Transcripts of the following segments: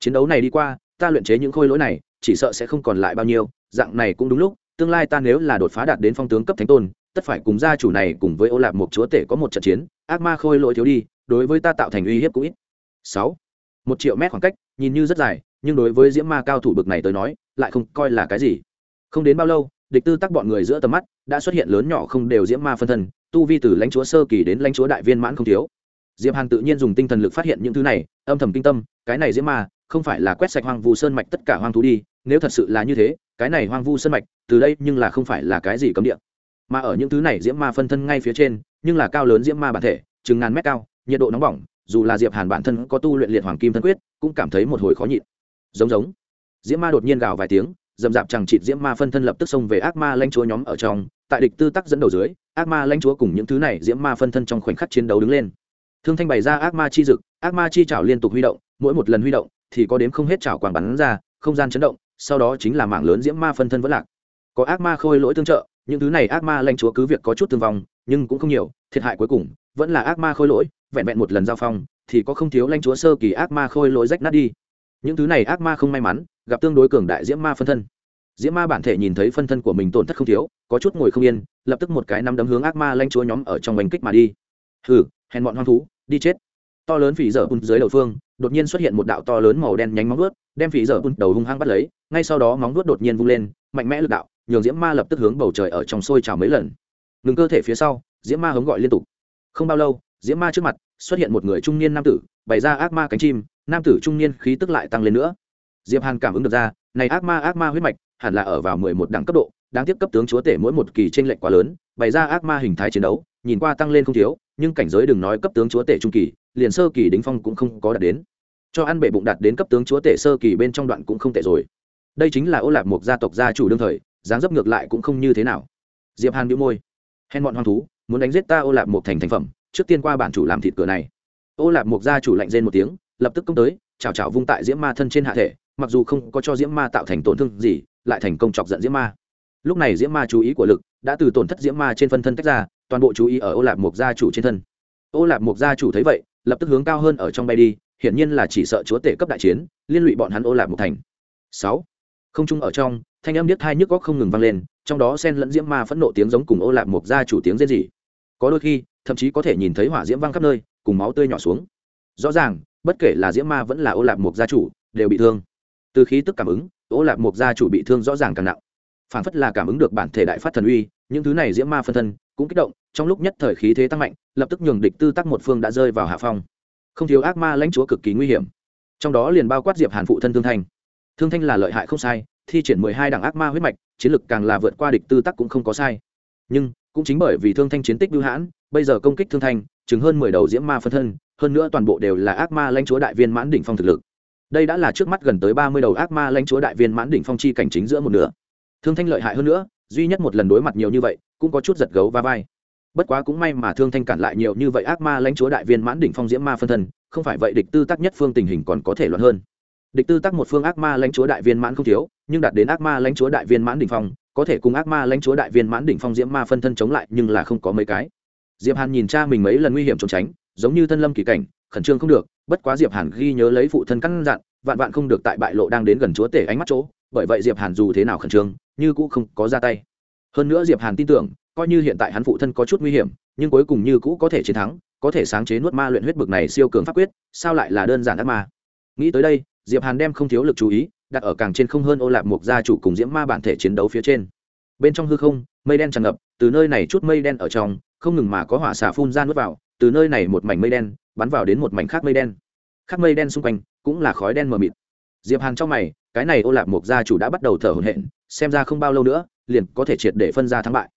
chiến đấu này đi qua, ta luyện chế những khôi lỗi này, chỉ sợ sẽ không còn lại bao nhiêu, dạng này cũng đúng lúc, tương lai ta nếu là đột phá đạt đến phong tướng cấp thánh tôn, tất phải cùng gia chủ này cùng với ô lạp một chúa tể có một trận chiến, ác ma khôi lỗi thiếu đi, đối với ta tạo thành uy hiếp cũng ít. Sáu. Một triệu mét khoảng cách, nhìn như rất dài, nhưng đối với diễm ma cao thủ bực này tới nói, lại không coi là cái gì. Không đến bao lâu, địch tư tắc bọn người giữa tầm mắt đã xuất hiện lớn nhỏ không đều diễm ma phân thân, tu vi từ lãnh chúa sơ kỳ đến lãnh chúa đại viên mãn không thiếu. Diệp hàn tự nhiên dùng tinh thần lực phát hiện những thứ này, âm thầm kinh tâm, cái này diễm ma không phải là quét sạch hoang vu sơn mạch tất cả hoang thú đi, nếu thật sự là như thế, cái này hoang vu sơn mạch, từ đây nhưng là không phải là cái gì cấm địa. Mà ở những thứ này diễm ma phân thân ngay phía trên, nhưng là cao lớn diễm ma bản thể, chừng ngàn mét cao, nhiệt độ nóng bỏng, dù là diệp hàn bản thân có tu luyện liệt hoàng kim thân quyết, cũng cảm thấy một hồi khó nhịn. Giống giống. Diễm ma đột nhiên gào vài tiếng, dầm dạp chẳng chịt diễm ma phân thân lập tức xông về ác ma lãnh chúa nhóm ở trong, tại địch tư tắc dẫn đầu dưới, ác ma lãnh chúa cùng những thứ này diễm ma phân thân trong khoảnh khắc chiến đấu đứng lên. Thương thanh bày ra ác ma chi dực, ác ma chi chảo liên tục huy động mỗi một lần huy động thì có đếm không hết chảo quàng bắn ra, không gian chấn động, sau đó chính là mảng lớn diễm ma phân thân vẫn lạc. Có ác ma khôi lỗi tương trợ, những thứ này ác ma lãnh chúa cứ việc có chút thương vong, nhưng cũng không nhiều, thiệt hại cuối cùng vẫn là ác ma khôi lỗi, vẹn vẹn một lần giao phong thì có không thiếu lãnh chúa sơ kỳ ác ma khôi lỗi rách nát đi. Những thứ này ác ma không may mắn, gặp tương đối cường đại diễm ma phân thân. Diễm ma bản thể nhìn thấy phân thân của mình tổn thất không thiếu, có chút ngồi không yên, lập tức một cái nắm đấm hướng ác ma lãnh chúa nhóm ở trong bánh kích mà đi. Hừ, hèn bọn hoang thú, đi chết. To lớn phỉ dở bùn dưới đầu phương đột nhiên xuất hiện một đạo to lớn màu đen nhánh móng vuốt, đem phỉ dở bùn đầu hung hăng bắt lấy, ngay sau đó móng vuốt đột nhiên vung lên, mạnh mẽ lực đạo, nhường diễm ma lập tức hướng bầu trời ở trong sôi trào mấy lần. Ngừng cơ thể phía sau, diễm ma hống gọi liên tục. Không bao lâu, diễm ma trước mặt xuất hiện một người trung niên nam tử, bày ra ác ma cánh chim, nam tử trung niên khí tức lại tăng lên nữa. Diệp hàn cảm ứng được ra, này ác ma ác ma huyết mạch hẳn là ở vào mười một đẳng cấp độ, đáng tiếc cấp tướng chúa tể mỗi một kỳ trên lệch quá lớn, bày ra ác ma hình thái chiến đấu, nhìn qua tăng lên không thiếu, nhưng cảnh giới đừng nói cấp tướng chúa tể trung kỳ liền sơ kỳ đính phong cũng không có đạt đến. Cho ăn bệ bụng đạt đến cấp tướng chúa tể sơ kỳ bên trong đoạn cũng không tệ rồi. Đây chính là ô lạp một gia tộc gia chủ đương thời, dáng dấp ngược lại cũng không như thế nào. Diệp hàn đĩu môi. Hèn bọn hoang thú, muốn đánh giết ta ô lạp một thành thành phẩm, trước tiên qua bản chủ làm thịt cửa này. Ô lạp một gia chủ lạnh rên một tiếng, lập tức công tới chào chào vung tại diễm ma thân trên hạ thể, mặc dù không có cho diễm ma tạo thành tổn thương gì, lại thành công chọc giận diễm ma. Lúc này diễm ma chú ý của lực đã từ tổn thất diễm ma trên phân thân tách ra, toàn bộ chú ý ở ô lạp mục gia chủ trên thân. Ô lạp mục gia chủ thấy vậy lập tức hướng cao hơn ở trong bay đi, hiển nhiên là chỉ sợ chúa tể cấp đại chiến, liên lụy bọn hắn ô lạc một thành. Sáu. Không trung ở trong, thanh âm điếc hai nhức góc không ngừng vang lên, trong đó sen lẫn diễm ma phẫn nộ tiếng giống cùng ô lạc một gia chủ tiếng rên rỉ. Có đôi khi, thậm chí có thể nhìn thấy hỏa diễm văng khắp nơi, cùng máu tươi nhỏ xuống. Rõ ràng, bất kể là diễm ma vẫn là ô lạc một gia chủ, đều bị thương. Từ khí tức cảm ứng, ô lạc một gia chủ bị thương rõ ràng càng nặng. Phản phất là cảm ứng được bản thể đại phát thần uy, những thứ này diễm ma phân thân cũng kích động trong lúc nhất thời khí thế tăng mạnh, lập tức nhường địch tư tắc một phương đã rơi vào hạ phong. Không thiếu ác ma lãnh chúa cực kỳ nguy hiểm. Trong đó liền bao quát diệp hàn phụ thân thương thanh. Thương thanh là lợi hại không sai, thi triển mười hai đảng ác ma huyết mạch, chiến lực càng là vượt qua địch tư tắc cũng không có sai. Nhưng, cũng chính bởi vì thương thanh chiến tích bưu hãn, bây giờ công kích thương thanh chứng hơn mười đầu diễm ma phân thân, hơn nữa toàn bộ đều là ác ma lãnh chúa đại viên mãn đỉnh phong thực lực. Đây đã là trước mắt gần tới ba mươi đầu ác ma lãnh chúa đại viên mãn đỉnh phong chi cảnh chính giữa một nửa. Thương thanh lợi hại hơn nữa, duy nhất một lần đối mặt nhiều như vậy, cũng có chút giật gấu va vai bất quá cũng may mà thương thanh cản lại nhiều như vậy ác ma lãnh chúa đại viên mãn đỉnh phong diễm ma phân thân, không phải vậy địch tư tác nhất phương tình hình còn có thể loạn hơn. Địch tư tác một phương ác ma lãnh chúa đại viên mãn không thiếu, nhưng đạt đến ác ma lãnh chúa đại viên mãn đỉnh phong, có thể cùng ác ma lãnh chúa đại viên mãn đỉnh phong diễm ma phân thân chống lại, nhưng là không có mấy cái. Diệp hàn nhìn cha mình mấy lần nguy hiểm trốn tránh, giống như thân lâm kỳ cảnh, khẩn trương không được, bất quá diệp hàn ghi nhớ lấy phụ thân căn dặn, vạn vạn không được tại bại lộ đang đến gần chúa tể ánh mắt chỗ, bởi vậy diệp hàn dù thế nào khẩn trương, như cũ không có ra tay. Hơn nữa diệp hàn tin tưởng coi như hiện tại hắn phụ thân có chút nguy hiểm, nhưng cuối cùng như cũ có thể chiến thắng, có thể sáng chế nuốt ma luyện huyết bực này siêu cường pháp quyết, sao lại là đơn giản ác ma? Nghĩ tới đây, diệp hàn đem không thiếu lực chú ý, đặt ở càng trên không hơn ô lạp mục gia chủ cùng diễm ma bản thể chiến đấu phía trên. Bên trong hư không, mây đen tràn ngập, từ nơi này chút mây đen ở trong, không ngừng mà có hỏa xả phun ra nuốt vào, từ nơi này một mảnh mây đen, bắn vào đến một mảnh khác mây đen. Khác mây đen xung quanh, cũng là khói đen mờ mịt. Diệp hàn trong mày, cái này ô lạp mục gia chủ đã bắt đầu thở hổn hển, xem ra không bao lâu nữa, liền có thể triệt để phân ra thắng bại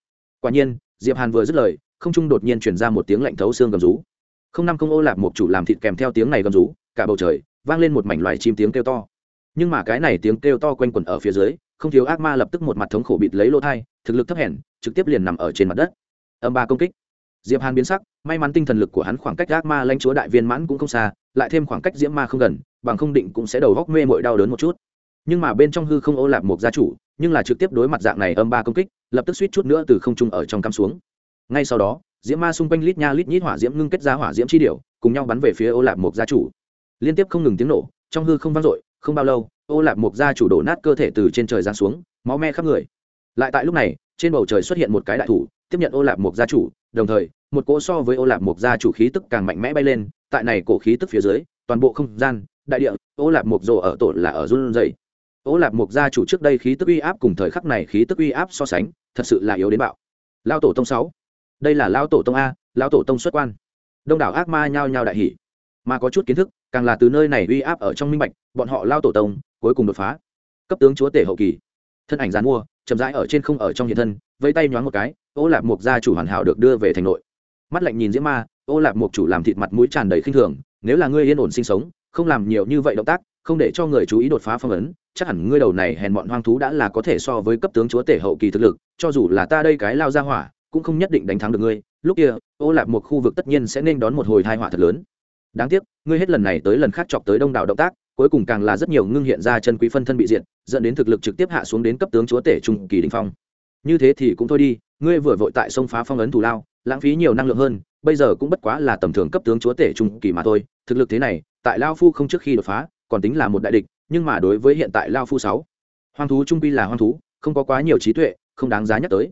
quả nhiên, diệp hàn vừa dứt lời, không trung đột nhiên truyền ra một tiếng lạnh thấu xương gầm rú. Không năm không ô lạp mục chủ làm thịt kèm theo tiếng này gầm rú, cả bầu trời vang lên một mảnh loài chim tiếng kêu to. Nhưng mà cái này tiếng kêu to quanh quẩn ở phía dưới, không thiếu ác ma lập tức một mặt thống khổ bịt lấy lỗ thai, thực lực thấp hèn, trực tiếp liền nằm ở trên mặt đất. Âm ba công kích. Diệp hàn biến sắc, may mắn tinh thần lực của hắn khoảng cách ác ma lãnh chúa đại viên mãn cũng không xa, lại thêm khoảng cách diễm ma không gần, bằng không định cũng sẽ đầu góc mê mội đau đớn một chút. Nhưng mà bên trong hư không ô lạp một gia chủ nhưng là trực tiếp đối mặt dạng này âm ba công kích, lập tức suýt chút nữa từ không trung ở trong cắm xuống. Ngay sau đó, diễm ma xung quanh lít nha lít nhít hỏa diễm ngưng kết ra hỏa diễm chi điểu, cùng nhau bắn về phía ô lạp mục gia chủ. Liên tiếp không ngừng tiếng nổ, trong hư không vang dội, không bao lâu, ô lạp mộc gia chủ đổ nát cơ thể từ trên trời giáng xuống, máu me khắp người. Lại tại lúc này, trên bầu trời xuất hiện một cái đại thủ, tiếp nhận ô lạp mộc gia chủ, đồng thời, một cỗ so với ô lạp mộc gia chủ khí tức càng mạnh mẽ bay lên, tại này cổ khí tức phía dưới, toàn bộ không gian, đại địa, ô lạp mộc rồ ở tổ là ở run rẩy ô lạp Mục gia chủ trước đây khí tức uy áp cùng thời khắc này khí tức uy áp so sánh, thật sự là yếu đến bạo. Lao tổ tông sáu. Đây là lao tổ tông a lao tổ tông xuất quan. Đông đảo ác ma nhao nhao đại hỷ mà có chút kiến thức, càng là từ nơi này uy áp ở trong minh bạch, bọn họ lao tổ tông, cuối cùng đột phá. Cấp tướng chúa tể hậu kỳ. Thân ảnh dán mua, chậm rãi ở trên không ở trong hiện thân, vẫy tay nhoáng một cái, ô lạp mục gia chủ hoàn hảo được đưa về thành nội. Mắt lạnh nhìn diễm ma, ô lạp mục chủ làm thịt mặt mũi tràn đầy khinh thường, nếu là ngươi yên ổn sinh sống, không làm nhiều như vậy động tác, không để cho người chú ý đột phá phong ấn chắc hẳn ngươi đầu này hèn bọn hoang thú đã là có thể so với cấp tướng chúa tể hậu kỳ thực lực, cho dù là ta đây cái lao ra hỏa, cũng không nhất định đánh thắng được ngươi. Lúc kia, ô lạp một khu vực tất nhiên sẽ nên đón một hồi thai họa thật lớn. Đáng tiếc, ngươi hết lần này tới lần khác chọc tới đông đảo động tác, cuối cùng càng là rất nhiều ngưng hiện ra chân quý phân thân bị diện dẫn đến thực lực trực tiếp hạ xuống đến cấp tướng chúa tể trung kỳ đình phong. Như thế thì cũng thôi đi, ngươi vừa vội tại sông phá phong ấn thù lao, lãng phí nhiều năng lượng hơn, bây giờ cũng bất quá là tầm thường cấp tướng chúa tể trung kỳ mà thôi, thực lực thế này, tại lao phu không trước khi đột phá, còn tính là một đại địch nhưng mà đối với hiện tại lao phu sáu, hoang thú trung pi là hoang thú, không có quá nhiều trí tuệ, không đáng giá nhắc tới.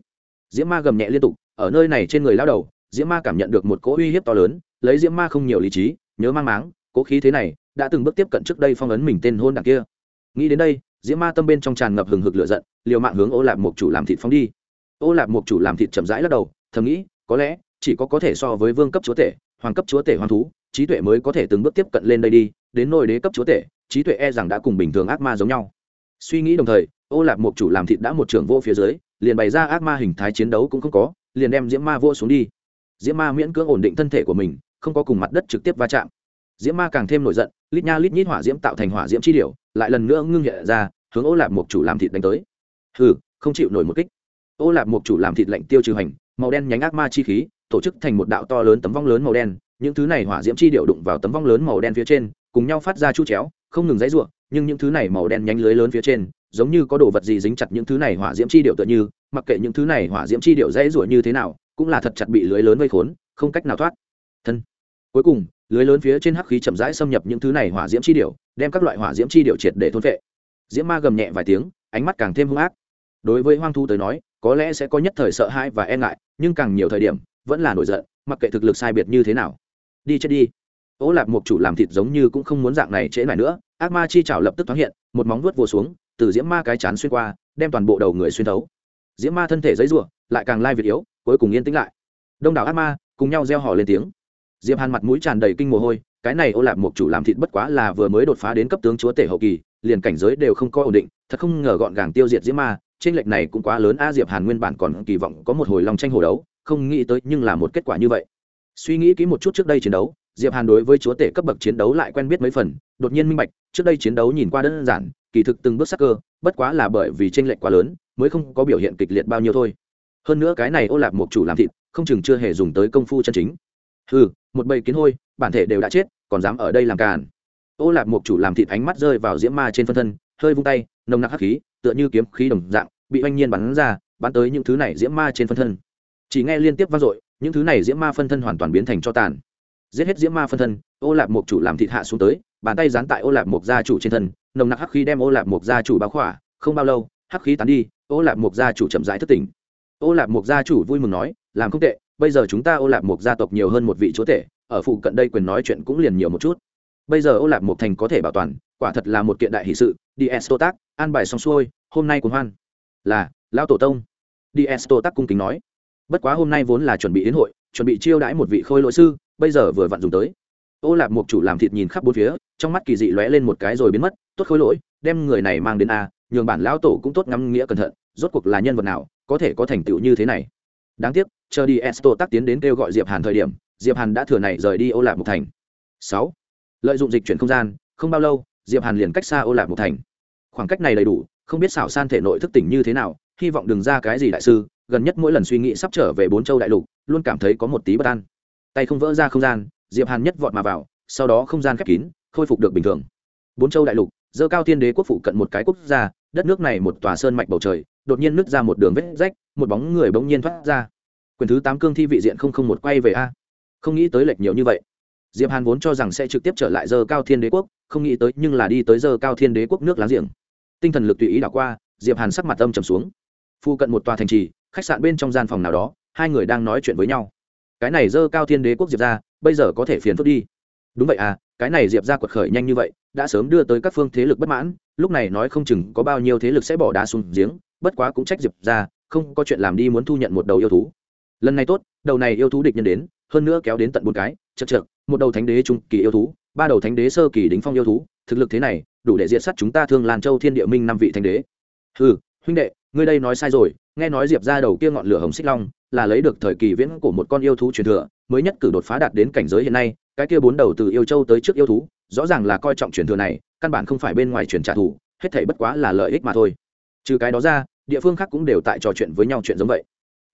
Diễm ma gầm nhẹ liên tục, ở nơi này trên người lao đầu, diễm ma cảm nhận được một cỗ uy hiếp to lớn, lấy diễm ma không nhiều lý trí, nhớ mang máng cố khí thế này đã từng bước tiếp cận trước đây phong ấn mình tên hôn đằng kia. Nghĩ đến đây, diễm ma tâm bên trong tràn ngập hừng hực lửa giận, liều mạng hướng ô lạp mục chủ làm thịt phóng đi. Ô lạp mục chủ làm thịt chậm rãi lắc đầu, thầm nghĩ, có lẽ chỉ có có thể so với vương cấp chúa tể, hoàng cấp chúa tể hoàng thú, trí tuệ mới có thể từng bước tiếp cận lên đây đi, đến nội đế cấp chúa tể trí tuệ e rằng đã cùng bình thường ác ma giống nhau. Suy nghĩ đồng thời, ô lạp mục chủ làm thịt đã một trưởng vô phía dưới, liền bày ra ác ma hình thái chiến đấu cũng không có, liền đem diễm ma vô xuống đi. Diễm ma miễn cưỡng ổn định thân thể của mình, không có cùng mặt đất trực tiếp va chạm. Diễm ma càng thêm nổi giận, lít nha lít nhít hỏa diễm tạo thành hỏa diễm chi điểu, lại lần nữa ngưng nhẹ ra, hướng ô lạp mục chủ làm thịt đánh tới. Hừ, không chịu nổi một kích. Ô lạp mục chủ làm thịt lạnh tiêu trừ hành, màu đen nhánh ác ma chi khí, tổ chức thành một đạo to lớn tấm vong lớn màu đen, những thứ này hỏa diễm chi điệu đụng vào tấm vong lớn màu đen phía trên, cùng nhau phát ra chu chéo không ngừng dãy ruộng nhưng những thứ này màu đen nhánh lưới lớn phía trên, giống như có đồ vật gì dính chặt những thứ này hỏa diễm chi điệu tựa như, mặc kệ những thứ này hỏa diễm chi điệu dãy ruộng như thế nào, cũng là thật chặt bị lưới lớn vây khốn, không cách nào thoát. Thân. Cuối cùng, lưới lớn phía trên hắc khí chậm rãi xâm nhập những thứ này hỏa diễm chi điệu, đem các loại hỏa diễm chi điệu triệt để thôn vệ diễm ma gầm nhẹ vài tiếng, ánh mắt càng thêm hung ác. Đối với hoang thu tới nói, có lẽ sẽ có nhất thời sợ hãi và e ngại, nhưng càng nhiều thời điểm, vẫn là nổi giận, mặc kệ thực lực sai biệt như thế nào. Đi chết đi ố lạp mục chủ làm thịt giống như cũng không muốn dạng này trễ này nữa, ác ma chi chảo lập tức thoáng hiện, một móng vuốt vồ xuống, từ diễm ma cái chán xuyên qua, đem toàn bộ đầu người xuyên thấu. Diễm ma thân thể giấy ruộng lại càng lai việt yếu, cuối cùng yên tĩnh lại. Đông đảo ác ma cùng nhau gieo hò lên tiếng. Diệp hàn mặt mũi tràn đầy kinh mồ hôi, cái này ô lạp mục chủ làm thịt bất quá là vừa mới đột phá đến cấp tướng chúa tể hậu kỳ, liền cảnh giới đều không có ổn định, thật không ngờ gọn gàng tiêu diệt diễm ma trên lệch này cũng quá lớn, a diệp hàn nguyên bản còn kỳ vọng có một hồi lòng tranh hồ đấu, không nghĩ tới nhưng là một kết quả như vậy. Suy nghĩ kỹ một chút trước đây chiến đấu diệp hàn đối với chúa tể cấp bậc chiến đấu lại quen biết mấy phần, đột nhiên minh bạch, trước đây chiến đấu nhìn qua đơn giản, kỳ thực từng bước sắc cơ, bất quá là bởi vì tranh lệch quá lớn, mới không có biểu hiện kịch liệt bao nhiêu thôi. Hơn nữa cái này ô lạp mục chủ làm thịt, không chừng chưa hề dùng tới công phu chân chính. Ừ một bầy kiến hôi, bản thể đều đã chết, còn dám ở đây làm càn. Ô lạp mục chủ làm thịt ánh mắt rơi vào diễm ma trên phân thân, hơi vung tay, nồng nặc hắc khí, tựa như kiếm khí đồng dạng, bị oanh nhiên bắn ra, bắn tới những thứ này diễm ma trên phân thân. Chỉ nghe liên tiếp vang dội, những thứ này diễm ma phân thân hoàn toàn biến thành cho tàn giết hết diễm ma phân thân, ô lạp mục chủ làm thịt hạ xuống tới, bàn tay dán tại ô lạp mục gia chủ trên thân, nồng nặc hắc khí đem ô lạp mục gia chủ báo khỏa, không bao lâu, hắc khí tán đi, ô lạp mục gia chủ chậm rãi thất tỉnh. Ô lạp mục gia chủ vui mừng nói, làm không tệ, bây giờ chúng ta ô lạp mục gia tộc nhiều hơn một vị chúa tể, ở phụ cận đây quyền nói chuyện cũng liền nhiều một chút. Bây giờ ô lạp mục thành có thể bảo toàn, quả thật là một kiện đại hỷ sự đi esto tác, an bài xong xuôi, hôm nay cùng hoan. Là, lão tổ tông. Đi esto tác cung kính nói. Bất quá hôm nay vốn là chuẩn bị đến hội, chuẩn bị chiêu đãi một vị khôi lỗi sư bây giờ vừa vặn dùng tới. Ô lạp mục chủ làm thịt nhìn khắp bốn phía, trong mắt kỳ dị lóe lên một cái rồi biến mất, tốt khôi lỗi, đem người này mang đến a, nhường bản lão tổ cũng tốt ngắm nghĩa cẩn thận, rốt cuộc là nhân vật nào, có thể có thành tựu như thế này. Đáng tiếc, chờ đi esto tác tiến đến kêu gọi diệp hàn thời điểm, diệp hàn đã thừa này rời đi ô lạp mục thành. Sáu, lợi dụng dịch chuyển không gian, không bao lâu, diệp hàn liền cách xa ô lạp mục thành. Khoảng cách này đầy đủ, không biết xảo san thể nội thức tỉnh như thế nào, hy vọng đừng ra cái gì đại sư, gần nhất mỗi lần suy nghĩ sắp trở về bốn châu đại lục, luôn cảm thấy có một tí bất an tay không vỡ ra không gian, diệp hàn nhất vọt mà vào, sau đó không gian khép kín, khôi phục được bình thường. Bốn châu đại lục, dơ cao thiên đế quốc phụ cận một cái quốc gia, đất nước này một tòa sơn mạch bầu trời, đột nhiên nứt ra một đường vết rách, một bóng người bỗng nhiên thoát ra. Quyền thứ tám cương thi vị diện không không một quay về a. Không nghĩ tới lệch nhiều như vậy. Diệp hàn vốn cho rằng sẽ trực tiếp trở lại giờ cao thiên đế quốc, không nghĩ tới nhưng là đi tới giờ cao thiên đế quốc nước láng giềng. Tinh thần lực tùy ý đảo qua, diệp hàn sắc mặt âm trầm xuống. Phu cận một tòa thành trì, khách sạn bên trong gian phòng nào đó, hai người đang nói chuyện với nhau cái này dơ cao thiên đế quốc diệp ra, bây giờ có thể phiền phức đi. Đúng vậy à cái này diệp ra quật khởi nhanh như vậy, đã sớm đưa tới các phương thế lực bất mãn, lúc này nói không chừng có bao nhiêu thế lực sẽ bỏ đá xuống giếng, bất quá cũng trách diệp ra, không có chuyện làm đi muốn thu nhận một đầu yêu thú. Lần này tốt, đầu này yêu thú địch nhân đến, hơn nữa kéo đến tận bốn cái, chật chật một đầu thánh đế trung kỳ yêu thú, ba đầu thánh đế sơ kỳ đính phong yêu thú, thực lực thế này, đủ để diệt sát chúng ta thương lan châu thiên địa minh năm vị thánh đế. Ừ huynh đệ, ngươi đây nói sai rồi, nghe nói diệp ra đầu kia ngọn lửa hồng xích long là lấy được thời kỳ viễn của một con yêu thú truyền thừa, mới nhất cử đột phá đạt đến cảnh giới hiện nay, cái kia bốn đầu từ yêu châu tới trước yêu thú, rõ ràng là coi trọng truyền thừa này, căn bản không phải bên ngoài truyền trả thù, hết thảy bất quá là lợi ích mà thôi. Trừ cái đó ra, địa phương khác cũng đều tại trò chuyện với nhau chuyện giống vậy.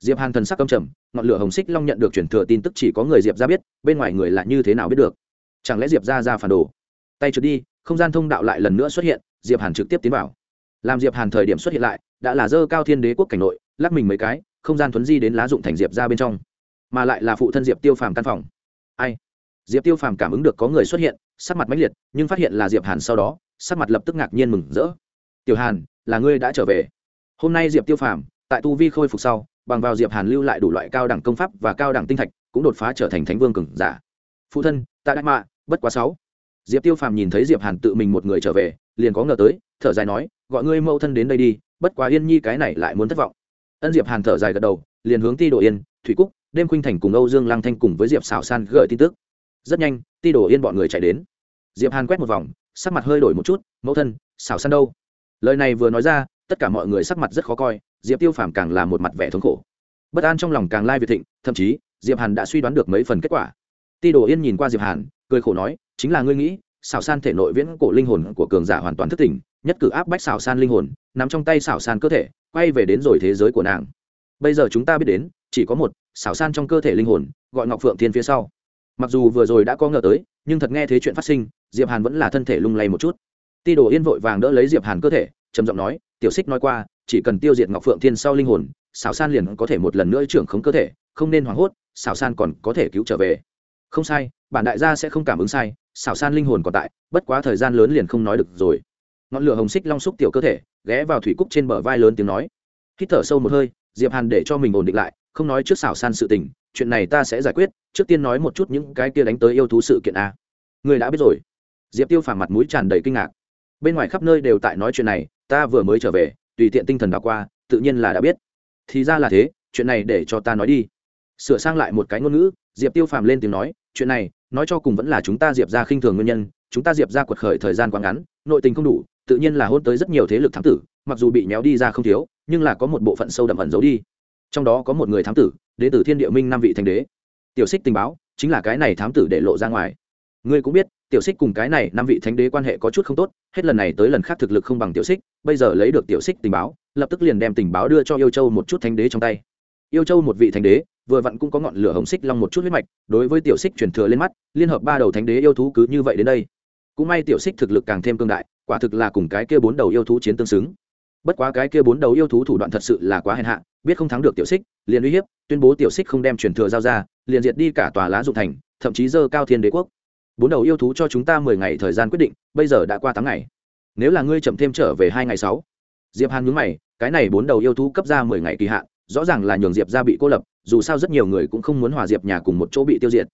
Diệp hàn thần sắc căm trầm, ngọn lửa hồng xích long nhận được truyền thừa tin tức chỉ có người diệp ra biết, bên ngoài người là như thế nào biết được? Chẳng lẽ diệp ra ra phản đồ? Tay trượt đi, không gian thông đạo lại lần nữa xuất hiện, diệp hàn trực tiếp tiến vào. Làm diệp hàn thời điểm xuất hiện lại, đã là dơ cao thiên đế quốc cảnh nội, lắc mình mấy cái không gian thuấn di đến lá dụng thành diệp ra bên trong, mà lại là phụ thân diệp tiêu phàm căn phòng. Ai? Diệp tiêu phàm cảm ứng được có người xuất hiện, sắc mặt mãnh liệt, nhưng phát hiện là diệp hàn sau đó, sắc mặt lập tức ngạc nhiên mừng rỡ. Tiểu hàn, là ngươi đã trở về? Hôm nay diệp tiêu phàm, tại tu vi khôi phục sau, bằng vào diệp hàn lưu lại đủ loại cao đẳng công pháp và cao đẳng tinh thạch, cũng đột phá trở thành thánh vương cường giả. Phụ thân tại đắc mạ, bất quá sáu. Diệp tiêu phàm nhìn thấy diệp hàn tự mình một người trở về, liền có ngờ tới, thở dài nói, gọi ngươi mẫu thân đến đây đi, bất quá yên nhi cái này lại muốn thất vọng ân diệp hàn thở dài gật đầu, liền hướng ti đồ yên, thủy cúc, đêm khuynh thành cùng âu dương lăng thanh cùng với diệp xảo san gửi tin tức. Rất nhanh, ti đồ yên bọn người chạy đến. Diệp hàn quét một vòng, sắc mặt hơi đổi một chút, mẫu thân xảo san đâu? Lời này vừa nói ra, tất cả mọi người sắc mặt rất khó coi, diệp tiêu phàm càng là một mặt vẻ thống khổ. Bất an trong lòng càng lai việt thịnh, thậm chí, diệp hàn đã suy đoán được mấy phần kết quả. Ti đồ yên nhìn qua diệp hàn, cười khổ nói, chính là ngươi nghĩ xảo san thể nội viễn cổ linh hồn của cường giả hoàn toàn thức tỉnh, nhất cử áp bách xảo san linh hồn nằm trong tay xảo san cơ thể quay về đến rồi thế giới của nàng. Bây giờ chúng ta biết đến, chỉ có một, xảo san trong cơ thể linh hồn, gọi ngọc phượng thiên phía sau. Mặc dù vừa rồi đã có ngờ tới, nhưng thật nghe thấy chuyện phát sinh, diệp hàn vẫn là thân thể lung lay một chút. Ti đồ yên vội vàng đỡ lấy diệp hàn cơ thể, trầm giọng nói, tiểu xích nói qua, chỉ cần tiêu diệt ngọc phượng thiên sau linh hồn, xảo san liền có thể một lần nữa trưởng khống cơ thể, không nên hoảng hốt, xảo san còn có thể cứu trở về. Không sai, bản đại gia sẽ không cảm ứng sai, xảo san linh hồn còn tại, bất quá thời gian lớn liền không nói được rồi. Ngọn lửa hồng xích long xúc tiểu cơ thể ghé vào thủy cúc trên bờ vai lớn tiếng nói. Hít thở sâu một hơi, diệp hàn để cho mình ổn định lại, không nói trước xảo san sự tình, chuyện này ta sẽ giải quyết, trước tiên nói một chút những cái kia đánh tới yêu thú sự kiện a. Người đã biết rồi. Diệp tiêu phản mặt mũi tràn đầy kinh ngạc. Bên ngoài khắp nơi đều tại nói chuyện này, ta vừa mới trở về, tùy tiện tinh thần đảo qua, tự nhiên là đã biết. Thì ra là thế, chuyện này để cho ta nói đi. Sửa sang lại một cái ngôn ngữ, diệp tiêu phàm lên tiếng nói, chuyện này, nói cho cùng vẫn là chúng ta diệp ra khinh thường nguyên nhân, chúng ta diệp ra quật khởi thời gian quá ngắn, nội tình không đủ tự nhiên là hôn tới rất nhiều thế lực thám tử, mặc dù bị méo đi ra không thiếu, nhưng là có một bộ phận sâu đậm ẩn giấu đi. Trong đó có một người thám tử đến từ thiên địa minh năm vị thành đế. Tiểu xích tình báo, chính là cái này thám tử để lộ ra ngoài. Ngươi cũng biết, tiểu xích cùng cái này năm vị thánh đế quan hệ có chút không tốt, hết lần này tới lần khác thực lực không bằng tiểu xích bây giờ lấy được tiểu xích tình báo, lập tức liền đem tình báo đưa cho yêu châu một chút thánh đế trong tay. Yêu châu một vị thánh đế, vừa vặn cũng có ngọn lửa hồng xích long một chút huyết mạch, đối với tiểu xích truyền thừa lên mắt, liên hợp ba đầu thánh đế yêu thú cứ như vậy đến đây. Cũng may tiểu xích thực lực càng thêm cương đại quả thực là cùng cái kia bốn đầu yêu thú chiến tương xứng. Bất quá cái kia bốn đầu yêu thú thủ đoạn thật sự là quá hèn hạ, biết không thắng được tiểu xích, liền uy hiếp, tuyên bố tiểu xích không đem truyền thừa giao ra, liền diệt đi cả tòa lá dụng thành, thậm chí dơ cao thiên đế quốc. Bốn đầu yêu thú cho chúng ta mười ngày thời gian quyết định, bây giờ đã qua tám ngày. Nếu là ngươi chậm thêm trở về hai ngày sáu. Diệp hàn nhướng mày, cái này bốn đầu yêu thú cấp ra mười ngày kỳ hạn, rõ ràng là nhường diệp ra bị cô lập, dù sao rất nhiều người cũng không muốn hòa diệp nhà cùng một chỗ bị tiêu diệt.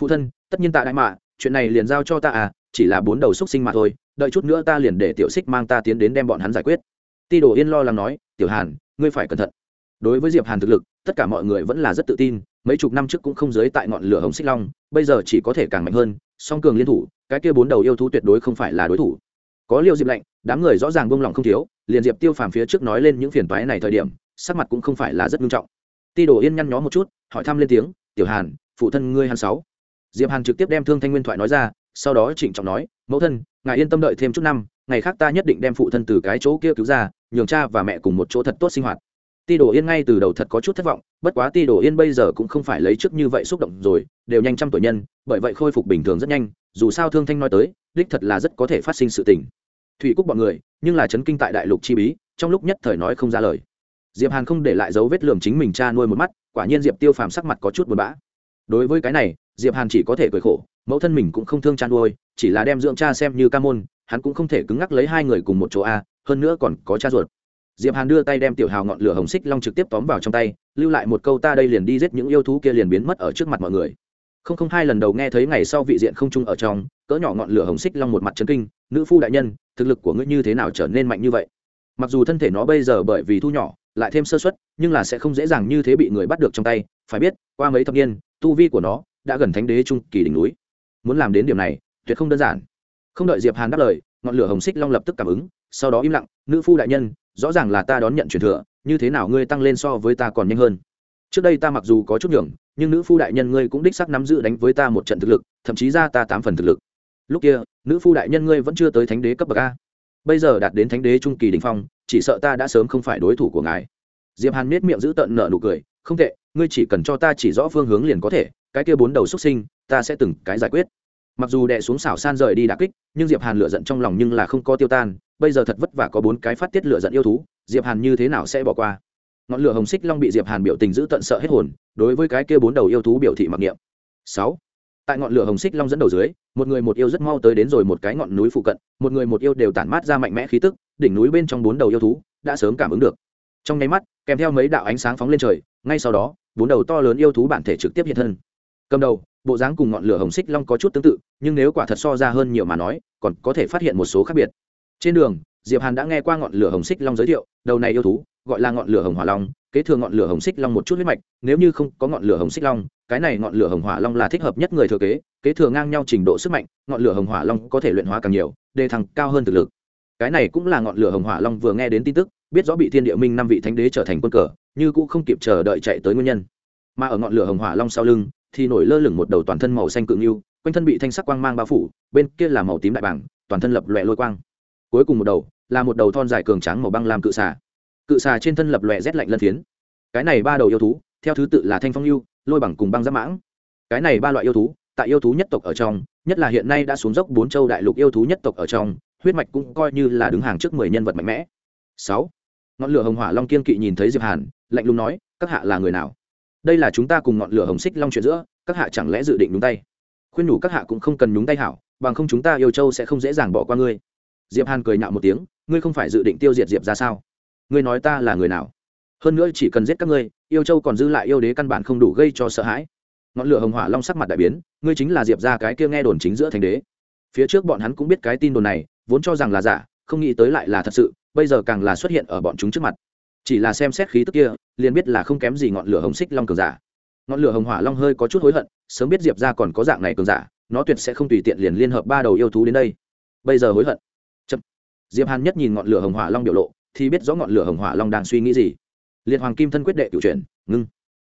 Phụ thân, tất nhiên tạ đại mạ, chuyện này liền giao cho ta à chỉ là bốn đầu xúc sinh mà thôi đợi chút nữa ta liền để tiểu xích mang ta tiến đến đem bọn hắn giải quyết. Ti đồ yên lo lắng nói, tiểu hàn, ngươi phải cẩn thận. Đối với diệp hàn thực lực, tất cả mọi người vẫn là rất tự tin, mấy chục năm trước cũng không giới tại ngọn lửa hồng xích long, bây giờ chỉ có thể càng mạnh hơn, song cường liên thủ, cái kia bốn đầu yêu thú tuyệt đối không phải là đối thủ. Có liêu diệp lạnh, đám người rõ ràng buông lòng không thiếu, liền diệp tiêu phàm phía trước nói lên những phiền toái này thời điểm, sắc mặt cũng không phải là rất nghiêm trọng. Ti đồ yên nhăn nhó một chút, hỏi thăm lên tiếng, tiểu hàn, phụ thân ngươi hàn sáu? Diệp hàn trực tiếp đem thương thanh nguyên thoại nói ra sau đó trịnh trọng nói, mẫu thân, ngài yên tâm đợi thêm chút năm, ngày khác ta nhất định đem phụ thân từ cái chỗ kia cứu ra, nhường cha và mẹ cùng một chỗ thật tốt sinh hoạt. Ti đồ yên ngay từ đầu thật có chút thất vọng, bất quá ti đồ yên bây giờ cũng không phải lấy trước như vậy xúc động rồi, đều nhanh trăm tuổi nhân, bởi vậy khôi phục bình thường rất nhanh, dù sao thương thanh nói tới, đích thật là rất có thể phát sinh sự tình. Thủy cúc bọn người, nhưng là chấn kinh tại đại lục chi bí, trong lúc nhất thời nói không ra lời. Diệp hàn không để lại dấu vết lườm chính mình cha nuôi một mắt, quả nhiên diệp tiêu phàm sắc mặt có chút buồn bã. Đối với cái này, diệp hàn chỉ có thể cười khổ mẫu thân mình cũng không thương chăn nuôi chỉ là đem dưỡng cha xem như ca môn, hắn cũng không thể cứng ngắc lấy hai người cùng một chỗ a, hơn nữa còn có cha ruột. Diệp hàn đưa tay đem tiểu hào ngọn lửa hồng xích long trực tiếp tóm vào trong tay, lưu lại một câu ta đây liền đi giết những yêu thú kia liền biến mất ở trước mặt mọi người. Không không hai lần đầu nghe thấy ngày sau vị diện không trung ở trong, cỡ nhỏ ngọn lửa hồng xích long một mặt chấn kinh, nữ phu đại nhân, thực lực của ngươi như thế nào trở nên mạnh như vậy? Mặc dù thân thể nó bây giờ bởi vì thu nhỏ, lại thêm sơ suất, nhưng là sẽ không dễ dàng như thế bị người bắt được trong tay, phải biết, qua mấy thập niên, tu vi của nó đã gần thánh đế trung kỳ đỉnh núi muốn làm đến điểm này, tuyệt không đơn giản. Không đợi diệp hàn đáp lời, ngọn lửa hồng xích long lập tức cảm ứng, sau đó im lặng, nữ phu đại nhân, rõ ràng là ta đón nhận truyền thừa, như thế nào ngươi tăng lên so với ta còn nhanh hơn? Trước đây ta mặc dù có chút nhường, nhưng nữ phu đại nhân ngươi cũng đích sắc nắm giữ đánh với ta một trận thực lực, thậm chí ra ta tám phần thực lực. Lúc kia, nữ phu đại nhân ngươi vẫn chưa tới thánh đế cấp bậc a. Bây giờ đạt đến thánh đế trung kỳ đình phong, chỉ sợ ta đã sớm không phải đối thủ của ngài. Diệp hàn nết miệng giữ tận nợ nụ cười, không tệ, ngươi chỉ cần cho ta chỉ rõ phương hướng liền có thể, cái kia bốn đầu xuất sinh ta sẽ từng cái giải quyết. Mặc dù đè xuống xảo san rời đi đà kích, nhưng diệp hàn lựa giận trong lòng nhưng là không có tiêu tan, bây giờ thật vất vả có bốn cái phát tiết lựa giận yêu thú, diệp hàn như thế nào sẽ bỏ qua? Ngọn lửa hồng xích long bị diệp hàn biểu tình giữ tận sợ hết hồn, đối với cái kia bốn đầu yêu thú biểu thị mặc niệm. Sáu. Tại ngọn lửa hồng xích long dẫn đầu dưới, một người một yêu rất mau tới đến rồi một cái ngọn núi phụ cận, một người một yêu đều tản mát ra mạnh mẽ khí tức, đỉnh núi bên trong bốn đầu yêu thú đã sớm cảm ứng được. Trong nháy mắt, kèm theo mấy đạo ánh sáng phóng lên trời, ngay sau đó, bốn đầu to lớn yêu thú bản thể trực tiếp hiện thân. Cầm đầu bộ dáng cùng ngọn lửa hồng xích long có chút tương tự, nhưng nếu quả thật so ra hơn nhiều mà nói, còn có thể phát hiện một số khác biệt. Trên đường, diệp hàn đã nghe qua ngọn lửa hồng xích long giới thiệu, đầu này yêu thú, gọi là ngọn lửa hồng hỏa long, kế thừa ngọn lửa hồng xích long một chút huyết mạch, nếu như không có ngọn lửa hồng xích long, cái này ngọn lửa hồng hỏa long là thích hợp nhất người thừa kế kế thừa ngang nhau trình độ sức mạnh, ngọn lửa hồng hỏa long có thể luyện hóa càng nhiều, đề thăng cao hơn thực lực. Cái này cũng là ngọn lửa hồng hỏa long vừa nghe đến tin tức, biết rõ bị thiên địa minh năm vị thánh đế trở thành quân cờ, như cũng không kịp chờ đợi chạy tới nguyên nhân. Mà ở ngọn lửa hồng hỏa long sau lưng thì nổi lơ lửng một đầu toàn thân màu xanh cự ngưu, quanh thân bị thanh sắc quang mang bao phủ, bên kia là màu tím đại bảng toàn thân lập loẹ lôi quang. Cuối cùng một đầu, là một đầu thon dài cường tráng màu băng làm cự xà. Cự xà trên thân lập loẹ rét lạnh lân phiến. Cái này ba đầu yêu thú, theo thứ tự là thanh phong yêu lôi bằng cùng băng giáp mãng. Cái này ba loại yêu thú, tại yêu thú nhất tộc ở trong, nhất là hiện nay đã xuống dốc bốn châu đại lục yêu thú nhất tộc ở trong, huyết mạch cũng coi như là đứng hàng trước mười nhân vật mạnh mẽ. Sáu, ngọn lửa hồng hỏa long kiên kỵ nhìn thấy diệp hàn, lạnh lùng nói, các hạ là người nào? Đây là chúng ta cùng ngọn lửa hồng xích long chuyện giữa, các hạ chẳng lẽ dự định đúng tay? Khuyên nhủ các hạ cũng không cần nhúng tay hảo, bằng không chúng ta yêu châu sẽ không dễ dàng bỏ qua ngươi. Diệp hàn cười nhạo một tiếng, ngươi không phải dự định tiêu diệt diệp ra sao? Ngươi nói ta là người nào? Hơn nữa chỉ cần giết các ngươi, yêu châu còn dư lại yêu đế căn bản không đủ gây cho sợ hãi. Ngọn lửa hồng hỏa long sắc mặt đại biến, ngươi chính là diệp ra cái kia nghe đồn chính giữa thành đế. Phía trước bọn hắn cũng biết cái tin đồn này, vốn cho rằng là giả, không nghĩ tới lại là thật sự, bây giờ càng là xuất hiện ở bọn chúng trước mặt chỉ là xem xét khí tức kia, liền biết là không kém gì ngọn lửa hồng xích long cường giả. Ngọn lửa hồng hỏa long hơi có chút hối hận, sớm biết diệp ra còn có dạng này cường giả, nó tuyệt sẽ không tùy tiện liền liên hợp ba đầu yêu thú đến đây. Bây giờ hối hận. Chậm. diệp hàn nhất nhìn ngọn lửa hồng hỏa long biểu lộ, thì biết rõ ngọn lửa hồng hỏa long đang suy nghĩ gì. Liệt hoàng kim thân quyết đệ cựu chuyển, ngưng.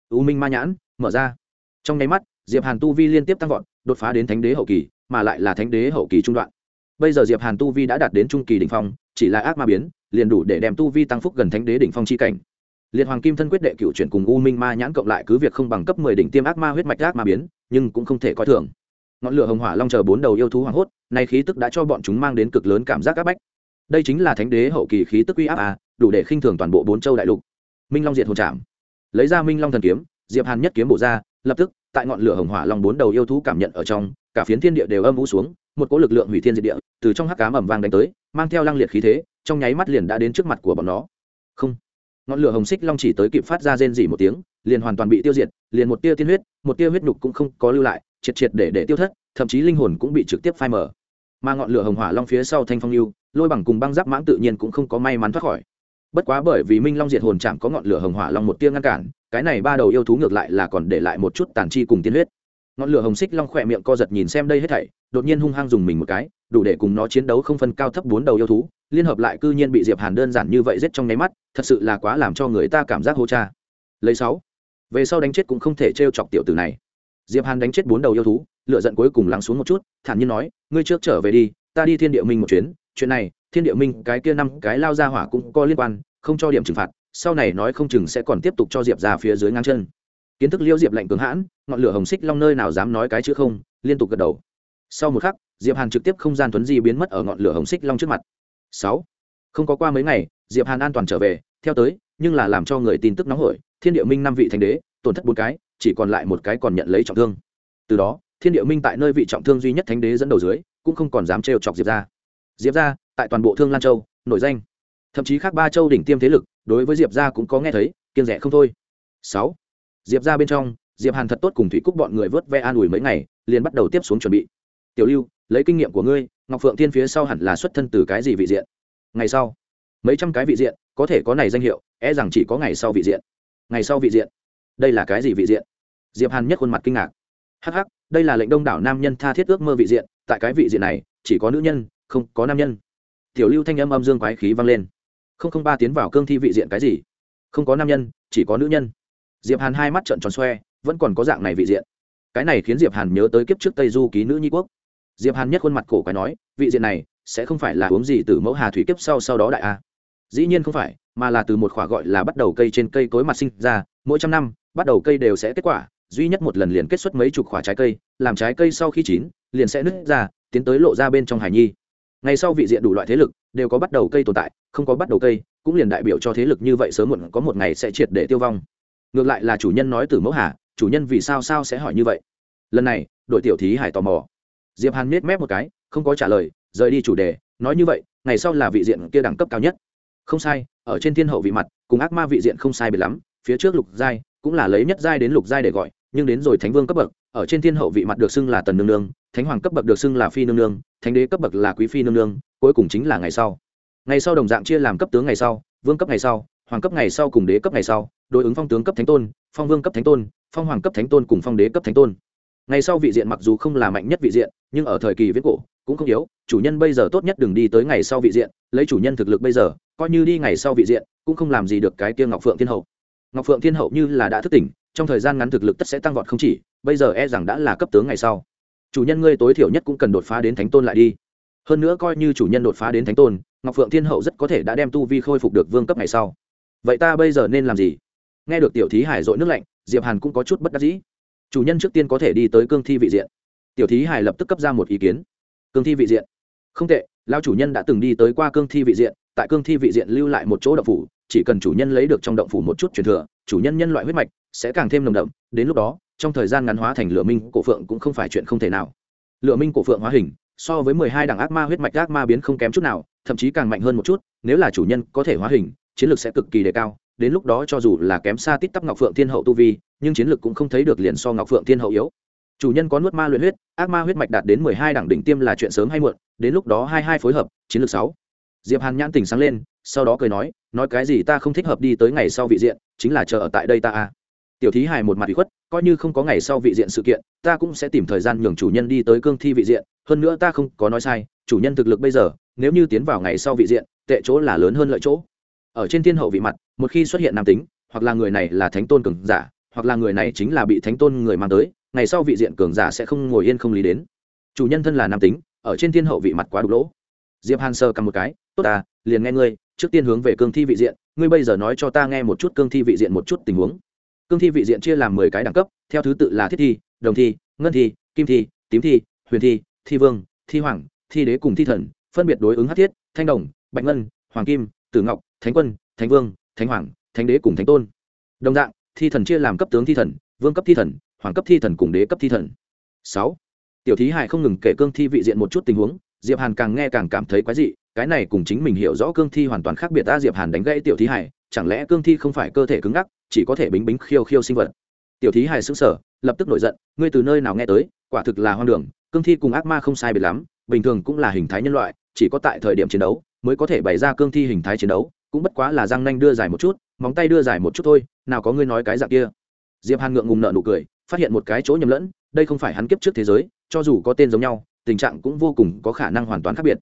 U minh ma nhãn, mở ra. Trong nháy mắt, diệp hàn tu vi liên tiếp tăng vọt, đột phá đến thánh đế hậu kỳ, mà lại là thánh đế hậu kỳ trung đoạn. Bây giờ diệp hàn tu vi đã đạt đến trung kỳ đỉnh phong chỉ là ác ma biến, liền đủ để đem tu vi tăng phúc gần thánh đế đỉnh phong chi cảnh. Liệt hoàng kim thân quyết đệ cựu chuyển cùng u minh ma nhãn cộng lại cứ việc không bằng cấp mười đỉnh tiêm ác ma huyết mạch ác ma biến, nhưng cũng không thể coi thường. Ngọn lửa hồng hỏa long chờ bốn đầu yêu thú hoàng hốt, nay khí tức đã cho bọn chúng mang đến cực lớn cảm giác áp bách. Đây chính là thánh đế hậu kỳ khí tức uy áp à đủ để khinh thường toàn bộ bốn châu đại lục. Minh long diệt hồn trảm. Lấy ra minh long thần kiếm, diệp hàn nhất kiếm bổ ra, lập tức, tại ngọn lửa hồng hỏa long bốn đầu yêu thú cảm nhận ở trong cả phiến thiên địa đều âm vũ xuống, một cỗ lực lượng hủy thiên diệt địa từ trong hắc cám ẩm vang đánh tới, mang theo lăng liệt khí thế, trong nháy mắt liền đã đến trước mặt của bọn nó. Không. Ngọn lửa hồng xích long chỉ tới kịp phát ra rên dỉ một tiếng, liền hoàn toàn bị tiêu diệt, liền một tia tiên huyết, một tia huyết nhục cũng không có lưu lại, triệt triệt để để tiêu thất, thậm chí linh hồn cũng bị trực tiếp phai mở mà ngọn lửa hồng hỏa long phía sau thanh phong lưu, lôi bằng cùng băng giáp mãng tự nhiên cũng không có may mắn thoát khỏi. Bất quá bởi vì minh long diệt hồn chạm có ngọn lửa hồng hỏa long một tia ngăn cản, cái này ba đầu yêu thú ngược lại là còn để lại một chút tàn chi cùng tiên huyết ngọn lửa hồng xích long khỏe miệng co giật nhìn xem đây hết thảy, đột nhiên hung hăng dùng mình một cái, đủ để cùng nó chiến đấu không phân cao thấp bốn đầu yêu thú, liên hợp lại cư nhiên bị diệp hàn đơn giản như vậy giết trong nháy mắt, thật sự là quá làm cho người ta cảm giác hô cha. Lấy sáu, về sau đánh chết cũng không thể trêu chọc tiểu tử này. Diệp hàn đánh chết bốn đầu yêu thú lựa giận cuối cùng lắng xuống một chút, thản nhiên nói, ngươi trước trở về đi, ta đi thiên địa minh một chuyến, chuyện này, thiên địa minh cái kia năm cái lao ra hỏa cũng có liên quan, không cho điểm trừng phạt, sau này nói không chừng sẽ còn tiếp tục cho diệp ra phía dưới ngang chân kiến thức liêu diệp lạnh cường hãn, ngọn lửa hồng xích long nơi nào dám nói cái chữ không, liên tục gật đầu. Sau một khắc, diệp hàn trực tiếp không gian tuấn di biến mất ở ngọn lửa hồng xích long trước mặt. Sáu. Không có qua mấy ngày, diệp hàn an toàn trở về, theo tới, nhưng là làm cho người tin tức nóng hổi, thiên địa minh năm vị thành đế, tổn thất bốn cái, chỉ còn lại một cái còn nhận lấy trọng thương. Từ đó, thiên địa minh tại nơi vị trọng thương duy nhất thánh đế dẫn đầu dưới, cũng không còn dám trêu chọc diệp ra diệp ra tại toàn bộ thương lan châu, nổi danh. Thậm chí khác ba châu đỉnh tiêm thế lực, đối với diệp ra cũng có nghe thấy kiên rẻ không thôi. Sáu diệp ra bên trong, diệp hàn thật tốt cùng thủy cúc bọn người vớt ve an ủi mấy ngày, liền bắt đầu tiếp xuống chuẩn bị. Tiểu lưu, lấy kinh nghiệm của ngươi, ngọc phượng thiên phía sau hẳn là xuất thân từ cái gì vị diện? Ngày sau. Mấy trăm cái vị diện, có thể có này danh hiệu e rằng chỉ có ngày sau vị diện. Ngày sau vị diện? Đây là cái gì vị diện? Diệp hàn nhất khuôn mặt kinh ngạc. Hắc hắc, đây là lệnh đông đảo nam nhân tha thiết ước mơ vị diện, tại cái vị diện này, chỉ có nữ nhân, không có nam nhân. Tiểu lưu thanh âm âm dương quái khí vang lên. Không không ba tiến vào cương thi vị diện cái gì? Không có nam nhân, chỉ có nữ nhân diệp hàn hai mắt trợn tròn xoe, vẫn còn có dạng này vị diện. Cái này khiến diệp hàn nhớ tới kiếp trước tây du ký nữ nhi quốc. Diệp hàn nhất khuôn mặt cổ quái nói, vị diện này sẽ không phải là uống gì từ mẫu hà thủy kiếp sau sau đó đại a. Dĩ nhiên không phải, mà là từ một khỏa gọi là bắt đầu cây trên cây cối mặt sinh ra, mỗi trăm năm, bắt đầu cây đều sẽ kết quả, duy nhất một lần liền kết xuất mấy chục khỏa trái cây, làm trái cây sau khi chín, liền sẽ nứt ra, tiến tới lộ ra bên trong hải nhi. Ngày sau vị diện đủ loại thế lực, đều có bắt đầu cây tồn tại, không có bắt đầu cây, cũng liền đại biểu cho thế lực như vậy sớm muộn có một ngày sẽ triệt để tiêu vong ngược lại là chủ nhân nói từ mẫu hà, chủ nhân vì sao sao sẽ hỏi như vậy? Lần này, đội tiểu thí hải tò mò. Diệp hàn miết mép một cái, không có trả lời, rời đi chủ đề, nói như vậy, ngày sau là vị diện kia đẳng cấp cao nhất. Không sai, ở trên thiên hậu vị mặt, cùng ác ma vị diện không sai biệt lắm, phía trước lục giai, cũng là lấy nhất giai đến lục giai để gọi, nhưng đến rồi thánh vương cấp bậc, ở trên thiên hậu vị mặt được xưng là tần nương nương, thánh hoàng cấp bậc được xưng là phi nương nương, thánh đế cấp bậc là quý phi nương nương, cuối cùng chính là ngày sau. Ngày sau đồng dạng chia làm cấp tướng ngày sau, vương cấp ngày sau, hoàng cấp ngày sau cùng đế cấp ngày sau đối ứng phong tướng cấp thánh tôn, phong vương cấp thánh tôn, phong hoàng cấp thánh tôn cùng phong đế cấp thánh tôn. Ngày sau vị diện mặc dù không là mạnh nhất vị diện, nhưng ở thời kỳ viễn cổ cũng không yếu, chủ nhân bây giờ tốt nhất đừng đi tới ngày sau vị diện, lấy chủ nhân thực lực bây giờ, coi như đi ngày sau vị diện, cũng không làm gì được cái tiêu ngọc phượng thiên hậu. Ngọc phượng thiên hậu như là đã thức tỉnh, trong thời gian ngắn thực lực tất sẽ tăng vọt không chỉ, bây giờ e rằng đã là cấp tướng ngày sau. Chủ nhân ngươi tối thiểu nhất cũng cần đột phá đến thánh tôn lại đi. Hơn nữa coi như chủ nhân đột phá đến thánh tôn, ngọc phượng thiên hậu rất có thể đã đem tu vi khôi phục được vương cấp ngày sau. Vậy ta bây giờ nên làm gì? Nghe được tiểu thí hải dội nước lạnh, diệp hàn cũng có chút bất đắc dĩ. Chủ nhân trước tiên có thể đi tới cương thi vị diện. Tiểu thí hải lập tức cấp ra một ý kiến. Cương thi vị diện? Không tệ lao chủ nhân đã từng đi tới qua cương thi vị diện, tại cương thi vị diện lưu lại một chỗ động phủ, chỉ cần chủ nhân lấy được trong động phủ một chút truyền thừa, chủ nhân nhân loại huyết mạch sẽ càng thêm nồng đậm, đến lúc đó, trong thời gian ngắn hóa thành lửa minh cổ phượng cũng không phải chuyện không thể nào. Lửa minh cổ phượng hóa hình, so với mười hai đảng ác ma huyết mạch ác ma biến không kém chút nào, thậm chí càng mạnh hơn một chút, nếu là chủ nhân có thể hóa hình, chiến lược sẽ cực kỳ đề cao đến lúc đó cho dù là kém xa tít tắp ngọc phượng thiên hậu tu vi, nhưng chiến lược cũng không thấy được liền so ngọc phượng thiên hậu yếu. Chủ nhân có nuốt ma luyện huyết, ác ma huyết mạch đạt đến mười hai đẳng đỉnh tiêm là chuyện sớm hay muộn, đến lúc đó hai hai phối hợp, chiến lược sáu. Diệp hàn nhãn tỉnh sáng lên, sau đó cười nói nói cái gì ta không thích hợp đi tới ngày sau vị diện, chính là chờ ở tại đây ta a tiểu thí hài một mặt bị khuất, coi như không có ngày sau vị diện sự kiện, ta cũng sẽ tìm thời gian nhường chủ nhân đi tới cương thi vị diện, hơn nữa ta không có nói sai, chủ nhân thực lực bây giờ, nếu như tiến vào ngày sau vị diện, tệ chỗ là lớn hơn lợi chỗ. Ở trên thiên hậu vị mặt một khi xuất hiện nam tính, hoặc là người này là thánh tôn cường giả, hoặc là người này chính là bị thánh tôn người mang tới, ngày sau vị diện cường giả sẽ không ngồi yên không lý đến. Chủ nhân thân là nam tính, ở trên thiên hậu vị mặt quá đục lỗ. Diệp hàn sơ cầm một cái, tốt ta, liền nghe ngươi, trước tiên hướng về cương thi vị diện, ngươi bây giờ nói cho ta nghe một chút cương thi vị diện một chút tình huống. Cương thi vị diện chia làm mười cái đẳng cấp, theo thứ tự là thiết thi, đồng thi, ngân thi, kim thi, tím thi, huyền thi thi vương, thi hoàng, thi đế cùng thi thần, phân biệt đối ứng hát thiết, thanh đồng, bạch ngân, hoàng kim, tử ngọc, thánh quân, thánh vương thánh hoàng, thánh đế cùng thánh tôn. Đồng dạng, thi thần chia làm cấp tướng thi thần, vương cấp thi thần, hoàng cấp thi thần cùng đế cấp thi thần. Sáu. Tiểu thí hải không ngừng kể cương thi vị diện một chút tình huống, diệp hàn càng nghe càng cảm thấy quái dị, cái này cùng chính mình hiểu rõ cương thi hoàn toàn khác biệt ta diệp hàn đánh gãy tiểu thí hải chẳng lẽ cương thi không phải cơ thể cứng ngắc, chỉ có thể bính bính khiêu khiêu sinh vật. Tiểu thí hải sững sờ, lập tức nổi giận, ngươi từ nơi nào nghe tới, quả thực là hoang đường, cương thi cùng ác ma không sai biệt lắm, bình thường cũng là hình thái nhân loại, chỉ có tại thời điểm chiến đấu mới có thể bày ra cương thi hình thái chiến đấu cũng bất quá là răng nanh đưa dài một chút, móng tay đưa dài một chút thôi, nào có ngươi nói cái dạng kia. Diệp hàn ngượng ngùng nợ nụ cười, phát hiện một cái chỗ nhầm lẫn, đây không phải hắn kiếp trước thế giới, cho dù có tên giống nhau, tình trạng cũng vô cùng có khả năng hoàn toàn khác biệt.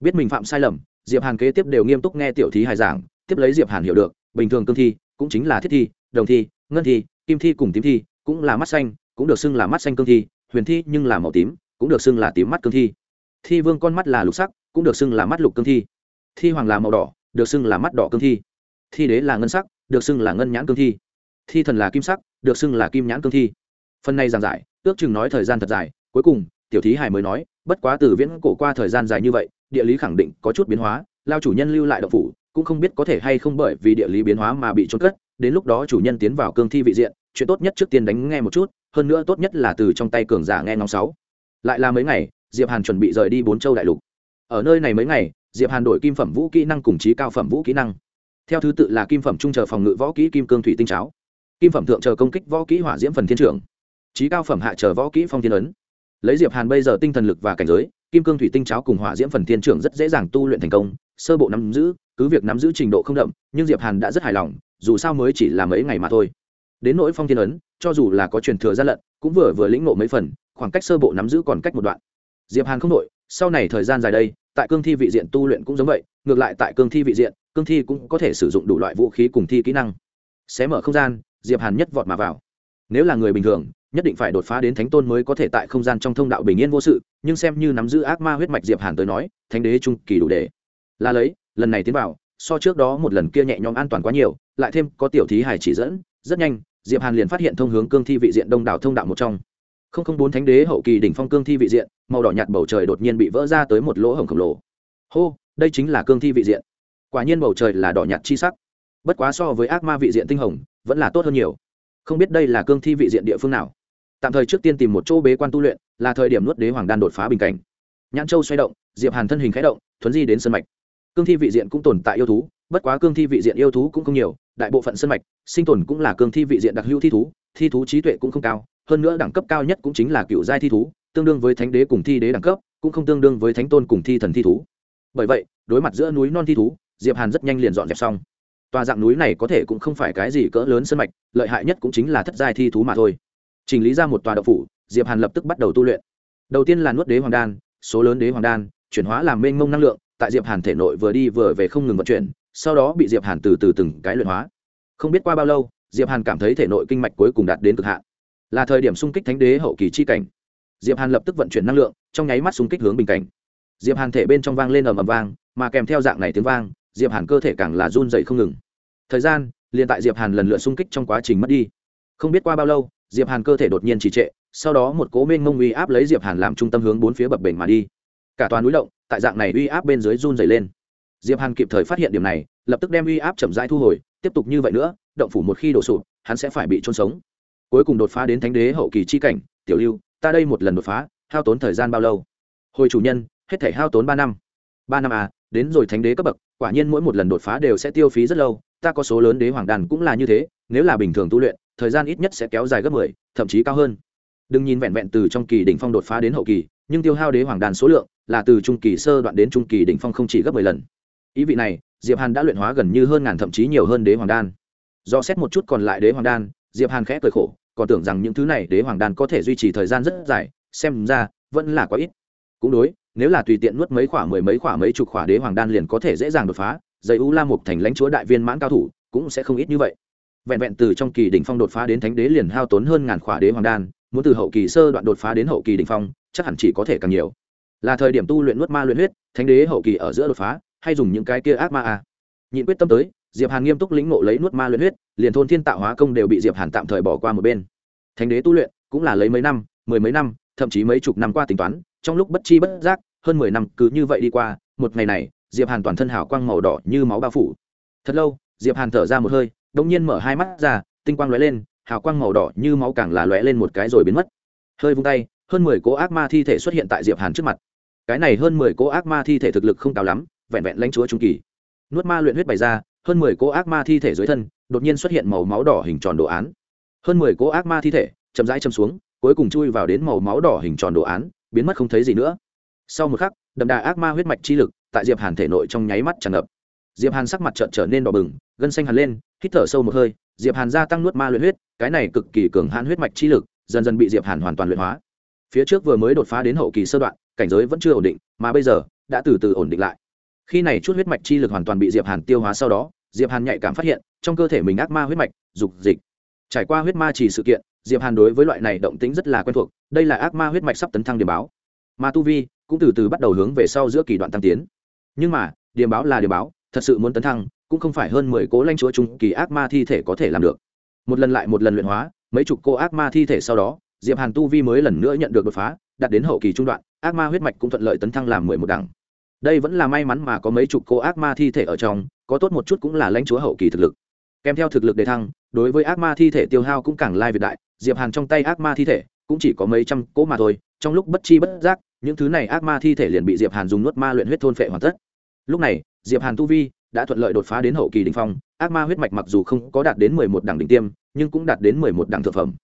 Biết mình phạm sai lầm, diệp hàn kế tiếp đều nghiêm túc nghe tiểu thí hài giảng, tiếp lấy diệp hàn hiểu được, bình thường cương thi, cũng chính là thiết thi, đồng thi, ngân thi, kim thi cùng tím thi, cũng là mắt xanh, cũng được xưng là mắt xanh cương thi, huyền thi nhưng là màu tím, cũng được xưng là tím mắt cương thi. Thi vương con mắt là lục sắc, cũng được xưng là mắt lục cương thi. Thi hoàng là màu đỏ được xưng là mắt đỏ cương thi. Thi đế là ngân sắc, được xưng là ngân nhãn cương thi. Thi thần là kim sắc, được xưng là kim nhãn cương thi. Phần này giảng giải, ước chừng nói thời gian thật dài, cuối cùng, tiểu thí hải mới nói, bất quá từ viễn cổ qua thời gian dài như vậy, địa lý khẳng định có chút biến hóa, lao chủ nhân lưu lại độc phủ, cũng không biết có thể hay không bởi vì địa lý biến hóa mà bị trốn cất, đến lúc đó chủ nhân tiến vào cương thi vị diện, chuyện tốt nhất trước tiên đánh nghe một chút, hơn nữa tốt nhất là từ trong tay cường giả nghe ngóng sáu. Lại là mấy ngày, diệp hàn chuẩn bị rời đi bốn châu đại lục. Ở nơi này mấy ngày diệp hàn đổi kim phẩm vũ kỹ năng cùng trí cao phẩm vũ kỹ năng. Theo thứ tự là kim phẩm trung chờ phòng ngự võ kỹ kim cương thủy tinh cháo. Kim phẩm thượng chờ công kích võ kỹ hỏa diễm phần thiên trưởng. Trí cao phẩm hạ chờ võ kỹ phong thiên ấn. Lấy diệp hàn bây giờ tinh thần lực và cảnh giới, kim cương thủy tinh cháo cùng hỏa diễm phần thiên trưởng rất dễ dàng tu luyện thành công, sơ bộ nắm giữ, cứ việc nắm giữ trình độ không đậm, nhưng diệp hàn đã rất hài lòng, dù sao mới chỉ là mấy ngày mà thôi. Đến nỗi phong thiên ấn, cho dù là có truyền thừa gian lận, cũng vừa vừa lĩnh ngộ mấy phần, khoảng cách sơ bộ nắm giữ còn cách một đoạn. Diệp hàn không đội sau này thời gian dài đây tại cương thi vị diện tu luyện cũng giống vậy, ngược lại tại cương thi vị diện, cương thi cũng có thể sử dụng đủ loại vũ khí cùng thi kỹ năng. Xé mở không gian, diệp hàn nhất vọt mà vào. Nếu là người bình thường, nhất định phải đột phá đến thánh tôn mới có thể tại không gian trong thông đạo bình yên vô sự, nhưng xem như nắm giữ ác ma huyết mạch diệp hàn tới nói, thánh đế trung kỳ đủ để. Là lấy, lần này tiến vào, so trước đó một lần kia nhẹ nhõm an toàn quá nhiều, lại thêm có tiểu thí hải chỉ dẫn, rất nhanh, diệp hàn liền phát hiện thông hướng cương thi vị diện đông đảo thông đạo một trong không không bốn thánh đế hậu kỳ đỉnh phong cương thi vị diện, màu đỏ nhạt bầu trời đột nhiên bị vỡ ra tới một lỗ hổng khổng lồ. Hô, đây chính là cương thi vị diện. Quả nhiên bầu trời là đỏ nhạt chi sắc. Bất quá so với ác ma vị diện tinh hồng, vẫn là tốt hơn nhiều. Không biết đây là cương thi vị diện địa phương nào. Tạm thời trước tiên tìm một chỗ bế quan tu luyện, là thời điểm nuốt đế hoàng đan đột phá bình cảnh. Nhãn châu xoay động, diệp hàn thân hình khẽ động, thuấn di đến sân mạch. Cương thi vị diện cũng tồn tại yêu thú, bất quá cương thi vị diện yêu thú cũng không nhiều, đại bộ phận sân mạch, sinh tồn cũng là cương thi vị diện đặc hữu thi thú thi thú trí tuệ cũng không cao hơn nữa đẳng cấp cao nhất cũng chính là cựu giai thi thú, tương đương với thánh đế cùng thi đế đẳng cấp, cũng không tương đương với thánh tôn cùng thi thần thi thú. Bởi vậy, đối mặt giữa núi non thi thú, diệp hàn rất nhanh liền dọn dẹp xong. Tòa dạng núi này có thể cũng không phải cái gì cỡ lớn sân mạch, lợi hại nhất cũng chính là thất giai thi thú mà thôi. Trình lý ra một tòa đậu phủ, diệp hàn lập tức bắt đầu tu luyện. Đầu tiên là nuốt đế hoàng đan, số lớn đế hoàng đan, chuyển hóa làm mênh mông năng lượng, tại diệp hàn thể nội vừa đi vừa về không ngừng vận chuyển, sau đó bị diệp hàn từ từ từng cái luyện hóa. Không biết qua bao lâu, diệp hàn cảm thấy thể nội kinh mạch cuối cùng đạt đến cực hạn là thời điểm xung kích thánh đế hậu kỳ chi cảnh. Diệp hàn lập tức vận chuyển năng lượng, trong nháy mắt xung kích hướng bình cảnh. Diệp hàn thể bên trong vang lên ầm ầm vang, mà kèm theo dạng này tiếng vang, diệp hàn cơ thể càng là run dậy không ngừng. Thời gian, liền tại diệp hàn lần lượt xung kích trong quá trình mất đi. Không biết qua bao lâu, diệp hàn cơ thể đột nhiên trì trệ, sau đó một cố mênh mông uy áp lấy diệp hàn làm trung tâm hướng bốn phía bập bềnh mà đi. Cả toàn núi động, tại dạng này uy áp bên dưới run dày lên. Diệp hàn kịp thời phát hiện điểm này, lập tức đem uy áp chậm rãi thu hồi, tiếp tục như vậy nữa, động phủ một khi đổ sụp, hắn sẽ phải bị trôn sống cuối cùng đột phá đến thánh đế hậu kỳ chi cảnh, tiểu lưu, ta đây một lần đột phá, hao tốn thời gian bao lâu? Hồi chủ nhân, hết thể hao tốn ba năm. Ba năm à đến rồi thánh đế cấp bậc, quả nhiên mỗi một lần đột phá đều sẽ tiêu phí rất lâu, ta có số lớn đế hoàng đàn cũng là như thế, nếu là bình thường tu luyện, thời gian ít nhất sẽ kéo dài gấp mười, thậm chí cao hơn. Đừng nhìn vẹn vẹn từ trong kỳ đỉnh phong đột phá đến hậu kỳ, nhưng tiêu hao đế hoàng đàn số lượng là từ trung kỳ sơ đoạn đến trung kỳ đỉnh phong không chỉ gấp mười lần. Ý vị này, diệp hàn đã luyện hóa gần như hơn ngàn thậm chí nhiều hơn đế hoàng đan. Do xét một chút còn lại đế hoàng đan diệp hàn khẽ cười khổ, còn tưởng rằng những thứ này đế hoàng đan có thể duy trì thời gian rất dài, xem ra vẫn là quá ít. Cũng đối, nếu là tùy tiện nuốt mấy khỏa mười mấy khỏa mấy chục khỏa đế hoàng đan liền có thể dễ dàng đột phá, dây u la mục thành lãnh chúa đại viên mãn cao thủ, cũng sẽ không ít như vậy. Vẹn vẹn từ trong kỳ đỉnh phong đột phá đến thánh đế liền hao tốn hơn ngàn khỏa đế hoàng đan, muốn từ hậu kỳ sơ đoạn đột phá đến hậu kỳ đỉnh phong, chắc hẳn chỉ có thể càng nhiều. Là thời điểm tu luyện nuốt ma luyện huyết, thánh đế hậu kỳ ở giữa đột phá, hay dùng những cái kia ác ma à. nhịn quyết tâm tới diệp hàn nghiêm túc lĩnh ngộ lấy nuốt ma luyện huyết, liền thôn thiên tạo hóa công đều bị diệp hàn tạm thời bỏ qua một bên. Thánh đế tu luyện cũng là lấy mấy năm, mười mấy năm, thậm chí mấy chục năm qua tính toán, trong lúc bất chi bất giác, hơn mười năm cứ như vậy đi qua, một ngày này, diệp hàn toàn thân hào quang màu đỏ như máu bao phủ. Thật lâu, diệp hàn thở ra một hơi, đột nhiên mở hai mắt ra, tinh quang lóe lên, hào quang màu đỏ như máu càng là lóe lên một cái rồi biến mất. Hơi vung tay, hơn mười cố ác ma thi thể xuất hiện tại diệp hàn trước mặt. Cái này hơn mười cố ác ma thi thể thực lực không cao lắm, vẹn vẹn lãnh chúa trung kỳ. Nuốt ma luyện huyết bày ra hơn mười cô ác ma thi thể dưới thân, đột nhiên xuất hiện màu máu đỏ hình tròn đồ án. Hơn mười cô ác ma thi thể, chậm rãi châm xuống, cuối cùng chui vào đến màu máu đỏ hình tròn đồ án, biến mất không thấy gì nữa. Sau một khắc, đậm đà ác ma huyết mạch chi lực tại diệp hàn thể nội trong nháy mắt tràn ngập. Diệp hàn sắc mặt trợn trở nên đỏ bừng, gân xanh hẳn lên, hít thở sâu một hơi, diệp hàn gia tăng nuốt ma luyện huyết, cái này cực kỳ cường hãn huyết mạch chi lực, dần dần bị diệp hàn hoàn toàn luyện hóa. Phía trước vừa mới đột phá đến hậu kỳ sơ đoạn, cảnh giới vẫn chưa ổn định, mà bây giờ đã từ từ ổn định lại khi này chút huyết mạch chi lực hoàn toàn bị diệp hàn tiêu hóa sau đó, diệp hàn nhạy cảm phát hiện, trong cơ thể mình ác ma huyết mạch, dục dịch. Trải qua huyết ma chỉ sự kiện, diệp hàn đối với loại này động tĩnh rất là quen thuộc, đây là ác ma huyết mạch sắp tấn thăng điểm báo. Mà tu vi cũng từ từ bắt đầu hướng về sau giữa kỳ đoạn tăng tiến. Nhưng mà, điểm báo là điểm báo, thật sự muốn tấn thăng, cũng không phải hơn mười cố lãnh chúa trung kỳ ác ma thi thể có thể làm được. Một lần lại một lần luyện hóa, mấy chục cô ác ma thi thể sau đó, diệp hàn tu vi mới lần nữa nhận được đột phá, đạt đến hậu kỳ trung đoạn, ác ma huyết mạch cũng thuận lợi tấn thăng làm mười một đẳng đây vẫn là may mắn mà có mấy chục cô ác ma thi thể ở trong, có tốt một chút cũng là lãnh chúa hậu kỳ thực lực. Kèm theo thực lực đề thăng, đối với ác ma thi thể tiêu hao cũng càng lai việt đại, diệp hàn trong tay ác ma thi thể cũng chỉ có mấy trăm cỗ mà thôi, trong lúc bất chi bất giác, những thứ này ác ma thi thể liền bị diệp hàn dùng nuốt ma luyện huyết thôn phệ hoàn tất. Lúc này, diệp hàn tu vi đã thuận lợi đột phá đến hậu kỳ đỉnh phong, ác ma huyết mạch mặc dù không có đạt đến mười một đẳng đỉnh tiêm, nhưng cũng đạt đến mười một đẳng thượng phẩm.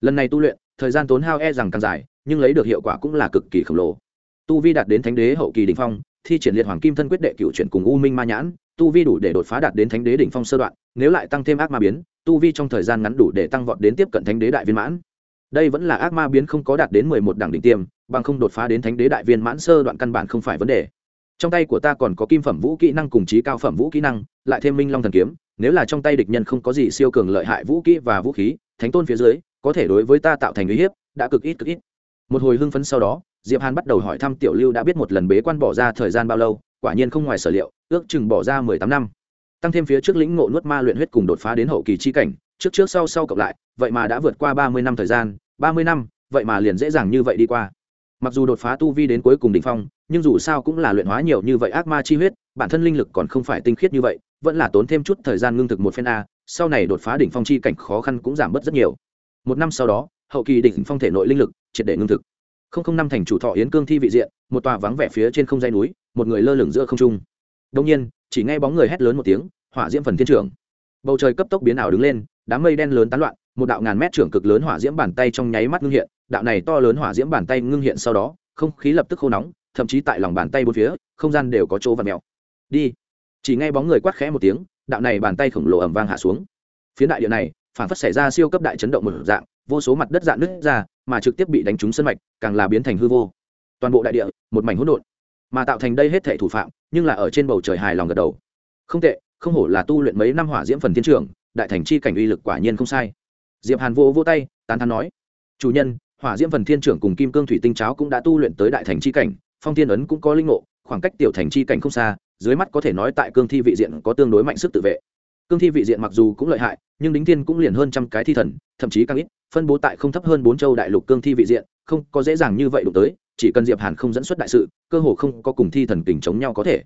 Lần này tu luyện, thời gian tốn hao e rằng càng dài, nhưng lấy được hiệu quả cũng là cực kỳ khổng lồ. Tu vi đạt đến thánh đế hậu kỳ đỉnh phong thi triển liệt hoàng kim thân quyết đệ cựu chuyển cùng u minh ma nhãn, tu vi đủ để đột phá đạt đến thánh đế đỉnh phong sơ đoạn, nếu lại tăng thêm ác ma biến, tu vi trong thời gian ngắn đủ để tăng vọt đến tiếp cận thánh đế đại viên mãn. Đây vẫn là ác ma biến không có đạt đến mười một đẳng đỉnh tiêm, bằng không đột phá đến thánh đế đại viên mãn sơ đoạn căn bản không phải vấn đề. Trong tay của ta còn có kim phẩm vũ kỹ năng cùng trí cao phẩm vũ kỹ năng, lại thêm minh long thần kiếm, nếu là trong tay địch nhân không có gì siêu cường lợi hại vũ kỹ và vũ khí, thánh tôn phía dưới, có thể đối với ta tạo thành uy hiếp, đã cực ít cực ít. Một hồi hưng phấn sau đó diệp hàn bắt đầu hỏi thăm tiểu lưu đã biết một lần bế quan bỏ ra thời gian bao lâu, quả nhiên không ngoài sở liệu, ước chừng bỏ ra mười tám năm. Tăng thêm phía trước lĩnh ngộ nuốt ma luyện huyết cùng đột phá đến hậu kỳ chi cảnh, trước trước sau sau cộng lại, vậy mà đã vượt qua ba mươi năm thời gian, ba mươi năm, vậy mà liền dễ dàng như vậy đi qua. Mặc dù đột phá tu vi đến cuối cùng đỉnh phong, nhưng dù sao cũng là luyện hóa nhiều như vậy ác ma chi huyết, bản thân linh lực còn không phải tinh khiết như vậy, vẫn là tốn thêm chút thời gian ngưng thực một phen a, sau này đột phá đỉnh phong chi cảnh khó khăn cũng giảm bớt rất nhiều. Một năm sau đó, hậu kỳ đỉnh phong thể nội linh lực triệt để ngưng thực không không năm thành chủ thọ yến cương thi vị diện, một tòa vắng vẻ phía trên không dây núi, một người lơ lửng giữa không trung. Đông nhiên, chỉ nghe bóng người hét lớn một tiếng, hỏa diễm phần thiên trưởng. Bầu trời cấp tốc biến ảo đứng lên, đám mây đen lớn tán loạn, một đạo ngàn mét trưởng cực lớn hỏa diễm bàn tay trong nháy mắt ngưng hiện, đạo này to lớn hỏa diễm bàn tay ngưng hiện sau đó, không khí lập tức khô nóng, thậm chí tại lòng bàn tay bốn phía, không gian đều có chỗ và mèo. Đi. Chỉ nghe bóng người quát khẽ một tiếng, đạo này bàn tay khổng lồ ầm vang hạ xuống. Phía đại địa này phản phất xảy ra siêu cấp đại chấn động một dạng, vô số mặt đất dạn nứt ra mà trực tiếp bị đánh trúng sân mạch, càng là biến thành hư vô. Toàn bộ đại địa, một mảnh hỗn độn. Mà tạo thành đây hết thể thủ phạm, nhưng là ở trên bầu trời hài lòng gật đầu. Không tệ, không hổ là tu luyện mấy năm hỏa diễm phần thiên trường, đại thành chi cảnh uy lực quả nhiên không sai. Diệp hàn vô vô tay, tán thán nói, chủ nhân, hỏa diễm phần thiên trưởng cùng kim cương thủy tinh cháo cũng đã tu luyện tới đại thành chi cảnh, phong thiên ấn cũng có linh ngộ, khoảng cách tiểu thành chi cảnh không xa, dưới mắt có thể nói tại cương thi vị diện có tương đối mạnh sức tự vệ. Cương thi vị diện mặc dù cũng lợi hại, nhưng đính thiên cũng liền hơn trăm cái thi thần, thậm chí càng ít phân bố tại không thấp hơn bốn châu đại lục cương thi vị diện, không có dễ dàng như vậy đụng tới, chỉ cần diệp hàn không dẫn xuất đại sự, cơ hồ không có cùng thi thần kình chống nhau có thể.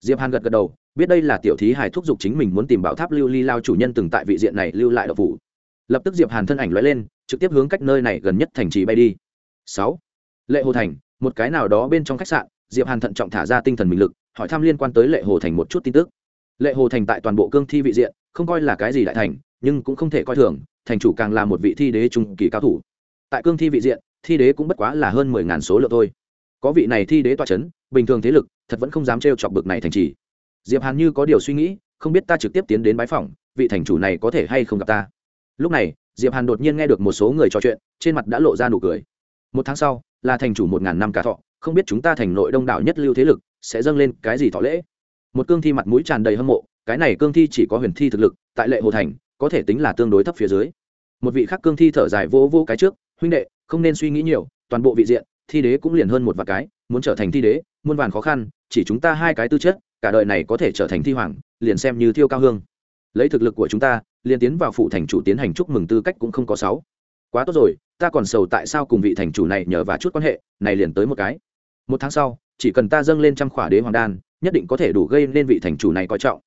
Diệp hàn gật gật đầu, biết đây là tiểu thí hài thúc giục chính mình muốn tìm bảo tháp lưu ly lao chủ nhân từng tại vị diện này lưu lại độc phủ. Lập tức diệp hàn thân ảnh lóe lên, trực tiếp hướng cách nơi này gần nhất thành trì bay đi. Sáu. Lệ hồ thành, một cái nào đó bên trong khách sạn, diệp hàn thận trọng thả ra tinh thần mình lực, hỏi thăm liên quan tới lệ hồ thành một chút tin tức. Lệ hồ thành tại toàn bộ cương thi vị diện, không coi là cái gì đại thành, nhưng cũng không thể coi thường thành chủ càng là một vị thi đế trung kỳ cao thủ. Tại cương thi vị diện, thi đế cũng bất quá là hơn mười ngàn số lượng thôi. Có vị này thi đế toa c h ấ n bình thường thế lực, thật vẫn không dám trêu chọc bực này thành trì. Diệp hàn như có điều suy nghĩ, không biết ta trực tiếp tiến đến bái phỏng, vị thành chủ này có thể hay không gặp ta. Lúc này, diệp hàn đột nhiên nghe được một số người trò chuyện, trên mặt đã lộ ra nụ cười. Một tháng sau, là thành chủ một ngàn năm cả thọ, không biết chúng ta thành nội đông đảo nhất lưu thế lực, sẽ dâng lên cái gì thọ lễ? Một cương thi mặt mũi tràn đầy hâm mộ, cái này cương thi chỉ có huyền thi thực lực, tại lệ hồ thành có thể tính là tương đối thấp phía dưới. Một vị khác cương thi thở dài vô vô cái trước, huynh đệ, không nên suy nghĩ nhiều, toàn bộ vị diện, thi đế cũng liền hơn một vài cái, muốn trở thành thi đế, muôn vàn khó khăn, chỉ chúng ta hai cái tư chất, cả đời này có thể trở thành thi hoàng, liền xem như thiêu cao hương. Lấy thực lực của chúng ta, liền tiến vào phụ thành chủ tiến hành chúc mừng tư cách cũng không có sáu. Quá tốt rồi, ta còn sầu tại sao cùng vị thành chủ này nhờ và chút quan hệ, này liền tới một cái. Một tháng sau, chỉ cần ta dâng lên trăm khỏa đế hoàng đan, nhất định có thể đủ gây nên vị thành chủ này coi trọng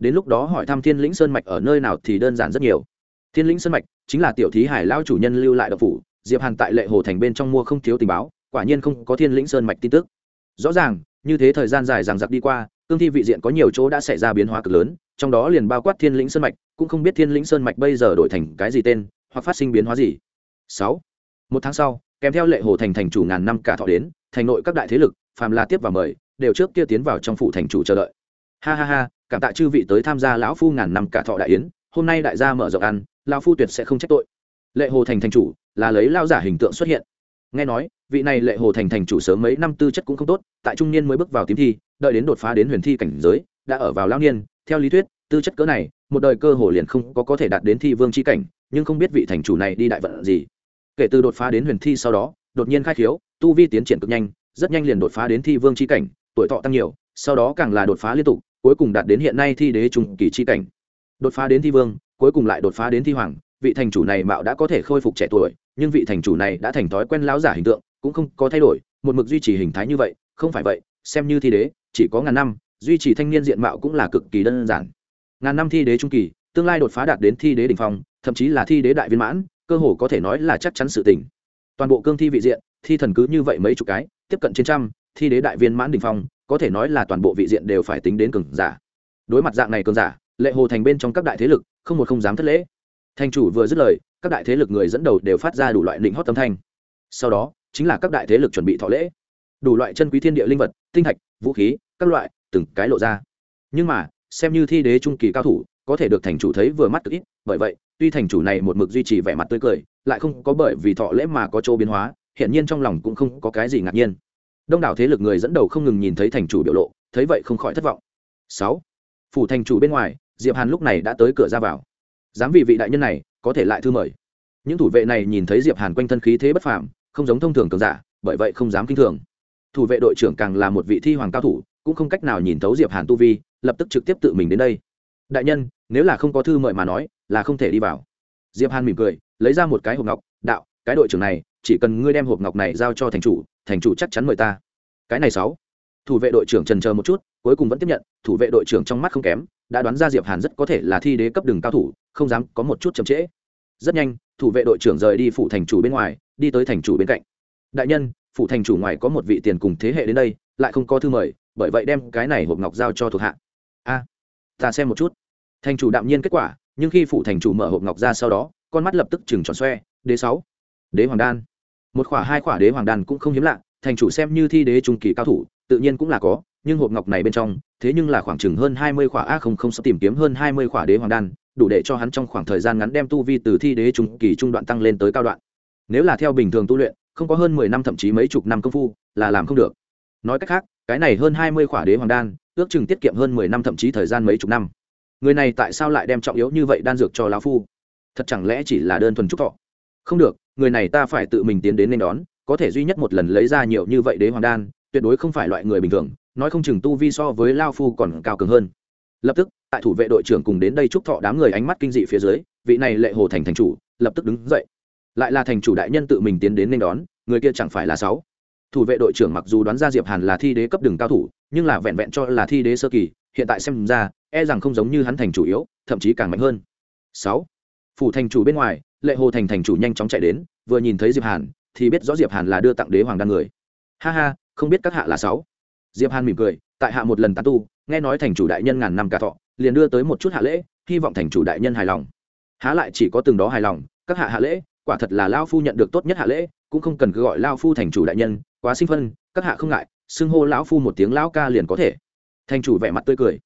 đến lúc đó hỏi thăm thiên lĩnh sơn mạch ở nơi nào thì đơn giản rất nhiều. Thiên lĩnh sơn mạch chính là tiểu thí hải lao chủ nhân lưu lại đậu phủ, diệp hàn tại lệ hồ thành bên trong mua không thiếu tình báo, quả nhiên không có thiên lĩnh sơn mạch tin tức. Rõ ràng, như thế thời gian dài rằng giặc đi qua, cương thi vị diện có nhiều chỗ đã xảy ra biến hóa cực lớn, trong đó liền bao quát thiên lĩnh sơn mạch, cũng không biết thiên lĩnh sơn mạch bây giờ đổi thành cái gì tên, hoặc phát sinh biến hóa gì. Sáu, một tháng sau, kèm theo lệ hồ thành thành chủ ngàn năm cả thọ đến, thành nội các đại thế lực, phàm la tiếp và mời, đều trước kia tiến vào trong phủ thành chủ chờ đợi. Ha ha ha cảm tạ chư vị tới tham gia lão phu ngàn năm cả thọ đại yến, hôm nay đại gia mở rộng ăn, lão phu tuyệt sẽ không trách tội. Lệ hồ thành thành chủ, là lấy lao giả hình tượng xuất hiện. Nghe nói, vị này lệ hồ thành thành chủ sớm mấy năm tư chất cũng không tốt, tại trung niên mới bước vào tím thi, đợi đến đột phá đến huyền thi cảnh giới, đã ở vào lao niên. Theo lý thuyết, tư chất cỡ này, một đời cơ hồ liền không có có thể đạt đến thi vương c h i cảnh, nhưng không biết vị thành chủ này đi đại vận gì. Kể từ đột phá đến huyền thi sau đó, đột nhiên khai khiếu, tu vi tiến triển cực nhanh, rất nhanh liền đột phá đến thi vương c h i cảnh, tuổi thọ tăng nhiều, sau đó càng là đột phá liên tục cuối cùng đạt đến hiện nay thi đế trung kỳ chi cảnh đột phá đến thi vương, cuối cùng lại đột phá đến thi hoàng, vị thành chủ này mạo đã có thể khôi phục trẻ tuổi, nhưng vị thành chủ này đã thành thói quen lão giả hình tượng, cũng không có thay đổi, một mực duy trì hình thái như vậy, không phải vậy, xem như thi đế, chỉ có ngàn năm, duy trì thanh niên diện mạo cũng là cực kỳ đơn giản ngàn năm thi đế trung kỳ, tương lai đột phá đạt đến thi đế đ ỉ n h phong, thậm chí là thi đế đại viên mãn, cơ hồ có thể nói là chắc chắn sự tình. toàn bộ cương thi vị diện, thi thần cứ như vậy mấy chục cái, tiếp cận trên trăm, thi đế đại viên mãn đ ỉ n h phong có thể nói là toàn bộ vị diện đều phải tính đến cường giả. Đối mặt dạng này cường giả, lệ hồ thành bên trong các đại thế lực không một không dám thất lễ. Thành chủ vừa dứt lời, các đại thế lực người dẫn đầu đều phát ra đủ loại định hót tâm thanh. Sau đó, chính là các đại thế lực chuẩn bị thọ lễ. Đủ loại chân quý thiên địa linh vật, tinh thạch, vũ khí, các loại, từng cái lộ ra. Nhưng mà, xem như thi đế trung kỳ cao thủ, có thể được thành chủ thấy vừa mắt cực ít. Bởi vậy, tuy thành chủ này một mực duy trì vẻ mặt tươi cười, lại không có bởi vì thọ lễ mà có chỗ biến hóa hiện nhiên trong lòng cũng không có cái gì ngạc nhiên đông đảo thế lực người dẫn đầu không ngừng nhìn thấy thành chủ biểu lộ, thấy vậy không khỏi thất vọng. Sáu, phủ thành chủ bên ngoài, diệp hàn lúc này đã tới cửa ra vào. Dám vì vị đại nhân này, có thể lại thư mời. Những thủ vệ này nhìn thấy diệp hàn quanh thân khí thế bất phàm, không giống thông thường cường giả, bởi vậy không dám kinh thường. Thủ vệ đội trưởng càng là một vị thi hoàng cao thủ, cũng không cách nào nhìn thấu diệp hàn tu vi, lập tức trực tiếp tự mình đến đây. Đại nhân, nếu là không có thư mời mà nói, là không thể đi vào. Diệp hàn mỉm cười, lấy ra một cái hộp ngọc, đạo, cái đội trưởng này, chỉ cần ngươi đem hộp ngọc này giao cho thành chủ thành chủ chắc chắn mời ta. Cái này sáu. Thủ vệ đội trưởng trần chờ một chút, cuối cùng vẫn tiếp nhận, thủ vệ đội trưởng trong mắt không kém, đã đoán ra diệp hàn rất có thể là thi đế cấp đường cao thủ, không dám có một chút chậm trễ. Rất nhanh, thủ vệ đội trưởng rời đi phủ thành chủ bên ngoài, đi tới thành chủ bên cạnh. Đại nhân, phủ thành chủ ngoài có một vị tiền cùng thế hệ đến đây, lại không có thư mời, bởi vậy đem cái này hộp ngọc giao cho thuộc hạ. A, ta xem một chút. Thành chủ đạm nhiên kết quả, nhưng khi phụ thành chủ mở hộp ngọc ra sau đó, con mắt lập tức chừng tròn xoe, đế sáu. Đế hoàng đan một khỏa hai khỏa đế hoàng đan cũng không hiếm lạ, thành chủ xem như thi đế trung kỳ cao thủ, tự nhiên cũng là có, nhưng hộp ngọc này bên trong, thế nhưng là khoảng chừng hơn hai mươi khỏa a không không sắp tìm kiếm hơn hai mươi khỏa đế hoàng đan, đủ để cho hắn trong khoảng thời gian ngắn đem tu vi từ thi đế trung kỳ trung đoạn tăng lên tới cao đoạn. Nếu là theo bình thường tu luyện, không có hơn mười năm thậm chí mấy chục năm công phu, là làm không được. Nói cách khác, cái này hơn hai mươi khỏa đế hoàng đan, ước chừng tiết kiệm hơn mười năm thậm chí thời gian mấy chục năm. Người này tại sao lại đem trọng yếu như vậy đan dược cho lão phu? Thật chẳng lẽ chỉ là đơn thuần trúc thọ? Không được, người này ta phải tự mình tiến đến nên đón, có thể duy nhất một lần lấy ra nhiều như vậy đế hoàng đan, tuyệt đối không phải loại người bình thường, nói không chừng tu vi so với lao phu còn cao cường hơn. Lập tức, tại thủ vệ đội trưởng cùng đến đây chúc thọ đám người ánh mắt kinh dị phía dưới, vị này lệ hồ thành thành chủ, lập tức đứng dậy. Lại là thành chủ đại nhân tự mình tiến đến nên đón, người kia chẳng phải là sáu. Thủ vệ đội trưởng mặc dù đoán ra diệp hàn là thi đế cấp đường cao thủ, nhưng là vẹn vẹn cho là thi đế sơ kỳ, hiện tại xem ra e rằng không giống như hắn thành chủ yếu, thậm chí càng mạnh hơn. Sáu. Phủ thành chủ bên ngoài lệ hồ thành thành chủ nhanh chóng chạy đến, vừa nhìn thấy diệp hàn, thì biết rõ diệp hàn là đưa tặng đế hoàng đan người. Ha ha, không biết các hạ là sáu. Diệp hàn mỉm cười, tại hạ một lần tán tu, nghe nói thành chủ đại nhân ngàn năm cả thọ, liền đưa tới một chút hạ lễ, hy vọng thành chủ đại nhân hài lòng. Há lại chỉ có từng đó hài lòng, các hạ hạ lễ, quả thật là lao phu nhận được tốt nhất hạ lễ, cũng không cần cứ gọi lao phu thành chủ đại nhân, quá sinh phân, các hạ không ngại, xưng hô lão phu một tiếng lão ca liền có thể. Thành chủ vẻ mặt tươi cười.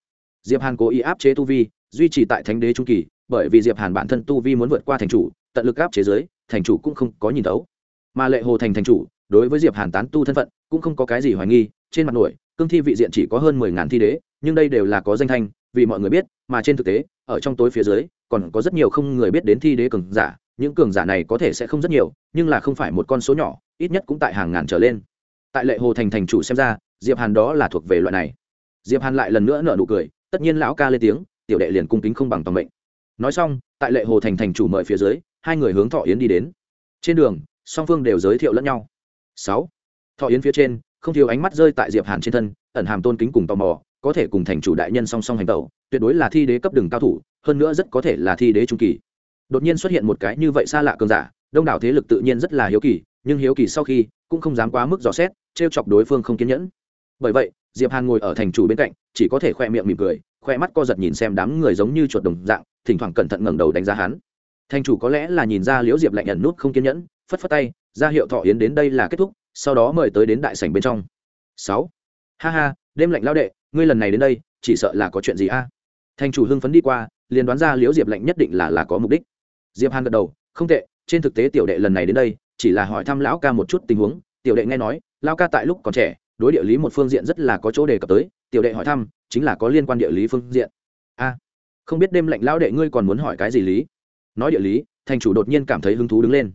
Diệp hàn cố ý áp chế tu vi, duy trì tại thánh đế trung kỳ, bởi vì diệp hàn bản thân tu vi muốn vượt qua thành chủ tận lực áp chế giới thành chủ cũng không có nhìn thấu. Mà lệ hồ thành thành chủ, đối với diệp hàn tán tu thân phận, cũng không có cái gì hoài nghi, trên mặt nổi, cương thi vị diện chỉ có hơn mười ngàn thi đế, nhưng đây đều là có danh thanh, vì mọi người biết, mà trên thực tế, ở trong tối phía dưới, còn có rất nhiều không người biết đến thi đế cường giả, những cường giả này có thể sẽ không rất nhiều, nhưng là không phải một con số nhỏ, ít nhất cũng tại hàng ngàn trở lên. Tại lệ hồ thành thành chủ xem ra, diệp hàn đó là thuộc về loại này. Diệp hàn lại lần nữa nở nụ cười, tất nhiên lão ca lên tiếng, tiểu đệ liền cung kính không bằng toàn mệnh nói xong, tại lệ hồ thành thành chủ mời phía dưới, hai người hướng thọ yến đi đến. Trên đường, song phương đều giới thiệu lẫn nhau. Sáu. Thọ yến phía trên, không thiếu ánh mắt rơi tại diệp hàn trên thân, ẩn hàm tôn kính cùng tò mò, có thể cùng thành chủ đại nhân song song hành tẩu, tuyệt đối là thi đế cấp đường cao thủ, hơn nữa rất có thể là thi đế trung kỳ. Đột nhiên xuất hiện một cái như vậy xa lạ cường giả, đông đảo thế lực tự nhiên rất là hiếu kỳ, nhưng hiếu kỳ sau khi, cũng không dám quá mức dò xét, trêu chọc đối phương không kiên nhẫn. Bởi vậy, diệp hàn ngồi ở thành chủ bên cạnh, chỉ có thể khoe miệng mỉm cười, khoe mắt co giật nhìn xem đám người giống như chuột đồng dạng thỉnh thoảng cẩn thận ngẩng đầu đánh giá hắn. Thành chủ có lẽ là nhìn ra liễu diệp lạnh ẩn nút không kiên nhẫn, phất phất tay, ra hiệu thọ yến đến đây là kết thúc, sau đó mời tới đến đại sảnh bên trong. Sáu. Ha ha, đêm lạnh lao đệ, ngươi lần này đến đây, chỉ sợ là có chuyện gì a? Thành chủ hưng phấn đi qua, liền đoán ra liễu diệp lạnh nhất định là là có mục đích. Diệp hàn gật đầu, không tệ, trên thực tế tiểu đệ lần này đến đây, chỉ là hỏi thăm lão ca một chút tình huống. Tiểu đệ nghe nói, lão ca tại lúc còn trẻ, đối địa lý một phương diện rất là có chỗ đề cập tới, tiểu đệ hỏi thăm, chính là có liên quan địa lý phương diện. A không biết đêm lạnh lão đệ ngươi còn muốn hỏi cái gì lý? Nói địa lý, thành chủ đột nhiên cảm thấy hứng thú đứng lên.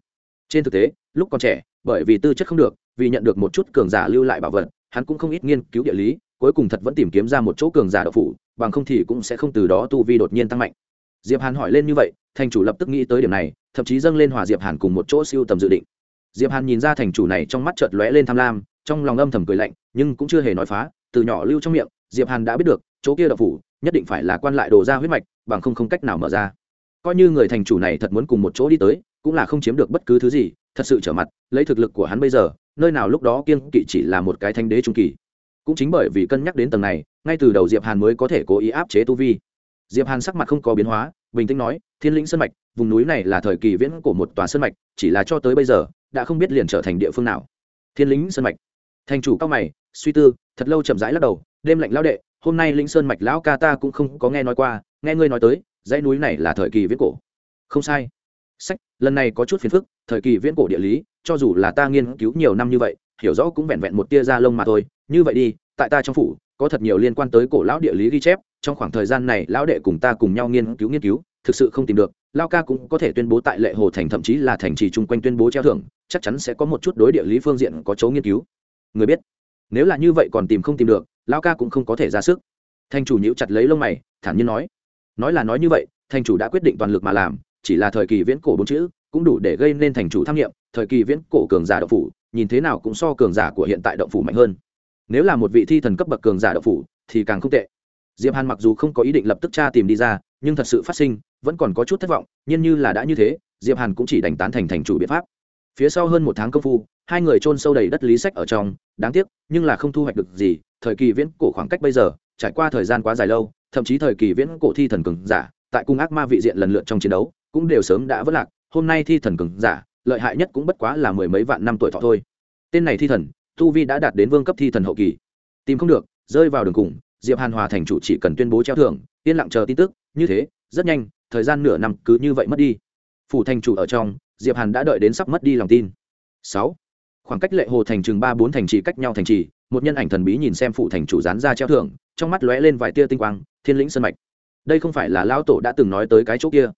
Trên thực tế, lúc còn trẻ, bởi vì tư chất không được, vì nhận được một chút cường giả lưu lại bảo vật, hắn cũng không ít nghiên cứu địa lý, cuối cùng thật vẫn tìm kiếm ra một chỗ cường giả đậu phủ, bằng không thì cũng sẽ không từ đó tu vi đột nhiên tăng mạnh. Diệp hàn hỏi lên như vậy, thành chủ lập tức nghĩ tới điểm này, thậm chí dâng lên hòa diệp hàn cùng một chỗ siêu tầm dự định. Diệp hàn nhìn ra thành chủ này trong mắt chợt lóe lên tham lam, trong lòng âm thầm cười lạnh, nhưng cũng chưa hề nói phá, từ nhỏ lưu trong miệng, diệp hàn đã biết được, chỗ kia đậu phủ nhất định phải là quan lại đồ ra huyết mạch, bằng không không cách nào mở ra. Coi như người thành chủ này thật muốn cùng một chỗ đi tới, cũng là không chiếm được bất cứ thứ gì, thật sự trở mặt, lấy thực lực của hắn bây giờ, nơi nào lúc đó kiên kỵ chỉ là một cái thanh đế trung kỳ. Cũng chính bởi vì cân nhắc đến tầng này, ngay từ đầu diệp hàn mới có thể cố ý áp chế tu vi. Diệp hàn sắc mặt không có biến hóa, bình tĩnh nói, thiên lĩnh sơn mạch, vùng núi này là thời kỳ viễn của một tòa sơn mạch, chỉ là cho tới bây giờ, đã không biết liền trở thành địa phương nào. Thiên lĩnh sơn mạch. Thành chủ cao mày, suy tư, thật lâu chậm rãi lắc đầu, đêm lạnh lao đệ hôm nay lĩnh sơn mạch lão ca ta cũng không có nghe nói qua, nghe ngươi nói tới, dãy núi này là thời kỳ viễn cổ. Không sai. Sách, lần này có chút phiền phức, thời kỳ viễn cổ địa lý, cho dù là ta nghiên cứu nhiều năm như vậy, hiểu rõ cũng vẹn vẹn một tia da lông mà thôi. Như vậy đi, tại ta trong phủ, có thật nhiều liên quan tới cổ lão địa lý ghi chép, trong khoảng thời gian này lão đệ cùng ta cùng nhau nghiên cứu nghiên cứu, thực sự không tìm được lao ca cũng có thể tuyên bố tại lệ hồ thành thậm chí là thành trì chung quanh tuyên bố treo thưởng, chắc chắn sẽ có một chút đối địa lý phương diện có chấu nghiên cứu. Người biết. Nếu là như vậy còn tìm không tìm được Lão ca cũng không có thể ra sức. Thành chủ nhíu chặt lấy lông mày, thản nhiên nói. Nói là nói như vậy thành chủ đã quyết định toàn lực mà làm, chỉ là thời kỳ viễn cổ bốn chữ, cũng đủ để gây nên thành chủ tham nghiệm, thời kỳ viễn cổ cường giả động phủ, nhìn thế nào cũng so cường giả của hiện tại động phủ mạnh hơn. Nếu là một vị thi thần cấp bậc cường giả động phủ, thì càng không tệ. Diệp hàn mặc dù không có ý định lập tức tra tìm đi ra, nhưng thật sự phát sinh, vẫn còn có chút thất vọng, nhưng như là đã như thế, diệp hàn cũng chỉ đành tán thành thành chủ biện pháp. Phía sau hơn một tháng công phu, hai người chôn sâu đầy đất lý sách ở trong đáng tiếc, nhưng là không thu hoạch được gì, thời kỳ viễn cổ khoảng cách bây giờ, trải qua thời gian quá dài lâu, thậm chí thời kỳ viễn cổ thi thần cường giả, tại cung ác ma vị diện lần lượt trong chiến đấu, cũng đều sớm đã vất lạc. Hôm nay thi thần cường giả, lợi hại nhất cũng bất quá là mười mấy vạn năm tuổi thọ thôi. Tên này thi thần, tu vi đã đạt đến vương cấp thi thần hậu kỳ. Tìm không được, rơi vào đường cùng, diệp hàn hòa thành chủ chỉ cần tuyên bố treo thưởng, yên lặng chờ tin tức. Như thế, rất nhanh, thời gian nửa năm cứ như vậy mất đi. Phủ thành chủ ở trong, diệp hàn đã đợi đến sắp mất đi lòng tin. Sáu khoảng cách lệ hồ thành chừng ba bốn thành trì cách nhau thành trì, một nhân ảnh thần bí nhìn xem phụ thành chủ dán ra treo thưởng, trong mắt lóe lên vài tia tinh quang, thiên lĩnh sân mạch. Đây không phải là lão tổ đã từng nói tới cái chỗ kia.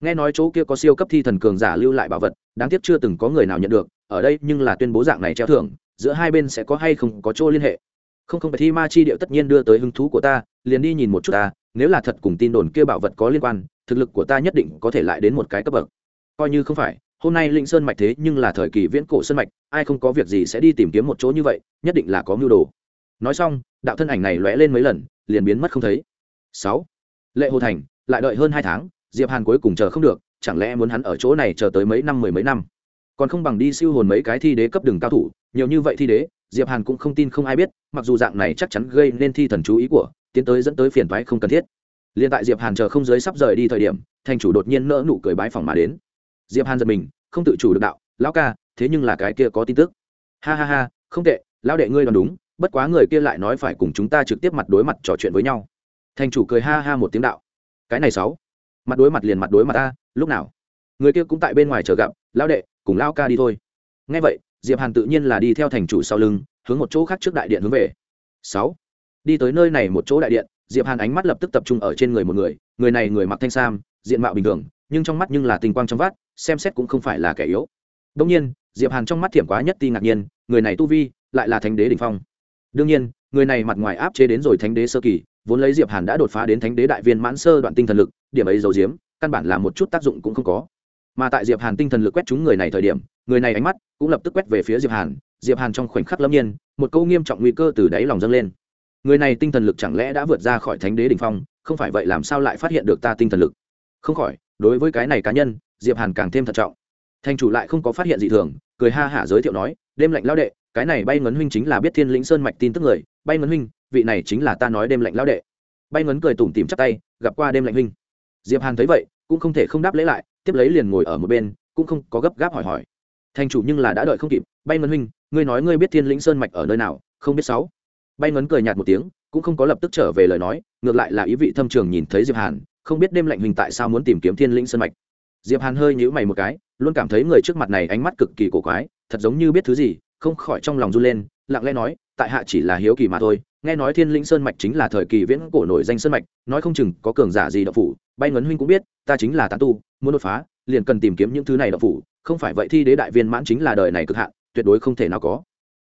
Nghe nói chỗ kia có siêu cấp thi thần cường giả lưu lại bảo vật, đáng tiếc chưa từng có người nào nhận được, ở đây nhưng là tuyên bố dạng này treo thưởng, giữa hai bên sẽ có hay không có chỗ liên hệ. Không không phải thi ma chi điệu tất nhiên đưa tới hứng thú của ta, liền đi nhìn một chút ta, nếu là thật cùng tin đồn kia bảo vật có liên quan, thực lực của ta nhất định có thể lại đến một cái cấp bậc. Coi như không phải hôm nay linh sơn mạch thế nhưng là thời kỳ viễn cổ sơn mạch, ai không có việc gì sẽ đi tìm kiếm một chỗ như vậy, nhất định là có mưu đồ. Nói xong, đạo thân ảnh này lóe lên mấy lần, liền biến mất không thấy. Sáu. Lệ hồ thành, lại đợi hơn hai tháng, diệp hàn cuối cùng chờ không được, chẳng lẽ muốn hắn ở chỗ này chờ tới mấy năm mười mấy năm? Còn không bằng đi siêu hồn mấy cái thi đế cấp đường cao thủ, nhiều như vậy thi đế, diệp hàn cũng không tin không ai biết, mặc dù dạng này chắc chắn gây nên thi thần chú ý của, tiến tới dẫn tới phiền toái không cần thiết. Liên tại diệp hàn chờ không giới sắp rời đi thời điểm, thành chủ đột nhiên nỡ nụ cười bái phòng mà đến diệp hàn giật mình, không tự chủ được đạo, lão ca, thế nhưng là cái kia có tin tức. Ha ha ha, không tệ, lão đệ ngươi đoán đúng, bất quá người kia lại nói phải cùng chúng ta trực tiếp mặt đối mặt trò chuyện với nhau. Thành chủ cười ha ha một tiếng đạo, cái này sáu, mặt đối mặt liền mặt đối mặt ta, lúc nào? Người kia cũng tại bên ngoài chờ gặp, lão đệ, cùng lão ca đi thôi. Nghe vậy, diệp hàn tự nhiên là đi theo thành chủ sau lưng, hướng một chỗ khác trước đại điện hướng về. Sáu, đi tới nơi này một chỗ đại điện, diệp hàn ánh mắt lập tức tập trung ở trên người một người người này người mặc thanh sam, diện mạo bình thường, nhưng trong mắt nhưng là tình quang trong vắt xem xét cũng không phải là kẻ yếu. Đông nhiên, diệp hàn trong mắt thiểm quá nhất ti ngạc nhiên, người này tu vi lại là thánh đế đỉnh phong. Đương nhiên, người này mặt ngoài áp chế đến rồi thánh đế sơ kỳ, vốn lấy diệp hàn đã đột phá đến thánh đế đại viên mãn sơ đoạn tinh thần lực, điểm ấy dầu diếm căn bản là một chút tác dụng cũng không có. Mà tại diệp hàn tinh thần lực quét chúng người này thời điểm, người này ánh mắt cũng lập tức quét về phía diệp hàn diệp hàn trong khoảnh khắc lâm nhiên, một câu nghiêm trọng nguy cơ từ đáy lòng dâng lên. Người này tinh thần lực chẳng lẽ đã vượt ra khỏi thánh đế đỉnh phong, không phải vậy làm sao lại phát hiện được ta tinh thần lực? Không khỏi, đối với cái này cá nhân diệp hàn càng thêm thận trọng. Thành chủ lại không có phát hiện gì thường, cười ha hả giới thiệu nói, đêm lạnh lao đệ, cái này bay ngấn huynh chính là biết thiên lĩnh sơn mạch tin tức người, bay ngấn huynh, vị này chính là ta nói đêm lạnh lao đệ. Bay ngấn cười tủm tìm chắc tay, gặp qua đêm lạnh huynh. Diệp hàn thấy vậy, cũng không thể không đáp lễ lại, tiếp lấy liền ngồi ở một bên, cũng không có gấp gáp hỏi hỏi. Thành chủ nhưng là đã đợi không kịp, bay ngấn huynh, ngươi nói ngươi biết thiên lĩnh sơn mạch ở nơi nào, không biết sáu? Bay ngấn cười nhạt một tiếng, cũng không có lập tức trở về lời nói, ngược lại là ý vị thâm trường nhìn thấy diệp hàn, không biết đêm lạnh huynh tại sao muốn tìm kiếm thiên lĩnh sơn mạch diệp hàn hơi nhíu mày một cái, luôn cảm thấy người trước mặt này ánh mắt cực kỳ cổ quái, thật giống như biết thứ gì, không khỏi trong lòng run lên, lặng lẽ nói, tại hạ chỉ là hiếu kỳ mà thôi, nghe nói thiên Linh sơn mạch chính là thời kỳ viễn cổ nổi danh sơn mạch, nói không chừng có cường giả gì đậu phủ bay ngấn huynh cũng biết, ta chính là tán tu, muốn đột phá, liền cần tìm kiếm những thứ này đậu phủ, không phải vậy thi đế đại viên mãn chính là đời này cực hạn, tuyệt đối không thể nào có.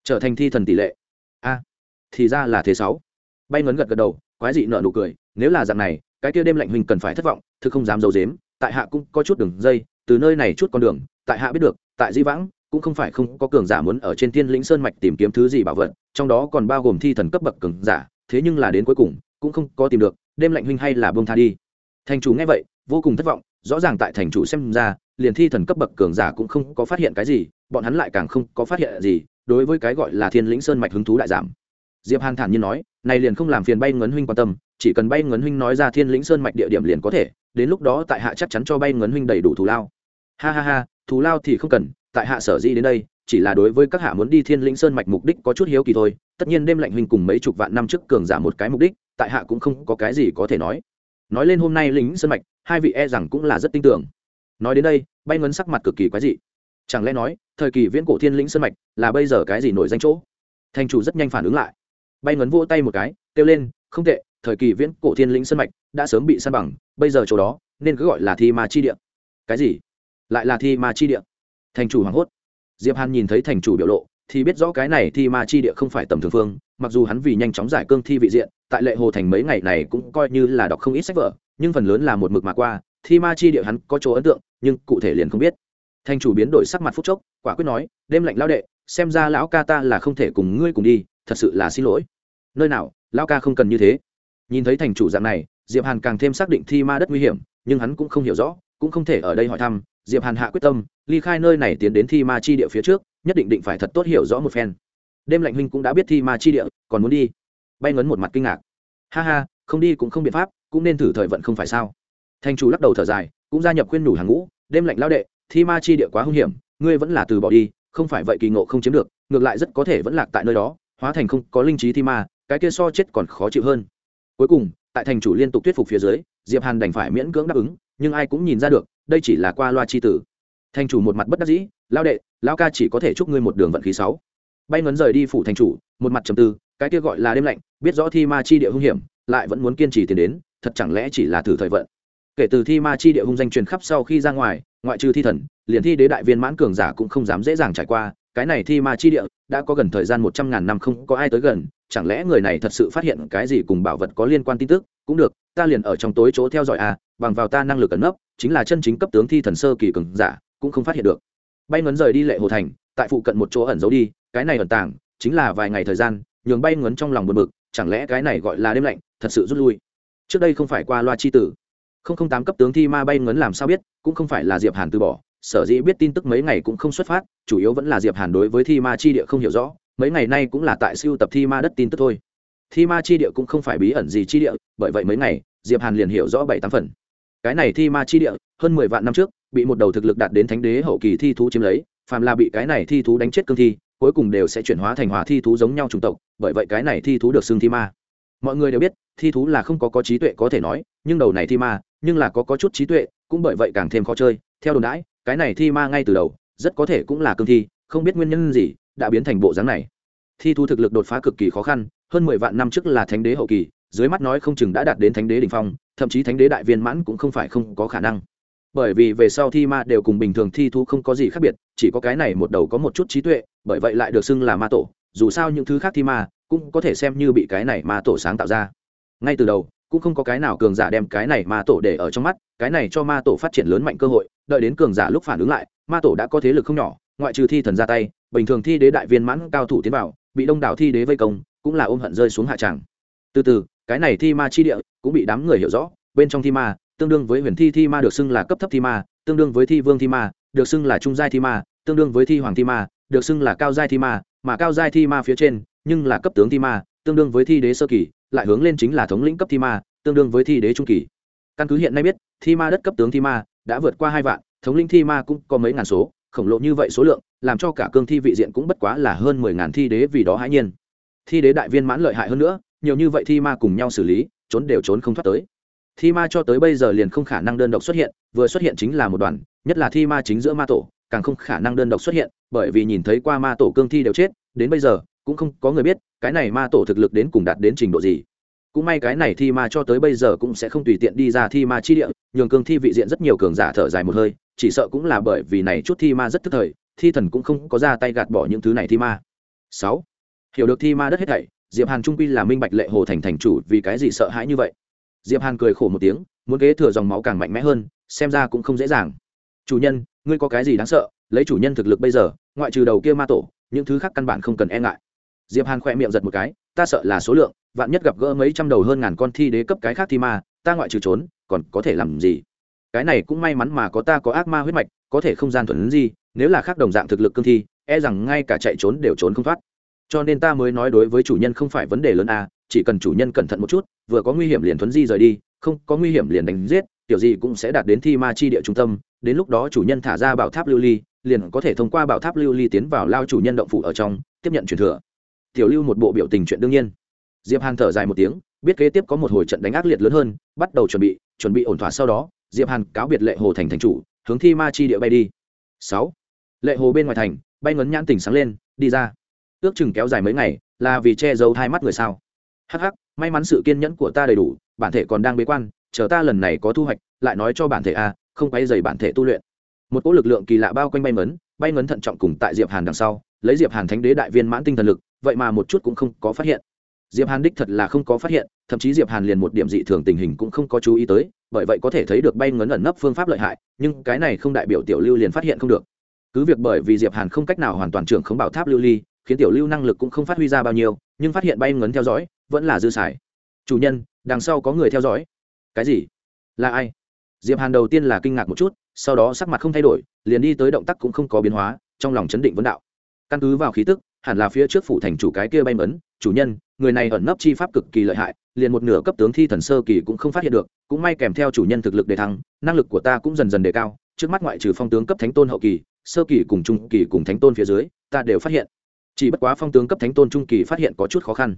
Trở thành thi thần tỷ lệ. A, thì ra là thế sáu. Bay ngấn gật gật đầu, quái dị nợ nụ cười, nếu là dạng này, cái kia đêm lạnh huynh cần phải thất vọng, thực không dám giấu i dếm tại hạ cũng có chút đường dây, từ nơi này chút con đường, tại hạ biết được, tại di vãng, cũng không phải không có cường giả muốn ở trên thiên lĩnh sơn mạch tìm kiếm thứ gì bảo vật, trong đó còn bao gồm thi thần cấp bậc cường giả, thế nhưng là đến cuối cùng, cũng không có tìm được, đêm lạnh huynh hay là bông tha đi. Thành chủ nghe vậy, vô cùng thất vọng, rõ ràng tại thành chủ xem ra, liền thi thần cấp bậc cường giả cũng không có phát hiện cái gì, bọn hắn lại càng không có phát hiện gì, đối với cái gọi là thiên lĩnh sơn mạch hứng thú đại giảm. Diệp hàn thản nhiên nói, này liền không làm phiền bay ngấn huynh quan tâm, chỉ cần bay ngấn huynh nói ra thiên lĩnh sơn mạch địa điểm liền có thể đến lúc đó tại hạ chắc chắn cho bay ngấn huynh đầy đủ thù lao. Ha ha ha, thù lao thì không cần, tại hạ sở di đến đây, chỉ là đối với các hạ muốn đi thiên lĩnh sơn mạch mục đích có chút hiếu kỳ thôi. Tất nhiên đêm lạnh huynh cùng mấy chục vạn năm trước cường giả một cái mục đích, tại hạ cũng không có cái gì có thể nói. Nói lên hôm nay lính sơn mạch, hai vị e rằng cũng là rất tin tưởng. Nói đến đây, bay ngấn sắc mặt cực kỳ quái dị. Chẳng lẽ nói, thời kỳ viễn cổ thiên lĩnh sơn mạch là bây giờ cái gì nổi danh chỗ? Thành chủ rất nhanh phản ứng lại. Bay ngấn vỗ tay một cái, kêu lên, không tệ, thời kỳ viễn cổ thiên lĩnh sơn mạch đã sớm bị săn bằng bây giờ chỗ đó, nên cứ gọi là thi ma chi địa. Cái gì? Lại là thi ma chi địa? Thành chủ hoảng hốt. Diệp hàn nhìn thấy thành chủ biểu lộ, thì biết rõ cái này thi ma chi địa không phải tầm thường phương, mặc dù hắn vì nhanh chóng giải cương thi vị diện, tại lệ hồ thành mấy ngày này cũng coi như là đọc không ít sách vở, nhưng phần lớn là một mực mà qua, thi ma chi địa hắn có chỗ ấn tượng, nhưng cụ thể liền không biết. Thành chủ biến đổi sắc mặt phút chốc, quả quyết nói, đêm lạnh lao đệ, xem ra lão ca ta là không thể cùng ngươi cùng đi, thật sự là xin lỗi. Nơi nào? Lão ca không cần như thế. Nhìn thấy thành chủ dạng này diệp hàn càng thêm xác định thi ma đất nguy hiểm, nhưng hắn cũng không hiểu rõ, cũng không thể ở đây hỏi thăm. Diệp hàn hạ quyết tâm, ly khai nơi này tiến đến thi ma chi địa phía trước, nhất định định phải thật tốt hiểu rõ một phen. Đêm lạnh huynh cũng đã biết thi ma chi địa, còn muốn đi. Bay ngấn một mặt kinh ngạc. Ha ha, không đi cũng không biện pháp, cũng nên thử thời vận không phải sao? Thành chủ lắc đầu thở dài, cũng gia nhập khuyên nhủ hàng ngũ. Đêm lạnh lao đệ, thi ma chi địa quá hung hiểm, ngươi vẫn là từ bỏ đi, không phải vậy kỳ ngộ không chiếm được, ngược lại rất có thể vẫn lạc tại nơi đó, hóa thành không có linh trí thi ma, cái kia so chết còn khó chịu hơn. Cuối cùng tại thành chủ liên tục thuyết phục phía dưới, diệp hàn đành phải miễn cưỡng đáp ứng, nhưng ai cũng nhìn ra được, đây chỉ là qua loa chi tử. Thành chủ một mặt bất đắc dĩ lao đệ lao ca chỉ có thể chúc ngươi một đường vận khí sáu. Bay ngấn rời đi phủ thành chủ, một mặt trầm tư, cái kia gọi là đêm lạnh, biết rõ thi ma chi địa hung hiểm, lại vẫn muốn kiên trì tiến đến, thật chẳng lẽ chỉ là thử thời vận. Kể từ thi ma chi địa hung danh truyền khắp sau khi ra ngoài, ngoại trừ thi thần, liền thi đế đại viên mãn cường giả cũng không dám dễ dàng trải qua, cái này thi ma chi địa, đã có gần thời gian một trăm ngàn năm không có ai tới gần chẳng lẽ người này thật sự phát hiện cái gì cùng bảo vật có liên quan tin tức? Cũng được, ta liền ở trong tối chỗ theo dõi à bằng vào ta năng lực ẩn nấp, chính là chân chính cấp tướng thi thần sơ kỳ cường giả, cũng không phát hiện được. Bay ngấn rời đi lệ hồ thành, tại phụ cận một chỗ ẩn giấu đi, cái này ẩn tàng, chính là vài ngày thời gian, nhường bay ngấn trong lòng buồn bực, chẳng lẽ cái này gọi là đêm lạnh, thật sự rút lui? Trước đây không phải qua loa chi tử. Không không tám cấp tướng thi ma bay ngấn làm sao biết, cũng không phải là diệp hàn từ bỏ, sở dĩ biết tin tức mấy ngày cũng không xuất phát, chủ yếu vẫn là diệp hàn đối với thi ma chi địa không hiểu rõ mấy ngày nay cũng là tại siêu tập thi ma đất tin tức thôi. Thi ma chi địa cũng không phải bí ẩn gì chi địa, bởi vậy mấy ngày, diệp hàn liền hiểu rõ bảy tám phần. Cái này thi ma chi địa, hơn mười vạn năm trước, bị một đầu thực lực đạt đến thánh đế hậu kỳ thi thú chiếm lấy, phàm là bị cái này thi thú đánh chết cương thi, cuối cùng đều sẽ chuyển hóa thành hòa thi thú giống nhau chủng tộc, bởi vậy cái này thi thú được xưng thi ma. Mọi người đều biết, thi thú là không có có trí tuệ có thể nói, nhưng đầu này thi ma, nhưng là có có chút trí tuệ, cũng bởi vậy càng thêm khó chơi. Theo đồn đãi, cái này thi ma ngay từ đầu, rất có thể cũng là cương thi, không biết nguyên nhân gì đã biến thành bộ dáng này. Thi thu thực lực đột phá cực kỳ khó khăn, hơn mười vạn năm trước là thánh đế hậu kỳ, dưới mắt nói không chừng đã đạt đến thánh đế đ ỉ n h phong, thậm chí thánh đế đại viên mãn cũng không phải không có khả năng. Bởi vì về sau thi ma đều cùng bình thường thi thú không có gì khác biệt, chỉ có cái này một đầu có một chút trí tuệ, bởi vậy lại được xưng là ma tổ, dù sao những thứ khác thi ma cũng có thể xem như bị cái này ma tổ sáng tạo ra. Ngay từ đầu, cũng không có cái nào cường giả đem cái này ma tổ để ở trong mắt, cái này cho ma tổ phát triển lớn mạnh cơ hội, đợi đến cường giả lúc phản ứng lại, ma tổ đã có thế lực không nhỏ ngoại trừ thi thần ra tay, bình thường thi đế đại viên mãn cao thủ tiến vào, bị đông đảo thi đế vây công, cũng là ôm hận rơi xuống hạ tràng. Từ từ, cái này thi ma chi địa cũng bị đám người hiểu rõ, bên trong thi ma, tương đương với huyền thi thi ma được xưng là cấp thấp thi ma, tương đương với thi vương thi ma, được xưng là trung giai thi ma, tương đương với thi hoàng thi ma, được xưng là cao giai thi ma, mà cao giai thi ma phía trên, nhưng là cấp tướng thi ma, tương đương với thi đế sơ kỳ, lại hướng lên chính là thống lĩnh cấp thi ma, tương đương với thi đế trung kỳ. Căn cứ hiện nay biết, thi ma đất cấp tướng thi ma đã vượt qua hai vạn, thống lĩnh thi ma cũng có mấy ngàn số khổng lồ như vậy số lượng, làm cho cả cương thi vị diện cũng bất quá là hơn mười ngàn thi đế vì đó hãi nhiên. Thi đế đại viên mãn lợi hại hơn nữa, nhiều như vậy thi ma cùng nhau xử lý, trốn đều trốn không thoát tới. Thi ma cho tới bây giờ liền không khả năng đơn độc xuất hiện, vừa xuất hiện chính là một đoàn, nhất là thi ma chính giữa ma tổ, càng không khả năng đơn độc xuất hiện, bởi vì nhìn thấy qua ma tổ cương thi đều chết, đến bây giờ, cũng không có người biết, cái này ma tổ thực lực đến cùng đạt đến trình độ gì cũng may cái này thi ma cho tới bây giờ cũng sẽ không tùy tiện đi ra thi ma chi địa, nhường cương thi vị diện rất nhiều cường giả thở dài một hơi, chỉ sợ cũng là bởi vì này chút thi ma rất tức thời, thi thần cũng không có ra tay gạt bỏ những thứ này thi ma. Sáu, hiểu được thi ma đất hết thảy, diệp hàn trung quy là minh bạch lệ hồ thành thành chủ vì cái gì sợ hãi như vậy. Diệp hàn cười khổ một tiếng, muốn kế thừa dòng máu càng mạnh mẽ hơn, xem ra cũng không dễ dàng. Chủ nhân, ngươi có cái gì đáng sợ, lấy chủ nhân thực lực bây giờ, ngoại trừ đầu kia ma tổ, những thứ khác căn bản không cần e ngại. Diệp hàn khỏe miệng giật một cái, ta sợ là số lượng vạn nhất gặp gỡ mấy trăm đầu hơn ngàn con thi đế cấp cái khác thi ma ta ngoại trừ trốn, còn có thể làm gì? Cái này cũng may mắn mà có ta có ác ma huyết mạch, có thể không gian thuần gì, nếu là khác đồng dạng thực lực cương thi e rằng ngay cả chạy trốn đều trốn không thoát. Cho nên ta mới nói đối với chủ nhân không phải vấn đề lớn a chỉ cần chủ nhân cẩn thận một chút, vừa có nguy hiểm liền thuấn di rời đi, không có nguy hiểm liền đánh giết tiểu gì cũng sẽ đạt đến thi ma chi địa trung tâm, đến lúc đó chủ nhân thả ra bảo tháp lưu ly, liền có thể thông qua bảo tháp lưu ly tiến vào lao chủ nhân động phủ ở trong, tiếp nhận truyền thừa. Tiểu lưu một bộ biểu tình chuyện đương nhiên diệp hàn thở dài một tiếng, biết kế tiếp có một hồi trận đánh ác liệt lớn hơn, bắt đầu chuẩn bị chuẩn bị ổn thỏa sau đó, diệp hàn cáo biệt lệ hồ thành thành chủ, hướng thi ma chi địa bay đi. Sáu. Lệ hồ bên ngoài thành, bay ngấn nhãn tỉnh sáng lên, đi ra. Ước chừng kéo dài mấy ngày, là vì che giấu hai mắt người sao. Hắc hắc, may mắn sự kiên nhẫn của ta đầy đủ, bản thể còn đang bế quan, chờ ta lần này có thu hoạch, lại nói cho bản thể a, không quay dày bản thể tu luyện. Một cỗ lực lượng kỳ lạ bao quanh bay ngấn bay ngấn thận trọng cùng tại diệp hàn đằng sau, lấy diệp hàn thánh đế đại viên mãn tinh thần lực, vậy mà một chút cũng không có phát hiện diệp hàn đích thật là không có phát hiện, thậm chí diệp hàn liền một điểm dị thường tình hình cũng không có chú ý tới, bởi vậy có thể thấy được bay ngấn ẩn nấp phương pháp lợi hại, nhưng cái này không đại biểu tiểu lưu liền phát hiện không được. Cứ việc bởi vì diệp hàn không cách nào hoàn toàn trưởng khống bảo tháp lưu ly, khiến tiểu lưu năng lực cũng không phát huy ra bao nhiêu, nhưng phát hiện bay ngấn theo dõi, vẫn là dư xài. Chủ nhân, đằng sau có người theo dõi. Cái gì? Là ai? Diệp hàn đầu tiên là kinh ngạc một chút, sau đó sắc mặt không thay đổi, liền đi tới động tác cũng không có biến hóa, trong lòng chấn định vấn đạo. Căn cứ vào khí tức, hẳn là phía trước phủ thành chủ cái kia bay mấn chủ nhân người này ẩn nấp chi pháp cực kỳ lợi hại, liền một nửa cấp tướng thi thần sơ kỳ cũng không phát hiện được, cũng may kèm theo chủ nhân thực lực đề thăng, năng lực của ta cũng dần dần đề cao, trước mắt ngoại trừ phong tướng cấp thánh tôn hậu kỳ, sơ kỳ cùng trung kỳ cùng thánh tôn phía dưới, ta đều phát hiện. Chỉ bất quá phong tướng cấp thánh tôn trung kỳ phát hiện có chút khó khăn.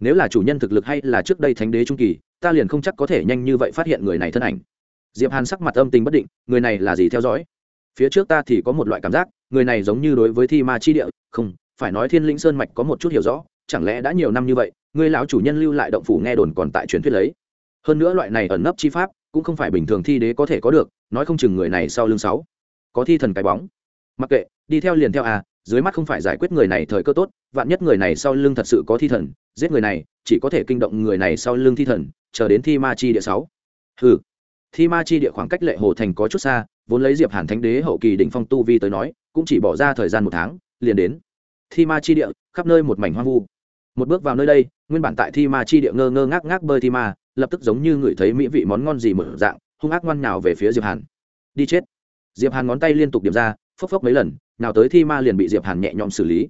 Nếu là chủ nhân thực lực hay là trước đây thánh đế trung kỳ, ta liền không chắc có thể nhanh như vậy phát hiện người này thân ảnh. Diệp hàn sắc mặt âm tình bất định, người này là gì theo dõi? Phía trước ta thì có một loại cảm giác, người này giống như đối với thi ma chi địa, không, phải nói thiên linh sơn mạch có một chút hiểu rõ chẳng lẽ đã nhiều năm như vậy người lão chủ nhân lưu lại động phủ nghe đồn còn tại truyền thuyết lấy. Hơn nữa loại này ẩn nấp chi pháp cũng không phải bình thường thi đế có thể có được, nói không chừng người này sau lưng sáu có thi thần cái bóng. Mặc kệ, đi theo liền theo à dưới mắt không phải giải quyết người này thời cơ tốt, vạn nhất người này sau lưng thật sự có thi thần, giết người này, chỉ có thể kinh động người này sau lưng thi thần, chờ đến thi ma chi địa sáu. Ừ thi ma chi địa khoảng cách lệ hồ thành có chút xa, vốn lấy diệp hàn thánh đế hậu kỳ đỉnh phong tu vi tới nói, cũng chỉ bỏ ra thời gian một tháng, liền đến thi ma chi địa, khắp nơi một mảnh hoang vu. Một bước vào nơi đây, nguyên bản tại thi ma chi địa ngơ ngơ ngác ngác bơi thi ma, lập tức giống như ngửi thấy mỹ vị món ngon gì mở dạng, hung ác ngoan nào về phía diệp hàn. Đi chết. Diệp hàn ngón tay liên tục điểm ra, phốc phốc mấy lần, nào tới thi ma liền bị diệp hàn nhẹ nhõm xử lý.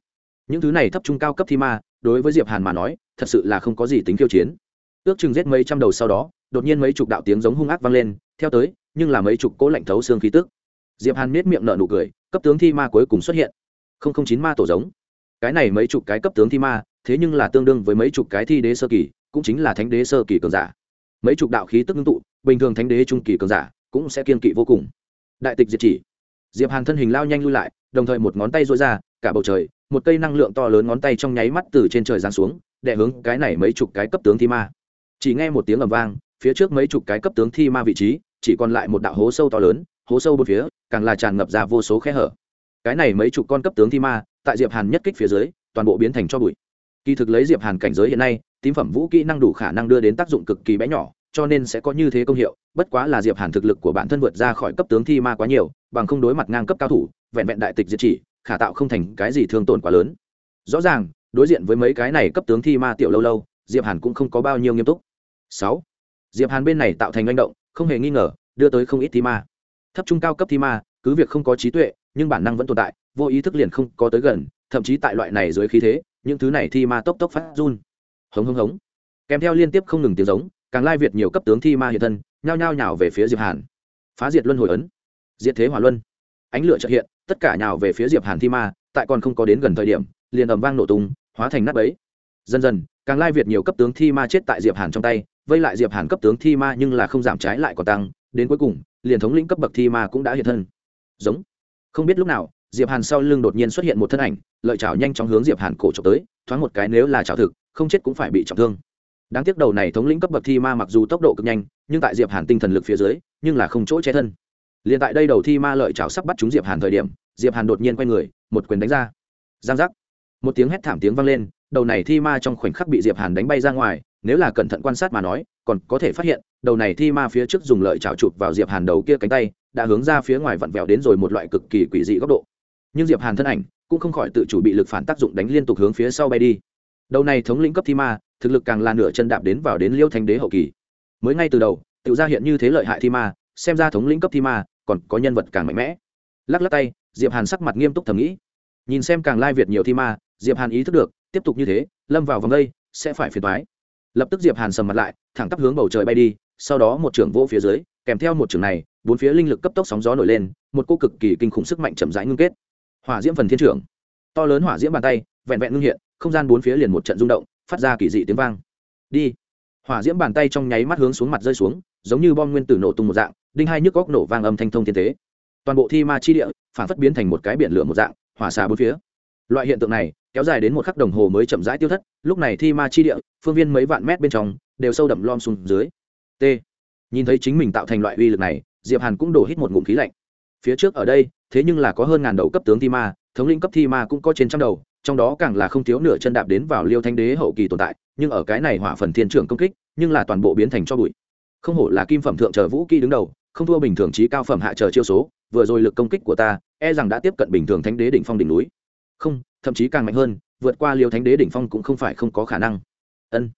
Những thứ này thấp trung cao cấp thi ma, đối với diệp hàn mà nói, thật sự là không có gì tính khiêu chiến. Ước chừng giết mấy trăm đầu sau đó, đột nhiên mấy chục đạo tiếng giống hung ác vang lên, theo tới, nhưng là mấy chục cỗ lạnh thấu xương khí tức. Diệp hàn nết miệng nở nụ cười, cấp tướng thi ma cuối cùng xuất hiện. Không không chín ma tổ giống cái này mấy chục cái cấp tướng thi ma, thế nhưng là tương đương với mấy chục cái thi đế sơ kỳ, cũng chính là thánh đế sơ kỳ cường giả. Mấy chục đạo khí tức ngưng tụ, bình thường thánh đế trung kỳ cường giả cũng sẽ kiên kỵ vô cùng. Đại tịch diệt chỉ. Diệp hàn thân hình lao nhanh lui lại, đồng thời một ngón tay dối ra, cả bầu trời, một cây năng lượng to lớn ngón tay trong nháy mắt từ trên trời giáng xuống đệ hướng cái này mấy chục cái cấp tướng thi ma. Chỉ nghe một tiếng ầm vang, phía trước mấy chục cái cấp tướng thi ma vị trí, chỉ còn lại một đạo hố sâu to lớn, hố sâu bốn phía, càng là tràn ngập ra vô số khe hở cái này mấy chục con cấp tướng thi ma, tại diệp hàn nhất kích phía dưới, toàn bộ biến thành cho bụi. Kỳ thực lấy diệp hàn cảnh giới hiện nay, tím phẩm vũ kỹ năng đủ khả năng đưa đến tác dụng cực kỳ bé nhỏ, cho nên sẽ có như thế công hiệu, bất quá là diệp hàn thực lực của bản thân vượt ra khỏi cấp tướng thi ma quá nhiều, bằng không đối mặt ngang cấp cao thủ, vẹn vẹn đại tịch diệt chỉ, khả tạo không thành cái gì thương tổn quá lớn. Rõ ràng, đối diện với mấy cái này cấp tướng thi ma tiểu lâu lâu, diệp hàn cũng không có bao nhiêu nghiêm túc. Sáu, diệp hàn bên này tạo thành manh động, không hề nghi ngờ, đưa tới không ít thi ma. Thấp trung cao cấp thi ma, cứ việc không có trí tuệ nhưng bản năng vẫn tồn tại, vô ý thức liền không có tới gần, thậm chí tại loại này dưới khí thế, những thứ này thi ma tốc tốc phát run. Hống hống hống. Kèm theo liên tiếp không ngừng tiếng giống, càng lai việt nhiều cấp tướng thi ma hiện thân, nhao nhao nhào về phía diệp hàn. Phá diệt luân hồi ấn. Diệt thế hỏa luân. Ánh lửa chợt hiện, tất cả nhào về phía diệp hàn thi ma, tại còn không có đến gần thời điểm, liền ầm vang nổ tung, hóa thành nát bấy. Dần dần, càng lai việt nhiều cấp tướng thi ma chết tại diệp hàn trong tay, vây lại diệp hàn cấp tướng thi ma nhưng là không giảm trái lại còn tăng, đến cuối cùng, liền thống lĩnh cấp bậc thi ma cũng đã hiện thân. Giống không biết lúc nào, diệp hàn sau lưng đột nhiên xuất hiện một thân ảnh, lợi chảo nhanh chóng hướng diệp hàn cổ trộm tới, thoáng một cái nếu là chảo thực, không chết cũng phải bị trọng thương. Đáng tiếc đầu này thống lĩnh cấp bậc thi ma mặc dù tốc độ cực nhanh, nhưng tại diệp hàn tinh thần lực phía dưới, nhưng là không chỗ che thân. Liền tại đây đầu thi ma lợi chảo sắp bắt chúng diệp hàn thời điểm, diệp hàn đột nhiên quay người, một quyền đánh ra. Giang giác. Một tiếng hét thảm tiếng vang lên, đầu này thi ma trong khoảnh khắc bị diệp hàn đánh bay ra ngoài, nếu là cẩn thận quan sát mà nói, còn có thể phát hiện, đầu này thi ma phía trước dùng lợi chảo chụp vào diệp hàn đầu kia cánh tay đã hướng ra phía ngoài vặn vẹo đến rồi một loại cực kỳ quỷ dị góc độ. Nhưng diệp hàn thân ảnh cũng không khỏi tự chủ bị lực phản tác dụng đánh liên tục hướng phía sau bay đi. Đầu này thống lĩnh cấp thi ma, thực lực càng là nửa chân đạp đến vào đến liêu thanh đế hậu kỳ. Mới ngay từ đầu tự ra hiện như thế lợi hại thi ma, xem ra thống lĩnh cấp thi ma còn có nhân vật càng mạnh mẽ. Lắc lắc tay, diệp hàn sắc mặt nghiêm túc thầm nghĩ. Nhìn xem càng lai việt nhiều thi ma, diệp hàn ý thức được, tiếp tục như thế, lâm vào vòng đây, sẽ phải phiền toái. Lập tức diệp hàn sầm mặt lại, thẳng tắp hướng bầu trời bay đi, sau đó một trưởng vỗ phía dưới kèm theo một trường này, bốn phía linh lực cấp tốc sóng gió nổi lên, một cô cực kỳ kinh khủng sức mạnh chậm rãi ngưng kết. Hỏa diễm phần thiên trưởng. To lớn hỏa diễm bàn tay, vẹn vẹn ngưng hiện, không gian bốn phía liền một trận rung động, phát ra kỳ dị tiếng vang. Đi. Hỏa diễm bàn tay trong nháy mắt hướng xuống mặt rơi xuống, giống như bom nguyên tử nổ tung một dạng, đinh hai nhức góc nổ vang âm thanh thông thiên tế toàn bộ thi ma chi địa, phản phất biến thành một cái biển lửa một dạng, hỏa xà bốn phía. Loại hiện tượng này, kéo dài đến một khắc đồng hồ mới chậm rãi tiêu thất, lúc này thi ma chi địa, phương viên mấy vạn mét bên trong, đều sâu đậm lom xuống dưới. T nhìn thấy chính mình tạo thành loại uy lực này, diệp hàn cũng đổ hít một ngụm khí lạnh. Phía trước ở đây, thế nhưng là có hơn ngàn đầu cấp tướng thi ma, thống lĩnh cấp thi ma cũng có trên trăm đầu, trong đó càng là không thiếu nửa chân đạp đến vào liêu thanh đế hậu kỳ tồn tại, nhưng ở cái này hỏa phần thiên trưởng công kích, nhưng là toàn bộ biến thành cho bụi. Không hổ là kim phẩm thượng chờ vũ kỹ đứng đầu, không thua bình thường trí cao phẩm hạ chờ chiêu số, vừa rồi lực công kích của ta e rằng đã tiếp cận bình thường thánh đế đỉnh phong đỉnh núi. Không, thậm chí càng mạnh hơn, vượt qua liêu thánh đế đỉnh phong cũng không phải không có khả năng. Ân.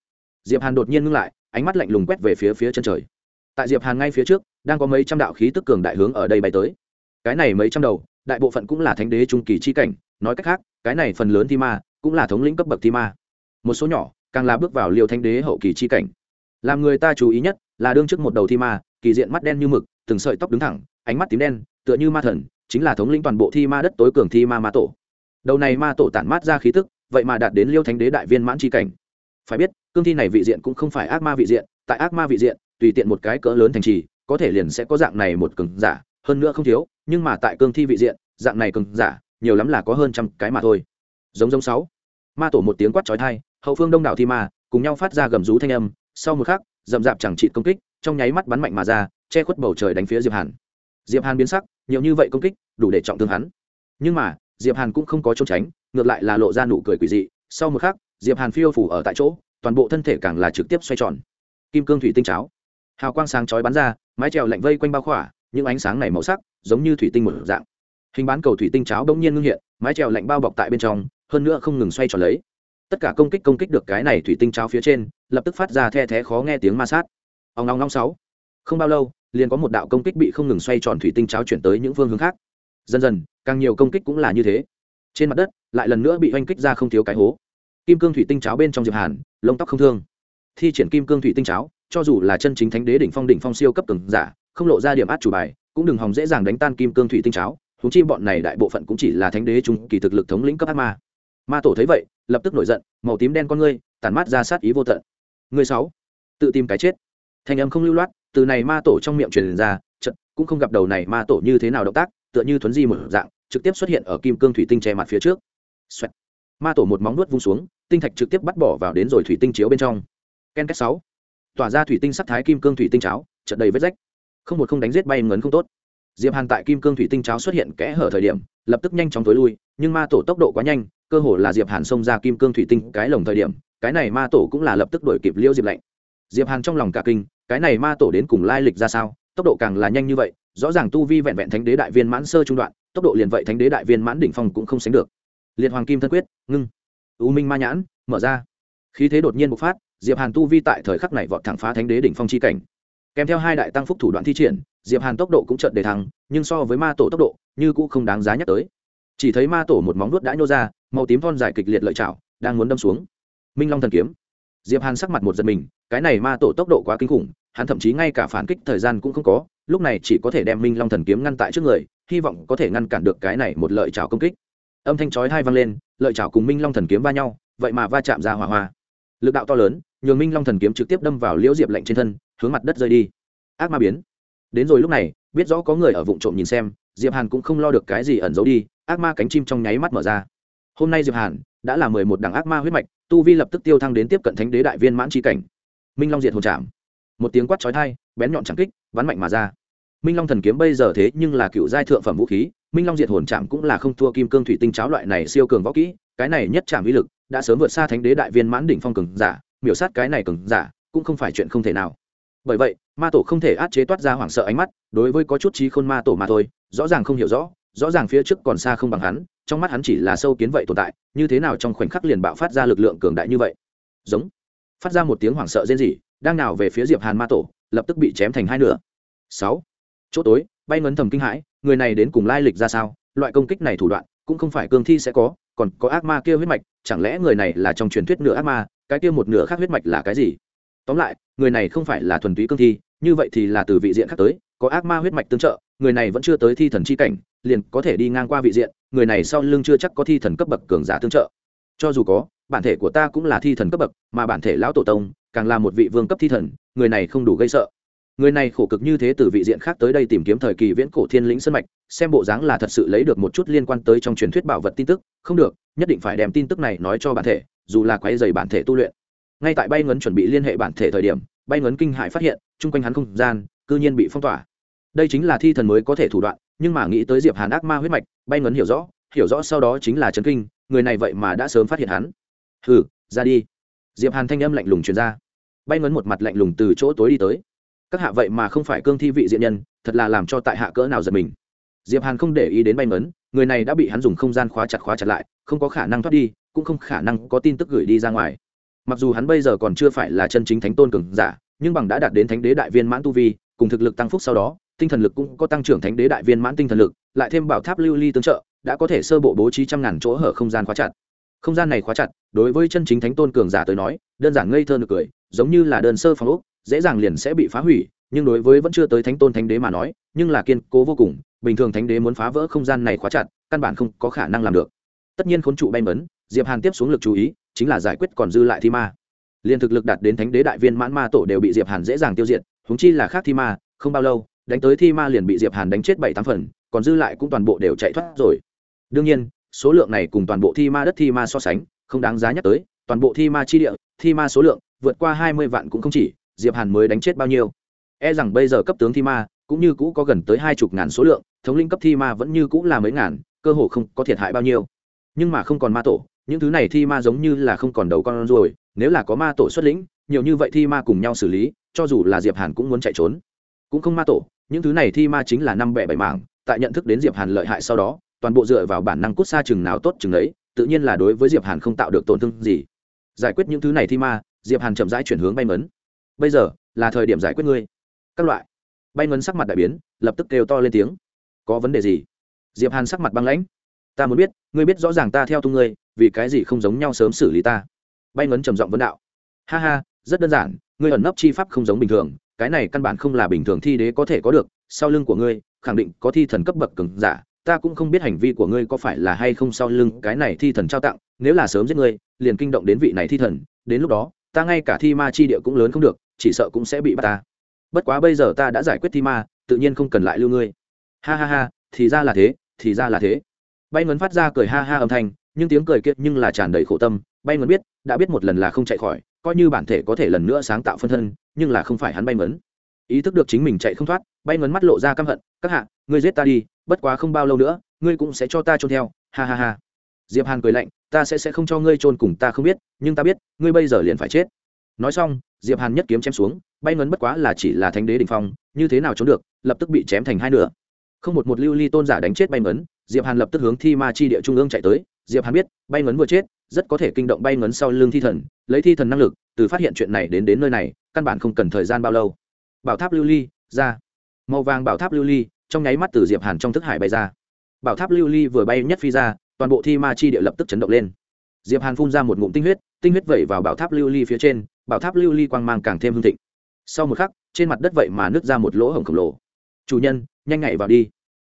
Diệp hàn đột nhiên ngưng lại, ánh mắt lạnh lùng quét về phía phía chân trời tại diệp hàn ngay phía trước đang có mấy trăm đạo khí tức cường đại hướng ở đây bay tới cái này mấy trăm đầu đại bộ phận cũng là thánh đế trung kỳ chi cảnh nói cách khác cái này phần lớn thi ma cũng là thống lĩnh cấp bậc thi ma một số nhỏ càng là bước vào liều thánh đế hậu kỳ chi cảnh làm người ta chú ý nhất là đương trước một đầu thi ma kỳ diện mắt đen như mực từng sợi tóc đứng thẳng ánh mắt tím đen tựa như ma thần chính là thống lĩnh toàn bộ thi ma đất tối cường thi ma ma tổ đầu này ma tổ tản mát ra khí tức vậy mà đạt đến liêu thánh đế đại viên mãn chi cảnh phải biết cương thi này vị diện cũng không phải ác ma vị diện tại ác ma vị diện tùy tiện một cái cỡ lớn thành trì, có thể liền sẽ có dạng này một cường giả, hơn nữa không thiếu, nhưng mà tại cương thi vị diện, dạng này cường giả, nhiều lắm là có hơn trăm cái mà thôi. Giống giống sáu. Ma tổ một tiếng quát chói tai, hậu phương đông đảo thi ma, cùng nhau phát ra gầm rú thanh âm, sau một khắc, rậm rạp chẳng trị công kích, trong nháy mắt bắn mạnh mà ra, che khuất bầu trời đánh phía diệp hàn. Diệp hàn biến sắc, nhiều như vậy công kích, đủ để trọng thương hắn. Nhưng mà, diệp hàn cũng không có trốn tránh, ngược lại là lộ ra nụ cười quỷ dị, sau một khắc, diệp hàn phiêu phủ ở tại chỗ, toàn bộ thân thể càng là trực tiếp xoay tròn. Kim cương thủy tinh cháo hào quang sáng chói bắn ra, mái trèo lạnh vây quanh bao khỏa, những ánh sáng này màu sắc, giống như thủy tinh một dạng. Hình bán cầu thủy tinh cháo bỗng nhiên ngưng hiện, mái trèo lạnh bao bọc tại bên trong, hơn nữa không ngừng xoay tròn lấy. Tất cả công kích công kích được cái này thủy tinh cháo phía trên, lập tức phát ra the thé khó nghe tiếng ma sát. Ông long long sáu. Không bao lâu, liền có một đạo công kích bị không ngừng xoay tròn thủy tinh cháo chuyển tới những phương hướng khác. Dần dần, càng nhiều công kích cũng là như thế. Trên mặt đất, lại lần nữa bị oanh kích ra không thiếu cái hố. Kim cương thủy tinh cháo bên trong diệp hàn, lông tóc không thương. Thi triển kim cương thủy tinh cháo cho dù là chân chính thánh đế đỉnh phong đỉnh phong siêu cấp cường giả, không lộ ra điểm át chủ bài, cũng đừng hòng dễ dàng đánh tan kim cương thủy tinh cháo. Húng chi bọn này đại bộ phận cũng chỉ là thánh đế trung kỳ thực lực thống lĩnh cấp ác ma. Ma tổ thấy vậy, lập tức nổi giận, màu tím đen con ngươi, tản mát ra sát ý vô tận. Ngươi sáu, tự tìm cái chết. Thanh âm không lưu loát, từ này ma tổ trong miệng truyền ra trận cũng không gặp đầu này ma tổ như thế nào động tác, tựa như thuấn di một dạng, trực tiếp xuất hiện ở kim cương thủy tinh che mặt phía trước. Xoẹt. ma tổ một móng nuốt vung xuống, tinh thạch trực tiếp bắt bỏ vào đến rồi thủy tinh chiếu bên trong. Ken cách sáu tỏa ra thủy tinh sắc thái kim cương thủy tinh cháo trận đầy vết rách. Không một không đánh giết bay ngấn không tốt. Diệp hàn tại kim cương thủy tinh cháo xuất hiện kẽ hở thời điểm, lập tức nhanh chóng tối lui, nhưng ma tổ tốc độ quá nhanh, cơ hồ là diệp hàn xông ra kim cương thủy tinh cái lồng thời điểm, cái này ma tổ cũng là lập tức đuổi kịp liêu diệp lạnh. Diệp hàn trong lòng cả kinh, cái này ma tổ đến cùng lai lịch ra sao, tốc độ càng là nhanh như vậy, rõ ràng tu vi vẹn vẹn thánh đế đại viên mãn sơ trung đoạn, tốc độ liền vậy thánh đế đại viên mãn đỉnh phong cũng không sánh được. Liệt hoàng kim thân quyết, ngưng. U minh ma nhãn, mở ra. Khí thế đột nhiên bộc phát diệp hàn tu vi tại thời khắc này vọt thẳng phá thánh đế đỉnh phong chi cảnh. Kèm theo hai đại tăng phúc thủ đoạn thi triển, diệp hàn tốc độ cũng chợt đề thăng, nhưng so với ma tổ tốc độ, như cũng không đáng giá nhắc tới. Chỉ thấy ma tổ một móng vuốt đã nhô ra, màu tím thon dài kịch liệt lợi chảo, đang muốn đâm xuống. Minh long thần kiếm. Diệp hàn sắc mặt một giật mình, cái này ma tổ tốc độ quá kinh khủng, hắn thậm chí ngay cả phản kích thời gian cũng không có, lúc này chỉ có thể đem minh long thần kiếm ngăn tại trước người, hy vọng có thể ngăn cản được cái này một lợi chảo công kích. Âm thanh chói hai vang lên, lợi chảo cùng minh long thần kiếm va nhau, vậy mà va chạm ra hỏa hoa lực đạo to lớn, nhường minh long thần kiếm trực tiếp đâm vào liễu diệp lạnh trên thân, hướng mặt đất rơi đi. Ác ma biến. Đến rồi lúc này, biết rõ có người ở vụ trộm nhìn xem, diệp hàn cũng không lo được cái gì ẩn giấu đi, ác ma cánh chim trong nháy mắt mở ra. Hôm nay diệp hàn đã là mười một đẳng ác ma huyết mạch, tu vi lập tức tiêu thăng đến tiếp cận thánh đế đại viên mãn tri cảnh. Minh long diệt hồn chạm một tiếng quát chói tai, bén nhọn chẳng kích bắn mạnh mà ra. Minh long thần kiếm bây giờ thế nhưng là cựu giai thượng phẩm vũ khí, minh long diệt hồn chạm cũng là không thua kim cương thủy tinh cháo loại này siêu cường võ kỹ, cái này nhất chạm uy lực đã sớm vượt xa thánh đế đại viên mãn đỉnh phong cường giả, miểu sát cái này cường giả, cũng không phải chuyện không thể nào. Bởi vậy, ma tổ không thể át chế toát ra hoảng sợ ánh mắt, đối với có chút trí khôn ma tổ mà thôi, rõ ràng không hiểu rõ rõ ràng phía trước còn xa không bằng hắn, trong mắt hắn chỉ là sâu kiến vậy tồn tại, như thế nào trong khoảnh khắc liền bạo phát ra lực lượng cường đại như vậy. Giống. Phát ra một tiếng hoảng sợ rên rỉ, đang nào về phía diệp hàn ma tổ, lập tức bị chém thành hai nửa. Sáu. Chỗ tối, bay ngấn thầm kinh hãi, người này đến cùng lai lịch ra sao, loại công kích này thủ đoạn, cũng không phải cương thi sẽ có còn có ác ma kia huyết mạch, chẳng lẽ người này là trong truyền thuyết nửa ác ma, cái kia một nửa khác huyết mạch là cái gì? Tóm lại, người này không phải là thuần túy cương thi, như vậy thì là từ vị diện khác tới, có ác ma huyết mạch tương trợ, người này vẫn chưa tới thi thần chi cảnh, liền có thể đi ngang qua vị diện, người này sau lưng chưa chắc có thi thần cấp bậc cường giả tương trợ. Cho dù có, bản thể của ta cũng là thi thần cấp bậc, mà bản thể lão tổ tông càng là một vị vương cấp thi thần, người này không đủ gây sợ người này khổ cực như thế từ vị diện khác tới đây tìm kiếm thời kỳ viễn cổ thiên lĩnh sân mạch, xem bộ dáng là thật sự lấy được một chút liên quan tới trong truyền thuyết bảo vật tin tức, không được, nhất định phải đem tin tức này nói cho bản thể, dù là quay dày bản thể tu luyện. Ngay tại bay ngấn chuẩn bị liên hệ bản thể thời điểm, bay ngấn kinh hại phát hiện, chung quanh hắn không gian, cư nhiên bị phong tỏa. Đây chính là thi thần mới có thể thủ đoạn, nhưng mà nghĩ tới diệp hàn ác ma huyết mạch, bay ngấn hiểu rõ hiểu rõ sau đó chính là trấn kinh, người này vậy mà đã sớm phát hiện hắn. Hừ, ra đi. Diệp hàn thanh âm lạnh lùng truyền ra. Bay ngấn một mặt lạnh lùng từ chỗ tối đi tới các hạ vậy mà không phải cương thi vị diện nhân, thật là làm cho tại hạ cỡ nào giật mình. Diệp hàn không để ý đến bay mấn, người này đã bị hắn dùng không gian khóa chặt khóa chặt lại, không có khả năng thoát đi, cũng không khả năng có tin tức gửi đi ra ngoài. Mặc dù hắn bây giờ còn chưa phải là chân chính thánh tôn cường giả, nhưng bằng đã đạt đến thánh đế đại viên mãn tu vi, cùng thực lực tăng phúc sau đó, tinh thần lực cũng có tăng trưởng thánh đế đại viên mãn tinh thần lực, lại thêm bảo tháp lưu ly tương trợ, đã có thể sơ bộ bố trí trăm ngàn chỗ hở không gian khóa chặt. Không gian này khóa chặt, đối với chân chính thánh tôn cường giả tới nói, đơn giản ngây thơ nực cười, giống như là đơn sơ phòng ốc dễ dàng liền sẽ bị phá hủy, nhưng đối với vẫn chưa tới thánh tôn thánh đế mà nói, nhưng là kiên cố vô cùng, bình thường thánh đế muốn phá vỡ không gian này khóa chặt, căn bản không có khả năng làm được. Tất nhiên khốn trụ bay mấn, diệp hàn tiếp xuống lực chú ý, chính là giải quyết còn dư lại thi ma. Liền thực lực đạt đến thánh đế đại viên mãn ma tổ đều bị diệp hàn dễ dàng tiêu diệt húng chi là khác thi ma, không bao lâu, đánh tới thi ma liền bị diệp hàn đánh chết bảy tám phần, còn dư lại cũng toàn bộ đều chạy thoát rồi. Đương nhiên, số lượng này cùng toàn bộ thi ma đất thi ma so sánh, không đáng giá nhắc tới, toàn bộ thi ma chi địa, thi ma số lượng vượt qua hai mươi vạn cũng không chỉ diệp hàn mới đánh chết bao nhiêu? E rằng bây giờ cấp tướng thi ma, cũng như cũ có gần tới hai chục ngàn số lượng, thống linh cấp thi ma vẫn như cũ là mấy ngàn, cơ hồ không có thiệt hại bao nhiêu. Nhưng mà không còn ma tổ, những thứ này thi ma giống như là không còn đầu con rồi nếu là có ma tổ xuất lĩnh, nhiều như vậy thi ma cùng nhau xử lý, cho dù là diệp hàn cũng muốn chạy trốn. Cũng không ma tổ, những thứ này thi ma chính là năm bẻ bảy mảng, tại nhận thức đến diệp hàn lợi hại sau đó, toàn bộ dựa vào bản năng cút xa chừng nào tốt chừng ấy tự nhiên là đối với diệp hàn không tạo được tổn thương gì. Giải quyết những thứ này thi ma, diệp hàn chậm rãi chuyển hướng bay mấn bây giờ là thời điểm giải quyết ngươi. Các loại. Bay ngân sắc mặt đại biến, lập tức kêu to lên tiếng. Có vấn đề gì? Diệp hàn sắc mặt băng lãnh. Ta muốn biết, ngươi biết rõ ràng ta theo tung ngươi, vì cái gì không giống nhau sớm xử lý ta? Bay ngấn trầm giọng vấn đạo. Ha ha, rất đơn giản, ngươi ẩn nấp chi pháp không giống bình thường, cái này căn bản không là bình thường thi đế có thể có được, sau lưng của ngươi, khẳng định có thi thần cấp bậc cường giả, ta cũng không biết hành vi của ngươi có phải là hay không sau lưng cái này thi thần trao tặng, nếu là sớm giết ngươi, liền kinh động đến vị này thi thần, đến lúc đó, ta ngay cả thi ma chi địa cũng lớn không được chỉ sợ cũng sẽ bị bắt ta. Bất quá bây giờ ta đã giải quyết thi ma, tự nhiên không cần lại lưu ngươi. Ha ha ha, thì ra là thế, thì ra là thế. Bay ngấn phát ra cười ha ha âm thanh, nhưng tiếng cười kiệt nhưng là tràn đầy khổ tâm. Bay ngấn biết, đã biết một lần là không chạy khỏi, coi như bản thể có thể lần nữa sáng tạo phân thân, nhưng là không phải hắn bay ngấn ý thức được chính mình chạy không thoát, bay ngấn mắt lộ ra căm hận. Các hạ, ngươi giết ta đi, bất quá không bao lâu nữa, ngươi cũng sẽ cho ta trôn theo. Ha ha ha. Diệp hàn cười lạnh, ta sẽ sẽ không cho ngươi trôn cùng ta không biết, nhưng ta biết, ngươi bây giờ liền phải chết. Nói xong diệp hàn nhất kiếm chém xuống, bay ngấn bất quá là chỉ là thánh đế đỉnh phong, như thế nào trốn được, lập tức bị chém thành hai nửa. Không một một lưu ly tôn giả đánh chết bay ngấn, diệp hàn lập tức hướng thi ma chi địa trung ương chạy tới. Diệp hàn biết, bay ngấn vừa chết, rất có thể kinh động bay ngấn sau lưng thi thần, lấy thi thần năng lực, từ phát hiện chuyện này đến đến nơi này, căn bản không cần thời gian bao lâu. Bảo tháp lưu ly, ra. Màu vàng bảo tháp lưu ly, trong nháy mắt từ diệp hàn trong thức hải bay ra. Bảo tháp lưu ly vừa bay nhất phi ra, toàn bộ thi ma chi địa lập tức chấn động lên. Diệp hàn phun ra một ngụm tinh huyết tinh huyết vẩy vào bảo tháp lưu ly phía trên bảo tháp lưu ly quang mang càng thêm hương thịnh. Sau một khắc, trên mặt đất vậy mà nứt ra một lỗ hổng khổng lồ. Chủ nhân, nhanh nhảy vào đi.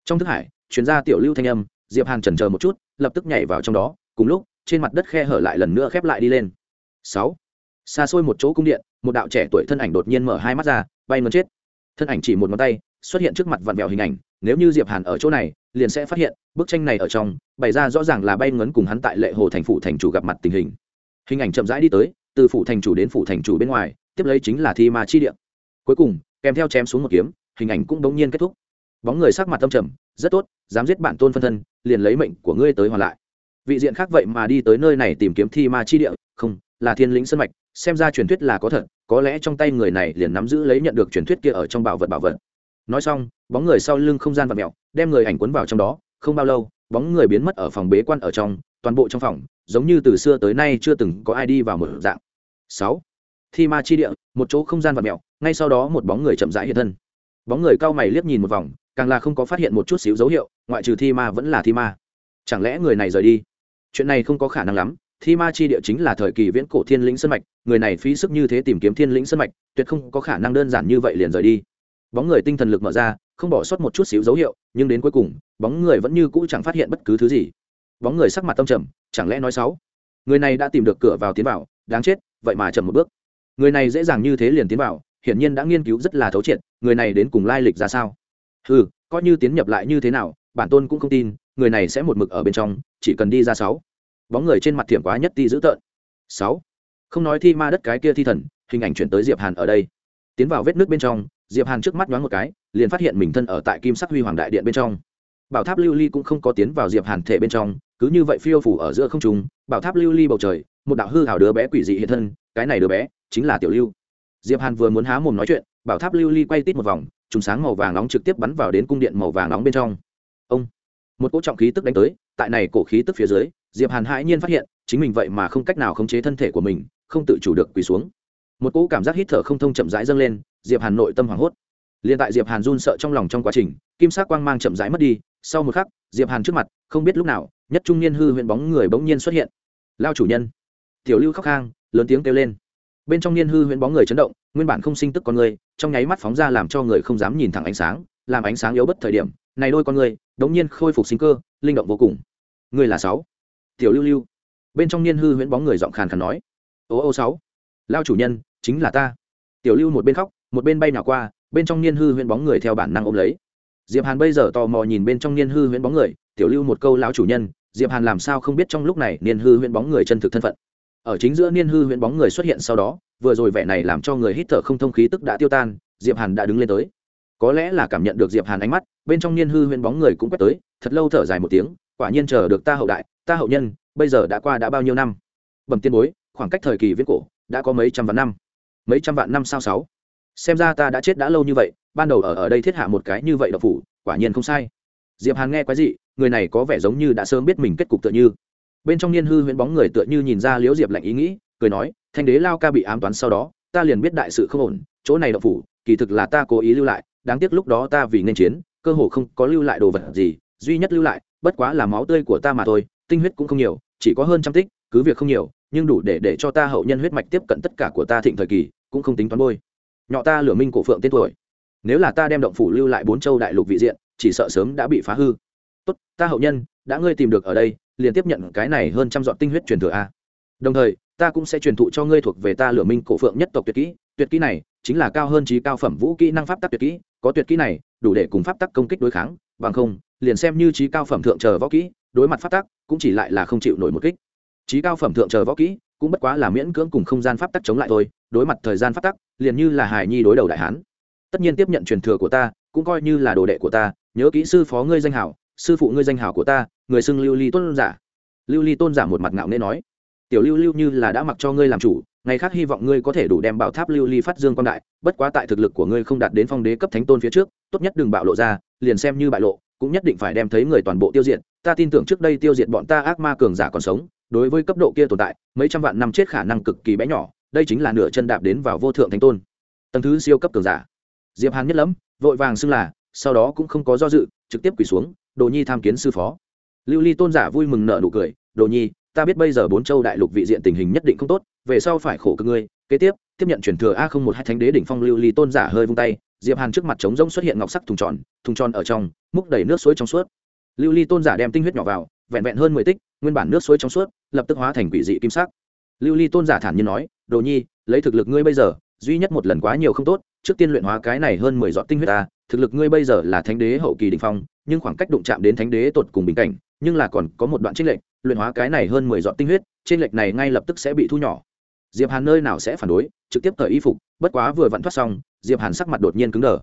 Trong thức hải chuyên gia tiểu lưu thanh âm, diệp hàn chần chờ một chút, lập tức nhảy vào trong đó, cùng lúc, trên mặt đất khe hở lại lần nữa khép lại đi lên. Sáu. Xa xôi một chỗ cung điện, một đạo trẻ tuổi thân ảnh đột nhiên mở hai mắt ra, bay mơn chết. Thân ảnh chỉ một ngón tay, xuất hiện trước mặt vặn vẹo hình ảnh, nếu như diệp hàn ở chỗ này, liền sẽ phát hiện, bức tranh này ở trong, bày ra rõ ràng là bay ngấn cùng hắn tại lệ hồ thành phủ thành chủ gặp mặt tình hình. Hình ảnh chậm rãi đi tới từ phủ thành chủ đến phủ thành chủ bên ngoài, tiếp lấy chính là thi ma chi địa. Cuối cùng, kèm theo chém xuống một kiếm, hình ảnh cũng đống nhiên kết thúc. Bóng người sắc mặt tâm trầm, rất tốt, dám giết bản tôn phân thân, liền lấy mệnh của ngươi tới hoàn lại. Vị diện khác vậy mà đi tới nơi này tìm kiếm thi ma chi địa, không, là thiên lĩnh sân mạch, xem ra truyền thuyết là có thật, có lẽ trong tay người này liền nắm giữ lấy nhận được truyền thuyết kia ở trong bảo vật bảo vật. Nói xong, bóng người sau lưng không gian vật mẹo đem người ảnh cuốn vào trong đó, không bao lâu, bóng người biến mất ở phòng bế quan ở trong toàn bộ trong phòng, giống như từ xưa tới nay chưa từng có ai đi vào một dạng. Sáu, thi ma chi địa, một chỗ không gian vật mẹo ngay sau đó một bóng người chậm rãi hiện thân. Bóng người cao mày liếc nhìn một vòng, càng là không có phát hiện một chút xíu dấu hiệu, ngoại trừ thi ma vẫn là thi ma. Chẳng lẽ người này rời đi? Chuyện này không có khả năng lắm, thi ma chi địa chính là thời kỳ viễn cổ thiên lĩnh sân mạch, người này phí sức như thế tìm kiếm thiên lĩnh sân mạch, tuyệt không có khả năng đơn giản như vậy liền rời đi. Bóng người tinh thần lực mở ra, không bỏ sót một chút xíu dấu hiệu, nhưng đến cuối cùng, bóng người vẫn như cũ chẳng phát hiện bất cứ thứ gì bóng người sắc mặt tâm trầm, chẳng lẽ nói xấu? Người này đã tìm được cửa vào tiến vào, đáng chết, vậy mà chậm một bước. Người này dễ dàng như thế liền tiến vào, hiển nhiên đã nghiên cứu rất là thấu triệt, người này đến cùng lai lịch ra sao? Ừ coi như tiến nhập lại như thế nào, bản tôn cũng không tin, người này sẽ một mực ở bên trong, chỉ cần đi ra sáu. Bóng người trên mặt thiểm quá nhất ti dữ tợn. Sáu. Không nói thi ma đất cái kia thi thần, hình ảnh chuyển tới diệp hàn ở đây. Tiến vào vết nước bên trong, diệp hàn trước mắt nhoáng một cái, liền phát hiện mình thân ở tại kim sắc huy hoàng đại điện bên trong. Bảo tháp lưu ly cũng không có tiến vào diệp hàn thể bên trong cứ như vậy phiêu phủ ở giữa không trung, bảo tháp lưu ly bầu trời, một đạo hư hào đứa bé quỷ dị hiện thân, cái này đứa bé chính là tiểu lưu. Diệp hàn vừa muốn há mồm nói chuyện, bảo tháp lưu ly quay tít một vòng, trùng sáng màu vàng nóng trực tiếp bắn vào đến cung điện màu vàng nóng bên trong. Ông! Một cỗ trọng khí tức đánh tới, tại này cổ khí tức phía dưới, diệp hàn hãi nhiên phát hiện, chính mình vậy mà không cách nào khống chế thân thể của mình, không tự chủ được quỳ xuống. Một cỗ cảm giác hít thở không thông chậm rãi dâng lên, diệp hàn nội tâm hoảng hốt. Liền tại diệp hàn run sợ trong lòng trong quá trình, kim sắc quang mang chậm rãi mất đi, sau một khắc, diệp hàn trước mặt, không biết lúc nào nhất trung niên hư huyện bóng người bỗng nhiên xuất hiện. Lao chủ nhân. Tiểu lưu khóc khang, lớn tiếng kêu lên. Bên trong niên hư huyện bóng người chấn động, nguyên bản không sinh tức con người, trong nháy mắt phóng ra làm cho người không dám nhìn thẳng ánh sáng, làm ánh sáng yếu bất thời điểm, này đôi con người, đống nhiên khôi phục sinh cơ, linh động vô cùng. Người là sáu. Tiểu lưu lưu. Bên trong niên hư huyễn bóng người giọng khàn khàn nói. Ô ô sáu. Lao chủ nhân, chính là ta. Tiểu lưu một bên khóc, một bên bay nào qua, bên trong niên hư huyễn bóng người theo bản năng ôm lấy. Diệp hàn bây giờ tò mò nhìn bên trong niên hư huyễn bóng người, tiểu lưu một câu, lão chủ nhân diệp hàn làm sao không biết trong lúc này niên hư huyễn bóng người chân thực thân phận. Ở chính giữa niên hư huyễn bóng người xuất hiện sau đó, vừa rồi vẻ này làm cho người hít thở không thông khí tức đã tiêu tan, diệp hàn đã đứng lên tới. Có lẽ là cảm nhận được diệp hàn ánh mắt, bên trong niên hư huyễn bóng người cũng quét tới, thật lâu thở dài một tiếng, quả nhiên chờ được ta hậu đại, ta hậu nhân, bây giờ đã qua đã bao nhiêu năm? Bẩm tiên bối, khoảng cách thời kỳ viễn cổ đã có mấy trăm vạn năm. Mấy trăm vạn năm sao sáu? Xem ra ta đã chết đã lâu như vậy, ban đầu ở ở đây thiết hạ một cái như vậy độc phủ, quả nhiên không sai. Diệp hàn nghe quái dị người này có vẻ giống như đã sớm biết mình kết cục tựa như. Bên trong niên hư huyễn bóng người tựa như nhìn ra liễu diệp lạnh ý nghĩ, cười nói, thanh đế lao ca bị ám toán sau đó, ta liền biết đại sự không ổn, chỗ này đậu phủ, kỳ thực là ta cố ý lưu lại, đáng tiếc lúc đó ta vì nên chiến, cơ hồ không có lưu lại đồ vật gì, duy nhất lưu lại, bất quá là máu tươi của ta mà thôi, tinh huyết cũng không nhiều, chỉ có hơn trăm tích, cứ việc không nhiều, nhưng đủ để để cho ta hậu nhân huyết mạch tiếp cận tất cả của ta thịnh thời kỳ, cũng không tính toán bôi. Nhọ ta lửa minh cổ phượng tên tuổi. Nếu là ta đem động phủ lưu lại bốn châu đại lục vị diện, chỉ sợ sớm đã bị phá hư tốt, ta hậu nhân, đã ngươi tìm được ở đây, liền tiếp nhận cái này hơn trăm dọn tinh huyết truyền thừa a. Đồng thời, ta cũng sẽ truyền thụ cho ngươi thuộc về ta lửa minh cổ phượng nhất tộc tuyệt kỹ tuyệt kỹ này chính là cao hơn trí cao phẩm vũ kỹ năng pháp tắc tuyệt kỹ, có tuyệt kỹ này, đủ để cùng pháp tắc công kích đối kháng, bằng không, liền xem như trí cao phẩm thượng chờ võ kỹ, đối mặt pháp tắc cũng chỉ lại là không chịu nổi một kích. Trí cao phẩm thượng chờ võ kỹ cũng bất quá là miễn cưỡng cùng không gian pháp tắc chống lại thôi, đối mặt thời gian pháp tắc, liền như là hải nhi đối đầu đại hán. Tất nhiên tiếp nhận truyền thừa của ta, cũng coi như là đồ đệ của ta, nhớ kỹ sư phó ngươi danh hảo sư phụ ngươi danh hào của ta, người xưng lưu ly tôn giả. Lưu ly tôn giả một mặt ngạo nên nói, tiểu lưu lưu như là đã mặc cho ngươi làm chủ, ngày khác hy vọng ngươi có thể đủ đem bảo tháp lưu ly phát dương quan đại, bất quá tại thực lực của ngươi không đạt đến phong đế cấp thánh tôn phía trước, tốt nhất đừng bạo lộ ra, liền xem như bại lộ, cũng nhất định phải đem thấy người toàn bộ tiêu diệt. Ta tin tưởng trước đây tiêu diệt bọn ta ác ma cường giả còn sống, đối với cấp độ kia tồn tại, mấy trăm vạn năm chết khả năng cực kỳ bé nhỏ, đây chính là nửa chân đạp đến vào vô thượng thánh tôn. Tầng thứ siêu cấp cường giả. Diệp hàn nhất lắm vội vàng xưng là, sau đó cũng không có do dự, trực tiếp quỳ xuống đồ nhi tham kiến sư phó. Lưu ly tôn giả vui mừng nợ nụ cười, đồ nhi, ta biết bây giờ bốn châu đại lục vị diện tình hình nhất định không tốt, về sau phải khổ cực ngươi. Kế tiếp tiếp nhận chuyển thừa a không một hai thánh đế đỉnh phong lưu ly tôn giả hơi vung tay, diệp hàn trước mặt trống rỗng xuất hiện ngọc sắc thùng tròn thùng tròn ở trong, múc đầy nước suối trong suốt. Lưu ly tôn giả đem tinh huyết nhỏ vào, vẹn vẹn hơn mười tích, nguyên bản nước suối trong suốt, lập tức hóa thành quỷ dị kim sắc. Lưu ly tôn giả thản nhiên nói, đồ nhi, lấy thực lực ngươi bây giờ, duy nhất một lần quá nhiều không tốt trước tiên luyện hóa cái này hơn mười giọt tinh huyết ta, thực lực ngươi bây giờ là thánh đế hậu kỳ đỉnh phong, nhưng khoảng cách đụng chạm đến thánh đế tột cùng bình cảnh, nhưng là còn có một đoạn trích lệnh luyện hóa cái này hơn mười giọt tinh huyết trên lệch này ngay lập tức sẽ bị thu nhỏ. Diệp hàn nơi nào sẽ phản đối, trực tiếp cởi y phục, bất quá vừa vặn thoát xong, diệp hàn sắc mặt đột nhiên cứng đờ.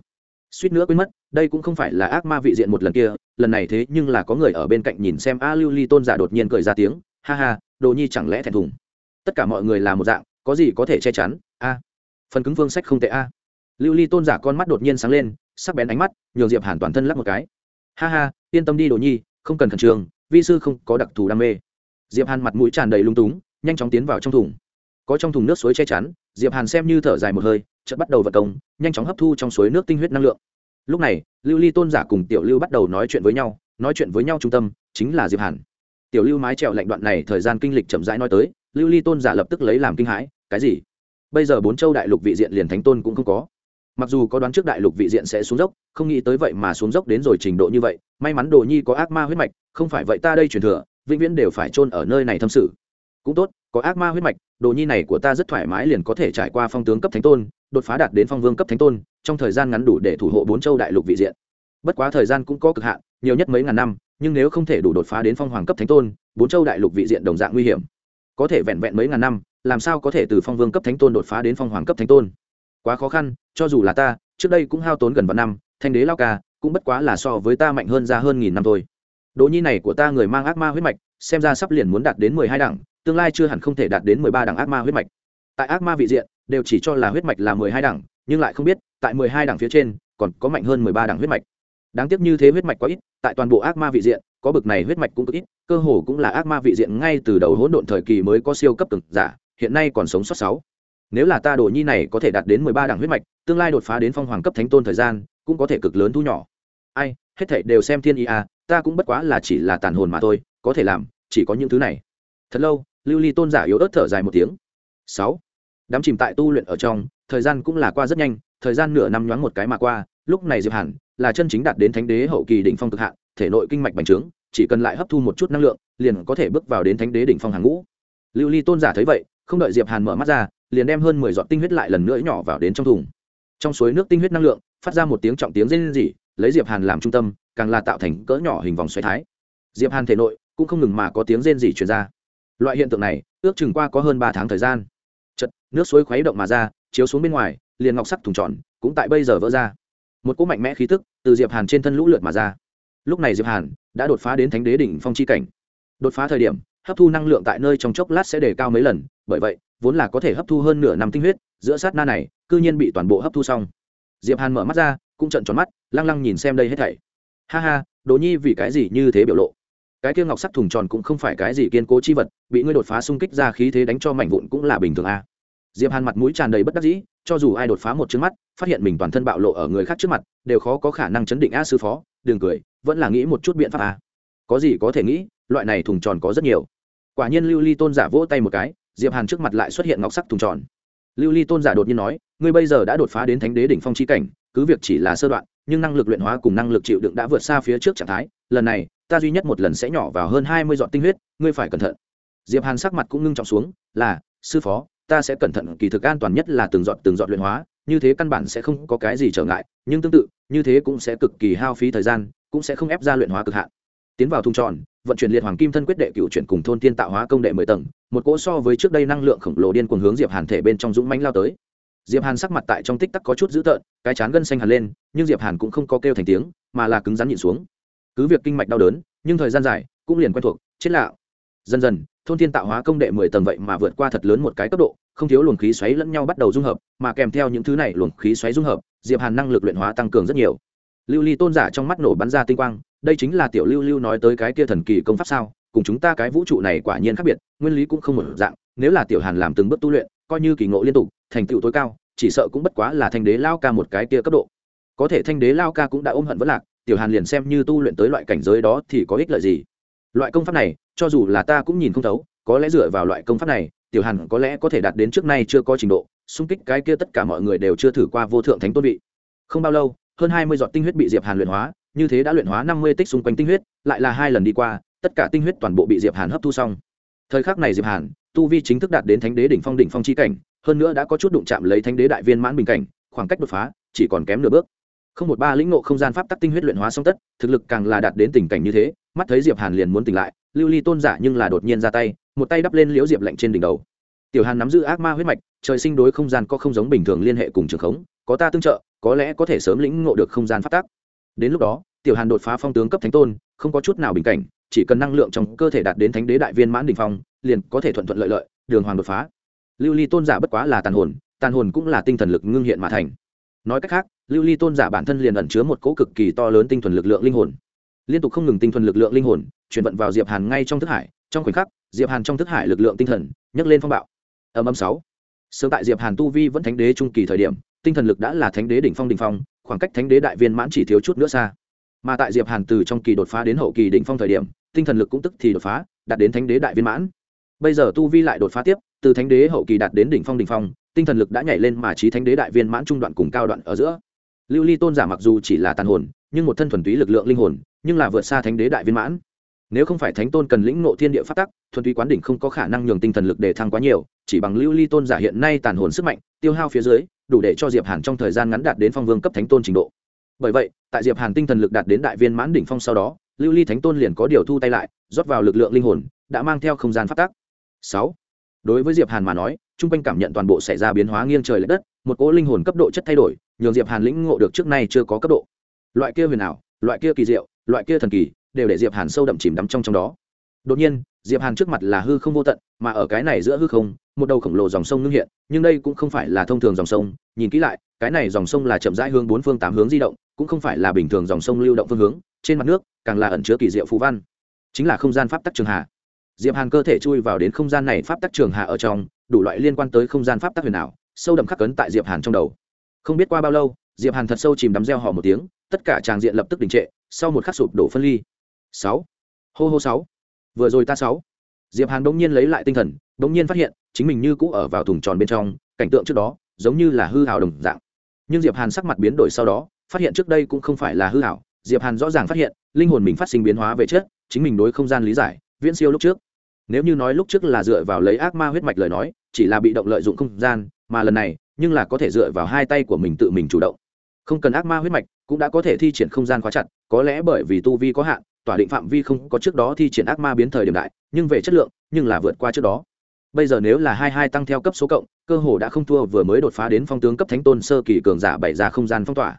Suýt nữa quên mất, đây cũng không phải là ác ma vị diện một lần kia, lần này thế nhưng là có người ở bên cạnh nhìn xem a lưu ly tôn giả đột nhiên cười ra tiếng, ha ha, đồ nhi chẳng lẽ thẹn thùng? Tất cả mọi người là một dạng, có gì có thể che chắn? A, phần cứng vương sách không tệ a lưu ly tôn giả con mắt đột nhiên sáng lên, sắc bén ánh mắt, nhường diệp hàn toàn thân lắc một cái. Ha ha, yên tâm đi đồ nhi, không cần khẩn trương, vi sư không có đặc thù đam mê. Diệp hàn mặt mũi tràn đầy lung túng, nhanh chóng tiến vào trong thùng. Có trong thùng nước suối che chắn, diệp hàn xem như thở dài một hơi, chợt bắt đầu vận công, nhanh chóng hấp thu trong suối nước tinh huyết năng lượng. Lúc này, lưu ly tôn giả cùng tiểu lưu bắt đầu nói chuyện với nhau, nói chuyện với nhau trung tâm, chính là diệp hàn. Tiểu lưu mái trèo lạnh đoạn này thời gian kinh lịch chậm rãi nói tới, lưu ly tôn giả lập tức lấy làm kinh hãi, cái gì? Bây giờ bốn châu đại lục vị diện liền thánh tôn cũng không có mặc dù có đoán trước đại lục vị diện sẽ xuống dốc, không nghĩ tới vậy mà xuống dốc đến rồi trình độ như vậy, may mắn đồ nhi có ác ma huyết mạch, không phải vậy ta đây truyền thừa, vĩnh viễn đều phải chôn ở nơi này thâm sự. Cũng tốt, có ác ma huyết mạch, đồ nhi này của ta rất thoải mái liền có thể trải qua phong tướng cấp thánh tôn, đột phá đạt đến phong vương cấp thánh tôn, trong thời gian ngắn đủ để thủ hộ bốn châu đại lục vị diện. Bất quá thời gian cũng có cực hạn, nhiều nhất mấy ngàn năm, nhưng nếu không thể đủ đột phá đến phong hoàng cấp thánh tôn, bốn châu đại lục vị diện đồng dạng nguy hiểm. Có thể vẹn vẹn mấy ngàn năm, làm sao có thể từ phong vương cấp thánh tôn đột phá đến phong hoàng cấp thánh tôn? Quá khó khăn, cho dù là ta, trước đây cũng hao tốn gần vạn năm, thanh đế lao ca, cũng bất quá là so với ta mạnh hơn ra hơn nghìn năm thôi. Đỗ nhi này của ta người mang ác ma huyết mạch, xem ra sắp liền muốn đạt đến mười hai đẳng, tương lai chưa hẳn không thể đạt đến mười ba đẳng ác ma huyết mạch. Tại ác ma vị diện, đều chỉ cho là huyết mạch là mười hai đẳng, nhưng lại không biết, tại mười hai đẳng phía trên, còn có mạnh hơn mười ba đẳng huyết mạch. Đáng tiếc như thế huyết mạch quá ít, tại toàn bộ ác ma vị diện, có bực này huyết mạch cũng cực ít, cơ hồ cũng là ác ma vị diện ngay từ đầu hỗn độn thời kỳ mới có siêu cấp cực giả, hiện nay còn sống sót sáu nếu là ta đồ nhi này có thể đạt đến mười ba đẳng huyết mạch, tương lai đột phá đến phong hoàng cấp thánh tôn thời gian, cũng có thể cực lớn thu nhỏ. Ai, hết thảy đều xem thiên ý à ta cũng bất quá là chỉ là tàn hồn mà thôi, có thể làm, chỉ có những thứ này. Thật lâu, lưu ly tôn giả yếu ớt thở dài một tiếng. Sáu, đám chìm tại tu luyện ở trong, thời gian cũng là qua rất nhanh, thời gian nửa năm nhoáng một cái mà qua, lúc này diệp hàn là chân chính đạt đến thánh đế hậu kỳ đỉnh phong cực hạn, thể nội kinh mạch bành trướng, chỉ cần lại hấp thu một chút năng lượng, liền có thể bước vào đến thánh đế đỉnh phong hàng ngũ. Lưu ly tôn giả thấy vậy không đợi diệp hàn mở mắt ra, liền đem hơn mười giọt tinh huyết lại lần nữa nhỏ vào đến trong thùng. Trong suối nước tinh huyết năng lượng, phát ra một tiếng trọng tiếng rên rỉ, lấy diệp hàn làm trung tâm, càng là tạo thành cỡ nhỏ hình vòng xoáy thái. Diệp hàn thể nội cũng không ngừng mà có tiếng rên rỉ truyền ra. Loại hiện tượng này, ước chừng qua có hơn ba tháng thời gian. Chật nước suối khuấy động mà ra, chiếu xuống bên ngoài, liền ngọc sắc thùng tròn cũng tại bây giờ vỡ ra. Một cỗ mạnh mẽ khí tức từ diệp hàn trên thân lũ lượt mà ra. Lúc này diệp hàn đã đột phá đến thánh đế đỉnh phong chi cảnh. Đột phá thời điểm hấp thu năng lượng tại nơi trong chốc lát sẽ đề cao mấy lần, bởi vậy, vốn là có thể hấp thu hơn nửa năm tinh huyết, giữa sát na này, cư nhiên bị toàn bộ hấp thu xong. Diệp hàn mở mắt ra, cũng trận tròn mắt, lăng lăng nhìn xem đây hết thảy. Ha ha đồ nhi vì cái gì như thế biểu lộ? Cái kia ngọc sắc thùng tròn cũng không phải cái gì kiên cố chi vật, bị ngươi đột phá xung kích ra khí thế đánh cho mảnh vụn cũng là bình thường a. Diệp hàn mặt mũi tràn đầy bất đắc dĩ, cho dù ai đột phá một trước mắt, phát hiện mình toàn thân bạo lộ ở người khác trước mặt, đều khó có khả năng chấn định a sư phó, đừng cười, vẫn là nghĩ một chút biện pháp a. Có gì có thể nghĩ, loại này thùng tròn có rất nhiều quả nhiên lưu ly tôn giả vỗ tay một cái, diệp hàn trước mặt lại xuất hiện ngọc sắc thùng tròn. Lưu ly tôn giả đột nhiên nói, ngươi bây giờ đã đột phá đến thánh đế đỉnh phong chi cảnh, cứ việc chỉ là sơ đoạn, nhưng năng lực luyện hóa cùng năng lực chịu đựng đã vượt xa phía trước trạng thái. Lần này, ta duy nhất một lần sẽ nhỏ vào hơn hai mươi giọt tinh huyết, ngươi phải cẩn thận. Diệp hàn sắc mặt cũng ngưng trọng xuống, là, sư phó, ta sẽ cẩn thận, kỳ thực an toàn nhất là từng giọt từng giọt luyện hóa, như thế căn bản sẽ không có cái gì trở ngại, nhưng tương tự, như thế cũng sẽ cực kỳ hao phí thời gian, cũng sẽ không ép ra luyện hóa cực hạn. Tiến vào thùng tròn vận chuyển liệt hoàng kim thân quyết đệ cựu chuyển cùng thôn tiên tạo hóa công đệ mười tầng, một cỗ so với trước đây năng lượng khổng lồ điên cuồng hướng diệp hàn thể bên trong dũng mãnh lao tới. Diệp hàn sắc mặt tại trong tích tắc có chút dữ tợn, cái chán gân xanh hẳn lên, nhưng diệp hàn cũng không có kêu thành tiếng, mà là cứng rắn nhịn xuống. Cứ việc kinh mạch đau đớn, nhưng thời gian dài, cũng liền quen thuộc, chết lạ dần dần, thôn thiên tạo hóa công đệ mười tầng vậy mà vượt qua thật lớn một cái cấp độ, không thiếu luồng khí xoáy lẫn nhau bắt đầu dung hợp, mà kèm theo những thứ này luồng khí xoáy dung hợp, diệp hàn năng lực luyện hóa tăng cường rất nhiều. Lưu ly tôn giả trong mắt nổ bắn ra tinh quang đây chính là tiểu lưu lưu nói tới cái kia thần kỳ công pháp sao, cùng chúng ta cái vũ trụ này quả nhiên khác biệt, nguyên lý cũng không một dạng, nếu là tiểu hàn làm từng bước tu luyện, coi như kỳ ngộ liên tục, thành tựu tối cao, chỉ sợ cũng bất quá là thanh đế lao ca một cái kia cấp độ. Có thể thanh đế lao ca cũng đã ôm hận vẫn lạc, tiểu hàn liền xem như tu luyện tới loại cảnh giới đó thì có ích lợi gì. Loại công pháp này, cho dù là ta cũng nhìn không thấu, có lẽ dựa vào loại công pháp này, tiểu hàn có lẽ có thể đạt đến trước nay chưa có trình độ, xung kích cái kia tất cả mọi người đều chưa thử qua vô thượng thánh tôn vị. Không bao lâu, hơn hai mươi giọt tinh huyết bị diệp hàn luyện hóa như thế đã luyện hóa năm mươi tích xung quanh tinh huyết, lại là hai lần đi qua, tất cả tinh huyết toàn bộ bị diệp hàn hấp thu xong. Thời khắc này diệp hàn, tu vi chính thức đạt đến thánh đế đỉnh phong đỉnh phong chi cảnh, hơn nữa đã có chút đụng chạm lấy thánh đế đại viên mãn bình cảnh, khoảng cách đột phá, chỉ còn kém nửa bước. Không một ba lĩnh ngộ không gian pháp tắc tinh huyết luyện hóa xong tất, thực lực càng là đạt đến tình cảnh như thế, mắt thấy diệp hàn liền muốn tỉnh lại, lưu ly tôn giả nhưng là đột nhiên ra tay, một tay đắp lên liễu diệp lạnh trên đỉnh đầu. Tiểu hàn nắm giữ ác ma huyết mạch, trời sinh đối không gian có không giống bình thường liên hệ cùng trường khống, có ta tương trợ, có lẽ có thể sớm lĩnh ngộ được không gian pháp tắc đến lúc đó, tiểu hàn đột phá phong tướng cấp thánh tôn, không có chút nào bình cảnh, chỉ cần năng lượng trong cơ thể đạt đến thánh đế đại viên mãn đỉnh phong, liền có thể thuận thuận lợi lợi, đường hoàng đột phá. Lưu ly tôn giả bất quá là tàn hồn tàn hồn cũng là tinh thần lực ngưng hiện mà thành. Nói cách khác, lưu ly tôn giả bản thân liền ẩn chứa một cỗ cực kỳ to lớn tinh thuần lực lượng linh hồn. Liên tục không ngừng tinh thuần lực lượng linh hồn, chuyển vận vào diệp hàn ngay trong thức hải, trong khoảnh khắc, diệp hàn trong thức hải lực lượng tinh thần nhấc lên phong bạo. Âm âm sáu. Sớm tại diệp hàn tu vi vẫn thánh đế trung kỳ thời điểm, tinh thần lực đã là thánh đế đỉnh phong đỉnh phong khoảng cách thánh đế đại viên mãn chỉ thiếu chút nữa xa. Mà tại diệp hàn từ trong kỳ đột phá đến hậu kỳ đỉnh phong thời điểm, tinh thần lực cũng tức thì đột phá, đạt đến thánh đế đại viên mãn. Bây giờ tu vi lại đột phá tiếp, từ thánh đế hậu kỳ đạt đến đỉnh phong đỉnh phong, tinh thần lực đã nhảy lên mà trí thánh đế đại viên mãn trung đoạn cùng cao đoạn ở giữa. Lưu ly tôn giả mặc dù chỉ là tàn hồn, nhưng một thân thuần túy lực lượng linh hồn, nhưng là vượt xa thánh đế đại viên mãn. Nếu không phải thánh tôn cần lĩnh nộ thiên địa phát tắc, thuần túy quán đỉnh không có khả năng nhường tinh thần lực để thăng quá nhiều, chỉ bằng lưu ly tôn giả hiện nay tàn hồn sức mạnh, tiêu hao phía dưới đủ để cho diệp hàn trong thời gian ngắn đạt đến phong vương cấp thánh tôn trình độ. Bởi vậy, tại diệp hàn tinh thần lực đạt đến đại viên mãn đỉnh phong sau đó, lưu ly thánh tôn liền có điều thu tay lại, rót vào lực lượng linh hồn, đã mang theo không gian phát tác. Sáu, đối với diệp hàn mà nói trung quanh cảm nhận toàn bộ xảy ra biến hóa nghiêng trời lệch đất, một cỗ linh hồn cấp độ chất thay đổi, nhường diệp hàn lĩnh ngộ được trước nay chưa có cấp độ. Loại kia huyền ảo, loại kia kỳ diệu, loại kia thần kỳ, đều để diệp hàn sâu đậm chìm đắm trong trong đó. Đột nhiên, diệp hàn trước mặt là hư không vô tận, mà ở cái này giữa hư không một đầu khổng lồ dòng sông ngưng hiện, nhưng đây cũng không phải là thông thường dòng sông, nhìn kỹ lại, cái này dòng sông là chậm rãi hướng bốn phương tám hướng di động, cũng không phải là bình thường dòng sông lưu động phương hướng, trên mặt nước, càng là ẩn chứa kỳ diệu phú văn. Chính là không gian pháp tắc trường hạ. Diệp hàn cơ thể chui vào đến không gian này pháp tắc trường hạ ở trong, đủ loại liên quan tới không gian pháp tắc huyền ảo, sâu đậm khắc cấn tại diệp hàn trong đầu. Không biết qua bao lâu, diệp hàn thật sâu chìm đắm reo hò một tiếng, tất cả tràng diện lập tức đình trệ, sau một khắc sụp đổ phân ly. Sáu. Hô hô sáu. Vừa rồi ta sáu. Diệp hàn bỗng nhiên lấy lại tinh thần bỗng nhiên phát hiện, chính mình như cũ ở vào thùng tròn bên trong, cảnh tượng trước đó, giống như là hư hào đồng dạng. Nhưng diệp hàn sắc mặt biến đổi sau đó, phát hiện trước đây cũng không phải là hư hảo. Diệp hàn rõ ràng phát hiện, linh hồn mình phát sinh biến hóa về chất, chính mình đối không gian lý giải, viễn siêu lúc trước. Nếu như nói lúc trước là dựa vào lấy ác ma huyết mạch lời nói, chỉ là bị động lợi dụng không gian, mà lần này, nhưng là có thể dựa vào hai tay của mình tự mình chủ động. Không cần ác ma huyết mạch, cũng đã có thể thi triển không gian khóa chặt, có lẽ bởi vì tu vi có hạn, tỏa định phạm vi không có trước đó thi triển ác ma biến thời điểm đại, nhưng về chất lượng, nhưng là vượt qua trước đó bây giờ nếu là hai hai tăng theo cấp số cộng, cơ hồ đã không thua vừa mới đột phá đến phong tướng cấp thánh tôn sơ kỳ cường giả bày ra không gian phong tỏa.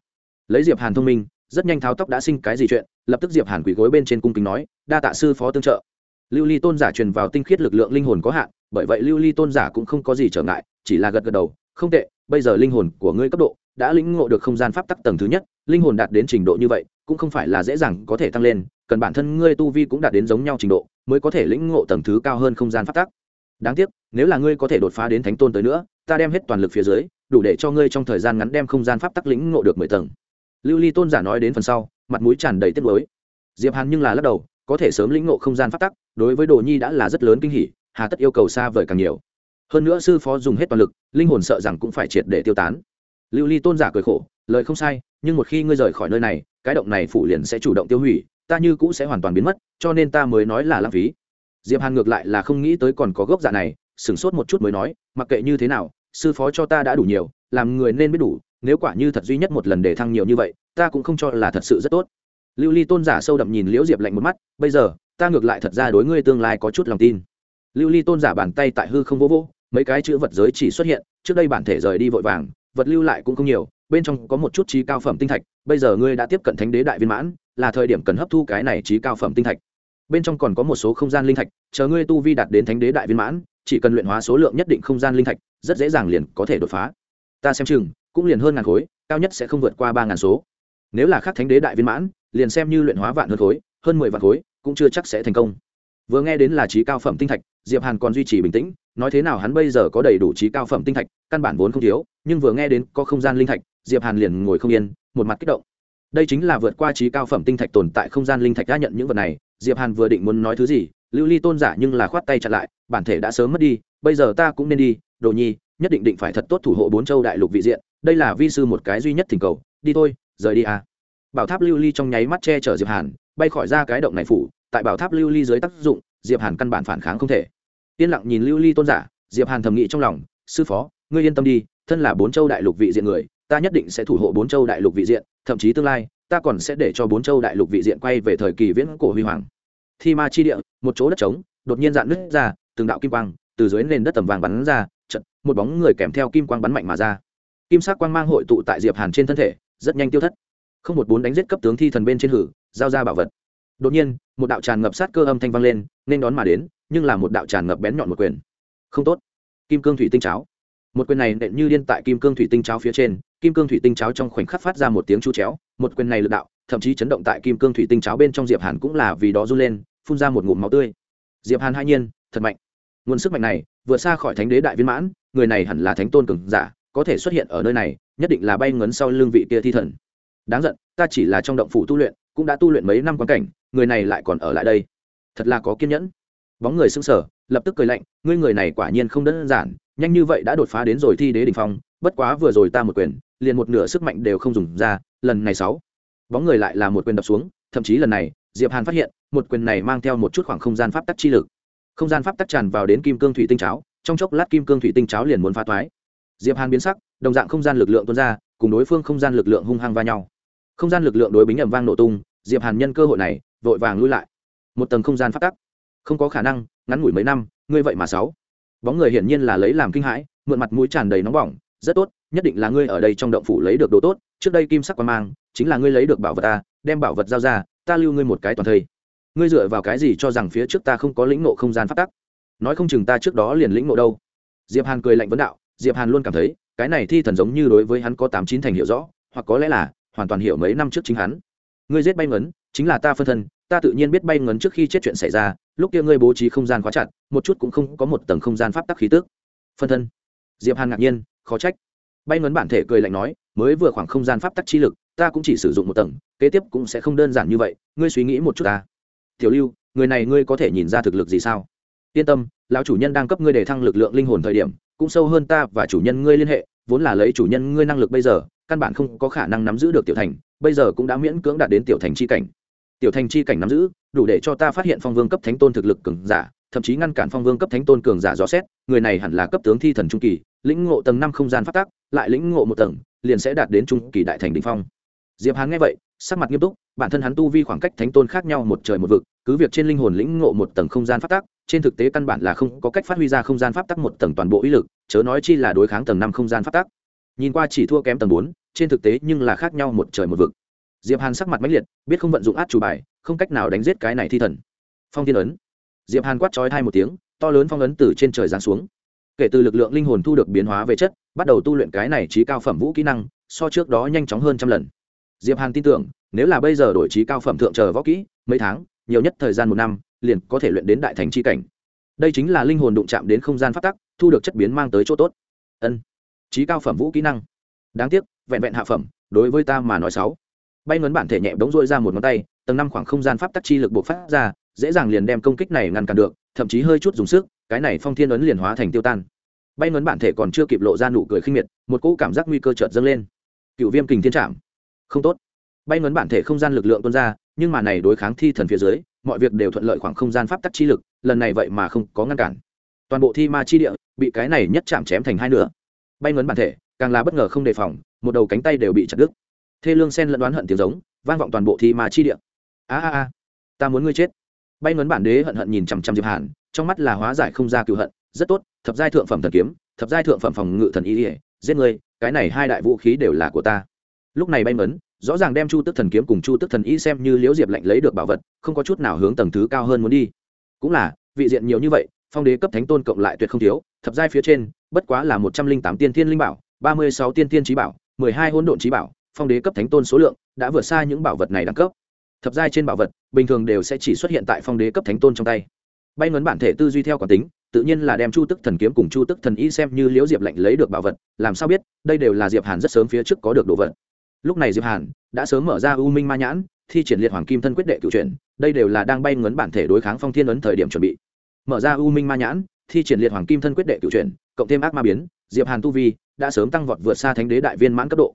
Lấy diệp hàn thông minh, rất nhanh tháo tóc đã sinh cái gì chuyện, lập tức diệp hàn quỳ gối bên trên cung kính nói, đa tạ sư phó tương trợ. Lưu ly tôn giả truyền vào tinh khiết lực lượng linh hồn có hạn, bởi vậy lưu ly tôn giả cũng không có gì trở ngại, chỉ là gật gật đầu, không tệ, bây giờ linh hồn của ngươi cấp độ đã lĩnh ngộ được không gian pháp tắc tầng thứ nhất, linh hồn đạt đến trình độ như vậy, cũng không phải là dễ dàng có thể tăng lên, cần bản thân ngươi tu vi cũng đạt đến giống nhau trình độ, mới có thể lĩnh ngộ tầng thứ cao hơn không gian pháp tắc đáng tiếc, nếu là ngươi có thể đột phá đến thánh tôn tới nữa, ta đem hết toàn lực phía dưới, đủ để cho ngươi trong thời gian ngắn đem không gian pháp tắc lĩnh ngộ được mười tầng. Lưu ly tôn giả nói đến phần sau, mặt mũi tràn đầy tiếc lối diệp hàn nhưng là lắc đầu, có thể sớm lĩnh ngộ không gian pháp tắc, đối với đồ nhi đã là rất lớn kinh hỉ, hà tất yêu cầu xa vời càng nhiều. Hơn nữa sư phó dùng hết toàn lực, linh hồn sợ rằng cũng phải triệt để tiêu tán. Lưu ly tôn giả cười khổ, lời không sai, nhưng một khi ngươi rời khỏi nơi này, cái động này phủ liền sẽ chủ động tiêu hủy, ta như cũ sẽ hoàn toàn biến mất, cho nên ta mới nói là lãng phí diệp hàn ngược lại là không nghĩ tới còn có gốc dạ này, sửng sốt một chút mới nói, mặc kệ như thế nào, sư phó cho ta đã đủ nhiều, làm người nên biết đủ, nếu quả như thật duy nhất một lần để thăng nhiều như vậy, ta cũng không cho là thật sự rất tốt. Lưu ly tôn giả sâu đậm nhìn liễu diệp lạnh một mắt, bây giờ, ta ngược lại thật ra đối ngươi tương lai có chút lòng tin. Lưu ly tôn giả bàn tay tại hư không vô vô mấy cái chữ vật giới chỉ xuất hiện, trước đây bản thể rời đi vội vàng, vật lưu lại cũng không nhiều, bên trong có một chút trí cao phẩm tinh thạch, bây giờ ngươi đã tiếp cận thánh đế đại viên mãn, là thời điểm cần hấp thu cái này trí cao phẩm tinh thạch bên trong còn có một số không gian linh thạch, chờ ngươi tu vi đạt đến thánh đế đại viên mãn, chỉ cần luyện hóa số lượng nhất định không gian linh thạch, rất dễ dàng liền có thể đột phá. Ta xem chừng, cũng liền hơn ngàn khối, cao nhất sẽ không vượt qua ba ngàn số. Nếu là khác thánh đế đại viên mãn, liền xem như luyện hóa vạn hơn khối, hơn mười vạn khối, cũng chưa chắc sẽ thành công. Vừa nghe đến là trí cao phẩm tinh thạch, diệp hàn còn duy trì bình tĩnh, nói thế nào hắn bây giờ có đầy đủ trí cao phẩm tinh thạch, căn bản vốn không thiếu, nhưng vừa nghe đến có không gian linh thạch, diệp hàn liền ngồi không yên, một mặt kích động. Đây chính là vượt qua trí cao phẩm tinh thạch tồn tại không gian linh thạch đã nhận những vật này diệp hàn vừa định muốn nói thứ gì, lưu ly tôn giả nhưng là khoát tay chặn lại, bản thể đã sớm mất đi, bây giờ ta cũng nên đi, đồ nhi, nhất định định phải thật tốt thủ hộ bốn châu đại lục vị diện, đây là vi sư một cái duy nhất thỉnh cầu, đi thôi, rời đi à. Bảo tháp lưu ly trong nháy mắt che chở diệp hàn, bay khỏi ra cái động này phủ, tại bảo tháp lưu ly dưới tác dụng, diệp hàn căn bản phản kháng không thể. Yên lặng nhìn lưu ly tôn giả, diệp hàn thầm nghĩ trong lòng, sư phó, ngươi yên tâm đi, thân là bốn châu đại lục vị diện người ta nhất định sẽ thủ hộ bốn châu đại lục vị diện, thậm chí tương lai, ta còn sẽ để cho bốn châu đại lục vị diện quay về thời kỳ viễn cổ huy hoàng. Thi ma chi địa, một chỗ đất trống, đột nhiên dạn nứt ra, từng đạo kim quang từ dưới nền đất tầm vàng bắn ra trận một bóng người kèm theo kim quang bắn mạnh mà ra. Kim sắc quang mang hội tụ tại diệp hàn trên thân thể, rất nhanh tiêu thất. Không một bốn đánh giết cấp tướng thi thần bên trên hử, giao ra bảo vật. Đột nhiên, một đạo tràn ngập sát cơ âm thanh vang lên, nên đón mà đến, nhưng là một đạo tràn ngập bén nhọn một quyền. Không tốt. Kim cương thủy tinh cháo. Một quyền này nện như điên tại kim cương thủy tinh cháo phía trên kim cương thủy tinh cháo trong khoảnh khắc phát ra một tiếng chu chéo, một quyền này lực đạo, thậm chí chấn động tại kim cương thủy tinh cháo bên trong diệp hàn cũng là vì đó run lên, phun ra một ngụm máu tươi. Diệp hàn hai nhiên, thật mạnh. Nguồn sức mạnh này, vượt xa khỏi thánh đế đại viên mãn, người này hẳn là thánh tôn cường giả, có thể xuất hiện ở nơi này, nhất định là bay ngấn sau lưng vị kia thi thần. Đáng giận, ta chỉ là trong động phủ tu luyện, cũng đã tu luyện mấy năm quan cảnh, người này lại còn ở lại đây. Thật là có kiên nhẫn. Bóng người sững sờ, lập tức cười lạnh, ngươi người này quả nhiên không đơn giản, nhanh như vậy đã đột phá đến rồi thi đế đỉnh phong, bất quá vừa rồi ta một quyền liền một nửa sức mạnh đều không dùng ra, lần này sáu, bóng người lại là một quyền đập xuống, thậm chí lần này, diệp hàn phát hiện, một quyền này mang theo một chút khoảng không gian pháp tắc chi lực. Không gian pháp tắc tràn vào đến kim cương thủy tinh cháo, trong chốc lát kim cương thủy tinh cháo liền muốn phá toái. Diệp hàn biến sắc, đồng dạng không gian lực lượng tuôn ra, cùng đối phương không gian lực lượng hung hăng va nhau. Không gian lực lượng đối bính ầm vang nổ tung, diệp hàn nhân cơ hội này, vội vàng lui lại. Một tầng không gian pháp tắc. Không có khả năng, ngắn ngủi mấy năm, ngươi vậy mà sáu. Bóng người hiển nhiên là lấy làm kinh hãi, mượn mặt mũi tràn đầy nóng bỏng, rất tốt nhất định là ngươi ở đây trong động phủ lấy được đồ tốt, trước đây kim sắc quan mang, chính là ngươi lấy được bảo vật ta, đem bảo vật giao ra, ta lưu ngươi một cái toàn thây. Ngươi dựa vào cái gì cho rằng phía trước ta không có lĩnh nộ không gian phát tắc? Nói không chừng ta trước đó liền lĩnh nộ đâu. Diệp hàn cười lạnh vấn đạo, diệp hàn luôn cảm thấy, cái này thi thần giống như đối với hắn có tám chín thành hiểu rõ, hoặc có lẽ là, hoàn toàn hiểu mấy năm trước chính hắn. Ngươi giết bay ngấn, chính là ta phân thân, ta tự nhiên biết bay ngấn trước khi chết chuyện xảy ra, lúc kia ngươi bố trí không gian khóa chặt, một chút cũng không có một tầng không gian pháp tắc khí tức. Phân thân. Diệp hàn ngạc nhiên, khó trách bay ngấn bản thể cười lạnh nói, mới vừa khoảng không gian pháp tắc chi lực, ta cũng chỉ sử dụng một tầng, kế tiếp cũng sẽ không đơn giản như vậy, ngươi suy nghĩ một chút ta. Tiểu lưu, người này ngươi có thể nhìn ra thực lực gì sao? Yên tâm, lão chủ nhân đang cấp ngươi để thăng lực lượng linh hồn thời điểm, cũng sâu hơn ta và chủ nhân ngươi liên hệ, vốn là lấy chủ nhân ngươi năng lực bây giờ, căn bản không có khả năng nắm giữ được tiểu thành, bây giờ cũng đã miễn cưỡng đạt đến tiểu thành chi cảnh. Tiểu thành chi cảnh nắm giữ, đủ để cho ta phát hiện phong vương cấp thánh tôn thực lực cường giả, thậm chí ngăn cản phong vương cấp thánh tôn cường giả rõ xét, người này hẳn là cấp tướng thi thần trung kỳ, lĩnh ngộ tầng năm không gian phát tác lại lĩnh ngộ một tầng, liền sẽ đạt đến trung kỳ đại thành đình phong. Diệp hán nghe vậy, sắc mặt nghiêm túc, bản thân hắn tu vi khoảng cách thánh tôn khác nhau một trời một vực, cứ việc trên linh hồn lĩnh ngộ một tầng không gian pháp tắc, trên thực tế căn bản là không có cách phát huy ra không gian pháp tắc một tầng toàn bộ ý lực, chớ nói chi là đối kháng tầng năm không gian pháp tắc. Nhìn qua chỉ thua kém tầng bốn, trên thực tế nhưng là khác nhau một trời một vực. Diệp hàn sắc mặt mãnh liệt, biết không vận dụng át chủ bài, không cách nào đánh giết cái này thi thần. Phong thiên ấn. Diệp hàn quát chói thai một tiếng, to lớn phong ấn từ trên trời giáng xuống. Kể từ lực lượng linh hồn thu được biến hóa về chất bắt đầu tu luyện cái này trí cao phẩm vũ kỹ năng, so trước đó nhanh chóng hơn trăm lần. Diệp hàn tin tưởng, nếu là bây giờ đổi trí cao phẩm thượng chờ võ kỹ, mấy tháng, nhiều nhất thời gian một năm, liền có thể luyện đến đại thành chi cảnh. Đây chính là linh hồn đụng chạm đến không gian phát tắc, thu được chất biến mang tới chỗ tốt. Ân, trí cao phẩm vũ kỹ năng. Đáng tiếc, vẹn vẹn hạ phẩm, đối với ta mà nói sáu. Bay ngấn bản thể nhẹ bỗng rôi ra một ngón tay, tầng năm khoảng không gian pháp tắc chi lực buộc phát ra, dễ dàng liền đem công kích này ngăn cản được, thậm chí hơi chút dùng sức, cái này phong thiên ấn liền hóa thành tiêu tan bay ngấn bản thể còn chưa kịp lộ ra nụ cười khinh miệt, một cỗ cảm giác nguy cơ chợt dâng lên. Cựu viêm kình thiên trạm không tốt. Bay ngấn bản thể không gian lực lượng tuôn ra, nhưng mà này đối kháng thi thần phía dưới, mọi việc đều thuận lợi khoảng không gian pháp tắc chi lực, lần này vậy mà không có ngăn cản. Toàn bộ thi ma chi địa bị cái này nhất chạm chém thành hai nửa. Bay ngấn bản thể, càng là bất ngờ không đề phòng, một đầu cánh tay đều bị chặt đứt. Thê lương sen lẫn đoán hận tiếng giống, vang vọng toàn bộ thi ma chi địa. A a a, ta muốn ngươi chết. Bay ngấn bản đế hận hận nhìn chằm chằm diệp hàn, trong mắt là hóa giải không ra cựu hận rất tốt, thập giai thượng phẩm thần kiếm, thập giai thượng phẩm phòng ngự thần y giết ngươi, cái này hai đại vũ khí đều là của ta. Lúc này bay mấn, rõ ràng đem chu tức thần kiếm cùng chu tức thần y xem như liễu diệp lạnh lấy được bảo vật, không có chút nào hướng tầng thứ cao hơn muốn đi. Cũng là, vị diện nhiều như vậy, phong đế cấp thánh tôn cộng lại tuyệt không thiếu, thập giai phía trên, bất quá là một trăm linh tám tiên thiên linh bảo, ba mươi sáu tiên thiên trí bảo, mười hai hỗn độn trí bảo, phong đế cấp thánh tôn số lượng đã vượt xa những bảo vật này đẳng cấp. Thập giai trên bảo vật, bình thường đều sẽ chỉ xuất hiện tại phong đế cấp thánh tôn trong tay. Bay ngấn bản thể tư duy theo quán tính tự nhiên là đem chu tức thần kiếm cùng chu tức thần y xem như liễu diệp lạnh lấy được bảo vật, làm sao biết, đây đều là diệp hàn rất sớm phía trước có được đồ vật. Lúc này diệp hàn đã sớm mở ra u minh ma nhãn, thi triển liệt hoàng kim thân quyết đệ cựu chuyển, đây đều là đang bay ngấn bản thể đối kháng phong thiên ấn thời điểm chuẩn bị. Mở ra u minh ma nhãn, thi triển liệt hoàng kim thân quyết đệ cựu chuyển, cộng thêm ác ma biến, diệp hàn tu vi đã sớm tăng vọt vượt xa thánh đế đại viên mãn cấp độ.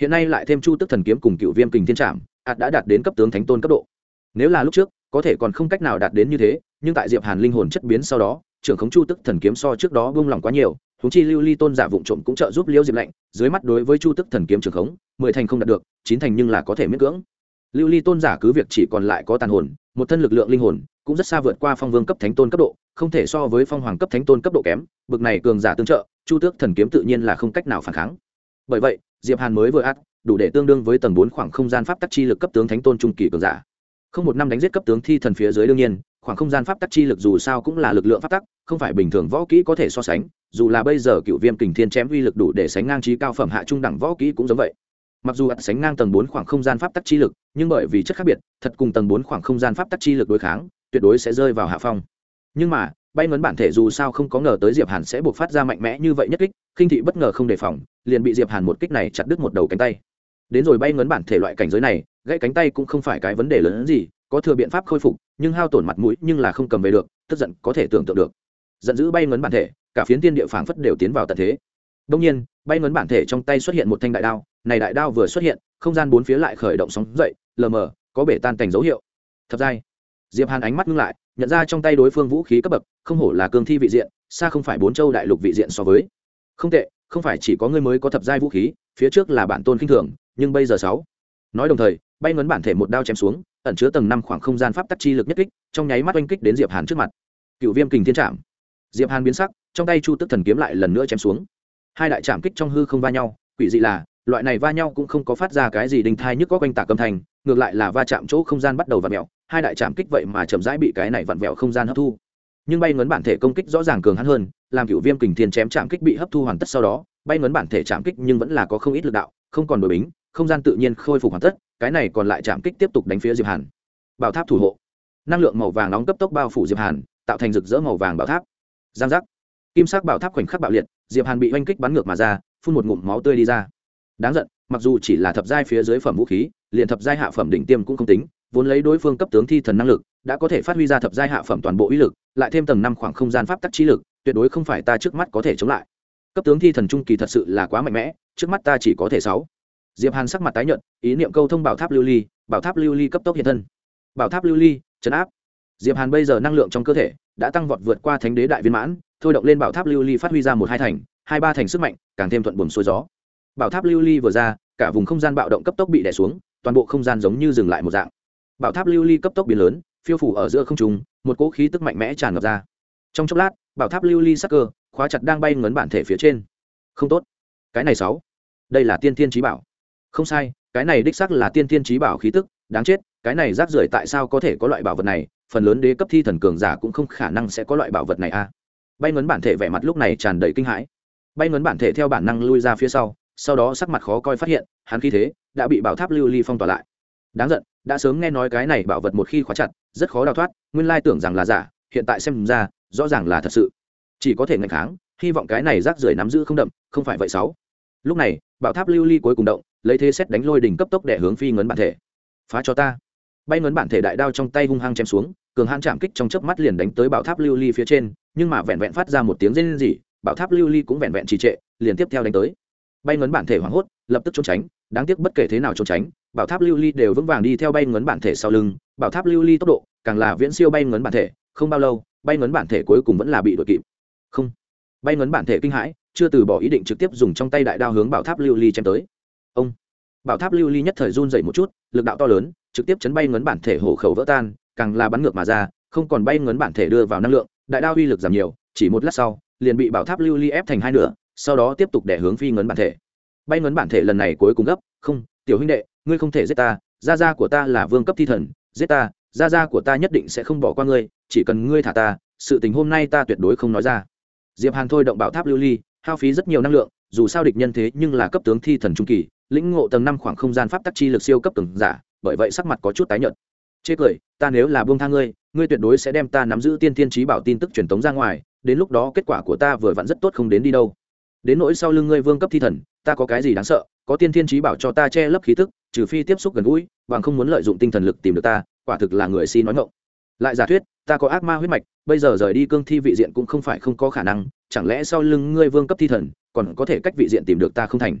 Hiện nay lại thêm chu tức thần kiếm cùng cựu viêm kình thiên trạm ạt đã đạt đến cấp tướng thánh tôn cấp độ. Nếu là lúc trước, có thể còn không cách nào đạt đến như thế, nhưng tại diệp hàn linh hồn chất biến sau đó trưởng khống chu tức thần kiếm so trước đó buông lỏng quá nhiều húng chi lưu ly tôn giả vụng trộm cũng trợ giúp Liễu diệp lạnh, dưới mắt đối với chu tức thần kiếm trưởng khống, mười thành không đạt được, chín thành nhưng là có thể miễn cưỡng. Lưu ly tôn giả cứ việc chỉ còn lại có tàn hồn, một thân lực lượng linh hồn, cũng rất xa vượt qua phong vương cấp thánh tôn cấp độ, không thể so với phong hoàng cấp thánh tôn cấp độ kém, bực này cường giả tương trợ, chu tước thần kiếm tự nhiên là không cách nào phản kháng. Bởi vậy, diệp hàn mới vừa át, đủ để tương đương với tầng bốn khoảng không gian pháp tắc chi lực cấp tướng thánh tôn trung kỳ cường giả. Không một năm đánh giết cấp tướng thi thần phía dưới đương nhiên khoảng không gian pháp tắc chi lực dù sao cũng là lực lượng pháp tắc, không phải bình thường võ kỹ có thể so sánh, dù là bây giờ cựu viêm kình thiên chém uy lực đủ để sánh ngang trí cao phẩm hạ trung đẳng võ kỹ cũng giống vậy. Mặc dù ắt sánh ngang tầng bốn khoảng không gian pháp tắc chi lực, nhưng bởi vì chất khác biệt, thật cùng tầng bốn khoảng không gian pháp tắc chi lực đối kháng, tuyệt đối sẽ rơi vào hạ phong. Nhưng mà, bay ngấn bản thể dù sao không có ngờ tới diệp hàn sẽ buộc phát ra mạnh mẽ như vậy nhất kích, khinh thị bất ngờ không đề phòng, liền bị diệp hàn một kích này chặt đứt một đầu cánh tay. Đến rồi bay ngấn bản thể loại cảnh giới này, gãy cánh tay cũng không phải cái vấn đề lớn hơn gì có thừa biện pháp khôi phục, nhưng hao tổn mặt mũi nhưng là không cầm về được, tức giận có thể tưởng tượng được. Giận dữ bay ngấn bản thể, cả phiến tiên địa phảng phất đều tiến vào tận thế. Đông nhiên, bay ngấn bản thể trong tay xuất hiện một thanh đại đao, này đại đao vừa xuất hiện, không gian bốn phía lại khởi động sóng dậy, lờ mờ, có bể tan cảnh dấu hiệu. Thật dai. Diệp hàn ánh mắt ngưng lại, nhận ra trong tay đối phương vũ khí cấp bậc, không hổ là cương thi vị diện, xa không phải bốn châu đại lục vị diện so với. Không tệ, không phải chỉ có ngươi mới có thập giai vũ khí, phía trước là bản tôn khinh thường, nhưng bây giờ sáu. Nói đồng thời, bay ngấn bản thể một đao chém xuống ẩn chứa tầng năm khoảng không gian pháp tắc chi lực nhất kích, trong nháy mắt oanh kích đến diệp hàn trước mặt. Cựu viêm kình thiên trạm diệp hàn biến sắc, trong tay chu tức thần kiếm lại lần nữa chém xuống. Hai đại trạm kích trong hư không va nhau, quỷ dị là, loại này va nhau cũng không có phát ra cái gì đình thai nhức có quanh tạc âm thanh, ngược lại là va chạm chỗ không gian bắt đầu vặn vẹo, hai đại trạm kích vậy mà chậm rãi bị cái này vặn vẹo không gian hấp thu. Nhưng bay ngấn bản thể công kích rõ ràng cường hắn hơn, làm cựu viêm kình thiên chém chạm kích bị hấp thu hoàn tất sau đó, bay ngấn bản thể chạm kích nhưng vẫn là có không ít lực đạo, không còn đổi bính, không gian tự nhiên khôi phục hoàn tất cái này còn lại chạm kích tiếp tục đánh phía diệp hàn. Bảo tháp thủ hộ. Năng lượng màu vàng nóng cấp tốc bao phủ diệp hàn, tạo thành rực rỡ màu vàng bảo tháp. Giang giác. Kim sắc bảo tháp khoảnh khắc bạo liệt, diệp hàn bị oanh kích bắn ngược mà ra, phun một ngụm máu tươi đi ra. Đáng giận, mặc dù chỉ là thập giai phía dưới phẩm vũ khí, liền thập giai hạ phẩm đỉnh tiêm cũng không tính, vốn lấy đối phương cấp tướng thi thần năng lực, đã có thể phát huy ra thập giai hạ phẩm toàn bộ uy lực, lại thêm tầng năm khoảng không gian pháp tắc trí lực, tuyệt đối không phải ta trước mắt có thể chống lại. Cấp tướng thi thần trung kỳ thật sự là quá mạnh mẽ, trước mắt ta chỉ có thể sáu diệp hàn sắc mặt tái nhợt, ý niệm câu thông bảo tháp lưu ly, bảo tháp lưu ly cấp tốc hiện thân. Bảo tháp lưu ly, chấn áp. Diệp hàn bây giờ năng lượng trong cơ thể đã tăng vọt vượt qua thánh đế đại viên mãn, thôi động lên bảo tháp lưu ly phát huy ra một hai thành, hai ba thành sức mạnh, càng thêm thuận buồm xuôi gió. Bảo tháp lưu ly vừa ra, cả vùng không gian bạo động cấp tốc bị đè xuống, toàn bộ không gian giống như dừng lại một dạng. Bảo tháp lưu ly cấp tốc biến lớn, phiêu phủ ở giữa không trung, một cỗ khí tức mạnh mẽ tràn ngập ra. Trong chốc lát, bảo tháp lưu ly sắc cơ, khóa chặt đang bay ngấn bản thể phía trên. Không tốt. Cái này sáu. Đây là tiên thiên trí bảo không sai, cái này đích sắc là tiên thiên trí bảo khí tức, đáng chết, cái này rác rưởi tại sao có thể có loại bảo vật này? Phần lớn đế cấp thi thần cường giả cũng không khả năng sẽ có loại bảo vật này a bay ngấn bản thể vẻ mặt lúc này tràn đầy kinh hãi. Bay ngấn bản thể theo bản năng lui ra phía sau sau đó sắc mặt khó coi phát hiện, hắn khi thế đã bị bảo tháp lưu ly phong tỏa lại. Đáng giận, đã sớm nghe nói cái này bảo vật một khi khóa chặt, rất khó đào thoát, nguyên lai tưởng rằng là giả, hiện tại xem ra, rõ ràng là thật sự. Chỉ có thể ngạch kháng, hy vọng cái này rác rưởi nắm giữ không đậm, không phải vậy sáu. Lúc này, bảo tháp lưu ly cuối cùng động lấy thế xét đánh lôi đỉnh cấp tốc để hướng phi ngấn bản thể. Phá cho ta. Bay ngấn bản thể đại đao trong tay hung hăng chém xuống, cường hãn chạm kích trong chớp mắt liền đánh tới bảo tháp lưu ly phía trên, nhưng mà vẹn vẹn phát ra một tiếng rên rỉ, bảo tháp lưu ly cũng vẹn vẹn trì trệ, liền tiếp theo đánh tới. Bay ngấn bản thể hoảng hốt, lập tức trốn tránh, đáng tiếc bất kể thế nào trốn tránh, bảo tháp lưu ly đều vững vàng đi theo bay ngấn bản thể sau lưng, bảo tháp lưu ly tốc độ càng là viễn siêu bay ngấn bản thể, không bao lâu, bay ngấn bản thể cuối cùng vẫn là bị đội kịp. Không. Bay ngấn bản thể kinh hãi, chưa từ bỏ ý định trực tiếp dùng trong tay đại đao hướng bảo tháp lưu ly chém tới ông bảo tháp lưu ly nhất thời run dậy một chút lực đạo to lớn trực tiếp chấn bay ngấn bản thể hổ khẩu vỡ tan càng là bắn ngược mà ra không còn bay ngấn bản thể đưa vào năng lượng đại đao uy lực giảm nhiều chỉ một lát sau liền bị bảo tháp lưu ly ép thành hai nửa sau đó tiếp tục để hướng phi ngấn bản thể bay ngấn bản thể lần này cuối cùng gấp không tiểu huynh đệ ngươi không thể giết ta gia gia của ta là vương cấp thi thần giết ta gia gia của ta nhất định sẽ không bỏ qua ngươi chỉ cần ngươi thả ta sự tình hôm nay ta tuyệt đối không nói ra diệp hàn thôi động bảo tháp lưu ly hao phí rất nhiều năng lượng dù sao địch nhân thế nhưng là cấp tướng thi thần trung kỳ lĩnh ngộ tầng năm khoảng không gian pháp tắc chi lực siêu cấp từng giả, bởi vậy sắc mặt có chút tái nhợt. Chê cười, ta nếu là buông tha ngươi ngươi tuyệt đối sẽ đem ta nắm giữ tiên tiên trí bảo tin tức truyền tống ra ngoài, đến lúc đó kết quả của ta vừa vặn rất tốt không đến đi đâu. Đến nỗi sau lưng ngươi vương cấp thi thần, ta có cái gì đáng sợ? Có tiên thiên trí bảo cho ta che lấp khí tức, trừ phi tiếp xúc gần gũi, bằng không muốn lợi dụng tinh thần lực tìm được ta, quả thực là người si nói ngộng lại giả thuyết, ta có ác ma huyết mạch, bây giờ rời đi cương thi vị diện cũng không phải không có khả năng, chẳng lẽ sau lưng ngươi vương cấp thi thần, còn có thể cách vị diện tìm được ta không thành?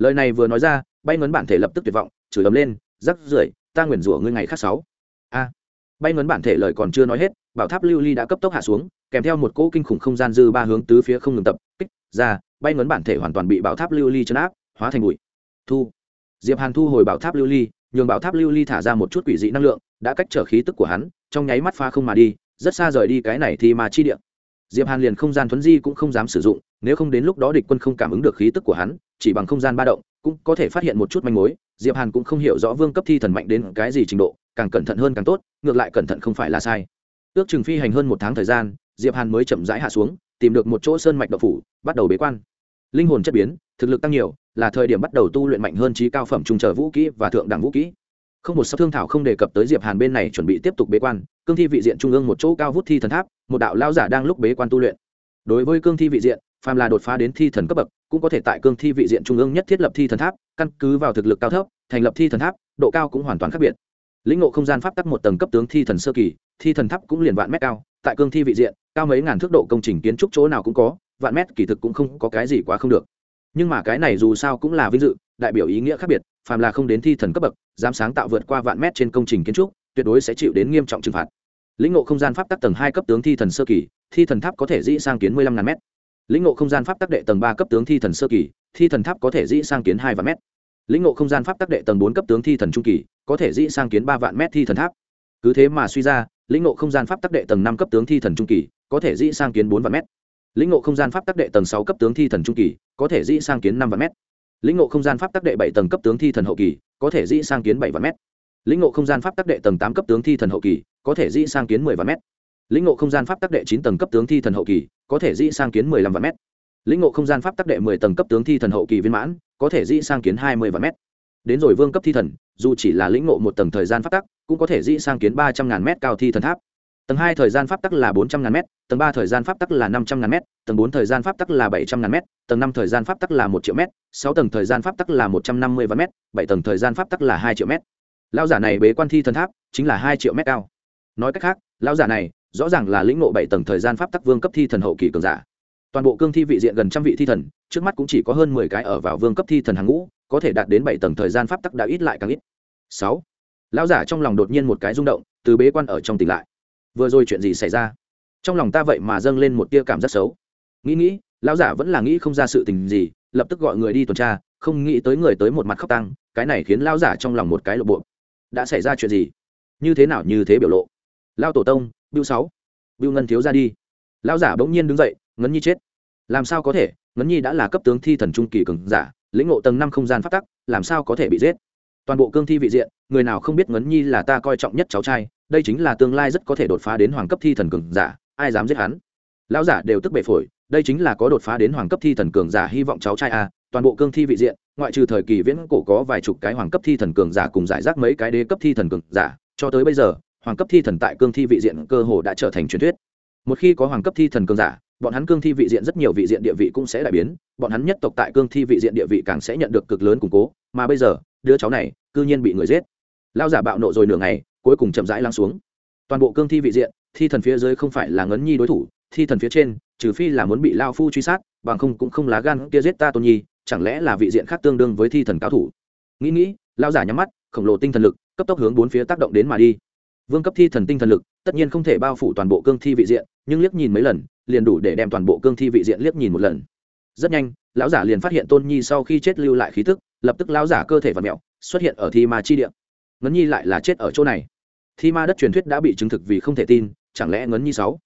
Lời này vừa nói ra, bay ngấn bản thể lập tức tuyệt vọng, chửi ấm lên, rắc rưởi, ta nguyền rủa ngươi ngày khác sáu. A. Bay ngấn bản thể lời còn chưa nói hết, bảo tháp lưu ly đã cấp tốc hạ xuống, kèm theo một cỗ kinh khủng không gian dư ba hướng tứ phía không ngừng tập kích ra, bay ngấn bản thể hoàn toàn bị bảo tháp lưu ly chấn áp, hóa thành bụi. Thu. Diệp hàn thu hồi bảo tháp lưu ly, nhường bảo tháp lưu ly thả ra một chút quỷ dị năng lượng, đã cách trở khí tức của hắn, trong nháy mắt pha không mà đi, rất xa rời đi cái này thì mà chi địa. Diệp hàn liền không gian thuấn di cũng không dám sử dụng, nếu không đến lúc đó địch quân không cảm ứng được khí tức của hắn chỉ bằng không gian ba động, cũng có thể phát hiện một chút manh mối, diệp hàn cũng không hiểu rõ vương cấp thi thần mạnh đến cái gì trình độ, càng cẩn thận hơn càng tốt, ngược lại cẩn thận không phải là sai. Ước chừng phi hành hơn một tháng thời gian, diệp hàn mới chậm rãi hạ xuống, tìm được một chỗ sơn mạch độc phủ, bắt đầu bế quan. Linh hồn chất biến, thực lực tăng nhiều, là thời điểm bắt đầu tu luyện mạnh hơn trí cao phẩm trung trở vũ kỹ và thượng đẳng vũ kỹ. Không một sắc thương thảo không đề cập tới diệp hàn bên này chuẩn bị tiếp tục bế quan, cương thi vị diện trung ương một chỗ cao vút thi thần tháp, một đạo lao giả đang lúc bế quan tu luyện. Đối với cương thi vị diện phàm là đột phá đến thi thần cấp bậc, cũng có thể tại cương thi vị diện trung ương nhất thiết lập thi thần tháp, căn cứ vào thực lực cao thấp, thành lập thi thần tháp, độ cao cũng hoàn toàn khác biệt. Lĩnh ngộ không gian pháp tắc một tầng cấp tướng thi thần sơ kỳ, thi thần tháp cũng liền vạn mét cao, tại cương thi vị diện, cao mấy ngàn thước độ công trình kiến trúc chỗ nào cũng có, vạn mét kỳ thực cũng không có cái gì quá không được. Nhưng mà cái này dù sao cũng là vinh dự, đại biểu ý nghĩa khác biệt, phàm là không đến thi thần cấp bậc, dám sáng tạo vượt qua vạn mét trên công trình kiến trúc, tuyệt đối sẽ chịu đến nghiêm trọng trừng phạt. Lĩnh ngộ không gian pháp tắc tầng hai cấp tướng thi thần sơ kỳ, thi thần tháp có thể dĩ sang kiến mười lăm ngàn mét lĩnh ngộ không gian pháp tắc đệ tầng ba cấp tướng thi thần sơ kỳ, thi thần tháp có thể dĩ sang kiến hai vạn mét. Lĩnh ngộ không gian pháp tắc đệ tầng bốn cấp tướng thi thần trung kỳ, có thể dĩ sang kiến ba vạn mét thi thần tháp. Cứ thế mà suy ra, lĩnh ngộ không gian pháp tắc đệ tầng năm cấp tướng thi thần trung kỳ, có thể dĩ sang kiến bốn vạn mét. Lĩnh ngộ không gian pháp tắc đệ tầng sáu cấp tướng thi thần trung kỳ, có thể dĩ sang kiến năm vạn mét. Lĩnh ngộ không gian pháp tắc đệ bảy tầng cấp tướng thi thần hậu kỳ, có thể dĩ sang kiến bảy vạn mét. Lĩnh ngộ không gian pháp tắc đệ tầng tám cấp tướng thi thần hậu kỳ, có thể dĩ sang kiến mười vạn mét lĩnh ngộ không gian pháp tắc đệ chín tầng cấp tướng thi thần hậu kỳ, có thể dĩ sang kiến mười lăm vạn mét. Lĩnh ngộ không gian pháp tắc đệ mười tầng cấp tướng thi thần hậu kỳ viên mãn, có thể dĩ sang kiến hai mươi vạn mét. Đến rồi vương cấp thi thần, dù chỉ là lĩnh ngộ một tầng thời gian pháp tắc, cũng có thể dĩ sang kiến ba trăm ngàn mét cao thi thần tháp. Tầng hai thời gian pháp tắc là bốn trăm ngàn mét, tầng ba thời gian pháp tắc là năm trăm ngàn mét, tầng bốn thời gian pháp tắc là bảy trăm ngàn mét, tầng năm thời gian pháp tắc là một triệu mét, sáu tầng thời gian pháp tắc là một trăm năm mươi vạn mét, bảy tầng thời gian pháp tắc là hai triệu mét. Lao giả này bế quan thi thần tháp, chính là hai triệu mét cao. Nói cách khác lao giả này rõ ràng là lĩnh ngộ bảy tầng thời gian pháp tắc vương cấp thi thần hậu kỳ cường giả. Toàn bộ cương thi vị diện gần trăm vị thi thần, trước mắt cũng chỉ có hơn mười cái ở vào vương cấp thi thần hàng ngũ, có thể đạt đến bảy tầng thời gian pháp tắc đã ít lại càng ít. Sáu. Lão giả trong lòng đột nhiên một cái rung động, từ bế quan ở trong tỉnh lại. Vừa rồi chuyện gì xảy ra? Trong lòng ta vậy mà dâng lên một tia cảm giác xấu. Nghĩ nghĩ, lão giả vẫn là nghĩ không ra sự tình gì, lập tức gọi người đi tuần tra, không nghĩ tới người tới một mặt khóc tăng cái này khiến lão giả trong lòng một cái lộ bộ. Đã xảy ra chuyện gì? Như thế nào như thế biểu lộ? Lao tổ tông bưu sáu. Bưu ngân thiếu ra đi. Lão giả bỗng nhiên đứng dậy ngấn nhi chết. Làm sao có thể? Ngấn nhi đã là cấp tướng thi thần trung kỳ cường giả, lĩnh ngộ tầng năm không gian phát tắc, làm sao có thể bị giết? Toàn bộ cương thi vị diện, người nào không biết ngấn nhi là ta coi trọng nhất cháu trai, đây chính là tương lai rất có thể đột phá đến hoàng cấp thi thần cường giả, ai dám giết hắn? Lão giả đều tức bể phổi, đây chính là có đột phá đến hoàng cấp thi thần cường giả hy vọng cháu trai a toàn bộ cương thi vị diện, ngoại trừ thời kỳ viễn cổ có vài chục cái hoàng cấp thi thần cường giả cùng giải rác mấy cái đế cấp thi thần cường giả, cho tới bây giờ hoàng cấp thi thần tại cương thi vị diện cơ hồ đã trở thành truyền thuyết. Một khi có hoàng cấp thi thần cương giả, bọn hắn cương thi vị diện rất nhiều vị diện địa vị cũng sẽ đại biến, bọn hắn nhất tộc tại cương thi vị diện địa vị càng sẽ nhận được cực lớn củng cố, mà bây giờ, đứa cháu này cư nhiên bị người giết. Lao giả bạo nộ rồi nửa ngày, cuối cùng chậm rãi lắng xuống. Toàn bộ cương thi vị diện, thi thần phía dưới không phải là ngấn nhi đối thủ, thi thần phía trên, trừ phi là muốn bị lao phu truy sát, bằng không cũng không lá gan kia giết ta tôn nhi, chẳng lẽ là vị diện khác tương đương với thi thần cao thủ? Nghĩ nghĩ lao giả nhắm mắt, khổng lồ tinh thần lực, cấp tốc hướng bốn phía tác động đến mà đi vương cấp thi thần tinh thần lực, tất nhiên không thể bao phủ toàn bộ cương thi vị diện, nhưng liếc nhìn mấy lần, liền đủ để đem toàn bộ cương thi vị diện liếc nhìn một lần. Rất nhanh, lão giả liền phát hiện tôn nhi sau khi chết lưu lại khí tức, lập tức lão giả cơ thể và mẹo xuất hiện ở thi ma chi địa. Ngấn nhi lại là chết ở chỗ này. Thi ma đất truyền thuyết đã bị chứng thực vì không thể tin, chẳng lẽ ngấn nhi sáu?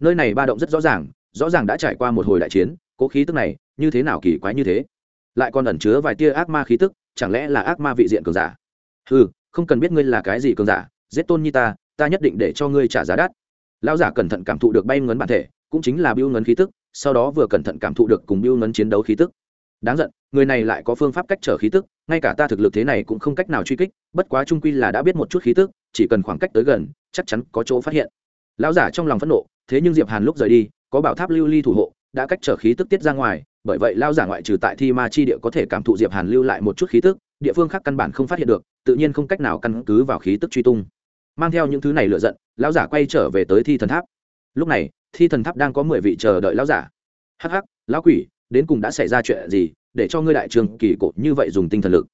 Nơi này ba động rất rõ ràng rõ ràng đã trải qua một hồi đại chiến, cố khí tức này như thế nào kỳ quái như thế? Lại còn ẩn chứa vài tia ác ma khí tức, chẳng lẽ là ác ma vị diện cường giả? Ừ không cần biết ngươi là cái gì cường giả giết tôn nhi ta ta nhất định để cho ngươi trả giá đắt. Lão giả cẩn thận cảm thụ được bay ngấn bản thể, cũng chính là biêu ngấn khí tức, sau đó vừa cẩn thận cảm thụ được cùng biêu ngấn chiến đấu khí tức. Đáng giận, người này lại có phương pháp cách trở khí tức, ngay cả ta thực lực thế này cũng không cách nào truy kích, bất quá trung quy là đã biết một chút khí tức, chỉ cần khoảng cách tới gần, chắc chắn có chỗ phát hiện. Lão giả trong lòng phẫn nộ, thế nhưng diệp hàn lúc rời đi, có bảo tháp lưu ly thủ hộ, đã cách trở khí tức tiết ra ngoài, bởi vậy lão giả ngoại trừ tại thi ma chi địa có thể cảm thụ diệp hàn lưu lại một chút khí tức, địa phương khác căn bản không phát hiện được, tự nhiên không cách nào căn cứ vào khí tức truy tung mang theo những thứ này lựa giận, lão giả quay trở về tới thi thần tháp. Lúc này, thi thần tháp đang có mười vị chờ đợi lão giả. Hắc hắc, lão quỷ, đến cùng đã xảy ra chuyện gì, để cho ngươi đại trường kỳ cột như vậy dùng tinh thần lực?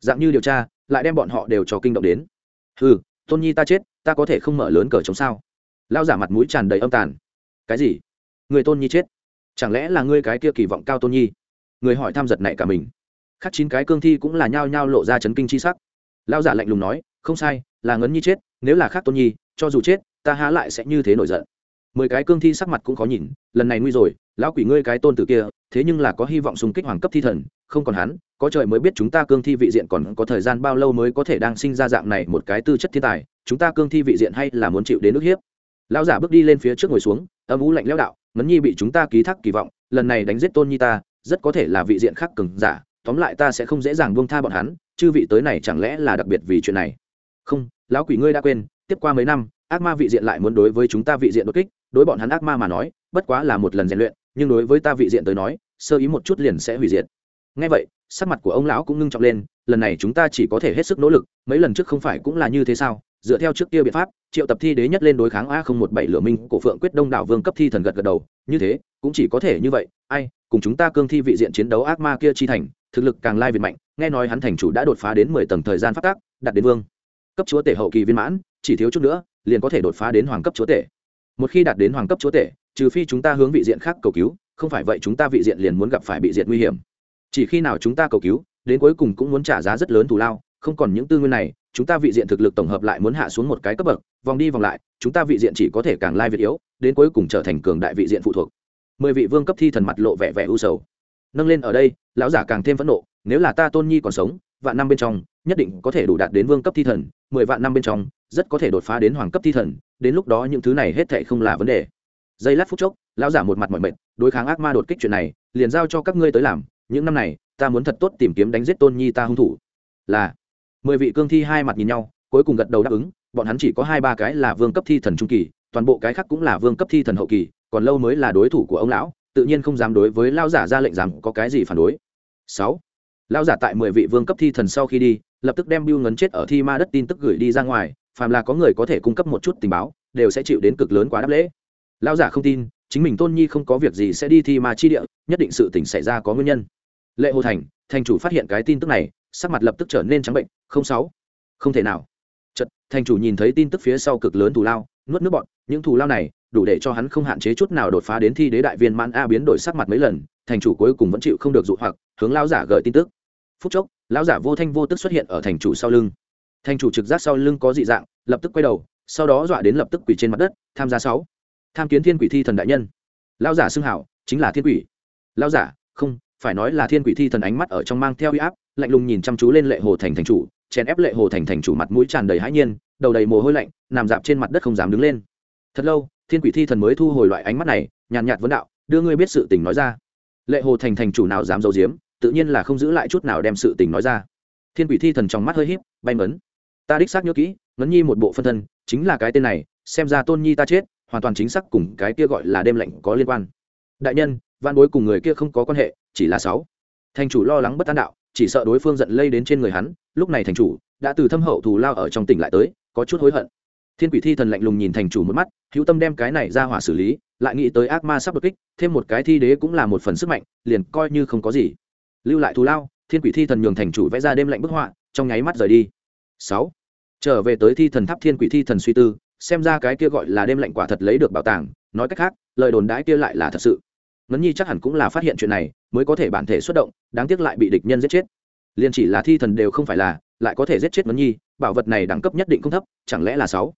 Dạng như điều tra, lại đem bọn họ đều cho kinh động đến. Ừ tôn nhi ta chết, ta có thể không mở lớn cờ chống sao? Lão giả mặt mũi tràn đầy âm tàn. Cái gì? Người tôn nhi chết? Chẳng lẽ là ngươi cái kia kỳ vọng cao tôn nhi? Người hỏi tham giật này cả mình. Khắc chín cái cương thi cũng là nhao nhao lộ ra chấn kinh chi sắc. Lao giả lạnh lùng nói, không sai là ngấn nhi chết, nếu là khác tôn nhi, cho dù chết, ta há lại sẽ như thế nổi giận. Mười cái cương thi sắc mặt cũng khó nhìn, lần này nguy rồi, lão quỷ ngươi cái tôn tử kia, thế nhưng là có hy vọng xung kích hoàng cấp thi thần, không còn hắn, có trời mới biết chúng ta cương thi vị diện còn có thời gian bao lâu mới có thể đang sinh ra dạng này một cái tư chất thiên tài, chúng ta cương thi vị diện hay là muốn chịu đến nước hiếp. Lão giả bước đi lên phía trước ngồi xuống, âm ú lạnh lẽo đạo, ngấn nhi bị chúng ta ký thác kỳ vọng, lần này đánh giết tôn nhi ta, rất có thể là vị diện khác cường giả, tóm lại ta sẽ không dễ dàng buông tha bọn hắn, chư vị tới này chẳng lẽ là đặc biệt vì chuyện này? Không, lão quỷ ngươi đã quên, tiếp qua mấy năm, ác ma vị diện lại muốn đối với chúng ta vị diện đột kích, đối bọn hắn ác ma mà nói, bất quá là một lần rèn luyện, nhưng đối với ta vị diện tới nói, sơ ý một chút liền sẽ hủy diệt. Ngay vậy, sắc mặt của ông lão cũng ngưng trọng lên, lần này chúng ta chỉ có thể hết sức nỗ lực, mấy lần trước không phải cũng là như thế sao? Dựa theo trước kia biện pháp, triệu tập thi đế nhất lên đối kháng a không một bảy lửa minh, cổ phượng quyết đông đảo vương cấp thi thần gật gật đầu, như thế, cũng chỉ có thể như vậy, ai, cùng chúng ta cương thi vị diện chiến đấu ác ma kia chi thành, thực lực càng lai việt mạnh, nghe nói hắn thành chủ đã đột phá đến mười tầng thời gian phát tác đặt đến vương cấp chúa tể hậu kỳ viên mãn, chỉ thiếu chút nữa, liền có thể đột phá đến hoàng cấp chúa tể. Một khi đạt đến hoàng cấp chúa tể, trừ phi chúng ta hướng vị diện khác cầu cứu, không phải vậy chúng ta vị diện liền muốn gặp phải bị diện nguy hiểm. Chỉ khi nào chúng ta cầu cứu, đến cuối cùng cũng muốn trả giá rất lớn thù lao, không còn những tư nguyên này, chúng ta vị diện thực lực tổng hợp lại muốn hạ xuống một cái cấp bậc, vòng đi vòng lại, chúng ta vị diện chỉ có thể càng lai việt yếu, đến cuối cùng trở thành cường đại vị diện phụ thuộc. Mười vị vương cấp thi thần mặt lộ vẻ vẻ u sầu. Nâng lên ở đây, lão giả càng thêm phẫn nộ, nếu là ta tôn nhi còn sống, vạn năm bên trong nhất định có thể đủ đạt đến vương cấp thi thần, mười vạn năm bên trong, rất có thể đột phá đến hoàng cấp thi thần, đến lúc đó những thứ này hết thệ không là vấn đề. Giây lát phút chốc, lão giả một mặt mọi mệt, đối kháng ác ma đột kích chuyện này, liền giao cho các ngươi tới làm, những năm này, ta muốn thật tốt tìm kiếm đánh giết tôn nhi ta hung thủ. Là, mười vị cương thi hai mặt nhìn nhau, cuối cùng gật đầu đáp ứng, bọn hắn chỉ có hai ba cái là vương cấp thi thần trung kỳ, toàn bộ cái khác cũng là vương cấp thi thần hậu kỳ, còn lâu mới là đối thủ của ông lão, tự nhiên không dám đối với lao giả ra lệnh rằng có cái gì phản đối. Sáu Lão giả tại mười vị vương cấp thi thần sau khi đi, lập tức đem biêu ngấn chết ở thi ma đất tin tức gửi đi ra ngoài, phàm là có người có thể cung cấp một chút tình báo, đều sẽ chịu đến cực lớn quá đáp lễ. Lão giả không tin, chính mình tôn nhi không có việc gì sẽ đi thi ma chi địa, nhất định sự tình xảy ra có nguyên nhân. Lệ hồ thành thành chủ phát hiện cái tin tức này, sắc mặt lập tức trở nên trắng bệnh, không sáu, không thể nào. Chật thành chủ nhìn thấy tin tức phía sau cực lớn thù lao, nuốt nước bọn những thù lao này, đủ để cho hắn không hạn chế chút nào đột phá đến thi đế đại viên mãn a biến đổi sắc mặt mấy lần, thành chủ cuối cùng vẫn chịu không được dụ hoặc, hướng lao giả gửi tin tức phút chốc, lão giả vô thanh vô tức xuất hiện ở thành chủ sau lưng. Thành chủ trực giác sau lưng có dị dạng, lập tức quay đầu, sau đó dọa đến lập tức quỳ trên mặt đất, tham gia sáu. Tham kiến thiên quỷ thi thần đại nhân. Lão giả xưng hảo, chính là thiên quỷ. Lão giả, không, phải nói là thiên quỷ thi thần ánh mắt ở trong mang theo uy áp, lạnh lùng nhìn chăm chú lên lệ hồ thành thành chủ, chèn ép lệ hồ thành thành chủ mặt mũi tràn đầy hãi nhiên, đầu đầy mồ hôi lạnh, nằm dạp trên mặt đất không dám đứng lên. Thật lâu, thiên quỷ thi thần mới thu hồi loại ánh mắt này, nhàn nhạt vấn đạo, đưa ngươi biết sự tình nói ra. Lệ hồ thành thành chủ nào dám giấu giếm? Tự nhiên là không giữ lại chút nào đem sự tình nói ra. Thiên quỷ thi thần trong mắt hơi híp, bay mấn ta đích xác nhớ kỹ, ngấn nhi một bộ phân thân, chính là cái tên này, xem ra tôn nhi ta chết, hoàn toàn chính xác cùng cái kia gọi là đêm lạnh có liên quan. Đại nhân văn bối cùng người kia không có quan hệ, chỉ là sáu. Thành chủ lo lắng bất an đạo, chỉ sợ đối phương giận lây đến trên người hắn, lúc này thành chủ đã từ thâm hậu thù lao ở trong tỉnh lại tới, có chút hối hận. Thiên quỷ thi thần lạnh lùng nhìn thành chủ một mắt, hữu tâm đem cái này ra hỏa xử lý, lại nghĩ tới ác ma sắp đột kích, thêm một cái thi đế cũng là một phần sức mạnh, liền coi như không có gì lưu lại thù lao, thiên quỷ thi thần nhường thành chủ vẽ ra đêm lạnh bức họa, trong nháy mắt rời đi. Sáu, trở về tới thi thần tháp thiên quỷ thi thần suy tư, xem ra cái kia gọi là đêm lạnh quả thật lấy được bảo tàng, nói cách khác, lời đồn đãi kia lại là thật sự. Ngấn nhi chắc hẳn cũng là phát hiện chuyện này, mới có thể bản thể xuất động, đáng tiếc lại bị địch nhân giết chết. Liền chỉ là thi thần đều không phải là, lại có thể giết chết ngấn nhi, bảo vật này đẳng cấp nhất định không thấp, chẳng lẽ là sáu?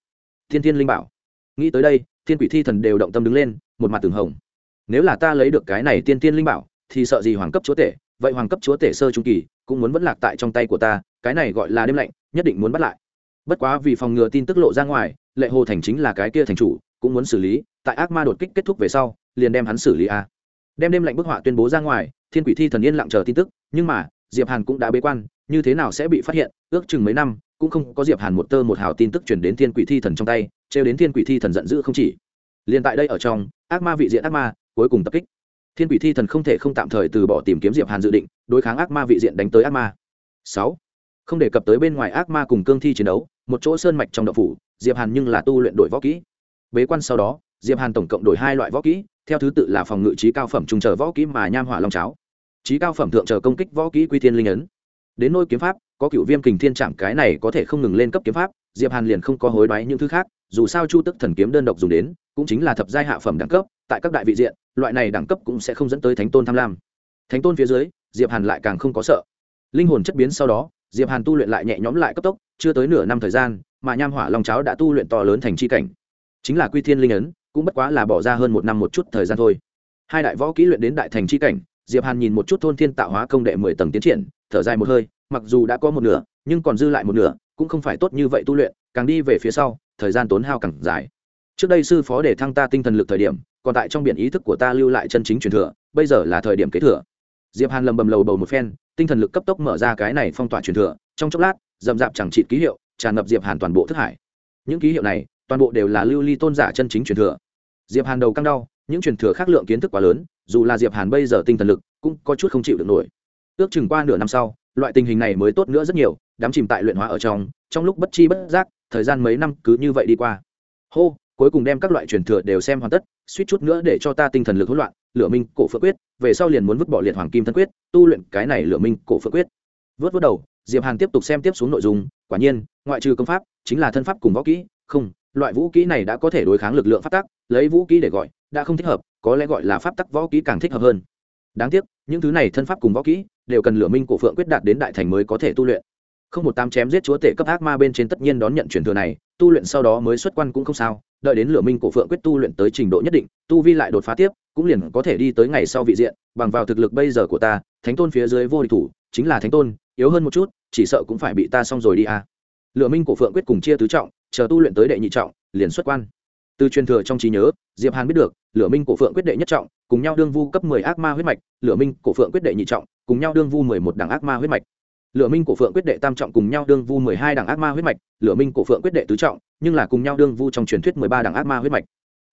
Thiên thiên linh bảo. Nghĩ tới đây, thiên quỷ thi thần đều động tâm đứng lên, một mặt tường hồng. Nếu là ta lấy được cái này tiên tiên linh bảo, thì sợ gì hoàng cấp chúa tể vậy hoàng cấp chúa tể sơ trung kỳ cũng muốn vẫn lạc tại trong tay của ta, cái này gọi là đêm lạnh, nhất định muốn bắt lại. Bất quá vì phòng ngừa tin tức lộ ra ngoài, lệ hồ thành chính là cái kia thành chủ, cũng muốn xử lý, tại ác ma đột kích kết thúc về sau, liền đem hắn xử lý a. Đem đêm lạnh bức họa tuyên bố ra ngoài, thiên quỷ thi thần yên lặng chờ tin tức, nhưng mà, diệp hàn cũng đã bế quan, như thế nào sẽ bị phát hiện, ước chừng mấy năm, cũng không có diệp hàn một tơ một hào tin tức truyền đến thiên quỷ thi thần trong tay, trêu đến thiên quỷ thi thần giận dữ không chỉ. Liền tại đây ở trong, ác ma vị diện ác ma, cuối cùng tập kích thiên quỷ thi thần không thể không tạm thời từ bỏ tìm kiếm diệp hàn dự định, đối kháng ác ma vị diện đánh tới ác ma. Sáu. Không đề cập tới bên ngoài ác ma cùng cương thi chiến đấu, một chỗ sơn mạch trong đậu phủ, diệp hàn nhưng là tu luyện đổi võ kỹ. Bế quan sau đó, diệp hàn tổng cộng đổi hai loại võ kỹ, theo thứ tự là phòng ngự trí cao phẩm trung chờ võ kỹ mà nham hỏa long cháo. Trí cao phẩm thượng chờ công kích võ kỹ quy thiên linh ấn. Đến nôi kiếm pháp, có cựu viêm kình thiên trạm cái này có thể không ngừng lên cấp kiếm pháp, diệp hàn liền không có hối đoái những thứ khác, dù sao chu tức thần kiếm đơn độc dùng đến, cũng chính là thập giai hạ phẩm đẳng cấp tại các đại vị diện, loại này đẳng cấp cũng sẽ không dẫn tới thánh tôn tham lam. Thánh tôn phía dưới, diệp hàn lại càng không có sợ. Linh hồn chất biến sau đó, diệp hàn tu luyện lại nhẹ nhõm lại cấp tốc, chưa tới nửa năm thời gian, mà nham hỏa long cháo đã tu luyện to lớn thành chi cảnh. Chính là quy thiên linh ấn, cũng bất quá là bỏ ra hơn một năm một chút thời gian thôi. Hai đại võ kỹ luyện đến đại thành chi cảnh, diệp hàn nhìn một chút thôn thiên tạo hóa công đệ mười tầng tiến triển, thở dài một hơi, mặc dù đã có một nửa, nhưng còn dư lại một nửa, cũng không phải tốt như vậy tu luyện, càng đi về phía sau, thời gian tốn hao càng dài. Trước đây sư phó để thăng ta tinh thần lực thời điểm còn tại trong biển ý thức của ta lưu lại chân chính truyền thừa, bây giờ là thời điểm kế thừa. Diệp hàn lầm bầm lầu bầu một phen, tinh thần lực cấp tốc mở ra cái này phong tỏa truyền thừa, trong chốc lát, rậm rạp chẳng trị ký hiệu, tràn ngập diệp hàn toàn bộ thức hải. Những ký hiệu này, toàn bộ đều là lưu ly tôn giả chân chính truyền thừa. Diệp hàn đầu căng đau, những truyền thừa khác lượng kiến thức quá lớn, dù là diệp hàn bây giờ tinh thần lực, cũng có chút không chịu được nổi. Ước chừng qua nửa năm sau, loại tình hình này mới tốt nữa rất nhiều, đám chìm tại luyện hóa ở trong trong lúc bất chi bất giác, thời gian mấy năm cứ như vậy đi qua. Hô cuối cùng đem các loại truyền thừa đều xem hoàn tất, suýt chút nữa để cho ta tinh thần lực hỗn loạn, lửa minh, cổ phượng quyết, về sau liền muốn vứt bỏ liệt hoàng kim thân quyết, tu luyện cái này lửa minh, cổ phượng quyết. Vớt vớt đầu, diệp hàn tiếp tục xem tiếp xuống nội dung, quả nhiên, ngoại trừ công pháp, chính là thân pháp cùng võ kỹ, không, loại vũ kỹ này đã có thể đối kháng lực lượng pháp tắc, lấy vũ kỹ để gọi, đã không thích hợp, có lẽ gọi là pháp tắc võ kỹ càng thích hợp hơn. Đáng tiếc, những thứ này thân pháp cùng võ kỹ, đều cần lửa minh, cổ phượng quyết đạt đến đại thành mới có thể tu luyện không một tám chém giết chúa tể cấp ác ma bên trên tất nhiên đón nhận truyền thừa này, tu luyện sau đó mới xuất quan cũng không sao, đợi đến lửa minh cổ phượng quyết tu luyện tới trình độ nhất định, tu vi lại đột phá tiếp, cũng liền có thể đi tới ngày sau vị diện, bằng vào thực lực bây giờ của ta, thánh tôn phía dưới vô địch thủ, chính là thánh tôn, yếu hơn một chút, chỉ sợ cũng phải bị ta xong rồi đi à. lửa minh cổ phượng quyết cùng chia tứ trọng, chờ tu luyện tới đệ nhị trọng, liền xuất quan từ truyền thừa trong trí nhớ, diệp hàn biết được, lửa minh cổ phượng quyết đệ nhất trọng, cùng nhau đương vu cấp mười ác ma huyết mạch, lửa minh cổ phượng quyết đệ nhị trọng, cùng nhau đương vu mười một đẳng ác ma huyết mạch lửa minh cổ phượng quyết đệ tam trọng cùng nhau đương vu mười hai đẳng ác ma huyết mạch, lửa minh cổ phượng quyết đệ tứ trọng, nhưng là cùng nhau đương vu trong truyền thuyết mười ba đẳng ác ma huyết mạch.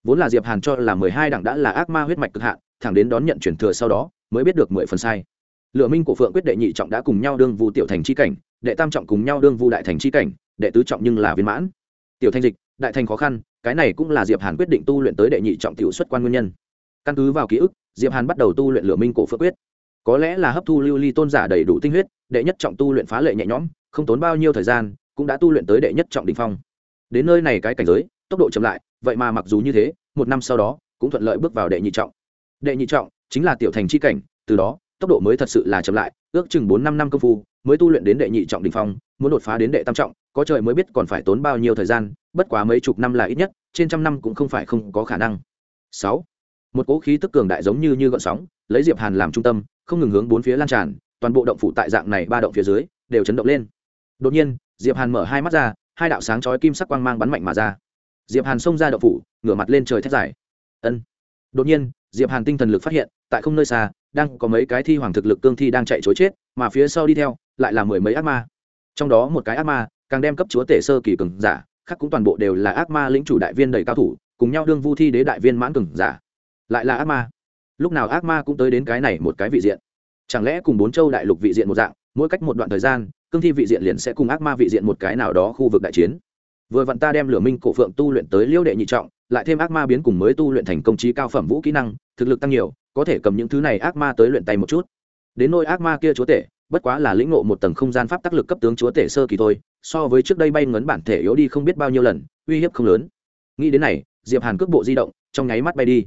Vốn là diệp hàn cho là mười hai đẳng đã là ác ma huyết mạch cực hạn, thẳng đến đón nhận truyền thừa sau đó, mới biết được mười phần sai. Lửa minh cổ phượng quyết đệ nhị trọng đã cùng nhau đương vu tiểu thành chi cảnh, đệ tam trọng cùng nhau đương vu đại thành chi cảnh, đệ tứ trọng nhưng là viên mãn. Tiểu thanh dịch, đại thành khó khăn, cái này cũng là diệp hàn quyết định tu luyện tới đệ nhị trọng tiểu xuất quan nguyên nhân. Căn cứ vào ký ức, diệp hàn bắt đầu tu luyện lửa minh cổ phượng quyết. Có lẽ là hấp thu lưu ly tôn giả đầy đủ tinh huyết đệ nhất trọng tu luyện phá lệ nhẹ nhõm, không tốn bao nhiêu thời gian, cũng đã tu luyện tới đệ nhất trọng đỉnh phong. Đến nơi này cái cảnh giới, tốc độ chậm lại, vậy mà mặc dù như thế, một năm sau đó, cũng thuận lợi bước vào đệ nhị trọng. Đệ nhị trọng chính là tiểu thành chi cảnh, từ đó, tốc độ mới thật sự là chậm lại, ước chừng bốn năm năm công phu, mới tu luyện đến đệ nhị trọng đỉnh phong, muốn đột phá đến đệ tam trọng, có trời mới biết còn phải tốn bao nhiêu thời gian, bất quá mấy chục năm là ít nhất, trên trăm năm cũng không phải không có khả năng. Sáu, một cỗ khí tức cường đại giống như như gợn sóng, lấy diệp hàn làm trung tâm, không ngừng hướng bốn phía lan tràn toàn bộ động phủ tại dạng này ba động phía dưới, đều chấn động lên. Đột nhiên, diệp hàn mở hai mắt ra, hai đạo sáng chói kim sắc quang mang bắn mạnh mà ra. Diệp hàn xông ra động phủ, ngửa mặt lên trời thét dài. Ân. Đột nhiên, diệp hàn tinh thần lực phát hiện, tại không nơi xa, đang có mấy cái thi hoàng thực lực cương thi đang chạy chối chết, mà phía sau đi theo, lại là mười mấy ác ma. Trong đó một cái ác ma, càng đem cấp chúa tể sơ kỳ cường giả, khác cũng toàn bộ đều là ác ma lĩnh chủ đại viên đầy cao thủ, cùng nhau đương vu thi đế đại viên mãn cường giả. Lại là ác ma. Lúc nào ác ma cũng tới đến cái này một cái vị diện chẳng lẽ cùng bốn châu đại lục vị diện một dạng, mỗi cách một đoạn thời gian, cương thi vị diện liền sẽ cùng ác ma vị diện một cái nào đó khu vực đại chiến? Vừa vặn ta đem lửa minh cổ phượng tu luyện tới liêu đệ nhị trọng, lại thêm ác ma biến cùng mới tu luyện thành công trí cao phẩm vũ kỹ năng, thực lực tăng nhiều, có thể cầm những thứ này ác ma tới luyện tay một chút. Đến nôi ác ma kia chúa tể, bất quá là lĩnh ngộ một tầng không gian pháp tác lực cấp tướng chúa tể sơ kỳ thôi, so với trước đây bay ngấn bản thể yếu đi không biết bao nhiêu lần, uy hiếp không lớn. Nghĩ đến này, diệp hàn cước bộ di động, trong nháy mắt bay đi.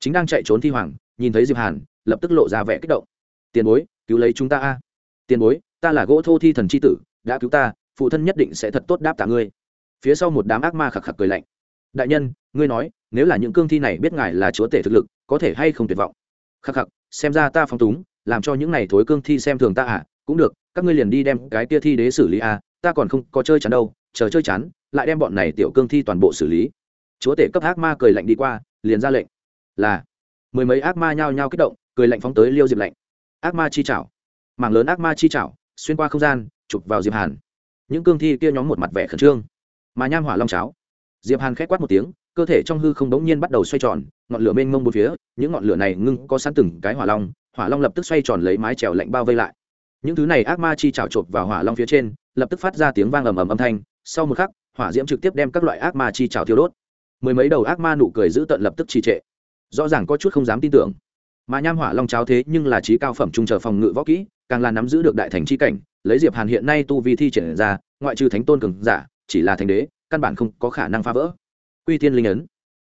Chính đang chạy trốn thi hoàng, nhìn thấy diệp hàn, lập tức lộ ra vẻ kích động tiền bối, cứu lấy chúng ta a. Tiền bối, ta là gỗ thô thi thần c h i tử, đã cứu ta, phụ thân nhất định sẽ thật tốt đáp tạ ngươi. Phía sau một đám ác ma khạc khạc cười lạnh. Đại nhân, ngươi nói, nếu là những cương thi này biết ngài là chúa tể thực lực, có thể hay không tuyệt vọng? Khắc khắc xem ra ta phong túng, làm cho những này thối cương thi xem thường ta à? Cũng được, các ngươi liền đi đem cái tia thi đế xử lý à ta còn không có chơi chắn đâu, chờ chơi chắn lại đem bọn này tiểu cương thi toàn bộ xử lý. Chúa tể cấp ác ma cười lạnh đi qua, liền ra lệnh. Là, mười mấy ác ma nhao nhao kích động, cười lạnh phóng tới liêu diệp lạnh ác ma chi chảo mảng lớn ác ma chi chảo xuyên qua không gian, chụp vào diệp hàn. Những cương thi kia nhóm một mặt vẻ khẩn trương. Mà nham hỏa long cháo. Diệp hàn khét quát một tiếng, cơ thể trong hư không đống nhiên bắt đầu xoay tròn, ngọn lửa mênh mông bốn phía, những ngọn lửa này ngưng có sẵn từng cái hỏa long hỏa long lập tức xoay tròn lấy mái trèo lạnh bao vây lại. Những thứ này ác ma chi chảo chộp vào hỏa long phía trên, lập tức phát ra tiếng vang ầm ầm âm thanh. Sau một khắc, hỏa diễm trực tiếp đem các loại ác ma chi chảo thiêu đốt. Mười mấy đầu ác ma nụ cười giữ tận lập tức trì trệ. Rõ ràng có chút không dám tin tưởng mà nham hỏa long cháo thế nhưng là trí cao phẩm trung trở phòng ngự võ kỹ, càng là nắm giữ được đại thành chi cảnh, lấy diệp hàn hiện nay tu vi thi triển ra, ngoại trừ thánh tôn cường giả, chỉ là thành đế, căn bản không có khả năng phá vỡ. Quy tiên linh ấn.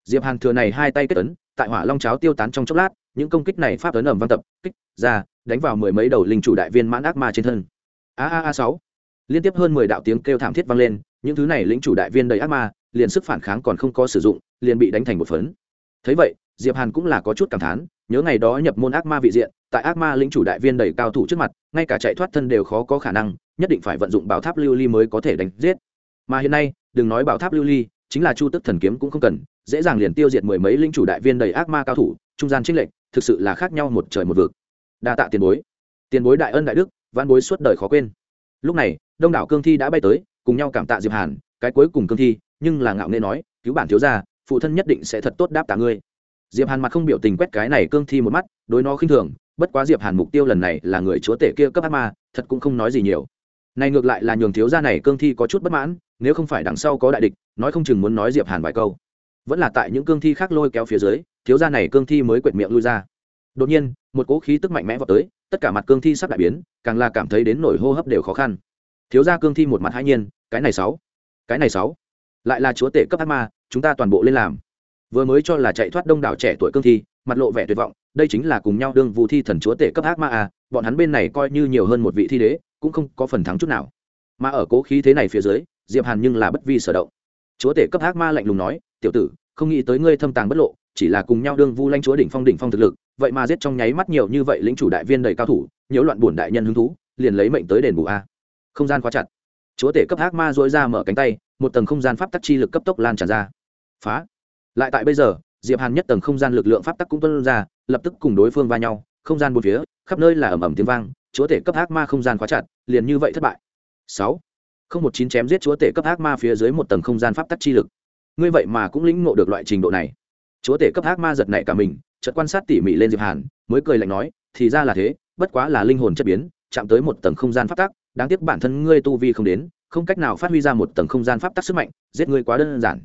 Diệp hàn thừa này hai tay kết ấn, tại hỏa long cháo tiêu tán trong chốc lát, những công kích này pháp ấn ẩm văn tập, kích, ra, đánh vào mười mấy đầu linh chủ đại viên mãn ác ma trên thân. A a a sáu. Liên tiếp hơn mười đạo tiếng kêu thảm thiết vang lên, những thứ này lĩnh chủ đại viên đầy ác ma, liền sức phản kháng còn không có sử dụng, liền bị đánh thành một phấn. Thấy vậy, diệp hàn cũng là có chút cảm thán nhớ ngày đó nhập môn ác ma vị diện, tại ác ma lĩnh chủ đại viên đầy cao thủ trước mặt, ngay cả chạy thoát thân đều khó có khả năng, nhất định phải vận dụng bảo tháp lưu ly mới có thể đánh giết. Mà hiện nay, đừng nói bảo tháp lưu ly, chính là chu tức thần kiếm cũng không cần, dễ dàng liền tiêu diệt mười mấy linh chủ đại viên đầy ác ma cao thủ, trung gian trích lệnh thực sự là khác nhau một trời một vực. Đa tạ tiền bối. Tiền bối đại ân đại đức văn bối suốt đời khó quên. Lúc này, đông đảo cương thi đã bay tới, cùng nhau cảm tạ diệp hàn, cái cuối cùng cương thi, nhưng là ngạo nghễ nói, cứu bản thiếu gia, phụ thân nhất định sẽ thật tốt đáp tạ ngươi diệp hàn mặt không biểu tình quét cái này cương thi một mắt, đối nó khinh thường, bất quá diệp hàn mục tiêu lần này là người chúa tể kia cấp ác ma, thật cũng không nói gì nhiều. Này ngược lại là nhường thiếu gia này cương thi có chút bất mãn, nếu không phải đằng sau có đại địch, nói không chừng muốn nói diệp hàn vài câu. Vẫn là tại những cương thi khác lôi kéo phía dưới, thiếu gia này cương thi mới quệt miệng lui ra. Đột nhiên, một cỗ khí tức mạnh mẽ vào tới, tất cả mặt cương thi sắp đại biến, càng là cảm thấy đến nổi hô hấp đều khó khăn. Thiếu gia cương thi một mặt hai nhiên, cái này sáu, cái này sáu, lại là chúa tể cấp ác ma, chúng ta toàn bộ lên làm vừa mới cho là chạy thoát đông đảo trẻ tuổi cương thi, mặt lộ vẻ tuyệt vọng, đây chính là cùng nhau đương vụ thi thần chúa tể cấp ác ma à bọn hắn bên này coi như nhiều hơn một vị thi đế, cũng không có phần thắng chút nào. Mà ở cố khí thế này phía dưới, diệp hàn nhưng là bất vi sở động. Chúa tể cấp ác ma lạnh lùng nói, tiểu tử, không nghĩ tới ngươi thâm tàng bất lộ, chỉ là cùng nhau đương vu lanh chúa đỉnh phong đỉnh phong thực lực, vậy mà giết trong nháy mắt nhiều như vậy lĩnh chủ đại viên đầy cao thủ, nhiễu loạn bổn đại nhân hứng thú, liền lấy mệnh tới đền bù a. Không gian quá chặt. Chúa tể cấp ác ma dối ra mở cánh tay, một tầng không gian pháp tắc chi lực cấp tốc lan tràn ra. Phá lại tại bây giờ, diệp hàn nhất tầng không gian lực lượng pháp tắc cũng tuân ra, lập tức cùng đối phương va nhau, không gian bốn phía, khắp nơi là ầm ầm tiếng vang, chúa tể cấp ác ma không gian khóa chặt, liền như vậy thất bại. Sáu. Không một chín chém giết chúa tể cấp ác ma phía dưới một tầng không gian pháp tắc chi lực. Ngươi vậy mà cũng lĩnh ngộ được loại trình độ này. Chúa tể cấp ác ma giật nảy cả mình, chợt quan sát tỉ mỉ lên diệp hàn, mới cười lạnh nói, thì ra là thế, bất quá là linh hồn chất biến, chạm tới một tầng không gian pháp tắc, đáng tiếc bản thân ngươi tu vi không đến, không cách nào phát huy ra một tầng không gian pháp tắc sức mạnh, giết ngươi quá đơn giản.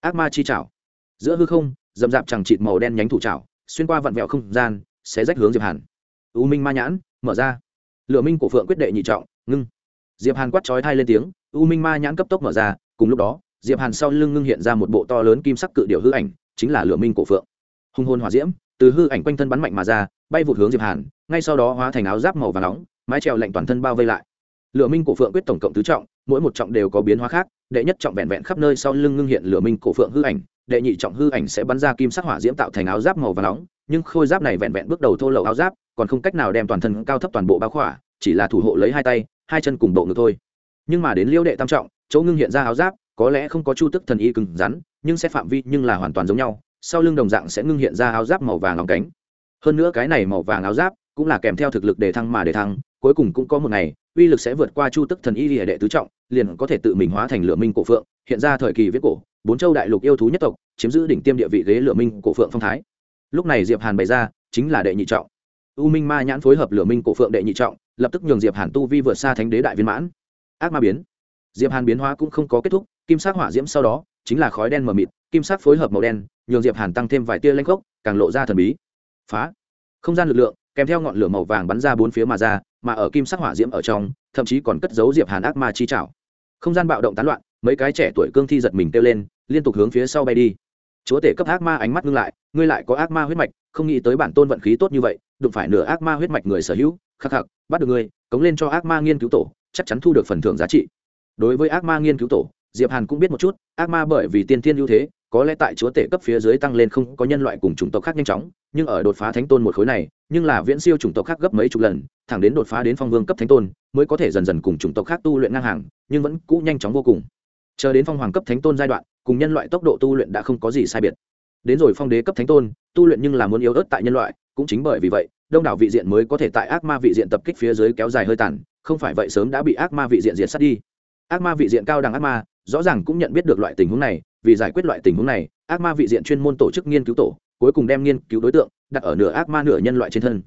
Ác ma chi chảo giữa hư không, dầm dạp chẳng chịt màu đen nhánh thủ chảo, xuyên qua vặn vẹo không gian sẽ rách hướng diệp hàn. U minh ma nhãn, mở ra. Lựa minh của phượng quyết đệ nhị trọng, ngưng. Diệp hàn quát chói thai lên tiếng, u minh ma nhãn cấp tốc mở ra, cùng lúc đó, diệp hàn sau lưng ngưng hiện ra một bộ to lớn kim sắc cự điểu hư ảnh, chính là lựa minh cổ phượng. Hung hồn hỏa diễm, từ hư ảnh quanh thân bắn mạnh mà ra, bay vụt hướng diệp hàn, ngay sau đó hóa thành áo giáp màu vàng nóng, mái trèo lạnh toàn thân bao vây lại. Lựa minh cổ phượng quyết tổng cộng tứ trọng mỗi một trọng đều có biến hóa khác, đệ nhất trọng vẹn vẹn khắp nơi sau lưng ngưng hiện lửa minh cổ phượng hư ảnh, đệ nhị trọng hư ảnh sẽ bắn ra kim sắc hỏa diễm tạo thành áo giáp màu vàng nóng, nhưng khôi giáp này vẹn vẹn bước đầu thô lậu áo giáp, còn không cách nào đem toàn thân cao thấp toàn bộ bao khỏa, chỉ là thủ hộ lấy hai tay, hai chân cùng bộ ngực thôi. Nhưng mà đến liêu đệ tam trọng, chỗ ngưng hiện ra áo giáp, có lẽ không có chu tức thần y cứng rắn, nhưng sẽ phạm vi nhưng là hoàn toàn giống nhau, sau lưng đồng dạng sẽ ngưng hiện ra áo giáp màu vàng lòng cánh. Hơn nữa cái này màu vàng áo giáp cũng là kèm theo thực lực đề thăng mà đề thăng, cuối cùng cũng có một ngày uy lực sẽ vượt qua chu tức thần y lìa đệ tứ trọng, liền có thể tự mình hóa thành lửa minh cổ phượng, hiện ra thời kỳ viết cổ, bốn châu đại lục yêu thú nhất tộc, chiếm giữ đỉnh tiêm địa vị ghế lửa minh cổ phượng phong thái. Lúc này diệp hàn bày ra, chính là đệ nhị trọng. U minh ma nhãn phối hợp lửa minh cổ phượng đệ nhị trọng, lập tức nhường diệp hàn tu vi vượt xa thánh đế đại viên mãn. Ác ma biến. Diệp hàn biến hóa cũng không có kết thúc, kim sắc hỏa diễm sau đó, chính là khói đen mờ mịt, kim sắc phối hợp màu đen, nhường diệp hàn tăng thêm vài tia lanh gốc càng lộ ra thần bí. Phá. Không gian lực lượng kèm theo ngọn lửa màu vàng bắn ra bốn phía mà ra, mà ở kim sắc hỏa diễm ở trong, thậm chí còn cất giấu diệp hàn ác ma chi chảo không gian bạo động tán loạn, mấy cái trẻ tuổi cương thi giật mình kêu lên, liên tục hướng phía sau bay đi. Chúa tể cấp ác ma ánh mắt ngưng lại, ngươi lại có ác ma huyết mạch, không nghĩ tới bản tôn vận khí tốt như vậy, đụng phải nửa ác ma huyết mạch người sở hữu, khắc khắc, bắt được ngươi, cống lên cho ác ma nghiên cứu tổ, chắc chắn thu được phần thưởng giá trị. Đối với ác ma nghiên cứu tổ, diệp hàn cũng biết một chút, ác ma bởi vì tiên thiên ưu thế, có lẽ tại chúa tể cấp phía dưới tăng lên không có nhân loại cùng chủng tộc khác nhanh chóng, nhưng ở đột phá thánh tôn một khối này nhưng là viễn siêu chủng tộc khác gấp mấy chục lần, thẳng đến đột phá đến phong vương cấp thánh tôn, mới có thể dần dần cùng chủng tộc khác tu luyện ngang hàng, nhưng vẫn cũ nhanh chóng vô cùng. Chờ đến phong hoàng cấp thánh tôn giai đoạn, cùng nhân loại tốc độ tu luyện đã không có gì sai biệt. Đến rồi phong đế cấp thánh tôn, tu luyện nhưng là muốn yếu ớt tại nhân loại, cũng chính bởi vì vậy, đông đảo vị diện mới có thể tại ác ma vị diện tập kích phía dưới kéo dài hơi tàn, không phải vậy sớm đã bị ác ma vị diện diệt sát đi. Ác ma vị diện cao đẳng ác ma, rõ ràng cũng nhận biết được loại tình huống này, vì giải quyết loại tình huống này, ác ma vị diện chuyên môn tổ chức nghiên cứu tổ, cuối cùng đem nghiên cứu đối tượng đặt ở nửa ác ma nửa nhân loại trên thân.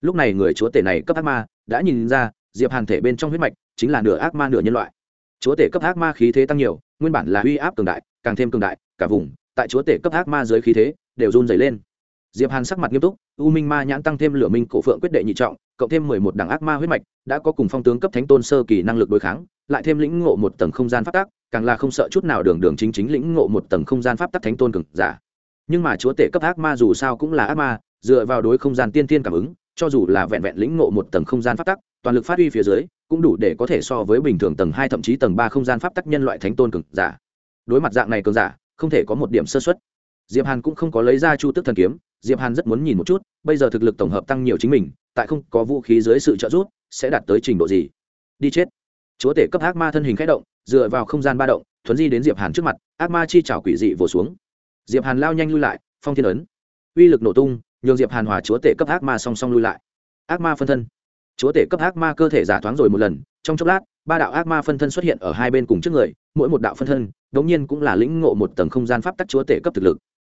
Lúc này người chúa tể này cấp ác ma đã nhìn ra, diệp hàn thể bên trong huyết mạch chính là nửa ác ma nửa nhân loại. Chúa tể cấp ác ma khí thế tăng nhiều, nguyên bản là uy áp cường đại, càng thêm cường đại, cả vùng, tại chúa tể cấp ác ma dưới khí thế, đều run dày lên. Diệp hàn sắc mặt nghiêm túc, u minh ma nhãn tăng thêm lửa minh cổ phượng quyết đệ nhị trọng, cộng thêm mười một đẳng ác ma huyết mạch, đã có cùng phong tướng cấp thánh tôn sơ kỳ năng lực đối kháng, lại thêm lĩnh ngộ một tầng không gian pháp tắc, càng là không sợ chút nào đường đường chính chính lĩnh ngộ một tầng không gian pháp tắc thánh tôn cường giả nhưng mà chúa tể cấp ác ma dù sao cũng là ác ma, dựa vào đối không gian tiên tiên cảm ứng, cho dù là vẹn vẹn lĩnh ngộ một tầng không gian pháp tắc, toàn lực phát huy phía dưới, cũng đủ để có thể so với bình thường tầng hai thậm chí tầng ba không gian pháp tắc nhân loại thánh tôn cường giả. Đối mặt dạng này cường giả, không thể có một điểm sơ xuất diệp hàn cũng không có lấy ra chu tức thần kiếm, diệp hàn rất muốn nhìn một chút, bây giờ thực lực tổng hợp tăng nhiều chính mình, tại không có vũ khí dưới sự trợ giúp, sẽ đạt tới trình độ gì? Đi chết. Chúa tể cấp ác ma thân hình khẽ động, dựa vào không gian ba động, thuấn di đến diệp hàn trước mặt, ác ma chi chảo quỷ dị vồ xuống diệp hàn lao nhanh lui lại, phong thiên ấn. Uy lực nổ tung, nhường diệp hàn hòa chúa tể cấp ác ma song song lui lại. Ác ma phân thân. Chúa tể cấp ác ma cơ thể giả thoáng rồi một lần, trong chốc lát, ba đạo ác ma phân thân xuất hiện ở hai bên cùng trước người, mỗi một đạo phân thân, đống nhiên cũng là lĩnh ngộ một tầng không gian pháp tắc chúa tể cấp thực lực.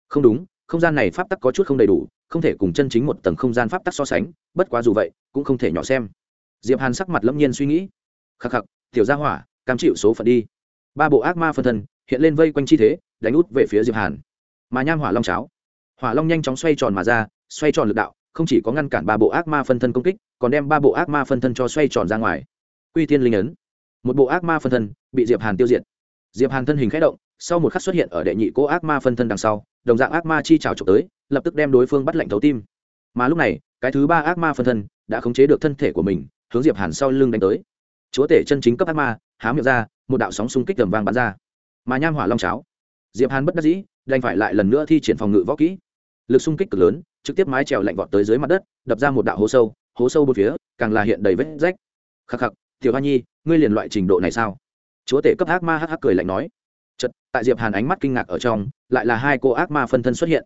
Không đúng, không gian này pháp tắc có chút không đầy đủ, không thể cùng chân chính một tầng không gian pháp tắc so sánh, bất quá dù vậy, cũng không thể nhỏ xem. Diệp hàn sắc mặt lâm nhiên suy nghĩ. Khắc khắc, tiểu gia hỏa, cam chịu số phận đi. Ba bộ ác ma phân thân hiện lên vây quanh chi thế, đánh út về phía diệp hàn mà nham hỏa long cháo. Hỏa long nhanh chóng xoay tròn mà ra, xoay tròn lực đạo, không chỉ có ngăn cản ba bộ ác ma phân thân công kích, còn đem ba bộ ác ma phân thân cho xoay tròn ra ngoài. Quy tiên linh ấn. Một bộ ác ma phân thân bị diệp hàn tiêu diệt. Diệp hàn thân hình khẽ động, sau một khắc xuất hiện ở đệ nhị cố ác ma phân thân đằng sau, đồng dạng ác ma chi trào trộm tới, lập tức đem đối phương bắt lệnh thấu tim. Mà lúc này, cái thứ ba ác ma phân thân đã khống chế được thân thể của mình, hướng diệp hàn sau lưng đánh tới. Chúa tể chân chính cấp ác ma, há miệng ra, một đạo sóng xung kích tầm vang bắn ra. Mà nham hỏa long cháo. Diệp hàn bất đắc dĩ đành phải lại lần nữa thi triển phòng ngự võ kỹ. Lực xung kích cực lớn, trực tiếp mái trèo lạnh vọt tới dưới mặt đất, đập ra một đạo hố sâu hố sâu bốn phía, càng là hiện đầy vết rách. Khắc khắc, tiểu hoa nhi, ngươi liền loại trình độ này sao? Chúa tể cấp ác ma hắc hắc cười lạnh nói. Chật tại diệp hàn ánh mắt kinh ngạc ở trong, lại là hai cô ác ma phân thân xuất hiện.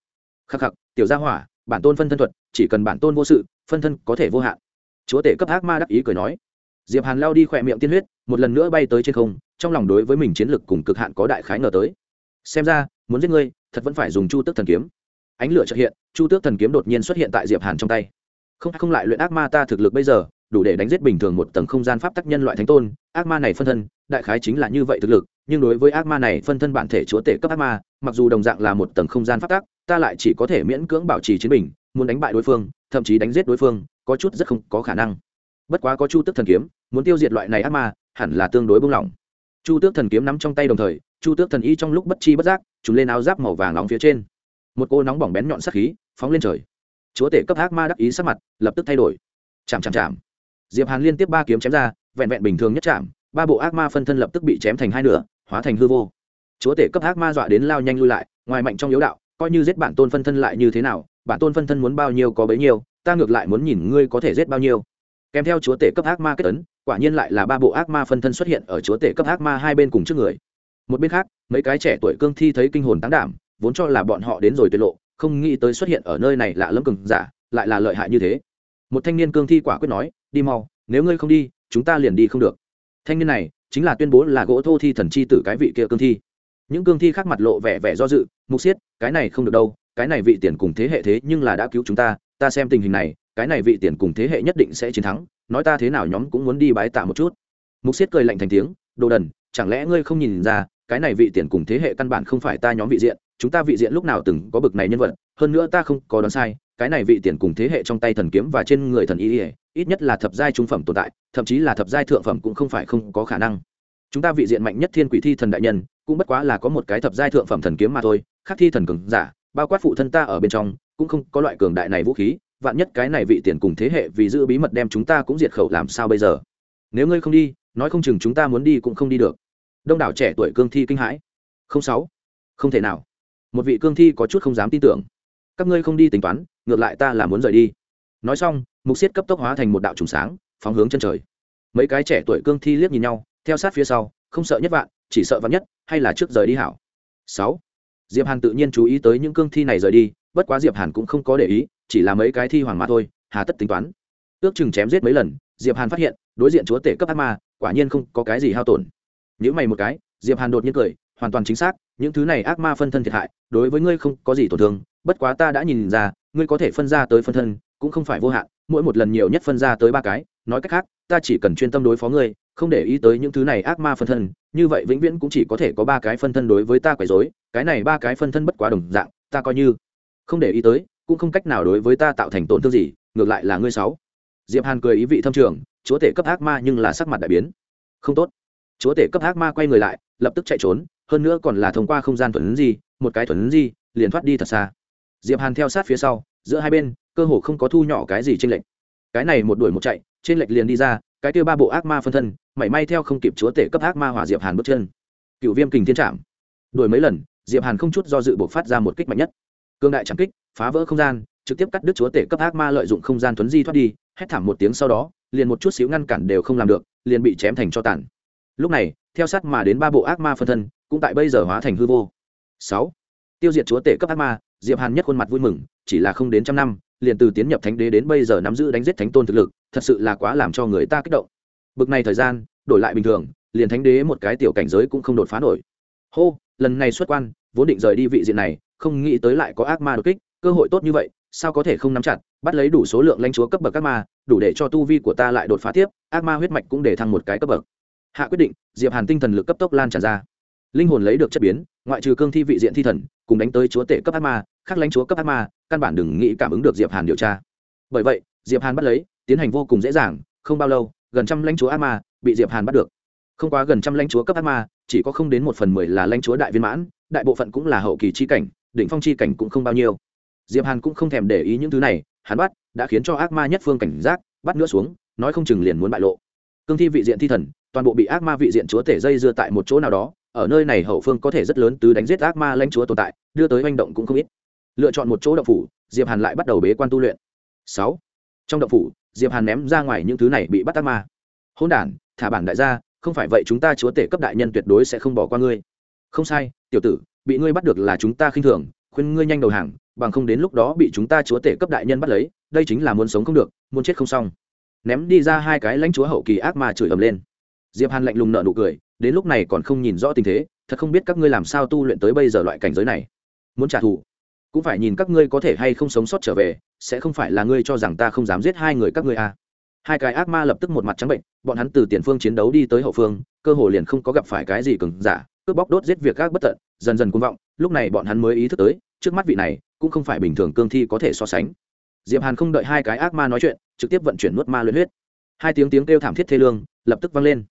Khắc khắc, tiểu gia hỏa, bản tôn phân thân thuật, chỉ cần bản tôn vô sự, phân thân có thể vô hạn. Chúa tể cấp ác ma đắc ý cười nói. Diệp hàn lao đi khỏe miệng tiên huyết, một lần nữa bay tới trên không, trong lòng đối với mình chiến lực cùng cực hạn có đại khái ngờ tới xem ra, muốn giết ngươi, thật vẫn phải dùng chu tước thần kiếm. Ánh lửa trợ hiện, chu tước thần kiếm đột nhiên xuất hiện tại diệp hàn trong tay. Không không lại luyện ác ma ta thực lực bây giờ, đủ để đánh giết bình thường một tầng không gian pháp tắc nhân loại thánh tôn. Ác ma này phân thân, đại khái chính là như vậy thực lực, nhưng đối với ác ma này phân thân bản thể chúa tể cấp ác ma, mặc dù đồng dạng là một tầng không gian pháp tắc, ta lại chỉ có thể miễn cưỡng bảo trì chiến bình, muốn đánh bại đối phương, thậm chí đánh giết đối phương, có chút rất không có khả năng. Bất quá có chu tước thần kiếm, muốn tiêu diệt loại này ác ma, hẳn là tương đối buông lỏng chu tước thần kiếm nắm trong tay đồng thời, chu tước thần y trong lúc bất chi bất giác chúng lên áo giáp màu vàng nóng phía trên. Một cô nóng bỏng bén nhọn sắc khí phóng lên trời. Chúa tể cấp ác ma đắc ý sắc mặt lập tức thay đổi. Chạm chạm chạm. Diệp hàn liên tiếp ba kiếm chém ra, vẹn vẹn bình thường nhất chạm, ba bộ ác ma phân thân lập tức bị chém thành hai nửa, hóa thành hư vô. Chúa tể cấp ác ma dọa đến lao nhanh lui lại, ngoài mạnh trong yếu đạo, coi như giết bản tôn phân thân lại như thế nào, bản tôn phân thân muốn bao nhiêu có bấy nhiêu, ta ngược lại muốn nhìn ngươi có thể giết bao nhiêu. Kèm theo chúa tể cấp ác ma kết ấn quả nhiên lại là ba bộ ác ma phân thân xuất hiện ở chúa tể cấp ác ma hai bên cùng trước người. Một bên khác, mấy cái trẻ tuổi cương thi thấy kinh hồn tán đảm, vốn cho là bọn họ đến rồi tuyệt lộ, không nghĩ tới xuất hiện ở nơi này lạ lẫm cường giả, lại là lợi hại như thế. Một thanh niên cương thi quả quyết nói, đi mau, nếu ngươi không đi, chúng ta liền đi không được. Thanh niên này chính là tuyên bố là gỗ thô thi thần chi tử cái vị kia cương thi. Những cương thi khác mặt lộ vẻ vẻ do dự, mục xiết, cái này không được đâu, cái này vị tiền cùng thế hệ thế nhưng là đã cứu chúng ta ta xem tình hình này cái này vị tiền cùng thế hệ nhất định sẽ chiến thắng, nói ta thế nào nhóm cũng muốn đi bái tạ một chút. Mục siết cười lạnh thành tiếng, đồ đần, chẳng lẽ ngươi không nhìn ra, cái này vị tiền cùng thế hệ căn bản không phải ta nhóm vị diện, chúng ta vị diện lúc nào từng có bực này nhân vật, hơn nữa ta không có đoán sai, cái này vị tiền cùng thế hệ trong tay thần kiếm và trên người thần y ỉa ít nhất là thập giai trung phẩm tồn tại, thậm chí là thập giai thượng phẩm cũng không phải không có khả năng. Chúng ta vị diện mạnh nhất thiên quỷ thi thần đại nhân, cũng bất quá là có một cái thập giai thượng phẩm thần kiếm mà thôi, khác thi thần cường giả, bao quát phụ thân ta ở bên trong, cũng không có loại cường đại này vũ khí vạn nhất cái này vị tiền cùng thế hệ vì giữ bí mật đem chúng ta cũng diệt khẩu làm sao bây giờ? Nếu ngươi không đi, nói không chừng chúng ta muốn đi cũng không đi được. Đông đảo trẻ tuổi cương thi kinh hãi. Không sáu. Không thể nào. Một vị cương thi có chút không dám tin tưởng. Các ngươi không đi tính toán, ngược lại ta là muốn rời đi. Nói xong, mục xiết cấp tốc hóa thành một đạo trùng sáng, phóng hướng chân trời. Mấy cái trẻ tuổi cương thi liếc nhìn nhau, theo sát phía sau, không sợ nhất vạn, chỉ sợ vạn nhất, hay là trước rời đi hảo? Sáu. Diệp hàn tự nhiên chú ý tới những cương thi này rời đi, bất quá diệp hàn cũng không có để ý chỉ là mấy cái thi hoàng mà thôi, hà tất tính toán. Ước chừng chém giết mấy lần, diệp hàn phát hiện, đối diện chúa tể cấp ác ma, quả nhiên không có cái gì hao tổn. Nếu mày một cái, diệp hàn đột nhiên cười, hoàn toàn chính xác, những thứ này ác ma phân thân thiệt hại, đối với ngươi không có gì tổn thương, bất quá ta đã nhìn ra, ngươi có thể phân ra tới phân thân, cũng không phải vô hạn, mỗi một lần nhiều nhất phân ra tới ba cái, nói cách khác, ta chỉ cần chuyên tâm đối phó ngươi, không để ý tới những thứ này ác ma phân thân, như vậy vĩnh viễn cũng chỉ có thể có ba cái phân thân đối với ta quấy dối cái này ba cái phân thân bất quá đồng dạng, ta coi như không để ý tới cũng không cách nào đối với ta tạo thành tổn thương gì, ngược lại là ngươi sáu. Diệp hàn cười ý vị thâm trường, chúa tể cấp ác ma nhưng là sắc mặt đại biến. Không tốt. Chúa tể cấp ác ma quay người lại, lập tức chạy trốn, hơn nữa còn là thông qua không gian thuần gì, một cái thuần gì, liền thoát đi thật xa. Diệp hàn theo sát phía sau, giữa hai bên, cơ hồ không có thu nhỏ cái gì trên lệnh cái này một đuổi một chạy trên lệnh liền đi ra, cái kia ba bộ ác ma phân thân, mảy may theo không kịp chúa tể cấp ác ma hỏa diệp hàn bước chân. Cựu viêm kình thiên trạm đuổi mấy lần, diệp hàn không chút do dự buộc phát ra một kích mạnh nhất cương đại chẳng kích, phá vỡ không gian, trực tiếp cắt đứt chúa tể cấp ác ma lợi dụng không gian thuấn di thoát đi, hét thảm một tiếng sau đó, liền một chút xíu ngăn cản đều không làm được, liền bị chém thành cho tàn. Lúc này, theo sát mà đến ba bộ ác ma phân thân, cũng tại bây giờ hóa thành hư vô. Sáu, tiêu diệt chúa tể cấp ác ma, diệp hàn nhất khuôn mặt vui mừng, chỉ là không đến trăm năm, liền từ tiến nhập thánh đế đến bây giờ nắm giữ đánh giết thánh tôn thực lực, thật sự là quá làm cho người ta kích động. Bực này thời gian, đổi lại bình thường, liền thánh đế một cái tiểu cảnh giới cũng không đột phá nổi. Hô, lần này xuất quan, vốn định rời đi vị diện này không nghĩ tới lại có ác ma đột kích, cơ hội tốt như vậy, sao có thể không nắm chặt, bắt lấy đủ số lượng lãnh chúa cấp bậc ác ma, đủ để cho tu vi của ta lại đột phá tiếp, ác ma huyết mạch cũng để thăng một cái cấp bậc. Hạ quyết định, diệp hàn tinh thần lực cấp tốc lan tràn ra. Linh hồn lấy được chất biến, ngoại trừ cương thi vị diện thi thần, cùng đánh tới chúa tể cấp ác ma, khác lãnh chúa cấp ác ma, căn bản đừng nghĩ cảm ứng được diệp hàn điều tra. Bởi vậy, diệp hàn bắt lấy, tiến hành vô cùng dễ dàng, không bao lâu, gần trăm lãnh chúa ác ma bị diệp hàn bắt được. Không quá gần trăm lãnh chúa cấp ác ma, chỉ có không đến một phần mười là lãnh chúa đại viên mãn, đại bộ phận cũng là hậu kỳ chi cảnh đỉnh phong chi cảnh cũng không bao nhiêu. Diệp hàn cũng không thèm để ý những thứ này, hắn bắt, đã khiến cho ác ma nhất phương cảnh giác, bắt nữa xuống, nói không chừng liền muốn bại lộ. Cương thi vị diện thi thần, toàn bộ bị ác ma vị diện chúa tể dây dưa tại một chỗ nào đó, ở nơi này hậu phương có thể rất lớn tứ đánh giết ác ma lãnh chúa tồn tại, đưa tới manh động cũng không ít. Lựa chọn một chỗ động phủ, diệp hàn lại bắt đầu bế quan tu luyện. Sáu. Trong động phủ, diệp hàn ném ra ngoài những thứ này bị bắt ác ma. Hỗn đản, thả bản đại gia, không phải vậy chúng ta chúa tể cấp đại nhân tuyệt đối sẽ không bỏ qua ngươi. Không sai, tiểu tử bị ngươi bắt được là chúng ta khinh thường, khuyên ngươi nhanh đầu hàng, bằng không đến lúc đó bị chúng ta chúa tể cấp đại nhân bắt lấy, đây chính là muốn sống không được, muốn chết không xong. Ném đi ra hai cái lãnh chúa hậu kỳ ác ma chửi ầm lên. Diệp hàn lạnh lùng nở nụ cười, đến lúc này còn không nhìn rõ tình thế, thật không biết các ngươi làm sao tu luyện tới bây giờ loại cảnh giới này. Muốn trả thù, cũng phải nhìn các ngươi có thể hay không sống sót trở về, sẽ không phải là ngươi cho rằng ta không dám giết hai người các ngươi à. hai cái ác ma lập tức một mặt trắng bệnh, bọn hắn từ tiền phương chiến đấu đi tới hậu phương, cơ hồ liền không có gặp phải cái gì cứng giả, cướp bóc đốt giết việc các bất tận dần dần cuồng vọng, lúc này bọn hắn mới ý thức tới, trước mắt vị này cũng không phải bình thường cương thi có thể so sánh. Diệp hàn không đợi hai cái ác ma nói chuyện, trực tiếp vận chuyển nuốt ma luyện huyết. Hai tiếng tiếng kêu thảm thiết thê lương lập tức vang lên.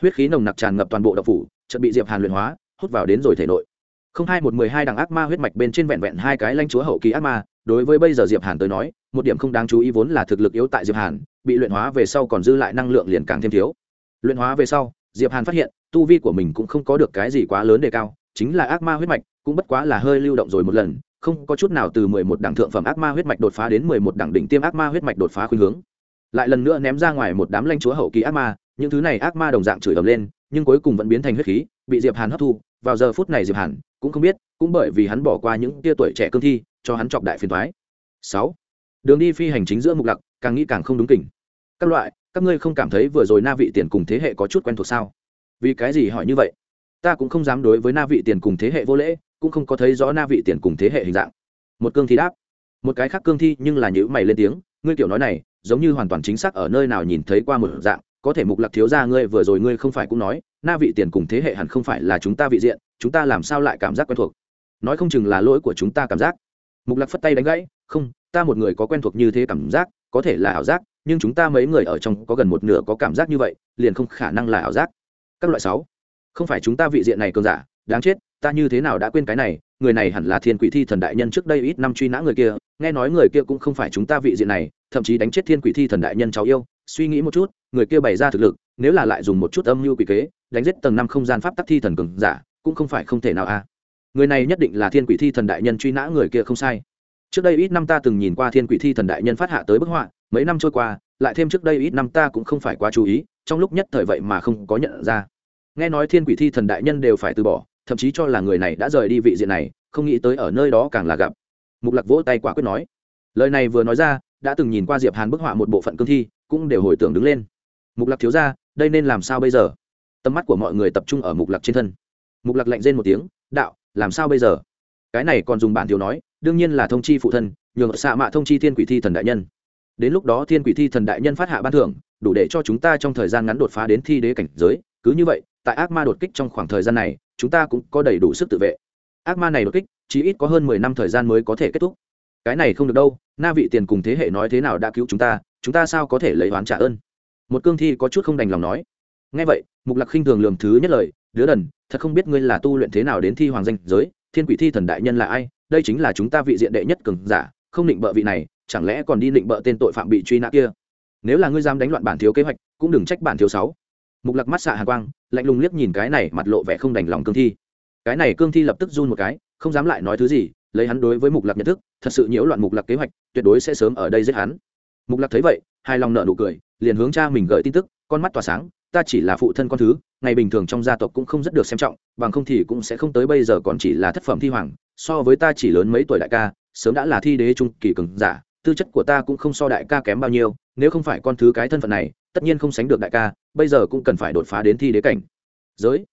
Huyết khí nồng nặc tràn ngập toàn bộ độc phủ, chợt bị diệp hàn luyện hóa, hút vào đến rồi thể nội. Không hai một mười hai đằng ác ma huyết mạch bên trên vẹn vẹn hai cái lanh chúa hậu kỳ ác ma, đối với bây giờ diệp hàn tới nói, một điểm không đáng chú ý vốn là thực lực yếu tại diệp hàn, bị luyện hóa về sau còn dư lại năng lượng liền càng thêm thiếu. Luyện hóa về sau, diệp hàn phát hiện, tu vi của mình cũng không có được cái gì quá lớn đề cao chính là ác ma huyết mạch, cũng bất quá là hơi lưu động rồi một lần, không có chút nào từ mười một đẳng thượng phẩm ác ma huyết mạch đột phá đến mười một đẳng đỉnh tiêm ác ma huyết mạch đột phá khuynh hướng. Lại lần nữa ném ra ngoài một đám lanh chúa hậu kỳ ác ma, những thứ này ác ma đồng dạng chửi ầm lên, nhưng cuối cùng vẫn biến thành huyết khí, bị diệp hàn hấp thu. Vào giờ phút này diệp hàn cũng không biết, cũng bởi vì hắn bỏ qua những tia tuổi trẻ cương thi, cho hắn chọc đại phiền thoái sáu, đường đi phi hành chính giữa mục lặc, càng nghĩ càng không đúng kỉnh các loại, các ngươi không cảm thấy vừa rồi na vị tiền cùng thế hệ có chút quen thuộc sao? Vì cái gì hỏi như vậy? Ta cũng không dám đối với na vị tiền cùng thế hệ vô lễ, cũng không có thấy rõ na vị tiền cùng thế hệ hình dạng. Một cương thi đáp. Một cái khác cương thi nhưng là nhữ mày lên tiếng, ngươi kiểu nói này, giống như hoàn toàn chính xác ở nơi nào nhìn thấy qua một dạng, có thể mục lạc thiếu ra ngươi vừa rồi ngươi không phải cũng nói, na vị tiền cùng thế hệ hẳn không phải là chúng ta vị diện, chúng ta làm sao lại cảm giác quen thuộc? Nói không chừng là lỗi của chúng ta cảm giác. Mục lạc phất tay đánh gãy, không, ta một người có quen thuộc như thế cảm giác, có thể là ảo giác, nhưng chúng ta mấy người ở trong có gần một nửa có cảm giác như vậy, liền không khả năng là ảo giác. Các loại sáu không phải chúng ta vị diện này cường giả, đáng chết, ta như thế nào đã quên cái này, người này hẳn là thiên quỷ thi thần đại nhân trước đây ít năm truy nã người kia, nghe nói người kia cũng không phải chúng ta vị diện này, thậm chí đánh chết thiên quỷ thi thần đại nhân cháu yêu, suy nghĩ một chút, người kia bày ra thực lực, nếu là lại dùng một chút âm mưu quỷ kế, đánh giết tầng năm không gian pháp tắc thi thần cường giả, cũng không phải không thể nào a người này nhất định là thiên quỷ thi thần đại nhân truy nã người kia không sai. Trước đây ít năm ta từng nhìn qua thiên quỷ thi thần đại nhân phát hạ tới bức họa, mấy năm trôi qua, lại thêm trước đây ít năm ta cũng không phải quá chú ý, trong lúc nhất thời vậy mà không có nhận ra nghe nói thiên quỷ thi thần đại nhân đều phải từ bỏ, thậm chí cho là người này đã rời đi vị diện này, không nghĩ tới ở nơi đó càng là gặp. Mục lạc vỗ tay quả quyết nói. Lời này vừa nói ra, đã từng nhìn qua diệp hàn bức họa một bộ phận cương thi, cũng đều hồi tưởng đứng lên. Mục lạc thiếu ra, đây nên làm sao bây giờ? Tầm mắt của mọi người tập trung ở mục lạc trên thân. Mục lạc lạnh rên một tiếng, đạo, làm sao bây giờ? Cái này còn dùng bản thiếu nói, đương nhiên là thông chi phụ thân, nhường xạ mạ thông chi thiên quỷ thi thần đại nhân. Đến lúc đó thiên quỷ thi thần đại nhân phát hạ ban thưởng, đủ để cho chúng ta trong thời gian ngắn đột phá đến thi đế cảnh giới cứ như vậy, tại ác ma đột kích trong khoảng thời gian này, chúng ta cũng có đầy đủ sức tự vệ. Ác ma này đột kích, chỉ ít có hơn mười năm thời gian mới có thể kết thúc. Cái này không được đâu, na vị tiền cùng thế hệ nói thế nào đã cứu chúng ta chúng ta sao có thể lấy oán trả ơn? Một cương thi có chút không đành lòng nói. Ngay vậy, mục lạc khinh thường lường thứ nhất lời, đứa đần, thật không biết ngươi là tu luyện thế nào đến thi hoàng danh giới, thiên quỷ thi thần đại nhân là ai? Đây chính là chúng ta vị diện đệ nhất cường giả, không định bợ vị này, chẳng lẽ còn đi định bợ tên tội phạm bị truy nã kia? Nếu là ngươi dám đánh loạn bản thiếu kế hoạch, cũng đừng trách bản thiếu sáu mục lạc mắt xạ hàn quang, lạnh lùng liếc nhìn cái này mặt lộ vẻ không đành lòng cương thi. Cái này cương thi lập tức run một cái, không dám lại nói thứ gì, lấy hắn đối với mục lạc nhận thức, thật sự nhiễu loạn mục lạc kế hoạch, tuyệt đối sẽ sớm ở đây giết hắn. Mục lạc thấy vậy hai lòng nợ nụ cười, liền hướng cha mình gợi tin tức, con mắt tỏa sáng, ta chỉ là phụ thân con thứ, ngày bình thường trong gia tộc cũng không rất được xem trọng, bằng không thì cũng sẽ không tới bây giờ còn chỉ là thất phẩm thi hoàng, so với ta chỉ lớn mấy tuổi đại ca, sớm đã là thi đế trung kỳ cường giả, tư chất của ta cũng không so đại ca kém bao nhiêu, nếu không phải con thứ cái thân phận này, tất nhiên không sánh được đại ca bây giờ cũng cần phải đột phá đến thi đế cảnh. Giới.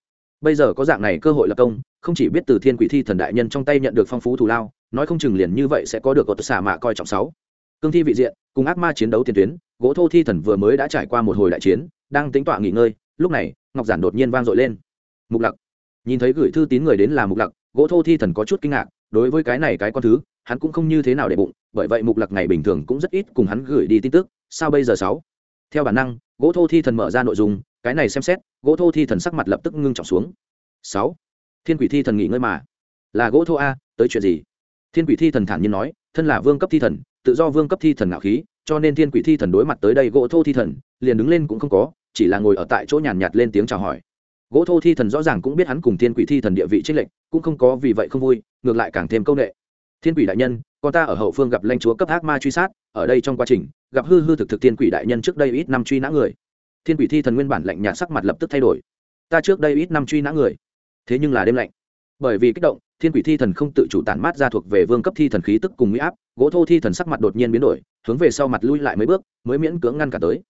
Bây giờ có dạng này cơ hội là công, không chỉ biết từ thiên quỷ thi thần đại nhân trong tay nhận được phong phú thù lao, nói không chừng liền như vậy sẽ có được ột xả mạ coi trọng sáu. Cương thi vị diện, cùng ác ma chiến đấu tiền tuyến, gỗ thô thi thần vừa mới đã trải qua một hồi đại chiến, đang tính tọa nghỉ ngơi, lúc này, ngọc giản đột nhiên vang dội lên. Mục lặc. Nhìn thấy gửi thư tín người đến là mục lặc, gỗ thô thi thần có chút kinh ngạc, đối với cái này cái con thứ, hắn cũng không như thế nào để bụng, bởi vậy mục lặc ngày bình thường cũng rất ít cùng hắn gửi đi tin tức, sao bây giờ sáu? Theo bản năng, gỗ thô thi thần mở ra nội dung, cái này xem xét, gỗ thô thi thần sắc mặt lập tức ngưng trọng xuống. Sáu. Thiên quỷ thi thần nghỉ ngơi mà. Là gỗ thô a, tới chuyện gì? Thiên quỷ thi thần thản nhiên nói, thân là vương cấp thi thần, tự do vương cấp thi thần ngạo khí, cho nên thiên quỷ thi thần đối mặt tới đây gỗ thô thi thần, liền đứng lên cũng không có, chỉ là ngồi ở tại chỗ nhàn nhạt lên tiếng chào hỏi. Gỗ thô thi thần rõ ràng cũng biết hắn cùng thiên quỷ thi thần địa vị trích lệnh cũng không có vì vậy không vui, ngược lại càng thêm câu nệ. Thiên quỷ đại nhân con ta ở hậu phương gặp lãnh chúa cấp ác ma truy sát, ở đây trong quá trình, gặp hư hư thực thực thiên quỷ đại nhân trước đây ít năm truy nã người. Thiên quỷ thi thần nguyên bản lạnh nhạt sắc mặt lập tức thay đổi. Ta trước đây ít năm truy nã người. Thế nhưng là đêm lạnh. Bởi vì kích động, thiên quỷ thi thần không tự chủ tản mát ra thuộc về vương cấp thi thần khí tức cùng huy áp, gỗ thô thi thần sắc mặt đột nhiên biến đổi, hướng về sau mặt lui lại mấy bước, mới miễn cưỡng ngăn cả tới.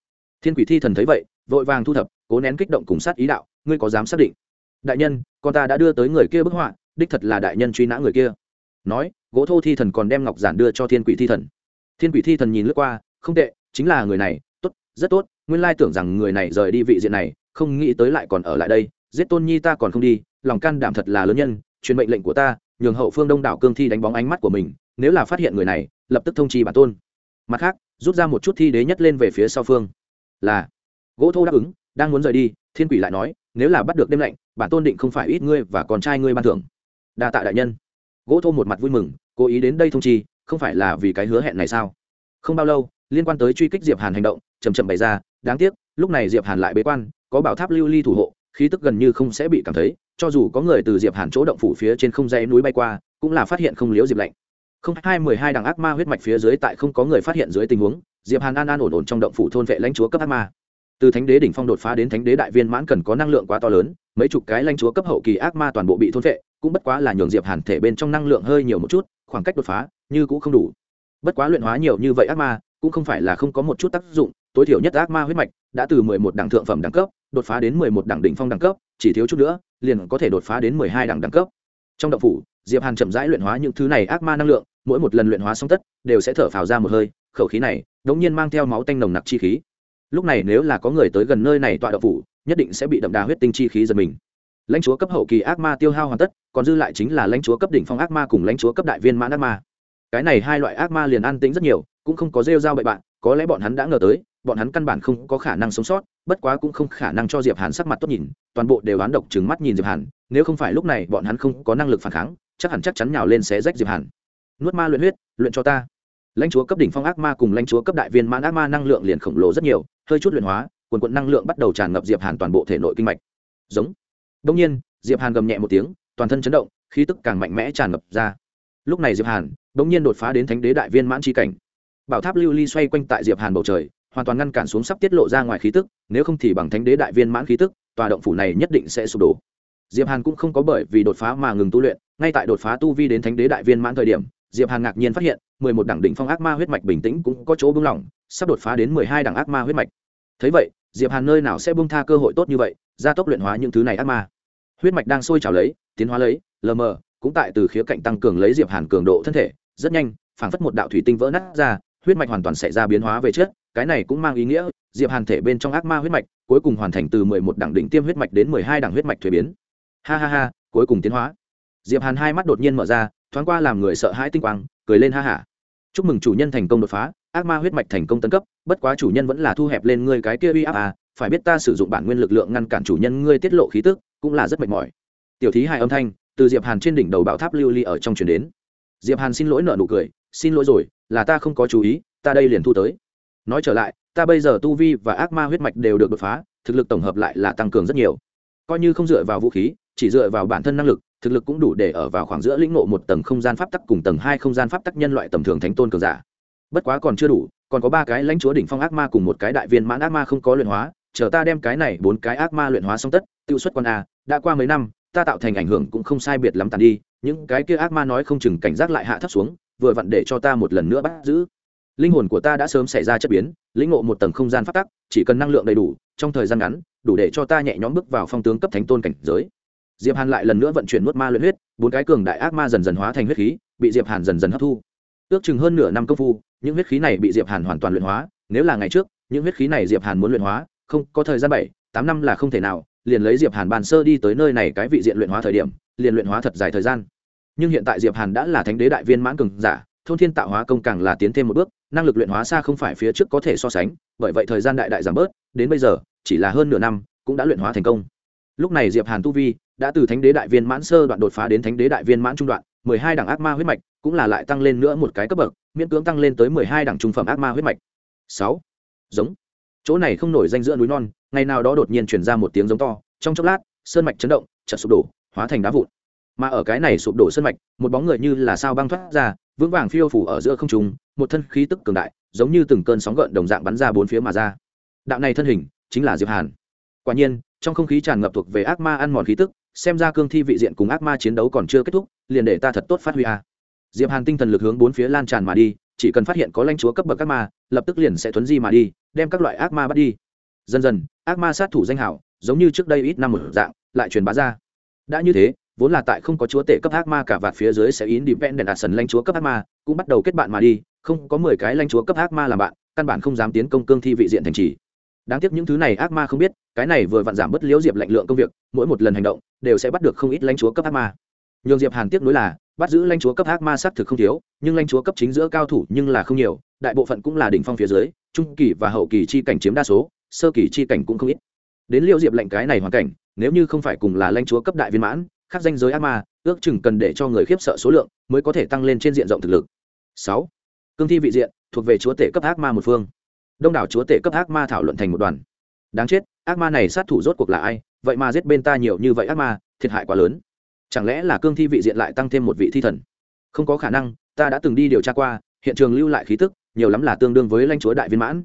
Thiên quỷ thi thần thấy vậy, vội vàng thu thập, cố nén kích động cùng sát ý đạo, ngươi có dám xác định? Đại nhân, con ta đã đưa tới người kia bức họa, đích thật là đại nhân truy nã người kia nói, gỗ thô thi thần còn đem ngọc giản đưa cho thiên quỷ thi thần. Thiên quỷ thi thần nhìn lướt qua, không tệ, chính là người này, tốt, rất tốt, nguyên lai tưởng rằng người này rời đi vị diện này, không nghĩ tới lại còn ở lại đây, giết tôn nhi ta còn không đi, lòng can đảm thật là lớn nhân, truyền mệnh lệnh của ta, nhường hậu phương đông đảo cương thi đánh bóng ánh mắt của mình, nếu là phát hiện người này, lập tức thông trì bản tôn. Mặt khác, rút ra một chút thi đế nhất lên về phía sau phương. Là, gỗ thô đáp ứng, đang muốn rời đi, thiên quỷ lại nói, nếu là bắt được đêm lạnh, bản tôn định không phải ít ngươi và con trai ngươi ban thưởng. Đa tạ đại nhân gỗ thô một mặt vui mừng, cố ý đến đây thông chi, không phải là vì cái hứa hẹn này sao? Không bao lâu, liên quan tới truy kích diệp hàn hành động chầm chậm bày ra, đáng tiếc, lúc này diệp hàn lại bế quan, có bảo tháp lưu ly thủ hộ, khí tức gần như không sẽ bị cảm thấy, cho dù có người từ diệp hàn chỗ động phủ phía trên không dây núi bay qua, cũng là phát hiện không liếu diệp lạnh. Không, hai mười hai đằng ác ma huyết mạch phía dưới tại không có người phát hiện dưới tình huống, diệp hàn an an ổn ổn trong động phủ thôn vệ lãnh chúa cấp ác ma. Từ thánh đế đỉnh phong đột phá đến thánh đế đại viên mãn cần có năng lượng quá to lớn, mấy chục cái lãnh chúa cấp hậu kỳ ác ma toàn bộ bị thôn vệ cũng bất quá là nhường diệp hàn thể bên trong năng lượng hơi nhiều một chút, khoảng cách đột phá, như cũng không đủ. Bất quá luyện hóa nhiều như vậy ác ma, cũng không phải là không có một chút tác dụng, tối thiểu nhất ác ma huyết mạch đã từ mười một đẳng thượng phẩm đẳng cấp, đột phá đến mười một đẳng đỉnh phong đẳng cấp, chỉ thiếu chút nữa, liền có thể đột phá đến mười hai đẳng đẳng cấp. Trong động phủ, diệp hàn chậm rãi luyện hóa những thứ này ác ma năng lượng, mỗi một lần luyện hóa xong tất, đều sẽ thở phào ra một hơi, khẩu khí này, đống nhiên mang theo máu tanh nồng nặc chi khí. Lúc này nếu là có người tới gần nơi này tọa động phủ, nhất định sẽ bị đậm đà huyết tinh chi khí giật mình lãnh chúa cấp hậu kỳ ác ma tiêu hao hoàn tất, còn dư lại chính là lãnh chúa cấp đỉnh phong ác ma cùng lãnh chúa cấp đại viên mãn ác ma. Cái này hai loại ác ma liền an tĩnh rất nhiều, cũng không có rêu dao bậy bạn, có lẽ bọn hắn đã ngờ tới, bọn hắn căn bản không có khả năng sống sót, bất quá cũng không khả năng cho diệp hàn sắc mặt tốt nhìn, toàn bộ đều oán độc trừng mắt nhìn diệp hàn, nếu không phải lúc này bọn hắn không có năng lực phản kháng, chắc hẳn chắc chắn nhào lên xé rách diệp hàn. Nuốt ma luyện huyết, luyện cho ta. Lãnh chúa cấp đỉnh phong ác ma cùng lãnh chúa cấp đại viên mãn ác ma năng lượng liền khổng lồ rất nhiều, hơi chút luyện hóa, quần quận năng lượng bắt đầu tràn ngập diệp hàn toàn bộ thể nội kinh mạch. Giống đông nhiên, diệp hàn gầm nhẹ một tiếng, toàn thân chấn động, khí tức càng mạnh mẽ tràn ngập ra. Lúc này diệp hàn đông nhiên đột phá đến thánh đế đại viên mãn chi cảnh. Bảo tháp lưu ly xoay quanh tại diệp hàn bầu trời, hoàn toàn ngăn cản xuống sắp tiết lộ ra ngoài khí tức, nếu không thì bằng thánh đế đại viên mãn khí tức, tòa động phủ này nhất định sẽ sụp đổ. Diệp hàn cũng không có bởi vì đột phá mà ngừng tu luyện, ngay tại đột phá tu vi đến thánh đế đại viên mãn thời điểm, diệp hàn ngạc nhiên phát hiện, mười một đẳng đỉnh phong ác ma huyết mạch bình tĩnh cũng có chỗ buông lỏng, sắp đột phá đến mười hai đẳng ác ma huyết mạch. Thấy vậy diệp hàn nơi nào sẽ buông tha cơ hội tốt như vậy, gia tốc luyện hóa những thứ này ác ma. Huyết mạch đang sôi trào lấy, tiến hóa lấy, lờ mờ, cũng tại từ khía cạnh tăng cường lấy diệp hàn cường độ thân thể, rất nhanh, phảng phất một đạo thủy tinh vỡ nát ra, huyết mạch hoàn toàn xảy ra biến hóa về trước, cái này cũng mang ý nghĩa, diệp hàn thể bên trong ác ma huyết mạch, cuối cùng hoàn thành từ mười một đẳng đỉnh tiêm huyết mạch đến mười hai đẳng huyết mạch thuế biến. Ha ha ha, cuối cùng tiến hóa. Diệp hàn hai mắt đột nhiên mở ra, thoáng qua làm người sợ hãi tinh quang, cười lên ha hả chúc mừng chủ nhân thành công đột phá, ác ma huyết mạch thành công tấn cấp, bất quá chủ nhân vẫn là thu hẹp lên ngươi cái kia uy áp à phải biết ta sử dụng bản nguyên lực lượng ngăn cản chủ nhân ngươi tiết lộ khí tức, cũng là rất mệt mỏi. Tiểu thí hài âm thanh, từ diệp hàn trên đỉnh đầu bảo tháp lưu ly ở trong truyền đến. Diệp hàn xin lỗi nợ nụ cười, xin lỗi rồi, là ta không có chú ý, ta đây liền thu tới. Nói trở lại, ta bây giờ tu vi và ác ma huyết mạch đều được đột phá, thực lực tổng hợp lại là tăng cường rất nhiều. Coi như không dựa vào vũ khí, chỉ dựa vào bản thân năng lực thực lực cũng đủ để ở vào khoảng giữa lĩnh ngộ một tầng không gian pháp tắc cùng tầng hai không gian pháp tắc nhân loại tầm thường thánh tôn cường giả. Bất quá còn chưa đủ, còn có ba cái lãnh chúa đỉnh phong ác ma cùng một cái đại viên mãn ác ma không có luyện hóa, chờ ta đem cái này bốn cái ác ma luyện hóa xong tất, tiêu xuất quan a, đã qua mấy năm, ta tạo thành ảnh hưởng cũng không sai biệt lắm tàn đi, những cái kia ác ma nói không chừng cảnh giác lại hạ thấp xuống, vừa vặn để cho ta một lần nữa bắt giữ. Linh hồn của ta đã sớm xảy ra chất biến, lĩnh ngộ một tầng không gian phát tắc, chỉ cần năng lượng đầy đủ, trong thời gian ngắn, đủ để cho ta nhẹ nhõm bước vào phong tướng cấp thánh tôn cảnh giới diệp hàn lại lần nữa vận chuyển nuốt ma luyện huyết, bốn cái cường đại ác ma dần dần hóa thành huyết khí, bị diệp hàn dần dần hấp thu. Ước chừng hơn nửa năm công phu, những huyết khí này bị diệp hàn hoàn toàn luyện hóa, nếu là ngày trước, những huyết khí này diệp hàn muốn luyện hóa, không, có thời gian bảy, tám năm là không thể nào, liền lấy diệp hàn bàn sơ đi tới nơi này cái vị diện luyện hóa thời điểm, liền luyện hóa thật dài thời gian. Nhưng hiện tại diệp hàn đã là thánh đế đại viên mãn cường giả, thôn thiên tạo hóa công càng là tiến thêm một bước, năng lực luyện hóa xa không phải phía trước có thể so sánh, bởi vậy thời gian đại đại giảm bớt, đến bây giờ, chỉ là hơn nửa năm, cũng đã luyện hóa thành công. Lúc này diệp hàn tu vi đã từ thánh đế đại viên mãn sơ đoạn đột phá đến thánh đế đại viên mãn trung đoạn, mười hai đẳng ác ma huyết mạch, cũng là lại tăng lên nữa một cái cấp bậc, miễn cưỡng tăng lên tới mười hai đẳng trung phẩm ác ma huyết mạch. Sáu. Giống. Chỗ này không nổi danh giữa núi non, ngày nào đó đột nhiên chuyển ra một tiếng giống to, trong chốc lát, sơn mạch chấn động chật sụp đổ, hóa thành đá vụn. Mà ở cái này sụp đổ sơn mạch, một bóng người như là sao băng thoát ra, vững vàng phiêu phủ ở giữa không trung, một thân khí tức cường đại, giống như từng cơn sóng gợn đồng dạng bắn ra bốn phía mà ra. Đạo này thân hình chính là diệp hàn. Quả nhiên trong không khí tràn ngập thuộc về ác ma ăn mòn khí tức, xem ra cương thi vị diện cùng ác ma chiến đấu còn chưa kết thúc, liền để ta thật tốt phát huy a. Diệp hàn tinh thần lực hướng bốn phía lan tràn mà đi, chỉ cần phát hiện có lãnh chúa cấp bậc ác ma, lập tức liền sẽ thuấn di mà đi, đem các loại ác ma bắt đi. Dần dần, ác ma sát thủ danh hảo giống như trước đây ít năm một dạng, lại truyền bá ra. Đã như thế, vốn là tại không có chúa tể cấp ác ma cả vạt phía dưới sẽ in để đạt sần lãnh chúa cấp ác ma, cũng bắt đầu kết bạn mà đi, không có mười cái lãnh chúa cấp ác ma làm bạn, căn bản không dám tiến công cương thi vị diện thành trì đáng tiếc những thứ này ác ma không biết, cái này vừa vặn giảm bớt liễu diệp lạnh lượng công việc, mỗi một lần hành động, đều sẽ bắt được không ít lãnh chúa cấp ác ma. Nhường diệp hàn tiếc nối là, bắt giữ lãnh chúa cấp ác ma xác thực không thiếu, nhưng lãnh chúa cấp chính giữa cao thủ nhưng là không nhiều, đại bộ phận cũng là đỉnh phong phía dưới, trung kỳ và hậu kỳ chi cảnh chiếm đa số, sơ kỳ chi cảnh cũng không ít. Đến liễu diệp lệnh cái này hoàn cảnh, nếu như không phải cùng là lãnh chúa cấp đại viên mãn, khác danh giới ác ma, ước chừng cần để cho người khiếp sợ số lượng mới có thể tăng lên trên diện rộng thực lực. Sáu, cương thi vị diện, thuộc về chúa tể cấp ác ma một phương đông đảo chúa tể cấp ác ma thảo luận thành một đoàn. Đáng chết, ác ma này sát thủ rốt cuộc là ai? Vậy mà giết bên ta nhiều như vậy ác ma, thiệt hại quá lớn. Chẳng lẽ là cương thi vị diện lại tăng thêm một vị thi thần? Không có khả năng, ta đã từng đi điều tra qua, hiện trường lưu lại khí tức, nhiều lắm là tương đương với lãnh chúa đại viên mãn.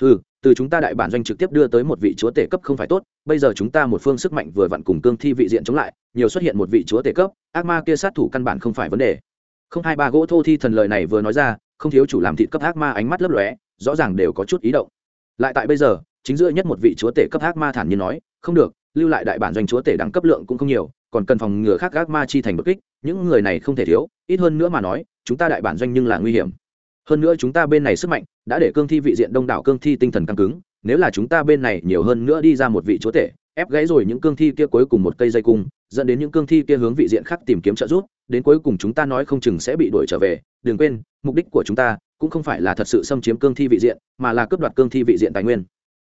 Ừ từ chúng ta đại bản doanh trực tiếp đưa tới một vị chúa tể cấp không phải tốt, bây giờ chúng ta một phương sức mạnh vừa vặn cùng cương thi vị diện chống lại, nhiều xuất hiện một vị chúa tể cấp, ác ma kia sát thủ căn bản không phải vấn đề. Không hai ba gỗ thô thi thần lời này vừa nói ra, không thiếu chủ làm thịt cấp ác ma ánh mắt lấp lóe rõ ràng đều có chút ý động. Lại tại bây giờ, chính giữa nhất một vị chúa tể cấp ác ma thản nhiên nói, không được, lưu lại đại bản doanh chúa tể đẳng cấp lượng cũng không nhiều, còn cần phòng ngừa khác ác ma chi thành bất kích, những người này không thể thiếu, ít hơn nữa mà nói, chúng ta đại bản doanh nhưng là nguy hiểm. Hơn nữa chúng ta bên này sức mạnh đã để cương thi vị diện đông đảo cương thi tinh thần căng cứng, nếu là chúng ta bên này nhiều hơn nữa đi ra một vị chúa tể, ép gãy rồi những cương thi kia cuối cùng một cây dây cung, dẫn đến những cương thi kia hướng vị diện khác tìm kiếm trợ giúp, đến cuối cùng chúng ta nói không chừng sẽ bị đuổi trở về, đừng quên, mục đích của chúng ta cũng không phải là thật sự xâm chiếm cương thi vị diện, mà là cướp đoạt cương thi vị diện tài nguyên.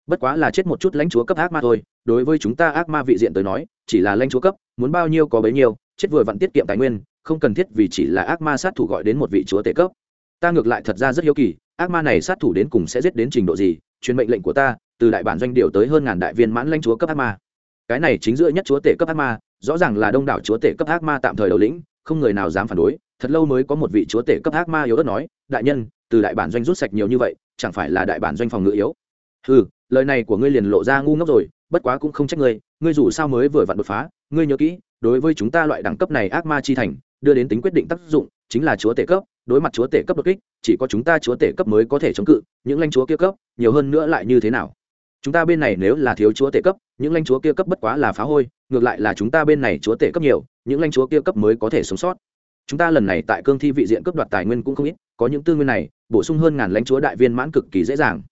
Bất quá là chết một chút lãnh chúa cấp ác ma thôi, đối với chúng ta ác ma vị diện tới nói, chỉ là lãnh chúa cấp, muốn bao nhiêu có bấy nhiêu, chết vừa vặn tiết kiệm tài nguyên, không cần thiết vì chỉ là ác ma sát thủ gọi đến một vị chúa tể cấp. Ta ngược lại thật ra rất hiếu kỳ, ác ma này sát thủ đến cùng sẽ giết đến trình độ gì, truyền mệnh lệnh của ta, từ đại bản doanh điều tới hơn ngàn đại viên mãn lãnh chúa cấp ác ma. Cái này chính giữa nhất chúa tể cấp ác ma, rõ ràng là đông đảo chúa tể cấp ác ma tạm thời đầu lĩnh, không người nào dám phản đối thật lâu mới có một vị chúa tể cấp ác ma yếu ớt nói, đại nhân, từ đại bản doanh rút sạch nhiều như vậy, chẳng phải là đại bản doanh phòng ngự yếu? Ừ lời này của ngươi liền lộ ra ngu ngốc rồi, bất quá cũng không trách ngươi ngươi dù sao mới vừa vặn đột phá, ngươi nhớ kỹ, đối với chúng ta loại đẳng cấp này ác ma chi thành, đưa đến tính quyết định tác dụng, chính là chúa tể cấp, đối mặt chúa tể cấp đột kích, chỉ có chúng ta chúa tể cấp mới có thể chống cự, những lãnh chúa kia cấp, nhiều hơn nữa lại như thế nào? Chúng ta bên này nếu là thiếu chúa tể cấp, những lãnh chúa kia cấp bất quá là phá hôi, ngược lại là chúng ta bên này chúa tể cấp nhiều, những lãnh chúa kia cấp mới có thể sống sót chúng ta lần này tại cương thi vị diện cấp đoạt tài nguyên cũng không ít, có những tư nguyên này, bổ sung hơn ngàn lãnh chúa đại viên mãn cực kỳ dễ dàng.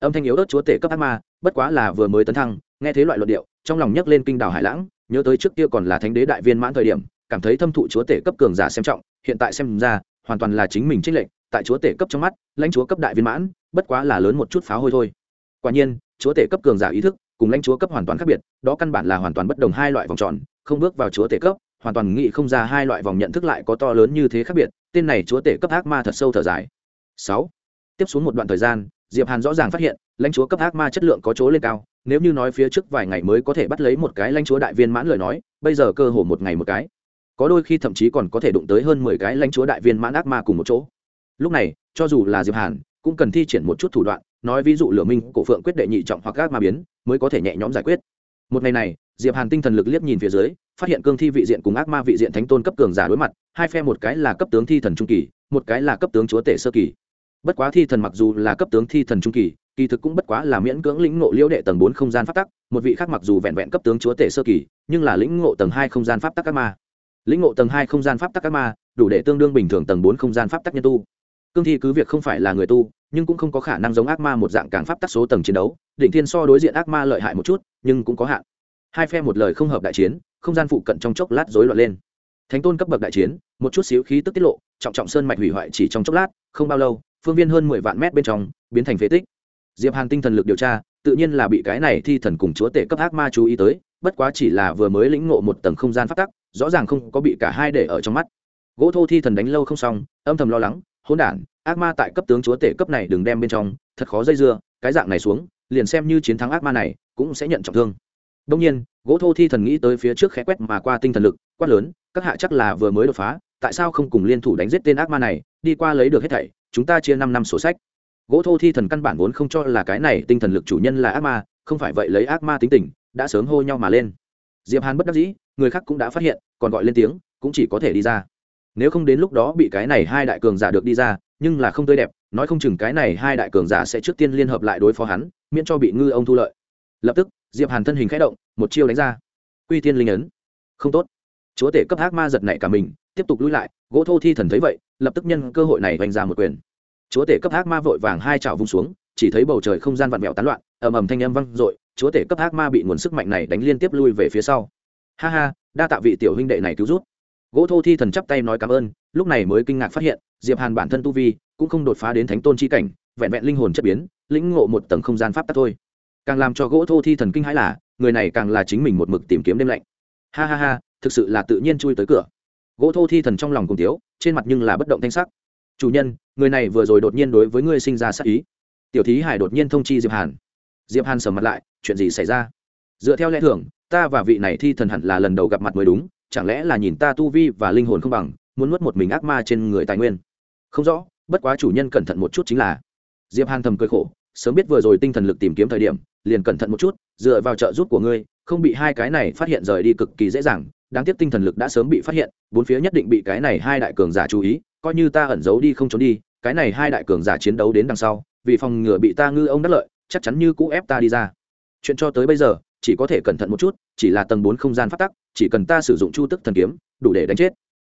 Âm thanh yếu ớt chúa tể cấp ác ma, bất quá là vừa mới tấn thăng, nghe thấy loại luận điệu, trong lòng nhấc lên kinh đảo hải lãng, nhớ tới trước kia còn là thánh đế đại viên mãn thời điểm, cảm thấy thâm thụ chúa tể cấp cường giả xem trọng, hiện tại xem ra, hoàn toàn là chính mình trích lệnh tại chúa tể cấp trong mắt, lãnh chúa cấp đại viên mãn, bất quá là lớn một chút phá hôi thôi. Quả nhiên, chúa tể cấp cường giả ý thức cùng lãnh chúa cấp hoàn toàn khác biệt, đó căn bản là hoàn toàn bất đồng hai loại vòng tròn, không bước vào chúa tể cấp hoàn toàn nghĩ không ra hai loại vòng nhận thức lại có to lớn như thế khác biệt, tên này chúa tể cấp ác ma thật sâu thở dài. Sáu. Tiếp xuống một đoạn thời gian, diệp hàn rõ ràng phát hiện, lãnh chúa cấp ác ma chất lượng có chỗ lên cao, nếu như nói phía trước vài ngày mới có thể bắt lấy một cái lãnh chúa đại viên mãn lời nói, bây giờ cơ hồ một ngày một cái. Có đôi khi thậm chí còn có thể đụng tới hơn mười cái lãnh chúa đại viên mãn ác ma cùng một chỗ. Lúc này, cho dù là diệp hàn, cũng cần thi triển một chút thủ đoạn, nói ví dụ lửa minh, cổ phượng quyết đệ nhị trọng hoặc ác ma biến, mới có thể nhẹ nhõm giải quyết. Một ngày này diệp hàn tinh thần lực liếc nhìn phía dưới, phát hiện cương thi vị diện cùng ác ma vị diện thánh tôn cấp cường giả đối mặt, hai phe một cái là cấp tướng thi thần trung kỳ, một cái là cấp tướng chúa tể sơ kỳ. Bất quá thi thần mặc dù là cấp tướng thi thần trung kỳ kỳ thực cũng bất quá là miễn cưỡng lĩnh ngộ liễu đệ tầng bốn không gian pháp tắc, một vị khác mặc dù vẹn vẹn cấp tướng chúa tể sơ kỳ, nhưng là lĩnh ngộ tầng hai không gian pháp tắc ác ma. Lĩnh ngộ tầng hai không gian pháp tắc ác ma, đủ để tương đương bình thường tầng bốn không gian pháp tắc nhân tu. Cương thi cứ việc không phải là người tu, nhưng cũng không có khả năng giống ác ma một dạng càng pháp tắc số tầng chiến đấu định thiên so đối diện ác ma lợi hại một chút, nhưng cũng có hạn hai phe một lời không hợp đại chiến, không gian phụ cận trong chốc lát rối loạn lên. Thánh tôn cấp bậc đại chiến, một chút xíu khí tức tiết lộ, trọng trọng sơn mạch hủy hoại chỉ trong chốc lát, không bao lâu, phương viên hơn mười vạn mét bên trong, biến thành phế tích. Diệp hàn tinh thần lực điều tra, tự nhiên là bị cái này thi thần cùng chúa tể cấp ác ma chú ý tới, bất quá chỉ là vừa mới lĩnh ngộ một tầng không gian phát tắc, rõ ràng không có bị cả hai để ở trong mắt. Gỗ thô thi thần đánh lâu không xong, âm thầm lo lắng, hỗn đản, ác ma tại cấp tướng chúa tể cấp này đừng đem bên trong, thật khó dây dưa, cái dạng này xuống, liền xem như chiến thắng ác ma này, cũng sẽ nhận trọng thương đông nhiên, gỗ thô thi thần nghĩ tới phía trước khẽ quét mà qua tinh thần lực, quát lớn, các hạ chắc là vừa mới đột phá, tại sao không cùng liên thủ đánh giết tên ác ma này, đi qua lấy được hết thảy, chúng ta chia năm năm sổ sách. Gỗ thô thi thần căn bản vốn không cho là cái này tinh thần lực chủ nhân là ác ma, không phải vậy lấy ác ma tính tình, đã sớm hô nhau mà lên. Diệp hàn bất đắc dĩ, người khác cũng đã phát hiện, còn gọi lên tiếng, cũng chỉ có thể đi ra. Nếu không đến lúc đó bị cái này hai đại cường giả được đi ra, nhưng là không tươi đẹp, nói không chừng cái này hai đại cường giả sẽ trước tiên liên hợp lại đối phó hắn, miễn cho bị ngư ông thu lợi. Lập tức diệp hàn thân hình khẽ động, một chiêu đánh ra. Quy tiên linh ấn. Không tốt. Chúa tể cấp ác ma giật nảy cả mình, tiếp tục lui lại, gỗ thô thi thần thấy vậy, lập tức nhân cơ hội này vành ra một quyền. Chúa tể cấp ác ma vội vàng hai chảo vung xuống, chỉ thấy bầu trời không gian vặn vẹo tán loạn, ầm ầm thanh âm vang dội, chúa tể cấp ác ma bị nguồn sức mạnh này đánh liên tiếp lui về phía sau. Ha ha, đa tạ vị tiểu huynh đệ này cứu rút gỗ thô thi thần chắp tay nói cảm ơn, lúc này mới kinh ngạc phát hiện, diệp hàn bản thân tu vi cũng không đột phá đến thánh tôn chi cảnh, vẹn vẹn linh hồn chất biến, lĩnh ngộ một tầng không gian pháp tắc thôi càng làm cho gỗ thô thi thần kinh hãi là, người này càng là chính mình một mực tìm kiếm đêm lạnh. Ha ha ha, thực sự là tự nhiên chui tới cửa. Gỗ thô thi thần trong lòng cùng tiếu trên mặt nhưng là bất động thanh sắc. Chủ nhân, người này vừa rồi đột nhiên đối với ngươi sinh ra sắc ý. Tiểu thí hải đột nhiên thông chi diệp hàn. Diệp hàn sờ mặt lại, chuyện gì xảy ra? Dựa theo lẽ thường, ta và vị này thi thần hẳn là lần đầu gặp mặt mới đúng, chẳng lẽ là nhìn ta tu vi và linh hồn không bằng, muốn nuốt một mình ác ma trên người tài nguyên? Không rõ, bất quá chủ nhân cẩn thận một chút chính là. Diệp hàn thầm cười khổ, sớm biết vừa rồi tinh thần lực tìm kiếm thời điểm liền cẩn thận một chút, dựa vào trợ giúp của ngươi, không bị hai cái này phát hiện rời đi cực kỳ dễ dàng. Đáng tiếc tinh thần lực đã sớm bị phát hiện, bốn phía nhất định bị cái này hai đại cường giả chú ý, coi như ta ẩn giấu đi không trốn đi, cái này hai đại cường giả chiến đấu đến đằng sau, vì phòng ngừa bị ta ngư ông đắc lợi, chắc chắn như cũ ép ta đi ra. Chuyện cho tới bây giờ, chỉ có thể cẩn thận một chút, chỉ là tầng bốn không gian phát tắc, chỉ cần ta sử dụng chu tức thần kiếm, đủ để đánh chết.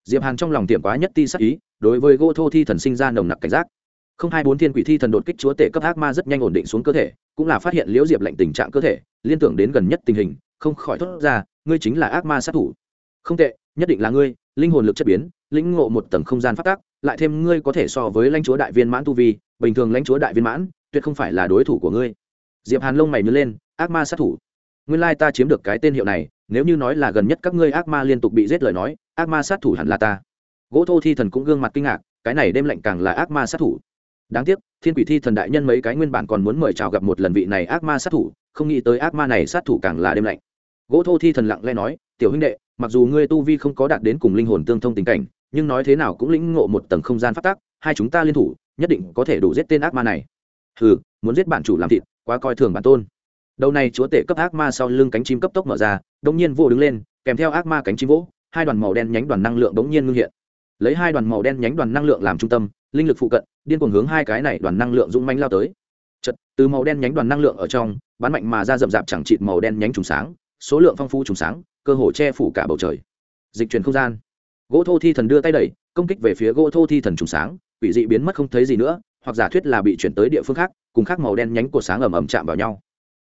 Diệp hàn trong lòng tiệm quá nhất ti sắc ý, đối với gỗ thô thi thần sinh ra nồng nặc cảnh giác không hai bốn thiên quỷ thi thần đột kích chúa tể cấp ác ma rất nhanh ổn định xuống cơ thể, cũng là phát hiện liễu diệp lệnh tình trạng cơ thể, liên tưởng đến gần nhất tình hình, không khỏi thốt ra, ngươi chính là ác ma sát thủ. Không tệ, nhất định là ngươi, linh hồn lực chất biến, lĩnh ngộ một tầng không gian phát tác, lại thêm ngươi có thể so với lãnh chúa đại viên mãn tu vi, bình thường lãnh chúa đại viên mãn, tuyệt không phải là đối thủ của ngươi. Diệp hàn lông mày nhớ lên, ác ma sát thủ. Nguyên lai ta chiếm được cái tên hiệu này, nếu như nói là gần nhất các ngươi ác ma liên tục bị giết lời nói, ác ma sát thủ hẳn là ta. Gỗ thô thi thần cũng gương mặt kinh ngạc, cái này đêm lạnh càng là ác ma sát thủ đáng tiếc, thiên quỷ thi thần đại nhân mấy cái nguyên bản còn muốn mời chào gặp một lần vị này ác ma sát thủ, không nghĩ tới ác ma này sát thủ càng là đêm lạnh. Gỗ thô thi thần lặng lẽ nói, tiểu huynh đệ, mặc dù ngươi tu vi không có đạt đến cùng linh hồn tương thông tình cảnh, nhưng nói thế nào cũng lĩnh ngộ một tầng không gian phát tác, hai chúng ta liên thủ, nhất định có thể đủ giết tên ác ma này. Hừ, muốn giết bản chủ làm thịt, quá coi thường bản tôn. Đầu này chúa tể cấp ác ma sau lưng cánh chim cấp tốc mở ra đông nhiên vô đứng lên, kèm theo ác ma cánh chim vỗ, hai đoàn màu đen nhánh đoàn năng lượng đống nhiên ngưng hiện. Lấy hai đoàn màu đen nhánh đoàn năng lượng làm trung tâm, linh lực phụ cận điên cuồng hướng hai cái này đoàn năng lượng dũng manh lao tới. Chật từ màu đen nhánh đoàn năng lượng ở trong, bắn mạnh mà ra rậm rạp chẳng chịt màu đen nhánh trùng sáng, số lượng phong phú trùng sáng, cơ hồ che phủ cả bầu trời. Dịch chuyển không gian. Gỗ thô thi thần đưa tay đẩy, công kích về phía gỗ thô thi thần trùng sáng, quỷ dị biến mất không thấy gì nữa, hoặc giả thuyết là bị chuyển tới địa phương khác, cùng khác màu đen nhánh của sáng ầm ầm chạm vào nhau.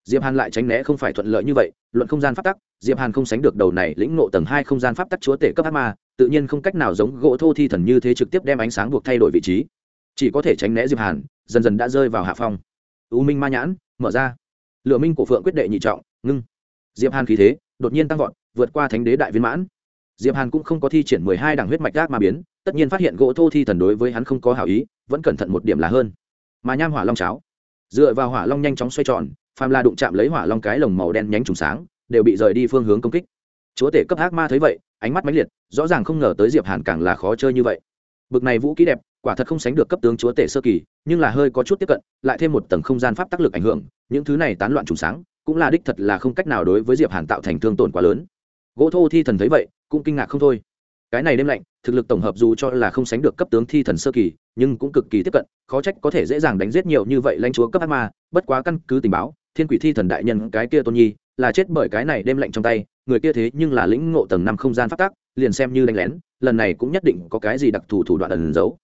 Diệp hàn lại tránh né không phải thuận lợi như vậy, luận không gian pháp tắc, diệp hàn không sánh được đầu này lĩnh ngộ tầng hai không gian pháp tắc chúa tể cấp ác ma, tự nhiên không cách nào giống gỗ thô thi thần như thế trực tiếp đem ánh sáng buộc thay đổi vị trí chỉ có thể tránh né diệp hàn, dần dần đã rơi vào hạ phong. U minh ma nhãn, mở ra. Lửa minh của phượng quyết đệ nhị trọng, ngưng. Diệp hàn khí thế, đột nhiên tăng vọt, vượt qua thánh đế đại viên mãn. Diệp hàn cũng không có thi triển mười hai đẳng huyết mạch gác mà biến, tất nhiên phát hiện gỗ thô thi thần đối với hắn không có hảo ý, vẫn cẩn thận một điểm là hơn. Mà nham hỏa long cháo. Dựa vào hỏa long nhanh chóng xoay tròn, phàm la đụng chạm lấy hỏa long cái lồng màu đen nhánh trùng sáng, đều bị rời đi phương hướng công kích. Chúa tể cấp ác ma thấy vậy, ánh mắt mãnh liệt, rõ ràng không ngờ tới diệp hàn càng là khó chơi như vậy. Bực này vũ kỹ đẹp quả thật không sánh được cấp tướng chúa tể sơ kỳ, nhưng là hơi có chút tiếp cận, lại thêm một tầng không gian pháp tác lực ảnh hưởng, những thứ này tán loạn trùng sáng, cũng là đích thật là không cách nào đối với diệp hàn tạo thành thương tổn quá lớn. Gỗ thô thi thần thấy vậy, cũng kinh ngạc không thôi. Cái này đêm lạnh, thực lực tổng hợp dù cho là không sánh được cấp tướng thi thần sơ kỳ, nhưng cũng cực kỳ tiếp cận, khó trách có thể dễ dàng đánh giết nhiều như vậy lãnh chúa cấp ác ma, bất quá căn cứ tình báo, thiên quỷ thi thần đại nhân cái kia tôn nhi, là chết bởi cái này đêm lạnh trong tay, người kia thế nhưng là lĩnh ngộ tầng năm không gian phát tác liền xem như đánh lén, lần này cũng nhất định có cái gì đặc thù thủ đoạn ẩn giấu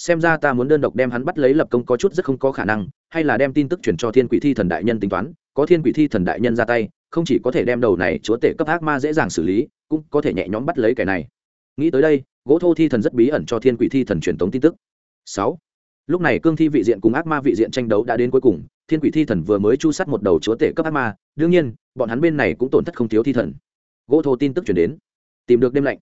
xem ra ta muốn đơn độc đem hắn bắt lấy lập công có chút rất không có khả năng, hay là đem tin tức chuyển cho thiên quỷ thi thần đại nhân tính toán, có thiên quỷ thi thần đại nhân ra tay, không chỉ có thể đem đầu này chúa tể cấp ác ma dễ dàng xử lý, cũng có thể nhẹ nhõm bắt lấy kẻ này. Nghĩ tới đây, gỗ thô thi thần rất bí ẩn cho thiên quỷ thi thần truyền tống tin tức. Sáu. Lúc này cương thi vị diện cùng ác ma vị diện tranh đấu đã đến cuối cùng, thiên quỷ thi thần vừa mới chu sát một đầu chúa tể cấp ác ma, đương nhiên, bọn hắn bên này cũng tổn thất không thiếu thi thần. Gỗ thô tin tức chuyển đến. Tìm được đêm lạnh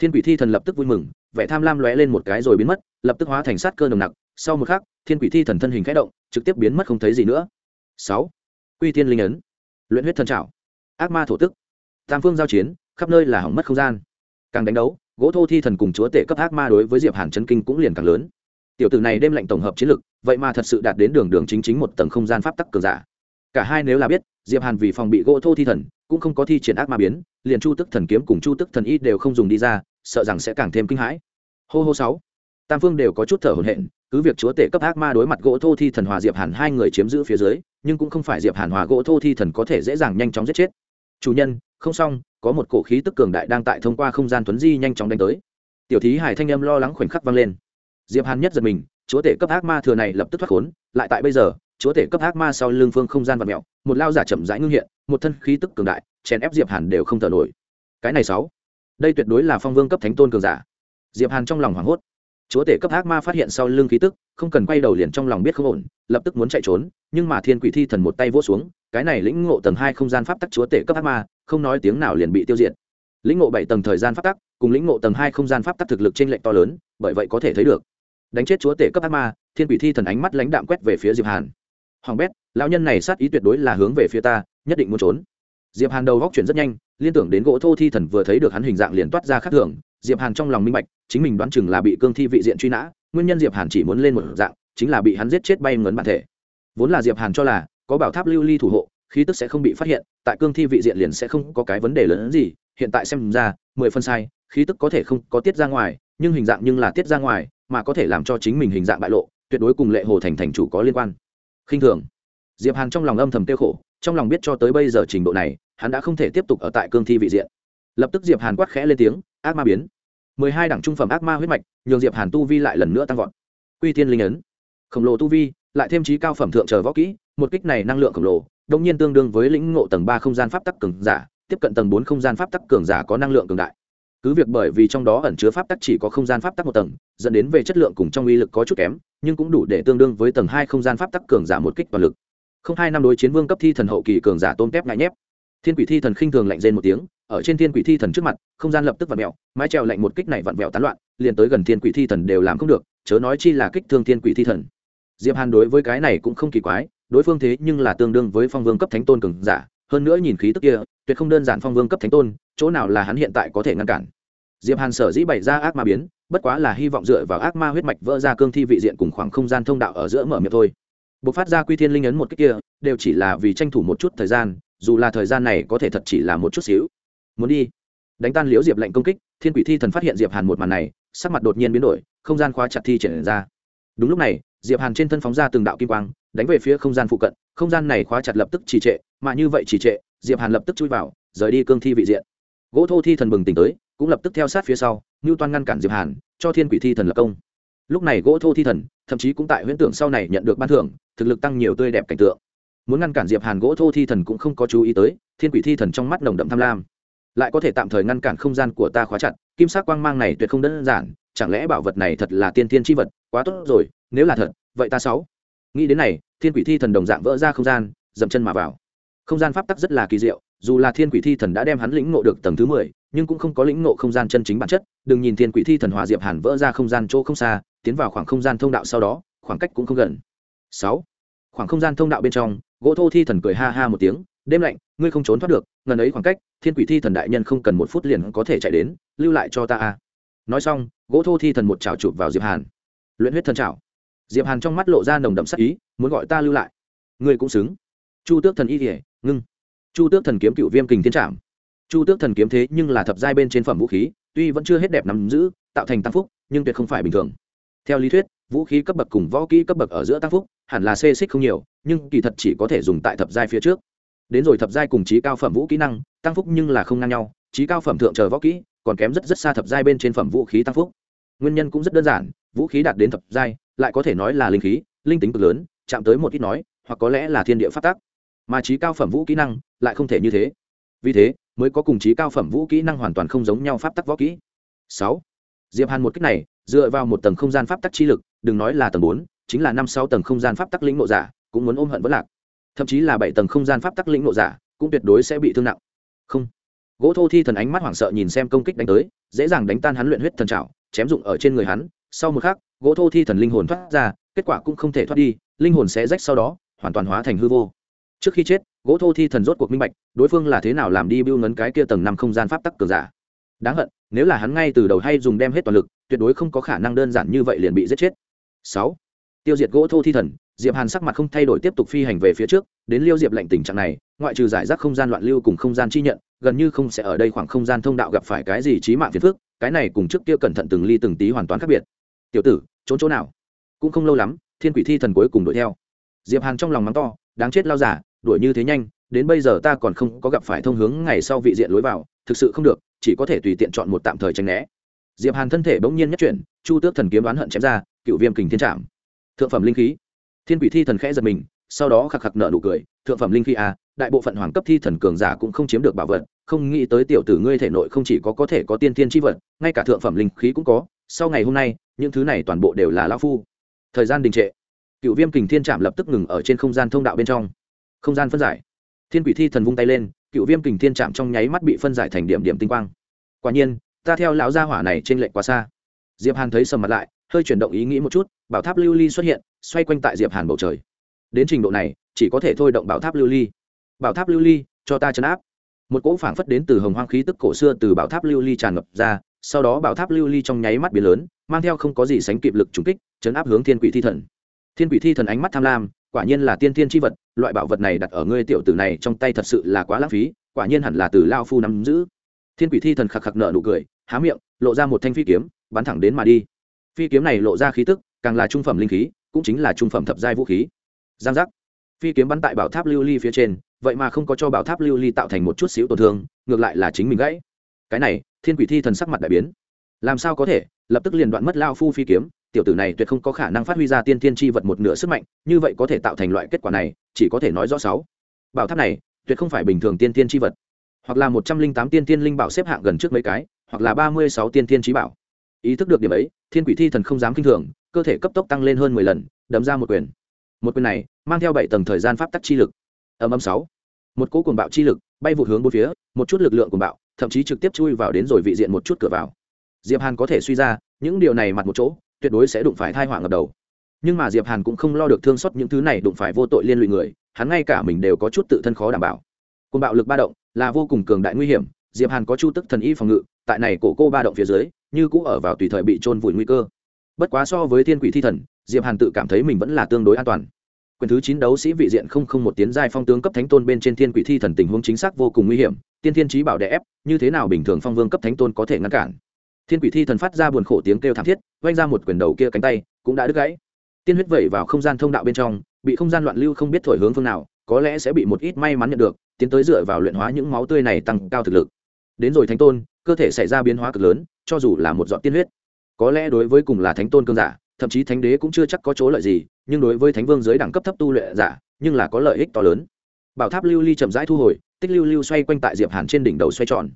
thiên quỷ thi thần lập tức vui mừng, vẻ tham lam lóe lên một cái rồi biến mất, lập tức hóa thành sát cơ nồng nặc. Sau một khắc, thiên quỷ thi thần thân hình khẽ động, trực tiếp biến mất không thấy gì nữa. Sáu. Quy tiên linh ấn. Luyện huyết thần trảo. Ác ma thổ tức. Tam phương giao chiến, khắp nơi là hỏng mất không gian. Càng đánh đấu, gỗ thô thi thần cùng chúa tể cấp ác ma đối với diệp hàn chấn kinh cũng liền càng lớn. Tiểu tử này đêm lạnh tổng hợp chiến lực, vậy mà thật sự đạt đến đường đường chính chính một tầng không gian pháp tắc cường giả. Cả hai nếu là biết, diệp hàn vì phòng bị gỗ thô thi thần, cũng không có thi triển ác ma biến, liền chu tức thần kiếm cùng chu tức thần y đều không dùng đi ra sợ rằng sẽ càng thêm kinh hãi. Hô hô sáu. Tam phương đều có chút thở hổn hển, cứ việc chúa tể cấp ác ma đối mặt gỗ thô thi thần hòa diệp hàn hai người chiếm giữ phía dưới, nhưng cũng không phải diệp hàn hòa gỗ thô thi thần có thể dễ dàng nhanh chóng giết chết. Chủ nhân, không xong, có một cổ khí tức cường đại đang tại thông qua không gian tuấn di nhanh chóng đánh tới. Tiểu thí hải thanh âm lo lắng khoảnh khắc vang lên. Diệp hàn nhất giật mình, chúa tể cấp ác ma thừa này lập tức thoát khốn, lại tại bây giờ, chúa tể cấp ác ma sau lưng phương không gian vật mẹo một lao giả chậm rãi ngưng hiện, một thân khí tức cường đại, chèn ép diệp hàn đều không thở nổi. Cái này sáu đây tuyệt đối là phong vương cấp thánh tôn cường giả. Diệp hàn trong lòng hoảng hốt. Chúa tể cấp ác ma phát hiện sau lưng khí tức, không cần quay đầu liền trong lòng biết không ổn, lập tức muốn chạy trốn, nhưng mà thiên quỷ thi thần một tay vỗ xuống, cái này lĩnh ngộ tầng hai không gian pháp tắc chúa tể cấp ác ma, không nói tiếng nào liền bị tiêu diệt. Lĩnh ngộ bảy tầng thời gian pháp tắc, cùng lĩnh ngộ tầng hai không gian pháp tắc thực lực trên lệnh to lớn, bởi vậy có thể thấy được. Đánh chết chúa tể cấp ác ma, thiên quỷ thi thần ánh mắt lãnh đạm quét về phía diệp hàn. Hoàng bét, lão nhân này sát ý tuyệt đối là hướng về phía ta, nhất định muốn trốn diệp hàn đầu góc chuyển rất nhanh, liên tưởng đến gỗ thô thi thần vừa thấy được hắn hình dạng liền toát ra khác thường. Diệp hàn trong lòng minh bạch, chính mình đoán chừng là bị cương thi vị diện truy nã, nguyên nhân diệp hàn chỉ muốn lên một dạng, chính là bị hắn giết chết bay ngấn bản thể. Vốn là diệp hàn cho là, có bảo tháp lưu ly thủ hộ, khí tức sẽ không bị phát hiện, tại cương thi vị diện liền sẽ không có cái vấn đề lớn hơn gì. Hiện tại xem ra, mười phân sai, khí tức có thể không có tiết ra ngoài, nhưng hình dạng nhưng là tiết ra ngoài, mà có thể làm cho chính mình hình dạng bại lộ, tuyệt đối cùng lệ hồ thành thành chủ có liên quan. Khinh thường. Diệp hàn trong lòng âm thầm tiêu khổ trong lòng biết cho tới bây giờ trình độ này, hắn đã không thể tiếp tục ở tại cương thi vị diện. Lập tức diệp hàn quát khẽ lên tiếng, ác ma biến. Mười hai đẳng trung phẩm ác ma huyết mạch, nhường diệp hàn tu vi lại lần nữa tăng vọt. Quy tiên linh ấn. Khổng lồ tu vi, lại thêm trí cao phẩm thượng chờ võ kỹ, một kích này năng lượng khổng lồ, đồng nhiên tương đương với lĩnh ngộ tầng ba không gian pháp tắc cường giả, tiếp cận tầng bốn không gian pháp tắc cường giả có năng lượng cường đại. Cứ việc bởi vì trong đó ẩn chứa pháp tắc chỉ có không gian pháp tắc một tầng, dẫn đến về chất lượng cùng trong uy lực có chút kém, nhưng cũng đủ để tương đương với tầng hai không gian pháp tắc cường giả một kích toàn lực không hai năm đối chiến vương cấp thi thần hậu kỳ cường giả tôn tép ngại nhép. Thiên quỷ thi thần khinh thường lạnh rên một tiếng, ở trên thiên quỷ thi thần trước mặt, không gian lập tức vặn vẹo, mái trèo lạnh một kích này vặn vẹo tán loạn, liền tới gần thiên quỷ thi thần đều làm không được, chớ nói chi là kích thương thiên quỷ thi thần. Diệp hàn đối với cái này cũng không kỳ quái, đối phương thế nhưng là tương đương với phong vương cấp thánh tôn cường giả, hơn nữa nhìn khí tức kia, tuyệt không đơn giản phong vương cấp thánh tôn, chỗ nào là hắn hiện tại có thể ngăn cản. Diệp hàn sở dĩ bày ra ác ma biến, bất quá là hy vọng dựa vào ác ma huyết mạch vỡ ra cương thi vị diện cùng khoảng không gian thông đạo ở giữa mở miệng thôi bộc phát ra quy thiên linh ấn một cách kia, đều chỉ là vì tranh thủ một chút thời gian, dù là thời gian này có thể thật chỉ là một chút xíu. Muốn đi. Đánh tan liễu diệp lệnh công kích, thiên quỷ thi thần phát hiện diệp hàn một màn này, sắc mặt đột nhiên biến đổi, không gian khóa chặt thi triển ra. Đúng lúc này, diệp hàn trên thân phóng ra từng đạo kim quang, đánh về phía không gian phụ cận, không gian này khóa chặt lập tức trì trệ, mà như vậy trì trệ, diệp hàn lập tức chui vào, rời đi cương thi vị diện. Gỗ thô thi thần bừng tỉnh tới, cũng lập tức theo sát phía sau ngưu toan ngăn cản diệp hàn, cho thiên quỷ thi thần lập công lúc này gỗ thô thi thần, thậm chí cũng tại huyễn tưởng sau này nhận được ban thưởng, thực lực tăng nhiều tươi đẹp cảnh tượng. Muốn ngăn cản diệp hàn gỗ thô thi thần cũng không có chú ý tới, thiên quỷ thi thần trong mắt nồng đậm tham lam. Lại có thể tạm thời ngăn cản không gian của ta khóa chặt, kim sắc quang mang này tuyệt không đơn giản, chẳng lẽ bảo vật này thật là tiên thiên chi vật, quá tốt rồi, nếu là thật, vậy ta sáu. Nghĩ đến này, thiên quỷ thi thần đồng dạng vỡ ra không gian, dậm chân mà vào. Không gian pháp tắc rất là kỳ diệu, dù là thiên quỷ thi thần đã đem hắn lĩnh ngộ được tầng thứ mười, nhưng cũng không có lĩnh ngộ không gian chân chính bản chất. Đừng nhìn thiên quỷ thi thần hòa diệp hàn vỡ ra không gian chỗ không xa tiến vào khoảng không gian thông đạo sau đó, khoảng cách cũng không gần. Sáu. Khoảng không gian thông đạo bên trong, gỗ thô thi thần cười ha ha một tiếng, đêm lạnh, ngươi không trốn thoát được, ngần ấy khoảng cách, thiên quỷ thi thần đại nhân không cần một phút liền có thể chạy đến, lưu lại cho ta a. Nói xong, gỗ thô thi thần một chảo chụp vào diệp hàn. Luyện huyết thần chảo. Diệp hàn trong mắt lộ ra nồng đậm sắc ý, muốn gọi ta lưu lại? Ngươi cũng xứng. Chu tước thần y kỉa ngưng. Chu tước thần kiếm cựu viêm kình thiên trạm chu tước thần kiếm thế nhưng là thập giai bên trên phẩm vũ khí, tuy vẫn chưa hết đẹp nắm giữ, tạo thành tăng phúc, nhưng tuyệt không phải bình thường theo lý thuyết, vũ khí cấp bậc cùng võ kỹ cấp bậc ở giữa tăng phúc, hẳn là xê xích không nhiều, nhưng kỳ thật chỉ có thể dùng tại thập giai phía trước. Đến rồi thập giai cùng trí cao phẩm vũ kỹ năng, tăng phúc nhưng là không ngang nhau, trí cao phẩm thượng chờ võ kỹ, còn kém rất rất xa thập giai bên trên phẩm vũ khí tăng phúc. Nguyên nhân cũng rất đơn giản, vũ khí đạt đến thập giai, lại có thể nói là linh khí, linh tính cực lớn, chạm tới một ít nói, hoặc có lẽ là thiên địa phát tác mà trí cao phẩm vũ kỹ năng lại không thể như thế. Vì thế, mới có cùng trí cao phẩm vũ kỹ năng hoàn toàn không giống nhau pháp tắc võ kỹ. Sáu. Diệp hàn một cách này dựa vào một tầng không gian pháp tắc chi lực, đừng nói là tầng bốn, chính là năm sáu tầng không gian pháp tắc lĩnh nộ giả, cũng muốn ôm hận vẫn lạc. Thậm chí là bảy tầng không gian pháp tắc lĩnh nộ giả, cũng tuyệt đối sẽ bị thương nặng. Không. Gỗ thô thi thần ánh mắt hoảng sợ nhìn xem công kích đánh tới, dễ dàng đánh tan hắn luyện huyết thần trào chém dụng ở trên người hắn. Sau một khắc, gỗ thô thi thần linh hồn thoát ra, kết quả cũng không thể thoát đi, linh hồn sẽ rách sau đó, hoàn toàn hóa thành hư vô. Trước khi chết, gỗ thô thi thần rốt cuộc minh bạch, đối phương là thế nào làm đi bưu ngấn cái kia tầng năm không gian pháp tắc cường giả. Đáng hận, nếu là hắn ngay từ đầu hay dùng đem hết toàn lực tuyệt đối không có khả năng đơn giản như vậy liền bị giết chết. Sáu, tiêu diệt gỗ thô thi thần, diệp hàn sắc mặt không thay đổi tiếp tục phi hành về phía trước, đến liêu diệp lệnh tình trạng này, ngoại trừ giải rác không gian loạn lưu cùng không gian chi nhận, gần như không sẽ ở đây khoảng không gian thông đạo gặp phải cái gì trí mạng phiền phức, cái này cùng trước kia cẩn thận từng ly từng tí hoàn toàn khác biệt. Tiểu tử, trốn chỗ nào? Cũng không lâu lắm, thiên quỷ thi thần cuối cùng đuổi theo. Diệp hàn trong lòng mắng to, đáng chết lao giả, đuổi như thế nhanh, đến bây giờ ta còn không có gặp phải thông hướng ngày sau vị diện lối vào, thực sự không được, chỉ có thể tùy tiện chọn một tạm thời tránh né diệp hàn thân thể bỗng nhiên nhất chuyển, chu tước thần kiếm đoán hận chém ra, cựu viêm kình thiên trạm thượng phẩm linh khí. Thiên quỷ thi thần khẽ giật mình, sau đó khạc khạc nợ nụ cười, thượng phẩm linh khí à đại bộ phận hoàng cấp thi thần cường giả cũng không chiếm được bảo vật, không nghĩ tới tiểu tử ngươi thể nội không chỉ có có thể có tiên thiên chi vật, ngay cả thượng phẩm linh khí cũng có, sau ngày hôm nay, những thứ này toàn bộ đều là lão phu. Thời gian đình trệ. Cựu viêm kình thiên trạm lập tức ngừng ở trên không gian thông đạo bên trong. Không gian phân giải. Thiên quỷ thi thần vung tay lên, cựu viêm kình thiên trạm trong nháy mắt bị phân giải thành điểm điểm tinh quang. Quả nhiên ta theo lão gia hỏa này trên lệnh quá xa. Diệp hàn thấy sầm mặt lại, hơi chuyển động ý nghĩ một chút, bảo tháp lưu ly xuất hiện, xoay quanh tại diệp hàn bầu trời. Đến trình độ này, chỉ có thể thôi động bảo tháp lưu ly. Bảo tháp lưu ly, cho ta chấn áp. Một cỗ phảng phất đến từ hồng hoang khí tức cổ xưa từ bảo tháp lưu ly tràn ngập ra, sau đó bảo tháp lưu ly trong nháy mắt biến lớn, mang theo không có gì sánh kịp lực trùng kích, chấn áp hướng thiên quỷ thi thần. Thiên quỷ thi thần ánh mắt tham lam, quả nhiên là tiên thiên tri vật, loại bảo vật này đặt ở ngươi tiểu tử này trong tay thật sự là quá lãng phí, quả nhiên hẳn là từ lao phu nắm giữ thiên quỷ thi thần khạc khạc nợ nụ cười, há miệng, lộ ra một thanh phi kiếm, bắn thẳng đến mà đi. Phi kiếm này lộ ra khí tức, càng là trung phẩm linh khí, cũng chính là trung phẩm thập giai vũ khí. Giang giác. Phi kiếm bắn tại bảo tháp lưu ly phía trên, vậy mà không có cho bảo tháp lưu ly tạo thành một chút xíu tổn thương, ngược lại là chính mình gãy. Cái này, thiên quỷ thi thần sắc mặt đại biến. Làm sao có thể, lập tức liền đoạn mất lao phu phi kiếm, tiểu tử này tuyệt không có khả năng phát huy ra tiên thiên tri vật một nửa sức mạnh, như vậy có thể tạo thành loại kết quả này, chỉ có thể nói rõ sáu. Bảo tháp này, tuyệt không phải bình thường tiên tiên tri vật hoặc là một trăm linh tám tiên tiên linh bảo xếp hạng gần trước mấy cái, hoặc là ba mươi sáu tiên tiên trí bảo. Ý thức được điểm ấy, thiên quỷ thi thần không dám k i n h thường, cơ thể cấp tốc tăng lên hơn mười lần, đấm ra một quyền. Một quyền này, mang theo bảy tầng thời gian pháp tắc chi lực. Âm âm sáu. Một cỗ cuồng bạo chi lực, bay vụ hướng bốn phía, một chút lực lượng cuồng bạo, thậm chí trực tiếp chui vào đến rồi vị diện một chút cửa vào. Diệp hàn có thể suy ra, những điều này mặt một chỗ, tuyệt đối sẽ đụng phải thai họa ngập đầu. Nhưng mà diệp hàn cũng không lo được thương xót những thứ này đụng phải vô tội liên lụy người, hắn ngay cả mình đều có chút tự thân khó đảm bảo. Cuồng bạo lực ba động là vô cùng cường đại nguy hiểm, diệp hàn có chu tức thần y phòng ngự, tại này cổ cô ba động phía dưới, như cũ ở vào tùy thời bị trôn vùi nguy cơ. Bất quá so với thiên quỷ thi thần, diệp hàn tự cảm thấy mình vẫn là tương đối an toàn. Quyền thứ chín đấu sĩ vị diện không không một tiến giai phong tướng cấp thánh tôn bên trên thiên quỷ thi thần tình huống chính xác vô cùng nguy hiểm, tiên thiên trí bảo đè ép, như thế nào bình thường phong vương cấp thánh tôn có thể ngăn cản? Thiên quỷ thi thần phát ra buồn khổ tiếng kêu thảm thiết vanh ra một quyền đầu kia cánh tay, cũng đã đứt gãy. Tiên huyết vẩy vào không gian thông đạo bên trong, bị không gian loạn lưu không biết thổi hướng phương nào có lẽ sẽ bị một ít may mắn nhận được, tiến tới dựa vào luyện hóa những máu tươi này tăng cao thực lực. Đến rồi thánh tôn, cơ thể xảy ra biến hóa cực lớn, cho dù là một giọt tiên huyết. Có lẽ đối với cùng là thánh tôn cương giả, thậm chí thánh đế cũng chưa chắc có chỗ lợi gì, nhưng đối với thánh vương giới đẳng cấp thấp tu luyện giả, nhưng là có lợi ích to lớn. Bảo tháp lưu ly chậm rãi thu hồi, tích lưu lưu xoay quanh tại diệp hàn trên đỉnh đầu xoay tròn.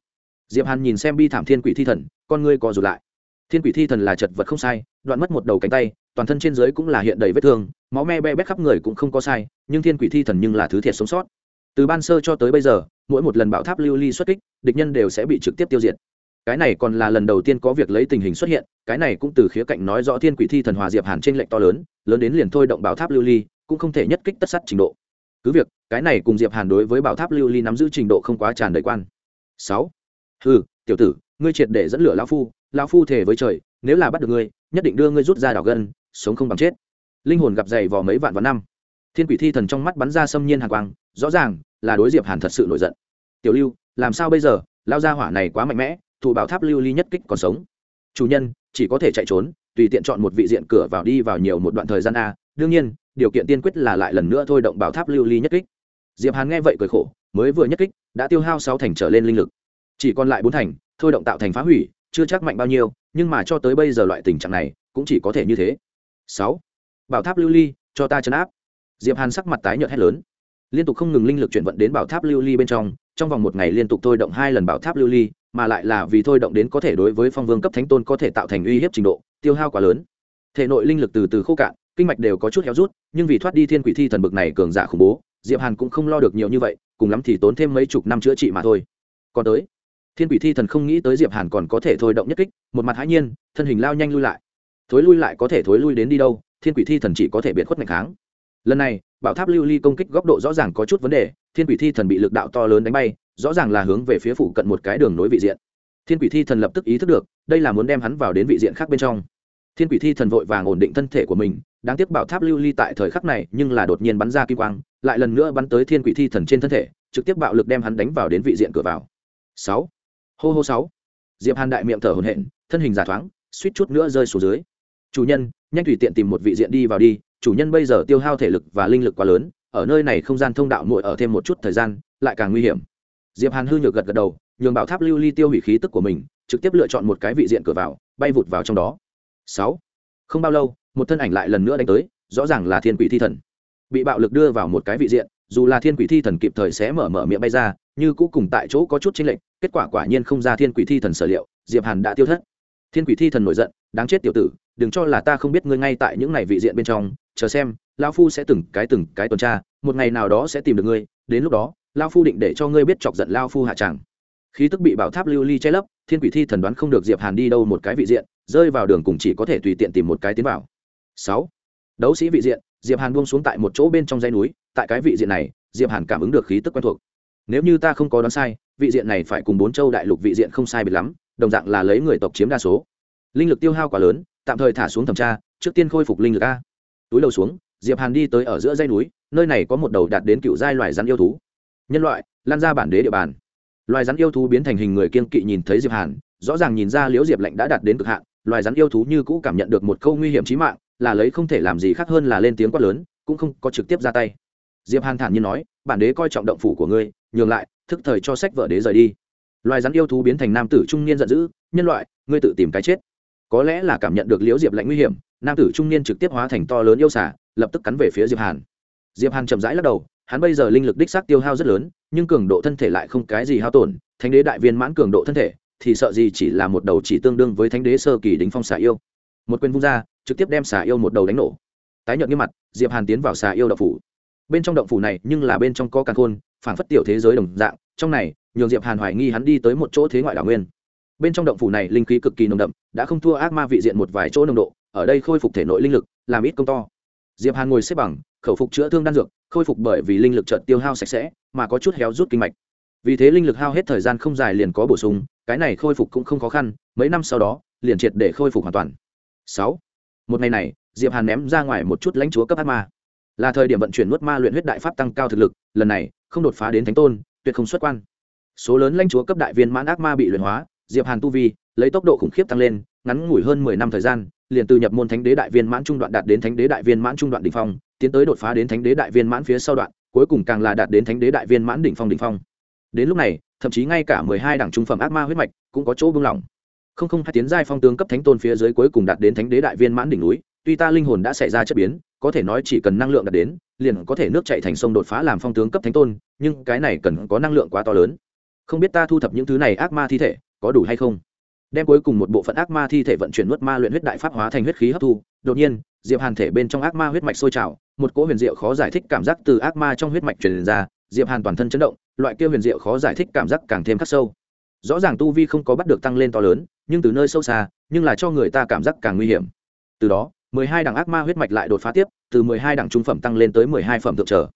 Diệp hàn nhìn xem bi thảm thiên quỷ thi thần, con ngươi co rụt lại. Thiên quỷ thi thần là chật vật không sai, đoạn mất một đầu cánh tay toàn thân trên dưới cũng là hiện đầy vết thương, máu me be bét khắp người cũng không có sai, nhưng thiên quỷ thi thần nhưng là thứ thiệt sống sót. Từ ban sơ cho tới bây giờ, mỗi một lần bạo tháp lưu ly xuất kích, địch nhân đều sẽ bị trực tiếp tiêu diệt. Cái này còn là lần đầu tiên có việc lấy tình hình xuất hiện, cái này cũng từ khía cạnh nói rõ thiên quỷ thi thần hòa diệp hàn trên lệnh to lớn lớn đến liền thôi động bảo tháp lưu ly, cũng không thể nhất kích tất sát trình độ. Cứ việc, cái này cùng diệp hàn đối với bảo tháp lưu ly nắm giữ trình độ không quá tràn đầy quan. Sáu. Ừ tiểu tử, ngươi triệt để dẫn lửa lão phu lão phu thể với trời, nếu là bắt được ngươi, nhất định đưa ngươi rút ra đảo gân sống không bằng chết. Linh hồn gặp dày vò mấy vạn vạn năm. Thiên quỷ thi thần trong mắt bắn ra xâm nhiên hàn quang, rõ ràng là đối diệp hàn thật sự nổi giận. Tiểu lưu, làm sao bây giờ? Lao gia hỏa này quá mạnh mẽ, thụ bảo tháp lưu ly nhất kích còn sống. Chủ nhân, chỉ có thể chạy trốn, tùy tiện chọn một vị diện cửa vào đi vào nhiều một đoạn thời gian a, đương nhiên, điều kiện tiên quyết là lại lần nữa thôi động bảo tháp lưu ly nhất kích. Diệp hàn nghe vậy cười khổ, mới vừa nhất kích, đã tiêu hao sáu thành trở lên linh lực. Chỉ còn lại bốn thành, thôi động tạo thành phá hủy, chưa chắc mạnh bao nhiêu, nhưng mà cho tới bây giờ loại tình trạng này, cũng chỉ có thể như thế sáu. Bảo tháp lưu ly, cho ta chấn áp. Diệp hàn sắc mặt tái nhợt hét lớn. Liên tục không ngừng linh lực chuyển vận đến bảo tháp lưu ly bên trong trong vòng một ngày liên tục thôi động hai lần bảo tháp lưu ly, mà lại là vì thôi động đến có thể đối với phong vương cấp thánh tôn có thể tạo thành uy hiếp trình độ, tiêu hao quá lớn. Thể nội linh lực từ từ khô cạn, kinh mạch đều có chút héo rút, nhưng vì thoát đi thiên quỷ thi thần bực này cường giả khủng bố, diệp hàn cũng không lo được nhiều như vậy, cùng lắm thì tốn thêm mấy chục năm chữa trị mà thôi. Còn tới, thiên quỷ thi thần không nghĩ tới diệp hàn còn có thể thôi động nhất kích, một mặt hãi nhiên, thân hình lao nhanh lui lại thối lui lại có thể thối lui đến đi đâu, thiên quỷ thi thần chỉ có thể biện khuất mạnh kháng. Lần này, bảo tháp lưu ly công kích góc độ rõ ràng có chút vấn đề, thiên quỷ thi thần bị lực đạo to lớn đánh bay, rõ ràng là hướng về phía phụ cận một cái đường nối vị diện. Thiên quỷ thi thần lập tức ý thức được, đây là muốn đem hắn vào đến vị diện khác bên trong. Thiên quỷ thi thần vội vàng ổn định thân thể của mình, đáng tiếc bảo tháp lưu ly tại thời khắc này nhưng là đột nhiên bắn ra kim quang, lại lần nữa bắn tới thiên quỷ thi thần trên thân thể, trực tiếp bạo lực đem hắn đánh vào đến vị diện cửa vào. Sáu. Hô hô sáu. Diệp hàn đại miệng thở hổn hển, thân hình giả thoáng, suýt chút nữa rơi xuống dưới chủ nhân, nhanh tùy tiện tìm một vị diện đi vào đi, chủ nhân bây giờ tiêu hao thể lực và linh lực quá lớn, ở nơi này không gian thông đạo muội ở thêm một chút thời gian, lại càng nguy hiểm. Diệp hàn hư nhược gật gật đầu, nhường bảo tháp lưu ly tiêu hủy khí tức của mình, trực tiếp lựa chọn một cái vị diện cửa vào, bay vụt vào trong đó. Sáu. Không bao lâu, một thân ảnh lại lần nữa đánh tới, rõ ràng là thiên quỷ thi thần. Bị bạo lực đưa vào một cái vị diện, dù là thiên quỷ thi thần kịp thời sẽ mở mở miệng bay ra, như cũ cùng tại chỗ có chút chênh lệch, kết quả quả nhiên không ra thiên quỷ thi thần sở liệu, diệp hàn đã tiêu thất. Thiên quỷ thi thần nổi giận, đáng chết tiểu tử đừng cho là ta không biết ngươi ngay tại những này vị diện bên trong, chờ xem lao phu sẽ từng cái từng cái tuần tra, một ngày nào đó sẽ tìm được ngươi, đến lúc đó lao phu định để cho ngươi biết chọc giận lao phu hạ tràng khí tức bị bảo tháp lưu ly che lấp, thiên quỷ thi thần đoán không được diệp hàn đi đâu một cái vị diện, rơi vào đường cùng chỉ có thể tùy tiện tìm một cái tiến vào. Sáu, đấu sĩ vị diện, diệp hàn buông xuống tại một chỗ bên trong dãy núi, tại cái vị diện này, diệp hàn cảm ứng được khí tức quen thuộc. Nếu như ta không có đoán sai, vị diện này phải cùng bốn châu đại lục vị diện không sai biệt lắm, đồng dạng là lấy người tộc chiếm đa số. Linh lực tiêu hao quá lớn tạm thời thả xuống thẩm tra, trước tiên khôi phục linh lực a. Túi đầu xuống, diệp hàn đi tới ở giữa dây núi, nơi này có một đầu đạt đến cựu giai loài rắn yêu thú. Nhân loại, lan ra bản đế địa bàn. Loài rắn yêu thú biến thành hình người kiên kỵ nhìn thấy diệp hàn, rõ ràng nhìn ra liễu diệp lạnh đã đạt đến cực hạn. Loài rắn yêu thú như cũ cảm nhận được một câu nguy hiểm chí mạng, là lấy không thể làm gì khác hơn là lên tiếng quát lớn, cũng không có trực tiếp ra tay. Diệp hàn thản nhiên nói, bản đế coi trọng động phủ của ngươi, nhường lại, thức thời cho sách vợ đế rời đi. Loài rắn yêu thú biến thành nam tử trung niên giận dữ, nhân loại, ngươi tự tìm cái chết có lẽ là cảm nhận được liễu diệp lạnh nguy hiểm, nam tử trung niên trực tiếp hóa thành to lớn yêu xả lập tức cắn về phía diệp hàn. Diệp hàn chậm rãi lắc đầu, hắn bây giờ linh lực đích xác tiêu hao rất lớn, nhưng cường độ thân thể lại không cái gì hao tổn, thánh đế đại viên mãn cường độ thân thể, thì sợ gì chỉ là một đầu chỉ tương đương với thánh đế sơ kỳ đính phong xà yêu. Một quyền vung ra, trực tiếp đem xà yêu một đầu đánh nổ. Tái nhợt như mặt, diệp hàn tiến vào xà yêu động phủ. Bên trong động phủ này, nhưng là bên trong có càn khôn phản phất tiểu thế giới đồng dạng, trong này, nhường diệp hàn hoài nghi hắn đi tới một chỗ thế ngoại đảo nguyên bên trong động phủ này linh khí cực kỳ nồng đậm, đã không thua ác ma vị diện một vài chỗ nồng độ, ở đây khôi phục thể nội linh lực, làm ít công to. Diệp hàn ngồi xếp bằng, khẩu phục chữa thương đan dược, khôi phục bởi vì linh lực chợt tiêu hao sạch sẽ, mà có chút héo rút kinh mạch. Vì thế linh lực hao hết thời gian không dài liền có bổ sung, cái này khôi phục cũng không khó khăn, mấy năm sau đó, liền triệt để khôi phục hoàn toàn. Sáu. Một ngày này, diệp hàn ném ra ngoài một chút lãnh chúa cấp ác ma. Là thời điểm vận chuyển nuốt ma luyện huyết đại pháp tăng cao thực lực, lần này, không đột phá đến thánh tôn, tuyệt không xuất quan. Số lớn lãnh chúa cấp đại viên mãn ác ma bị luyện hóa diệp hàn tu vi, lấy tốc độ khủng khiếp tăng lên, ngắn ngủi hơn mười năm thời gian, liền từ nhập môn thánh đế đại viên mãn trung đoạn đạt đến thánh đế đại viên mãn trung đoạn đỉnh phong, tiến tới đột phá đến thánh đế đại viên mãn phía sau đoạn, cuối cùng càng là đạt đến thánh đế đại viên mãn đỉnh phong đỉnh phong. Đến lúc này, thậm chí ngay cả mười hai đẳng trung phẩm ác ma huyết mạch cũng có chỗ buông lỏng. Không không, hai tiến giai phong tướng cấp thánh tôn phía dưới cuối cùng đạt đến thánh đế đại viên mãn đỉnh núi, tuy ta linh hồn đã xảy ra chất biến, có thể nói chỉ cần năng lượng đạt đến, liền có thể nước chạy thành sông đột phá làm phong tướng cấp thánh tôn, nhưng cái này cần có năng lượng quá to lớn. Không biết ta thu thập những thứ này ác ma thi thể có đủ hay không? Đem cuối cùng một bộ phận ác ma thi thể vận chuyển nuốt ma luyện huyết đại pháp hóa thành huyết khí hấp thu, đột nhiên, diệp hàn thể bên trong ác ma huyết mạch sôi trào, một cỗ huyền diệu khó giải thích cảm giác từ ác ma trong huyết mạch truyền ra, diệp hàn toàn thân chấn động, loại kia huyền diệu khó giải thích cảm giác càng thêm khắc sâu. Rõ ràng tu vi không có bắt được tăng lên to lớn, nhưng từ nơi sâu xa, nhưng là cho người ta cảm giác càng nguy hiểm. Từ đó, mười hai đẳng ác ma huyết mạch lại đột phá tiếp, từ mười hai đẳng trung phẩm tăng lên tới mười hai phẩm thượng trở.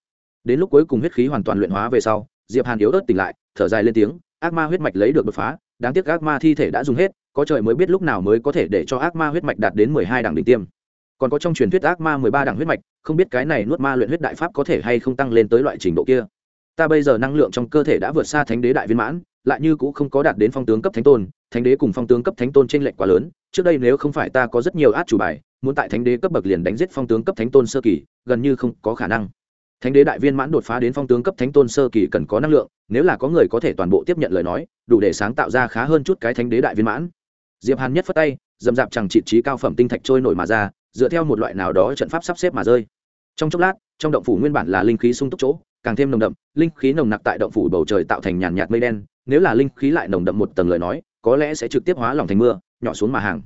Đến lúc cuối cùng huyết khí hoàn toàn luyện hóa về sau, diệp hàn yếu ớt tỉnh lại, thở dài lên tiếng, ác ma huyết mạch lấy được đột phá đáng tiếc ác ma thi thể đã dùng hết, có trời mới biết lúc nào mới có thể để cho ác ma huyết mạch đạt đến mười hai đẳng đỉnh tiêm. Còn có trong truyền thuyết ác ma mười ba đẳng huyết mạch, không biết cái này nuốt ma luyện huyết đại pháp có thể hay không tăng lên tới loại trình độ kia. Ta bây giờ năng lượng trong cơ thể đã vượt xa thánh đế đại viên mãn, lại như cũng không có đạt đến phong tướng cấp thánh tôn, thánh đế cùng phong tướng cấp thánh tôn t r ê n lệch quá lớn, trước đây nếu không phải ta có rất nhiều át chủ bài, muốn tại thánh đế cấp bậc liền đánh giết phong tướng cấp thánh tôn sơ kỳ, gần như không có khả năng thánh đế đại viên mãn đột phá đến phong tướng cấp thánh tôn sơ kỳ cần có năng lượng, nếu là có người có thể toàn bộ tiếp nhận lời nói, đủ để sáng tạo ra khá hơn chút cái thánh đế đại viên mãn. Diệp hàn nhất phất tay dầm dạp chẳng trị trí cao phẩm tinh thạch trôi nổi mà ra, dựa theo một loại nào đó trận pháp sắp xếp mà rơi. Trong chốc lát, trong động phủ nguyên bản là linh khí sung túc chỗ, càng thêm nồng đậm, linh khí nồng nặc tại động phủ bầu trời tạo thành nhàn nhạt mây đen, nếu là linh khí lại nồng đậm một tầng lời nói, có lẽ sẽ trực tiếp hóa lỏng thành mưa, nhỏ xuống mà hàng.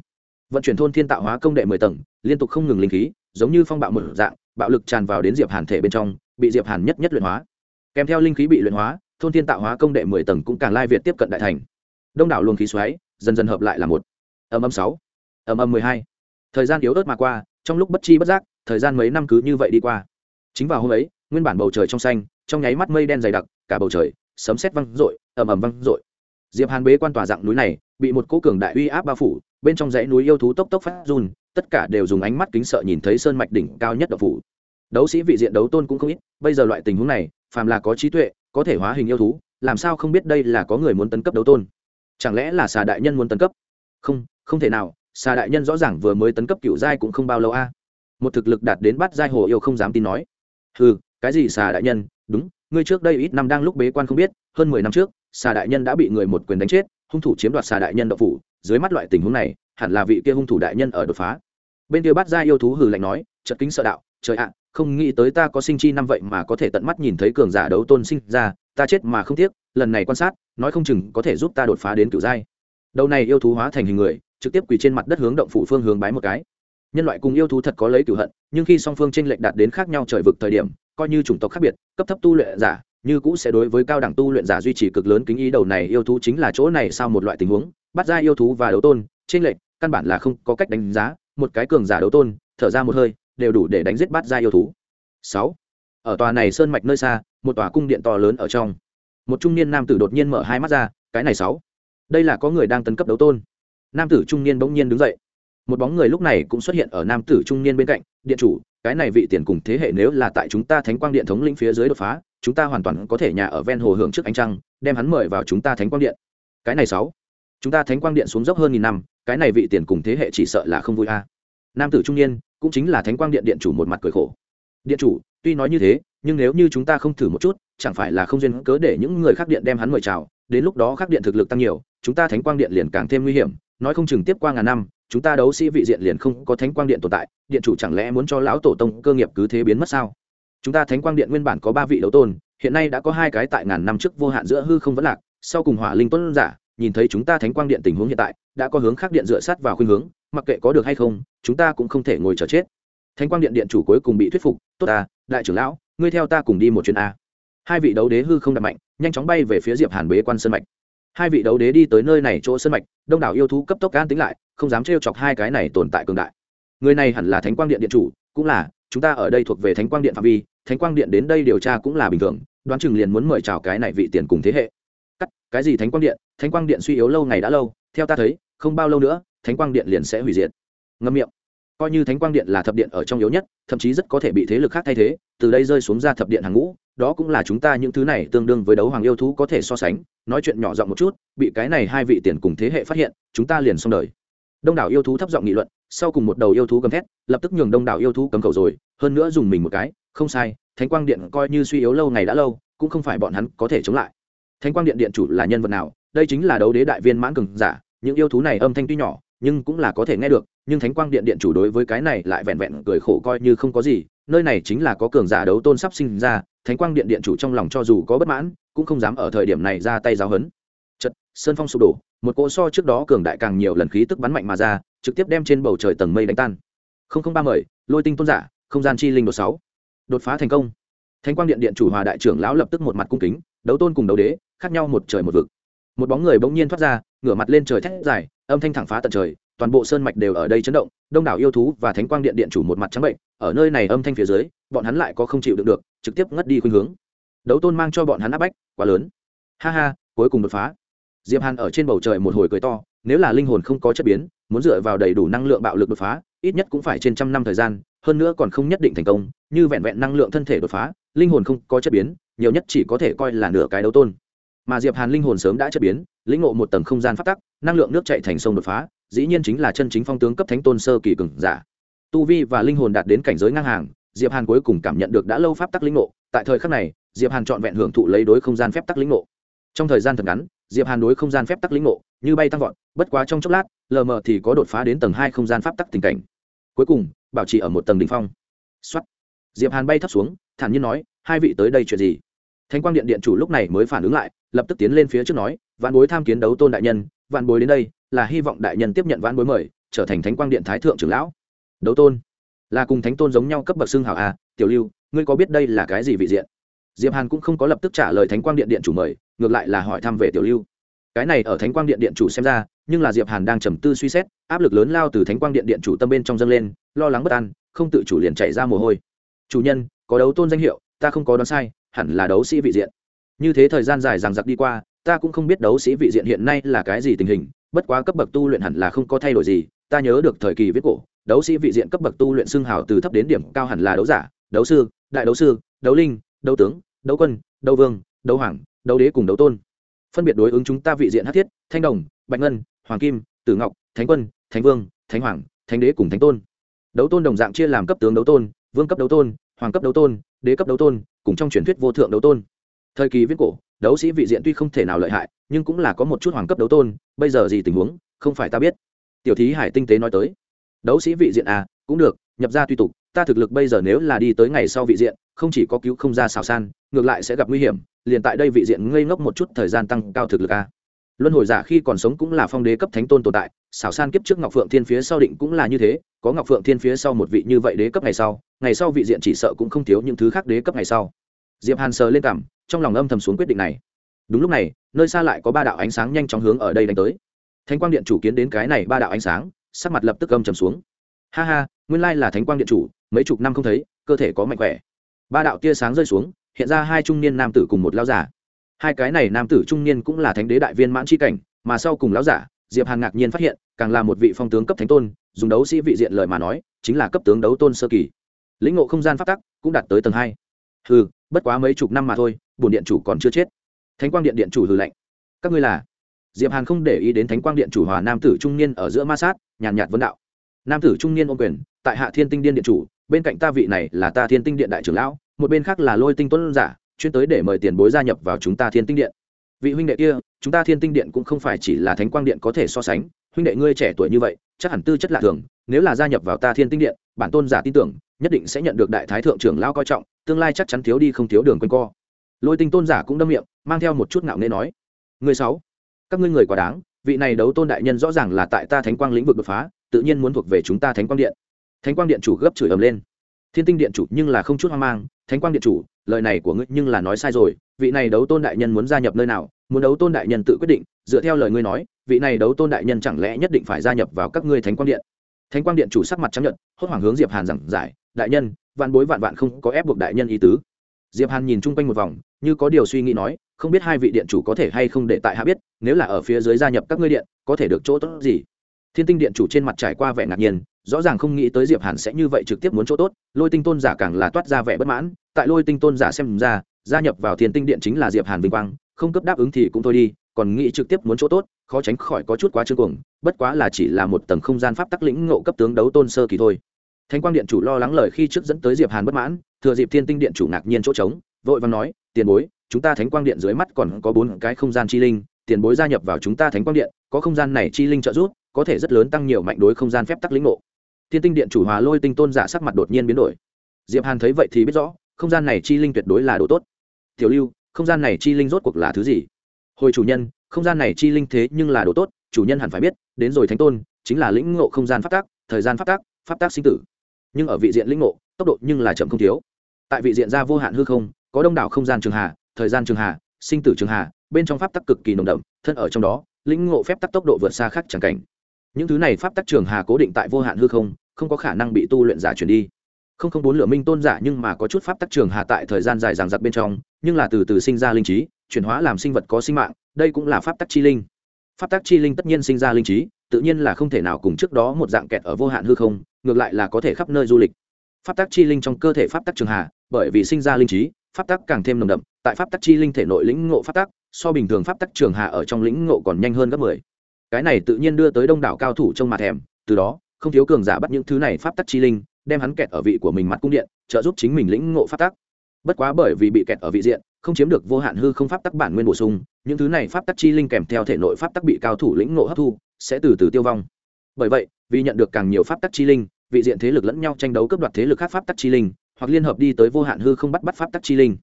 Vận chuyển thôn thiên tạo hóa công đệ mười tầng, liên tục không ngừng linh khí, giống như phong bạo một dạng, bạo lực tràn vào đến diệp hàn thể bên trong bị diệp hàn nhất nhất luyện hóa. Kèm theo linh khí bị luyện hóa, thôn thiên tạo hóa công đệ mười tầng cũng càng lai việt tiếp cận đại thành. Đông đảo luồng khí xoáy, dần dần hợp lại là một. Âm âm sáu, âm âm mười hai. Thời gian yếu ớt mà qua, trong lúc bất chi bất giác, thời gian mấy năm cứ như vậy đi qua. Chính vào hôm ấy, nguyên bản bầu trời trong xanh, trong nháy mắt mây đen dày đặc, cả bầu trời sấm sét văng rội ầm ầm văng rội diệp hàn bế quan tòa dạng núi này, bị một cỗ cường đại uy áp bao phủ, bên trong dãy núi yêu thú tốc tốc phát run, tất cả đều dùng ánh mắt kính sợ nhìn thấy sơn mạch đỉnh cao nhất độc phủ đấu sĩ vị diện đấu tôn cũng không ít, bây giờ loại tình huống này, phàm là có trí tuệ, có thể hóa hình yêu thú, làm sao không biết đây là có người muốn tấn cấp đấu tôn? Chẳng lẽ là xà đại nhân muốn tấn cấp? Không không thể nào, xà đại nhân rõ ràng vừa mới tấn cấp cựu giai cũng không bao lâu a. Một thực lực đạt đến bát giai hồ yêu không dám tin nói. Ừ cái gì xà đại nhân? Đúng, ngươi trước đây ít năm đang lúc bế quan không biết, hơn mười năm trước, xà đại nhân đã bị người một quyền đánh chết, hung thủ chiếm đoạt xà đại nhân đậu phủ. Dưới mắt loại tình huống này, hẳn là vị kia hung thủ đại nhân ở đột phá. Bên kia bắt giai yêu thú hừ lạnh nói chật kính sợ đạo, trời ạ không nghĩ tới ta có sinh chi năm vậy mà có thể tận mắt nhìn thấy cường giả đấu tôn sinh ra, ta chết mà không tiếc, lần này quan sát, nói không chừng có thể giúp ta đột phá đến cửu giai. Đầu này yêu thú hóa thành hình người, trực tiếp quỳ trên mặt đất hướng động phủ phương hướng bái một cái. Nhân loại cùng yêu thú thật có lấy cựu hận, nhưng khi song phương tranh lệch đạt đến khác nhau trời vực thời điểm, coi như chủng tộc khác biệt, cấp thấp tu luyện giả, như cũ sẽ đối với cao đẳng tu luyện giả duy trì cực lớn kính ý đầu này yêu thú chính là chỗ này sau một loại tình huống, bắt ra yêu thú và đấu tôn trên lệnh căn bản là không có cách đánh giá, một cái cường giả đấu tôn, thở ra một hơi đều đủ để đánh giết bát gia yêu thú. Sáu, ở tòa này sơn mạch nơi xa, một tòa cung điện to lớn ở trong. Một trung niên nam tử đột nhiên mở hai mắt ra, cái này sáu, đây là có người đang tấn cấp đấu tôn. Nam tử trung niên bỗng nhiên đứng dậy. Một bóng người lúc này cũng xuất hiện ở nam tử trung niên bên cạnh, điện chủ, cái này vị tiền cùng thế hệ nếu là tại chúng ta thánh quang điện thống lĩnh phía dưới đột phá, chúng ta hoàn toàn có thể nhà ở ven hồ hưởng trước ánh trăng, đem hắn mời vào chúng ta thánh quang điện. Cái này sáu, chúng ta thánh quang điện xuống dốc hơn nghìn năm, cái này vị tiền cùng thế hệ chỉ sợ là không vui a. Nam tử trung niên cũng chính là thánh quang điện điện chủ một mặt cười khổ. Điện chủ, tuy nói như thế, nhưng nếu như chúng ta không thử một chút, chẳng phải là không duyên cớ để những người khác điện đem hắn mời chào, đến lúc đó khác điện thực lực tăng nhiều, chúng ta thánh quang điện liền càng thêm nguy hiểm, nói không chừng tiếp qua ngàn năm, chúng ta đấu sĩ vị diện liền không có thánh quang điện tồn tại, điện chủ chẳng lẽ muốn cho lão tổ tông cơ nghiệp cứ thế biến mất sao? Chúng ta thánh quang điện nguyên bản có ba vị đấu tôn, hiện nay đã có hai cái tại ngàn năm trước vô hạn giữa hư không vẫn lạc, sau cùng hỏa linh tuấn giả, nhìn thấy chúng ta thánh quang điện tình huống hiện tại, đã có hướng khác điện dựa sát vào khuynh hướng mặc kệ có được hay không, chúng ta cũng không thể ngồi chờ chết. Thánh quang điện điện chủ cuối cùng bị thuyết phục, tốt ta, đại trưởng lão, ngươi theo ta cùng đi một chuyến a. Hai vị đấu đế hư không đặt mạnh, nhanh chóng bay về phía diệp hàn bế quan sơn mạch. Hai vị đấu đế đi tới nơi này chỗ sơn mạch, đông đảo yêu thú cấp tốc can tính lại, không dám trêu chọc hai cái này tồn tại cường đại. Người này hẳn là thánh quang điện điện chủ, cũng là, chúng ta ở đây thuộc về thánh quang điện phạm vi, thánh quang điện đến đây điều tra cũng là bình thường, đoán chừng liền muốn mời chào cái này vị tiền cùng thế hệ. Cắt, cái gì thánh quang điện? Thánh quang điện suy yếu lâu ngày đã lâu, theo ta thấy, không bao lâu nữa thánh quang điện liền sẽ hủy diệt. Ngâm miệng. Coi như thánh quang điện là thập điện ở trong yếu nhất, thậm chí rất có thể bị thế lực khác thay thế, từ đây rơi xuống ra thập điện hàng ngũ, đó cũng là chúng ta những thứ này tương đương với đấu hoàng yêu thú có thể so sánh. Nói chuyện nhỏ giọng một chút, bị cái này hai vị tiền cùng thế hệ phát hiện, chúng ta liền xong đời. Đông đảo yêu thú thấp giọng nghị luận, sau cùng một đầu yêu thú gầm thét, lập tức nhường đông đảo yêu thú cấm cầu rồi, hơn nữa dùng mình một cái, không sai, thánh quang điện coi như suy yếu lâu ngày đã lâu, cũng không phải bọn hắn có thể chống lại. Thánh quang điện điện chủ là nhân vật nào? Đây chính là đấu đế đại viên mãn cường giả, những yêu thú này âm thanh tuy nhỏ nhưng cũng là có thể nghe được, nhưng thánh quang điện điện chủ đối với cái này lại vẹn vẹn cười khổ coi như không có gì, nơi này chính là có cường giả đấu tôn sắp sinh ra, thánh quang điện điện chủ trong lòng cho dù có bất mãn, cũng không dám ở thời điểm này ra tay giáo hấn chật sơn phong sụp đổ, một cỗ so trước đó cường đại càng nhiều lần khí tức bắn mạnh mà ra, trực tiếp đem trên bầu trời tầng mây đánh tan. Không không ba mời, lôi tinh tôn giả, không gian chi linh đột sáu. Đột phá thành công. Thánh quang điện điện chủ hòa đại trưởng lão lập tức một mặt cung kính, đấu tôn cùng đấu đế, khác nhau một trời một vực. Một bóng người bỗng nhiên thoát ra ngửa mặt lên trời thét dài, âm thanh thẳng phá tận trời, toàn bộ sơn mạch đều ở đây chấn động, đông đảo yêu thú và thánh quang điện điện chủ một mặt trắng bệnh, ở nơi này âm thanh phía dưới, bọn hắn lại có không chịu được được, trực tiếp ngất đi khuynh hướng. Đấu tôn mang cho bọn hắn áp bách, quá lớn. Ha ha, cuối cùng đột phá. Diệp hàn ở trên bầu trời một hồi cười to, nếu là linh hồn không có chất biến, muốn dựa vào đầy đủ năng lượng bạo lực đột phá, ít nhất cũng phải trên trăm năm thời gian, hơn nữa còn không nhất định thành công, như vẹn vẹn năng lượng thân thể đột phá, linh hồn không có chất biến, nhiều nhất chỉ có thể coi là nửa cái đấu tôn mà diệp hàn linh hồn sớm đã chất biến lĩnh ngộ một tầng không gian phát tắc năng lượng nước chạy thành sông đột phá dĩ nhiên chính là chân chính phong tướng cấp thánh tôn sơ kỳ cường giả tu vi và linh hồn đạt đến cảnh giới ngang hàng diệp hàn cuối cùng cảm nhận được đã lâu pháp tắc lĩnh ngộ tại thời khắc này diệp hàn trọn vẹn hưởng thụ lấy đối không gian phép tắc lĩnh ngộ trong thời gian thật ngắn diệp hàn đối không gian phép tắc lĩnh ngộ như bay tăng vọt bất quá trong chốc lát lờ mờ thì có đột phá đến tầng hai không gian pháp tắc tình cảnh cuối cùng bảo trì ở một tầng đỉnh phong xuất diệp hàn bay thấp xuống thản nhiên nói hai vị tới đây chuyện gì thánh quang điện điện chủ lúc này mới phản ứng lại, lập tức tiến lên phía trước nói, vạn bối tham kiến đấu tôn đại nhân, vạn bối đến đây, là hy vọng đại nhân tiếp nhận vạn bối mời, trở thành thánh quang điện thái thượng trưởng lão. Đấu tôn, là cùng thánh tôn giống nhau cấp bậc xương hảo à tiểu lưu, ngươi có biết đây là cái gì vị diện? Diệp hàn cũng không có lập tức trả lời thánh quang điện điện chủ mời, ngược lại là hỏi thăm về tiểu lưu. Cái này ở thánh quang điện điện chủ xem ra, nhưng là diệp hàn đang trầm tư suy xét, áp lực lớn lao từ thánh quang điện điện chủ tâm bên trong dâng lên, lo lắng bất an, không tự chủ liền chạy ra mồ hôi. Chủ nhân, có đấu tôn danh hiệu, ta không có đoán sai hẳn là đấu sĩ vị diện. Như thế thời gian dài rằng giặc đi qua, ta cũng không biết đấu sĩ vị diện hiện nay là cái gì tình hình, bất quá cấp bậc tu luyện hẳn là không có thay đổi gì, ta nhớ được thời kỳ viết cổ, đấu sĩ vị diện cấp bậc tu luyện xưng hào từ thấp đến điểm cao hẳn là đấu giả, đấu sư, đại đấu sư, đấu linh, đấu tướng, đấu quân, đấu vương, đấu hoàng, đấu đế cùng đấu tôn. Phân biệt đối ứng chúng ta vị diện hát thiết, thanh đồng, bạch ngân, hoàng kim, tử ngọc, thánh quân, thánh vương, thánh hoàng, thánh đế cùng thánh tôn. Đấu tôn đồng dạng chia làm cấp tướng đấu tôn, vương cấp đấu tôn hoàng cấp đấu tôn, đế cấp đấu tôn, cùng trong truyền thuyết vô thượng đấu tôn. Thời kỳ viết cổ, đấu sĩ vị diện tuy không thể nào lợi hại, nhưng cũng là có một chút hoàng cấp đấu tôn, bây giờ gì tình huống, không phải ta biết. Tiểu thí hải tinh tế nói tới. Đấu sĩ vị diện à cũng được, nhập ra tuy tục, ta thực lực bây giờ nếu là đi tới ngày sau vị diện, không chỉ có cứu không ra xào san, ngược lại sẽ gặp nguy hiểm, liền tại đây vị diện ngây ngốc một chút thời gian tăng cao thực lực a luân hồi giả khi còn sống cũng là phong đế cấp thánh tôn tồn tại, xảo san kiếp trước ngọc phượng thiên phía sau định cũng là như thế có ngọc phượng thiên phía sau một vị như vậy đế cấp ngày sau ngày sau vị diện chỉ sợ cũng không thiếu những thứ khác đế cấp ngày sau. Diệp hàn sờ lên cảm, trong lòng âm thầm xuống quyết định này. Đúng lúc này, nơi xa lại có ba đạo ánh sáng nhanh chóng hướng ở đây đánh tới. Thánh quang điện chủ kiến đến cái này ba đạo ánh sáng, sắc mặt lập tức âm trầm xuống. Ha ha, nguyên lai là thánh quang điện chủ, mấy chục năm không thấy, cơ thể có mạnh khỏe. Ba đạo tia sáng rơi xuống, hiện ra hai trung niên nam tử cùng một lão giả. Hai cái này nam tử trung niên cũng là thánh đế đại viên mãn c cảnh, mà sau cùng lão giả, diệp hàn ngạc nhiên phát hiện, càng là một vị phong tướng cấp thánh tôn dùng đấu sĩ vị diện lời mà nói, chính là cấp tướng đấu tôn sơ kỳ. Lĩnh ngộ không gian phát tắc cũng đạt tới tầng hai. Hừ, bất quá mấy chục năm mà thôi, bổn điện chủ còn chưa chết. Thánh quang điện điện chủ hừ lạnh. Các ngươi là? Diệp hàn không để ý đến thánh quang điện chủ hòa nam tử trung niên ở giữa ma sát, nhàn nhạt vấn đạo. Nam tử trung niên ôm quyền, tại hạ thiên tinh điện điện chủ, bên cạnh ta vị này là ta thiên tinh điện đại trưởng lão, một bên khác là lôi tinh tuấn giả, chuyên tới để mời tiền bối gia nhập vào chúng ta thiên tinh điện. Vị huynh đệ kia, chúng ta thiên tinh điện cũng không phải chỉ là thánh quang điện có thể so sánh huynh đệ ngươi trẻ tuổi như vậy, chắc hẳn tư chất lạ thường, nếu là gia nhập vào ta thiên tinh điện, bản tôn giả tin tưởng, nhất định sẽ nhận được đại thái thượng trưởng lao coi trọng, tương lai chắc chắn thiếu đi không thiếu đường quanh co. Lôi tinh tôn giả cũng đâm miệng, mang theo một chút ngạo nghê nói người sáu, các ngươi người quá đáng, vị này đấu tôn đại nhân rõ ràng là tại ta thánh quang lĩnh vực đột phá, tự nhiên muốn thuộc về chúng ta thánh quang điện. Thánh quang điện chủ gấp chửi ầm lên, thiên tinh điện chủ nhưng là không chút hoang mang, thánh quang điện chủ, lời này của ngươi nhưng là nói sai rồi, vị này đấu tôn đại nhân muốn gia nhập nơi nào muốn đấu tôn đại nhân tự quyết định, dựa theo lời ngươi nói, vị này đấu tôn đại nhân chẳng lẽ nhất định phải gia nhập vào các ngươi thánh quang điện? Thánh quang điện chủ sắc mặt chấp nhận hốt hoảng hướng diệp hàn giảng giải, đại nhân, vạn bối vạn vạn không có ép buộc đại nhân ý tứ. Diệp hàn nhìn chung quanh một vòng, như có điều suy nghĩ nói, không biết hai vị điện chủ có thể hay không để tại hạ biết, nếu là ở phía dưới gia nhập các ngươi điện, có thể được chỗ tốt gì? Thiên tinh điện chủ trên mặt trải qua vẻ ngạc nhiên, rõ ràng không nghĩ tới diệp hàn sẽ như vậy trực tiếp muốn chỗ tốt, lôi tinh tôn giả càng là toát ra vẻ bất mãn, tại lôi tinh tôn giả xem ra, gia nhập vào thiên tinh điện chính là diệp hàn vinh quang không cấp đáp ứng thì cũng thôi đi, còn nghĩ trực tiếp muốn chỗ tốt, khó tránh khỏi có chút quá trương cuồng, bất quá là chỉ là một tầng không gian pháp tắc lĩnh ngộ cấp tướng đấu tôn sơ kỳ thôi. Thánh quang điện chủ lo lắng lời khi trước dẫn tới diệp hàn bất mãn, thừa dịp thiên tinh điện chủ ngạc nhiên chỗ trống, vội vàng nói, tiền bối, chúng ta thánh quang điện dưới mắt còn có bốn cái không gian chi linh, tiền bối gia nhập vào chúng ta thánh quang điện, có không gian này chi linh trợ giúp, có thể rất lớn tăng nhiều mạnh đối không gian phép tắc lĩnh ngộ. Thiên tinh điện chủ hòa lôi tinh tôn giả sắc mặt đột nhiên biến đổi. Diệp hàn thấy vậy thì biết rõ, không gian này chi linh tuyệt đối là đồ tốt. Tiểu lưu không gian này chi linh rốt cuộc là thứ gì? Hồi chủ nhân, không gian này chi linh thế nhưng là đồ tốt, chủ nhân hẳn phải biết, đến rồi thánh tôn, chính là lĩnh ngộ không gian pháp tác thời gian pháp tác pháp tác sinh tử. Nhưng ở vị diện lĩnh ngộ, tốc độ nhưng là chậm không thiếu. Tại vị diện ra vô hạn hư không, có đông đảo không gian trường hà, thời gian trường hà, sinh tử trường hà, bên trong pháp tắc cực kỳ nồng đậm, thân ở trong đó, lĩnh ngộ phép tắc tốc độ vượt xa khác chẳng cảnh. Những thứ này pháp tắc trường hà cố định tại vô hạn hư không không có khả năng bị tu luyện giả chuyển đi không không bốn lửa minh tôn giả nhưng mà có chút pháp tắc trường hà tại thời gian dài dằng dặc bên trong, nhưng là từ từ sinh ra linh trí, chuyển hóa làm sinh vật có sinh mạng, đây cũng là pháp tắc chi linh. Pháp tắc chi linh tất nhiên sinh ra linh trí, tự nhiên là không thể nào cùng trước đó một dạng kẹt ở vô hạn hư không, ngược lại là có thể khắp nơi du lịch. Pháp tắc chi linh trong cơ thể pháp tắc trường hà, bởi vì sinh ra linh trí, pháp tắc càng thêm nồng đậm, tại pháp tắc chi linh thể nội lĩnh ngộ pháp tắc, so bình thường pháp tắc trường hạ ở trong lĩnh ngộ còn nhanh hơn gấp mười. Cái này tự nhiên đưa tới đông đảo cao thủ trong mặt thèm, từ đó, không thiếu cường giả bắt những thứ này pháp tắc chi linh đem hắn kẹt ở vị của mình mặt cung điện, trợ giúp chính mình lĩnh ngộ pháp tắc. Bất quá bởi vì bị kẹt ở vị diện, không chiếm được vô hạn hư không pháp tắc bản nguyên bổ sung, những thứ này pháp tắc chi linh kèm theo thể nội pháp tắc bị cao thủ lĩnh ngộ hấp thu, sẽ từ từ tiêu vong. Bởi vậy, vì nhận được càng nhiều pháp tắc chi linh, vị diện thế lực lẫn nhau tranh đấu cướp đoạt thế lực khác pháp tắc chi linh, hoặc liên hợp đi tới vô hạn hư không bắt bắt pháp tắc chi linh.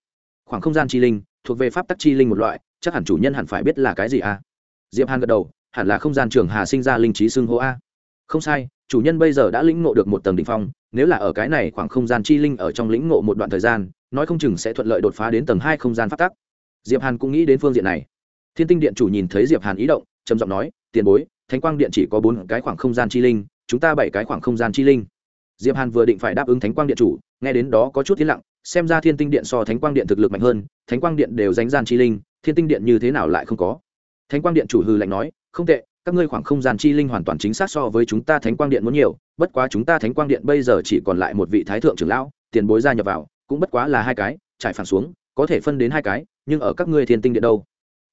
Khoảng không gian chi linh, thuộc về pháp tắc chi linh một loại, chắc hẳn chủ nhân hẳn phải biết là cái gì a? À? diệp hàn gật đầu, hẳn là không gian trường hà sinh ra linh trí xưng hô a. Không sai, chủ nhân bây giờ đã lĩnh ngộ được một tầng đỉnh phong nếu là ở cái này khoảng không gian chi linh ở trong lĩnh ngộ một đoạn thời gian, nói không chừng sẽ thuận lợi đột phá đến tầng hai không gian phát tắc. Diệp hàn cũng nghĩ đến phương diện này. Thiên tinh điện chủ nhìn thấy diệp hàn ý động, trầm giọng nói, tiền bối, thánh quang điện chỉ có bốn cái khoảng không gian chi linh, chúng ta bảy cái khoảng không gian chi linh. Diệp hàn vừa định phải đáp ứng thánh quang điện chủ, nghe đến đó có chút tiến lặng, xem ra thiên tinh điện so thánh quang điện thực lực mạnh hơn, thánh quang điện đều danh gian chi linh, thiên tinh điện như thế nào lại không có. Thánh quang điện chủ hư lạnh nói, không tệ các ngươi khoảng không gian chi linh hoàn toàn chính xác so với chúng ta thánh quang điện muốn nhiều, bất quá chúng ta thánh quang điện bây giờ chỉ còn lại một vị thái thượng trưởng lão, tiền bối gia nhập vào, cũng bất quá là hai cái, trải phản xuống, có thể phân đến hai cái, nhưng ở các ngươi thiên tinh điện đâu?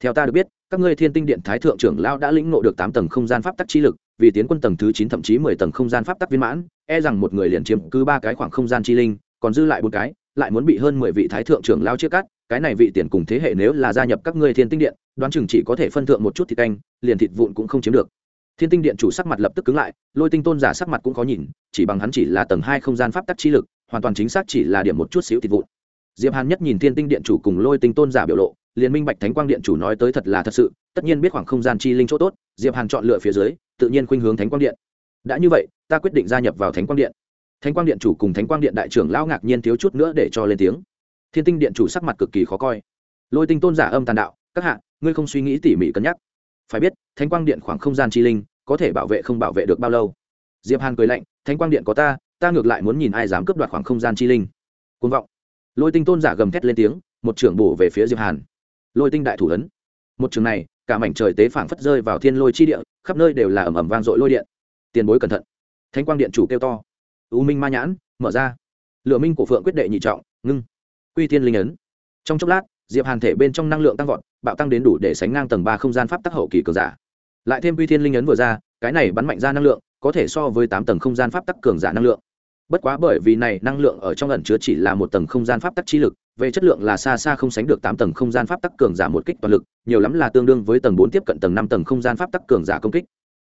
Theo ta được biết, các ngươi thiên tinh điện thái thượng trưởng lão đã lĩnh ngộ được tám tầng không gian pháp tắc chi lực, vì tiến quân tầng thứ chín thậm chí mười tầng không gian pháp tắc viên mãn e rằng một người liền chiếm cứ ba cái khoảng không gian chi linh, còn dư lại bốn cái, lại muốn bị hơn mười vị thái thượng trưởng lão chia cắt cái này vị tiền cùng thế hệ nếu là gia nhập các ngươi thiên tinh điện, đoán chừng chỉ có thể phân thượng một chút thịt canh, liền thịt vụn cũng không chiếm được. Thiên tinh điện chủ sắc mặt lập tức cứng lại, lôi tinh tôn giả sắc mặt cũng khó nhìn, chỉ bằng hắn chỉ là tầng hai không gian pháp tắc chi lực, hoàn toàn chính xác chỉ là điểm một chút xíu thịt vụn. Diệp hàn nhất nhìn thiên tinh điện chủ cùng lôi tinh tôn giả biểu lộ, liền minh bạch thánh quang điện chủ nói tới thật là thật sự, tất nhiên biết khoảng không gian chi linh chỗ tốt, diệp hàn chọn lựa phía dưới, tự nhiên khuynh hướng thánh quang điện. Đã như vậy, ta quyết định gia nhập vào thánh quang điện. Thánh quang điện chủ cùng thánh quang điện đại trưởng lão ngạc nhiên thiếu chút nữa để cho lên tiếng thiên tinh điện chủ sắc mặt cực kỳ khó coi. Lôi tinh tôn giả âm tàn đạo, các hạ, ngươi không suy nghĩ tỉ mỉ cân nhắc. Phải biết, thánh quang điện khoảng không gian chi linh, có thể bảo vệ không bảo vệ được bao lâu. Diệp hàn cười lạnh, thánh quang điện có ta ta ngược lại muốn nhìn ai dám cướp đoạt khoảng không gian chi linh. Côn vọng. Lôi tinh tôn giả gầm thét lên tiếng, một trưởng bổ về phía diệp hàn. Lôi tinh đại thủ ấn. Một trường này, cả mảnh trời tế phảng phất rơi vào thiên lôi chi địa, khắp nơi đều là ầm ầm vang dội lôi điện. Tiền bối cẩn thận. Thánh quang điện chủ kêu to. U minh ma nhãn, mở ra. Lựa minh của phượng quyết đệ nhị trọng, ngưng quy thiên linh ấn. Trong chốc lát, diệp hàn thể bên trong năng lượng tăng vọt, bạo tăng đến đủ để sánh ngang tầng ba không gian pháp tắc hậu kỳ cường giả. Lại thêm quy thiên linh ấn vừa ra, cái này bắn mạnh ra năng lượng, có thể so với tám tầng không gian pháp tắc cường giả năng lượng. Bất quá bởi vì này năng lượng ở trong ẩn chứa chỉ là một tầng không gian pháp tắc chi lực, về chất lượng là xa xa không sánh được tám tầng không gian pháp tắc cường giả một kích toàn lực, nhiều lắm là tương đương với tầng bốn tiếp cận tầng năm tầng không gian pháp tắc cường giả công kích.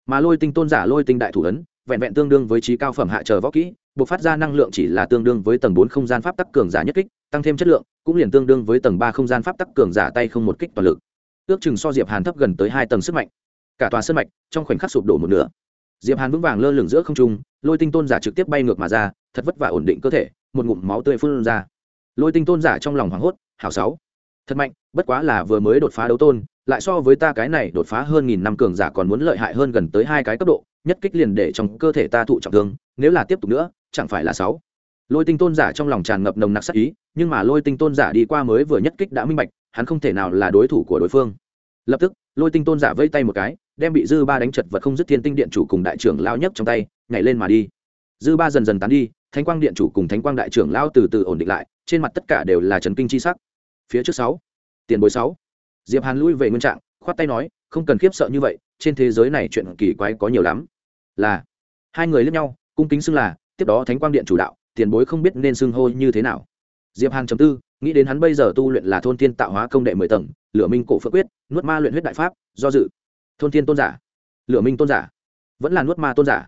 Mà lôi tinh tôn giả lôi tinh đại thủ ấn, vẹn vẹn tương đương với trí cao phẩm hạ chờ võ kỹ buộc phát ra năng lượng chỉ là tương đương với tầng bốn không gian pháp tắc cường giả nhất kích tăng thêm chất lượng, cũng liền tương đương với tầng ba không gian pháp tắc cường giả tay không một kích toàn lực. Ước chừng so diệp hàn thấp gần tới hai tầng sức mạnh. Cả tòa sân mạch, trong khoảnh khắc sụp đổ một nửa. Diệp hàn vững vàng lơ lửng giữa không trung, lôi tinh tôn giả trực tiếp bay ngược mà ra, thật vất vả ổn định cơ thể, một ngụm máu tươi phun ra. Lôi tinh tôn giả trong lòng hoảng hốt, hảo sáu, thật mạnh, bất quá là vừa mới đột phá đấu tôn, lại so với ta cái này đột phá hơn nghìn năm cường giả còn muốn lợi hại hơn gần tới hai cái cấp độ, nhất kích liền để trong cơ thể ta thụ trọng thương, nếu là tiếp tục nữa, chẳng phải là sáu lôi tinh tôn giả trong lòng tràn ngập nồng nặc sắc ý, nhưng mà lôi tinh tôn giả đi qua mới vừa nhất kích đã minh bạch, hắn không thể nào là đối thủ của đối phương. Lập tức, lôi tinh tôn giả vây tay một cái, đem bị dư ba đánh chật vật không dứt thiên tinh điện chủ cùng đại trưởng lao nhấc trong tay, nhảy lên mà đi. Dư ba dần dần tán đi, thánh quang điện chủ cùng thánh quang đại trưởng lao từ từ ổn định lại, trên mặt tất cả đều là trần kinh chi sắc. Phía trước sáu, tiền bối sáu. Diệp hàn lui về nguyên trạng, khoát tay nói, không cần khiếp sợ như vậy, trên thế giới này chuyện kỳ quái có nhiều lắm. Là, hai người lướt nhau, cung kính xưng là, tiếp đó thánh quang điện chủ đạo tiền bối không biết nên xưng hô như thế nào. Diệp hàn chấm tư, nghĩ đến hắn bây giờ tu luyện là thôn tiên tạo hóa công đệ mười tầng, lửa minh cổ phước quyết, nuốt ma luyện huyết đại pháp, do dự. Thôn tiên tôn giả. Lửa minh tôn giả. Vẫn là nuốt ma tôn giả.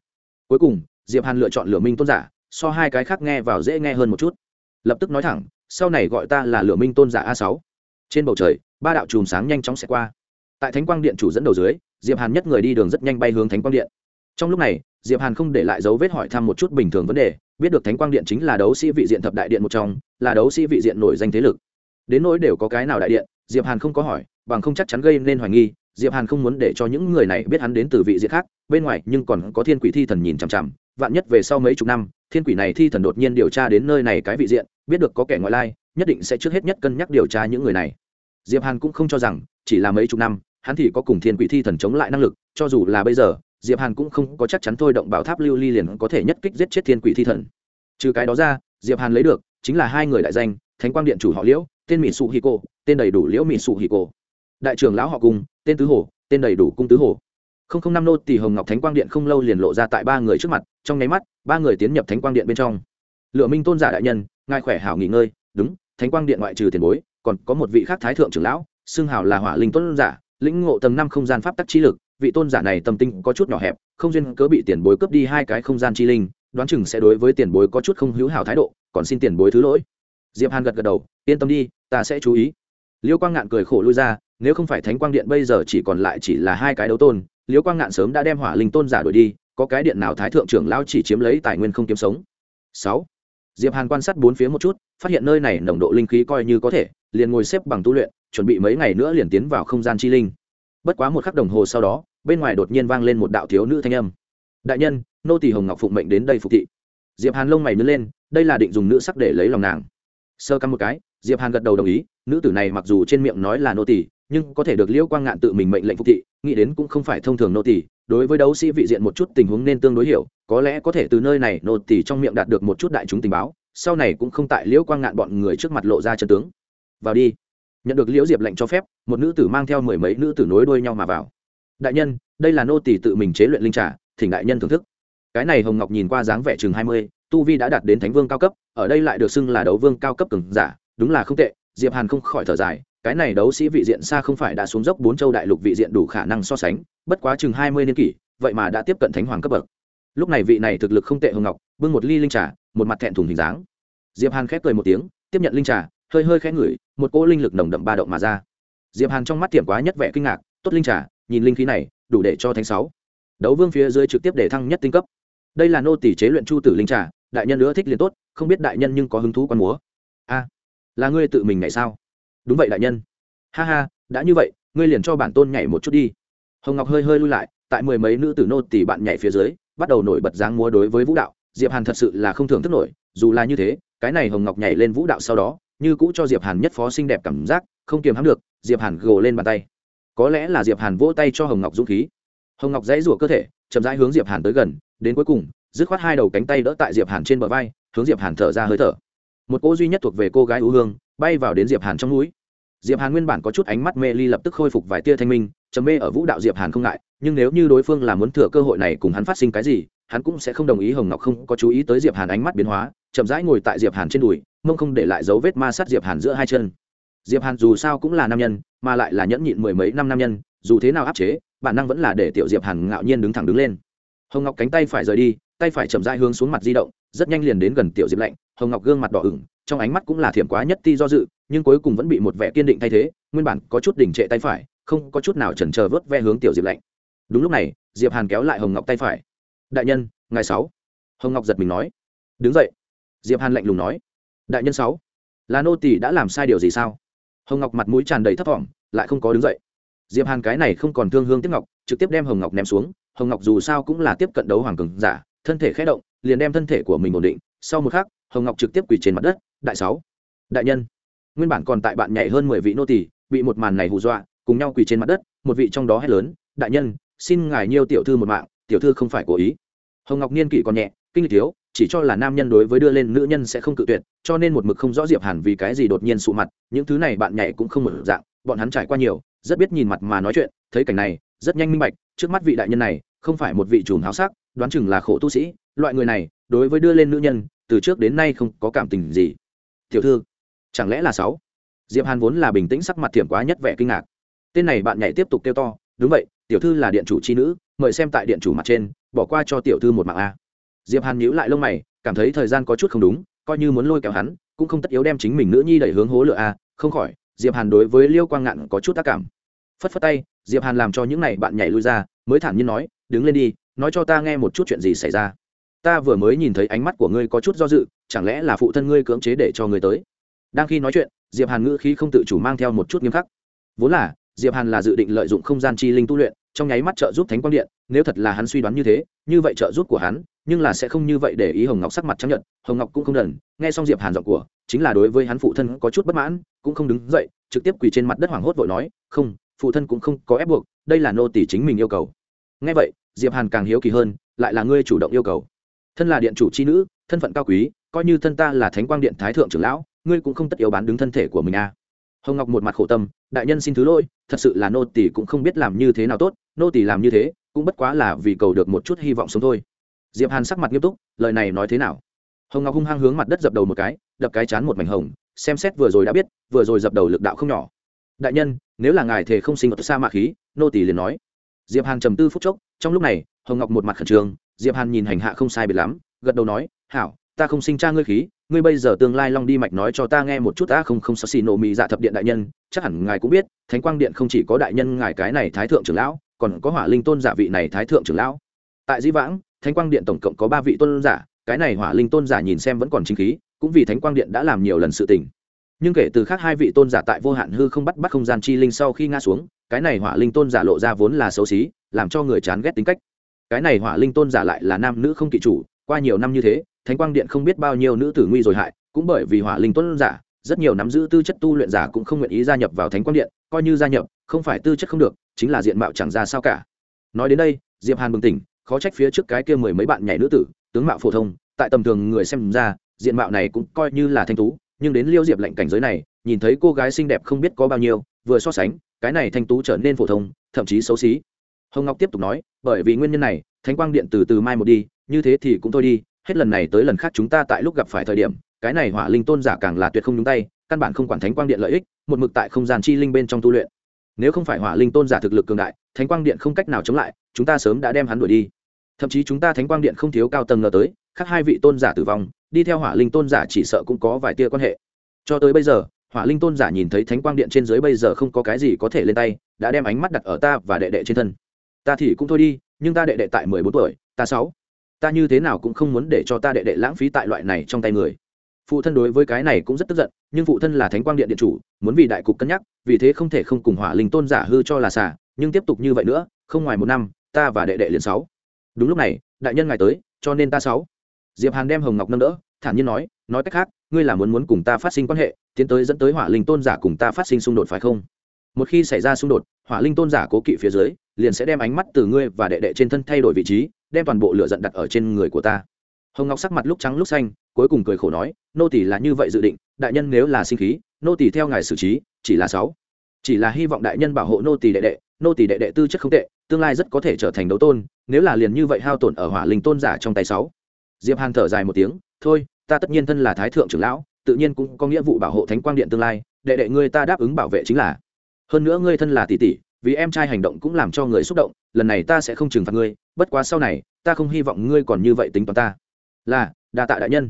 Cuối cùng, diệp hàn lựa chọn lửa minh tôn giả, so hai cái khác nghe vào dễ nghe hơn một chút. Lập tức nói thẳng, sau này gọi ta là lửa minh tôn giả a sáu. Trên bầu trời, ba đạo chùm sáng nhanh chóng sẽ qua. Tại thánh quang điện chủ dẫn đầu dưới, diệp hàn nhất người đi đường rất nhanh bay hướng thánh quang điện. Trong lúc này, diệp hàn không để lại dấu vết hỏi thăm một chút bình thường vấn đề biết được thánh quang điện chính là đấu sĩ vị diện thập đại điện một trong, là đấu sĩ vị diện nổi danh thế lực. Đến nỗi đều có cái nào đại điện, diệp hàn không có hỏi, bằng không chắc chắn gây nên hoài nghi, diệp hàn không muốn để cho những người này biết hắn đến từ vị diện khác, bên ngoài, nhưng còn có thiên quỷ thi thần nhìn chằm chằm, vạn nhất về sau mấy chục năm, thiên quỷ này thi thần đột nhiên điều tra đến nơi này cái vị diện, biết được có kẻ ngoại lai, nhất định sẽ trước hết nhất cân nhắc điều tra những người này. Diệp hàn cũng không cho rằng, chỉ là mấy chục năm, hắn thì có cùng thiên quỷ thi thần chống lại năng lực, cho dù là bây giờ diệp hàn cũng không có chắc chắn thôi động bảo tháp lưu ly liền có thể nhất kích giết chết thiên quỷ thi thần. Trừ cái đó ra, diệp hàn lấy được chính là hai người đại danh, thánh quang điện chủ họ liễu, tên mỹ sụ hì cô tên đầy đủ liễu mỹ sụ hì cô đại trưởng lão họ cung tên tứ hồ tên đầy đủ cung tứ hồ không không năm nô tỷ hồng ngọc thánh quang điện không lâu liền lộ ra tại ba người trước mặt, trong nháy mắt, ba người tiến nhập thánh quang điện bên trong. Lựa minh tôn giả đại nhân, ngài khỏe hảo nghỉ ngơi, đúng, thánh quang điện ngoại trừ tiền bối, còn có một vị khác thái thượng trưởng lão, xưng hào là hỏa linh tôn giả, lĩnh ngộ tầng năm không gian pháp tắc chi lực vị tôn giả này tâm tinh có chút nhỏ hẹp, không duyên cớ bị tiền bối cướp đi hai cái không gian chi linh, đoán chừng sẽ đối với tiền bối có chút không hữu hảo thái độ, còn xin tiền bối thứ lỗi. Diệp hàn gật gật đầu, yên tâm đi, ta sẽ chú ý. Liêu quang ngạn cười khổ lui ra, nếu không phải thánh quang điện bây giờ chỉ còn lại chỉ là hai cái đấu tôn, liêu quang ngạn sớm đã đem hỏa linh tôn giả đuổi đi, có cái điện nào thái thượng trưởng lao chỉ chiếm lấy tài nguyên không kiếm sống. Sáu. Diệp hàn quan sát bốn phía một chút, phát hiện nơi này nồng độ linh khí coi như có thể, liền ngồi xếp bằng tu luyện, chuẩn bị mấy ngày nữa liền tiến vào không gian chi linh. Bất quá một khắc đồng hồ sau đó bên ngoài đột nhiên vang lên một đạo thiếu nữ thanh âm. Đại nhân, nô tỳ hồng ngọc phụng mệnh đến đây phục thị. Diệp hàn lông mày nhớ lên, đây là định dùng nữ sắc để lấy lòng nàng. Sơ căm một cái, diệp hàn gật đầu đồng ý, nữ tử này mặc dù trên miệng nói là nô tỳ, nhưng có thể được liễu quang ngạn tự mình mệnh lệnh phục thị, nghĩ đến cũng không phải thông thường nô tỳ, đối với đấu sĩ vị diện một chút tình huống nên tương đối hiểu, có lẽ có thể từ nơi này nô tỳ trong miệng đạt được một chút đại chúng tình báo, sau này cũng không tại liễu quang ngạn bọn người trước mặt lộ ra chân tướng. Vào đi. Nhận được liễu diệp lệnh cho phép, một nữ tử mang theo mười mấy nữ tử nối đuôi nhau mà vào đại nhân, đây là nô tỳ tự mình chế luyện linh trà, thỉnh đại nhân thưởng thức. Cái này hồng ngọc nhìn qua dáng vẻ chừng hai mươi, tu vi đã đạt đến thánh vương cao cấp, ở đây lại được xưng là đấu vương cao cấp cường giả, đúng là không tệ. Diệp hàn không khỏi thở dài, cái này đấu sĩ vị diện xa không phải đã xuống dốc bốn châu đại lục vị diện đủ khả năng so sánh, bất quá chừng hai mươi niên kỷ, vậy mà đã tiếp cận thánh hoàng cấp bậc. Lúc này vị này thực lực không tệ hồng ngọc, bưng một ly linh trà, một mặt thẹn thùng hình dáng. Diệp hàn khép cười một tiếng, tiếp nhận linh trà, hơi hơi khẽ ngửi, một cỗ linh lực nồng đậm ba động mà ra. Diệp hàn trong mắt tiệm quá nhất vẻ kinh ngạc, tốt linh trà nhìn linh khí này, đủ để cho thánh sáu. Đấu vương phía dưới trực tiếp để thăng nhất tinh cấp. Đây là nô tỷ chế luyện chu tử linh trà, đại nhân nữa thích liền tốt, không biết đại nhân nhưng có hứng thú quan múa. A, là ngươi tự mình nhảy sao? Đúng vậy đại nhân. Ha ha, đã như vậy, ngươi liền cho bản tôn nhảy một chút đi. Hồng ngọc hơi hơi lui lại, tại mười mấy nữ tử nô tỷ bạn nhảy phía dưới, bắt đầu nổi bật dáng múa đối với vũ đạo. Diệp hàn thật sự là không thường thức nổi, dù là như thế, cái này hồng ngọc nhảy lên vũ đạo sau đó, như cũ cho diệp hàn nhất phó xinh đẹp cảm giác, không kiềm hãm được, diệp hàn gồ lên bàn tay có lẽ là diệp hàn vỗ tay cho hồng ngọc dũng khí hồng ngọc dãy rủa cơ thể chậm rãi hướng diệp hàn tới gần đến cuối cùng dứt khoát hai đầu cánh tay đỡ tại diệp hàn trên bờ vai hướng diệp hàn thở ra hơi thở một cô duy nhất thuộc về cô gái ưu hương bay vào đến diệp hàn trong núi diệp hàn nguyên bản có chút ánh mắt mê ly lập tức khôi phục vài tia thanh minh chấm mê ở vũ đạo diệp hàn không ngại nhưng nếu như đối phương là muốn thừa cơ hội này cùng hắn phát sinh cái gì hắn cũng sẽ không đồng ý hồng ngọc không có chú ý tới diệp hàn ánh mắt biến hóa chậm rãi ngồi tại diệp hàn trên đùi mông không để lại dấu vết ma sát diệp hàn giữa hai chân diệp hàn dù sao cũng là nam nhân, mà lại là nhẫn nhịn mười mấy năm nam nhân, dù thế nào áp chế, bản năng vẫn là để tiểu diệp hàn ngạo nhiên đứng thẳng đứng lên. Hồng ngọc cánh tay phải rời đi, tay phải chậm rãi hướng xuống mặt di động, rất nhanh liền đến gần tiểu diệp lạnh, hồng ngọc gương mặt đỏ ửng, trong ánh mắt cũng là thiểm quá nhất ti do dự, nhưng cuối cùng vẫn bị một vẻ kiên định thay thế, nguyên bản có chút đỉnh trệ tay phải, không có chút nào chần chờ vớt ve hướng tiểu diệp lạnh. Đúng lúc này, diệp hàn kéo lại hồng ngọc tay phải. Đại nhân ngày sáu. Hồng ngọc giật mình nói. Đứng dậy. Diệp hàn lạnh lùng nói. Đại nhân sáu là nô tỳ đã làm sai điều gì sao? Hồng ngọc mặt mũi tràn đầy thấp thỏm, lại không có đứng dậy. Diệp hàn cái này không còn thương hương tiếp ngọc, trực tiếp đem hồng ngọc ném xuống. Hồng ngọc dù sao cũng là tiếp cận đấu hoàng cường giả, thân thể khẽ động, liền đem thân thể của mình ổn định. Sau một khắc, hồng ngọc trực tiếp quỳ trên mặt đất, đại sáu, đại nhân. Nguyên bản còn tại bạn nhảy hơn mười vị nô tỳ, bị một màn này hù dọa, cùng nhau quỳ trên mặt đất, một vị trong đó hét lớn, đại nhân, xin ngài nhiêu tiểu thư một mạng, tiểu thư không phải cố ý. Hồng ngọc niên kỷ còn nhẹ, kinh lịch thiếu chỉ cho là nam nhân đối với đưa lên nữ nhân sẽ không cự tuyệt, cho nên một mực không rõ diệp hàn vì cái gì đột nhiên sụ mặt, những thứ này bạn nhảy cũng không mở dạng, bọn hắn trải qua nhiều, rất biết nhìn mặt mà nói chuyện, thấy cảnh này, rất nhanh minh bạch, trước mắt vị đại nhân này, không phải một vị trùm háo sắc, đoán chừng là khổ tu sĩ, loại người này, đối với đưa lên nữ nhân, từ trước đến nay không có cảm tình gì. Tiểu thư, chẳng lẽ là sáu? Diệp hàn vốn là bình tĩnh sắc mặt thiểm quá nhất vẻ kinh ngạc. Tên này bạn nhảy tiếp tục kêu to, đúng vậy, tiểu thư là điện chủ chi nữ, mời xem tại điện chủ mặt trên, bỏ qua cho tiểu thư một mạng a diệp hàn nhíu lại lông mày, cảm thấy thời gian có chút không đúng, coi như muốn lôi kéo hắn, cũng không tất yếu đem chính mình nữ nhi đẩy hướng hố lửa a, không khỏi, diệp hàn đối với liêu quang ngạn có chút tác cảm. Phất phất tay, diệp hàn làm cho những này bạn nhảy lui ra, mới thản nhiên nói, đứng lên đi, nói cho ta nghe một chút chuyện gì xảy ra. Ta vừa mới nhìn thấy ánh mắt của ngươi có chút do dự, chẳng lẽ là phụ thân ngươi cưỡng chế để cho ngươi tới? Đang khi nói chuyện, diệp hàn ngữ khí không tự chủ mang theo một chút nghiêm khắc. Vốn là, diệp hàn là dự định lợi dụng không gian chi linh tu luyện trong nháy mắt trợ giúp thánh quang điện, nếu thật là hắn suy đoán như thế, như vậy trợ giúp của hắn, nhưng là sẽ không như vậy để ý hồng ngọc sắc mặt chấp nhận hồng ngọc cũng không đần, nghe xong diệp hàn giọng của, chính là đối với hắn phụ thân có chút bất mãn, cũng không đứng dậy, trực tiếp quỳ trên mặt đất hoảng hốt vội nói, không, phụ thân cũng không có ép buộc, đây là nô tỷ chính mình yêu cầu. Nghe vậy, diệp hàn càng hiếu kỳ hơn, lại là ngươi chủ động yêu cầu? Thân là điện chủ chi nữ, thân phận cao quý, coi như thân ta là thánh quang điện thái thượng trưởng lão, ngươi cũng không tất yếu bán đứng thân thể của mình à? Hồng ngọc một mặt khổ tâm, đại nhân xin thứ lỗi, thật sự là nô tỷ cũng không biết làm như thế nào tốt nô tỷ làm như thế, cũng bất quá là vì cầu được một chút hy vọng sống thôi. Diệp hàn sắc mặt nghiêm túc, lời này nói thế nào? Hồng ngọc hung hăng hướng mặt đất dập đầu một cái, đập cái chán một mảnh hồng, xem xét vừa rồi đã biết, vừa rồi dập đầu lực đạo không nhỏ. Đại nhân, nếu là ngài thể không sinh ở xa mạ khí, nô tỷ liền nói. Diệp hàn trầm tư phút chốc, trong lúc này, hồng ngọc một mặt khẩn trương, diệp hàn nhìn hành hạ không sai biệt lắm, gật đầu nói, hảo, ta không sinh cha ngươi khí, ngươi bây giờ tương lai long đi mạch nói cho ta nghe một chút ta không không sao xì nổ mì dạ thập điện đại nhân, chắc hẳn ngài cũng biết, thánh quang điện không chỉ có đại nhân ngài cái này thái thượng trưởng lão còn có hỏa linh tôn giả vị này thái thượng trưởng lão. Tại di vãng, thánh quang điện tổng cộng có ba vị tôn giả, cái này hỏa linh tôn giả nhìn xem vẫn còn chính khí, cũng vì thánh quang điện đã làm nhiều lần sự tình. Nhưng kể từ khác hai vị tôn giả tại vô hạn hư không bắt bắt không gian chi linh sau khi ngã xuống, cái này hỏa linh tôn giả lộ ra vốn là xấu xí, làm cho người chán ghét tính cách. Cái này hỏa linh tôn giả lại là nam nữ không kỵ chủ, qua nhiều năm như thế, thánh quang điện không biết bao nhiêu nữ tử nguy rồi hại, cũng bởi vì hỏa linh tôn giả, rất nhiều nắm giữ tư chất tu luyện giả cũng không nguyện ý gia nhập vào thánh quang điện, coi như gia nhập, không phải tư chất không được chính là diện mạo chẳng ra sao cả. Nói đến đây, diệp hàn bừng tỉnh, khó trách phía trước cái kia mười mấy bạn nhảy nữ tử, tướng mạo phổ thông, tại tầm thường người xem ra, diện mạo này cũng coi như là thanh tú, nhưng đến liêu diệp lạnh cảnh giới này, nhìn thấy cô gái xinh đẹp không biết có bao nhiêu, vừa so sánh, cái này thanh tú trở nên phổ thông, thậm chí xấu xí. Hồng ngọc tiếp tục nói, bởi vì nguyên nhân này, thánh quang điện từ từ mai một đi, như thế thì cũng thôi đi, hết lần này tới lần khác chúng ta tại lúc gặp phải thời điểm, cái này hỏa linh tôn giả càng là tuyệt không nhúng tay, căn bản không quản thánh quang điện lợi ích, một mực tại không gian chi linh bên trong tu luyện nếu không phải hỏa linh tôn giả thực lực cường đại, thánh quang điện không cách nào chống lại, chúng ta sớm đã đem hắn đuổi đi. Thậm chí chúng ta thánh quang điện không thiếu cao tầng ngờ tới, khác hai vị tôn giả tử vong, đi theo hỏa linh tôn giả chỉ sợ cũng có vài tia quan hệ. Cho tới bây giờ, hỏa linh tôn giả nhìn thấy thánh quang điện trên dưới bây giờ không có cái gì có thể lên tay, đã đem ánh mắt đặt ở ta và đệ đệ trên thân. Ta thì cũng thôi đi, nhưng ta đệ đệ tại mười bốn tuổi, ta sáu. Ta như thế nào cũng không muốn để cho ta đệ đệ lãng phí tại loại này trong tay người phụ thân đối với cái này cũng rất tức giận, nhưng phụ thân là thánh quang điện điện chủ, muốn vì đại cục cân nhắc, vì thế không thể không cùng hỏa linh tôn giả hư cho là xả nhưng tiếp tục như vậy nữa, không ngoài một năm, ta và đệ đệ liền sáu. Đúng lúc này, đại nhân ngài tới, cho nên ta sáu. Diệp hàn đem hồng ngọc nâng đỡ, thản nhiên nói nói cách khác, ngươi là muốn muốn cùng ta phát sinh quan hệ, tiến tới dẫn tới hỏa linh tôn giả cùng ta phát sinh xung đột phải không? Một khi xảy ra xung đột, hỏa linh tôn giả cố kỵ phía dưới, liền sẽ đem ánh mắt từ ngươi và đệ đệ trên thân thay đổi vị trí, đem toàn bộ lửa giận đặt ở trên người của ta. Hồng ngọc sắc mặt lúc trắng lúc xanh cuối cùng cười khổ nói, nô tỷ là như vậy dự định, đại nhân nếu là sinh khí, nô tỷ theo ngài xử trí, chỉ là sáu. Chỉ là hy vọng đại nhân bảo hộ nô tỷ đệ đệ, nô tỷ đệ đệ tư chất không tệ, tương lai rất có thể trở thành đấu tôn, nếu là liền như vậy hao tổn ở hỏa linh tôn giả trong tay sáu. Diệp hàn thở dài một tiếng, thôi, ta tất nhiên thân là thái thượng trưởng lão, tự nhiên cũng có nghĩa vụ bảo hộ thánh quang điện tương lai, đệ đệ ngươi ta đáp ứng bảo vệ chính là. Hơn nữa ngươi thân là tỷ tỷ, vì em trai hành động cũng làm cho người xúc động, lần này ta sẽ không trừng phạt ngươi, bất quá sau này, ta không hy vọng ngươi còn như vậy tính toán ta. Là, đa tạ đại nhân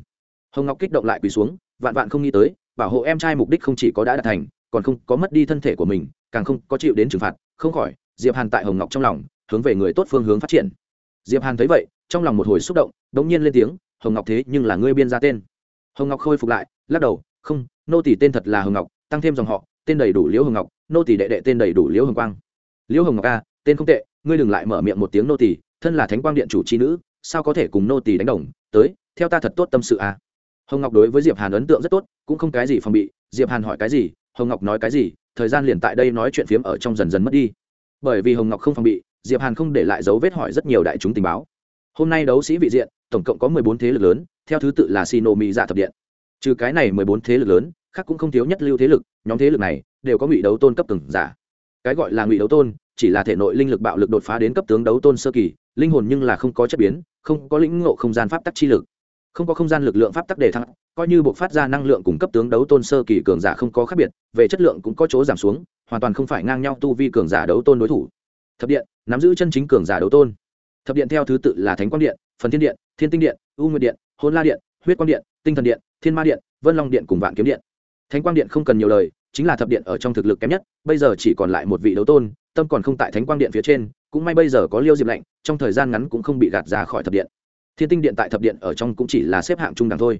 hồng ngọc kích động lại quỳ xuống vạn vạn không nghĩ tới bảo hộ em trai mục đích không chỉ có đã đạt thành còn không có mất đi thân thể của mình càng không có chịu đến trừng phạt không khỏi diệp hàn tại hồng ngọc trong lòng hướng về người tốt phương hướng phát triển diệp hàn thấy vậy trong lòng một hồi xúc động đống nhiên lên tiếng hồng ngọc thế nhưng là ngươi biên ra tên hồng ngọc khôi phục lại lắc đầu không nô tỷ tên thật là hồng ngọc tăng thêm dòng họ tên đầy đủ liễu hồng ngọc nô tỷ đệ đệ tên đầy đủ liễu hồng quang liễu hồng ngọc a tên không tệ ngươi đừng lại mở miệng một tiếng nô tỷ thân là thánh quang điện chủ c h i nữ sao có thể cùng nô tỷ đánh đồng tới theo ta thật tốt tâm sự a hồng ngọc đối với diệp hàn ấn tượng rất tốt, cũng không cái gì phòng bị. Diệp hàn hỏi cái gì, hồng ngọc nói cái gì, thời gian liền tại đây nói chuyện phiếm ở trong dần dần mất đi. Bởi vì hồng ngọc không phòng bị, diệp hàn không để lại dấu vết hỏi rất nhiều đại chúng tình báo. Hôm nay đấu sĩ vị diện, tổng cộng có mười bốn thế lực lớn, theo thứ tự là xì mỹ dạ thập điện. Trừ cái này mười bốn thế lực lớn, khác cũng không thiếu nhất lưu thế lực, nhóm thế lực này đều có ngụy đấu tôn cấp từng giả. Cái gọi là ngụy đấu tôn, chỉ là thể nội linh lực bạo lực đột phá đến cấp tướng đấu tôn sơ kỳ, linh hồn nhưng là không có chất biến, không có lĩnh ngộ không gian pháp tắc chi lực không có không gian lực lượng pháp tắc đề thăng, coi như buộc phát ra năng lượng cung cấp tướng đấu tôn sơ kỳ cường giả không có khác biệt, về chất lượng cũng có chỗ giảm xuống, hoàn toàn không phải ngang nhau tu vi cường giả đấu tôn đối thủ. Thập điện, nắm giữ chân chính cường giả đấu tôn. Thập điện theo thứ tự là thánh quang điện, phần thiên điện, thiên tinh điện, u nguyệt điện, hôn la điện, huyết quang điện, tinh thần điện, thiên ma điện, vân long điện cùng vạn kiếm điện. Thánh quang điện không cần nhiều lời, chính là thập điện ở trong thực lực kém nhất, bây giờ chỉ còn lại một vị đấu tôn, tâm còn không tại thánh quang điện phía trên, cũng may bây giờ có liêu diệp lạnh, trong thời gian ngắn cũng không bị gạt ra khỏi thập điện thiên tinh điện tại thập điện ở trong cũng chỉ là xếp hạng trung đẳng thôi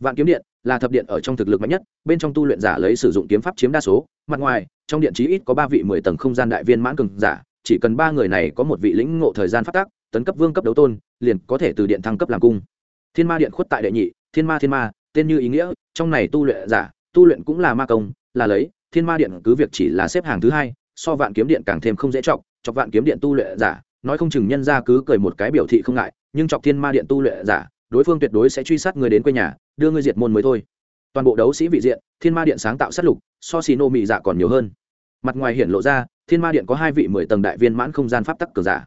vạn kiếm điện là thập điện ở trong thực lực mạnh nhất, bên trong tu luyện giả lấy sử dụng kiếm pháp chiếm đa số, mặt ngoài, trong điện chí ít có ba vị mười tầng không gian đại viên mãn cường giả, chỉ cần ba người này có một vị lĩnh ngộ thời gian phát tác, tấn cấp vương cấp đấu tôn, liền có thể từ điện thăng cấp làm cung thiên ma điện khuất tại đệ nhị, thiên ma thiên ma, tên như ý nghĩa, trong này tu luyện giả, tu luyện cũng là ma công, là lấy, thiên ma điện cứ việc chỉ là xếp hàng thứ hai, so vạn kiếm điện càng thêm không dễ trọng. chọc vạn kiếm điện tu luyện giả, nói không chừng nhân ra cứ cười một cái biểu thị không ngại nhưng chọc thiên ma điện tu luyện giả, đối phương tuyệt đối sẽ truy sát người đến quê nhà, đưa ngươi diệt môn mới thôi. Toàn bộ đấu sĩ vị diện, thiên ma điện sáng tạo sát lục, so xì nô mị dạ còn nhiều hơn. Mặt ngoài hiện lộ ra, thiên ma điện có hai vị mười tầng đại viên mãn không gian pháp tắc cường giả.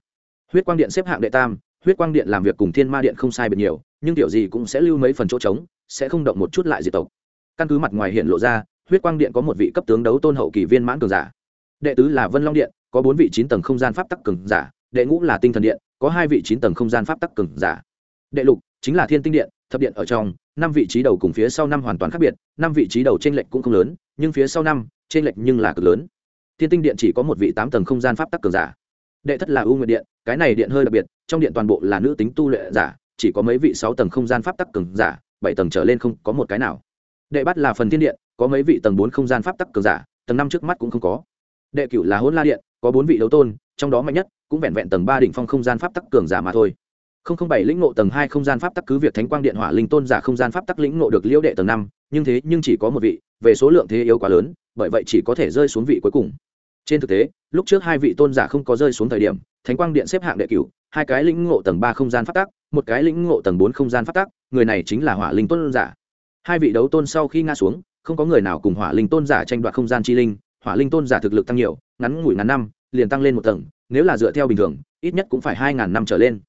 Huyết quang điện xếp hạng đệ tam, huyết quang điện làm việc cùng thiên ma điện không sai biệt nhiều, nhưng kiểu gì cũng sẽ lưu mấy phần chỗ trống, sẽ không động một chút lại diệt tộc. Căn cứ mặt ngoài hiện lộ ra, huyết quang điện có một vị cấp tướng đấu tôn hậu kỳ viên mãn cường giả. Đệ tứ là vân long điện, có bốn vị chín tầng không gian pháp tắc cường giả, đệ ngũ là tinh thần điện có hai vị chín tầng không gian pháp tắc cường giả. Đệ lục, chính là thiên tinh điện, thập điện ở trong, năm vị trí đầu cùng phía sau năm hoàn toàn khác biệt, năm vị trí đầu t r ê n lệch cũng không lớn, nhưng phía sau năm t r ê n lệch nhưng là cực lớn. Thiên tinh điện chỉ có một vị tám tầng không gian pháp tắc cường giả. Đệ thất là u nguyện điện, cái này điện hơi đặc biệt, trong điện toàn bộ là nữ tính tu luyện giả, chỉ có mấy vị sáu tầng không gian pháp tắc cường giả, bảy tầng trở lên không có một cái nào. Đệ bắt là phần thiên điện, có mấy vị tầng bốn không gian pháp tắc cường giả, tầng năm trước mắt cũng không có. Đệ cửu là hôn la điện, có bốn vị đấu tôn, trong đó mạnh nhất cũng vẹn vẹn tầng ba đỉnh phong không gian pháp tắc cường giả mà thôi. Không không bảy lĩnh ngộ tầng hai không gian pháp tắc cứ việc thánh quang điện hỏa linh tôn giả không gian pháp tắc lĩnh ngộ được liễu đệ tầng năm, nhưng thế nhưng chỉ có một vị, về số lượng thế yếu quá lớn, bởi vậy chỉ có thể rơi xuống vị cuối cùng. Trên thực tế, lúc trước hai vị tôn giả không có rơi xuống thời điểm, thánh quang điện xếp hạng đệ cửu, hai cái lĩnh ngộ tầng ba không gian pháp tắc, một cái lĩnh ngộ tầng bốn không gian pháp tắc, người này chính là hỏa linh tôn giả. Hai vị đấu tôn sau khi ngã xuống, không có người nào cùng hỏa linh tôn giả tranh đoạt không gian chi linh, hỏa linh tôn giả thực lực tăng nhiều, ngắn ngủi ngắn năm, liền tăng lên một tầng nếu là dựa theo bình thường, ít nhất cũng phải hai ngàn năm trở lên.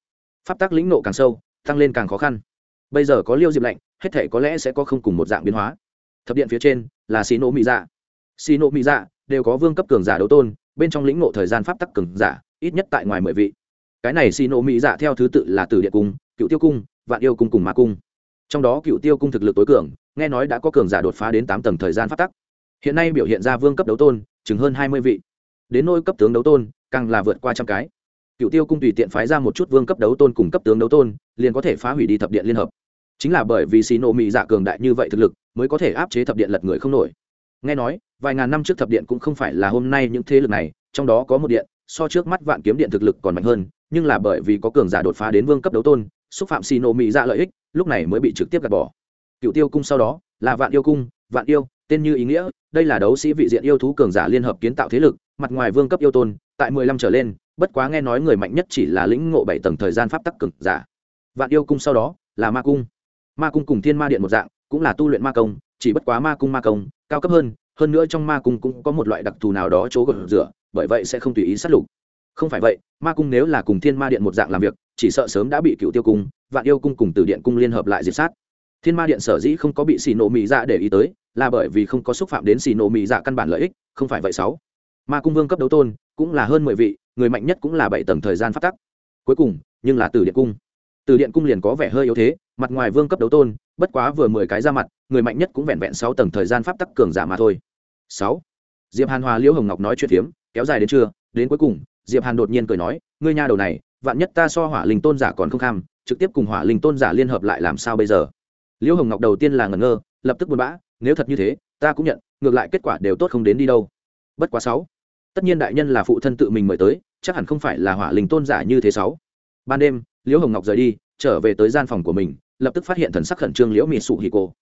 Pháp tắc lĩnh nộ càng sâu, tăng lên càng khó khăn. Bây giờ có liêu diệp lạnh, hết thể có lẽ sẽ có không cùng một dạng biến hóa. Thập điện phía trên là xì nộ mỹ dạ xì nộ mỹ dạ đều có vương cấp cường giả đấu tôn, bên trong lĩnh ngộ thời gian pháp tắc cường giả, ít nhất tại ngoài mười vị. Cái này xì nộ mỹ dạ theo thứ tự là từ điện cung, cựu tiêu cung, vạn yêu cung cùng ma cung. Trong đó cựu tiêu cung thực lực tối cường, nghe nói đã có cường giả đột phá đến tám tầng thời gian pháp tắc. Hiện nay biểu hiện ra vương cấp đấu tôn, chừng hơn hai mươi vị. Đến nôi cấp tướng đấu tôn càng là vượt qua trăm cái. Cựu tiêu cung tùy tiện phái ra một chút vương cấp đấu tôn cùng cấp tướng đấu tôn, liền có thể phá hủy đi thập điện liên hợp. Chính là bởi vì xì nộ mỹ dạ cường đại như vậy thực lực, mới có thể áp chế thập điện lật người không nổi. Nghe nói, vài ngàn năm trước thập điện cũng không phải là hôm nay những thế lực này, trong đó có một điện, so trước mắt vạn kiếm điện thực lực còn mạnh hơn, nhưng là bởi vì có cường giả đột phá đến vương cấp đấu tôn, xúc phạm xì nộ mỹ dạ lợi ích, lúc này mới bị trực tiếp gạt bỏ. Cựu tiêu cung sau đó, là vạn yêu cung, vạn yêu, tên như ý nghĩa, đây là đấu sĩ vị diện yêu thú cường giả liên hợp kiến tạo thế lực mặt ngoài vương cấp yêu tôn, tại mười lăm trở lên, bất quá nghe nói người mạnh nhất chỉ là lĩnh ngộ bảy tầng thời gian pháp tắc cực giả. Vạn yêu cung sau đó là ma cung. Ma cung cùng thiên ma điện một dạng, cũng là tu luyện ma công, chỉ bất quá ma cung ma công, cao cấp hơn hơn nữa trong ma cung cũng có một loại đặc thù nào đó chỗ gột rửa, bởi vậy sẽ không tùy ý sát lục. Không phải vậy, ma cung nếu là cùng thiên ma điện một dạng làm việc, chỉ sợ sớm đã bị cựu tiêu cung, vạn yêu cung cùng từ điện cung liên hợp lại diệt sát. Thiên ma điện sở dĩ không có bị xì nổ mỹ dạ để ý tới, là bởi vì không có xúc phạm đến xì nổ mỹ dạ căn bản lợi ích, không phải vậy sáu ma cung vương cấp đấu tôn cũng là hơn mười vị, người mạnh nhất cũng là bảy tầng thời gian phát tắc. Cuối cùng, nhưng là từ điện cung. Từ điện cung liền có vẻ hơi yếu thế, mặt ngoài vương cấp đấu tôn, bất quá vừa mười cái ra mặt, người mạnh nhất cũng vẹn vẹn sáu tầng thời gian pháp tắc cường giả mà thôi. Sáu. Diệp hàn hòa, liễu hồng ngọc nói chuyện phiếm, kéo dài đến trưa, đến cuối cùng, diệp hàn đột nhiên cười nói, ngươi nha đầu này, vạn nhất ta so hỏa linh tôn giả còn không kham, trực tiếp cùng hỏa linh tôn giả liên hợp lại làm sao bây giờ? Liễu hồng ngọc đầu tiên là ngẩn ngơ, lập tức buồn bã, nếu thật như thế, ta cũng nhận, ngược lại kết quả đều tốt không đến đi đâu. Bất quá sáu tất nhiên đại nhân là phụ thân tự mình mời tới, chắc hẳn không phải là hỏa linh tôn giả như thế sáu. Ban đêm, liễu hồng ngọc rời đi, trở về tới gian phòng của mình, lập tức phát hiện thần sắc khẩn trương liễu mị sụ hì cô.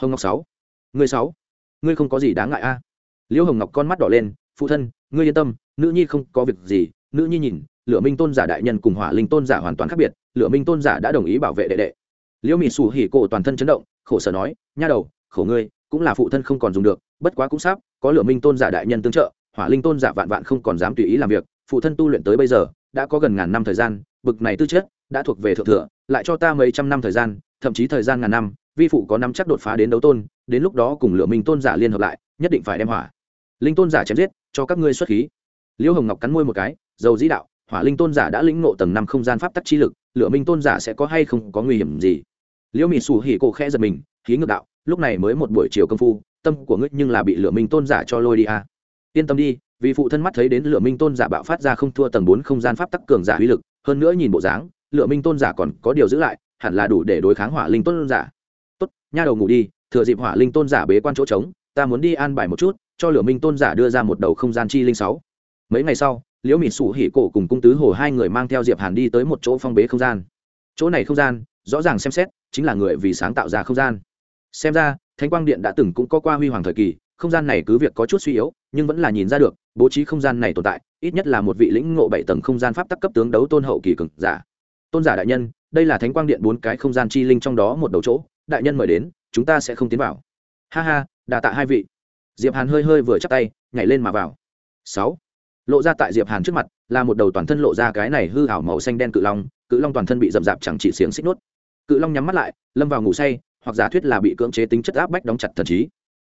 Hồng ngọc sáu, ngươi sáu, ngươi không có gì đáng ngại a? Liễu hồng ngọc con mắt đỏ lên, phụ thân, ngươi yên tâm, nữ nhi không có việc gì, nữ nhi nhìn, lửa minh tôn giả đại nhân cùng hỏa linh tôn giả hoàn toàn khác biệt, lửa minh tôn giả đã đồng ý bảo vệ đệ đệ. Liễu mị sụ hì cô toàn thân chấn động, khổ sở nói, nha đầu, khổ ngươi, cũng là phụ thân không còn dùng được, bất quá cũng sắp, có lửa minh tôn giả đại nhân tương trợ hỏa linh tôn giả vạn vạn không còn dám tùy ý làm việc, phụ thân tu luyện tới bây giờ, đã có gần ngàn năm thời gian, bực này tư chất, đã thuộc về thượng thừa, lại cho ta mấy trăm năm thời gian, thậm chí thời gian ngàn năm, vi phụ có năm chắc đột phá đến đấu tôn, đến lúc đó cùng lửa minh tôn giả liên hợp lại, nhất định phải đem hỏa linh tôn giả chém giết, cho các ngươi xuất khí liễu hồng ngọc cắn môi một cái, dầu dĩ đạo, hỏa linh tôn giả đã lĩnh ngộ tầng năm không gian pháp tắc chi lực, lửa minh tôn giả sẽ có hay không có nguy hiểm gì liễu Mị xù hỉ cổ khẽ giật mình, khí ngược đạo, lúc này mới một buổi chiều công phu, tâm của ngươi nhưng là bị lửa minh tôn giả cho lôi đi à yên tâm đi, vì phụ thân mắt thấy đến lửa minh tôn giả bạo phát ra không thua tầng bốn không gian pháp tắc cường giả uy lực, hơn nữa nhìn bộ dáng lửa minh tôn giả còn có điều giữ lại, hẳn là đủ để đối kháng hỏa linh tôn giả. Tốt, nha đầu ngủ đi, thừa dịp hỏa linh tôn giả bế quan chỗ trống, ta muốn đi an bài một chút, cho lửa minh tôn giả đưa ra một đầu không gian chi linh sáu. Mấy ngày sau, liễu mịt sủ hỉ cổ cùng cung tứ hồ hai người mang theo diệp hàn đi tới một chỗ phong bế không gian. Chỗ này không gian, rõ ràng xem xét, chính là người vì sáng tạo ra không gian. Xem ra, thánh quang điện đã từng cũng có qua huy hoàng thời kỳ không gian này cứ việc có chút suy yếu, nhưng vẫn là nhìn ra được, bố trí không gian này tồn tại, ít nhất là một vị lĩnh ngộ bảy tầng không gian pháp tắc cấp tướng đấu tôn hậu kỳ cực giả. Tôn giả đại nhân, đây là thánh quang điện bốn cái không gian chi linh trong đó một đầu chỗ, đại nhân mời đến, chúng ta sẽ không tiến vào. Ha ha, đà tạ hai vị. Diệp hàn hơi hơi vừa chắp tay, nhảy lên mà vào. Sáu. Lộ ra tại diệp hàn trước mặt, là một đầu toàn thân lộ ra cái này hư hảo màu xanh đen cự long cự long toàn thân bị rậm rạp chẳng chỉ xiềng xích nốt cự long nhắm mắt lại, lâm vào ngủ say, hoặc giả thuyết là bị cưỡng chế tính chất áp bách đóng chặt thần trí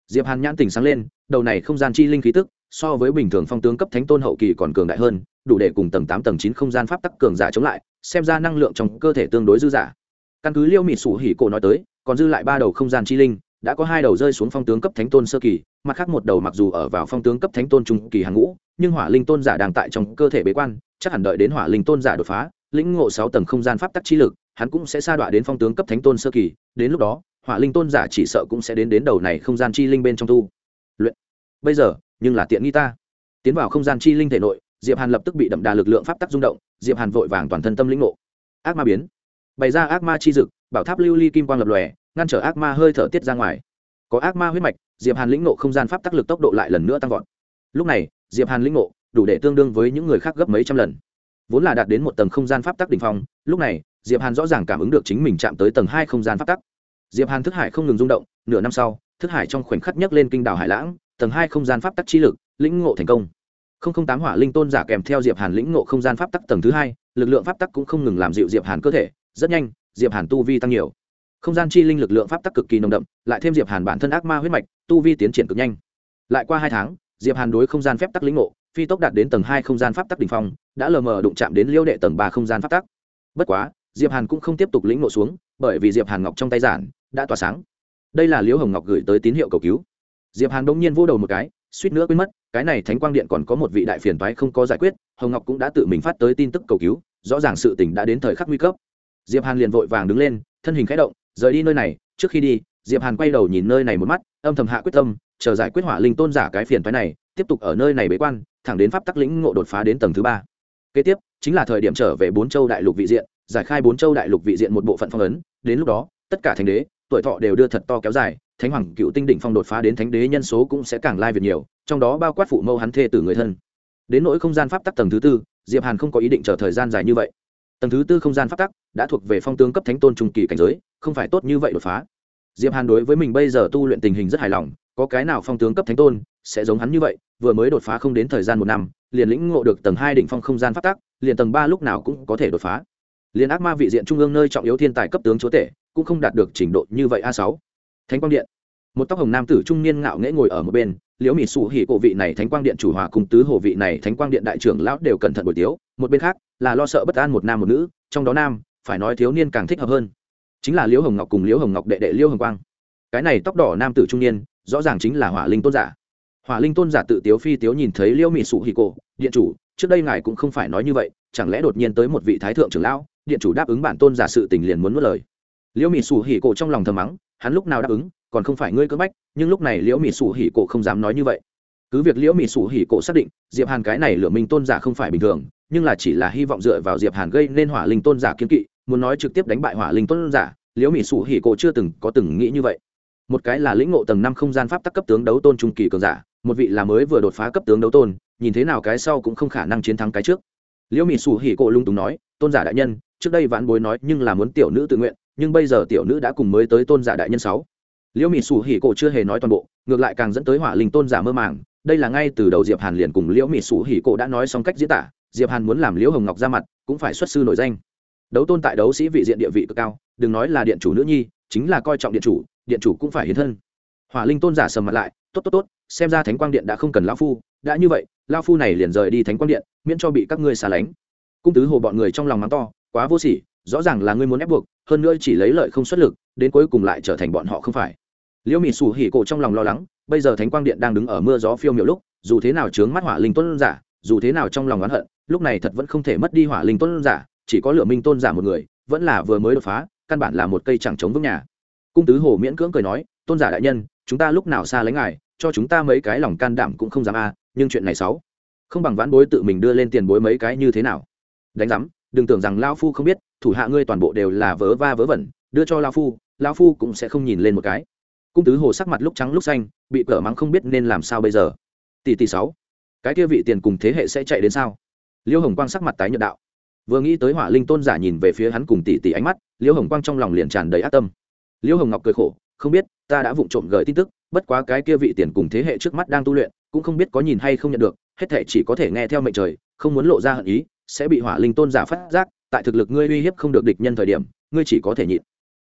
diệp hàn nhãn tỉnh sáng lên, đầu này không gian chi linh khí tức, so với bình thường phong tướng cấp thánh tôn hậu kỳ còn cường đại hơn, đủ để cùng tầng tám, tầng chín không gian pháp tắc cường giả chống lại, xem ra năng lượng trong cơ thể tương đối dư giả căn cứ liêu mị sủ hỉ cổ nói tới, còn dư lại ba đầu không gian chi linh, đã có hai đầu rơi xuống phong tướng cấp thánh tôn sơ kỳ, mặt khác một đầu mặc dù ở vào phong tướng cấp thánh tôn trung kỳ hàng ngũ, nhưng hỏa linh tôn giả đang tại trong cơ thể bế quan, chắc hẳn đợi đến hỏa linh tôn giả đột phá, lĩnh ngộ sáu tầng không gian pháp tắc chi lực, hắn cũng sẽ sa đọa đến phong tướng cấp thánh tôn sơ kỳ, đến lúc đó hỏa linh tôn giả chỉ sợ cũng sẽ đến đến đầu này không gian chi linh bên trong tu luyện. Bây giờ, nhưng là tiện nghi ta. Tiến vào không gian chi linh thể nội, diệp hàn lập tức bị đậm đà lực lượng pháp tắc rung động, diệp hàn vội vàng toàn thân tâm lĩnh ngộ. Ác ma biến. Bày ra ác ma chi dực, bảo tháp lưu ly kim quang lập lòe, ngăn trở ác ma hơi thở tiết ra ngoài. Có ác ma huyết mạch, diệp hàn lĩnh ngộ không gian pháp tắc lực tốc độ lại lần nữa tăng vọt. Lúc này, diệp hàn lĩnh ngộ, đủ để tương đương với những người khác gấp mấy trăm lần. Vốn là đạt đến một tầng không gian pháp tắc đỉnh phong, lúc này, diệp hàn rõ ràng cảm ứng được chính mình chạm tới tầng hai không gian pháp tắc diệp hàn thức hải không ngừng rung động, nửa năm sau, thức hải trong khoảnh khắc nhấc lên kinh đảo hải lãng, tầng hai không gian pháp tắc chi lực, lĩnh ngộ thành công. Không không tám hỏa linh tôn giả kèm theo diệp hàn lĩnh ngộ không gian pháp tắc tầng thứ hai, lực lượng pháp tắc cũng không ngừng làm dịu diệp hàn cơ thể, rất nhanh, diệp hàn tu vi tăng nhiều. Không gian chi linh lực lượng pháp tắc cực kỳ nồng đậm, lại thêm diệp hàn bản thân ác ma huyết mạch, tu vi tiến triển cực nhanh. Lại qua hai tháng, diệp hàn đối không gian phép tắc lĩnh ngộ, phi tốc đạt đến tầng hai không gian pháp tắc đỉnh phong, đã lờ mờ đụng chạm đến liêu đệ tầng ba không gian pháp tắc. Bất quá, diệp hàn cũng không tiếp tục lĩnh ngộ xuống bởi vì diệp hàn ngọc trong tay giản đã tỏa sáng. Đây là liễu hồng ngọc gửi tới tín hiệu cầu cứu. Diệp hàn đông nhiên vô đầu một cái, suýt nữa quên mất, cái này thánh quang điện còn có một vị đại phiền toái không có giải quyết, hồng ngọc cũng đã tự mình phát tới tin tức cầu cứu, rõ ràng sự tình đã đến thời khắc nguy cấp. Diệp hàn liền vội vàng đứng lên, thân hình khẽ động, rời đi nơi này, trước khi đi, diệp hàn quay đầu nhìn nơi này một mắt, âm thầm hạ quyết tâm, chờ giải quyết hỏa linh tôn giả cái phiền toái này, tiếp tục ở nơi này bế quan, thẳng đến pháp tắc lĩnh ngộ đột phá đến tầng thứ ba. Kế tiếp, chính là thời điểm trở về bốn châu đại lục vị diện giải khai bốn châu đại lục vị diện một bộ phận phong ấn, đến lúc đó, tất cả thánh đế, tuổi thọ đều đưa thật to kéo dài, thánh hoàng cựu tinh đỉnh phong đột phá đến thánh đế nhân số cũng sẽ càng lai việc nhiều, trong đó bao quát phụ mâu hắn thê từ người thân. Đến nỗi không gian pháp tắc tầng thứ tư, diệp hàn không có ý định chờ thời gian dài như vậy. Tầng thứ tư không gian pháp tắc đã thuộc về phong tướng cấp thánh tôn trung kỳ cảnh giới, không phải tốt như vậy đột phá. Diệp hàn đối với mình bây giờ tu luyện tình hình rất hài lòng, có cái nào phong tướng cấp thánh tôn sẽ giống hắn như vậy, vừa mới đột phá không đến thời gian một năm, liền lĩnh ngộ được tầng hai đỉnh phong không gian pháp tắc, liền tầng ba lúc nào cũng có thể đột phá liền ác ma vị diện trung ương nơi trọng yếu thiên tài cấp tướng chúa tể, cũng không đạt được trình độ như vậy a sáu. Thánh quang điện. Một tóc hồng nam tử trung niên ngạo nghễ ngồi ở một bên, liễu mỹ sụ hỉ cổ vị này thánh quang điện chủ hòa cùng tứ hồ vị này thánh quang điện đại trưởng lão đều cẩn thận buổi tiếu. Một bên khác, là lo sợ bất an một nam một nữ, trong đó nam, phải nói thiếu niên càng thích hợp hơn. Chính là liễu hồng ngọc cùng liễu hồng ngọc đệ đệ liễu hồng quang. Cái này tóc đỏ nam tử trung niên, rõ ràng chính là hỏa linh tôn giả. Hỏa linh tôn giả tự tiếu phi tiếu nhìn thấy liễu mỹ sụ hỉ cổ, điện chủ, trước đây ngài cũng không phải nói như vậy, chẳng lẽ đột nhiên tới một vị thái thượng trưởng lão điện chủ đáp ứng bản tôn giả sự tình liền muốn nuốt lời. Liễu mỹ Sủ hỉ cổ trong lòng thầm mắng, hắn lúc nào đáp ứng, còn không phải ngươi cưỡng bách, nhưng lúc này liễu mỹ sủ hỉ cổ không dám nói như vậy. Cứ việc liễu mỹ sủ hỉ cổ xác định, diệp hàn cái này lửa minh tôn giả không phải bình thường, nhưng là chỉ là hy vọng dựa vào diệp hàn gây nên hỏa linh tôn giả kiên kỵ, muốn nói trực tiếp đánh bại hỏa linh tôn giả, liễu mỹ sủ hỉ cổ chưa từng có từng nghĩ như vậy. Một cái là lĩnh ngộ tầng năm không gian pháp tắc cấp tướng đấu tôn trung kỳ cường giả, một vị là mới vừa đột phá cấp tướng đấu tôn, nhìn thế nào cái sau cũng không khả năng chiến thắng cái trước. Liễu mỹ sủ hỉ cổ lung túng nói, tôn giả đại nhân trước đây vãn bối nói nhưng là muốn tiểu nữ tự nguyện, nhưng bây giờ tiểu nữ đã cùng mới tới tôn giả đại nhân sáu. Liễu mỹ sủ hỉ cổ chưa hề nói toàn bộ, ngược lại càng dẫn tới hỏa linh tôn giả mơ màng. Đây là ngay từ đầu diệp hàn liền cùng liễu mỹ sủ hỉ cổ đã nói xong cách diễn tả. Diệp hàn muốn làm liễu hồng ngọc ra mặt, cũng phải xuất sư nổi danh. Đấu tôn tại đấu sĩ vị diện địa vị cực cao, đừng nói là điện chủ nữ nhi, chính là coi trọng điện chủ điện chủ cũng phải hiến thân. Hỏa linh tôn giả sầm mặt lại, tốt tốt tốt, xem ra thánh quang điện đã không cần lão phu, đã như vậy, lão phu này liền rời đi thánh quang điện, miễn cho bị các ngươi xa lánh. Cung tứ hồ bọn người trong lòng mắng to quá vô sỉ, rõ ràng là ngươi muốn ép buộc, hơn nữa chỉ lấy lợi không xuất lực, đến cuối cùng lại trở thành bọn họ không phải. Liễu Mị sủ hỉ cổ trong lòng lo lắng, bây giờ thánh quang điện đang đứng ở mưa gió phiêu miểu lúc, dù thế nào chướng mắt hỏa linh tôn giả, dù thế nào trong lòng oán hận, lúc này thật vẫn không thể mất đi hỏa linh tôn giả, chỉ có lửa minh tôn giả một người, vẫn là vừa mới đột phá, căn bản là một cây chẳng chống vững nhà. Cung tứ hồ miễn cưỡng cười nói, tôn giả đại nhân, chúng ta lúc nào xa lánh ngài, cho chúng ta mấy cái lòng can đảm cũng không dám a, nhưng chuyện này xấu. Không bằng vãn bối tự mình đưa lên tiền bối mấy cái như thế nào. Đánh giám đừng tưởng rằng lao phu không biết, thủ hạ ngươi toàn bộ đều là vớ va vớ vẩn, đưa cho lao phu lao phu cũng sẽ không nhìn lên một cái. Cung tứ hồ sắc mặt lúc trắng lúc xanh, bị cỡ mắng không biết nên làm sao bây giờ. Tỷ tỷ sáu, cái kia vị tiền cùng thế hệ sẽ chạy đến sao? Liêu hồng quang sắc mặt tái nhợt đạo. Vừa nghĩ tới hỏa linh tôn giả nhìn về phía hắn cùng tỷ tỷ ánh mắt, liêu hồng quang trong lòng liền tràn đầy ác tâm. Liêu hồng ngọc cười khổ, không biết, ta đã vụng trộm gửi tin tức, bất quá cái kia vị tiền cùng thế hệ trước mắt đang tu luyện, cũng không biết có nhìn hay không nhận được, hết thể chỉ có thể nghe theo mệnh trời, không muốn lộ ra hận ý sẽ bị hỏa linh tôn giả phát giác, tại thực lực ngươi uy hiếp không được địch nhân thời điểm, ngươi chỉ có thể nhịn.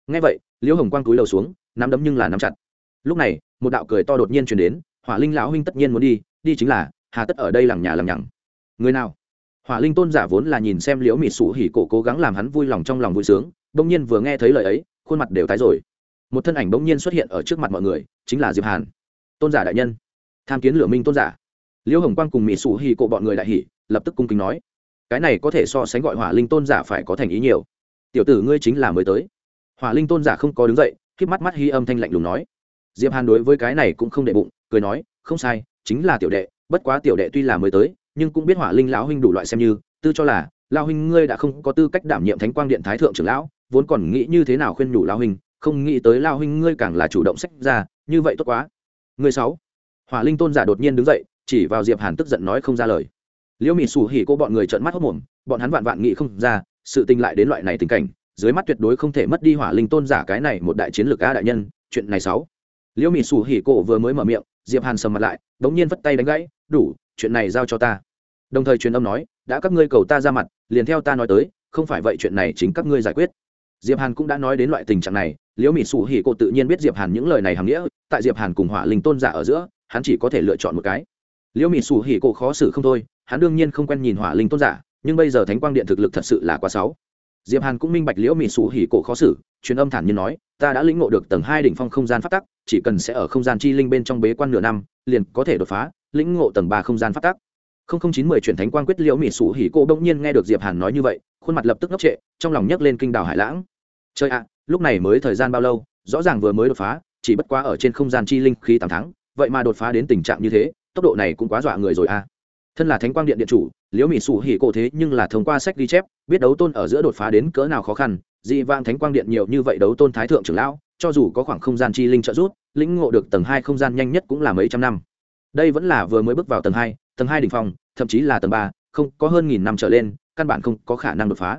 Nghe vậy, liễu hồng quang túi đầu xuống, nắm đấm nhưng là nắm chặt. Lúc này, một đạo cười to đột nhiên chuyển đến, hỏa linh lão huynh tất nhiên muốn đi đi chính là, hà tất ở đây lằng nhà lằng nhằng. Người nào? Hỏa linh tôn giả vốn là nhìn xem liễu mịt sủ hỉ cổ cố gắng làm hắn vui lòng trong lòng vui sướng, bỗng nhiên vừa nghe thấy lời ấy, khuôn mặt đều tái rồi. Một thân ảnh bỗng nhiên xuất hiện ở trước mặt mọi người, chính là diệp hàn. Tôn giả đại nhân. Tham kiến lửa minh tôn giả. Liễu hồng quang cùng mỹ sủ hỉ cổ bọn người đại hỉ, lập tức cung kính nói cái này có thể so sánh gọi hỏa linh tôn giả phải có thành ý nhiều. Tiểu tử ngươi chính là mới tới. Hỏa linh tôn giả không có đứng dậy k mắt mắt hy âm thanh lạnh lùng nói. Diệp hàn đối với cái này cũng không đệ bụng, cười nói, không sai, chính là tiểu đệ, bất quá tiểu đệ tuy là mới tới, nhưng cũng biết hỏa linh lão huynh đủ loại xem như, tư cho là, lão huynh ngươi đã không có tư cách đảm nhiệm thánh quang điện thái thượng trưởng lão, vốn còn nghĩ như thế nào khuyên nhủ lão huynh, không nghĩ tới lão huynh ngươi càng là chủ động sách ra, như vậy tốt quá. Người sáu. Hỏa linh tôn giả đột nhiên đứng dậy, chỉ vào diệp hàn tức giận nói không ra lời liễu Mị sủ hỉ cô bọn người trợn mắt hốt mồm, bọn hắn vạn vạn nghĩ không ra, sự tình lại đến loại này tình cảnh, dưới mắt tuyệt đối không thể mất đi hỏa linh tôn giả cái này một đại chiến lược a đại nhân, chuyện này sáu. Liễu Mị sủ hỉ cô vừa mới mở miệng, diệp hàn sầm mặt lại, đống nhiên vất tay đánh gãy, đủ, chuyện này giao cho ta. Đồng thời truyền âm nói, đã các ngươi cầu ta ra mặt, liền theo ta nói tới, không phải vậy chuyện này chính các ngươi giải quyết. Diệp hàn cũng đã nói đến loại tình trạng này, liễu Mị sủ hỉ cô tự nhiên biết diệp hàn những lời này hàm nghĩa, tại diệp hàn cùng hỏa linh tôn giả ở giữa, hắn chỉ có thể lựa chọn một cái liễu mị sủ hỉ Cổ khó xử không thôi, hắn đương nhiên không quen nhìn hỏa linh tôn giả, nhưng bây giờ thánh quang điện thực lực thật sự là quá sáu diệp hàn cũng minh bạch liễu mị sủ hỉ cổ khó xử, truyền âm thản nhiên nói, ta đã lĩnh ngộ được tầng hai đỉnh phong không gian phát tắc, chỉ cần sẽ ở không gian chi linh bên trong bế quan nửa năm, liền có thể đột phá, lĩnh ngộ tầng ba không gian phát tắc. Không không chín mười chuyển thánh quang quyết liễu mị sủ hỉ cổ đung nhiên nghe được diệp hàn nói như vậy, khuôn mặt lập tức ngốc trệ, trong lòng nhấc lên kinh đảo hải lãng. Chơi ạ, lúc này mới thời gian bao lâu? Rõ ràng vừa mới đột phá, chỉ bất quá ở trên không gian chi linh khí tám tháng vậy mà đột phá đến tình trạng như thế tốc độ này cũng quá dọa người rồi a thân là thánh quang điện điện chủ, liễu mỹ sủ hỉ cổ thế nhưng là thông qua sách ghi chép, biết đấu tôn ở giữa đột phá đến cỡ nào khó khăn, dị vang thánh quang điện nhiều như vậy đấu tôn thái thượng trưởng lão, cho dù có khoảng không gian chi linh trợ rút lĩnh ngộ được tầng hai không gian nhanh nhất cũng là mấy trăm năm. Đây vẫn là vừa mới bước vào tầng hai tầng hai đ ỉ n h phòng thậm chí là tầng ba, không, có hơn nghìn năm trở lên, căn bản không có khả năng đột phá.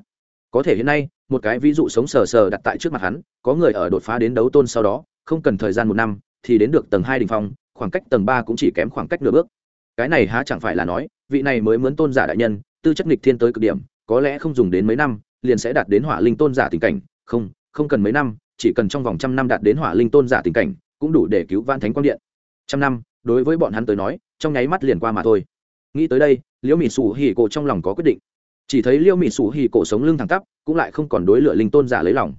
Có thể hiện nay, một cái ví dụ sống sờ sờ đặt tại trước mặt hắn, có người ở đột phá đến đấu tôn sau đó, không cần thời gian một năm, thì đến được tầng hai đ ỉ n h phòng khoảng cách tầng ba cũng chỉ kém khoảng cách nửa bước. Cái này há chẳng phải là nói, vị này mới mướn tôn giả đại nhân, tư chất nghịch thiên tới cực điểm, có lẽ không dùng đến mấy năm, liền sẽ đạt đến hỏa linh tôn giả tình cảnh. Không không cần mấy năm, chỉ cần trong vòng trăm năm đạt đến hỏa linh tôn giả tình cảnh, cũng đủ để cứu van thánh quang điện. Trăm năm, đối với bọn hắn tới nói, trong nháy mắt liền qua mà thôi. Nghĩ tới đây, liễu mỹ sủ hỉ cổ trong lòng có quyết định. Chỉ thấy liễu mỹ sủ hỉ cổ sống lưng thẳng tắp, cũng lại không còn đối lựa linh tôn giả lấy lòng.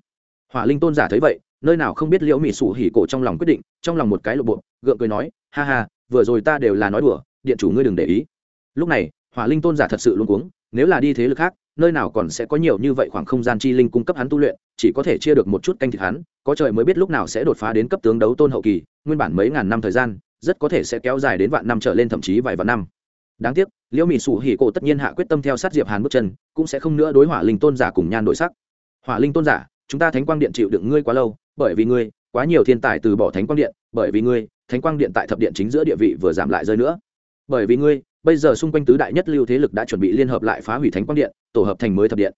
Hỏa linh tôn giả thấy vậy nơi nào không biết liễu mỹ sủ hỉ cổ trong lòng quyết định, trong lòng một cái lộ bộ, gượng cười nói, ha ha, vừa rồi ta đều là nói đùa, điện chủ ngươi đừng để ý. Lúc này, hỏa linh tôn giả thật sự luôn cuống, nếu là đi thế lực khác, nơi nào còn sẽ có nhiều như vậy khoảng không gian chi linh cung cấp hắn tu luyện, chỉ có thể chia được một chút canh thịt hắn, có trời mới biết lúc nào sẽ đột phá đến cấp tướng đấu tôn hậu kỳ, nguyên bản mấy ngàn năm thời gian, rất có thể sẽ kéo dài đến vạn năm trở lên thậm chí vài vạn năm. Đáng tiếc, liễu mỹ sủ hỉ cổ tất nhiên hạ quyết tâm theo sát diệp hàn bước chân, cũng sẽ không nữa đối hỏa linh tôn giả cùng nhan đổi sắc. Hỏa linh tôn giả, chúng ta thánh quang điện chịu đựng ngươi quá lâu bởi vì ngươi, quá nhiều thiên tài từ bỏ thánh quang điện, bởi vì ngươi, thánh quang điện tại thập điện chính giữa địa vị vừa giảm lại rơi nữa. Bởi vì ngươi, bây giờ xung quanh tứ đại nhất lưu thế lực đã chuẩn bị liên hợp lại phá hủy thánh quang điện, tổ hợp thành mới thập điện.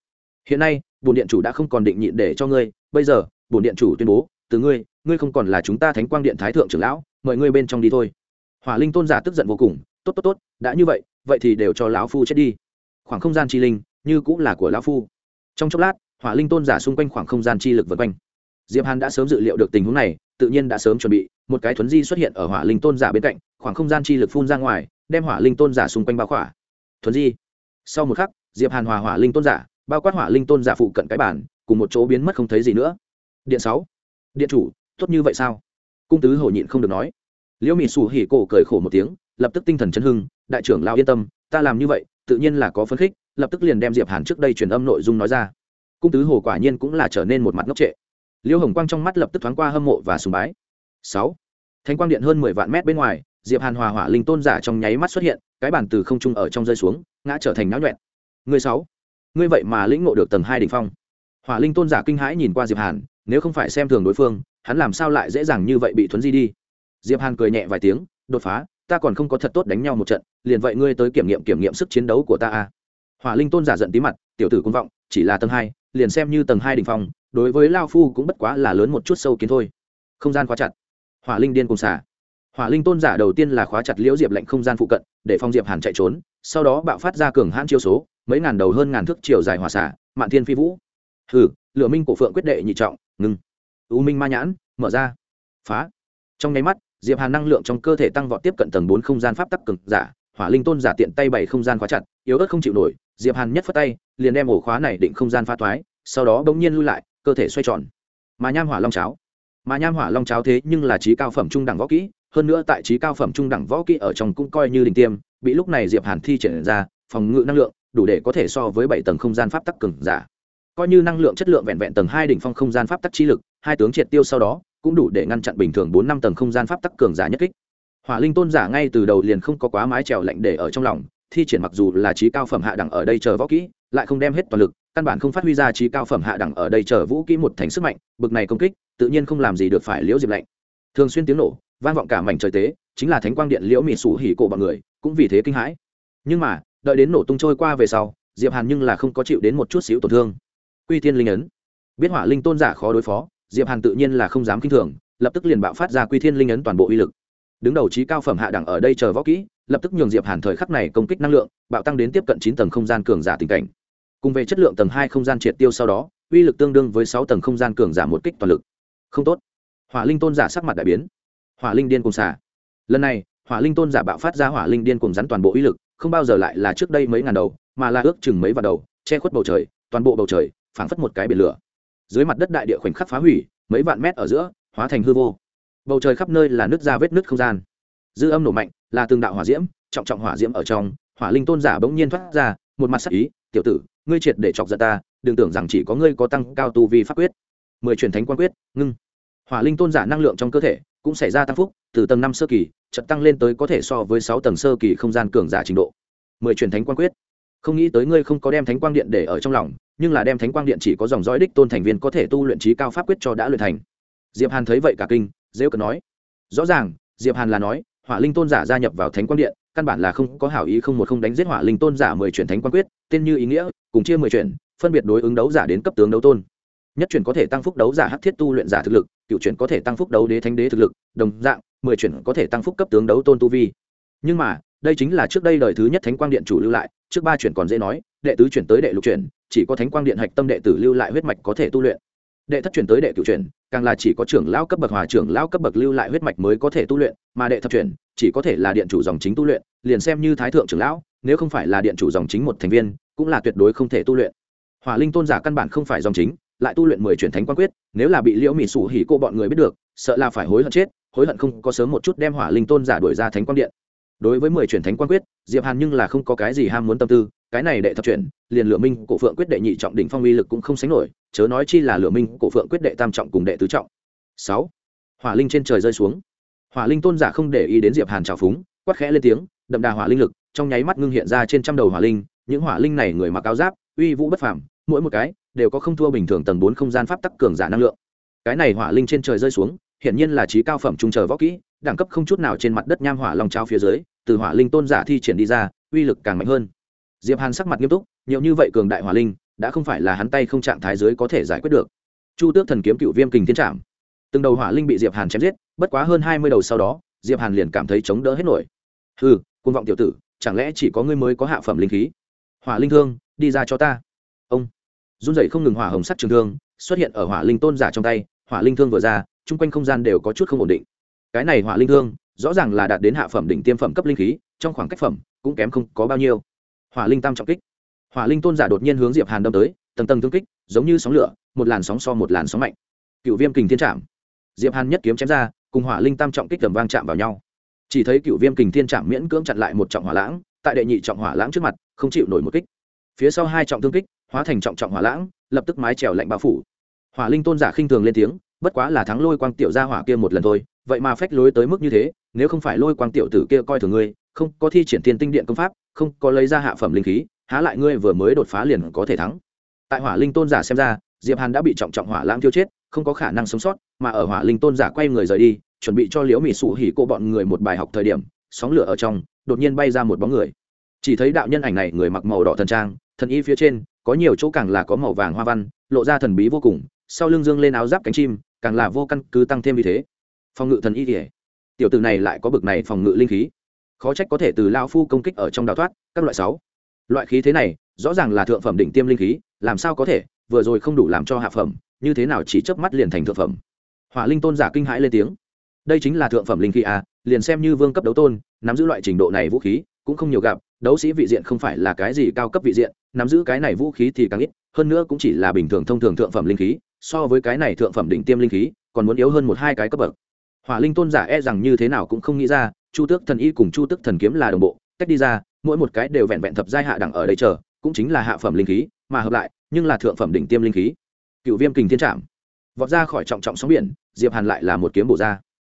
Hiện nay, bổn điện chủ đã không còn định nhịn để cho ngươi, bây giờ, bổn điện chủ tuyên bố, từ ngươi ngươi không còn là chúng ta thánh quang điện thái thượng trưởng lão, mời ngươi bên trong đi thôi. Hỏa linh tôn giả tức giận vô cùng, tốt tốt tốt, đã như vậy vậy thì đều cho lão phu chết đi. Khoảng không gian chi linh, như cũng là của lão phu. Trong chốc lát, hỏa linh tôn giả xung quanh khoảng không gian chi lực vượt quanh diệp hàn đã sớm dự liệu được tình huống này, tự nhiên đã sớm chuẩn bị. Một cái thuấn di xuất hiện ở hỏa linh tôn giả bên cạnh, khoảng không gian chi lực phun ra ngoài, đem hỏa linh tôn giả xung quanh bao khỏa. Thuấn di. Sau một khắc, diệp hàn hòa hỏa linh tôn giả, bao quát hỏa linh tôn giả phụ cận cái bản cùng một chỗ biến mất không thấy gì nữa. Điện sáu. Điện chủ, tốt như vậy sao? Cung tứ hổ nhịn không được nói. Liễu Mị Sủ hỉ cổ cười khổ một tiếng, lập tức tinh thần chấn hưng, đại trưởng lao yên tâm, ta làm như vậy, tự nhiên là có phấn khích. Lập tức liền đem diệp hàn trước đây truyền âm nội dung nói ra. Cung tứ hồ quả nhiên cũng là trở nên một mặt ngốc trệ. Liêu hồng quang trong mắt lập tức thoáng qua hâm mộ và sùng bái. Sáu. Thánh quang điện hơn mười vạn mét bên ngoài, diệp hàn hòa hỏa linh tôn giả trong nháy mắt xuất hiện, cái bản từ không trung ở trong rơi xuống, ngã trở thành náo nhuẹn. Người sáu. Ngươi vậy mà lĩnh ngộ được tầng hai đỉnh phong. Hỏa linh tôn giả kinh hãi nhìn qua diệp hàn, nếu không phải xem thường đối phương, hắn làm sao lại dễ dàng như vậy bị thuấn di đi? Diệp hàn cười nhẹ vài tiếng, đột phá, ta còn không có thật tốt đánh nhau một trận, liền vậy ngươi tới kiểm nghiệm kiểm nghiệm sức chiến đấu của ta à. hỏa linh tôn giả giận tí mặt, tiểu tử công vọng, chỉ là tầng hai liền xem như tầng hai đỉnh phong, đối với lao phu cũng bất quá là lớn một chút sâu kiến thôi. Không gian khóa chặt. Hỏa linh điên cùng xả. Hỏa linh tôn giả đầu tiên là khóa chặt liễu diệp lệnh không gian phụ cận, để phong diệp hàn chạy trốn, sau đó bạo phát ra cường hãn chiêu số, mấy ngàn đầu hơn ngàn thước chiều dài hỏa xả, mạn thiên phi vũ. Hừ, lựa minh cổ phượng quyết đệ nhị trọng, ngừng. U minh ma nhãn, mở ra. Phá. Trong nháy mắt, diệp hàn năng lượng trong cơ thể tăng vọt tiếp cận tầng bốn không gian pháp tắc cực giả, hỏa linh tôn giả tiện tay bảy không gian khóa chặt, yếu ớt không chịu nổi diệp hàn nhất phất tay, liền đem ổ khóa này định không gian pha thoái, sau đó bỗng nhiên lui lại, cơ thể xoay tròn. Mà nham hỏa long cháo. Mà nham hỏa long cháo thế nhưng là trí cao phẩm trung đẳng võ kỹ, hơn nữa tại trí cao phẩm trung đẳng võ kỹ ở trong cũng coi như đỉnh tiêm, bị lúc này diệp hàn thi triển ra, phòng ngự năng lượng, đủ để có thể so với bảy tầng không gian pháp tắc cường giả. Coi như năng lượng chất lượng vẹn vẹn tầng hai đỉnh phong không gian pháp tắc chi lực, hai tướng triệt tiêu sau đó, cũng đủ để ngăn chặn bình thường bốn năm tầng không gian pháp tắc cường giả nhất kích. Hỏa linh tôn giả ngay từ đầu liền không có quá mái trèo lạnh để ở trong lòng thi triển mặc dù là trí cao phẩm hạ đẳng ở đây chờ võ kỹ, lại không đem hết toàn lực, căn bản không phát huy ra trí cao phẩm hạ đẳng ở đây chờ vũ kỹ một thành sức mạnh, bực này công kích, tự nhiên không làm gì được phải liễu diệp lạnh. Thường xuyên tiếng nổ, vang vọng cả mảnh trời tế, chính là thánh quang điện liễu mị sủ hỉ cổ bọn người, cũng vì thế kinh hãi. Nhưng mà, đợi đến nổ tung trôi qua về sau, diệp hàn nhưng là không có chịu đến một chút xíu tổn thương. Quy thiên linh ấn. Biết hỏa linh tôn giả khó đối phó, diệp hàn tự nhiên là không dám kinh thường, lập tức liền bạo phát ra quy thiên linh ấn toàn bộ uy lực. Đứng đầu trí cao phẩm hạ đẳng ở đây chờ võ kỹ lập tức nhường diệp hàn thời khắc này công kích năng lượng, bạo tăng đến tiếp cận chín tầng không gian cường giả tình cảnh. Cùng về chất lượng tầng hai không gian triệt tiêu sau đó, uy lực tương đương với sáu tầng không gian cường giả một kích toàn lực. Không tốt. Hỏa linh tôn giả sắc mặt đại biến. Hỏa linh điên cùng xả. Lần này, hỏa linh tôn giả bạo phát ra hỏa linh điên cùng rắn toàn bộ uy lực, không bao giờ lại là trước đây mấy ngàn đầu, mà là ước chừng mấy vào đầu, che khuất bầu trời, toàn bộ bầu trời, phảng phất một cái biển lửa. Dưới mặt đất đại địa khoảnh khắc phá hủy, mấy vạn mét ở giữa, hóa thành hư vô. Bầu trời khắp nơi là nước ra vết nứt không gian dư âm nổ mạnh, là từng đạo hỏa diễm, trọng trọng hỏa diễm ở trong, hỏa linh tôn giả bỗng nhiên thoát ra, một mặt sắc ý, tiểu tử, ngươi triệt để chọc giận ta, đừng tưởng rằng chỉ có ngươi có tăng cao tu vi pháp quyết. Mười truyền thánh quan quyết, ngưng. Hỏa linh tôn giả năng lượng trong cơ thể cũng xảy ra tăng phúc, từ tầng năm sơ kỳ, chợt tăng lên tới có thể so với sáu tầng sơ kỳ không gian cường giả trình độ. Mười truyền thánh quan quyết. Không nghĩ tới ngươi không có đem thánh quang điện để ở trong lòng, nhưng là đem thánh quang điện chỉ có dòng dõi đích tôn thành viên có thể tu luyện trí cao pháp quyết cho đã luyện thành. Diệp hàn thấy vậy cả kinh dễ cần nói. Rõ ràng, diệp hàn là nói hỏa linh tôn giả gia nhập vào thánh quang điện, căn bản là không có hảo ý không một không đánh giết hỏa linh tôn giả mười chuyển thánh quang quyết, tên như ý nghĩa, cùng chia mười chuyển, phân biệt đối ứng đấu giả đến cấp tướng đấu tôn. Nhất chuyển có thể tăng phúc đấu giả hắc thiết tu luyện giả thực lực, cựu chuyển có thể tăng phúc đấu đế thánh đế thực lực, đồng dạng, mười chuyển có thể tăng phúc cấp tướng đấu tôn tu vi. Nhưng mà, đây chính là trước đây đời thứ nhất thánh quang điện chủ lưu lại, trước ba chuyển còn dễ nói, đệ tứ chuyển tới đệ lục chuyển, chỉ có thánh quang điện hạch tâm đệ tử lưu lại huyết mạch có thể tu luyện. Đệ thất chuyển tới đệ cửu chuyển càng là chỉ có trưởng lão cấp bậc hòa trưởng lão cấp bậc lưu lại huyết mạch mới có thể tu luyện, mà đệ thập chuyển, chỉ có thể là điện chủ dòng chính tu luyện, liền xem như thái thượng trưởng lão, nếu không phải là điện chủ dòng chính một thành viên, cũng là tuyệt đối không thể tu luyện. Hỏa linh tôn giả căn bản không phải dòng chính, lại tu luyện mười chuyển thánh quan quyết, nếu là bị liễu Mị sủ hỉ cô bọn người biết được, sợ là phải hối hận chết, hối hận không có sớm một chút đem hỏa linh tôn giả đuổi ra thánh quan điện. Đối với mười chuyển thánh quan quyết, diệp hàn nhưng là không có cái gì ham muốn tâm tư, cái này đệ thập chuyển, liền lựa minh, cổ phượng quyết đệ nhị trọng đỉnh phong uy lực cũng không sánh nổi chớ nói chi là lửa minh, cổ phượng quyết đệ tam trọng cùng đệ tứ trọng. Sáu, hỏa linh trên trời rơi xuống. Hỏa linh tôn giả không để ý đến diệp hàn trào phúng, quát khẽ lên tiếng, đậm đà hỏa linh lực, trong nháy mắt ngưng hiện ra trên trăm đầu hỏa linh, những hỏa linh này người mặc áo giáp, uy vũ bất phàm, mỗi một cái đều có không thua bình thường tầng bốn không gian pháp tắc cường giả năng lượng. Cái này hỏa linh trên trời rơi xuống, hiển nhiên là trí cao phẩm trung chờ võ kỹ, đẳng cấp không chút nào trên mặt đất nham hỏa long trao phía dưới, từ hỏa linh tôn giả thi triển đi ra, uy lực càng mạnh hơn. Diệp hàn sắc mặt nghiêm túc, nhiều như vậy cường đại hỏa linh đã không phải là hắn tay không trạng thái dưới có thể giải quyết được. Chu tước thần kiếm cựu viêm kình thiên trạm từng đầu hỏa linh bị diệp hàn chém giết, bất quá hơn hai mươi đầu sau đó, diệp hàn liền cảm thấy chống đỡ hết nổi. Hừ côn vọng tiểu tử, chẳng lẽ chỉ có ngươi mới có hạ phẩm linh khí? Hỏa linh thương, đi ra cho ta. Ông. Run rẩy không ngừng hỏa hồng sắc trường thương, xuất hiện ở hỏa linh tôn giả trong tay, hỏa linh thương vừa ra, chung quanh không gian đều có chút không ổn định. Cái này hỏa linh thương, rõ ràng là đạt đến hạ phẩm đỉnh tiêm phẩm cấp linh khí, trong khoảng cách phẩm cũng kém không có bao nhiêu. Hỏa linh tam trọng kích hỏa linh tôn giả đột nhiên hướng diệp hàn đâm tới, tầng tầng thương kích, giống như sóng lửa, một làn sóng so một làn sóng mạnh. Cựu viêm kình thiên trạm diệp hàn nhất kiếm chém ra, cùng hỏa linh tam trọng kích tầm vang chạm vào nhau. Chỉ thấy cựu viêm kình thiên trạm miễn cưỡng chặn lại một trọng hỏa lãng, tại đệ nhị trọng hỏa lãng trước mặt, không chịu nổi một kích. Phía sau hai trọng thương kích, hóa thành trọng trọng hỏa lãng, lập tức mái trèo lạnh bao phủ. Hỏa linh tôn giả khinh thường lên tiếng, bất quá là thắng lôi quang tiểu gia hỏa kia một lần thôi, vậy mà phách lối tới mức như thế, nếu không phải lôi quang tiểu tử kia coi thường ngươi, không có thi triển thiên tinh điện công pháp, không có lấy ra hạ phẩm linh khí há lại ngươi vừa mới đột phá liền có thể thắng. Tại hỏa linh tôn giả xem ra, diệp hàn đã bị trọng trọng hỏa lãng tiêu chết, không có khả năng sống sót, mà ở hỏa linh tôn giả quay người rời đi, chuẩn bị cho liễu mỹ sụ hỉ cô bọn người một bài học thời điểm, sóng lửa ở trong, đột nhiên bay ra một bóng người. Chỉ thấy đạo nhân ảnh này, người mặc màu đỏ thần trang, thần y phía trên, có nhiều chỗ càng là có màu vàng hoa văn, lộ ra thần bí vô cùng, sau lưng dương lên áo giáp cánh chim, càng là vô căn cứ tăng thêm vì thế. Phòng ngự thần y kể tiểu tử này lại có bực này phòng ngự linh khí. Khó trách có thể từ lao phu công kích ở trong đào thoát, các loại sáu loại khí thế này, rõ ràng là thượng phẩm đỉnh tiêm linh khí, làm sao có thể, vừa rồi không đủ làm cho hạ phẩm, như thế nào chỉ chớp mắt liền thành thượng phẩm hỏa linh tôn giả kinh hãi lên tiếng đây chính là thượng phẩm linh khí à? liền xem như vương cấp đấu tôn, nắm giữ loại trình độ này vũ khí, cũng không nhiều gặp, đấu sĩ vị diện không phải là cái gì cao cấp vị diện, nắm giữ cái này vũ khí thì càng ít, hơn nữa cũng chỉ là bình thường thông thường thượng phẩm linh khí, so với cái này thượng phẩm đỉnh tiêm linh khí, còn muốn yếu hơn một hai cái cấp bậc hỏa linh tôn giả e rằng như thế nào cũng không nghĩ ra, chu tước thần y cùng chu tước thần kiếm là đồng bộ, tách đi ra mỗi một cái đều vẹn vẹn thập giai hạ đẳng ở đây chờ, cũng chính là hạ phẩm linh khí, mà hợp lại, nhưng là thượng phẩm đỉnh tiêm linh khí. Cựu viêm kình thiên trạm vọt ra khỏi trọng trọng sóng biển, diệp hàn lại là một kiếm bổ ra.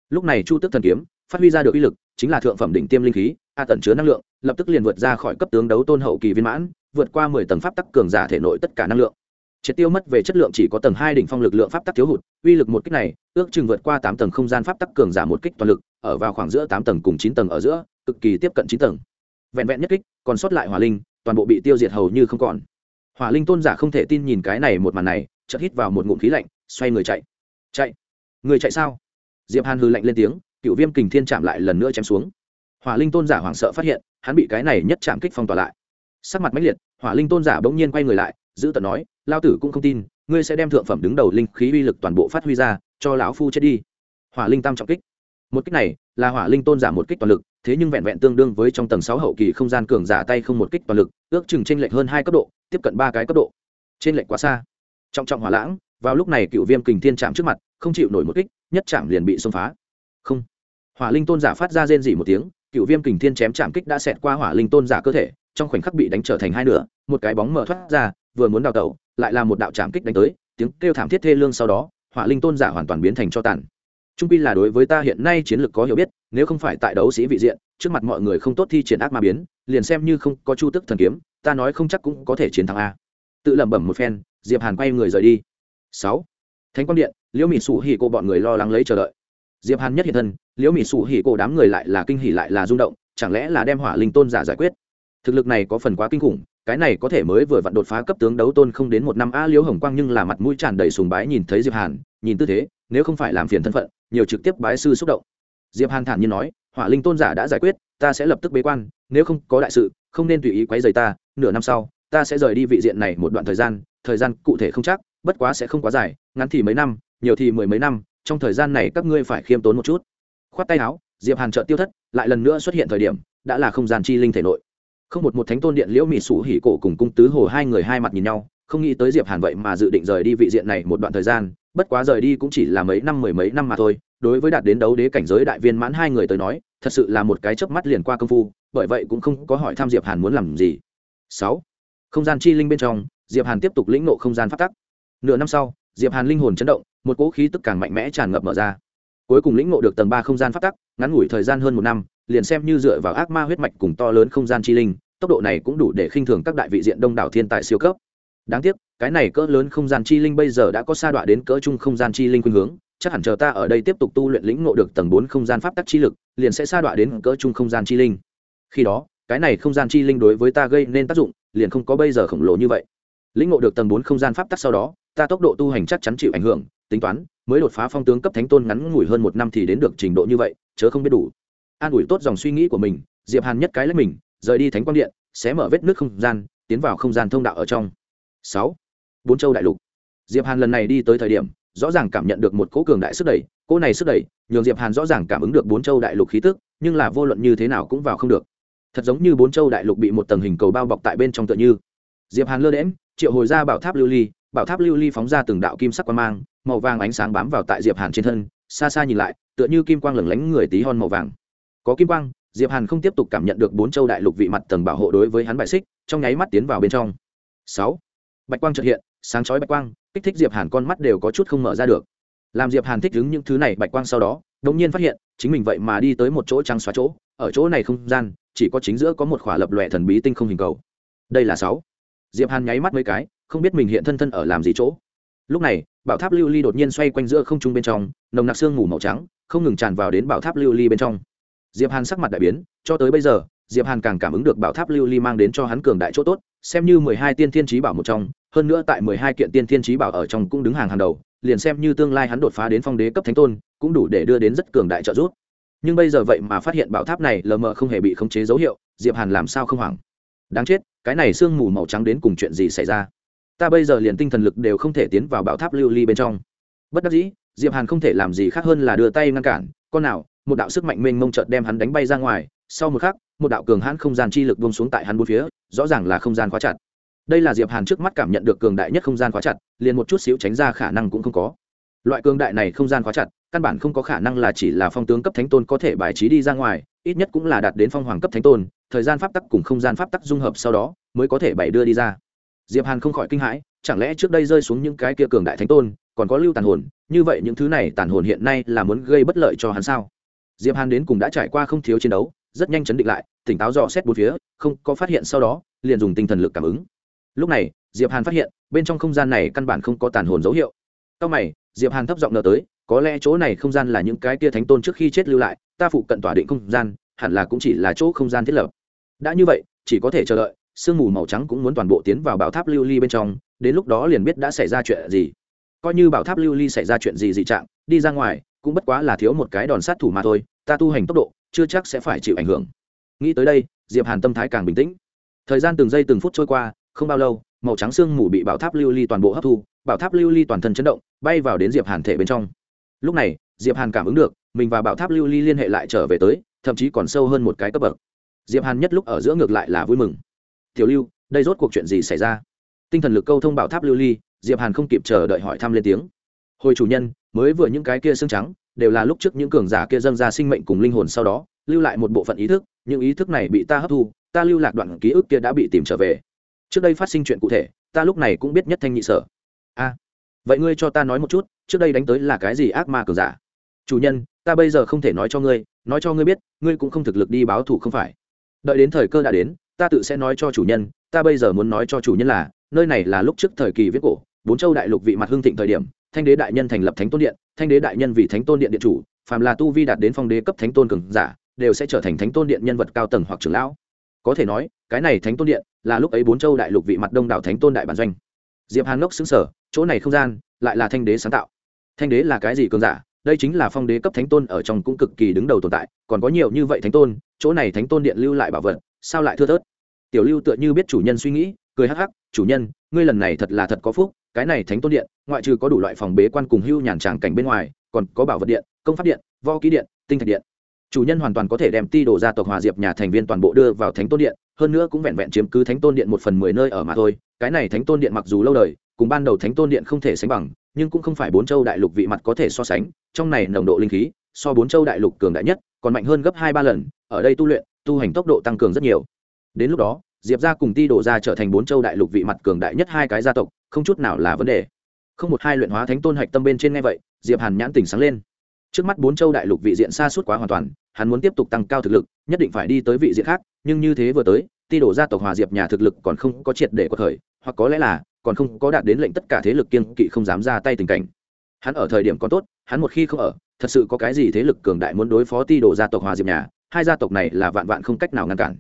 Lúc này chu tước thần kiếm, phát huy ra được uy lực, chính là thượng phẩm đỉnh tiêm linh khí, a tận chứa năng lượng, lập tức liền vượt ra khỏi cấp tướng đấu tôn hậu kỳ viên mãn, vượt qua mười tầng pháp tắc cường giả thể nội tất cả năng lượng. Triệt tiêu mất về chất lượng chỉ có tầng hai đỉnh phong lực lượng pháp tắc thiếu hụt, uy lực một kích này, ước chừng vượt qua tám tầng không gian pháp tắc cường giả một kích toàn lực, ở vào khoảng giữa tám tầng cùng chín tầng ở giữa, cực kỳ tiếp cận chín tầng vẹn vẹn nhất kích, còn sót lại hỏa linh, toàn bộ bị tiêu diệt hầu như không còn. Hỏa linh tôn giả không thể tin nhìn cái này một màn này, chợt hít vào một ngụm khí lạnh, xoay người chạy. Chạy? Người chạy sao? Diệp hàn hư lạnh lên tiếng, cựu viêm kình thiên chạm lại lần nữa chém xuống. Hỏa linh tôn giả hoảng sợ phát hiện, hắn bị cái này nhất chạm kích phong tỏa lại. Sắc mặt mãnh liệt, hỏa linh tôn giả bỗng nhiên quay người lại, giữ tận nói lao tử cũng không tin, ngươi sẽ đem thượng phẩm đứng đầu linh khí uy lực toàn bộ phát huy ra, cho lão phu chết đi. Hỏa linh tam trọng kích. Một kích này là hỏa linh tôn giả một kích toàn lực thế nhưng vẹn vẹn tương đương với trong tầng sáu hậu kỳ không gian cường giả tay không một kích toàn lực, ước chừng trên lệch hơn hai cấp độ, tiếp cận ba cái cấp độ. Trên lệch quá xa. Trọng trọng hỏa lãng, vào lúc này cựu viêm kình thiên chạm trước mặt, không chịu nổi một kích, nhất chạm liền bị xông phá. Không. Hỏa linh tôn giả phát ra rên rỉ một tiếng, cựu viêm kình thiên chém chạm kích đã xẹt qua hỏa linh tôn giả cơ thể, trong khoảnh khắc bị đánh trở thành hai nửa, một cái bóng mở thoát ra, vừa muốn đào tẩu, lại là một đạo chạm kích đánh tới, tiếng kêu thảm thiết thê lương sau đó, hỏa linh tôn giả hoàn toàn biến thành cho tàn trung pi là đối với ta hiện nay chiến lược có hiểu biết, nếu không phải tại đấu sĩ vị diện, trước mặt mọi người không tốt thi triển ác ma biến, liền xem như không có chu tức thần kiếm, ta nói không chắc cũng có thể chiến thắng a. Tự lẩm bẩm một phen, diệp hàn quay người rời đi. Sáu. Thánh quang điện, liễu mỹ sủ hỉ cô bọn người lo lắng lấy chờ đợi. Diệp hàn nhất hiện thân, liễu mỹ sủ hỉ cô đám người lại là kinh hỉ lại là rung động, chẳng lẽ là đem hỏa linh tôn giả giải quyết? Thực lực này có phần quá kinh khủng, cái này có thể mới vừa vặn đột phá cấp tướng đấu tôn không đến một năm a liễu hồng quang nhưng là mặt mũi tràn đầy sùng bái nhìn thấy diệp hàn, nhìn tư thế nếu không phải làm phiền thân phận, nhiều trực tiếp bái sư xúc động. Diệp hàn thản nhiên nói, hỏa linh tôn giả đã giải quyết, ta sẽ lập tức bế quan, nếu không có đại sự, không nên tùy ý quấy rầy ta, nửa năm sau, ta sẽ rời đi vị diện này một đoạn thời gian thời gian cụ thể không chắc, bất quá sẽ không quá dài, ngắn thì mấy năm, nhiều thì mười mấy năm, trong thời gian này các ngươi phải khiêm tốn một chút. Khoát tay áo, diệp hàn trợ tiêu thất, lại lần nữa xuất hiện thời điểm, đã là không gian chi linh thể nội. Không một một thánh tôn điện liễu mỹ sủ hỉ cổ cùng cung tứ hồ hai người hai mặt nhìn nhau, không nghĩ tới diệp hàn vậy mà dự định rời đi vị diện này một đoạn thời gian bất quá rời đi cũng chỉ là mấy năm mười mấy năm mà thôi, đối với đạt đến đấu đế cảnh giới đại viên mãn hai người tới nói, thật sự là một cái chớp mắt liền qua công phu, bởi vậy cũng không có hỏi tham diệp hàn muốn làm gì. Sáu, không gian chi linh bên trong, diệp hàn tiếp tục lĩnh nộ không gian phát tắc. Nửa năm sau, diệp hàn linh hồn chấn động, một cỗ khí tức càng mạnh mẽ tràn ngập mở ra. Cuối cùng lĩnh ngộ được tầng ba không gian phát tắc, ngắn ngủi thời gian hơn một năm, liền xem như dựa vào ác ma huyết mạch cùng to lớn không gian chi linh, tốc độ này cũng đủ để khinh thường các đại vị diện đông đảo thiên tài siêu cấp đáng tiếc, cái này cỡ lớn không gian chi linh bây giờ đã có sa đọa đến cỡ trung không gian chi linh khuynh hướng, chắc hẳn chờ ta ở đây tiếp tục tu luyện lĩnh ngộ được tầng bốn không gian pháp tắc chi lực, liền sẽ sa đọa đến cỡ trung không gian chi linh. Khi đó, cái này không gian chi linh đối với ta gây nên tác dụng, liền không có bây giờ khổng lồ như vậy. Lĩnh ngộ được tầng bốn không gian pháp tắc sau đó, ta tốc độ tu hành chắc chắn chịu ảnh hưởng, tính toán, mới đột phá phong tướng cấp thánh tôn ngắn ngủi hơn một năm thì đến được trình độ như vậy, chớ không biết đủ. An ủi tốt dòng suy nghĩ của mình, diệp hàn nhất cái lấy mình, rời đi thánh quang điện sẽ mở vết nước không gian, tiến vào không gian thông đạo ở trong sáu. Bốn châu đại lục. Diệp hàn lần này đi tới thời điểm, rõ ràng cảm nhận được một cỗ cường đại sức đẩy, cỗ này sức đẩy, nhường diệp hàn rõ ràng cảm ứng được bốn châu đại lục khí tức, nhưng là vô luận như thế nào cũng vào không được. Thật giống như bốn châu đại lục bị một tầng hình cầu bao bọc tại bên trong tựa như. Diệp hàn lơ đễm triệu hồi ra bảo tháp lưu ly, bảo tháp lưu ly phóng ra từng đạo kim sắc quang mang, màu vàng ánh sáng bám vào tại diệp hàn trên thân, xa xa nhìn lại, tựa như kim quang lửng lánh người tí hon màu vàng. Có kim quang, diệp hàn không tiếp tục cảm nhận được bốn châu đại lục vị mặt tầng bảo hộ đối với hắn bại xích, trong nháy mắt tiến vào bên trong. Sáu bạch quang trợt hiện, sáng chói bạch quang, kích thích diệp hàn con mắt đều có chút không mở ra được. Làm diệp hàn thích đứng những thứ này, bạch quang sau đó, đột nhiên phát hiện, chính mình vậy mà đi tới một chỗ trắng xóa chỗ. Ở chỗ này không gian, chỉ có chính giữa có một khỏa lập lòe thần bí tinh không hình cầu. Đây là sáu. Diệp hàn nháy mắt mấy cái, không biết mình hiện thân thân ở làm gì chỗ. Lúc này, bảo tháp lưu ly đột nhiên xoay quanh giữa không trung bên trong, nồng nặc xương mù màu trắng, không ngừng tràn vào đến bảo tháp lưu ly bên trong. Diệp hàn sắc mặt đại biến, cho tới bây giờ diệp hàn càng cảm ứng được bảo tháp lưu ly mang đến cho hắn cường đại chỗ tốt, xem như mười hai tiên thiên trí bảo một trong, hơn nữa tại mười hai kiện tiên thiên trí bảo ở trong cũng đứng hàng hàng đầu, liền xem như tương lai hắn đột phá đến phong đế cấp thánh tôn, cũng đủ để đưa đến rất cường đại trợ giúp. Nhưng bây giờ vậy mà phát hiện bảo tháp này lờ mờ không hề bị khống chế dấu hiệu, diệp hàn làm sao không hoảng? Đáng chết, cái này sương mù màu trắng đến cùng chuyện gì xảy ra? Ta bây giờ liền tinh thần lực đều không thể tiến vào bảo tháp lưu ly bên trong. Bất đắc dĩ, diệp hàn không thể làm gì khác hơn là đưa tay ngăn cản, con nào, một đạo sức mạnh mênh mông chợt đem hắn đánh bay ra ngoài sau một khắc, một đạo cường hãn không gian chi lực buông xuống tại hắn bốn phía, rõ ràng là không gian khóa chặt. Đây là diệp hàn trước mắt cảm nhận được cường đại nhất không gian khóa chặt, liền một chút xíu tránh ra khả năng cũng không có. Loại cường đại này không gian khóa chặt, căn bản không có khả năng là chỉ là phong tướng cấp thánh tôn có thể bài trí đi ra ngoài, ít nhất cũng là đạt đến phong hoàng cấp thánh tôn, thời gian pháp tắc cùng không gian pháp tắc dung hợp sau đó, mới có thể bày đưa đi ra. Diệp hàn không khỏi kinh hãi, chẳng lẽ trước đây rơi xuống những cái kia cường đại thánh tôn, còn có lưu tàn hồn, như vậy những thứ này tàn hồn hiện nay là muốn gây bất lợi cho hắn sao? Diệp hàn đến cùng đã trải qua không thiếu chiến đấu rất nhanh chấn định lại, tỉnh táo dò xét bốn phía, không có phát hiện sau đó, liền dùng tinh thần lực cảm ứng. Lúc này, diệp hàn phát hiện, bên trong không gian này căn bản không có tàn hồn dấu hiệu. Sau mày, diệp hàn thấp giọng nở tới, có lẽ chỗ này không gian là những cái kia thánh tôn trước khi chết lưu lại, ta phụ cận tỏa định không gian, hẳn là cũng chỉ là chỗ không gian thiết lập. Đã như vậy, chỉ có thể chờ đợi, sương mù màu trắng cũng muốn toàn bộ tiến vào bảo tháp lưu ly bên trong, đến lúc đó liền biết đã xảy ra chuyện gì. Coi như bảo tháp lưu ly xảy ra chuyện gì dị trạng, đi ra ngoài, cũng bất quá là thiếu một cái đòn sát thủ mà thôi, ta tu hành tốc độ chưa chắc sẽ phải chịu ảnh hưởng. Nghĩ tới đây, diệp hàn tâm thái càng bình tĩnh. Thời gian từng giây từng phút trôi qua, không bao lâu, màu trắng xương mù bị bảo tháp lưu ly toàn bộ hấp thu, bảo tháp lưu ly toàn thân chấn động, bay vào đến diệp hàn thể bên trong. Lúc này, diệp hàn cảm ứng được, mình và bảo tháp lưu ly liên hệ lại trở về tới, thậm chí còn sâu hơn một cái cấp bậc. Diệp hàn nhất lúc ở giữa ngược lại là vui mừng. Tiểu lưu, đây rốt cuộc chuyện gì xảy ra? Tinh thần lực câu thông bảo tháp lưu ly, diệp hàn không kịp chờ đợi hỏi thăm lên tiếng. Hồi chủ nhân, mới vừa những cái kia xương trắng đều là lúc trước những cường giả kia dâng ra sinh mệnh cùng linh hồn sau đó, lưu lại một bộ phận ý thức, những ý thức này bị ta hấp thu, ta lưu lạc đoạn ký ức kia đã bị tìm trở về. Trước đây phát sinh chuyện cụ thể, ta lúc này cũng biết nhất thanh nhị sở. A, vậy ngươi cho ta nói một chút, trước đây đánh tới là cái gì ác ma cường giả? Chủ nhân, ta bây giờ không thể nói cho ngươi, nói cho ngươi biết, ngươi cũng không thực lực đi báo thù không phải. Đợi đến thời cơ đã đến, ta tự sẽ nói cho chủ nhân, ta bây giờ muốn nói cho chủ nhân là, nơi này là lúc trước thời kỳ viết cổ, bốn châu đại lục vị mặt hưng thịnh thời điểm thanh đế đại nhân thành lập thánh tôn điện, thanh đế đại nhân vì thánh tôn điện điện chủ, phàm là tu vi đạt đến phong đế cấp thánh tôn cường giả, đều sẽ trở thành thánh tôn điện nhân vật cao tầng hoặc trưởng lão. Có thể nói, cái này thánh tôn điện là lúc ấy bốn châu đại lục vị mặt đông đảo thánh tôn đại bản doanh. Diệp hàn ngốc xứng sở chỗ này không gian lại là thanh đế sáng tạo. Thanh đế là cái gì cường giả? Đây chính là phong đế cấp thánh tôn ở trong cũng cực kỳ đứng đầu tồn tại, còn có nhiều như vậy thánh tôn, chỗ này thánh tôn điện lưu lại bảo vật, sao lại thưa thớt? Tiểu lưu tựa như biết chủ nhân suy nghĩ, cười hắc hắc, chủ nhân, ngươi lần này thật là thật có phúc cái này thánh tôn điện, ngoại trừ có đủ loại phòng bế quan cùng hưu nhàn tràng cảnh bên ngoài, còn có bảo vật điện, công pháp điện vo ký điện, tinh thạch điện. Chủ nhân hoàn toàn có thể đem ti đồ gia tộc hòa diệp nhà thành viên toàn bộ đưa vào thánh tôn điện, hơn nữa cũng vẹn vẹn chiếm cứ thánh tôn điện một phần mười nơi ở mà thôi. Cái này thánh tôn điện mặc dù lâu đời, cùng ban đầu thánh tôn điện không thể sánh bằng, nhưng cũng không phải bốn châu đại lục vị mặt có thể so sánh. Trong này nồng độ linh khí, so bốn châu đại lục cường đại nhất, còn mạnh hơn gấp hai ba lần. Ở đây tu luyện, tu hành tốc độ tăng cường rất nhiều. Đến lúc đó diệp gia cùng ti đổ ra trở thành bốn châu đại lục vị mặt cường đại nhất hai cái gia tộc, không chút nào là vấn đề. Không một hai luyện hóa thánh tôn hạch tâm bên trên ngay vậy, diệp hàn nhãn tỉnh sáng lên. Trước mắt bốn châu đại lục vị diện xa suốt quá hoàn toàn, hắn muốn tiếp tục tăng cao thực lực, nhất định phải đi tới vị diện khác, nhưng như thế vừa tới, ti đổ gia tộc hòa diệp nhà thực lực còn không có triệt để có thời hoặc có lẽ là, còn không có đạt đến lệnh tất cả thế lực kiên kỵ không dám ra tay tình cảnh. Hắn ở thời điểm còn tốt, hắn một khi không ở, thật sự có cái gì thế lực cường đại muốn đối phó ti đổ gia tộc hòa diệp nhà, hai gia tộc này là vạn vạn không cách nào ngăn cản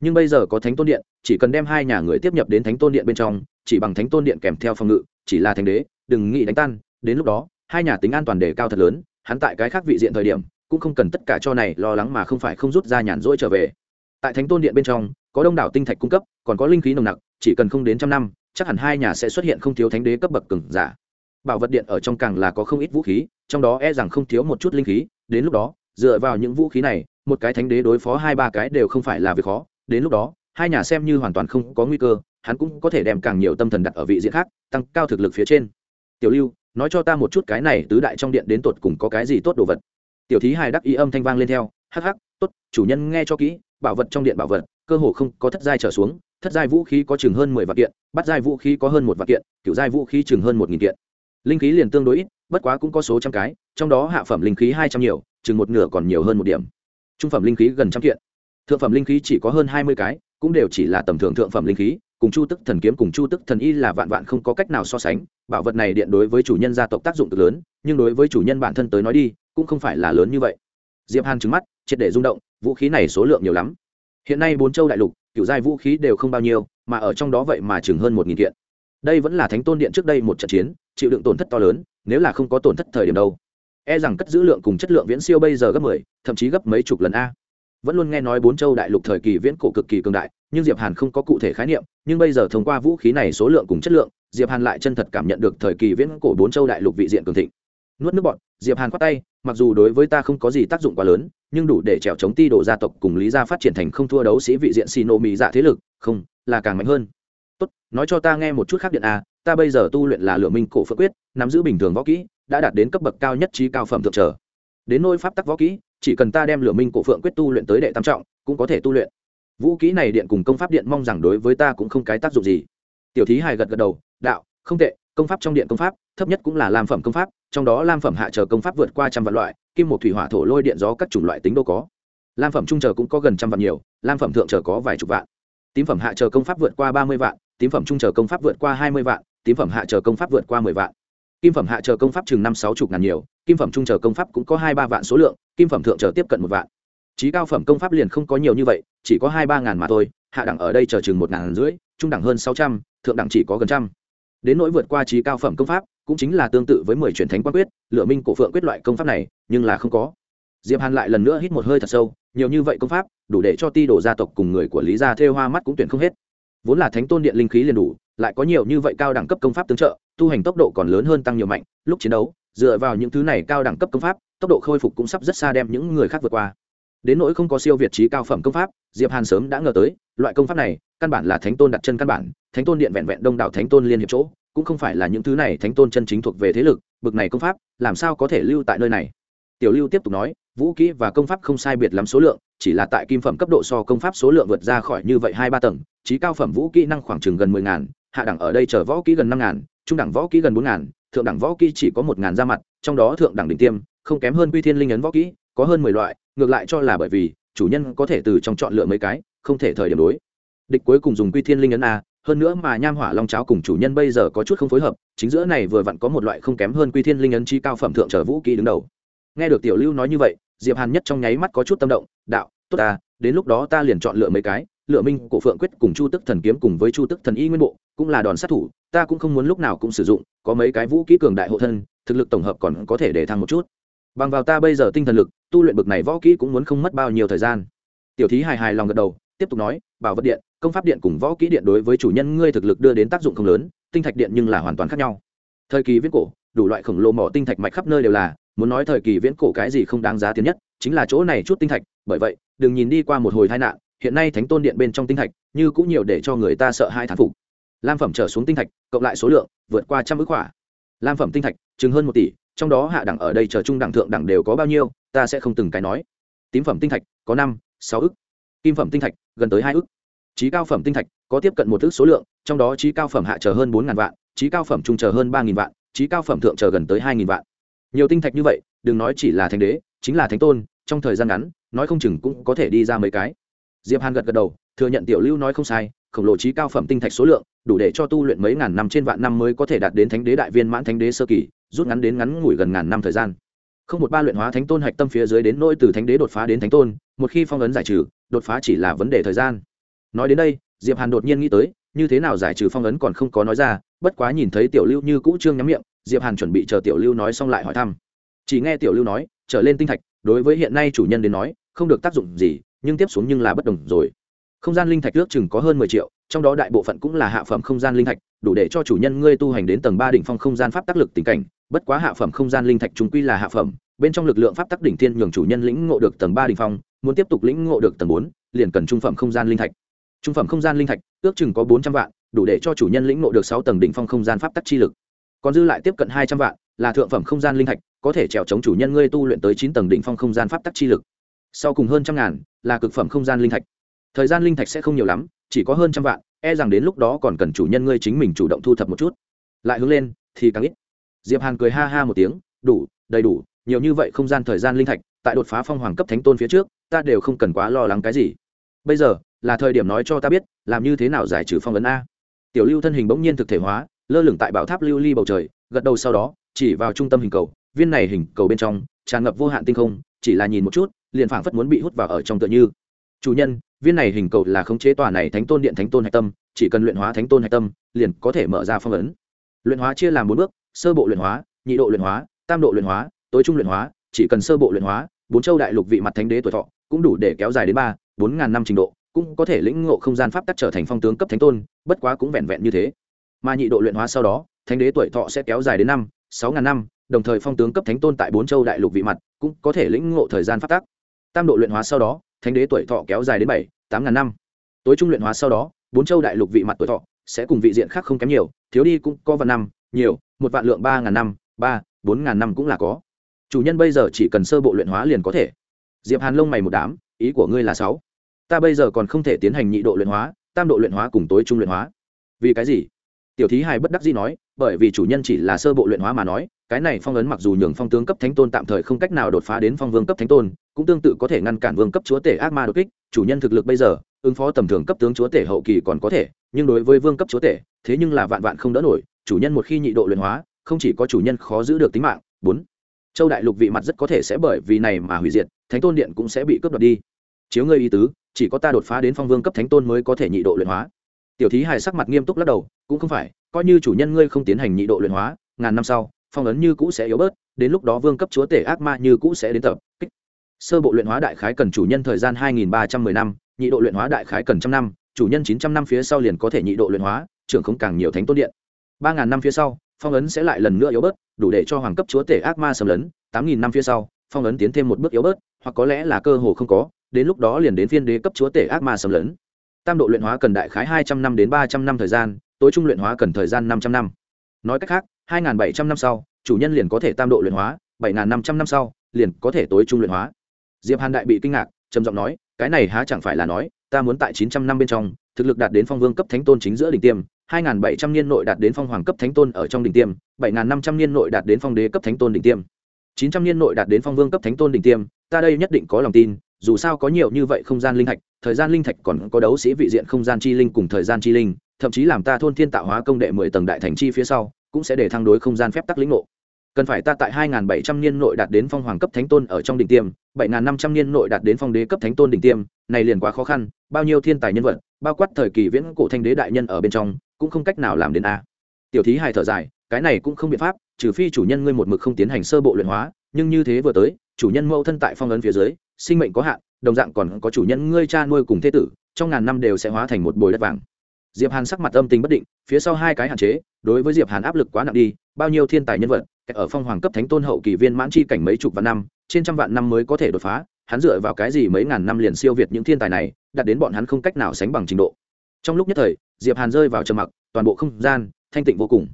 nhưng bây giờ có thánh tôn điện, chỉ cần đem hai nhà người tiếp nhập đến thánh tôn điện bên trong, chỉ bằng thánh tôn điện kèm theo phòng ngự, chỉ là thánh đế, đừng nghĩ đánh tan. Đến lúc đó, hai nhà tính an toàn đề cao thật lớn, hắn tại cái khác vị diện thời điểm, cũng không cần tất cả cho này lo lắng mà không phải không rút ra nhàn rỗi trở về. Tại thánh tôn điện bên trong, có đông đảo tinh thạch cung cấp, còn có linh khí nồng nặc, chỉ cần không đến trăm năm, chắc hẳn hai nhà sẽ xuất hiện không thiếu thánh đế cấp bậc cường giả. Bảo vật điện ở trong càng là có không ít vũ khí, trong đó e rằng không thiếu một chút linh khí. Đến lúc đó, dựa vào những vũ khí này, một cái thánh đế đối phó hai ba cái đều không phải là việc khó đến lúc đó, hai nhà xem như hoàn toàn không có nguy cơ, hắn cũng có thể đem càng nhiều tâm thần đặt ở vị diện khác, tăng cao thực lực phía trên. Tiểu lưu, nói cho ta một chút cái này tứ đại trong điện đến tột cùng có cái gì tốt đồ vật. Tiểu thí hài đắc ý âm thanh vang lên theo, hắc hắc, tốt, chủ nhân nghe cho kỹ, bảo vật trong điện bảo vật, cơ hồ không có thất giai trở xuống, thất giai vũ khí có chừng hơn mười vạn kiện, bắt giai vũ khí có hơn một vạn kiện, kiểu giai vũ khí chừng hơn một nghìn kiện. Linh khí liền tương đối ít, bất quá cũng có số trăm cái, trong đó hạ phẩm linh khí hai trăm nhiều, chừng một nửa còn nhiều hơn một điểm. Trung phẩm linh khí gần trăm kiện thượng phẩm linh khí chỉ có hơn hai mươi cái, cũng đều chỉ là tầm thường thượng phẩm linh khí, cùng chu tức thần kiếm cùng chu tức thần y là vạn vạn không có cách nào so sánh. Bảo vật này điện đối với chủ nhân gia tộc tác dụng cực lớn, nhưng đối với chủ nhân bản thân tới nói đi, cũng không phải là lớn như vậy. Diệp hàn trứng mắt, triệt để rung động, vũ khí này số lượng nhiều lắm. Hiện nay bốn châu đại lục, kiểu giai vũ khí đều không bao nhiêu, mà ở trong đó vậy mà chừng hơn một nghìn kiện. Đây vẫn là thánh tôn điện trước đây một trận chiến, chịu đựng tổn thất to lớn, nếu là không có tổn thất thời điểm đâu. E rằng cất giữ lượng cùng chất lượng viễn siêu bây giờ gấp mười, thậm chí gấp mấy chục lần a vẫn luôn nghe nói bốn châu đại lục thời kỳ viễn cổ cực kỳ cường đại, nhưng diệp hàn không có cụ thể khái niệm, nhưng bây giờ thông qua vũ khí này số lượng cùng chất lượng, diệp hàn lại chân thật cảm nhận được thời kỳ viễn cổ bốn châu đại lục vị diện cường thịnh. Nuốt nước bọt, diệp hàn quát tay, mặc dù đối với ta không có gì tác dụng quá lớn, nhưng đủ để trèo chống ti đổ gia tộc cùng lý gia phát triển thành không thua đấu sĩ vị diện xì nộ mỹ dạ thế lực, không, là càng mạnh hơn. Tốt, nói cho ta nghe một chút khác điện a à, ta bây giờ tu luyện là lửa minh cổ phước quyết, nắm giữ bình thường võ kỹ, đã đạt đến cấp bậc cao nhất trí cao phẩm thượng trở đến nôi pháp tắc võ kỹ, chỉ cần ta đem lửa minh cổ phượng quyết tu luyện tới đệ tam trọng, cũng có thể tu luyện. Vũ kỹ này điện cùng công pháp điện mong rằng đối với ta cũng không cái tác dụng gì. Tiểu thí hài gật gật đầu, đạo, không tệ, công pháp trong điện công pháp, thấp nhất cũng là lam phẩm công pháp, trong đó lam phẩm hạ chờ công pháp vượt qua trăm vạn loại, kim một thủy hỏa thổ lôi điện gió các chủng loại tính đô có. Lam phẩm trung chờ cũng có gần trăm vạn nhiều, lam phẩm thượng chờ có vài chục vạn. Tím phẩm hạ chờ công pháp vượt qua ba mươi vạn, tím phẩm trung chờ công pháp vượt qua hai mươi vạn, tím phẩm hạ chờ công pháp vượt qua mười vạn kim phẩm hạ chờ công pháp chừng năm sáu chục ngàn nhiều, kim phẩm trung chờ công pháp cũng có hai ba vạn số lượng, kim phẩm thượng chờ tiếp cận một vạn. Trí cao phẩm công pháp liền không có nhiều như vậy, chỉ có hai ba ngàn mà thôi, hạ đẳng ở đây chờ chừng một ngàn rưỡi, trung đẳng hơn sáu trăm, thượng đẳng chỉ có gần trăm. Đến nỗi vượt qua trí cao phẩm công pháp, cũng chính là tương tự với mười truyền thánh quan quyết lựa minh cổ phượng quyết loại công pháp này, nhưng là không có. Diệp hàn lại lần nữa hít một hơi thật sâu, nhiều như vậy công pháp, đủ để cho ti đổ gia tộc cùng người của lý gia thêu hoa mắt cũng tuyển không hết. Vốn là thánh tôn điện linh khí liền đủ, lại có nhiều như vậy cao đẳng cấp công pháp tương trợ tu hành tốc độ còn lớn hơn tăng nhiều mạnh, lúc chiến đấu, dựa vào những thứ này cao đẳng cấp công pháp, tốc độ khôi phục cũng sắp rất xa đem những người khác vượt qua. Đến nỗi không có siêu việt trí cao phẩm công pháp, diệp hàn sớm đã ngờ tới, loại công pháp này, căn bản là thánh tôn đặt chân căn bản, thánh tôn điện vẹn vẹn đông đảo thánh tôn liên hiệp chỗ, cũng không phải là những thứ này thánh tôn chân chính thuộc về thế lực, bực này công pháp, làm sao có thể lưu tại nơi này? Tiểu lưu tiếp tục nói, vũ kỹ và công pháp không sai biệt lắm số lượng, chỉ là tại kim phẩm cấp độ so công pháp số lượng vượt ra khỏi như vậy hai ba tầng, trí cao phẩm vũ kỹ năng khoảng chừng gần mười ngàn, hạ đẳng ở đây chờ võ kỹ gần năm ngàn trung đẳng võ kỹ gần bốn ngàn, thượng đẳng võ kỹ chỉ có một ngàn ra mặt, trong đó thượng đẳng đỉnh tiêm, không kém hơn quy thiên linh ấn võ kỹ, có hơn mười loại, ngược lại cho là bởi vì, chủ nhân có thể từ trong chọn lựa mấy cái, không thể thời điểm đối. Địch cuối cùng dùng quy thiên linh ấn a, hơn nữa mà nham hỏa long cháo cùng chủ nhân bây giờ có chút không phối hợp, chính giữa này vừa vặn có một loại không kém hơn quy thiên linh ấn chi cao phẩm thượng trở vũ kỹ đứng đầu. Nghe được tiểu lưu nói như vậy, diệp hàn nhất trong nháy mắt có chút tâm động, đạo, tốt ta, đến lúc đó ta liền chọn lựa mấy cái lựa minh, cổ phượng quyết cùng chu tức thần kiếm cùng với chu tức thần y nguyên bộ, cũng là đòn sát thủ, ta cũng không muốn lúc nào cũng sử dụng, có mấy cái vũ kỹ cường đại hộ thân, thực lực tổng hợp còn có thể để thăng một chút. Bằng vào ta bây giờ tinh thần lực, tu luyện bực này võ kỹ cũng muốn không mất bao nhiêu thời gian. Tiểu thí hài hài lòng gật đầu, tiếp tục nói, bảo vật điện, công pháp điện cùng võ kỹ điện đối với chủ nhân ngươi thực lực đưa đến tác dụng không lớn, tinh thạch điện nhưng là hoàn toàn khác nhau. Thời kỳ viễn cổ, đủ loại khổng lồ mỏ tinh thạch mạch khắp nơi đều là, muốn nói thời kỳ viễn cổ cái gì không đáng giá tiền nhất, chính là chỗ này chút tinh thạch, bởi vậy, đừng nhìn đi qua một hồi tai nạn hiện nay thánh tôn điện bên trong tinh thạch, như cũng nhiều để cho người ta sợ hai thán phục. Lam phẩm trở xuống tinh thạch, cộng lại số lượng, vượt qua trăm ước quả lam phẩm tinh thạch, chừng hơn một tỷ, trong đó hạ đẳng ở đây chờ trung đẳng thượng đẳng đều có bao nhiêu, ta sẽ không từng cái nói. Tím phẩm tinh thạch, có năm, sáu ức. Kim phẩm tinh thạch, gần tới hai ức. Trí cao phẩm tinh thạch, có tiếp cận một ước số lượng, trong đó trí cao phẩm hạ chờ hơn bốn ngàn vạn trí cao phẩm trung chờ hơn ba nghìn vạn trí cao phẩm thượng chờ gần tới hai nghìn vạn. Nhiều tinh thạch như vậy, đừng nói chỉ là thánh đế, chính là thánh tôn, trong thời gian ngắn, nói không chừng cũng có thể đi ra mấy cái diệp hàn gật gật đầu, thừa nhận tiểu lưu nói không sai, khổng lồ trí cao phẩm tinh thạch số lượng, đủ để cho tu luyện mấy ngàn năm trên vạn năm mới có thể đạt đến thánh đế đại viên mãn thánh đế sơ kỳ, rút ngắn đến ngắn ngủi gần ngàn năm thời gian. Không một ba luyện hóa thánh tôn hạch tâm phía dưới đến nỗi từ thánh đế đột phá đến thánh tôn, một khi phong ấn giải trừ, đột phá chỉ là vấn đề thời gian. Nói đến đây, diệp hàn đột nhiên nghĩ tới, như thế nào giải trừ phong ấn còn không có nói ra, bất quá nhìn thấy tiểu lưu như cũ trương nhắm miệng, diệp hàn chuẩn bị chờ tiểu lưu nói xong lại hỏi thăm. Chỉ nghe tiểu lưu nói, trở lên tinh thạch, đối với hiện nay chủ nhân đến nói, không được tác dụng gì nhưng tiếp xuống nhưng là bất đồng rồi. Không gian linh thạch ước chừng có hơn mười triệu, trong đó đại bộ phận cũng là hạ phẩm không gian linh thạch, đủ để cho chủ nhân ngươi tu hành đến tầng ba đỉnh phong không gian pháp tác lực tình cảnh, bất quá hạ phẩm không gian linh thạch chúng quy là hạ phẩm, bên trong lực lượng pháp tắc đỉnh thiên nhường chủ nhân lĩnh ngộ được tầng ba đỉnh phong, muốn tiếp tục lĩnh ngộ được tầng bốn, liền cần trung phẩm không gian linh thạch. Trung phẩm không gian linh thạch ước chừng có bốn trăm vạn, đủ để cho chủ nhân lĩnh ngộ được sáu tầng đỉnh phong không gian pháp tắc chi lực. Còn dư lại tiếp cận hai trăm vạn là thượng phẩm không gian linh thạch, có thể trèo chống chủ nhân ngươi tu luyện tới chín tầng đỉnh phong không gian pháp tắc chi lực sau cùng hơn trăm ngàn, là cực phẩm không gian linh thạch. Thời gian linh thạch sẽ không nhiều lắm, chỉ có hơn trăm vạn e rằng đến lúc đó còn cần chủ nhân ngươi chính mình chủ động thu thập một chút. Lại hướng lên, thì càng ít. Diệp hàn cười ha ha một tiếng, đủ, đầy đủ, nhiều như vậy không gian thời gian linh thạch, tại đột phá phong hoàng cấp thánh tôn phía trước, ta đều không cần quá lo lắng cái gì. Bây giờ, là thời điểm nói cho ta biết, làm như thế nào giải trừ phong ấn a. Tiểu lưu thân hình bỗng nhiên thực thể hóa, lơ lửng tại bảo tháp lưu ly bầu trời, gật đầu sau đó, chỉ vào trung tâm hình cầu, viên này hình cầu bên trong, tràn ngập vô hạn tinh không, chỉ là nhìn một chút liền phảng phất muốn bị hút vào ở trong tựa như. Chủ nhân, viên này hình cầu là khống chế tòa này thánh tôn điện thánh tôn hạch tâm, chỉ cần luyện hóa thánh tôn hạch tâm, liền có thể mở ra phong ấn. Luyện hóa chia làm bốn bước, sơ bộ luyện hóa, nhị độ luyện hóa, tam độ luyện hóa, tối trung luyện hóa, chỉ cần sơ bộ luyện hóa, bốn châu đại lục vị mặt thánh đế tuổi thọ cũng đủ để kéo dài đến ba, bốn ngàn năm trình độ, cũng có thể lĩnh ngộ không gian pháp tắc trở thành phong tướng cấp thánh tôn, bất quá cũng vẹn vẹn như thế. Mà nhị độ luyện hóa sau đó, thánh đế tuổi thọ sẽ kéo dài đến năm, sáu ngàn năm, đồng thời phong tướng cấp thánh tôn tại bốn châu đại lục vị mặt cũng có thể lĩnh ngộ thời gian pháp tắc tam độ luyện hóa sau đó, thánh đế tuổi thọ kéo dài đến bảy, tám ngàn năm. Tối trung luyện hóa sau đó, bốn châu đại lục vị mặt tuổi thọ sẽ cùng vị diện khác không kém nhiều, thiếu đi cũng có vạn năm, nhiều, một vạn lượng ba ngàn năm, ba, bốn ngàn năm cũng là có. Chủ nhân bây giờ chỉ cần sơ bộ luyện hóa liền có thể. Diệp hàn lông mày một đám, ý của ngươi là sáu. Ta bây giờ còn không thể tiến hành nhị độ luyện hóa, tam độ luyện hóa cùng tối trung luyện hóa. Vì cái gì? Tiểu thí hài bất đắc dĩ nói bởi vì chủ nhân chỉ là sơ bộ luyện hóa mà nói, cái này phong ấn mặc dù nhường phong tướng cấp thánh tôn tạm thời không cách nào đột phá đến phong vương cấp thánh tôn, cũng tương tự có thể ngăn cản vương cấp chúa tể ác ma đột kích, chủ nhân thực lực bây giờ, ứng phó tầm thường cấp tướng chúa tể hậu kỳ còn có thể, nhưng đối với vương cấp chúa tể, thế nhưng là vạn vạn không đỡ nổi, chủ nhân một khi nhị độ luyện hóa, không chỉ có chủ nhân khó giữ được tính mạng. Bốn, châu đại lục vị mặt rất có thể sẽ bởi vì này mà hủy diệt, thánh tôn điện cũng sẽ bị cướp đoạt đi. Chiếu ngươi ý tứ, chỉ có ta đột phá đến phong vương cấp thánh tôn mới có thể nhị độ luyện hóa. Tiểu thí hài sắc mặt nghiêm túc lắc đầu, cũng không phải coi như chủ nhân ngươi không tiến hành nhị độ luyện hóa, ngàn năm sau, phong ấn như cũ sẽ yếu bớt, đến lúc đó vương cấp chúa tể ác ma như cũ sẽ đến tập, kích. Sơ bộ luyện hóa đại khái cần chủ nhân thời gian hai nghìn ba trăm mười năm, nhị độ luyện hóa đại khái cần trăm năm, chủ nhân chín trăm năm phía sau liền có thể nhị độ luyện hóa, trưởng không càng nhiều thánh tôn điện. Ba ngàn năm phía sau, phong ấn sẽ lại lần nữa yếu bớt, đủ để cho hoàng cấp chúa tể ác ma xâm lấn. Tám nghìn năm phía sau, phong ấn tiến thêm một bước yếu bớt, hoặc có lẽ là cơ hồ không có, đến lúc đó liền đến phiên đế cấp chúa tể ác ma xâm lấn. Tam độ luyện hóa cần đại khái hai trăm năm đến ba trăm năm thời gian tối trung luyện hóa cần thời gian năm trăm năm. Nói cách khác, hai bảy trăm năm sau, chủ nhân liền có thể tam độ luyện hóa, bảy năm trăm năm sau, liền có thể tối trung luyện hóa. Diệp hàn đại bị kinh ngạc, trầm giọng nói, cái này há chẳng phải là nói, ta muốn tại chín trăm năm bên trong, thực lực đạt đến phong vương cấp thánh tôn chính giữa đỉnh tiêm, hai bảy trăm niên nội đạt đến phong hoàng cấp thánh tôn ở trong đỉnh tiêm, bảy năm trăm niên nội đạt đến phong đế cấp thánh tôn đỉnh tiêm. Chín trăm niên nội đạt đến phong vương cấp thánh tôn đỉnh tiêm, ta đây nhất định có lòng tin, dù sao có nhiều như vậy không gian linh thạch, thời gian linh thạch còn có đấu sĩ vị diện không gian chi linh cùng thời gian chi linh thậm chí làm ta thôn thiên tạo hóa công đệ mười tầng đại thành chi phía sau, cũng sẽ để thăng đối không gian phép tắc lĩnh ngộ. Cần phải ta tại hai bảy trăm niên nội đạt đến phong hoàng cấp thánh tôn ở trong đỉnh tiêm, bảy năm trăm niên nội đạt đến phong đế cấp thánh tôn đỉnh tiêm, này liền quá khó khăn, bao nhiêu thiên tài nhân vật, bao quát thời kỳ viễn cổ thanh đế đại nhân ở bên trong, cũng không cách nào làm đến a. Tiểu thí hài thở dài, cái này cũng không biện pháp, trừ phi chủ nhân ngươi một mực không tiến hành sơ bộ luyện hóa, nhưng như thế vừa tới, chủ nhân mẫu thân tại phong ấn phía dưới, sinh mệnh có hạn, đồng dạng còn có chủ nhân ngươi cha nuôi cùng thế tử, trong ngàn năm đều sẽ hóa thành một bồi đất vàng diệp hàn sắc mặt âm tình bất định, phía sau hai cái hạn chế, đối với diệp hàn áp lực quá nặng đi, bao nhiêu thiên tài nhân vật ở phong hoàng cấp thánh tôn hậu kỳ viên mãn chi cảnh mấy chục vạn năm, trên trăm vạn năm mới có thể đột phá, hắn dựa vào cái gì mấy ngàn năm liền siêu việt những thiên tài này, đạt đến bọn hắn không cách nào sánh bằng trình độ. Trong lúc nhất thời, diệp hàn rơi vào trầm mặc, toàn bộ không gian, thanh tịnh vô cùng.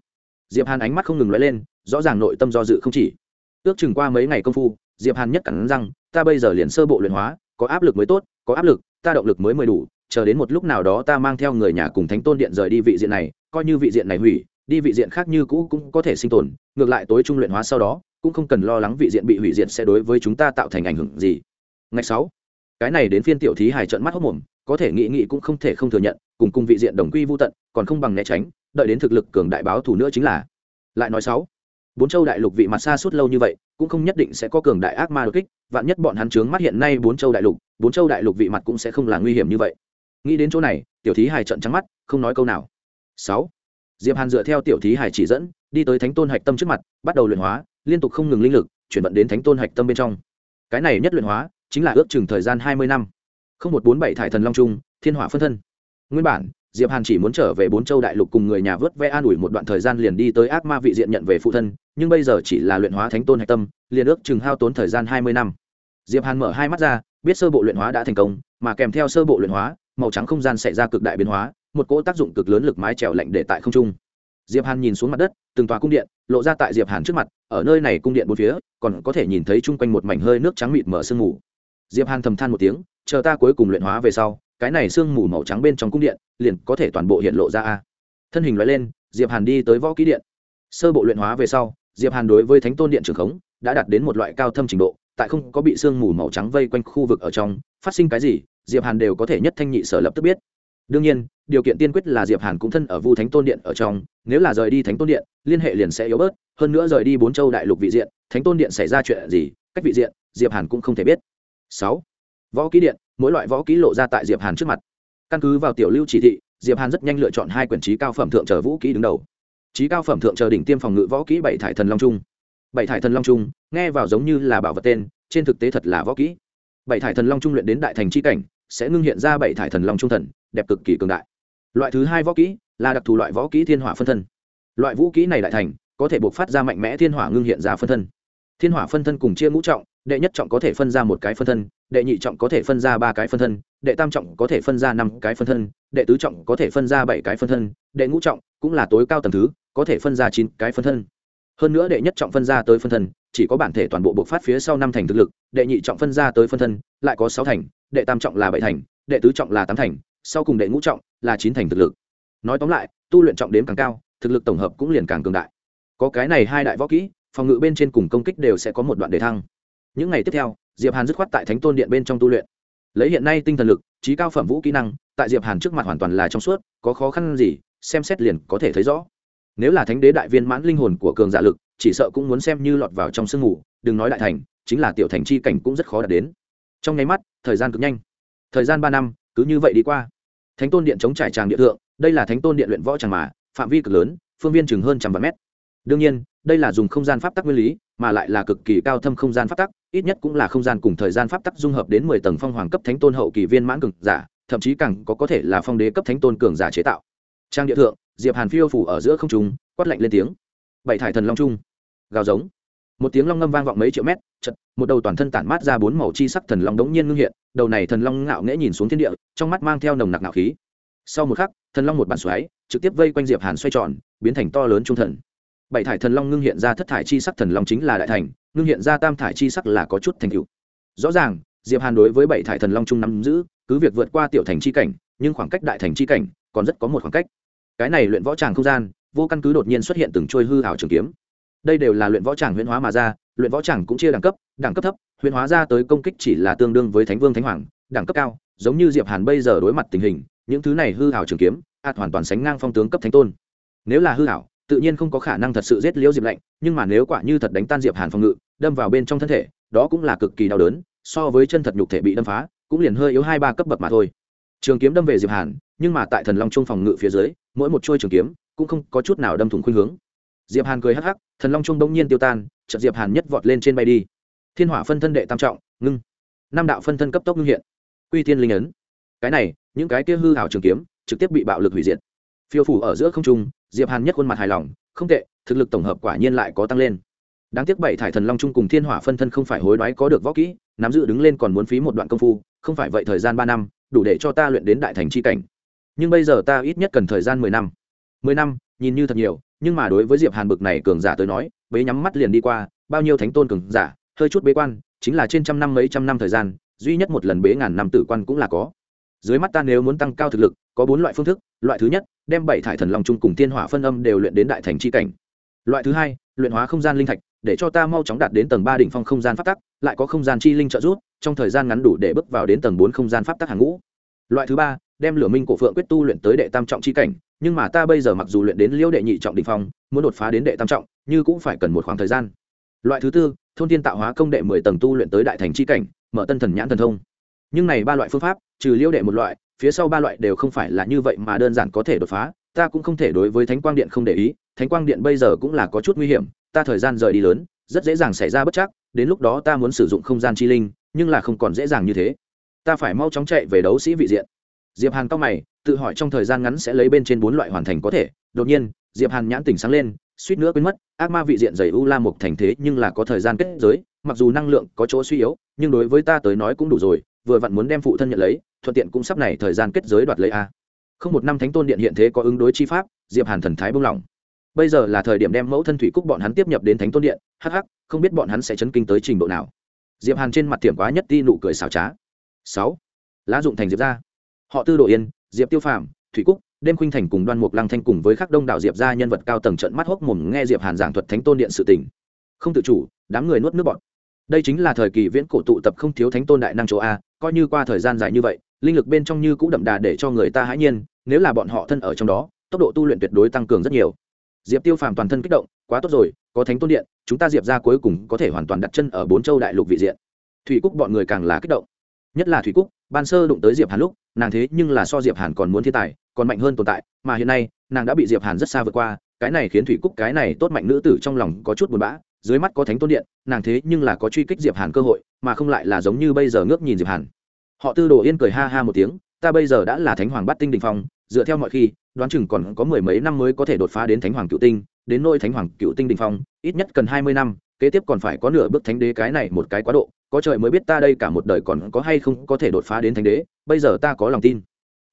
Diệp hàn ánh mắt không ngừng lóe lên, rõ ràng nội tâm do dự không chỉ. Ước chừng qua mấy ngày công phu, diệp hàn nhất cắn răng, ta bây giờ liền sơ bộ luyện hóa, có áp lực mới tốt, có áp lực, ta động lực mới mới đủ chờ đến một lúc nào đó ta mang theo người nhà cùng thánh tôn điện rời đi vị diện này, coi như vị diện này hủy, đi vị diện khác như cũ cũng có thể sinh tồn, ngược lại tối trung luyện hóa sau đó, cũng không cần lo lắng vị diện bị hủy diện sẽ đối với chúng ta tạo thành ảnh hưởng gì. Ngày sáu, cái này đến phiên tiểu thí hài trợn mắt hốc mồm, có thể nghĩ nghĩ cũng không thể không thừa nhận, cùng cùng vị diện đồng quy vô tận, còn không bằng né tránh, đợi đến thực lực cường đại báo thủ nữa chính là. Lại nói sáu, bốn châu đại lục vị mặt xa suốt lâu như vậy, cũng không nhất định sẽ có cường đại ác ma đột kích, vạn nhất bọn hắn trướng mắt hiện nay bốn châu đại lục, bốn châu đại lục vị mặt cũng sẽ không là nguy hiểm như vậy nghĩ đến chỗ này, tiểu thí hài trận trắng mắt, không nói câu nào. Sáu. Diệp hàn dựa theo tiểu thí hài chỉ dẫn, đi tới thánh tôn hạch tâm trước mặt, bắt đầu luyện hóa, liên tục không ngừng linh lực, chuyển vận đến thánh tôn hạch tâm bên trong. Cái này nhất luyện hóa, chính là ước chừng thời gian hai mươi năm. Không một bốn bảy thải thần long trung, thiên hỏa phân thân. Nguyên bản, diệp hàn chỉ muốn trở về bốn châu đại lục cùng người nhà vớt ve an ủi một đoạn thời gian liền đi tới ác ma vị diện nhận về phụ thân, nhưng bây giờ chỉ là luyện hóa thánh tôn hạch tâm, liền ước chừng hao tốn thời gian hai mươi năm. Diệp hàn mở hai mắt ra, biết sơ bộ luyện hóa đã thành công, mà kèm theo sơ bộ luyện hóa màu trắng không gian xảy ra cực đại biến hóa, một cỗ tác dụng cực lớn lực mái trèo lạnh để tại không trung. Diệp hàn nhìn xuống mặt đất, từng tòa cung điện, lộ ra tại diệp hàn trước mặt, ở nơi này cung điện bốn phía, còn có thể nhìn thấy chung quanh một mảnh hơi nước trắng mịt mở sương mù. Diệp hàn thầm than một tiếng, chờ ta cuối cùng luyện hóa về sau, cái này sương mù màu trắng bên trong cung điện, liền có thể toàn bộ hiện lộ ra a. Thân hình loại lên, diệp hàn đi tới võ ký điện. Sơ bộ luyện hóa về sau, diệp hàn đối với thánh tôn điện trường khống, đã đạt đến một loại cao thâm trình độ, tại không có bị sương mù màu trắng vây quanh khu vực ở trong, phát sinh cái gì diệp hàn đều có thể nhất thanh nhị sở lập tức biết. Đương nhiên, điều kiện tiên quyết là diệp hàn cũng thân ở vu thánh tôn điện ở trong, nếu là rời đi thánh tôn điện, liên hệ liền sẽ yếu bớt, hơn nữa rời đi bốn châu đại lục vị diện, thánh tôn điện xảy ra chuyện gì, cách vị diện, diệp hàn cũng không thể biết. Sáu, võ ký điện, mỗi loại võ ký lộ ra tại diệp hàn trước mặt. Căn cứ vào tiểu lưu chỉ thị, diệp hàn rất nhanh lựa chọn hai quyển trí cao phẩm thượng chờ vũ ký đứng đầu. Trí cao phẩm thượng chờ đỉnh tiêm phòng ngự võ ký bảy thải thần long trung. Bảy thải thần long trung, nghe vào giống như là bảo vật tên, trên thực tế thật là võ kỹ bảy thải thần long trung luyện đến đại thành c h i cảnh, sẽ ngưng hiện ra bảy thải thần long trung thần, đẹp cực kỳ cường đại. Loại thứ hai võ kỹ là đặc thù loại võ kỹ thiên hỏa phân thân. Loại vũ kỹ này đại thành, có thể buộc phát ra mạnh mẽ thiên hỏa ngưng hiện ra phân thân. Thiên hỏa phân thân cùng chia ngũ trọng, đệ nhất trọng có thể phân ra một cái phân thân, đệ nhị trọng có thể phân ra ba cái phân thân, đệ tam trọng có thể phân ra năm cái phân thân, đệ tứ trọng có thể phân ra bảy cái phân thân, đệ ngũ trọng cũng là tối cao tầng thứ, có thể phân ra chín cái phân thân. Hơn nữa đệ nhất trọng phân ra tới phân thân chỉ có bản thể toàn bộ bộc phát phía sau năm thành thực lực, đệ nhị trọng phân ra tới phân thân, lại có sáu thành, đệ tam trọng là bảy thành, đệ tứ trọng là tám thành, sau cùng đệ ngũ trọng là chín thành thực lực. Nói tóm lại, tu luyện trọng đếm càng cao, thực lực tổng hợp cũng liền càng cường đại. Có cái này hai đại võ kỹ, phòng ngự bên trên cùng công kích đều sẽ có một đoạn đề thăng. Những ngày tiếp theo, diệp hàn dứt khoát tại thánh tôn điện bên trong tu luyện. Lấy hiện nay tinh thần lực, trí cao phẩm vũ kỹ năng, tại diệp hàn trước mặt hoàn toàn là trong suốt, có khó khăn gì, xem xét liền có thể thấy rõ. Nếu là thánh đế đại viên mãn linh hồn của cường giả lực chỉ sợ cũng muốn xem như lọt vào trong sương ngủ, đừng nói đại thành chính là tiểu thành chi cảnh cũng rất khó đạt đến. Trong nháy mắt thời gian cực nhanh. Thời gian ba năm cứ như vậy đi qua. Thánh tôn điện chống trải tràng địa thượng đây là thánh tôn điện luyện võ tràng mà phạm vi cực lớn phương viên chừng hơn trăm vạn mét. Đương nhiên đây là dùng không gian pháp tắc nguyên lý mà lại là cực kỳ cao thâm không gian pháp tắc ít nhất cũng là không gian cùng thời gian pháp tắc dung hợp đến mười tầng phong hoàng cấp thánh tôn hậu kỳ viên mãn cường giả thậm chí càng có có thể là phong đế cấp thánh tôn cường giả chế tạo. Trang địa thượng diệp hàn phiêu phủ ở giữa không trung quát lạnh lên tiếng. Bảy thải thần long trung gào giống. Một tiếng long ngâm vang vọng mấy triệu mét chật một đầu toàn thân tản mát ra bốn màu chi sắc thần long đống nhiên ngưng hiện, đầu này thần long ngạo nghễ nhìn xuống thiên địa, trong mắt mang theo nồng nặc ngạo khí. Sau một khắc, thần long một bản xoáy, trực tiếp vây quanh diệp hàn xoay tròn, biến thành to lớn trung thần. Bảy thải thần long ngưng hiện ra thất thải chi sắc thần long chính là đại thành, ngưng hiện ra tam thải chi sắc là có chút thành tựu. Rõ ràng, diệp hàn đối với bảy thải thần long trung nắm giữ, cứ việc vượt qua tiểu thành chi cảnh, nhưng khoảng cách đại thành chi cảnh còn rất có một khoảng cách. Cái này luyện võ tràng không gian, vô căn cứ đột nhiên xuất hiện từng trôi hư hảo trường kiếm đây đều là luyện võ tràng huyễn hóa mà ra, luyện võ tràng cũng chia đẳng cấp đẳng cấp thấp, huyễn hóa ra tới công kích chỉ là tương đương với thánh vương thánh hoàng, đẳng cấp cao, giống như diệp hàn bây giờ đối mặt tình hình, những thứ này hư hảo trường kiếm, ạt hoàn toàn sánh ngang phong tướng cấp thánh tôn. Nếu là hư hảo, tự nhiên không có khả năng thật sự giết liễu diệp lạnh, nhưng mà nếu quả như thật đánh tan diệp hàn phòng ngự, đâm vào bên trong thân thể, đó cũng là cực kỳ đau đớn, so với chân thật nhục thể bị đâm phá, cũng liền hơi yếu hai ba cấp bậc mà thôi. Trường kiếm đâm về diệp hàn, nhưng mà tại thần long trung phòng ngự phía dưới, mỗi một trôi trường kiếm, cũng không có chút nào đâm thủng khuynh hướng. Diệp hàn cười hắc hắc thần long trung bỗng nhiên tiêu tan, chợt diệp hàn nhất vọt lên trên bay đi. Thiên hỏa phân thân đệ tam trọng, ngưng. Năm đạo phân thân cấp tốc ngưng hiện. Quy tiên linh ấn. Cái này, những cái kia hư hảo trường kiếm, trực tiếp bị bạo lực hủy diệt. Phiêu phủ ở giữa không trung, diệp hàn nhất khuôn mặt hài lòng, không tệ, thực lực tổng hợp quả nhiên lại có tăng lên. Đáng tiếc bảy thải thần long trung cùng thiên hỏa phân thân không phải hối đoái có được võ kỹ, nắm giữ đứng lên còn muốn phí một đoạn công phu, không phải vậy thời gian ba năm, đủ để cho ta luyện đến đại thành c h i cảnh. Nhưng bây giờ ta ít nhất cần thời gian mười năm. Mười năm, nhìn như thật nhiều nhưng mà đối với diệp hàn bực này cường giả tới nói, bế nhắm mắt liền đi qua, bao nhiêu thánh tôn cường giả, hơi chút bế quan, chính là trên trăm năm mấy trăm năm thời gian, duy nhất một lần bế ngàn năm tử quan cũng là có. Dưới mắt ta nếu muốn tăng cao thực lực, có bốn loại phương thức, loại thứ nhất, đem bảy thải thần long chung cùng thiên hỏa phân âm đều luyện đến đại thành c h i cảnh. Loại thứ hai, luyện hóa không gian linh thạch, để cho ta mau chóng đạt đến tầng ba đỉnh phong không gian pháp tắc, lại có không gian chi linh trợ giúp, trong thời gian ngắn đủ để bước vào đến tầng bốn không gian pháp tắc hàng ngũ. Loại thứ ba đem lửa minh cổ phượng quyết tu luyện tới đệ tam trọng chi cảnh, nhưng mà ta bây giờ mặc dù luyện đến liễu đệ nhị trọng đỉnh phong, muốn đột phá đến đệ tam trọng, như cũng phải cần một khoảng thời gian. Loại thứ tư, thôn thiên tạo hóa công đệ mười tầng tu luyện tới đại thành chi cảnh, mở tân thần nhãn thần thông. Nhưng này ba loại phương pháp, trừ liễu đệ một loại, phía sau ba loại đều không phải là như vậy mà đơn giản có thể đột phá, ta cũng không thể đối với thánh quang điện không để ý, thánh quang điện bây giờ cũng là có chút nguy hiểm, ta thời gian rời đi lớn, rất dễ dàng xảy ra bất chắc, đến lúc đó ta muốn sử dụng không gian chi linh, nhưng là không còn dễ dàng như thế. Ta phải mau chóng chạy về đấu sĩ vị diện diệp hàn cao mày, tự hỏi trong thời gian ngắn sẽ lấy bên trên bốn loại hoàn thành có thể. Đột nhiên, diệp hàn nhãn tỉnh sáng lên, suýt nữa quên mất, ác ma vị diện dày u la mục thành thế nhưng là có thời gian kết giới, mặc dù năng lượng có chỗ suy yếu, nhưng đối với ta tới nói cũng đủ rồi, vừa vặn muốn đem phụ thân nhận lấy, thuận tiện cũng sắp này thời gian kết giới đoạt lấy a. Không một năm thánh tôn điện hiện thế có ứng đối chi pháp, diệp hàn thần thái buông lỏng bây giờ là thời điểm đem mẫu thân thủy cúc bọn hắn tiếp nhập đến thánh tôn điện hh không biết bọn hắn sẽ chấn kinh tới trình độ nào. Diệp hàn trên mặt tiệm quá nhất ti nụ cười xảo trá. Sáu. Lá dụng thành diệp ra họ tư độ yên, diệp tiêu phàm, thủy cúc, đêm khuynh thành cùng đoan mục lăng thanh cùng với khắc đông đảo diệp ra nhân vật cao tầng trận mắt hốc mồm nghe diệp hàn giảng thuật thánh tôn điện sự tình. Không tự chủ, đám người nuốt nước bọn đây chính là thời kỳ viễn cổ tụ tập không thiếu thánh tôn đại năng chỗ a, coi như qua thời gian dài như vậy, linh lực bên trong như cũng đậm đà để cho người ta hãi nhiên, nếu là bọn họ thân ở trong đó, tốc độ tu luyện tuyệt đối tăng cường rất nhiều. Diệp tiêu phàm toàn thân kích động, quá tốt rồi, có thánh tôn điện, chúng ta diệp ra cuối cùng có thể hoàn toàn đặt chân ở bốn châu đại lục vị diện. Thủy cúc bọn người càng là kích động nhất là thủy cúc, ban sơ đụng tới diệp hàn lúc, nàng thế nhưng là so diệp hàn còn muốn thiên tài, còn mạnh hơn tồn tại, mà hiện nay, nàng đã bị diệp hàn rất xa vượt qua, cái này khiến thủy cúc, cái này tốt mạnh nữ tử trong lòng có chút buồn bã, dưới mắt có thánh tôn điện, nàng thế nhưng là có truy kích diệp hàn cơ hội, mà không lại là giống như bây giờ ngước nhìn diệp hàn. Họ tư đồ yên cười ha ha một tiếng, ta bây giờ đã là thánh hoàng bát tinh đình phong, dựa theo mọi khi, đoán chừng còn có mười mấy năm mới có thể đột phá đến thánh hoàng cựu tinh, đến nôi thánh hoàng cựu tinh đình phong, ít nhất cần hai mươi năm, kế tiếp còn phải có nửa bước thánh đế cái này một cái quá độ có trời mới biết ta đây cả một đời còn có hay không có thể đột phá đến thánh đế, bây giờ ta có lòng tin.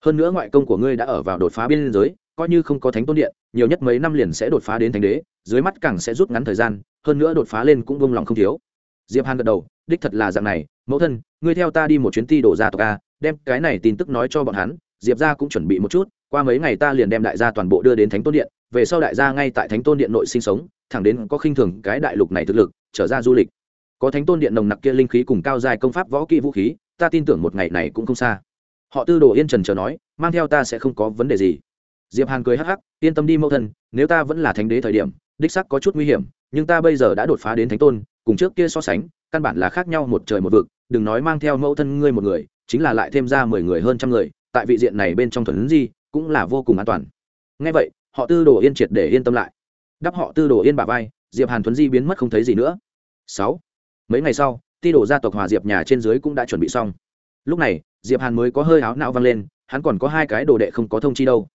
Hơn nữa ngoại công của ngươi đã ở vào đột phá biên giới, coi như không có thánh tôn điện, nhiều nhất mấy năm liền sẽ đột phá đến thánh đế, dưới mắt càng sẽ rút ngắn thời gian, hơn nữa đột phá lên cũng vung lòng không thiếu. Diệp hàn gật đầu, đích thật là dạng này, mẫu thân, ngươi theo ta đi một chuyến ti đổ ra tộc a, đem cái này tin tức nói cho bọn hắn, diệp gia cũng chuẩn bị một chút, qua mấy ngày ta liền đem đại gia toàn bộ đưa đến thánh tôn điện, về sau đại gia ngay tại thánh tôn điện nội sinh sống, thẳng đến có khinh thường cái đại lục này thực lực, trở ra du lịch có thánh tôn điện nồng nặc kia linh khí cùng cao dài công pháp võ kỹ vũ khí, ta tin tưởng một ngày này cũng không xa. Họ tư đồ yên trần chờ nói, mang theo ta sẽ không có vấn đề gì. Diệp hàn cười hắc hắc, yên tâm đi mẫu thân, nếu ta vẫn là thánh đế thời điểm, đích sắc có chút nguy hiểm, nhưng ta bây giờ đã đột phá đến thánh tôn, cùng trước kia so sánh, căn bản là khác nhau một trời một vực, đừng nói mang theo mẫu thân ngươi một người, chính là lại thêm ra mười người hơn trăm người, tại vị diện này bên trong thuần di, cũng là vô cùng an toàn. Ngay vậy, họ tư đồ yên triệt để yên tâm lại. Đắp họ tư đồ yên bà vai, diệp hàn thuấn di biến mất không thấy gì nữa. Sáu mấy ngày sau, ti đổ gia tộc hòa diệp nhà trên dưới cũng đã chuẩn bị xong. Lúc này, diệp hàn mới có hơi áo não văng lên, hắn còn có hai cái đồ đệ không có thông chi đâu.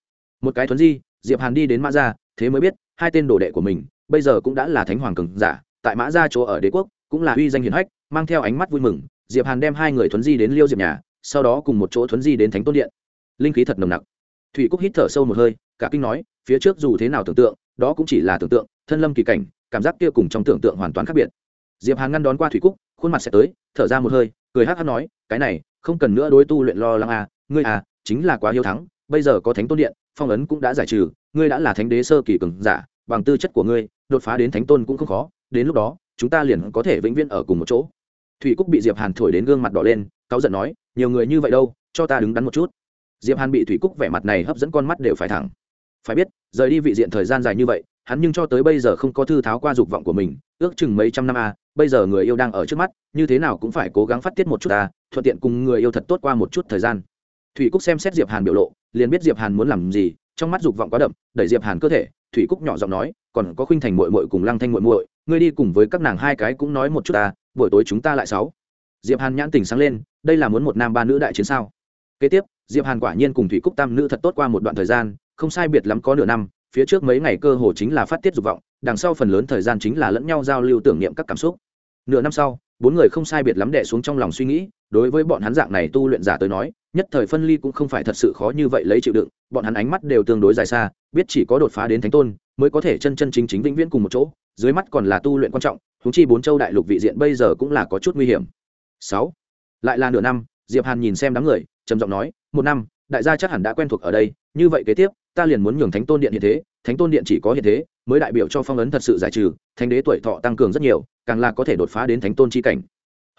Một cái thuấn di, diệp hàn đi đến mã gia, thế mới biết, hai tên đồ đệ của mình, bây giờ cũng đã là thánh hoàng cường giả, tại mã gia chỗ ở đế quốc, cũng là uy danh hiển hách, mang theo ánh mắt vui mừng, diệp hàn đem hai người thuấn di đến liêu diệp nhà, sau đó cùng một chỗ thuấn di đến thánh tôn điện. Linh khí thật nồng nặc. Thủy cúc hít thở sâu một hơi, cả kinh nói, phía trước dù thế nào tưởng tượng, đó cũng chỉ là tưởng tượng, thân lâm kỳ cảnh, cảm giác kia cùng trong tưởng tượng hoàn toàn khác biệt diệp hàn ngăn đón qua thủy cúc, khuôn mặt sẽ tới, thở ra một hơi, cười hắc hắc nói, cái này, không cần nữa đối tu luyện lo lắng à ngươi à chính là quá hiếu thắng, bây giờ có thánh tôn điện, phong ấn cũng đã giải trừ, ngươi đã là thánh đế sơ kỳ cường giả, bằng tư chất của ngươi, đột phá đến thánh tôn cũng không khó, đến lúc đó, chúng ta liền có thể vĩnh viễn ở cùng một chỗ. Thủy cúc bị diệp hàn thổi đến gương mặt đỏ lên, cáu giận nói, nhiều người như vậy đâu, cho ta đứng đắn một chút. Diệp hàn bị thủy cúc vẻ mặt này hấp dẫn con mắt đều phải thẳng. Phải biết, rời đi vị diện thời gian dài như vậy, hắn nhưng cho tới bây giờ không có thư tháo qua dục vọng của mình ước chừng mấy trăm năm a à, bây giờ người yêu đang ở trước mắt như thế nào cũng phải cố gắng phát tiết một chút ta thuận tiện cùng người yêu thật tốt qua một chút thời gian. Thủy cúc xem xét diệp hàn biểu lộ liền biết diệp hàn muốn làm gì trong mắt dục vọng quá đậm đẩy diệp hàn cơ thể thủy cúc nhỏ giọng nói còn có khuynh thành muội muội cùng lăng thanh muội muội ngươi đi cùng với các nàng hai cái cũng nói một chút ta buổi tối chúng ta lại sáu. Diệp hàn nhãn tình sáng lên đây là muốn một nam ba nữ đại chiến sao? Kế tiếp diệp hàn quả nhiên cùng thủy cúc tam nữ thật tốt qua một đoạn thời gian không sai biệt lắm có nửa năm phía trước mấy ngày cơ hồ chính là phát tiết dục vọng đằng sau phần lớn thời gian chính là lẫn nhau giao lưu tưởng niệm các cảm xúc. Nửa năm sau, bốn người không sai biệt lắm đẻ xuống trong lòng suy nghĩ, đối với bọn hắn dạng này tu luyện giả tới nói, nhất thời phân ly cũng không phải thật sự khó như vậy lấy chịu đựng, bọn hắn ánh mắt đều tương đối dài xa, biết chỉ có đột phá đến thánh tôn, mới có thể chân chân chính chính vĩnh viễn cùng một chỗ, dưới mắt còn là tu luyện quan trọng thú chi bốn châu đại lục vị diện bây giờ cũng là có chút nguy hiểm. Sáu, lại là nửa năm, diệp hàn nhìn xem đám người, trầm giọng nói, một năm, đại gia chắc hẳn đã quen thuộc ở đây, như vậy kế tiếp, ta liền muốn nhường thánh tôn điện hiện thế, thánh tôn điện chỉ có hiện thế mới đại biểu cho phong ấn thật sự giải trừ, thánh đế tuổi thọ tăng cường rất nhiều, càng là có thể đột phá đến thánh tôn chi cảnh.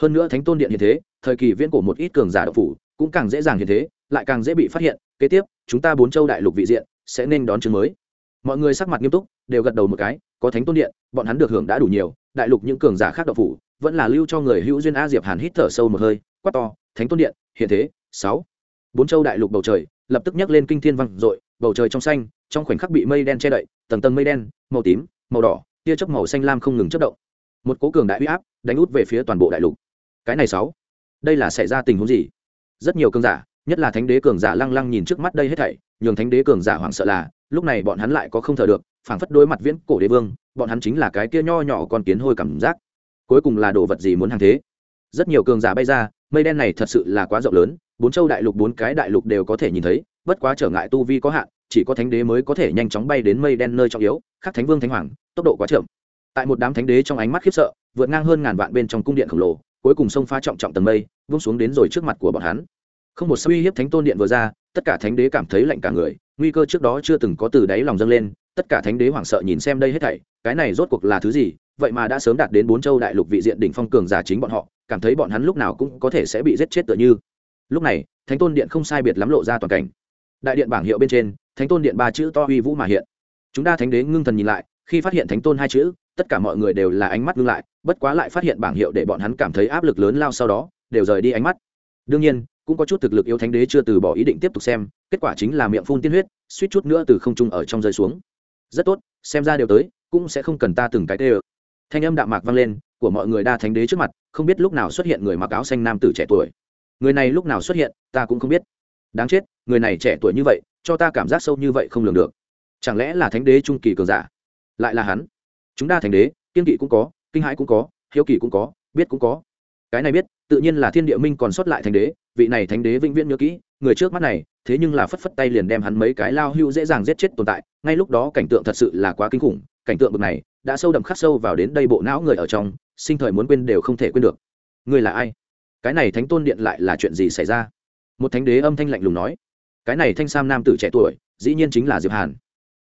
Hơn nữa thánh tôn điện hiện thế, thời kỳ viễn cổ một ít cường giả độc phủ cũng càng dễ dàng hiện thế, lại càng dễ bị phát hiện, kế tiếp, chúng ta bốn châu đại lục vị diện sẽ nên đón chương mới. Mọi người sắc mặt nghiêm túc, đều gật đầu một cái, có thánh tôn điện, bọn hắn được hưởng đã đủ nhiều, đại lục những cường giả khác độc phủ vẫn là lưu cho người hữu duyên a diệp hàn hít thở sâu một hơi, quát to, thánh tôn điện, hiện thế, sáu, bốn châu đại lục bầu trời, lập tức nhấc lên kinh thiên vang dội bầu trời trong xanh, trong khoảnh khắc bị mây đen che đậy, tầng tầng mây đen, màu tím, màu đỏ, tia chớp màu xanh lam không ngừng chớp động. Một cố cường đại uy áp đánh út về phía toàn bộ đại lục. Cái này sáu, đây là xảy ra tình huống gì? Rất nhiều cường giả, nhất là thánh đế cường giả lăng lăng nhìn trước mắt đây hết thảy, nhường thánh đế cường giả hoảng sợ là, lúc này bọn hắn lại có không thở được, phảng phất đối mặt viễn cổ đế vương, bọn hắn chính là cái kia nho nhỏ con kiến hôi cảm giác. Cuối cùng là đồ vật gì muốn hàng thế? Rất nhiều cường giả bay ra, mây đen này thật sự là quá rộng lớn bốn châu đại lục bốn cái đại lục đều có thể nhìn thấy, bất quá trở ngại tu vi có hạn, chỉ có thánh đế mới có thể nhanh chóng bay đến mây đen nơi trọng yếu, khác thánh vương thánh hoàng, tốc độ quá chậm. Tại một đám thánh đế trong ánh mắt khiếp sợ, vượt ngang hơn ngàn vạn bên trong cung điện khổng lồ, cuối cùng sông pha trọng trọng tầng mây, vung xuống đến rồi trước mặt của bọn hắn. Không một sự uy hiếp thánh tôn điện vừa ra, tất cả thánh đế cảm thấy lạnh cả người, nguy cơ trước đó chưa từng có từ đáy lòng dâng lên, tất cả thánh đế hoảng sợ nhìn xem đây hết thảy, cái này rốt cuộc là thứ gì, vậy mà đã sớm đạt đến bốn châu đại lục vị diện đỉnh phong cường giả chính bọn họ, cảm thấy bọn hắn lúc nào cũng có thể sẽ bị giết chết tựa như lúc này, thánh tôn điện không sai biệt lắm lộ ra toàn cảnh. Đại điện bảng hiệu bên trên, thánh tôn điện ba chữ to uy vũ mà hiện. Chúng ta thánh đế ngưng thần nhìn lại, khi phát hiện thánh tôn hai chữ, tất cả mọi người đều là ánh mắt ngưng lại, bất quá lại phát hiện bảng hiệu để bọn hắn cảm thấy áp lực lớn lao sau đó, đều rời đi ánh mắt. Đương nhiên, cũng có chút thực lực yếu thánh đế chưa từ bỏ ý định tiếp tục xem, kết quả chính là miệng phun tiên huyết, suýt chút nữa từ không trung ở trong rơi xuống. Rất tốt, xem ra đều tới, cũng sẽ không cần ta từng cái tê ơ. Thanh âm đạm mạc vang lên, của mọi người đa thánh đế trước mặt, không biết lúc nào xuất hiện người mặc áo xanh nam tử trẻ tuổi người này lúc nào xuất hiện, ta cũng không biết. Đáng chết, người này trẻ tuổi như vậy, cho ta cảm giác sâu như vậy không lường được. Chẳng lẽ là thánh đế trung kỳ cường giả? Lại là hắn? Chúng ta thánh đế, kiên kỵ cũng có, kinh hãi cũng có, hiếu kỳ cũng có, biết cũng có. Cái này biết, tự nhiên là thiên địa minh còn sót lại thánh đế, vị này thánh đế vĩnh viễn nhớ kỹ, người trước mắt này, thế nhưng là phất phất tay liền đem hắn mấy cái lao hưu dễ dàng giết chết tồn tại, ngay lúc đó cảnh tượng thật sự là quá kinh khủng, cảnh tượng bực này, đã sâu đậm khắc sâu vào đến đây bộ não người ở trong, sinh thời muốn quên đều không thể quên được. Người là ai? Cái này thánh tôn điện lại là chuyện gì xảy ra? Một thánh đế âm thanh lạnh lùng nói, cái này thanh sam nam tử trẻ tuổi, dĩ nhiên chính là diệp hàn.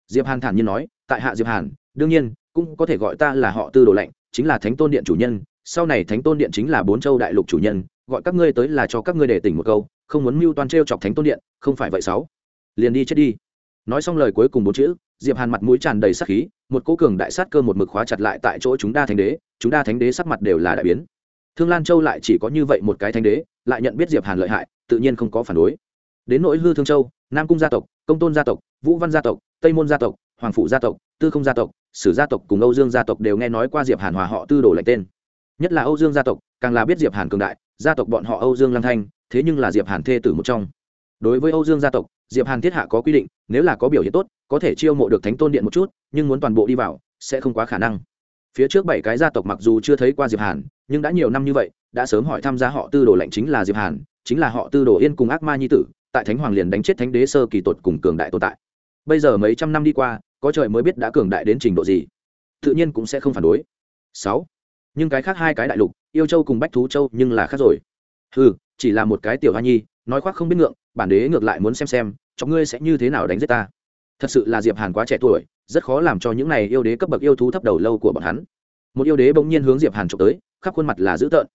Diệp hàn thản nhiên nói, tại hạ diệp hàn, đương nhiên, cũng có thể gọi ta là họ tư đồ lạnh, chính là thánh tôn điện chủ nhân, sau này thánh tôn điện chính là bốn châu đại lục chủ nhân, gọi các ngươi tới là cho các ngươi để tỉnh một câu, không muốn mưu toan t chọc thánh tôn điện, không phải vậy sáu. Liền đi chết đi. Nói xong lời cuối cùng bốn chữ, diệp hàn mặt mũi tràn đầy sắc khí, một cố cường đại sát cơ một mực khóa chặt lại tại chỗ chúng đa thánh đế, chúng đa thánh đế sắc mặt đều là đại biến thương lan châu lại chỉ có như vậy một cái thanh đế, lại nhận biết diệp hàn lợi hại, tự nhiên không có phản đối. Đến nỗi hư thương châu, nam cung gia tộc, công tôn gia tộc, vũ văn gia tộc, tây môn gia tộc, hoàng phủ gia tộc, tư không gia tộc, sử gia tộc cùng âu dương gia tộc đều nghe nói qua diệp hàn hòa họ tư đồ lệnh tên. Nhất là âu dương gia tộc, càng là biết diệp hàn cường đại, gia tộc bọn họ âu dương lăng thanh, thế nhưng là diệp hàn thê tử một trong. Đối với âu dương gia tộc, diệp hàn thiết hạ có quy định, nếu là có biểu hiện tốt, có thể chiêu mộ được thánh tôn điện một chút, nhưng muốn toàn bộ đi vào, sẽ không quá khả năng. Phía trước bảy cái gia tộc mặc dù chưa thấy qua diệp hàn nhưng đã nhiều năm như vậy, đã sớm hỏi tham gia họ tư đồ lệnh chính là diệp hàn, chính là họ tư đồ yên cùng ác ma nhi tử, tại thánh hoàng liền đánh chết thánh đế sơ kỳ tột cùng cường đại tồn tại. Bây giờ mấy trăm năm đi qua, có trời mới biết đã cường đại đến trình độ gì. Tự nhiên cũng sẽ không phản đối. Sáu. Nhưng cái khác hai cái đại lục, yêu châu cùng bách thú châu nhưng là khác rồi. Ừ chỉ là một cái tiểu hoa nhi, nói khoác không biết ngượng, bản đế ngược lại muốn xem xem, cho ngươi sẽ như thế nào đánh giết ta. Thật sự là diệp hàn quá trẻ tuổi, rất khó làm cho những này yêu đế cấp bậc yêu thú thấp đầu lâu của bọn hắn. Một yêu đế bỗng nhiên hướng diệp hàn trộm tới khắp khuôn mặt là dữ tợn.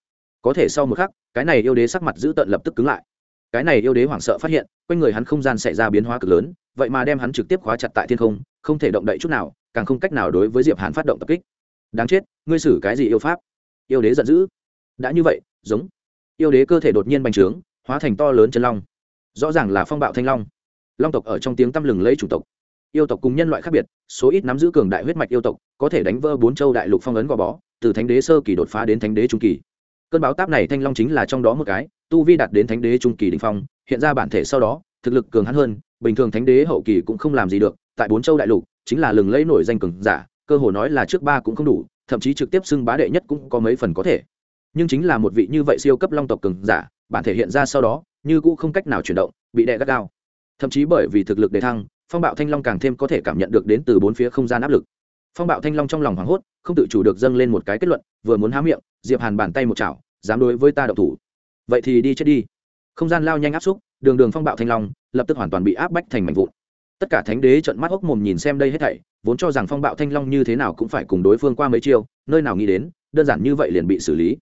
Có thể sau một khắc, cái này yêu đế sắc mặt dữ tợn lập tức cứng lại. Cái này yêu đế hoảng sợ phát hiện, quanh người hắn không gian xảy ra biến hóa cực lớn, vậy mà đem hắn trực tiếp khóa chặt tại thiên không không thể động đậy chút nào, càng không cách nào đối với diệp hàn phát động tập kích. Đáng chết, ngươi xử cái gì yêu pháp? Yêu đế giận dữ. Đã như vậy, giống. Yêu đế cơ thể đột nhiên bành trướng, hóa thành to lớn chân long. Rõ ràng là phong bạo thanh long. Long tộc ở trong tiếng tăm lừng lấy chủ tộc. Yêu tộc cùng nhân loại khác biệt, số ít nắm giữ cường đại huyết mạch yêu tộc, có thể đánh vỡ bốn châu đại lục phong ấn gò bó từ thánh đế sơ kỳ đột phá đến thánh đế trung kỳ. Cơn báo táp này thanh long chính là trong đó một cái, tu vi đạt đến thánh đế trung kỳ đình phong, hiện ra bản thể sau đó, thực lực cường hắn hơn, bình thường thánh đế hậu kỳ cũng không làm gì được, tại bốn châu đại lục, chính là lừng lẫy nổi danh cường giả, cơ hồ nói là trước ba cũng không đủ, thậm chí trực tiếp xưng bá đệ nhất cũng có mấy phần có thể. Nhưng chính là một vị như vậy siêu cấp long tộc cường giả, bản thể hiện ra sau đó, như cũng không cách nào chuyển động, bị đè gắt gao. Thậm chí bởi vì thực lực đề thăng, phong bạo thanh long càng thêm có thể cảm nhận được đến từ bốn phía không gian áp lực phong bạo thanh long trong lòng hoảng hốt, không tự chủ được dâng lên một cái kết luận, vừa muốn há miệng, diệp hàn bàn tay một chảo, dám đối với ta đậu thủ. Vậy thì đi chết đi. Không gian lao nhanh áp xúc, đường đường phong bạo thanh long lập tức hoàn toàn bị áp bách thành mảnh vụn. Tất cả thánh đế trợn mắt hốc mồm nhìn xem đây hết thảy, vốn cho rằng phong bạo thanh long như thế nào cũng phải cùng đối phương qua mấy chiêu, nơi nào nghĩ đến, đơn giản như vậy liền bị xử lý.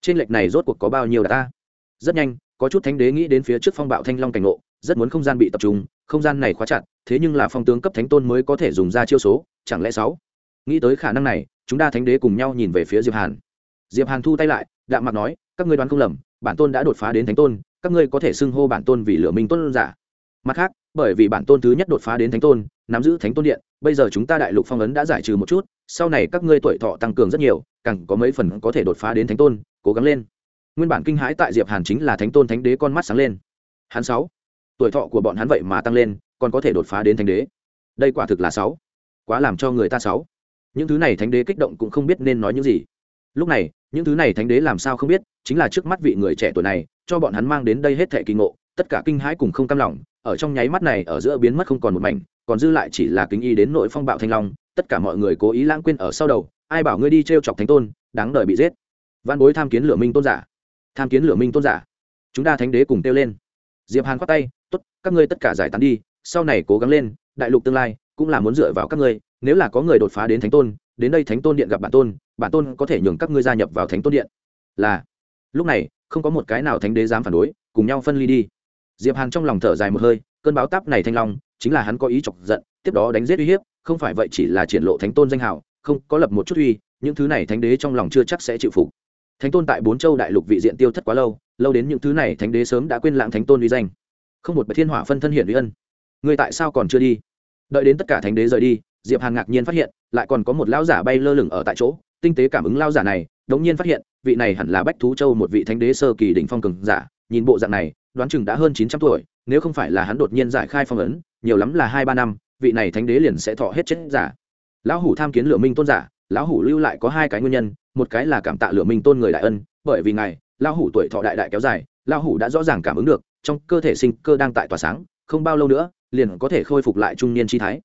Trên lệch này rốt cuộc có bao nhiêu đã ta? Rất nhanh, có chút thánh đế nghĩ đến phía trước phong bạo thanh long cảnh ngộ, rất muốn không gian bị tập trung, không gian này khóa chặt, thế nhưng là phong tướng cấp thánh tôn mới có thể dùng ra chiêu số, chẳng lẽ sáu? Nghĩ tới khả năng này, chúng ta thánh đế cùng nhau nhìn về phía diệp hàn. Diệp hàn thu tay lại, đạm mặt nói, các ngươi đoán không lầm, bản tôn đã đột phá đến thánh tôn, các ngươi có thể xưng hô bản tôn vì lửa minh tôn giả. Mặt khác, bởi vì bản tôn thứ nhất đột phá đến thánh tôn, nắm giữ thánh tôn điện, bây giờ chúng ta đại lục phong ấn đã giải trừ một chút, sau này các ngươi tuổi thọ tăng cường rất nhiều, càng có mấy phần có thể đột phá đến thánh tôn, cố gắng lên. Nguyên bản kinh hãi tại diệp hàn chính là thánh tôn thánh đế con mắt sáng lên. Hắn sáu? Tuổi thọ của bọn hắn vậy mà tăng lên, còn có thể đột phá đến thánh đế? Đây quả thực là sáu. Quá làm cho người ta sáu những thứ này thánh đế kích động cũng không biết nên nói những gì. Lúc này, những thứ này thánh đế làm sao không biết, chính là trước mắt vị người trẻ tuổi này, cho bọn hắn mang đến đây hết thẻ kinh ngộ, tất cả kinh hãi cùng không cam lòng, ở trong nháy mắt này, ở giữa biến mất không còn một mảnh, còn dư lại chỉ là kính y đến nội phong bạo thanh long, tất cả mọi người cố ý lãng quên ở sau đầu, ai bảo ngươi đi t r e o chọc thánh tôn, đáng đời bị giết. Văn bối tham kiến lửa minh tôn giả. Tham kiến lửa minh tôn giả. Chúng ta thánh đế cùng kêu lên. Diệp hàn khoát tay, tốt, các ngươi tất cả giải tán đi, sau này cố gắng lên, đại lục tương lai cũng là muốn dựa vào các ngươi nếu là có người đột phá đến thánh tôn, đến đây thánh tôn điện gặp bản tôn bản tôn có thể nhường các ngươi gia nhập vào thánh tôn điện. Là, lúc này, không có một cái nào thánh đế dám phản đối, cùng nhau phân ly đi. Diệp hàn trong lòng thở dài một hơi, cơn báo táp này thanh long, chính là hắn có ý chọc giận, tiếp đó đánh giết uy hiếp, không phải vậy chỉ là triển lộ thánh tôn danh hào, không, có lập một chút uy, những thứ này thánh đế trong lòng chưa chắc sẽ chịu phục. Thánh tôn tại bốn châu đại lục vị diện tiêu thất quá lâu lâu đến những thứ này thánh đế sớm đã quên lãng thánh tôn uy danh. Không một bậc thiên hỏa phân thân hiển uy ân. Người tại sao còn chưa đi? Đợi đến tất cả thánh đế rời đi diệp hàn ngạc nhiên phát hiện, lại còn có một lão giả bay lơ lửng ở tại chỗ, tinh tế cảm ứng lao giả này, đống nhiên phát hiện, vị này hẳn là bách thú châu một vị thánh đế sơ kỳ đỉnh phong cường giả, nhìn bộ dạng này, đoán chừng đã hơn chín trăm tuổi, nếu không phải là hắn đột nhiên giải khai phong ấn, nhiều lắm là hai ba năm, vị này thánh đế liền sẽ thọ hết chết giả. Lão hủ tham kiến Lửa minh tôn giả, lão hủ lưu lại có hai cái nguyên nhân, một cái là cảm tạ Lửa minh tôn người đại ân, bởi vì ngài, lão hủ tuổi thọ đại đại kéo dài, lão hủ đã rõ ràng cảm ứng được, trong cơ thể sinh cơ đang tại tỏa sáng, không bao lâu nữa, liền có thể khôi phục lại trung niên chi thái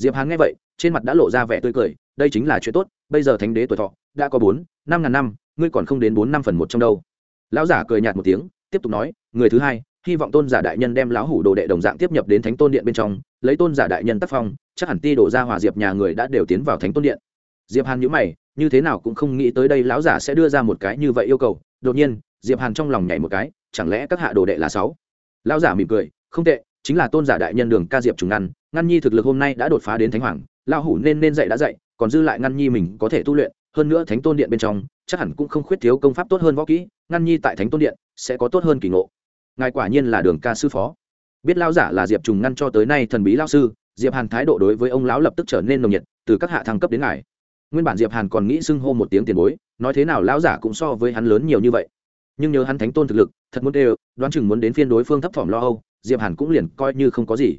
diệp hàn nghe vậy, trên mặt đã lộ ra vẻ tươi cười, đây chính là chuyện tốt, bây giờ thánh đế tuổi thọ đã có bốn, năm ngàn năm, ngươi còn không đến bốn năm phần một trong đâu. Lão giả cười nhạt một tiếng, tiếp tục nói, người thứ hai, hy vọng tôn giả đại nhân đem lão hủ đồ đệ đồng dạng tiếp nhập đến thánh tôn điện bên trong, lấy tôn giả đại nhân tác phong, chắc hẳn ti đổ ra hòa diệp nhà người đã đều tiến vào thánh tôn điện. Diệp hàn nhíu mày, như thế nào cũng không nghĩ tới đây lão giả sẽ đưa ra một cái như vậy yêu cầu. Đột nhiên, diệp hàn trong lòng nhảy một cái, chẳng lẽ các hạ đồ đệ là sáu? Lão giả mỉm cười, không tệ, chính là tôn giả đại nhân đường ca diệp trùng ngăn ngăn nhi thực lực hôm nay đã đột phá đến thánh hoàng, lão hủ nên nên dạy đã dạy, còn dư lại ngăn nhi mình có thể tu luyện, hơn nữa thánh tôn điện bên trong, chắc hẳn cũng không khuyết thiếu công pháp tốt hơn võ kỹ, ngăn nhi tại thánh tôn điện sẽ có tốt hơn kỳ ngộ. Ngài quả nhiên là đường ca sư phó. Biết lao giả là diệp trùng ngăn cho tới nay thần bí lao sư, diệp hàn thái độ đối với ông lão lập tức trở nên nồng nhiệt, từ các hạ thăng cấp đến ngài. Nguyên bản diệp hàn còn nghĩ xưng hô một tiếng tiền bối, nói thế nào lão giả cũng so với hắn lớn nhiều như vậy. Nhưng nhớ hắn thánh tôn thực lực, thật muốn đều, đoán chừng muốn đến phiên đối phương thấp thỏm lo âu, diệp hàn cũng liền coi như không có gì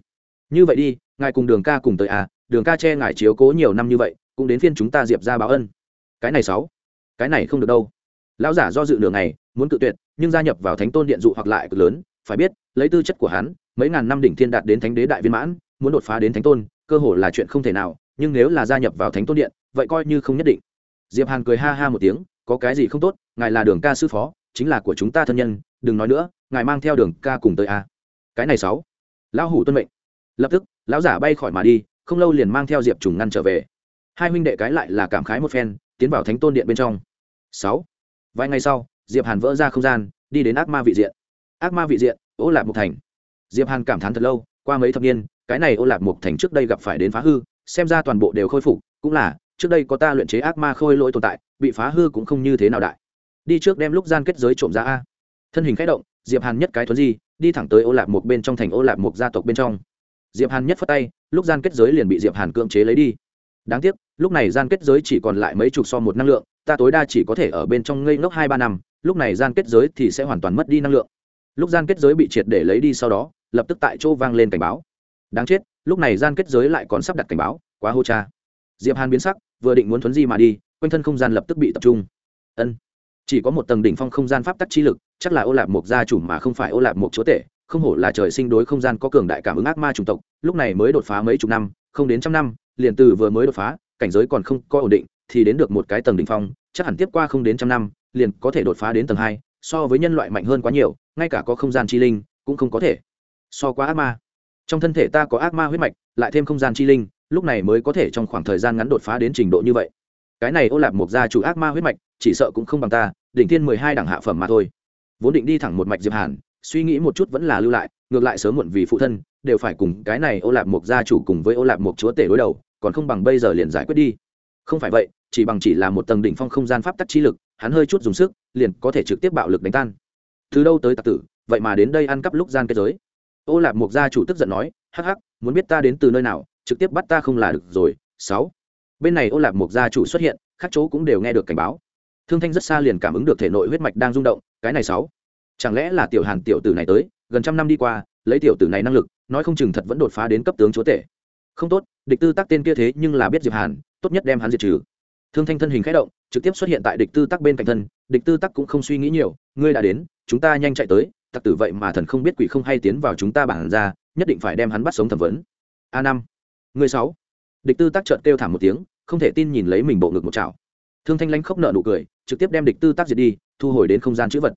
như vậy đi, ngài cùng đường ca cùng tới à đường ca che ngài chiếu cố nhiều năm như vậy, cũng đến phiên chúng ta diệp ra báo ân. Cái này sáu, cái này không được đâu. Lão giả do dự nửa ngày, muốn cự tuyệt, nhưng gia nhập vào thánh tôn điện dụ hoặc lại cực lớn, phải biết, lấy tư chất của hắn, mấy ngàn năm đỉnh thiên đạt đến thánh đế đại viên mãn, muốn đột phá đến thánh tôn, cơ hồ là chuyện không thể nào, nhưng nếu là gia nhập vào thánh tôn điện, vậy coi như không nhất định. Diệp hàn cười ha ha một tiếng, có cái gì không tốt, ngài là đường ca sư phó, chính là của chúng ta thân nhân, đừng nói nữa, ngài mang theo đường ca cùng tới a cái này sáu, lão hủ tuân mệnh lập tức, lão giả bay khỏi mà đi, không lâu liền mang theo diệp trùng ngăn trở về. Hai huynh đệ cái lại là cảm khái một phen, tiến vào thánh tôn điện bên trong. Sáu. Vài ngày sau, diệp hàn vỡ ra không gian, đi đến ác ma vị diện. Ác ma vị diện, ô lạp mục thành. Diệp hàn cảm thán thật lâu, qua mấy thập niên, cái này ô lạp mục thành trước đây gặp phải đến phá hư, xem ra toàn bộ đều khôi phục, cũng là, trước đây có ta luyện chế ác ma khôi lỗi tồn tại, bị phá hư cũng không như thế nào đại. Đi trước đem lúc gian kết giới trộm ra a. Thân hình khẽ động, diệp hàn nhất cái thuấn di, đi thẳng tới ô lạp mục bên trong thành ô lạp mục gia tộc bên trong diệp hàn nhất phất tay, lúc gian kết giới liền bị diệp hàn cưỡng chế lấy đi. Đáng tiếc, lúc này gian kết giới chỉ còn lại mấy chục so một năng lượng, ta tối đa chỉ có thể ở bên trong ngây ngốc hai ba năm, lúc này gian kết giới thì sẽ hoàn toàn mất đi năng lượng. Lúc gian kết giới bị triệt để lấy đi sau đó, lập tức tại chỗ vang lên cảnh báo. Đáng chết, lúc này gian kết giới lại còn sắp đặt cảnh báo, quá hô cha. Diệp hàn biến sắc, vừa định muốn thuấn di mà đi, quanh thân không gian lập tức bị tập trung. Ân, chỉ có một tầng đỉnh phong không gian pháp tắc chi lực, chắc là ô lạp mục gia chủ mà không phải ô lạp mục chúa tể không hổ là trời sinh đối không gian có cường đại cảm ứng ác ma chủng tộc, lúc này mới đột phá mấy chục năm, không đến trăm năm, liền từ vừa mới đột phá, cảnh giới còn không có ổn định, thì đến được một cái tầng đỉnh phong, chắc hẳn tiếp qua không đến trăm năm, liền có thể đột phá đến tầng hai, so với nhân loại mạnh hơn quá nhiều, ngay cả có không gian chi linh, cũng không có thể so quá ác ma. Trong thân thể ta có ác ma huyết mạch, lại thêm không gian chi linh, lúc này mới có thể trong khoảng thời gian ngắn đột phá đến trình độ như vậy. Cái này ô lạp một gia chủ ác ma huyết mạch, chỉ sợ cũng không bằng ta, đỉnh thiên mười hai đẳng hạ phẩm mà thôi. Vốn định đi thẳng một mạch diệp hàn suy nghĩ một chút vẫn là lưu lại, ngược lại sớm muộn vì phụ thân, đều phải cùng cái này ô lạp mộc gia chủ cùng với ô lạp mộc chúa tể đối đầu, còn không bằng bây giờ liền giải quyết đi. Không phải vậy, chỉ bằng chỉ là một tầng đỉnh phong không gian pháp tắc chi lực, hắn hơi chút dùng sức, liền có thể trực tiếp bạo lực đánh tan. Từ đâu tới tạc tử, vậy mà đến đây ăn cắp lúc gian kết giới. Ô lạp mục gia chủ tức giận nói, hắc hắc, muốn biết ta đến từ nơi nào, trực tiếp bắt ta không là được rồi. Sáu. Bên này ô lạp mục gia chủ xuất hiện các chỗ cũng đều nghe được cảnh báo. Thương thanh rất xa liền cảm ứng được thể nội huyết mạch đang rung động, cái này sáu chẳng lẽ là tiểu hàn tiểu tử này tới, gần trăm năm đi qua, lấy tiểu tử này năng lực, nói không chừng thật vẫn đột phá đến cấp tướng chúa tể. Không tốt, địch tư tắc tên kia thế nhưng là biết diệp hàn, tốt nhất đem hắn diệt trừ. Thương thanh thân hình khẽ động, trực tiếp xuất hiện tại địch tư tắc bên cạnh thân, địch tư tắc cũng không suy nghĩ nhiều, ngươi đã đến, chúng ta nhanh chạy tới, tặc tử vậy mà thần không biết quỷ không hay tiến vào chúng ta bản ra, nhất định phải đem hắn bắt sống thẩm vấn. A năm người sáu. Địch tư tắc trợn kêu thảm một tiếng, không thể tin nhìn lấy mình bộ ngực một chảo. Thương thanh lãnh khóc nợ nụ cười, trực tiếp đem địch tư tác diệt đi, thu hồi đến không gian chữ vật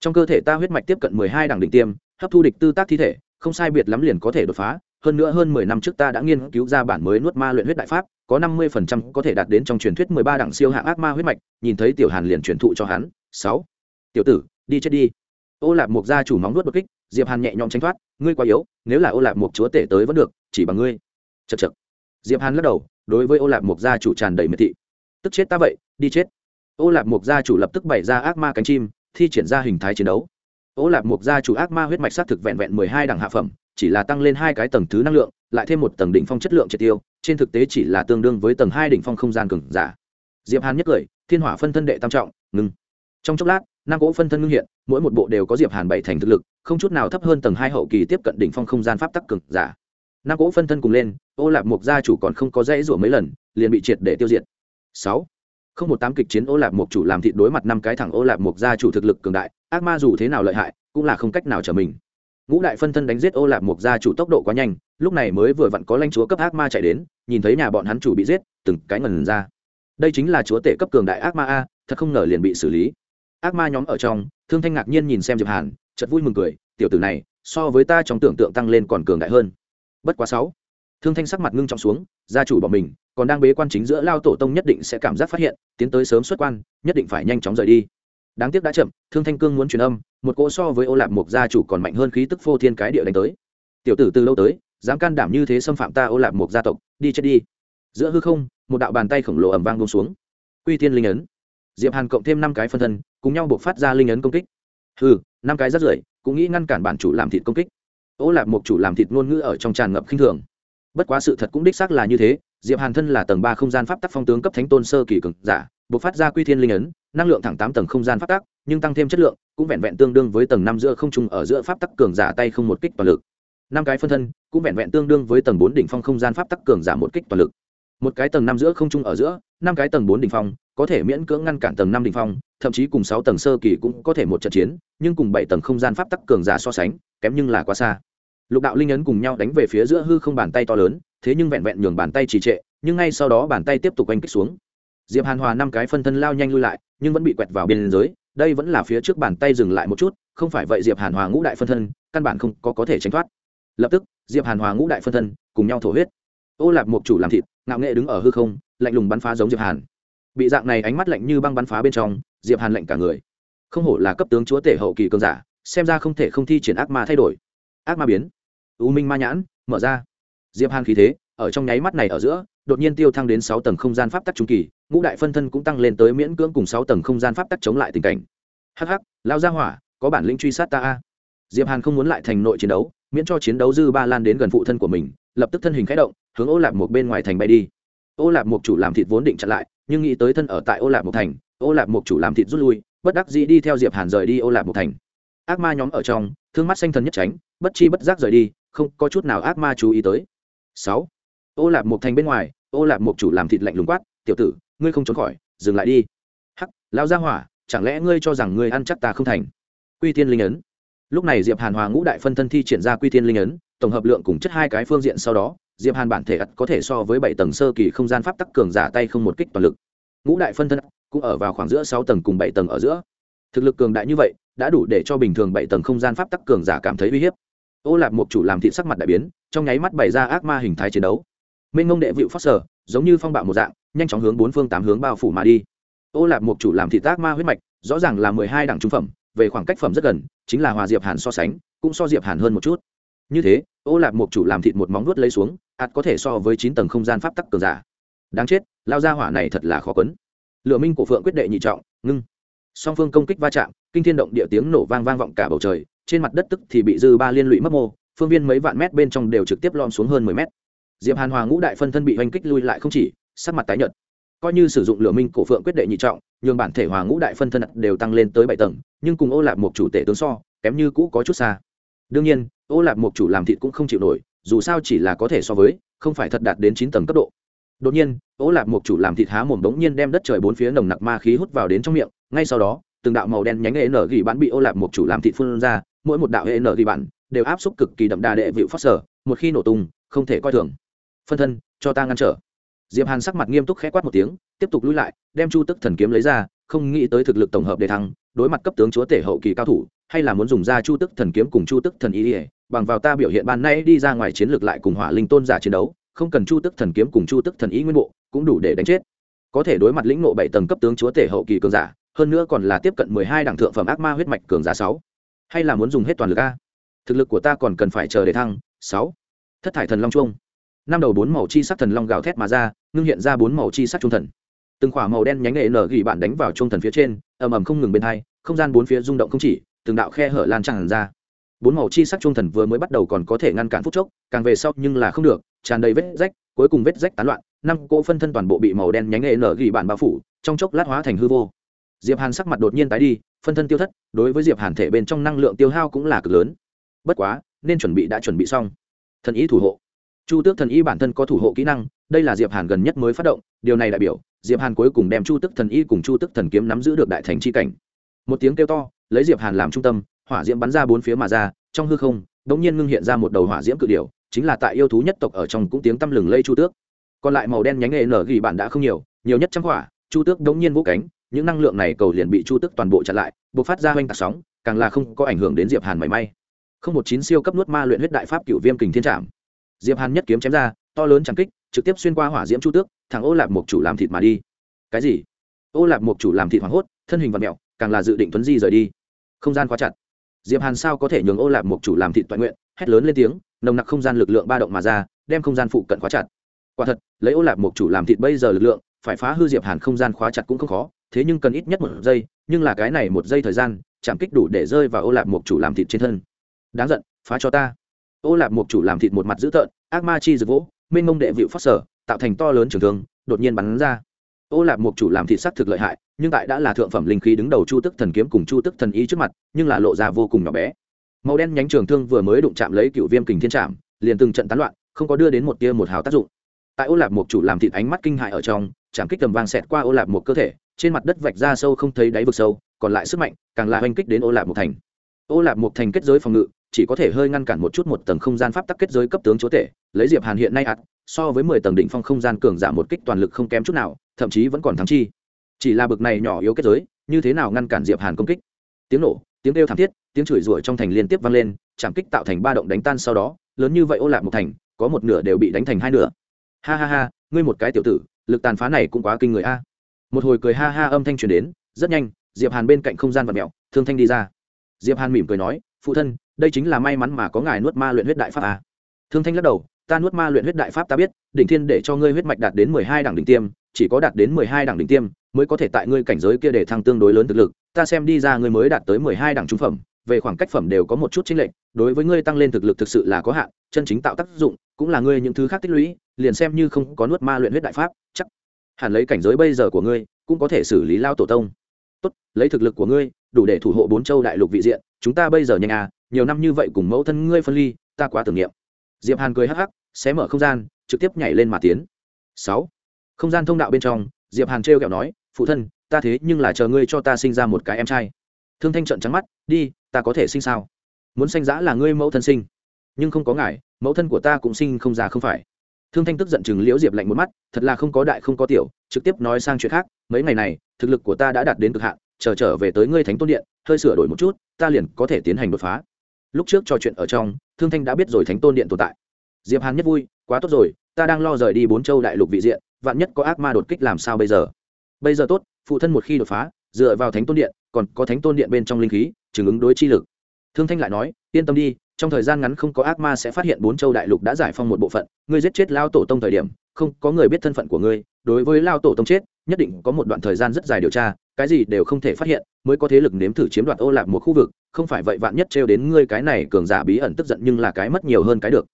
trong cơ thể ta huyết mạch tiếp cận mười hai đẳng đỉnh tiêm, hấp thu địch tư tác thi thể, không sai biệt lắm liền có thể đột phá, hơn nữa hơn mười năm trước ta đã nghiên cứu ra bản mới nuốt ma luyện huyết đại pháp, có năm mươi phần trăm có thể đạt đến trong truyền thuyết mười ba đẳng siêu hạng ác ma huyết mạch, nhìn thấy tiểu hàn liền truyền thụ cho hắn. Sáu. Tiểu tử, đi chết đi. Ô lạp mục gia chủ móng nuốt đột kích, diệp hàn nhẹ nhõm tránh thoát, ngươi quá yếu, nếu là ô lạp mục chúa tể tới vẫn được, chỉ bằng ngươi. Chật chật diệp hàn lắc đầu, đối với ô lạp mục gia chủ tràn đầy miệt thị. Tức chết ta vậy, đi chết. Ô lạp mục gia chủ lập tức bày ra ác ma cánh chim thi triển ra hình thái chiến đấu. Ô lạp mục gia chủ ác ma huyết mạch sát thực vẹn vẹn mười hai đẳng hạ phẩm, chỉ là tăng lên hai cái tầng thứ năng lượng, lại thêm một tầng đỉnh phong chất lượng triệt tiêu, trên thực tế chỉ là tương đương với tầng hai đỉnh phong không gian cường giả. Diệp hàn nhất cười, thiên hỏa phân thân đệ tam trọng ngừng trong chốc lát, năm cỗ phân thân ngưng hiện, mỗi một bộ đều có diệp hàn bảy thành thực lực, không chút nào thấp hơn tầng hai hậu kỳ tiếp cận đỉnh phong không gian pháp tắc cực giả. Năm cỗ phân thân cùng lên, ô lạp mục gia chủ còn không có dãy rủa mấy lần, liền bị triệt để tiêu diệt. Sáu không một tám kịch chiến ô lạp mục chủ làm thịt đối mặt năm cái thẳng ô lạp mục gia chủ thực lực cường đại, ác ma dù thế nào lợi hại, cũng là không cách nào trở mình. Ngũ đại phân thân đánh giết ô lạp mục gia chủ tốc độ quá nhanh, lúc này mới vừa vặn có lãnh chúa cấp ác ma chạy đến, nhìn thấy nhà bọn hắn chủ bị giết, từng cái ngần ra. Đây chính là chúa tể cấp cường đại ác ma a, thật không ngờ liền bị xử lý. Ác ma nhóm ở trong, thương thanh ngạc nhiên nhìn xem diệp hàn, chợt vui mừng cười, tiểu tử này, so với ta trong tưởng tượng tăng lên còn cường đại hơn. Bất quá sáu thương thanh sắc mặt ngưng trọng xuống, gia chủ bỏ mình, còn đang bế quan chính giữa lao tổ tông nhất định sẽ cảm giác phát hiện, tiến tới sớm xuất quan, nhất định phải nhanh chóng rời đi. Đáng tiếc đã chậm, thương thanh cương muốn truyền âm, một cỗ so với ô lạp mục gia chủ còn mạnh hơn khí tức phô thiên cái địa đánh tới. Tiểu tử từ lâu tới, dám can đảm như thế xâm phạm ta ô lạp mục gia tộc, đi chết đi. Giữa hư không, một đạo bàn tay khổng lồ ẩm vang bông xuống. Quy tiên linh ấn. Diệp hàn cộng thêm năm cái phân thân, cùng nhau buộc phát ra linh ấn công kích. Hừ, năm cái rất rưởi, cũng nghĩ ngăn cản bản chủ làm thịt công kích. Ô lạp mục chủ làm thịt ngôn ngữ ở trong tràn ngập khinh thường bất quá sự thật cũng đích xác là như thế, diệp hàn thân là tầng ba không gian pháp tắc phong tướng cấp thánh tôn sơ kỳ cường giả buộc phát ra quy thiên linh ấn, năng lượng thẳng tám tầng không gian pháp tắc, nhưng tăng thêm chất lượng, cũng vẹn vẹn tương đương với tầng năm giữa không trung ở giữa pháp tắc cường giả tay không một kích toàn lực. Năm cái phân thân, cũng vẹn vẹn tương đương với tầng bốn đỉnh phong không gian pháp tắc cường giả một kích toàn lực. Một cái tầng năm giữa không trung ở giữa, năm cái tầng bốn đỉnh phong, có thể miễn cưỡng ngăn cản tầng năm đỉnh phong, thậm chí cùng sáu tầng sơ kỳ cũng có thể một trận chiến, nhưng cùng bảy tầng không gian pháp tắc cường giả so sánh, kém nhưng là quá xa lục đạo linh ấn cùng nhau đánh về phía giữa hư không bàn tay to lớn, thế nhưng vẹn vẹn nhường bàn tay trì trệ, nhưng ngay sau đó bàn tay tiếp tục oanh kích xuống. Diệp hàn hòa năm cái phân thân lao nhanh lui lại, nhưng vẫn bị quẹt vào biên giới, đây vẫn là phía trước bàn tay dừng lại một chút, không phải vậy diệp hàn hòa ngũ đại phân thân, căn bản không có có thể tránh thoát. Lập tức, diệp hàn hòa ngũ đại phân thân cùng nhau thổ huyết. Ô lạp mục chủ làm thịt, ngạo nghệ đứng ở hư không, lạnh lùng bắn phá giống diệp hàn. Bị dạng này ánh mắt lạnh như băng bắn phá bên trong, diệp hàn lạnh cả người. Không hổ là cấp tướng chúa tể hậu kỳ cường giả, xem ra không thể không thi triển ác ma thay đổi. Ác ma biến u minh ma nhãn, mở ra. Diệp hàn khí thế, ở trong nháy mắt này ở giữa, đột nhiên tiêu thăng đến sáu tầng không gian pháp tắc trung kỳ, ngũ đại phân thân cũng tăng lên tới miễn cưỡng cùng sáu tầng không gian pháp tắc chống lại tình cảnh. Hắc hắc lao ra hỏa, có bản lĩnh truy sát ta a. Diệp hàn không muốn lại thành nội chiến đấu, miễn cho chiến đấu dư ba lan đến gần phụ thân của mình, lập tức thân hình khẽ động, hướng ô lạp một bên ngoài thành bay đi. Ô lạp một chủ làm thịt vốn định chặn lại, nhưng nghĩ tới thân ở tại ô lạp một thành, ô lạp một chủ làm thịt rút lui, bất đắc dĩ đi theo diệp hàn rời đi ô lạp một thành. Ác ma nhóm ở trong, thương mắt xanh thần nhất tránh, bất chi bất giác rời đi không có chút nào ác ma chú ý tới. Sáu. Ô lạp một thành bên ngoài, ô lạp một chủ làm thịt lạnh lùng quát, tiểu tử, ngươi không trốn khỏi, dừng lại đi. Hắc lao ra hỏa, chẳng lẽ ngươi cho rằng ngươi ăn chắc ta không thành? Quy tiên linh ấn. Lúc này diệp hàn hòa ngũ đại phân thân thi triển ra quy tiên linh ấn, tổng hợp lượng cùng chất hai cái phương diện sau đó, diệp hàn bản thể ắt có thể so với bảy tầng sơ kỳ không gian pháp tắc cường giả tay không một kích toàn lực. Ngũ đại phân thân cũng ở vào khoảng giữa sáu tầng cùng bảy tầng ở giữa. Thực lực cường đại như vậy, đã đủ để cho bình thường bảy tầng không gian pháp tắc cường giả cảm thấy uy hiếp ô lạp mục chủ làm thị sắc mặt đại biến, trong nháy mắt bày ra ác ma hình thái chiến đấu. Minh ngông đệ vịu phát sở, giống như phong bạo một dạng, nhanh chóng hướng bốn phương tám hướng bao phủ mà đi. Ô lạp mục chủ làm thị tác ma huyết mạch, rõ ràng là mười hai đẳng trung phẩm, về khoảng cách phẩm rất gần, chính là hòa diệp hàn so sánh, cũng so diệp hàn hơn một chút. Như thế, ô lạp mục chủ làm thịt một móng nuốt lấy xuống ạt có thể so với chín tầng không gian pháp tắc cường giả. Đáng chết, lao ra hỏa này thật là khó quấn. Lựa minh của phượng quyết đệ nhị trọng, ngưng. Song phương công kích va chạm, kinh thiên động địa tiếng nổ vang vang vọng cả bầu trời trên mặt đất tức thì bị dư ba liên lụy mất mô, phương viên mấy vạn mét bên trong đều trực tiếp lom xuống hơn mười mét. Diệp hàn hòa ngũ đại phân thân bị oanh kích lui lại không chỉ, sắc mặt tái nhợt. Coi như sử dụng lửa minh cổ phượng quyết đệ nhị trọng, nhường bản thể hòa ngũ đại phân thân đều tăng lên tới bảy tầng, nhưng cùng ô lạp một chủ tể tướng so, kém như cũ có chút xa. Đương nhiên, ô lạp một chủ làm thịt cũng không chịu nổi, dù sao chỉ là có thể so với, không phải thật đạt đến chín tầng cấp độ. Đột nhiên, ô lạp một chủ làm thịt há mồm đống nhiên đem đất trời bốn phía nồng nặc ma khí hút vào đến trong miệng, ngay sau đó, từng đạo màu đen nhánh hệ nở gỉ bản bị ô lạp một chủ làm thịt phun ra mỗi một đạo hệ nở gỉ bản đều áp suất cực kỳ đậm đà đệ vịu phát sở, một khi nổ tung, không thể coi thường. Phân thân, cho ta ngăn trở. Diệp hàn sắc mặt nghiêm túc khẽ quát một tiếng, tiếp tục lui lại, đem chu tức thần kiếm lấy ra, không nghĩ tới thực lực tổng hợp để thăng, đối mặt cấp tướng chúa tể hậu kỳ cao thủ, hay là muốn dùng ra chu tức thần kiếm cùng chu tức thần ý ỉa bằng vào ta biểu hiện ban nay đi ra ngoài chiến lược lại cùng hỏa linh tôn giả chiến đấu, không cần chu tức thần kiếm cùng chu tức thần ý nguyên bộ, cũng đủ để đánh chết. Có thể đối mặt lĩnh nộ bảy tầng cấp tướng chúa tể hậu kỳ cường giả, hơn nữa còn là tiếp cận mười hai đẳng thượng phẩm ác ma huyết mạch cường giả sáu hay là muốn dùng hết toàn lực a? Thực lực của ta còn cần phải chờ để thăng. Sáu. Thất thải thần long chuông. Năm đầu bốn màu chi sắc thần long gào thét mà ra, ngưng hiện ra bốn màu chi sắc trung thần. Từng khỏa màu đen nhánh nghệ nở gỉ bạn đánh vào trung thần phía trên, ầm ầm không ngừng bên hai, không gian bốn phía rung động không chỉ, từng đạo khe hở lan tràn ra. Bốn màu chi sắc trung thần vừa mới bắt đầu còn có thể ngăn cản phút chốc, càng về sau nhưng là không được, tràn đầy vết rách, cuối cùng vết rách tán loạn, năm cỗ phân thân toàn bộ bị màu đen nhánh nghệ nở gỉ bạn bao phủ, trong chốc lát hóa thành hư vô diệp hàn sắc mặt đột nhiên tái đi, phân thân tiêu thất, đối với diệp hàn thể bên trong năng lượng tiêu hao cũng là cực lớn. Bất quá, nên chuẩn bị đã chuẩn bị xong. Thần ý thủ hộ. Chu tước thần ý bản thân có thủ hộ kỹ năng, đây là diệp hàn gần nhất mới phát động, điều này đại biểu, diệp hàn cuối cùng đem chu Tước thần ý cùng chu Tước thần kiếm nắm giữ được đại thành chi cảnh. Một tiếng kêu to, lấy diệp hàn làm trung tâm, hỏa diễm bắn ra bốn phía mà ra, trong hư không, đống nhiên ngưng hiện ra một đầu hỏa diễm cự điểu, chính là tại yêu thú nhất tộc ở trong cũng tiếng tăm lừng lây chu tước. Còn lại màu đen nhánh nghệ nở gỉ bản đã không nhiều nhiều nhất trăm hỏa chu tước đống nhiên vỗ cánh những năng lượng này cầu liền bị chu tước toàn bộ chặn lại buộc phát ra oanh tạc sóng, càng là không có ảnh hưởng đến diệp hàn mảy may. Không một chín siêu cấp nuốt ma luyện huyết đại pháp cựu viêm kình thiên trảm. Diệp hàn nhất kiếm chém ra, to lớn chẳng kích, trực tiếp xuyên qua hỏa diễm chu tước thằng ô lạp mộc chủ làm thịt mà đi. Cái gì? Ô lạp mộc chủ làm thịt hoảng hốt, thân hình vật mẹo càng là dự định tuấn di rời đi. Không gian khóa chặt. Diệp hàn sao có thể nhường ô lạp mộc chủ làm thịt toàn nguyện, hét lớn lên tiếng, nồng nặc không gian lực lượng ba động mà ra, đem không gian phụ cận khóa chặt. Quả thật, lấy ô lạp mộc chủ làm thịt bây giờ lực lượng, phải phá hư diệp hàn không gian khóa chặt cũng không khó thế nhưng cần ít nhất một giây, nhưng là cái này một giây thời gian, chạm kích đủ để rơi vào ô lạp mộc chủ làm thịt trên thân. Đáng giận, phá cho ta. Ô lạp mộc chủ làm thịt một mặt dữ tợn, ác ma chi rực vỗ, mênh mông đệ vịu phát sở, tạo thành to lớn trường thương, đột nhiên bắn ra. Ô lạp mộc chủ làm thịt sắc thực lợi hại, nhưng tại đã là thượng phẩm linh khí đứng đầu chu tức thần kiếm cùng chu tức thần y trước mặt, nhưng là lộ ra vô cùng nhỏ bé. Màu đen nhánh trường thương vừa mới đụng chạm lấy cựu viêm kình thiên trạm liền từng trận tán loạn, không có đưa đến một tia một hào tác dụng. Tại ô lạp mộc chủ làm thịt ánh mắt kinh hại ở trong, chạm kích tầm vang xẹt qua ô lạp một cơ thể trên mặt đất vạch ra sâu không thấy đáy vực sâu, còn lại sức mạnh, càng là oanh kích đến ô lạp một thành. Ô lạp một thành kết giới phòng ngự, chỉ có thể hơi ngăn cản một chút một tầng không gian pháp tắc kết giới cấp tướng chúa tể, lấy diệp hàn hiện nay ạt so với mười tầng đỉnh phong không gian cường giảm một kích toàn lực không kém chút nào, thậm chí vẫn còn thắng chi. Chỉ là bực này nhỏ yếu kết giới, như thế nào ngăn cản diệp hàn công kích? Tiếng nổ, tiếng kêu thảm thiết, tiếng chửi rủa trong thành liên tiếp vang lên chạm kích tạo thành ba động đánh tan sau đó, lớn như vậy ô lạc một thành, có một nửa đều bị đánh thành hai nửa. Ha ha ha, ngươi một cái tiểu tử, lực tàn phá này cũng quá kinh người a một hồi cười ha ha âm thanh truyền đến, rất nhanh, diệp hàn bên cạnh không gian vật mẹo, thương thanh đi ra. Diệp hàn mỉm cười nói, phụ thân, đây chính là may mắn mà có ngài nuốt ma luyện huyết đại pháp à? Thương thanh lắc đầu, ta nuốt ma luyện huyết đại pháp ta biết, đỉnh thiên để cho ngươi huyết mạch đạt đến mười hai đẳng đỉnh tiêm, chỉ có đạt đến mười hai đẳng đỉnh tiêm mới có thể tại ngươi cảnh giới kia để thăng tương đối lớn thực lực. Ta xem đi ra ngươi mới đạt tới mười hai đẳng trung phẩm, về khoảng cách phẩm đều có một chút chính lệnh đối với ngươi tăng lên thực lực thực sự là có hạn, chân chính tạo tác dụng, cũng là ngươi những thứ khác tích lũy, liền xem như không có nuốt ma luyện huyết đại pháp, chắc hẳn lấy cảnh giới bây giờ của ngươi, cũng có thể xử lý lao tổ tông. Tốt, lấy thực lực của ngươi, đủ để thủ hộ bốn châu đại lục vị diện, chúng ta bây giờ nhanh à nhiều năm như vậy cùng mẫu thân ngươi phân ly, ta quá tưởng niệm. Diệp hàn cười hắc hắc, xé mở không gian, trực tiếp nhảy lên mà tiến. Sáu, không gian thông đạo bên trong, diệp hàn trêu kẹo nói, phụ thân, ta thế nhưng là chờ ngươi cho ta sinh ra một cái em trai. Thương thanh trận trắng mắt, đi, ta có thể sinh sao? Muốn sanh giã là ngươi mẫu thân sinh. Nhưng không có ngài, mẫu thân của ta cũng sinh không ra không phải thương thanh tức giận chừng liễu diệp lạnh một mắt, thật là không có đại không có tiểu, trực tiếp nói sang chuyện khác, mấy ngày này, thực lực của ta đã đạt đến cực hạn, chờ trở về tới ngươi thánh tôn điện, hơi sửa đổi một chút, ta liền có thể tiến hành đột phá. Lúc trước trò chuyện ở trong, thương thanh đã biết rồi thánh tôn điện tồn tại. Diệp hàn nhất vui, quá tốt rồi, ta đang lo rời đi bốn châu đại lục vị diện, vạn nhất có ác ma đột kích làm sao bây giờ? Bây giờ tốt, phụ thân một khi đột phá, dựa vào thánh tôn điện, còn có thánh tôn điện bên trong linh khí chứng ứng đối chi lực. Thương thanh lại nói, yên tâm đi trong thời gian ngắn không có ác ma sẽ phát hiện bốn châu đại lục đã giải phong một bộ phận, ngươi giết chết lao tổ tông thời điểm, không có người biết thân phận của ngươi, đối với lao tổ tông chết, nhất định có một đoạn thời gian rất dài điều tra, cái gì đều không thể phát hiện, mới có thế lực nếm thử chiếm đoạt ô lạc một khu vực, không phải vậy vạn nhất trêu đến ngươi cái này cường giả bí ẩn tức giận nhưng là cái mất nhiều hơn cái được.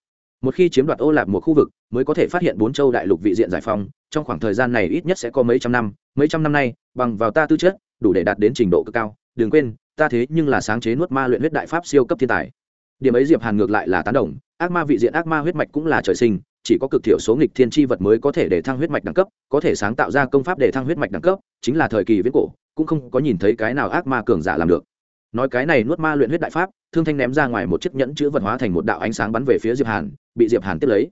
Một khi chiếm đoạt ô lạc một khu vực, mới có thể phát hiện bốn châu đại lục vị diện giải phong trong khoảng thời gian này ít nhất sẽ có mấy trăm năm, mấy trăm năm nay, bằng vào ta tư chất, đủ để đạt đến trình độ cực cao, đừng quên, ta thế nhưng là sáng chế nuốt ma luyện huyết đại pháp siêu cấp thiên tài điểm ấy diệp hàn ngược lại là tán đồng, ác ma vị diện ác ma huyết mạch cũng là trời sinh, chỉ có cực thiểu số nghịch thiên chi vật mới có thể để thăng huyết mạch đẳng cấp, có thể sáng tạo ra công pháp để thăng huyết mạch đẳng cấp, chính là thời kỳ viễn cổ, cũng không có nhìn thấy cái nào ác ma cường giả làm được. Nói cái này nuốt ma luyện huyết đại pháp, thương thanh ném ra ngoài một chiếc nhẫn chữ vật hóa thành một đạo ánh sáng bắn về phía diệp hàn, bị diệp hàn tiếp lấy.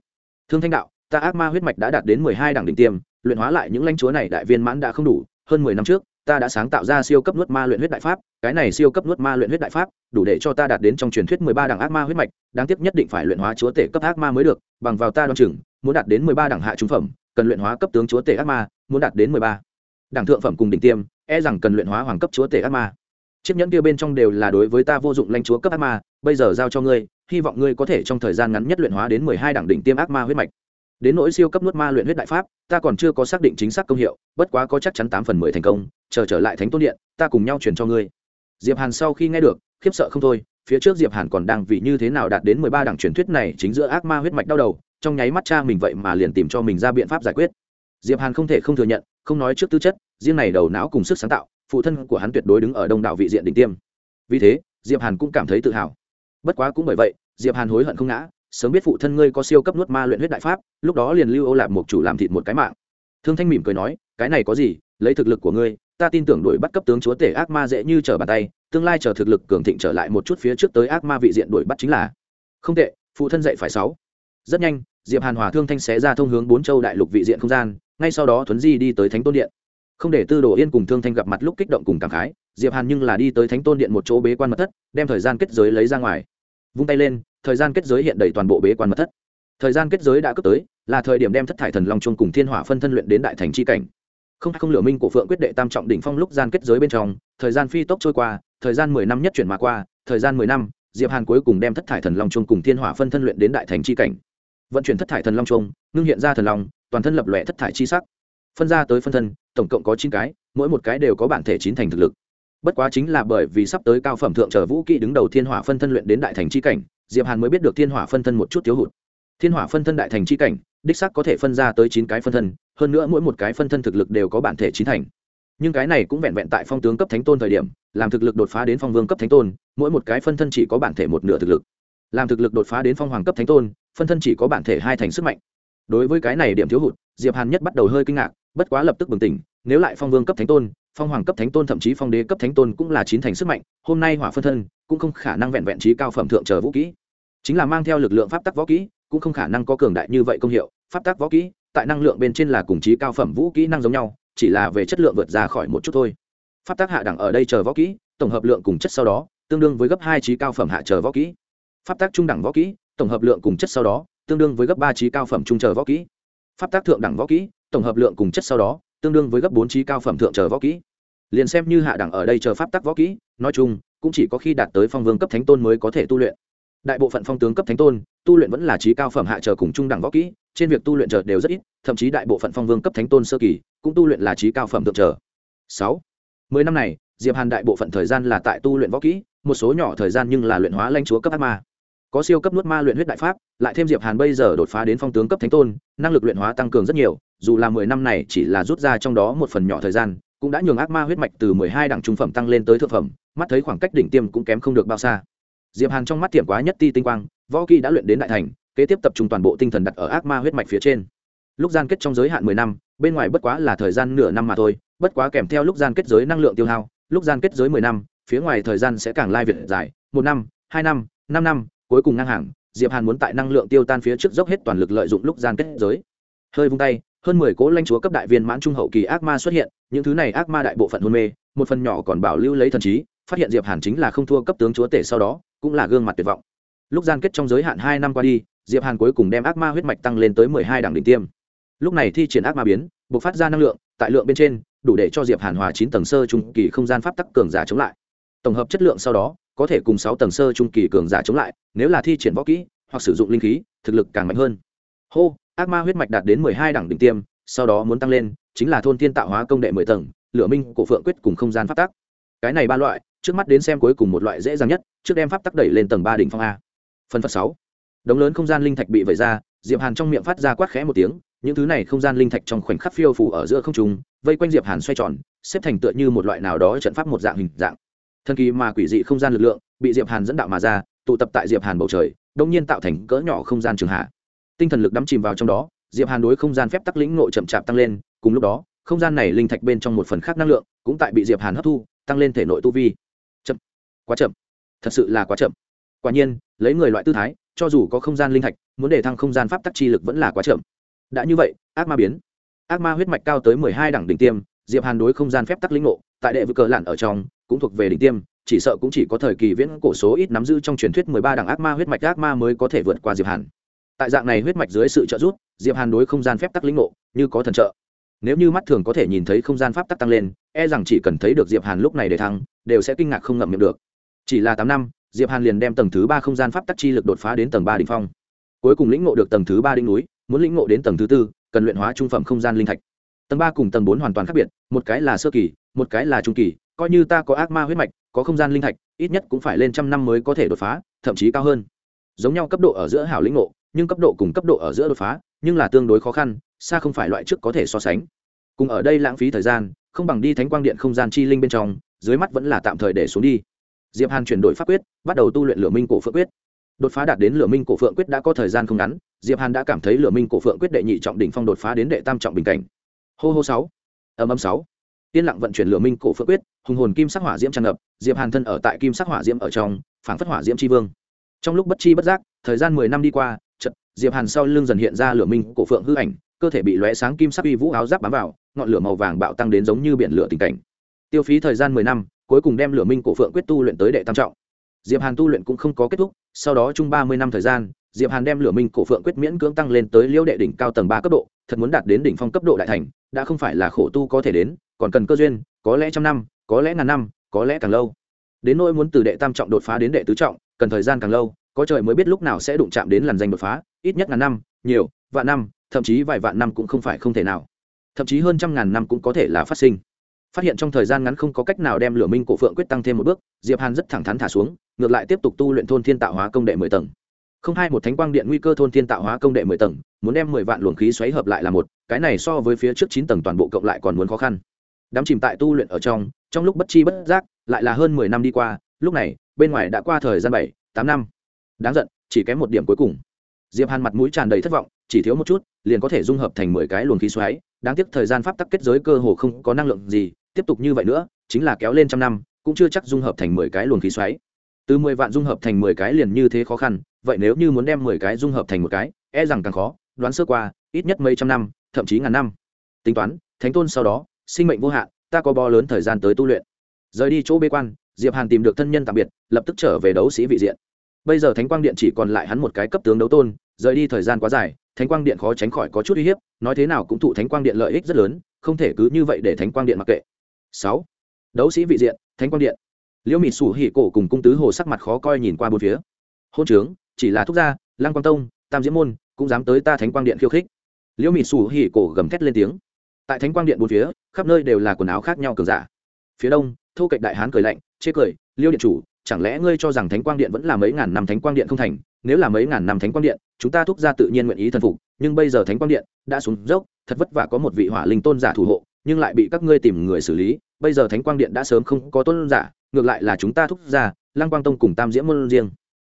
Thương thanh đạo, ta ác ma huyết mạch đã đạt đến mười hai đẳng đỉnh tiêm, luyện hóa lại những lãnh chúa này đại viên mãn đã không đủ, hơn mười năm trước ta đã sáng tạo ra siêu cấp nuốt ma luyện huyết đại pháp, cái này siêu cấp nuốt ma luyện huyết đại pháp, đủ để cho ta đạt đến trong truyền thuyết mười ba đẳng ác ma huyết mạch, đáng tiếc nhất định phải luyện hóa chúa tể cấp ác ma mới được, bằng vào ta đoan chừng, muốn đạt đến mười ba đẳng hạ trung phẩm, cần luyện hóa cấp tướng chúa tể ác ma, muốn đạt đến mười ba đẳng thượng phẩm cùng đỉnh tiêm e rằng cần luyện hóa hoàng cấp chúa tể ác ma. Chiếc nhẫn kia bên trong đều là đối với ta vô dụng lãnh chúa cấp ác ma, bây giờ giao cho ngươi, hy vọng ngươi có thể trong thời gian ngắn nhất luyện hóa đến mười hai đẳng đỉnh tiêm ác ma huyết mạch đến nỗi siêu cấp nuốt ma luyện huyết đại pháp, ta còn chưa có xác định chính xác công hiệu, bất quá có chắc chắn tám phần mười thành công, chờ trở lại thánh tôn điện, ta cùng nhau truyền cho ngươi. Diệp hàn sau khi nghe được, khiếp sợ không thôi, phía trước diệp hàn còn đang vì như thế nào đạt đến mười ba đẳng truyền thuyết này chính giữa ác ma huyết mạch đau đầu, trong nháy mắt cha mình vậy mà liền tìm cho mình ra biện pháp giải quyết. Diệp hàn không thể không thừa nhận, không nói trước tư chất, riêng này đầu não cùng sức sáng tạo, phụ thân của hắn tuyệt đối đứng ở đông đảo vị diện đỉnh tiêm. Vì thế, diệp hàn cũng cảm thấy tự hào. Bất quá cũng bởi vậy, diệp hàn hối hận không ngã sớm biết phụ thân ngươi có siêu cấp nuốt ma luyện huyết đại pháp, lúc đó liền lưu ô lạp một chủ làm thịt một cái mạng. Thương thanh mỉm cười nói, cái này có gì? Lấy thực lực của ngươi, ta tin tưởng đuổi bắt cấp tướng chúa tể ác ma dễ như trở bàn tay, tương lai chờ thực lực cường thịnh trở lại một chút phía trước tới ác ma vị diện đuổi bắt chính là. Không tệ, phụ thân dạy phải sáu. Rất nhanh, diệp hàn hòa thương thanh xé ra thông hướng bốn châu đại lục vị diện không gian, ngay sau đó thuấn di đi tới thánh tôn điện. Không để tư đồ yên cùng thương thanh gặp mặt lúc kích động cùng cảm khái, diệp hàn nhưng là đi tới thánh tôn điện một chỗ bế quan mật thất, đem thời gian kết giới lấy ra ngoài. Vung tay lên thời gian kết giới hiện đầy toàn bộ bế quan mật thất. Thời gian kết giới đã cấp tới, là thời điểm đem thất thải thần long chuông cùng thiên hỏa phân thân luyện đến đại thành chi cảnh. Không không lửa minh của phượng quyết đệ tam trọng đỉnh phong lúc gian kết giới bên trong, thời gian phi tốc trôi qua, thời gian mười năm nhất chuyển mà qua, thời gian mười năm, diệp hàn cuối cùng đem thất thải thần long chuông cùng thiên hỏa phân thân luyện đến đại thành chi cảnh. Vận chuyển thất thải thần long chuông, ngưng hiện ra thần long, toàn thân lập lòe thất thải chi sắc. Phân ra tới phân thân, tổng cộng có chín cái, mỗi một cái đều có bản thể chín thành thực lực. Bất quá chính là bởi vì sắp tới cao phẩm thượng trở vũ kỹ đứng đầu thiên hỏa phân thân luyện đến đại thành chi cảnh diệp hàn mới biết được thiên hỏa phân thân một chút thiếu hụt. Thiên hỏa phân thân đại thành chi cảnh, đích xác có thể phân ra tới chín cái phân thân, hơn nữa mỗi một cái phân thân thực lực đều có bản thể chín thành. Nhưng cái này cũng vẹn vẹn tại phong tướng cấp thánh tôn thời điểm, làm thực lực đột phá đến phong vương cấp thánh tôn, mỗi một cái phân thân chỉ có bản thể một nửa thực lực. Làm thực lực đột phá đến phong hoàng cấp thánh tôn, phân thân chỉ có bản thể hai thành sức mạnh. Đối với cái này điểm thiếu hụt, diệp hàn nhất bắt đầu hơi kinh ngạc, bất quá lập tức bừng tỉnh, nếu lại phong vương cấp thánh tôn, phong hoàng cấp thánh tôn thậm chí phong đế cấp thánh tôn cũng là chín thành sức mạnh, hôm nay hỏa phân thân cũng không khả năng vẹn vẹn trí cao phẩm thượng trở vũ kỹ chính là mang theo lực lượng pháp tắc võ kỹ, cũng không khả năng có cường đại như vậy công hiệu. Pháp tắc võ kỹ, tại năng lượng bên trên là cùng trí cao phẩm vũ kỹ năng giống nhau, chỉ là về chất lượng vượt ra khỏi một chút thôi. Pháp tắc hạ đẳng ở đây chờ võ kỹ, tổng hợp lượng cùng chất sau đó, tương đương với gấp hai trí cao phẩm hạ chờ võ kỹ. Pháp tắc trung đẳng võ kỹ, tổng hợp lượng cùng chất sau đó, tương đương với gấp ba trí cao phẩm trung chờ võ kỹ. Pháp tác thượng đẳng võ kỹ, tổng hợp lượng cùng chất sau đó, tương đương với gấp bốn trí cao phẩm thượng chờ võ kỹ. Liền xem như hạ đẳng ở đây chờ pháp tác võ kỹ, nói chung, cũng chỉ có khi đạt tới phong vương cấp thánh tôn mới có thể tu luyện đại bộ phận phong tướng cấp thánh tôn, tu luyện vẫn là trí cao phẩm hạ chờ cùng trung đẳng võ kỹ, trên việc tu luyện chờ đều rất ít, thậm chí đại bộ phận phong vương cấp thánh tôn sơ kỳ cũng tu luyện là trí cao phẩm thượng chờ sáu, mười năm này, diệp hàn đại bộ phận thời gian là tại tu luyện võ kỹ, một số nhỏ thời gian nhưng là luyện hóa lãnh chúa cấp ác ma. Có siêu cấp nuốt ma luyện huyết đại pháp, lại thêm diệp hàn bây giờ đột phá đến phong tướng cấp thánh tôn, năng lực luyện hóa tăng cường rất nhiều, dù là mười năm này chỉ là rút ra trong đó một phần nhỏ thời gian, cũng đã nhường ác ma huyết mạch từ mười hai đẳng trung phẩm tăng lên tới thượng phẩm, mắt thấy khoảng cách đỉnh tiêm cũng kém không được bao xa diệp hàn trong mắt tiệm quá nhất ti tinh quang, võ kỹ đã luyện đến đại thành, kế tiếp tập trung toàn bộ tinh thần đặt ở ác ma huyết mạch phía trên. Lúc gian kết trong giới hạn mười năm, bên ngoài bất quá là thời gian nửa năm mà thôi, bất quá kèm theo lúc gian kết giới năng lượng tiêu hao, lúc gian kết giới mười năm, phía ngoài thời gian sẽ càng lai việt dài, một năm, hai năm năm năm, cuối cùng ngang hàng, diệp hàn muốn tại năng lượng tiêu tan phía trước dốc hết toàn lực lợi dụng lúc gian kết giới. Hơi vung tay, hơn mười cố lãnh chúa cấp đại viên mãn trung hậu kỳ ác ma xuất hiện, những thứ này ác ma đại bộ phận hôn mê, một phần nhỏ còn bảo lưu lấy thần trí phát hiện diệp hàn chính là không thua cấp tướng chúa tể sau đó, cũng là gương mặt tuyệt vọng. Lúc gian kết trong giới hạn hai năm qua đi, diệp hàn cuối cùng đem ác ma huyết mạch tăng lên tới mười hai đẳng đỉnh tiêm. Lúc này thi triển ác ma biến buộc phát ra năng lượng, tại lượng bên trên, đủ để cho diệp hàn hòa chín tầng sơ trung kỳ không gian pháp tắc cường giả chống lại. Tổng hợp chất lượng sau đó, có thể cùng sáu tầng sơ trung kỳ cường giả chống lại, nếu là thi triển võ kỹ, hoặc sử dụng linh khí, thực lực càng mạnh hơn. Hô, ác ma huyết mạch đạt đến mười hai đẳng đỉnh tiêm, sau đó muốn tăng lên, chính là thôn thiên tạo hóa công đệ mười tầng, lửa minh, cổ phượng quyết cùng không gian pháp tắc. Cái này ba loại trước mắt đến xem cuối cùng một loại dễ dàng nhất, trước đem pháp tắc đẩy lên tầng ba đỉnh phong a. Phần phật sáu. Đống lớn không gian linh thạch bị vẩy ra, diệp hàn trong miệng phát ra quát khẽ một tiếng, những thứ này không gian linh thạch trong khoảnh khắc phiêu phủ ở giữa không trung, vây quanh diệp hàn xoay tròn, xếp thành tựa như một loại nào đó trận pháp một dạng hình dạng. Thần kỳ mà quỷ dị không gian lực lượng bị diệp hàn dẫn đạo mà ra, tụ tập tại diệp hàn bầu trời đông nhiên tạo thành cỡ nhỏ không gian trường hạ. Tinh thần lực đắm chìm vào trong đó, diệp hàn đối không gian phép tắc lĩnh nội chậm chạp tăng lên, cùng lúc đó, không gian này linh thạch bên trong một phần khác năng lượng cũng tại bị diệp hàn hấp thu, tăng lên thể nội tu vi quá chậm. Thật sự là quá chậm. Quả nhiên, lấy người loại tư thái, cho dù có không gian linh thạch, muốn để thăng không gian pháp tắc chi lực vẫn là quá chậm. Đã như vậy, ác ma biến. Ác ma huyết mạch cao tới mười hai đẳng đỉnh tiêm, diệp hàn đối không gian phép tắc lĩnh ngộ, tại đệ vực cờ lặn ở trong, cũng thuộc về đỉnh tiêm, chỉ sợ cũng chỉ có thời kỳ viễn cổ số ít nắm giữ trong truyền thuyết mười ba đẳng ác ma huyết mạch ác ma mới có thể vượt qua diệp hàn. Tại dạng này huyết mạch dưới sự trợ giúp, diệp hàn đối không gian phép tắc lĩnh ngộ, như có thần trợ. Nếu như mắt thường có thể nhìn thấy không gian pháp tắc tăng lên e rằng chỉ cần thấy được diệp hàn lúc này để thăng, đều sẽ kinh ngạc không ngậm miệng được chỉ là tám năm, diệp hàn liền đem tầng thứ ba không gian pháp tắc chi lực đột phá đến tầng ba đỉnh phong. Cuối cùng lĩnh ngộ được tầng thứ ba đỉnh núi, muốn lĩnh ngộ đến tầng thứ tư, cần luyện hóa trung phẩm không gian linh thạch. Tầng ba cùng tầng bốn hoàn toàn khác biệt, một cái là sơ kỳ, một cái là trung kỳ, coi như ta có ác ma huyết mạch, có không gian linh thạch, ít nhất cũng phải lên trăm năm mới có thể đột phá, thậm chí cao hơn. Giống nhau cấp độ ở giữa hảo lĩnh ngộ, nhưng cấp độ cùng cấp độ ở giữa đột phá, nhưng là tương đối khó khăn, xa không phải loại trước có thể so sánh. Cùng ở đây lãng phí thời gian, không bằng đi thánh quang điện không gian chi linh bên trong, dưới mắt vẫn là tạm thời để xuống đi diệp hàn chuyển đổi pháp quyết, bắt đầu tu luyện lửa minh cổ phượng quyết. Đột phá đạt đến lửa minh cổ phượng quyết đã có thời gian không ngắn, diệp hàn đã cảm thấy lửa minh cổ phượng quyết đệ nhị trọng đỉnh phong đột phá đến đệ tam trọng bình cảnh. Hô hô sáu âm âm sáu. Tiên lặng vận chuyển lửa minh cổ phượng quyết, hùng hồn kim sắc hỏa diễm tràn ngập, diệp hàn thân ở tại kim sắc hỏa diễm ở trong, phảng phất hỏa diễm tri vương. Trong lúc bất chi bất giác, thời gian mười năm đi qua chật diệp hàn sau lưng dần hiện ra lửa minh cổ phượng hư ảnh, cơ thể bị lóe sáng kim sắc uy vũ áo giáp bám vào, ngọn lửa màu vàng bạo tăng đến giống như biển lửa tình cảnh. Tiêu phí thời gian mười năm cuối cùng đem lửa minh cổ phượng quyết tu luyện tới đệ tam trọng. Diệp hàn tu luyện cũng không có kết thúc, sau đó chung ba mươi năm thời gian, diệp hàn đem lửa minh cổ phượng quyết miễn cưỡng tăng lên tới liêu đệ đỉnh cao tầng ba cấp độ, thật muốn đạt đến đỉnh phong cấp độ đại thành, đã không phải là khổ tu có thể đến, còn cần cơ duyên, có lẽ trăm năm, có lẽ ngàn năm, có lẽ càng lâu. Đến nỗi muốn từ đệ tam trọng đột phá đến đệ tứ trọng, cần thời gian càng lâu, có trời mới biết lúc nào sẽ đụng chạm đến làn danh đột phá, ít nhất ngàn năm, nhiều, vạn năm, thậm chí vài vạn năm cũng không phải không thể nào. Thậm chí hơn trăm ngàn năm cũng có thể là phát sinh phát hiện trong thời gian ngắn không có cách nào đem lửa minh cổ phượng quyết tăng thêm một bước, diệp hàn rất thẳng thắn thả xuống, ngược lại tiếp tục tu luyện thôn thiên tạo hóa công đệ mười tầng. Không hai một thánh quang điện nguy cơ thôn thiên tạo hóa công đệ mười tầng, muốn đem mười vạn luồng khí xoáy hợp lại là một, cái này so với phía trước chín tầng toàn bộ cộng lại còn muốn khó khăn. Đám chìm tại tu luyện ở trong trong lúc bất chi bất giác, lại là hơn mười năm đi qua, lúc này, bên ngoài đã qua thời gian bảy, tám năm. Đáng giận, chỉ kém một điểm cuối cùng. Diệp hàn mặt mũi tràn đầy thất vọng, chỉ thiếu một chút, liền có thể dung hợp thành mười cái luồng khí xoáy, đáng tiếc thời gian pháp tắc kết giới cơ hồ không có năng lượng gì tiếp tục như vậy nữa, chính là kéo lên trăm năm, cũng chưa chắc dung hợp thành mười cái luồng khí xoáy. Từ mười vạn dung hợp thành mười cái liền như thế khó khăn, vậy nếu như muốn đem mười cái dung hợp thành một cái e rằng càng khó, đoán sơ qua, ít nhất mấy trăm năm, thậm chí ngàn năm. Tính toán, thánh tôn sau đó, sinh mệnh vô hạn, ta có bo lớn thời gian tới tu luyện. Rời đi chỗ bế quan, diệp hàn tìm được thân nhân tạm biệt, lập tức trở về đấu sĩ vị diện. Bây giờ thánh quang điện chỉ còn lại hắn một cái cấp tướng đấu tôn, rời đi thời gian quá dài, thánh quang điện khó tránh khỏi có chút uy hiếp, nói thế nào cũng thụ thánh quang điện lợi ích rất lớn, không thể cứ như vậy để thánh quang điện mặc kệ sáu. Đấu sĩ vị diện, thánh quang điện. Liễu mịt sủ hỉ cổ cùng cung tứ hồ sắc mặt khó coi nhìn qua bốn phía. Hôn trướng, chỉ là thúc gia lang quang tông, tam diễm môn, cũng dám tới ta thánh quang điện khiêu khích. Liễu mịt sủ hỉ cổ gầm thét lên tiếng. Tại thánh quang điện bốn phía, khắp nơi đều là quần áo khác nhau cường giả. Phía đông, thô cạnh đại hán cười lạnh, chê cười liêu điện chủ, chẳng lẽ ngươi cho rằng thánh quang điện vẫn là mấy ngàn năm thánh quang điện không thành? Nếu là mấy ngàn năm thánh quang điện, chúng ta thúc ra tự nhiên nguyện ý thần phục, nhưng bây giờ thánh quang điện đã xuống dốc, thật vất vả có một vị hỏa linh tôn giả thủ hộ nhưng lại bị các ngươi tìm người xử lý, bây giờ thánh quang điện đã sớm không có tôn giả, ngược lại là chúng ta thúc ra lăng quang tông cùng tam diễm môn riêng.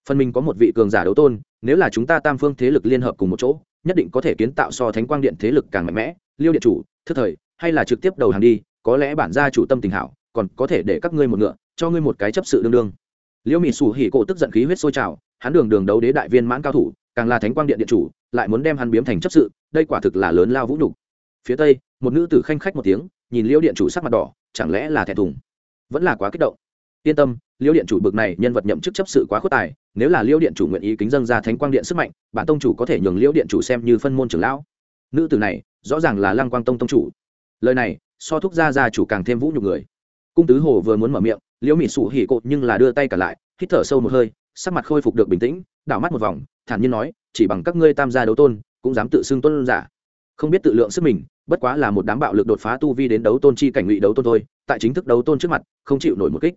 Phần mình có một vị cường giả đấu tôn, nếu là chúng ta tam phương thế lực liên hợp cùng một chỗ, nhất định có thể kiến tạo so thánh quang điện thế lực càng mạnh mẽ. Liêu điện chủ, thức thời, hay là trực tiếp đầu hàng đi, có lẽ bản gia chủ tâm tình hảo, còn có thể để các ngươi một ngựa, cho ngươi một cái chấp sự đương đương. Liễu mỹ sủ hỉ cổ tức giận khí huyết sôi trào, hắn đường đường đấu đế đại viên mãn cao thủ, càng là thánh quang điện điện chủ, lại muốn đem hắn biếm thành chấp sự, đây quả thực là lớn lao vũ nhục phía tây, một nữ tử khanh khách một tiếng, nhìn liễu điện chủ sắc mặt đỏ, chẳng lẽ là thẹn thùng? Vẫn là quá kích động. Yên tâm, liễu điện chủ bực này, nhân vật nhậm chức chấp sự quá khuất tài, nếu là liễu điện chủ nguyện ý kính dân ra thánh quang điện sức mạnh, bản tông chủ có thể nhường liễu điện chủ xem như phân môn trưởng lão. Nữ tử này, rõ ràng là lăng quang tông tông chủ. Lời này, so thúc gia gia chủ càng thêm vũ nhục người. Cung tứ hồ vừa muốn mở miệng, liễu mỉ sụ hỉ cột nhưng là đưa tay cả lại, hít thở sâu một hơi, sắc mặt khôi phục được bình tĩnh, đảo mắt một vòng, thản nhiên nói, chỉ bằng các ngươi tam gia đấu tôn, cũng dám tự xưng tôn giả không biết tự lượng sức mình, bất quá là một đám bạo lực đột phá tu vi đến đấu tôn chi cảnh ngụy đấu tôn thôi, tại chính thức đấu tôn trước mặt, không chịu nổi một kích.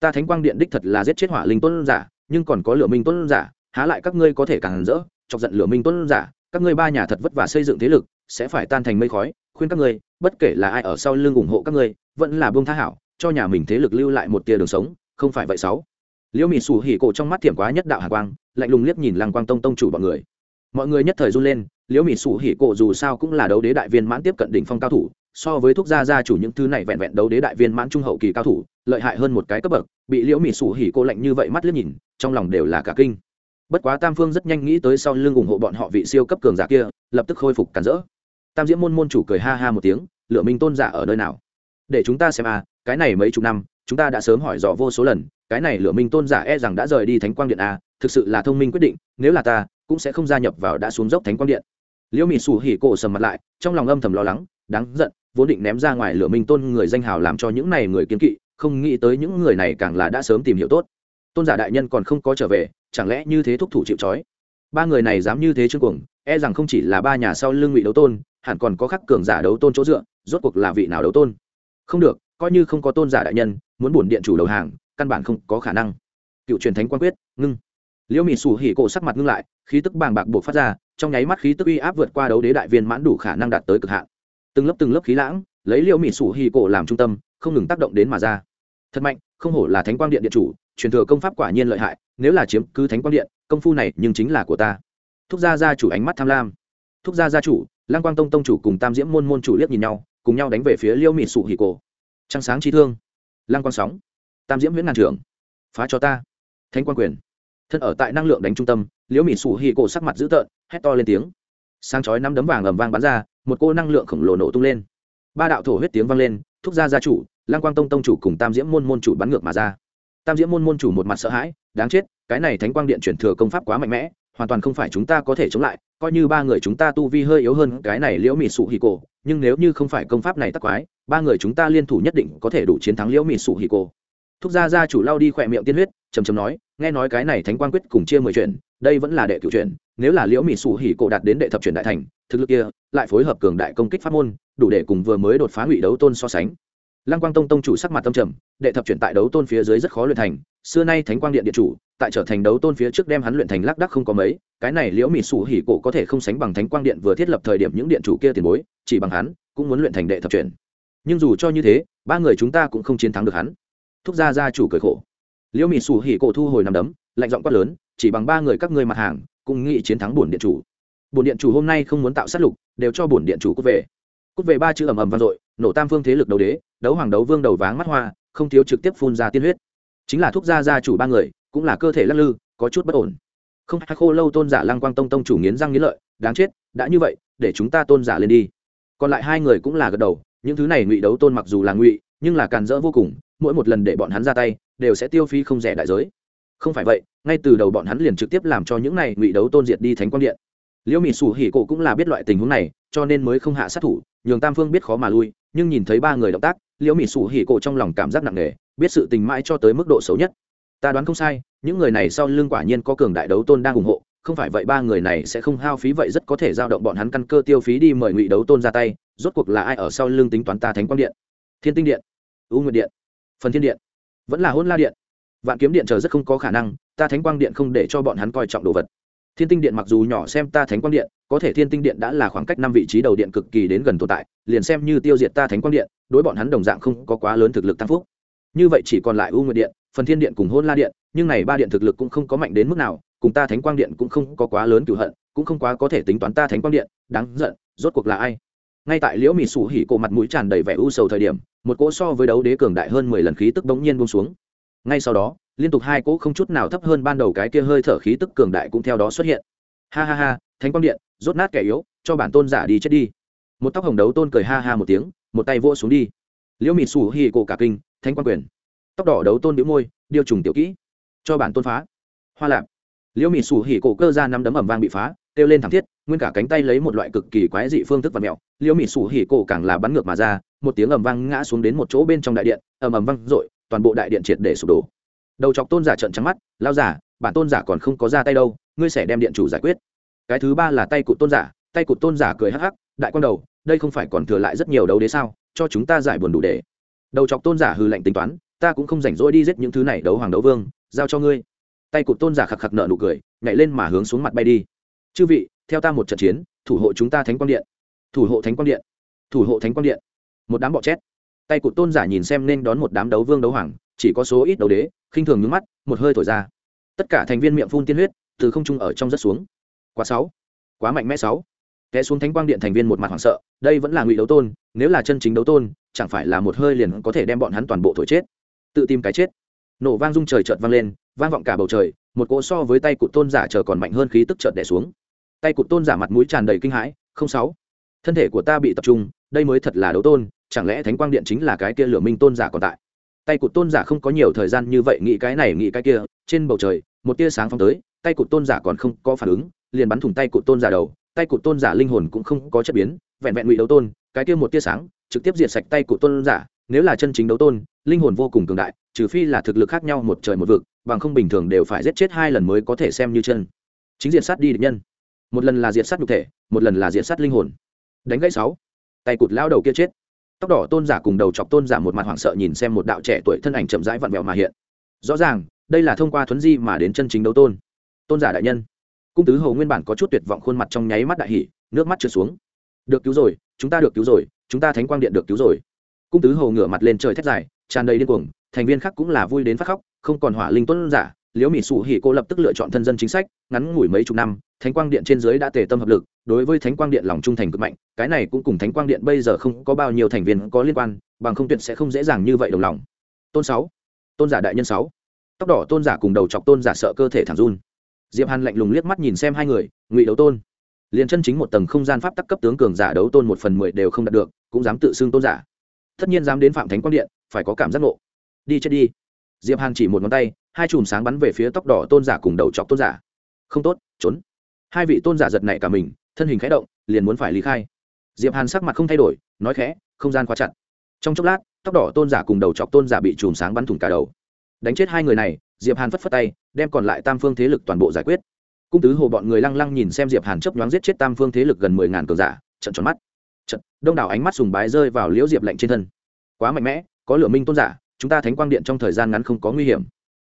Ta thánh quang điện đích thật là giết chết hỏa linh tôn giả, nhưng còn có lửa minh tôn giả, há lại các ngươi có thể càng rỡ, chọc giận lửa minh tôn giả, các ngươi ba nhà thật vất vả xây dựng thế lực, sẽ phải tan thành mây khói, khuyên các ngươi, bất kể là ai ở sau lưng ủng hộ các ngươi, vẫn là buông tha hảo, cho nhà mình thế lực lưu lại một tia đường sống, không phải vậy sáu. Liễu mị sủ hỉ cổ trong mắt thiểm quá nhất đạo hà quang, lạnh lùng liếc nhìn lăng quang tông tông chủ bọn người mọi người nhất thời run lên, liễu mỹ sủ hỉ cổ dù sao cũng là đấu đế đại viên mãn tiếp cận đỉnh phong cao thủ, so với thuốc gia gia chủ những thứ này vẹn vẹn đấu đế đại viên mãn trung hậu kỳ cao thủ, lợi hại hơn một cái cấp bậc, bị liễu mỹ sủ hỉ cô lạnh như vậy mắt liếc nhìn, trong lòng đều là cả kinh. Bất quá tam phương rất nhanh nghĩ tới sau lưng ủng hộ bọn họ vị siêu cấp cường giả kia, lập tức khôi phục cản rỡ. Tam diễm môn môn chủ cười ha ha một tiếng, lựa minh tôn giả ở nơi nào? Để chúng ta xem à cái này mấy chục năm, chúng ta đã sớm hỏi dò vô số lần, cái này lựa minh tôn giả e rằng đã rời đi thánh quang điện a thực sự là thông minh quyết định, nếu là ta, cũng sẽ không gia nhập vào đã xuống dốc thánh quang điện. Liễu mị sủ hỉ cổ sầm mặt lại, trong lòng âm thầm lo lắng, đáng giận, vốn định ném ra ngoài lửa minh tôn người danh hào làm cho những này người kiến kỵ, không nghĩ tới những người này càng là đã sớm tìm hiểu tốt. Tôn giả đại nhân còn không có trở về, chẳng lẽ như thế thúc thủ chịu trói? Ba người này dám như thế chương cuồng e rằng không chỉ là ba nhà sau lưng ngụy đấu tôn, hẳn còn có khắc cường giả đấu tôn chỗ dựa, rốt cuộc là vị nào đấu tôn? Không được, coi như không có tôn giả đại nhân, muốn bổn điện chủ đầu hàng, căn bản không có khả năng. Cựu truyền thánh quan quyết, ngưng liễu mỹ sủ hỉ cổ sắc mặt ngưng lại, khí tức bàng bạc buộc phát ra, trong nháy mắt khí tức uy áp vượt qua đấu đế đại viên mãn đủ khả năng đạt tới cực hạn. Từng lớp từng lớp khí lãng, lấy liễu mỹ sủ Hỉ cổ làm trung tâm, không ngừng tác động đến mà ra. Thật mạnh, không hổ là thánh quang điện điện chủ, truyền thừa công pháp quả nhiên lợi hại, nếu là chiếm cứ thánh quang điện, công phu này nhưng chính là của ta. Thúc gia gia chủ ánh mắt tham lam. Thúc gia gia chủ Lang quang tông tông chủ cùng tam diễm môn môn chủ liếc nhìn nhau, cùng nhau đánh về phía liêu mị sụ hì cổ. Trăng sáng chi thương. Lang quang sóng. Tam diễm Nguyễn ngàn trưởng. Phá cho ta. Thánh quang quyền thân ở tại năng lượng đánh trung tâm, liễu mỹ sụ hì cổ sắc mặt dữ tợn, hét to lên tiếng. Sáng chói năm đấm vàng ầm vang bắn ra, một cô năng lượng khổng lồ nổ tung lên. Ba đạo thổ huyết tiếng vang lên, thúc gia gia chủ, lăng quang tông tông chủ cùng tam diễm môn môn chủ bắn ngược mà ra. Tam diễm môn môn chủ một mặt sợ hãi, đáng chết, cái này thánh quang điện chuyển thừa công pháp quá mạnh mẽ, hoàn toàn không phải chúng ta có thể chống lại, coi như ba người chúng ta tu vi hơi yếu hơn cái này liễu mỹ sụ hì cổ, nhưng nếu như không phải công pháp này tắc quái, ba người chúng ta liên thủ nhất định có thể đủ chiến thắng liễu mỹ sụ hì cổ thúc gia gia chủ lao đi khỏe miệng tiên huyết, chầm chầm nói, nghe nói cái này thánh quang quyết cùng chia mười chuyện, đây vẫn là đệ cửu chuyện, nếu là liễu mỹ Sủ hỉ cổ đạt đến đệ thập truyền đại thành, thực lực kia lại phối hợp cường đại công kích pháp môn, đủ để cùng vừa mới đột phá ngụy đấu tôn so sánh. Lăng quang tông tông chủ sắc mặt tâm trầm, đệ thập truyền tại đấu tôn phía dưới rất khó luyện thành, xưa nay thánh quang điện điện chủ, tại trở thành đấu tôn phía trước đem hắn luyện thành lác đắc không có mấy, cái này liễu mỹ sủ hỉ cổ có thể không sánh bằng thánh quang điện vừa thiết lập thời điểm những điện chủ kia tiền bối, chỉ bằng hắn, cũng muốn luyện thành đệ thập truyền nhưng dù cho như thế, ba người chúng ta cũng không chiến thắng được hắn thúc gia gia chủ cười khổ. Liễu mị sủ hỉ cổ thu hồi nằm đấm, lạnh giọng quát lớn, chỉ bằng ba người các ngươi mặt hàng, cũng nghĩ chiến thắng bổn điện chủ. Bổn điện chủ hôm nay không muốn tạo sát lục, đều cho bổn điện chủ cút về. Cút về ba chữ ầm ầm vang dội, nổ tam phương thế lực đầu đế, đấu hoàng đấu vương đầu váng mắt hoa, không thiếu trực tiếp phun ra tiên huyết. Chính là Thúc gia gia chủ ba người, cũng là cơ thể lắc lư, có chút bất ổn. Không hai khô lâu tôn giả lăng quang tông tông chủ nghiến răng nghiến lợi, đáng chết, đã như vậy, để chúng ta tôn giả lên đi. Còn lại hai người cũng là gật đầu, những thứ này ngụy đấu tôn mặc dù là ngụy, nhưng là càn rỡ vô cùng mỗi một lần để bọn hắn ra tay, đều sẽ tiêu phí không rẻ đại giới. Không phải vậy, ngay từ đầu bọn hắn liền trực tiếp làm cho những này ngụy đấu tôn diệt đi thánh quang điện. Liễu mỹ sủ hỉ cổ cũng là biết loại tình huống này, cho nên mới không hạ sát thủ, nhường tam phương biết khó mà lui, nhưng nhìn thấy ba người động tác liễu mỹ sủ hỉ cổ trong lòng cảm giác nặng nề, biết sự tình mãi cho tới mức độ xấu nhất. Ta đoán không sai, những người này sau lưng quả nhiên có cường đại đấu tôn đang ủng hộ, không phải vậy ba người này sẽ không hao phí vậy rất có thể giao động bọn hắn căn cơ tiêu phí đi mời ngụy đấu tôn ra tay, rốt cuộc là ai ở sau lưng tính toán ta thánh quang điện? Thiên tinh điện, u nguyệt điện phần thiên điện. Vẫn là hôn la điện. Vạn kiếm điện chờ rất không có khả năng, ta thánh quang điện không để cho bọn hắn coi trọng đồ vật. Thiên tinh điện mặc dù nhỏ xem ta thánh quang điện, có thể thiên tinh điện đã là khoảng cách năm vị trí đầu điện cực kỳ đến gần tồn tại, liền xem như tiêu diệt ta thánh quang điện, đối bọn hắn đồng dạng không có quá lớn thực lực tăng phúc. Như vậy chỉ còn lại u nguyệt điện, phần thiên điện cùng hôn la điện, nhưng này ba điện thực lực cũng không có mạnh đến mức nào, cùng ta thánh quang điện cũng không có quá lớn cửu hận, cũng không quá có thể tính toán ta thánh quang điện, đáng giận, rốt cuộc là ai? Ngay tại liễu mỹ sủ hỉ cổ mặt mũi tràn đầy vẻ u sầu thời điểm một cỗ so với đấu đế cường đại hơn mười lần khí tức bỗng nhiên buông xuống. Ngay sau đó, liên tục hai cỗ không chút nào thấp hơn ban đầu cái kia hơi thở khí tức cường đại cũng theo đó xuất hiện. Ha ha ha, thánh quang điện, rốt nát kẻ yếu, cho bản tôn giả đi chết đi. Một tóc hồng đấu tôn cười ha ha một tiếng, một tay vỗ xuống đi. Liễu mịt xù hi cổ cả kinh, thánh quang quyền. Tóc đỏ đấu tôn đĩu môi, điêu trùng tiểu kỹ. Cho bản tôn phá. Hoa lạp. Liễu mịt xù hỉ cổ cơ ra năm đấm ẩm vang bị phá, kêu lên thảm thiết, nguyên cả cánh tay lấy một loại cực kỳ quái dị phương thức và mẹo. Liễu mịt xù hỉ cổ càng là bắn ngược mà ra một tiếng ầm vang ngã xuống đến một chỗ bên trong đại điện, ầm ầm vang dội, toàn bộ đại điện triệt để sụp đổ. Đầu chọc tôn giả trợn trắng mắt lao giả, bản tôn giả còn không có ra tay đâu, ngươi sẽ đem điện chủ giải quyết. Cái thứ ba là tay cụt tôn giả, tay cụt tôn giả cười hắc hắc, đại quan đầu, đây không phải còn thừa lại rất nhiều đấu đế sao? Cho chúng ta giải buồn đủ để. Đầu chọc tôn giả hư lệnh tính toán, ta cũng không rảnh rỗi đi giết những thứ này đấu hoàng đấu vương, giao cho ngươi. Tay cụt tôn giả khặc khặc nợ nụ cười, nhảy lên mà hướng xuống mặt bay đi. Chư vị, theo ta một trận chiến, thủ hộ chúng ta thánh quang điện. Thủ hộ thánh quang điện. Thủ hộ thánh quang điện một đám bọ chét. Tay cụt tôn giả nhìn xem nên đón một đám đấu vương đấu hoàng, chỉ có số ít đấu đế, khinh thường nhướng mắt, một hơi thổi ra. Tất cả thành viên miệng phun tiên huyết, từ không trung ở trong rất xuống. Quá sáu, quá mạnh mẽ sáu. Té xuống thánh quang điện thành viên một mặt hoảng sợ, đây vẫn là ngụy đấu tôn, nếu là chân chính đấu tôn, chẳng phải là một hơi liền có thể đem bọn hắn toàn bộ thổi chết. Tự tìm cái chết. Nổ vang rung trời chợt vang lên, vang vọng cả bầu trời, một cỗ so với tay cụt tôn giả chờ còn mạnh hơn khí tức chợt đẻ xuống. Tay cụt tôn giả mặt mũi tràn đầy kinh hãi, không sáu thân thể của ta bị tập trung, đây mới thật là đấu tôn, chẳng lẽ thánh quang điện chính là cái kia lửa minh tôn giả còn tại? Tay cụt tôn giả không có nhiều thời gian như vậy nghĩ cái này nghĩ cái kia, trên bầu trời, một tia sáng phong tới, tay cụt tôn giả còn không có phản ứng, liền bắn thủng tay cụt tôn giả đầu, tay cụt tôn giả linh hồn cũng không có chất biến, vẹn vẹn ngụy đấu tôn, cái kia một tia sáng, trực tiếp diệt sạch tay cụt tôn giả, nếu là chân chính đấu tôn, linh hồn vô cùng cường đại, trừ phi là thực lực khác nhau một trời một vực, bằng không bình thường đều phải giết chết hai lần mới có thể xem như chân. Chính diệt sát đi địch nhân. Một lần là diệt sát nhục thể, một lần là diệt sát linh hồn đánh gãy sáu. Tay cụt lao đầu kia chết. Tóc đỏ tôn giả cùng đầu chọc tôn giả một mặt hoảng sợ nhìn xem một đạo trẻ tuổi thân ảnh chậm rãi vặn vẹo mà hiện. Rõ ràng, đây là thông qua thuấn di mà đến chân chính đấu tôn. Tôn giả đại nhân. Cung tứ hầu nguyên bản có chút tuyệt vọng khuôn mặt trong nháy mắt đại hỉ, nước mắt trượt xuống. Được cứu rồi, chúng ta được cứu rồi, chúng ta thánh quang điện được cứu rồi. Cung tứ hầu ngửa mặt lên trời thét dài, tràn đầy điên cuồng, thành viên khác cũng là vui đến phát khóc, không còn hỏa linh tuấn giả liễu mỹ sụ hỉ cô lập tức lựa chọn thân dân chính sách, ngắn ngủi mấy chục năm, thánh quang điện trên dưới đã tề tâm hợp lực, đối với thánh quang điện lòng trung thành cực mạnh, cái này cũng cùng thánh quang điện bây giờ không có bao nhiêu thành viên có liên quan, bằng không tuyệt sẽ không dễ dàng như vậy đồng lòng. Tôn sáu, tôn giả đại nhân sáu. Tóc đỏ tôn giả cùng đầu chọc tôn giả sợ cơ thể thẳng run. Diệp hàn lạnh lùng liếc mắt nhìn xem hai người, ngụy đấu tôn. Liền chân chính một tầng không gian pháp tắc cấp tướng cường giả đấu tôn một phần mười đều không đạt được, cũng dám tự xưng tôn giả. Tất nhiên dám đến phạm thánh quang điện, phải có cảm giác ngộ. Đi chết đi. Diệp hàn chỉ một ngón tay hai chùm sáng bắn về phía tóc đỏ tôn giả cùng đầu chọc tôn giả. Không tốt, trốn. Hai vị tôn giả giật nảy cả mình, thân hình khẽ động, liền muốn phải lý khai. Diệp hàn sắc mặt không thay đổi, nói khẽ, không gian khóa chặt. Trong chốc lát, tóc đỏ tôn giả cùng đầu chọc tôn giả bị chùm sáng bắn thủng cả đầu. Đánh chết hai người này, diệp hàn phất phất tay, đem còn lại tam phương thế lực toàn bộ giải quyết. Cung tứ hồ bọn người lăng lăng nhìn xem diệp hàn chấp nhoáng giết chết tam phương thế lực gần mười ngàn cường giả, trận tròn mắt. Trận, đông đảo ánh mắt sùng bái rơi vào liễu diệp lạnh trên thân. Quá mạnh mẽ, có lửa minh tôn giả, chúng ta thánh quang điện trong thời gian ngắn không có nguy hiểm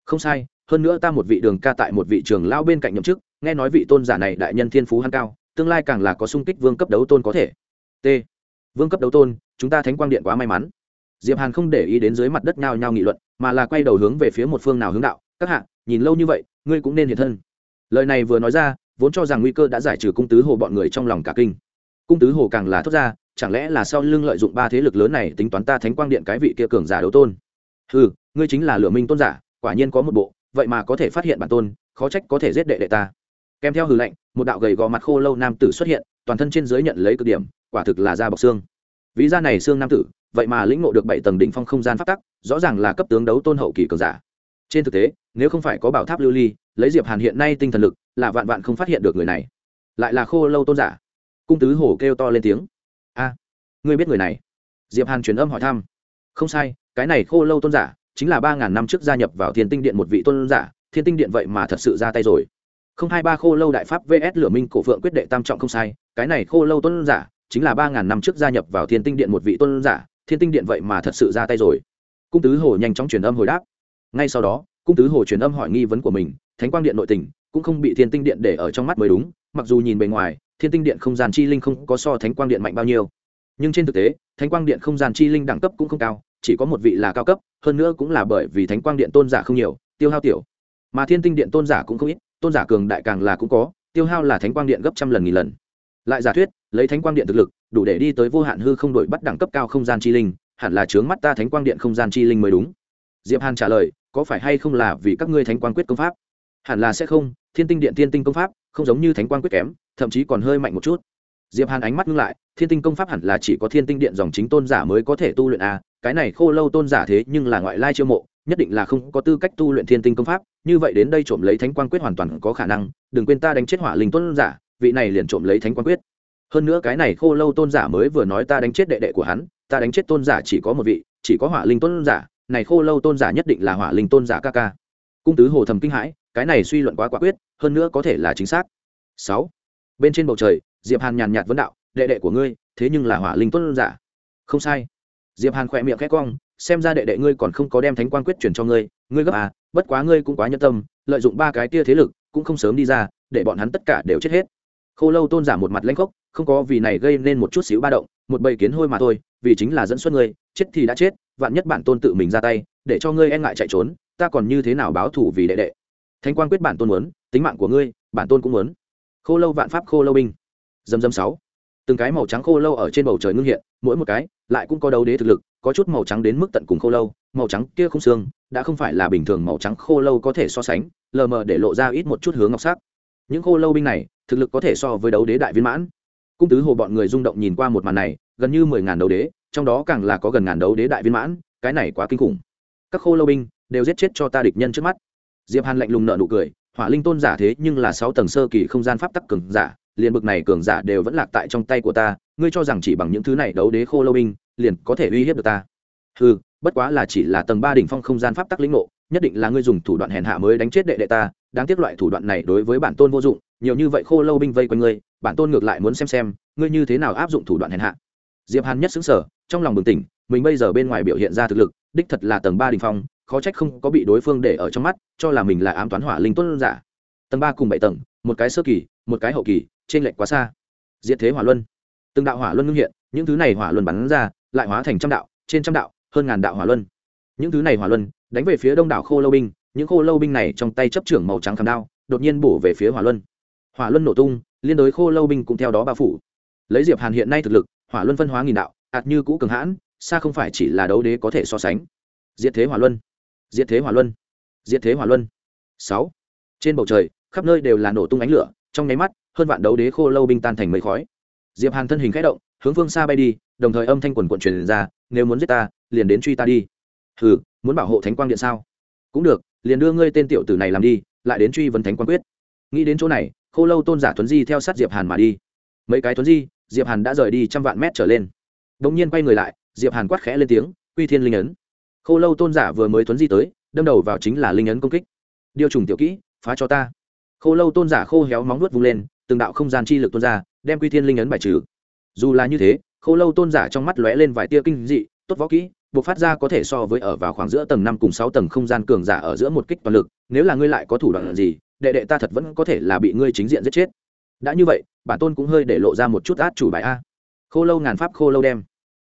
không sai, hơn nữa ta một vị đường ca tại một vị trường lao bên cạnh nhậm chức, nghe nói vị tôn giả này đại nhân thiên phú hăng cao, tương lai càng là có sung kích vương cấp đấu tôn có thể. T. Vương cấp đấu tôn, chúng ta thánh quang điện quá may mắn. Diệp hàn không để ý đến dưới mặt đất nhao nhao nghị luận, mà là quay đầu hướng về phía một phương nào hướng đạo, các hạ, nhìn lâu như vậy, ngươi cũng nên hiện thân. Lời này vừa nói ra, vốn cho rằng nguy cơ đã giải trừ cung tứ hồ bọn người trong lòng cả kinh. Cung tứ hồ càng là thốt ra, chẳng lẽ là sau lưng lợi dụng ba thế lực lớn này tính toán ta thánh quang điện cái vị kia cường giả đấu tôn? Ừ ngươi chính là lửa minh tôn giả quả nhiên có một bộ, vậy mà có thể phát hiện bản tôn, khó trách có thể giết đệ đệ ta. Kèm theo hừ lệnh một đạo gầy gò mặt khô lâu nam tử xuất hiện, toàn thân trên dưới nhận lấy cực điểm, quả thực là da bọc xương. Ví da này xương nam tử, vậy mà lĩnh ngộ được bảy tầng đỉnh phong không gian phát tắc, rõ ràng là cấp tướng đấu tôn hậu kỳ cường giả. Trên thực tế, nếu không phải có bảo tháp lưu ly, lấy diệp hàn hiện nay tinh thần lực, là vạn vạn không phát hiện được người này. Lại là khô lâu tôn giả. Cung tứ hổ kêu to lên tiếng. A, ngươi biết người này? Diệp hàn truyền âm hỏi thăm. Không sai, cái này khô lâu tôn giả chính là ba ngàn năm trước gia nhập vào thiên tinh điện một vị tôn giả, thiên tinh điện vậy mà thật sự ra tay rồi. Không hai ba khô lâu đại pháp vs lửa minh cổ phượng quyết đệ tam trọng không sai, cái này khô lâu tôn giả chính là ba ngàn năm trước gia nhập vào thiên tinh điện một vị tôn giả, thiên tinh điện vậy mà thật sự ra tay rồi. Cung tứ hồ nhanh chóng truyền âm hồi đáp. Ngay sau đó, cung tứ hồ truyền âm hỏi nghi vấn của mình, thánh quang điện nội tình cũng không bị thiên tinh điện để ở trong mắt mới đúng, mặc dù nhìn bề ngoài, thiên tinh điện không gian chi linh không có so thánh quang điện mạnh bao nhiêu. Nhưng trên thực tế, thánh quang điện không gian chi linh đẳng cấp cũng không cao chỉ có một vị là cao cấp hơn nữa cũng là bởi vì thánh quang điện tôn giả không nhiều tiêu hao tiểu. Mà thiên tinh điện tôn giả cũng không ít tôn giả cường đại càng là cũng có tiêu hao là thánh quang điện gấp trăm lần nghìn lần. Lại giả thuyết lấy thánh quang điện thực lực đủ để đi tới vô hạn hư không đổi bắt đẳng cấp cao không gian chi linh hẳn là chướng mắt ta thánh quang điện không gian chi linh mới đúng. Diệp hàn trả lời có phải hay không là vì các ngươi thánh quang quyết công pháp? Hẳn là sẽ không thiên tinh điện thiên tinh công pháp không giống như thánh quang quyết kém thậm chí còn hơi mạnh một chút. Diệp hàn ánh mắt ngưng lại thiên tinh công pháp hẳn là chỉ có thiên tinh điện dòng chính tôn giả mới có thể tu luyện a à, cái này khô lâu tôn giả thế nhưng là ngoại lai chiêu mộ, nhất định là không có tư cách tu luyện thiên tinh công pháp, như vậy đến đây trộm lấy thánh quan quyết hoàn toàn có khả năng, đừng quên ta đánh chết hỏa linh tôn giả, vị này liền trộm lấy thánh quan quyết. Hơn nữa cái này khô lâu tôn giả mới vừa nói ta đánh chết đệ đệ của hắn, ta đánh chết tôn giả chỉ có một vị, chỉ có hỏa linh tôn giả, này khô lâu tôn giả nhất định là hỏa linh tôn giả ca ca. Cung tứ hồ thầm kinh hãi, cái này suy luận quá quả quyết, hơn nữa có thể là chính xác. Sáu, bên trên bầu trời, diệp hàn nhàn nhạt vấn đạo, đệ đệ của ngươi, thế nhưng là hỏa linh tôn giả. Không sai diệp hàn khỏe miệng khẽ cong, xem ra đệ đệ ngươi còn không có đem thánh quan quyết chuyển cho ngươi ngươi gấp à bất quá ngươi cũng quá nhân tâm, lợi dụng ba cái tia thế lực cũng không sớm đi ra, để bọn hắn tất cả đều chết hết. Khô lâu tôn giả một mặt lanh khốc, không có vì này gây nên một chút xíu ba động, một bầy kiến hôi mà thôi, vì chính là dẫn xuất ngươi, chết thì đã chết, vạn nhất bản tôn tự mình ra tay, để cho ngươi e ngại chạy trốn, ta còn như thế nào báo thủ vì đệ đệ? Thánh quan quyết bản tôn muốn, tính mạng của ngươi, bản tôn cũng muốn. Khô lâu vạn pháp, khô lâu binh. Dầm dầm sáu từng cái màu trắng khô lâu ở trên bầu trời ngưng hiện, mỗi một cái lại cũng có đấu đế thực lực, có chút màu trắng đến mức tận cùng khô lâu, màu trắng kia không xương, đã không phải là bình thường màu trắng khô lâu có thể so sánh, lờ mờ để lộ ra ít một chút hướng ngọc sắc. Những khô lâu binh này, thực lực có thể so với đấu đế đại viên mãn. Cung tứ hồ bọn người rung động nhìn qua một màn này, gần như mười ngàn đấu đế, trong đó càng là có gần ngàn đấu đế đại viên mãn, cái này quá kinh khủng. Các khô lâu binh đều giết chết cho ta địch nhân trước mắt. Diệp hàn lạnh lùng nợ nụ cười, hỏa linh tôn giả thế nhưng là sáu tầng sơ kỳ không gian pháp tắc cường giả liền bực này cường giả đều vẫn lạc tại trong tay của ta, ngươi cho rằng chỉ bằng những thứ này đấu đế khô lâu binh, liền có thể uy hiếp được ta. Ừ bất quá là chỉ là tầng ba đỉnh phong không gian pháp tắc lĩnh ngộ, nhất định là ngươi dùng thủ đoạn hèn hạ mới đánh chết đệ đệ ta, đáng tiếc loại thủ đoạn này đối với bản tôn vô dụng, nhiều như vậy khô lâu binh vây quanh ngươi, bản tôn ngược lại muốn xem xem, ngươi như thế nào áp dụng thủ đoạn hèn hạ. Diệp hàn nhất xứng sở trong lòng bừng tỉnh, mình bây giờ bên ngoài biểu hiện ra thực lực, đích thật là tầng ba đỉnh phong, khó trách không có bị đối phương để ở trong mắt, cho là mình là ám toán hỏa linh tuấn giả. Tầng ba cùng bảy tầng, một cái sơ kỳ, một cái hậu kỳ trên lệch quá xa. Diệt thế hỏa luân. Từng đạo hỏa luân ngưng hiện, những thứ này hỏa luân bắn ra, lại hóa thành trăm đạo, trên trăm đạo, hơn ngàn đạo hỏa luân. Những thứ này hỏa luân, đánh về phía đông đảo khô lâu binh, những khô lâu binh này trong tay chấp trưởng màu trắng khảm đao, đột nhiên bổ về phía hỏa luân. Hỏa luân nổ tung, liên đối khô lâu binh cũng theo đó bao phủ. Lấy diệp hàn hiện nay thực lực, hỏa luân phân hóa nghìn đạo ạt như cũ cường hãn, xa không phải chỉ là đấu đế có thể so sánh. Diệt thế hỏa luân. Diệt thế hỏa luân. Diệt thế hỏa luân. Sáu. Trên bầu trời, khắp nơi đều là nổ tung ánh lửa, trong nháy mắt hơn vạn đấu đế khô lâu binh tan thành mây khói. Diệp hàn thân hình khẽ động, hướng phương xa bay đi, đồng thời âm thanh quần quận truyền ra, nếu muốn giết ta, liền đến truy ta đi. Hừ, muốn bảo hộ thánh quang điện sao? Cũng được, liền đưa ngươi tên tiểu tử này làm đi, lại đến truy vấn thánh quang quyết. Nghĩ đến chỗ này, khô lâu tôn giả tuấn di theo sát diệp hàn mà đi. Mấy cái tuấn di, diệp hàn đã rời đi trăm vạn mét trở lên. Đống nhiên quay người lại, diệp hàn quát khẽ lên tiếng uy thiên linh ấn. Khô lâu tôn giả vừa mới tuấn di tới, đâm đầu vào chính là linh ấn công kích. Điều trùng tiểu kỹ, phá cho ta. Khô lâu tôn giả khô héo móng nuốt vung lên từng đạo không gian chi lực tuôn ra, đem quy thiên linh ấn bài trừ. Dù là như thế, khô lâu tôn giả trong mắt lóe lên vài tia kinh dị, tốt võ kỹ, buộc phát ra có thể so với ở vào khoảng giữa tầng năm cùng sáu tầng không gian cường giả ở giữa một kích toàn lực, nếu là ngươi lại có thủ đoạn gì, đệ đệ ta thật vẫn có thể là bị ngươi chính diện giết chết. Đã như vậy, bản tôn cũng hơi để lộ ra một chút át chủ bài a. Khô lâu ngàn pháp khô lâu đem.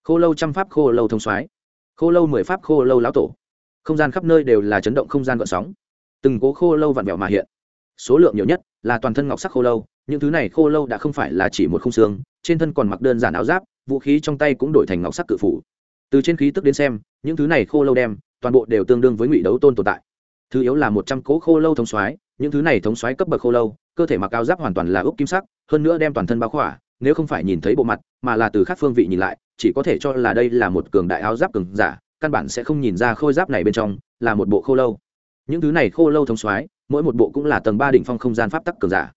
Khô lâu trăm pháp khô lâu thông soái. Khô lâu mười pháp khô lâu lão tổ. Không gian khắp nơi đều là chấn động không gian gợn sóng. Từng cố khô lâu vặn vẹo mà hiện. Số lượng nhiều nhất là toàn thân ngọc sắc khô lâu những thứ này khô lâu đã không phải là chỉ một khung xương, trên thân còn mặc đơn giản áo giáp, vũ khí trong tay cũng đổi thành ngọc sắc cự phủ. Từ trên khí tức đến xem, những thứ này khô lâu đem, toàn bộ đều tương đương với ngụy đấu tôn tồn tại. Thứ yếu là một trăm cỗ khô lâu thống soái, những thứ này thống soái cấp bậc khô lâu, cơ thể mặc áo giáp hoàn toàn là ốc kim sắc, hơn nữa đem toàn thân bao khỏa, nếu không phải nhìn thấy bộ mặt, mà là từ các phương vị nhìn lại, chỉ có thể cho là đây là một cường đại áo giáp cường giả, căn bản sẽ không nhìn ra khôi giáp này bên trong là một bộ khô lâu. Những thứ này khô lâu thống soái, mỗi một bộ cũng là tầng ba đỉnh phong không gian pháp tắc cường giả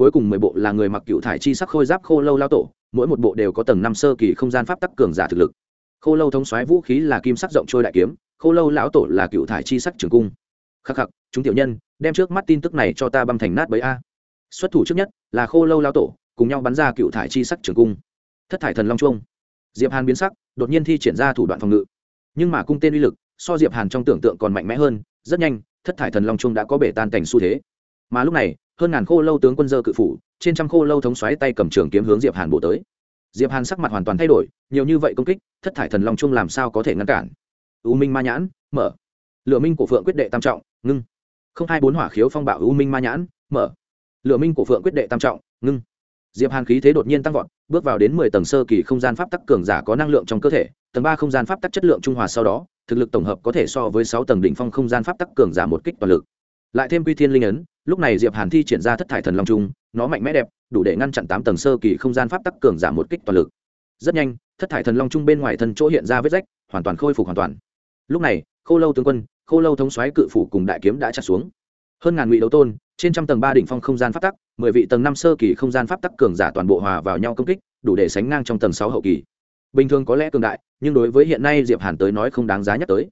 cuối cùng mười bộ là người mặc cựu thải chi sắc khôi giáp khô lâu lao tổ, mỗi một bộ đều có tầng năm sơ kỳ không gian pháp tắc cường giả thực lực. Khô lâu thống xoáy vũ khí là kim sắc rộng trôi đại kiếm, khô lâu lão tổ là cựu thải chi sắc trường cung. Khắc khắc, chúng tiểu nhân, đem trước mắt tin tức này cho ta băm thành nát bấy a. Xuất thủ trước nhất là khô lâu lão tổ, cùng nhau bắn ra cựu thải chi sắc trường cung. Thất thải thần long chuông. Diệp hàn biến sắc, đột nhiên thi triển ra thủ đoạn phòng ngự. Nhưng mà cung tên uy lực, so diệp hàn trong tưởng tượng còn mạnh mẽ hơn, rất nhanh, thất thải thần long chuông đã có bể tan cảnh xu thế. Mà lúc này hơn ngàn khô lâu tướng quân dơ cự phủ, trên trăm khô lâu thống xoáy tay cầm trường kiếm hướng diệp hàn bổ tới. Diệp hàn sắc mặt hoàn toàn thay đổi, nhiều như vậy công kích, thất thải thần long chung làm sao có thể ngăn cản? U minh ma nhãn, mở. Lựa minh của phượng quyết đệ tam trọng, ngưng. Không hai bốn hỏa khiếu phong bạo u minh ma nhãn, mở. Lựa minh của phượng quyết đệ tam trọng, ngưng. Diệp hàn khí thế đột nhiên tăng vọt, bước vào đến mười tầng sơ kỳ không gian pháp tắc cường giả có năng lượng trong cơ thể, tầng ba không gian pháp tắc chất lượng trung hòa sau đó, thực lực tổng hợp có thể so với sáu tầng đỉnh phong không gian pháp tắc cường giả một kích toàn lực. Lại thêm quy thiên linh ấn lúc này diệp hàn thi triển ra thất thải thần long trung, nó mạnh mẽ đẹp, đủ để ngăn chặn tám tầng sơ kỳ không gian pháp tắc cường giảm một kích toàn lực. Rất nhanh, thất thải thần long trung bên ngoài thân chỗ hiện ra vết rách, hoàn toàn khôi phục hoàn toàn. Lúc này, khô lâu tướng quân, khô lâu thống xoáy cự phủ cùng đại kiếm đã chặt xuống. Hơn ngàn ngụy đấu tôn, trên trăm tầng ba đỉnh phong không gian pháp tắc, mười vị tầng năm sơ kỳ không gian pháp tắc cường giả toàn bộ hòa vào nhau công kích, đủ để sánh ngang trong tầng sáu hậu kỳ. Bình thường có lẽ cường đại, nhưng đối với hiện nay diệp hàn tới nói không đáng giá nhắc tới.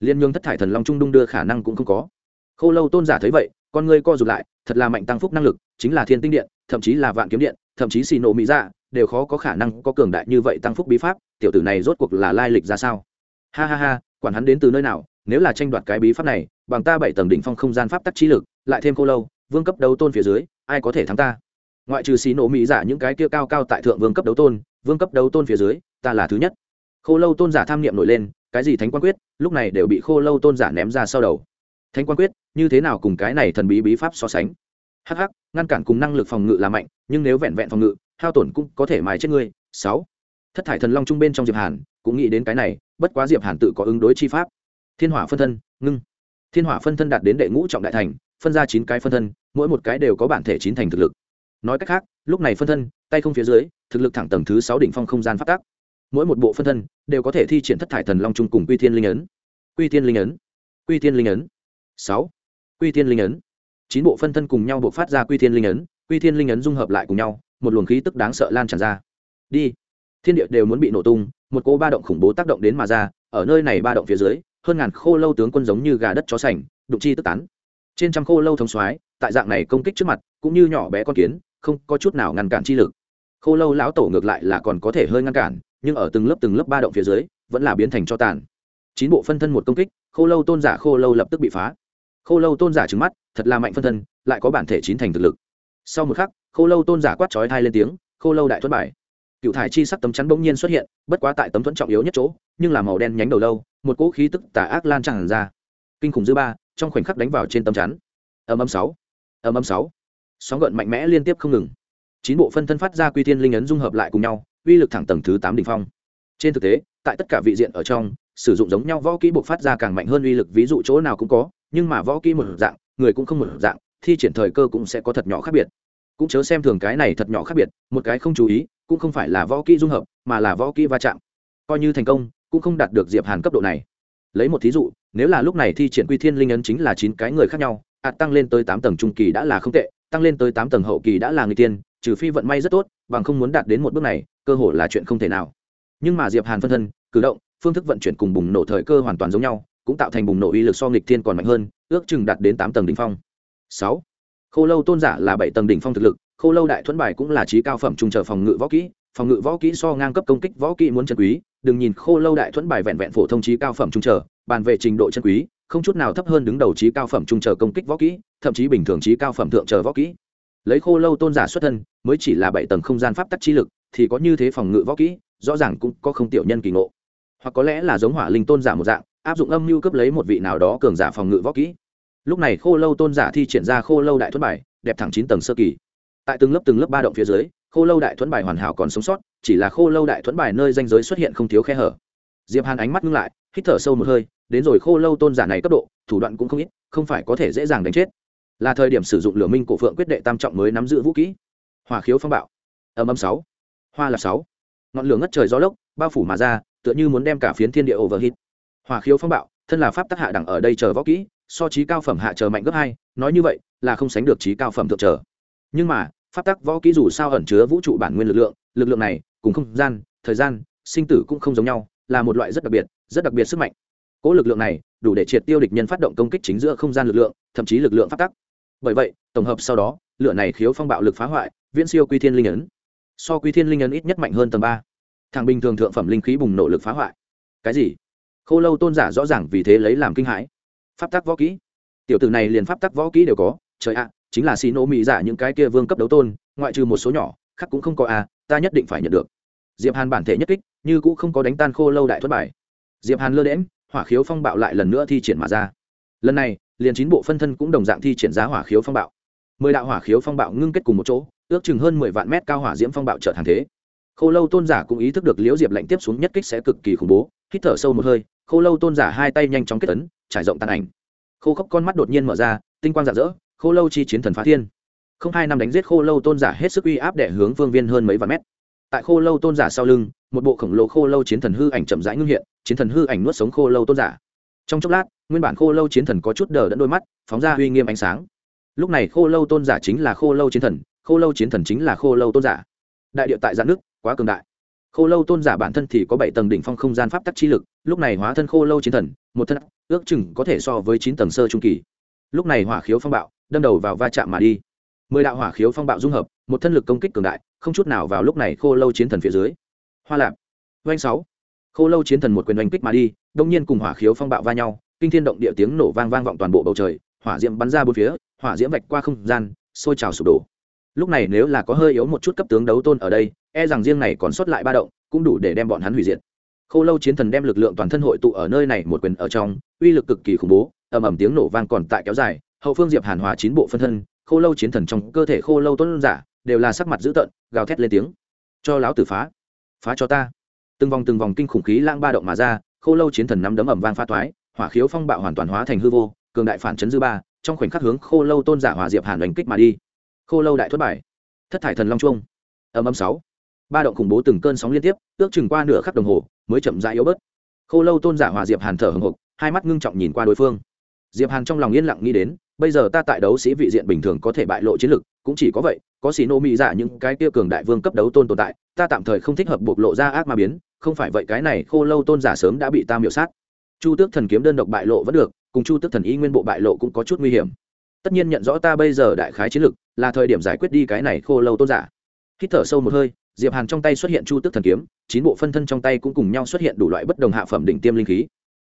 Liên nhương thất thải thần long trung đung đưa khả năng cũng không có. Khô lâu tôn giả thấy vậy con ngươi co rụt lại, thật là mạnh tăng phúc năng lực, chính là thiên tinh điện, thậm chí là vạn kiếm điện, thậm chí xì nổ mỹ dạ đều khó có khả năng có cường đại như vậy tăng phúc bí pháp, tiểu tử này rốt cuộc là lai lịch ra sao? Ha ha ha, quản hắn đến từ nơi nào, nếu là tranh đoạt cái bí pháp này, bằng ta bảy tầng đỉnh phong không gian pháp tắc trí lực, lại thêm cô lâu, vương cấp đấu tôn phía dưới, ai có thể thắng ta? Ngoại trừ xì nổ mỹ giả dạ những cái kia cao cao tại thượng vương cấp đấu tôn, vương cấp đấu tôn phía dưới, ta là thứ nhất. Khô lâu tôn giả tham niệm nổi lên, cái gì thánh quan quyết, lúc này đều bị khô lâu tôn giả ném ra sau đầu thánh quan quyết, như thế nào cùng cái này thần bí bí pháp so sánh? Hh ngăn cản cùng năng lực phòng ngự là mạnh, nhưng nếu vẹn vẹn phòng ngự, hao tổn cũng có thể mài chết ngươi. Sáu. Thất thải thần long trung bên trong diệp hàn, cũng nghĩ đến cái này, bất quá diệp hàn tự có ứng đối chi pháp. Thiên hỏa phân thân, ngưng. Thiên hỏa phân thân đạt đến đệ ngũ trọng đại thành, phân ra chín cái phân thân, mỗi một cái đều có bản thể chín thành thực lực. Nói cách khác, lúc này phân thân, tay không phía dưới, thực lực thẳng tầng thứ sáu đỉnh phong không gian phát tác mỗi một bộ phân thân, đều có thể thi triển thất thải thần long trung cùng quy thiên linh ấn. Quy thiên linh ấn. Quy thiên linh ấn sáu. Quy thiên linh ấn. Chín bộ phân thân cùng nhau buộc phát ra quy thiên linh ấn, quy thiên linh ấn dung hợp lại cùng nhau, một luồng khí tức đáng sợ lan tràn ra. Đi. Thiên địa đều muốn bị nổ tung, một cỗ ba động khủng bố tác động đến mà ra, ở nơi này ba động phía dưới, hơn ngàn khô lâu tướng quân giống như gà đất chó sành, đụng chi tức tán. Trên trăm khô lâu thống soái, tại dạng này công kích trước mặt, cũng như nhỏ bé con kiến, không có chút nào ngăn cản chi lực. Khô lâu lão tổ ngược lại là còn có thể hơi ngăn cản, nhưng ở từng lớp từng lớp ba động phía dưới, vẫn là biến thành cho tàn. Chín bộ phân thân một công kích, khô lâu tôn giả khô lâu lập tức bị phá khô lâu tôn giả trứng mắt, thật là mạnh phân thân, lại có bản thể chín thành thực lực. Sau một khắc, khô lâu tôn giả quát trói thai lên tiếng, khô lâu đại thuất bài. Cựu thải chi sắc tấm chắn bỗng nhiên xuất hiện, bất quá tại tấm thuẫn trọng yếu nhất chỗ, nhưng là màu đen nhánh đầu lâu, một cỗ khí tức tà ác lan tràn ra. Kinh khủng dư ba, trong khoảnh khắc đánh vào trên tấm chắn. Âm âm sáu, âm âm sáu. Sóng gợn mạnh mẽ liên tiếp không ngừng. Chín bộ phân thân phát ra quy thiên linh ấn dung hợp lại cùng nhau, uy lực thẳng tầng thứ tám đỉnh phong. Trên thực tế, tại tất cả vị diện ở trong, sử dụng giống nhau võ kỹ buộc phát ra càng mạnh hơn uy lực, ví dụ chỗ nào cũng có nhưng mà võ kỹ một dạng, người cũng không một dạng, thi triển thời cơ cũng sẽ có thật nhỏ khác biệt. Cũng chớ xem thường cái này thật nhỏ khác biệt, một cái không chú ý, cũng không phải là võ kỹ dung hợp, mà là võ kỹ va chạm. Coi như thành công, cũng không đạt được diệp hàn cấp độ này. Lấy một thí dụ, nếu là lúc này thi triển quy thiên linh ấn chính là chín cái người khác nhau ạt tăng lên tới tám tầng trung kỳ đã là không tệ, tăng lên tới tám tầng hậu kỳ đã là người tiên, trừ phi vận may rất tốt, bằng không muốn đạt đến một bước này, cơ hội là chuyện không thể nào. Nhưng mà diệp hàn phân thân, cử động, phương thức vận chuyển cùng bùng nổ thời cơ hoàn toàn giống nhau cũng tạo thành bùng nổ uy lực so nghịch thiên còn mạnh hơn ước chừng đạt đến tám tầng đỉnh phong. Sáu khô lâu tôn giả là bảy tầng đỉnh phong thực lực khô lâu đại thuẫn bài cũng là trí cao phẩm trung trở phòng ngự võ kỹ phòng ngự võ kỹ so ngang cấp công kích võ kỹ muốn chân quý đừng nhìn khô lâu đại thuẫn bài vẹn vẹn phổ thông trí cao phẩm trung trở, bàn về trình độ chân quý không chút nào thấp hơn đứng đầu trí cao phẩm trung trở công kích võ kỹ thậm chí bình thường trí cao phẩm thượng trở võ kỹ. Lấy khô lâu tôn giả xuất thân mới chỉ là bảy tầng không gian pháp tắc trí lực thì có như thế phòng ngự võ kỹ rõ ràng cũng có không tiểu nhân kỳ ngộ. Hoặc có lẽ là giống hỏa linh tôn giả một dạng áp dụng âm mưu cấp lấy một vị nào đó cường giả phòng ngự võ kỹ. Lúc này khô lâu tôn giả thi triển ra khô lâu đại thuẫn bài, đẹp thẳng chín tầng sơ kỳ. Tại từng lớp từng lớp ba động phía dưới, khô lâu đại thuẫn bài hoàn hảo còn sống sót, chỉ là khô lâu đại thuẫn bài nơi danh giới xuất hiện không thiếu khe hở. Diệp hàn ánh mắt ngưng lại, hít thở sâu một hơi, đến rồi khô lâu tôn giả này cấp độ, thủ đoạn cũng không ít, không phải có thể dễ dàng đánh chết. Là thời điểm sử dụng lửa minh cổ phượng quyết đệ tam trọng mới nắm giữ vũ kỹ. Hỏa khiếu phong bạo. Âm âm sáu. Hoa là sáu. Ngọn lửa ngất trời gió lốc, bao phủ mà ra, tựa như muốn đem cả phiến thiên địa overhit hòa khiếu phong bạo, thân là pháp tắc hạ đẳng ở đây chờ võ kỹ, so trí cao phẩm hạ chờ mạnh gấp hai, nói như vậy, là không sánh được trí cao phẩm thượng chờ. Nhưng mà, pháp tắc võ kỹ dù sao ẩn chứa vũ trụ bản nguyên lực lượng lực lượng này, cùng không gian, thời gian, sinh tử cũng không giống nhau, là một loại rất đặc biệt, rất đặc biệt sức mạnh. Cỗ lực lượng này, đủ để triệt tiêu địch nhân phát động công kích chính giữa không gian lực lượng, thậm chí lực lượng pháp tắc. Bởi vậy, tổng hợp sau đó lựa này khiếu phong bạo lực phá hoại, viễn siêu quy thiên linh ấn. So quy thiên linh ấn ít nhất mạnh hơn tầng ba. Thằng bình thường thượng phẩm linh khí bùng nổ lực phá hoại. Cái gì? Khô lâu tôn giả rõ ràng vì thế lấy làm kinh hãi. Pháp tắc võ kỹ. Tiểu tử này liền pháp tắc võ kỹ đều có. Trời ạ, chính là xì nổ mỹ giả những cái kia vương cấp đấu tôn, ngoại trừ một số nhỏ, khác cũng không có a ta nhất định phải nhận được. Diệp hàn bản thể nhất kích, như cũng không có đánh tan khô lâu đại thất bài. Diệp hàn lơ đễm hỏa khiếu phong bạo lại lần nữa thi triển mà ra. Lần này, liền chín bộ phân thân cũng đồng dạng thi triển giá hỏa khiếu phong bạo. Mười đạo hỏa khiếu phong bạo ngưng kết cùng một chỗ, ước chừng hơn mười vạn mét cao hỏa diễm phong bạo trợ hàng thế. Khô lâu tôn giả cũng ý thức được liễu diệp lạnh tiếp xuống nhất kích sẽ cực kỳ khủng bố hít thở sâu một hơi khô lâu tôn giả hai tay nhanh chóng kết tấn trải rộng tàn ảnh khô khốc con mắt đột nhiên mở ra tinh quang rạng rỡ khô lâu chi chiến thần phá thiên không hai năm đánh giết khô lâu tôn giả hết sức uy áp để hướng phương viên hơn mấy vạn mét tại khô lâu tôn giả sau lưng một bộ khổng lồ khô lâu chiến thần hư ảnh chậm rãi ngưng hiện chiến thần hư ảnh nuốt sống khô lâu tôn giả trong chốc lát nguyên bản khô lâu chiến thần có chút đờ đẫn đôi mắt phóng ra uy nghiêm ánh sáng lúc này khô lâu tôn giả chính là khô lâu chiến thần khô lâu chiến thần chính là khô lâu tôn giả đại địa tại giãn nước quá cường đại khô lâu tôn giả bản thân thì có bảy tầng đỉnh phong không gian pháp tắc chi lực, lúc này hóa thân khô lâu chiến thần, một thân ước chừng có thể so với chín tầng sơ trung kỳ. Lúc này hỏa khiếu phong bạo, đâm đầu vào va chạm mà đi. Mười đạo hỏa khiếu phong bạo dung hợp, một thân lực công kích cường đại, không chút nào vào lúc này khô lâu chiến thần phía dưới. Hoa lạp doanh sáu. Khô lâu chiến thần một quyền oanh kích mà đi đông nhiên cùng hỏa khiếu phong bạo va nhau, kinh thiên động địa tiếng nổ vang vang vọng toàn bộ bầu trời, hỏa diễm bắn ra bốn phía, hỏa diễm vạch qua không gian, sôi trào sụp đổ lúc này nếu là có hơi yếu một chút cấp tướng đấu tôn ở đây e rằng riêng này còn sót lại ba động, cũng đủ để đem bọn hắn hủy diệt. Khô lâu chiến thần đem lực lượng toàn thân hội tụ ở nơi này một quyền ở trong, uy lực cực kỳ khủng bố, ầm ầm tiếng nổ vang còn tại kéo dài, hậu phương diệp hàn hòa chín bộ phân thân khô lâu chiến thần trong cơ thể khô lâu tôn giả, đều là sắc mặt dữ tợn, gào thét lên tiếng. Cho láo tử phá phá cho ta. Từng vòng từng vòng kinh khủng khí lang ba động mà ra khô lâu chiến thần nắm đấm ầm vang pha toái hỏa khiếu phong bạo hoàn toàn hóa thành hư vô, cường đại phản chấn dư ba, trong khoảnh khắc hướng khô lâu tôn giả hòa diệp hàn đánh kích mà đi khô lâu đại thất bài. Thất thải thần long chuông. Ầm ầm sáu. Ba động khủng bố từng cơn sóng liên tiếp, ước chừng qua nửa khắc đồng hồ, mới chậm rãi yếu bớt. Khô lâu tôn giả hòa diệp hàn thở hồng hộc, hai mắt ngưng trọng nhìn qua đối phương. Diệp hàn trong lòng yên lặng nghĩ đến, bây giờ ta tại đấu sĩ vị diện bình thường có thể bại lộ chiến lực, cũng chỉ có vậy, có xì nô mỹ giả dạ những cái kia cường đại vương cấp đấu tôn tồn tại, ta tạm thời không thích hợp bộc lộ ra ác ma biến, không phải vậy cái này khô lâu tôn giả sớm đã bị ta miểu sát. Chu tước thần kiếm đơn độc bại lộ vẫn được, cùng chu tước thần y nguyên bộ bại lộ cũng có chút nguy hiểm tất nhiên nhận rõ ta bây giờ đại khái chiến lực, là thời điểm giải quyết đi cái này khô lâu tôn giả. Hít thở sâu một hơi, diệp hàn trong tay xuất hiện chu tước thần kiếm, chín bộ phân thân trong tay cũng cùng nhau xuất hiện đủ loại bất đồng hạ phẩm đỉnh tiêm linh khí.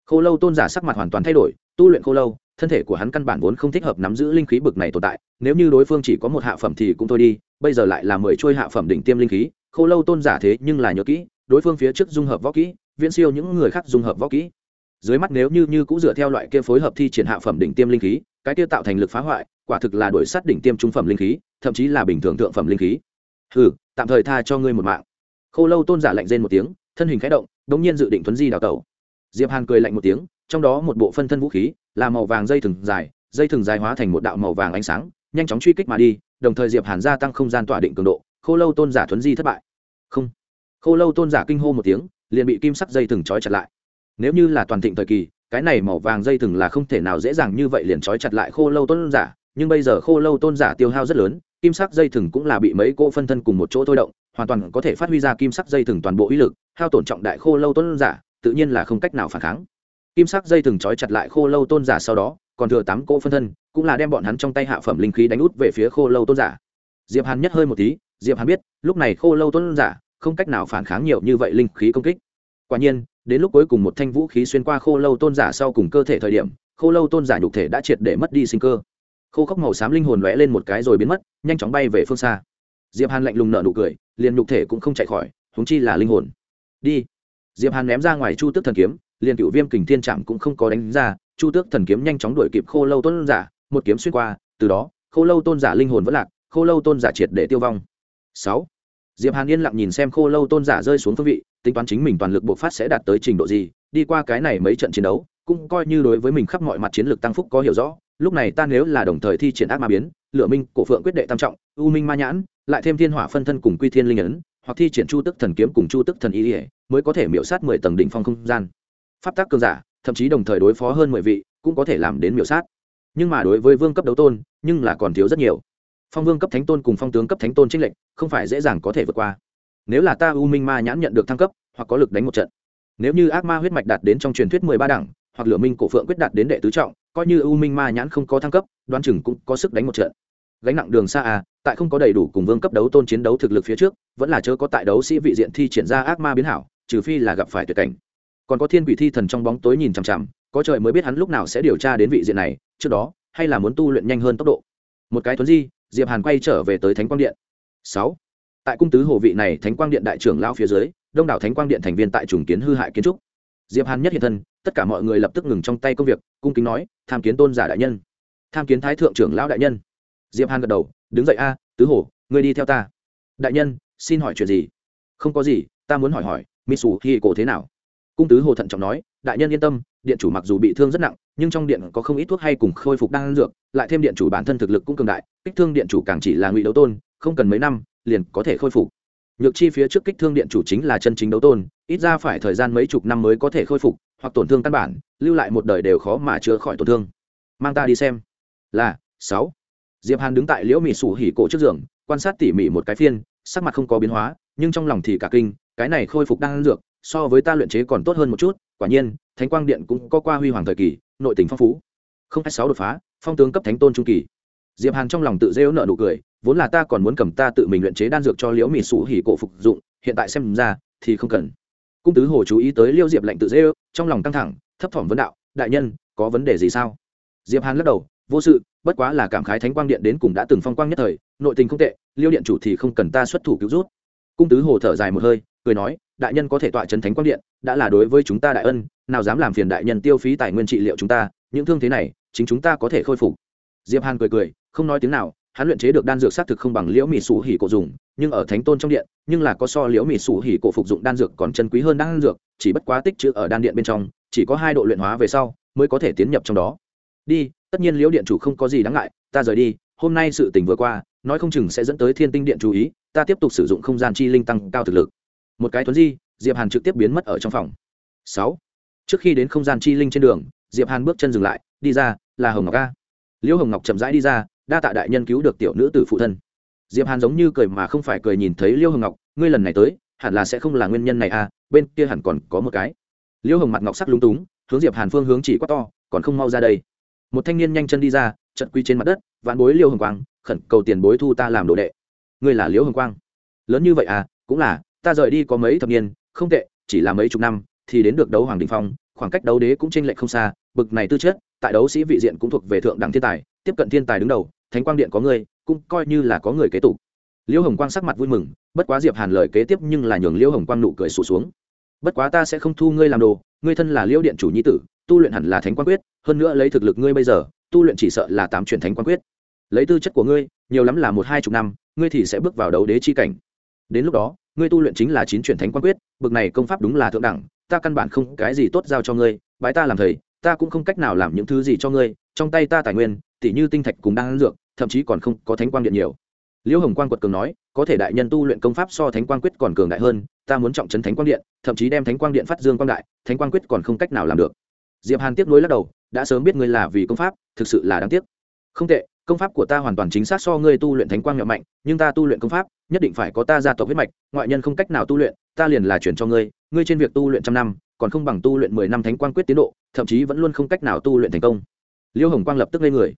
Khô lâu tôn giả sắc mặt hoàn toàn thay đổi, tu luyện khô lâu, thân thể của hắn căn bản vốn không thích hợp nắm giữ linh khí bực này tồn tại, nếu như đối phương chỉ có một hạ phẩm thì cũng thôi đi, bây giờ lại là mười chuôi hạ phẩm đỉnh tiêm linh khí, khô lâu tôn giả thế nhưng là nhớ kỹ, đối phương phía trước dung hợp võ kỹ, viễn siêu những người khác dung hợp võ kỹ. Dưới mắt nếu như như cũng dựa theo loại kia phối hợp thi triển hạ phẩm đỉnh tiêm linh khí cái kia tạo thành lực phá hoại, quả thực là đổi sát đỉnh tiêm trung phẩm linh khí, thậm chí là bình thường thượng phẩm linh khí. Hừ, tạm thời tha cho ngươi một mạng. Khô lâu tôn giả lạnh rên một tiếng, thân hình khẽ động đống nhiên dự định thuấn di đào tẩu. Diệp hàn cười lạnh một tiếng, trong đó một bộ phân thân vũ khí, là màu vàng dây thừng dài, dây thừng dài hóa thành một đạo màu vàng ánh sáng, nhanh chóng truy kích mà đi, đồng thời diệp hàn gia tăng không gian tỏa định cường độ, khô lâu tôn giả thuấn di thất bại. Không. Khô lâu tôn giả kinh hô một tiếng, liền bị kim sắc dây thừng trói chặt lại. Nếu như là toàn thịnh thời kỳ cái này màu vàng dây thừng là không thể nào dễ dàng như vậy liền trói chặt lại khô lâu tôn giả, nhưng bây giờ khô lâu tôn giả tiêu hao rất lớn, kim sắc dây thừng cũng là bị mấy cô phân thân cùng một chỗ thôi động, hoàn toàn có thể phát huy ra kim sắc dây thừng toàn bộ uy lực, hao tổn trọng đại khô lâu tôn giả, tự nhiên là không cách nào phản kháng. Kim sắc dây thừng trói chặt lại khô lâu tôn giả sau đó, còn thừa tám cô phân thân, cũng là đem bọn hắn trong tay hạ phẩm linh khí đánh út về phía khô lâu tôn giả. Diệp hàn nhất hơi một tí, diệp hàn biết, lúc này khô lâu tôn giả, không cách nào phản kháng nhiều như vậy linh khí công kích. Quả nhiên đến lúc cuối cùng một thanh vũ khí xuyên qua khô lâu tôn giả sau cùng cơ thể thời điểm, khô lâu tôn giả nhục thể đã triệt để mất đi sinh cơ. Khô khốc màu xám linh hồn lóe lên một cái rồi biến mất, nhanh chóng bay về phương xa. Diệp hàn lạnh lùng nở nụ cười, liền nhục thể cũng không chạy khỏi húng chi là linh hồn. Đi. Diệp hàn ném ra ngoài chu tước thần kiếm, liền cựu viêm kình thiên trạm cũng không có đánh ra, chu tước thần kiếm nhanh chóng đuổi kịp khô lâu tôn giả, một kiếm xuyên qua, từ đó, khô lâu tôn giả linh hồn vẫn lạc, khô lâu tôn giả triệt để tiêu vong. Sáu. Diệp hàn yên lặng nhìn xem khô lâu tôn giả rơi xuống phương vị tính toán chính mình toàn lực bộc phát sẽ đạt tới trình độ gì, đi qua cái này mấy trận chiến đấu, cũng coi như đối với mình khắp mọi mặt chiến lược tăng phúc có hiểu rõ. Lúc này ta nếu là đồng thời thi triển ác ma biến lựa minh, cổ phượng quyết đệ tam trọng, u minh ma nhãn, lại thêm thiên hỏa phân thân cùng quy thiên linh ấn, hoặc thi triển chu tức thần kiếm cùng chu tức thần y ỉa mới có thể miễu sát mười tầng đỉnh phong không gian. Pháp tác cường giả, thậm chí đồng thời đối phó hơn mười vị, cũng có thể làm đến miểu sát. Nhưng mà đối với vương cấp đấu tôn, nhưng là còn thiếu rất nhiều. Phong vương cấp thánh tôn cùng phong tướng cấp thánh tôn trinh lệnh không phải dễ dàng có thể vượt qua nếu là ta u minh ma nhãn nhận được thăng cấp, hoặc có lực đánh một trận. Nếu như ác ma huyết mạch đạt đến trong truyền thuyết mười ba đẳng, hoặc lửa minh cổ phượng quyết đạt đến đệ tứ trọng, coi như u minh ma nhãn không có thăng cấp, đoán chừng cũng có sức đánh một trận. Gánh nặng đường xa à tại không có đầy đủ cùng vương cấp đấu tôn chiến đấu thực lực phía trước, vẫn là chớ có tại đấu sĩ vị diện thi triển ra ác ma biến hảo, trừ phi là gặp phải tuyệt cảnh. Còn có thiên quỷ thi thần trong bóng tối nhìn chằm chằm, có trời mới biết hắn lúc nào sẽ điều tra đến vị diện này, trước đó, hay là muốn tu luyện nhanh hơn tốc độ. Một cái thuấn di, diệp hàn quay trở về tới thánh quang điện. Sáu tại cung tứ hồ vị này thánh quang điện đại trưởng lao phía dưới, đông đảo thánh quang điện thành viên tại trùng kiến hư hại kiến trúc. Diệp hàn nhất hiện thân, tất cả mọi người lập tức ngừng trong tay công việc, cung kính nói, tham kiến tôn giả đại nhân. Tham kiến thái thượng trưởng lão đại nhân. Diệp hàn gật đầu, đứng dậy a, tứ hồ, ngươi đi theo ta. Đại nhân, xin hỏi chuyện gì? Không có gì, ta muốn hỏi hỏi mỹ sù hi cổ thế nào? Cung tứ hồ thận trọng nói, đại nhân yên tâm, điện chủ mặc dù bị thương rất nặng, nhưng trong điện có không ít thuốc hay cùng khôi phục đang dược, lại thêm điện chủ bản thân thực lực cũng cường đại, kích thương điện chủ càng chỉ là ngụy đấu tôn không cần mấy năm, liền có thể khôi phục. Nhược chi phía trước kích thương điện chủ chính là chân chính đấu tôn, ít ra phải thời gian mấy chục năm mới có thể khôi phục, hoặc tổn thương căn bản, lưu lại một đời đều khó mà chữa khỏi tổn thương. Mang ta đi xem. Là, sáu. Diệp hàn đứng tại liễu mị sủ hỉ cổ trước giường, quan sát tỉ mỉ một cái phiên, sắc mặt không có biến hóa, nhưng trong lòng thì cả kinh, cái này khôi phục đang dược, so với ta luyện chế còn tốt hơn một chút, quả nhiên, thánh quang điện cũng có qua huy hoàng thời kỳ, nội tình phong phú. Không hai sáu đột phá, phong tướng cấp thánh tôn trung kỳ diệp hàn trong lòng tự rêu nợ nụ cười, vốn là ta còn muốn cầm ta tự mình luyện chế đan dược cho liễu mỹ sủ hỉ cổ phục dụng, hiện tại xem ra thì không cần. Cung tứ hồ chú ý tới liêu diệp lệnh tự rêu, trong lòng căng thẳng, thấp thỏm vấn đạo, đại nhân, có vấn đề gì sao? Diệp hàn lắc đầu, vô sự, bất quá là cảm khái thánh quang điện đến cùng đã từng phong quang nhất thời, nội tình không tệ, liêu điện chủ thì không cần ta xuất thủ cứu rút cung tứ hồ thở dài một hơi, cười nói, đại nhân có thể tọa trấn thánh quang điện, đã là đối với chúng ta đại ân, nào dám làm phiền đại nhân tiêu phí tài nguyên trị liệu chúng ta, những thương thế này, chính chúng ta có thể khôi phục. Diệp hàn cười cười không nói tiếng nào, hắn luyện chế được đan dược xác thực không bằng liễu mỹ sủ hỉ cổ dùng, nhưng ở thánh tôn trong điện, nhưng là có so liễu mỹ sủ hỉ cổ phục dụng đan dược còn chân quý hơn đan dược, chỉ bất quá tích chữ ở đan điện bên trong, chỉ có hai độ luyện hóa về sau mới có thể tiến nhập trong đó. Đi, tất nhiên liễu điện chủ không có gì đáng ngại, ta rời đi, hôm nay sự tình vừa qua, nói không chừng sẽ dẫn tới thiên tinh điện chú ý, ta tiếp tục sử dụng không gian chi linh tăng cao thực lực. Một cái thuấn di, diệp hàn trực tiếp biến mất ở trong phòng. Sáu, trước khi đến không gian chi linh trên đường, diệp hàn bước chân dừng lại, đi ra, là hồng ngọc a. Liễu hồng ngọc chậm rãi đi ra đa tạ đại nhân cứu được tiểu nữ tử phụ thân. Diệp hàn giống như cười mà không phải cười nhìn thấy liêu hồng ngọc, ngươi lần này tới, hẳn là sẽ không là nguyên nhân này à bên kia hẳn còn có một cái. Liêu hồng mặt ngọc sắc lúng túng, hướng diệp hàn phương hướng chỉ quá to, còn không mau ra đây. Một thanh niên nhanh chân đi ra trận quy trên mặt đất, vạn bối liêu hồng quang, khẩn cầu tiền bối thu ta làm đồ đệ. Ngươi là liêu hồng quang? Lớn như vậy à cũng là, ta rời đi có mấy thập niên, không tệ, chỉ là mấy chục năm, thì đến được đấu hoàng đình phong, khoảng cách đấu đế cũng chênh lệch không xa, bực này tư chất, tại đấu sĩ vị diện cũng thuộc về thượng đẳng thiên tài, tiếp cận thiên tài đứng đầu thánh quang điện có người cũng coi như là có người kế tục. Liễu hồng quang sắc mặt vui mừng, bất quá diệp hàn lời kế tiếp nhưng là nhường liễu hồng quang nụ cười sụt xuống. Bất quá ta sẽ không thu ngươi làm đồ, ngươi thân là liễu điện chủ nhi tử, tu luyện hẳn là thánh quan quyết, hơn nữa lấy thực lực ngươi bây giờ, tu luyện chỉ sợ là tám chuyển thánh quan quyết. Lấy tư chất của ngươi, nhiều lắm là một hai chục năm, ngươi thì sẽ bước vào đấu đế chi cảnh. Đến lúc đó, ngươi tu luyện chính là chín chuyển thánh quan quyết, bực này công pháp đúng là thượng đẳng, ta căn bản không cái gì tốt giao cho ngươi, bái ta làm thầy, ta cũng không cách nào làm những thứ gì cho ngươi, trong tay ta tài nguyên, tỉ như tinh thạch cùng đang dược thậm chí còn không có thánh quang điện nhiều. Liễu hồng quang quật cường nói, có thể đại nhân tu luyện công pháp so thánh quang quyết còn cường đại hơn, ta muốn trọng trấn thánh quang điện, thậm chí đem thánh quang điện phát dương quang đại, thánh quang quyết còn không cách nào làm được. Diệp hàn tiếp nối lắc đầu, đã sớm biết ngươi là vì công pháp, thực sự là đáng tiếc. Không tệ, công pháp của ta hoàn toàn chính xác so ngươi tu luyện thánh quang nhậm mạnh, nhưng ta tu luyện công pháp, nhất định phải có ta gia tộc huyết mạch, ngoại nhân không cách nào tu luyện, ta liền là chuyển cho ngươi ngươi trên việc tu luyện trăm năm, còn không bằng tu luyện mười năm thánh quang quyết tiến độ, thậm chí vẫn luôn không cách nào tu luyện thành công. Liêu hồng quang lập tức lên người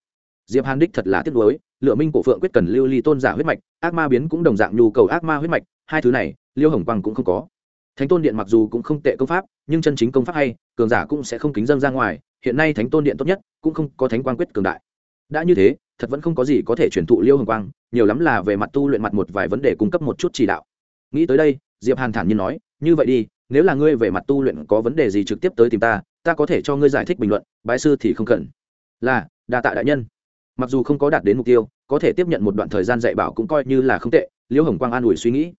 diệp hàn đích thật là tiếc nuối, lựa minh cổ phượng quyết cần lưu ly tôn giả huyết mạch, ác ma biến cũng đồng dạng nhu cầu ác ma huyết mạch, hai thứ này, liêu hồng quang cũng không có. Thánh tôn điện mặc dù cũng không tệ công pháp, nhưng chân chính công pháp hay, cường giả cũng sẽ không kính dâng ra ngoài, hiện nay thánh tôn điện tốt nhất, cũng không có thánh quang quyết cường đại. Đã như thế, thật vẫn không có gì có thể truyền thụ liêu hồng quang, nhiều lắm là về mặt tu luyện mặt một vài vấn đề cung cấp một chút chỉ đạo. Nghĩ tới đây, diệp hàn thản nhiên nói, như vậy đi, nếu là ngươi về mặt tu luyện có vấn đề gì trực tiếp tới tìm ta ta có thể cho ngươi giải thích bình luận, bái sư thì không cần. Là, đa tạ đại nhân mặc dù không có đạt đến mục tiêu, có thể tiếp nhận một đoạn thời gian dạy bảo cũng coi như là không tệ, liễu hồng quang an ủi suy nghĩ.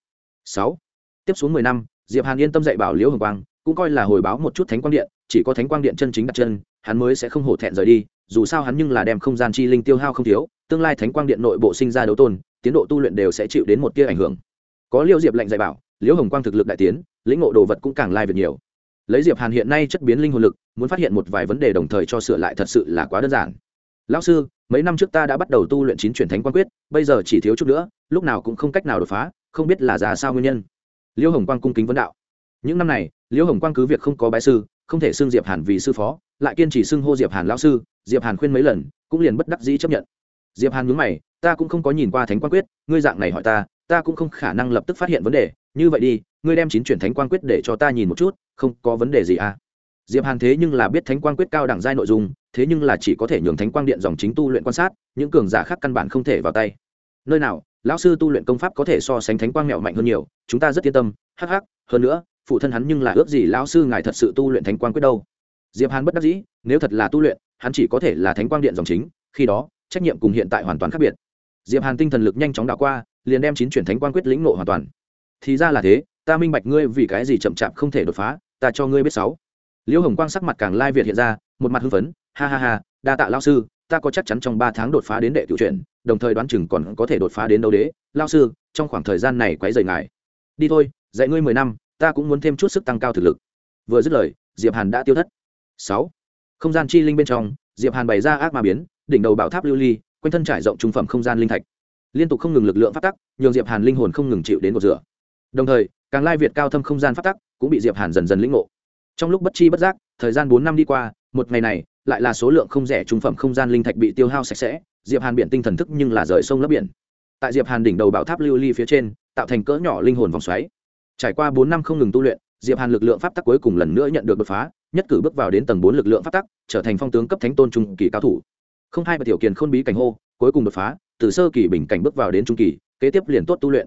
Sáu. Tiếp xuống mười năm, diệp hàn yên tâm dạy bảo liễu hồng quang, cũng coi là hồi báo một chút thánh quang điện, chỉ có thánh quang điện chân chính đặt chân, hắn mới sẽ không hổ thẹn rời đi, dù sao hắn nhưng là đem không gian chi linh tiêu hao không thiếu, tương lai thánh quang điện nội bộ sinh ra đấu tôn, tiến độ tu luyện đều sẽ chịu đến một tia ảnh hưởng. Có liễu diệp lệnh dạy bảo, liễu hồng quang thực lực đại tiến, lĩnh ngộ đồ vật cũng càng lai việc nhiều. Lấy diệp hàn hiện nay chất biến linh hồn lực, muốn phát hiện một vài vấn đề đồng thời cho sửa lại thật sự là quá đơn giản lão sư, mấy năm trước ta đã bắt đầu tu luyện chín truyền thánh quan quyết, bây giờ chỉ thiếu chút nữa, lúc nào cũng không cách nào đột phá, không biết là già sao nguyên nhân. Liêu hồng quang cung kính vấn đạo. Những năm này, liêu hồng quang cứ việc không có bái sư, không thể xưng diệp hàn vì sư phó, lại kiên trì xưng hô diệp hàn lão sư, diệp hàn khuyên mấy lần, cũng liền bất đắc dĩ chấp nhận. Diệp hàn nhướng mày, ta cũng không có nhìn qua thánh quan quyết, ngươi dạng này hỏi ta ta cũng không khả năng lập tức phát hiện vấn đề, như vậy đi, ngươi đem chín truyền thánh quan quyết để cho ta nhìn một chút, không có vấn đề gì à? Diệp hàn thế nhưng là biết thánh quan quyết cao đẳng giai nội dung, thế nhưng là chỉ có thể nhường thánh quang điện dòng chính tu luyện quan sát, những cường giả khác căn bản không thể vào tay. Nơi nào, lão sư tu luyện công pháp có thể so sánh thánh quang mẹo mạnh hơn nhiều, chúng ta rất yên tâm, hắc hắc, hơn nữa, phụ thân hắn nhưng là ước gì lão sư ngài thật sự tu luyện thánh quang quyết đâu. Diệp hàn bất đắc dĩ, nếu thật là tu luyện, hắn chỉ có thể là thánh quang điện dòng chính, khi đó, trách nhiệm cùng hiện tại hoàn toàn khác biệt. Diệp hàn tinh thần lực nhanh chóng đảo qua, liền đem chín chuyển thánh quang quyết lĩnh nộ hoàn toàn. Thì ra là thế, ta minh bạch ngươi vì cái gì chậm chạp không thể đột phá, ta cho ngươi biết sáu liễu hồng quang sắc mặt càng lai việt hiện ra, một mặt hưng phấn, ha ha ha, đa tạ lao sư, ta có chắc chắn trong ba tháng đột phá đến đệ cựu truyện đồng thời đoán chừng còn có thể đột phá đến đấu đế. Lao sư, trong khoảng thời gian này quấy rầy ngài. Đi thôi, dạy ngươi mười năm, ta cũng muốn thêm chút sức tăng cao thực lực. Vừa dứt lời, diệp hàn đã tiêu thất. Sáu. Không gian chi linh bên trong, diệp hàn bày ra ác ma biến, đỉnh đầu bảo tháp lưu ly, quanh thân trải rộng trung phẩm không gian linh thạch. Liên tục không ngừng lực lượng phát tắc, nhường diệp hàn linh hồn không ngừng chịu đến một rửa. Đồng thời, càng lai việt cao thâm không gian phát tắc cũng bị diệp hàn dần dần lĩnh ngộ trong lúc bất chi bất giác, thời gian bốn năm đi qua, một ngày này, lại là số lượng không rẻ trung phẩm không gian linh thạch bị tiêu hao sạch sẽ, diệp hàn biển tinh thần thức nhưng là rời sông lấp biển. Tại diệp hàn đỉnh đầu bảo tháp lưu ly phía trên, tạo thành cỡ nhỏ linh hồn vòng xoáy. Trải qua bốn năm không ngừng tu luyện, diệp hàn lực lượng pháp tắc cuối cùng lần nữa nhận được đột phá, nhất cử bước vào đến tầng bốn lực lượng pháp tắc, trở thành phong tướng cấp thánh tôn trung kỳ cao thủ. Không hai bậc tiểu kiền khôn bí cảnh hô, cuối cùng đột phá, từ sơ kỳ bình cảnh bước vào đến trung kỳ, kế tiếp liền tốt tu luyện.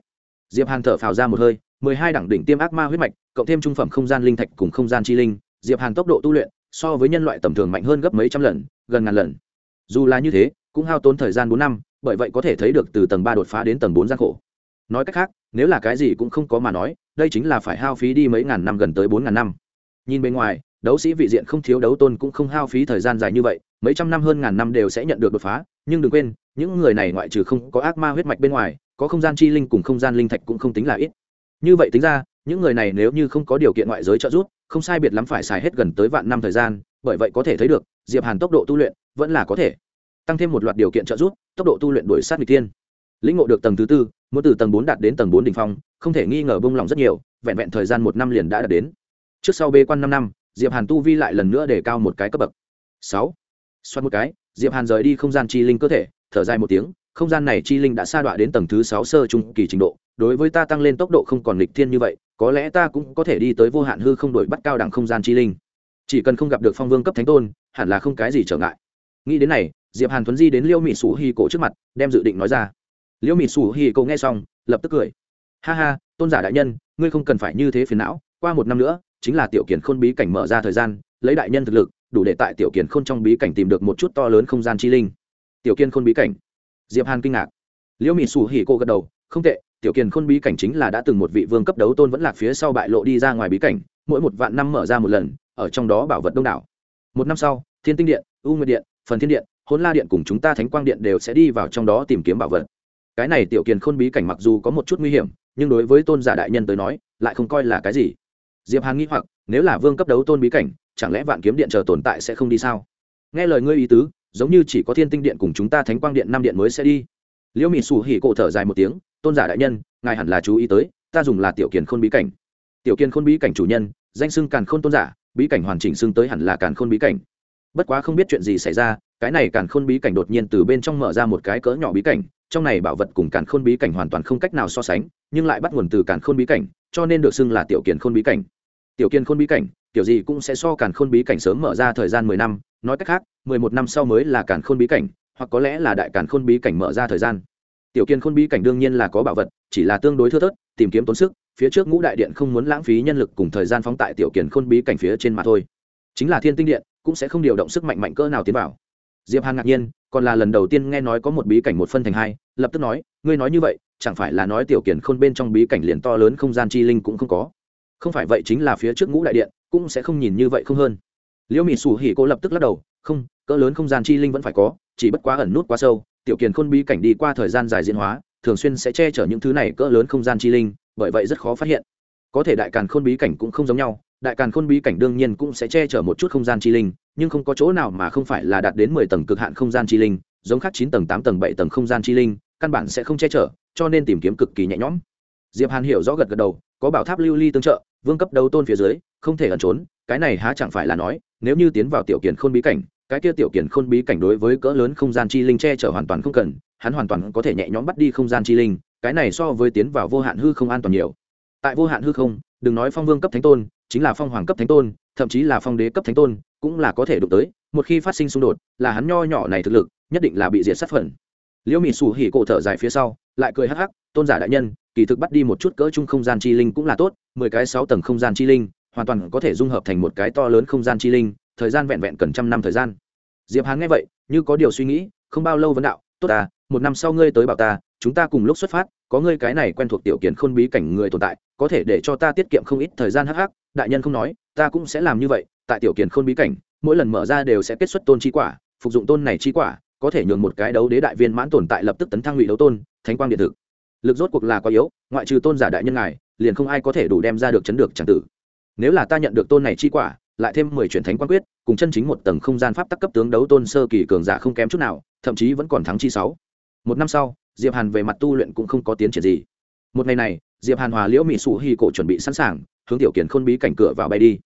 Diệp hàn thở phào ra một hơi mười hai đẳng đỉnh tiêm ác ma huyết mạch, cộng thêm trung phẩm không gian linh thạch cùng không gian chi linh, diệp hàn tốc độ tu luyện so với nhân loại tầm thường mạnh hơn gấp mấy trăm lần, gần ngàn lần. Dù là như thế, cũng hao tốn thời gian bốn năm, bởi vậy có thể thấy được từ tầng ba đột phá đến tầng bốn gian khổ. Nói cách khác, nếu là cái gì cũng không có mà nói, đây chính là phải hao phí đi mấy ngàn năm gần tới bốn ngàn năm. Nhìn bên ngoài, đấu sĩ vị diện không thiếu đấu tôn cũng không hao phí thời gian dài như vậy, mấy trăm năm hơn ngàn năm đều sẽ nhận được đột phá, nhưng đừng quên, những người này ngoại trừ không có ác ma huyết mạch bên ngoài, có không gian chi linh cùng không gian linh thạch cũng không tính là ít như vậy tính ra, những người này nếu như không có điều kiện ngoại giới trợ giúp, không sai biệt lắm phải xài hết gần tới vạn năm thời gian, bởi vậy có thể thấy được, diệp hàn tốc độ tu luyện vẫn là có thể. Tăng thêm một loạt điều kiện trợ giúp, tốc độ tu luyện đuổi sát nghịch tiên lĩnh ngộ được tầng thứ tư, muốn từ tầng bốn đạt đến tầng bốn đỉnh phong, không thể nghi ngờ bông lòng rất nhiều, vẹn vẹn thời gian một năm liền đã đạt đến. Trước sau bê quan năm năm, diệp hàn tu vi lại lần nữa để cao một cái cấp bậc. Sáu. Xoát một cái, diệp hàn rời đi không gian chi linh cơ thể, thở dài một tiếng, không gian này chi linh đã sa đọa đến tầng thứ sáu sơ trung kỳ trình độ đối với ta tăng lên tốc độ không còn lịch thiên như vậy, có lẽ ta cũng có thể đi tới vô hạn hư không đổi bắt cao đẳng không gian chi linh. Chỉ cần không gặp được phong vương cấp thánh tôn, hẳn là không cái gì trở ngại. Nghĩ đến này, diệp hàn thuấn di đến liêu mỹ sủ hi cổ trước mặt, đem dự định nói ra. Liêu mỹ sủ hi cổ nghe xong, lập tức cười. Ha ha, tôn giả đại nhân, ngươi không cần phải như thế phiền não, qua một năm nữa, chính là tiểu kiển khôn bí cảnh mở ra thời gian, lấy đại nhân thực lực, đủ để tại tiểu kiển khôn trong bí cảnh tìm được một chút to lớn không gian chi linh. Tiểu kiên khôn bí cảnh. Diệp hàn kinh ngạc. Liễu mỹ sủ hỉ cô gật đầu, không tệ tiểu kiền khôn bí cảnh chính là đã từng một vị vương cấp đấu tôn vẫn lạc phía sau bại lộ đi ra ngoài bí cảnh, mỗi một vạn năm mở ra một lần, ở trong đó bảo vật đông đảo. Một năm sau, thiên tinh điện, u nguyệt điện, phần thiên điện hôn la điện cùng chúng ta thánh quang điện đều sẽ đi vào trong đó tìm kiếm bảo vật. Cái này tiểu kiền khôn bí cảnh mặc dù có một chút nguy hiểm, nhưng đối với tôn giả đại nhân tới nói, lại không coi là cái gì. Diệp hàn nghĩ hoặc, nếu là vương cấp đấu tôn bí cảnh, chẳng lẽ vạn kiếm điện chờ tồn tại sẽ không đi sao? Nghe lời ngươi ý tứ, giống như chỉ có thiên tinh điện cùng chúng ta thánh quang điện năm điện mới sẽ đi. Liễu Mị xù hỉ cổ thở dài một tiếng tôn giả đại nhân ngài hẳn là chú ý tới ta dùng là tiểu kiền khôn bí cảnh tiểu kiền khôn bí cảnh chủ nhân danh xưng càn khôn tôn giả bí cảnh hoàn chỉnh xưng tới hẳn là càn khôn bí cảnh bất quá không biết chuyện gì xảy ra cái này càn khôn bí cảnh đột nhiên từ bên trong mở ra một cái cỡ nhỏ bí cảnh trong này bảo vật cùng càn khôn bí cảnh hoàn toàn không cách nào so sánh nhưng lại bắt nguồn từ càn khôn bí cảnh cho nên được xưng là tiểu kiền khôn bí cảnh tiểu kiền khôn bí cảnh tiểu gì cũng sẽ so càn khôn bí cảnh sớm mở ra thời gian mười năm nói cách khác mười một năm sau mới là càn khôn bí cảnh hoặc có lẽ là đại càn khôn bí cảnh mở ra thời gian tiểu kiên khôn bí cảnh đương nhiên là có bảo vật, chỉ là tương đối thưa thớt, tìm kiếm tốn sức, phía trước ngũ đại điện không muốn lãng phí nhân lực cùng thời gian phóng tại tiểu kiên khôn bí cảnh phía trên mà thôi. Chính là thiên tinh điện, cũng sẽ không điều động sức mạnh mạnh cỡ nào tiến vào. Diệp hàn ngạc nhiên, còn là lần đầu tiên nghe nói có một bí cảnh một phân thành hai, lập tức nói, ngươi nói như vậy, chẳng phải là nói tiểu kiền khôn bên trong bí cảnh liền to lớn không gian chi linh cũng không có? Không phải vậy chính là phía trước ngũ đại điện, cũng sẽ không nhìn như vậy không hơn. Liễu Mị sủ hỉ cô lập tức lắc đầu, không, cỡ lớn không gian chi linh vẫn phải có, chỉ bất quá ẩn nút quá sâu tiểu kiền khôn bí cảnh đi qua thời gian dài diễn hóa, thường xuyên sẽ che chở những thứ này cỡ lớn không gian chi linh, bởi vậy rất khó phát hiện. Có thể đại càn khôn bí cảnh cũng không giống nhau, đại càn khôn bí cảnh đương nhiên cũng sẽ che chở một chút không gian chi linh, nhưng không có chỗ nào mà không phải là đạt đến mười tầng cực hạn không gian chi linh, giống khác chín tầng, tám tầng, bảy tầng không gian chi linh, căn bản sẽ không che chở, cho nên tìm kiếm cực kỳ nhẹ nhõm. Diệp hàn hiểu rõ gật gật đầu, có bảo tháp lưu ly tương trợ, vương cấp đấu tôn phía dưới, không thể ẩn trốn, cái này há chẳng phải là nói, nếu như tiến vào tiểu kiền khôn bí cảnh cái kia tiểu kiền khôn bí cảnh đối với cỡ lớn không gian chi linh che chở hoàn toàn không cần, hắn hoàn toàn có thể nhẹ nhõm bắt đi không gian chi linh, cái này so với tiến vào vô hạn hư không an toàn nhiều. Tại vô hạn hư không, đừng nói phong vương cấp thánh tôn, chính là phong hoàng cấp thánh tôn, thậm chí là phong đế cấp thánh tôn, cũng là có thể đụng tới, một khi phát sinh xung đột, là hắn nho nhỏ này thực lực, nhất định là bị diệt sát phần. Liễu Mị xù hỉ cổ thở dài phía sau, lại cười hắc hắc, tôn giả đại nhân, kỳ thực bắt đi một chút cỡ chung không gian chi linh cũng là tốt, mười cái sáu tầng không gian chi linh, hoàn toàn có thể dung hợp thành một cái to lớn không gian chi linh thời gian vẹn vẹn cần trăm năm thời gian. Diệp hàn nghe vậy, như có điều suy nghĩ, không bao lâu vấn đạo, tốt à một năm sau ngươi tới bảo ta, chúng ta cùng lúc xuất phát, có ngươi cái này quen thuộc tiểu kiến khôn bí cảnh người tồn tại, có thể để cho ta tiết kiệm không ít thời gian hắc hắc. Đại nhân không nói, ta cũng sẽ làm như vậy, tại tiểu kiến khôn bí cảnh, mỗi lần mở ra đều sẽ kết xuất tôn chi quả, phục dụng tôn này chi quả, có thể nhường một cái đấu đế đại viên mãn tồn tại lập tức tấn thăng ngụy đấu tôn, thánh quang điện thực lực rốt cuộc là quá yếu, ngoại trừ tôn giả đại nhân ngài, liền không ai có thể đủ đem ra được chấn được chẳng tử. Nếu là ta nhận được tôn này chi quả lại thêm mười truyền thánh quan quyết, cùng chân chính một tầng không gian pháp tắc cấp tướng đấu tôn sơ kỳ cường giả không kém chút nào, thậm chí vẫn còn thắng chi sáu. Một năm sau, diệp hàn về mặt tu luyện cũng không có tiến triển gì. Một ngày này, diệp hàn hòa liễu mỹ sủ hi cổ chuẩn bị sẵn sàng, hướng tiểu kiển khôn bí cảnh cửa vào bay đi.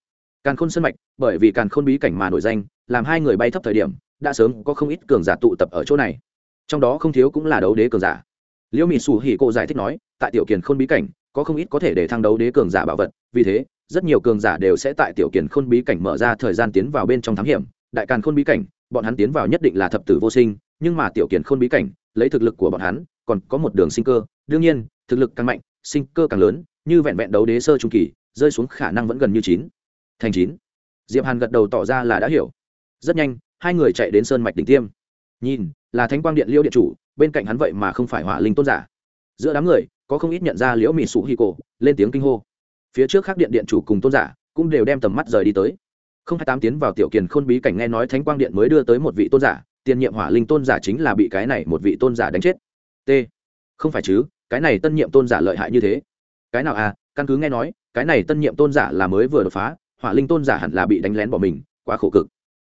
Càn khôn sân mạch, bởi vì càn khôn bí cảnh mà nổi danh, làm hai người bay thấp thời điểm, đã sớm có không ít cường giả tụ tập ở chỗ này. Trong đó không thiếu cũng là đấu đế cường giả. Liễu mỹ sủ hỉ cổ giải thích nói, tại tiểu kiền khôn bí cảnh, có không ít có thể để thăng đấu đế cường giả bảo vật, vì thế rất nhiều cường giả đều sẽ tại tiểu kiền khôn bí cảnh mở ra thời gian tiến vào bên trong thám hiểm. Đại càn khôn bí cảnh, bọn hắn tiến vào nhất định là thập tử vô sinh, nhưng mà tiểu kiền khôn bí cảnh, lấy thực lực của bọn hắn, còn có một đường sinh cơ. Đương nhiên, thực lực càng mạnh, sinh cơ càng lớn, như vẹn vẹn đấu đế sơ trung kỳ, rơi xuống khả năng vẫn gần như chín. Thành chín. Diệp hàn gật đầu tỏ ra là đã hiểu. Rất nhanh, hai người chạy đến sơn mạch đỉnh tiêm. Nhìn, là thánh quang điện liêu điện chủ, bên cạnh hắn vậy mà không phải hỏa linh tôn giả. Giữa đám người, có không ít nhận ra liễu mỹ sụ hi cổ, lên tiếng kinh hô phía trước khác điện điện chủ cùng tôn giả cũng đều đem tầm mắt rời đi tới. Không hai tám tiến vào tiểu kiền khôn bí cảnh nghe nói thánh quang điện mới đưa tới một vị tôn giả, tiền nhiệm hỏa linh tôn giả chính là bị cái này một vị tôn giả đánh chết. T. Không phải chứ, cái này tân nhiệm tôn giả lợi hại như thế. Cái nào à căn cứ nghe nói, cái này tân nhiệm tôn giả là mới vừa đột phá, hỏa linh tôn giả hẳn là bị đánh lén bỏ mình, quá khổ cực.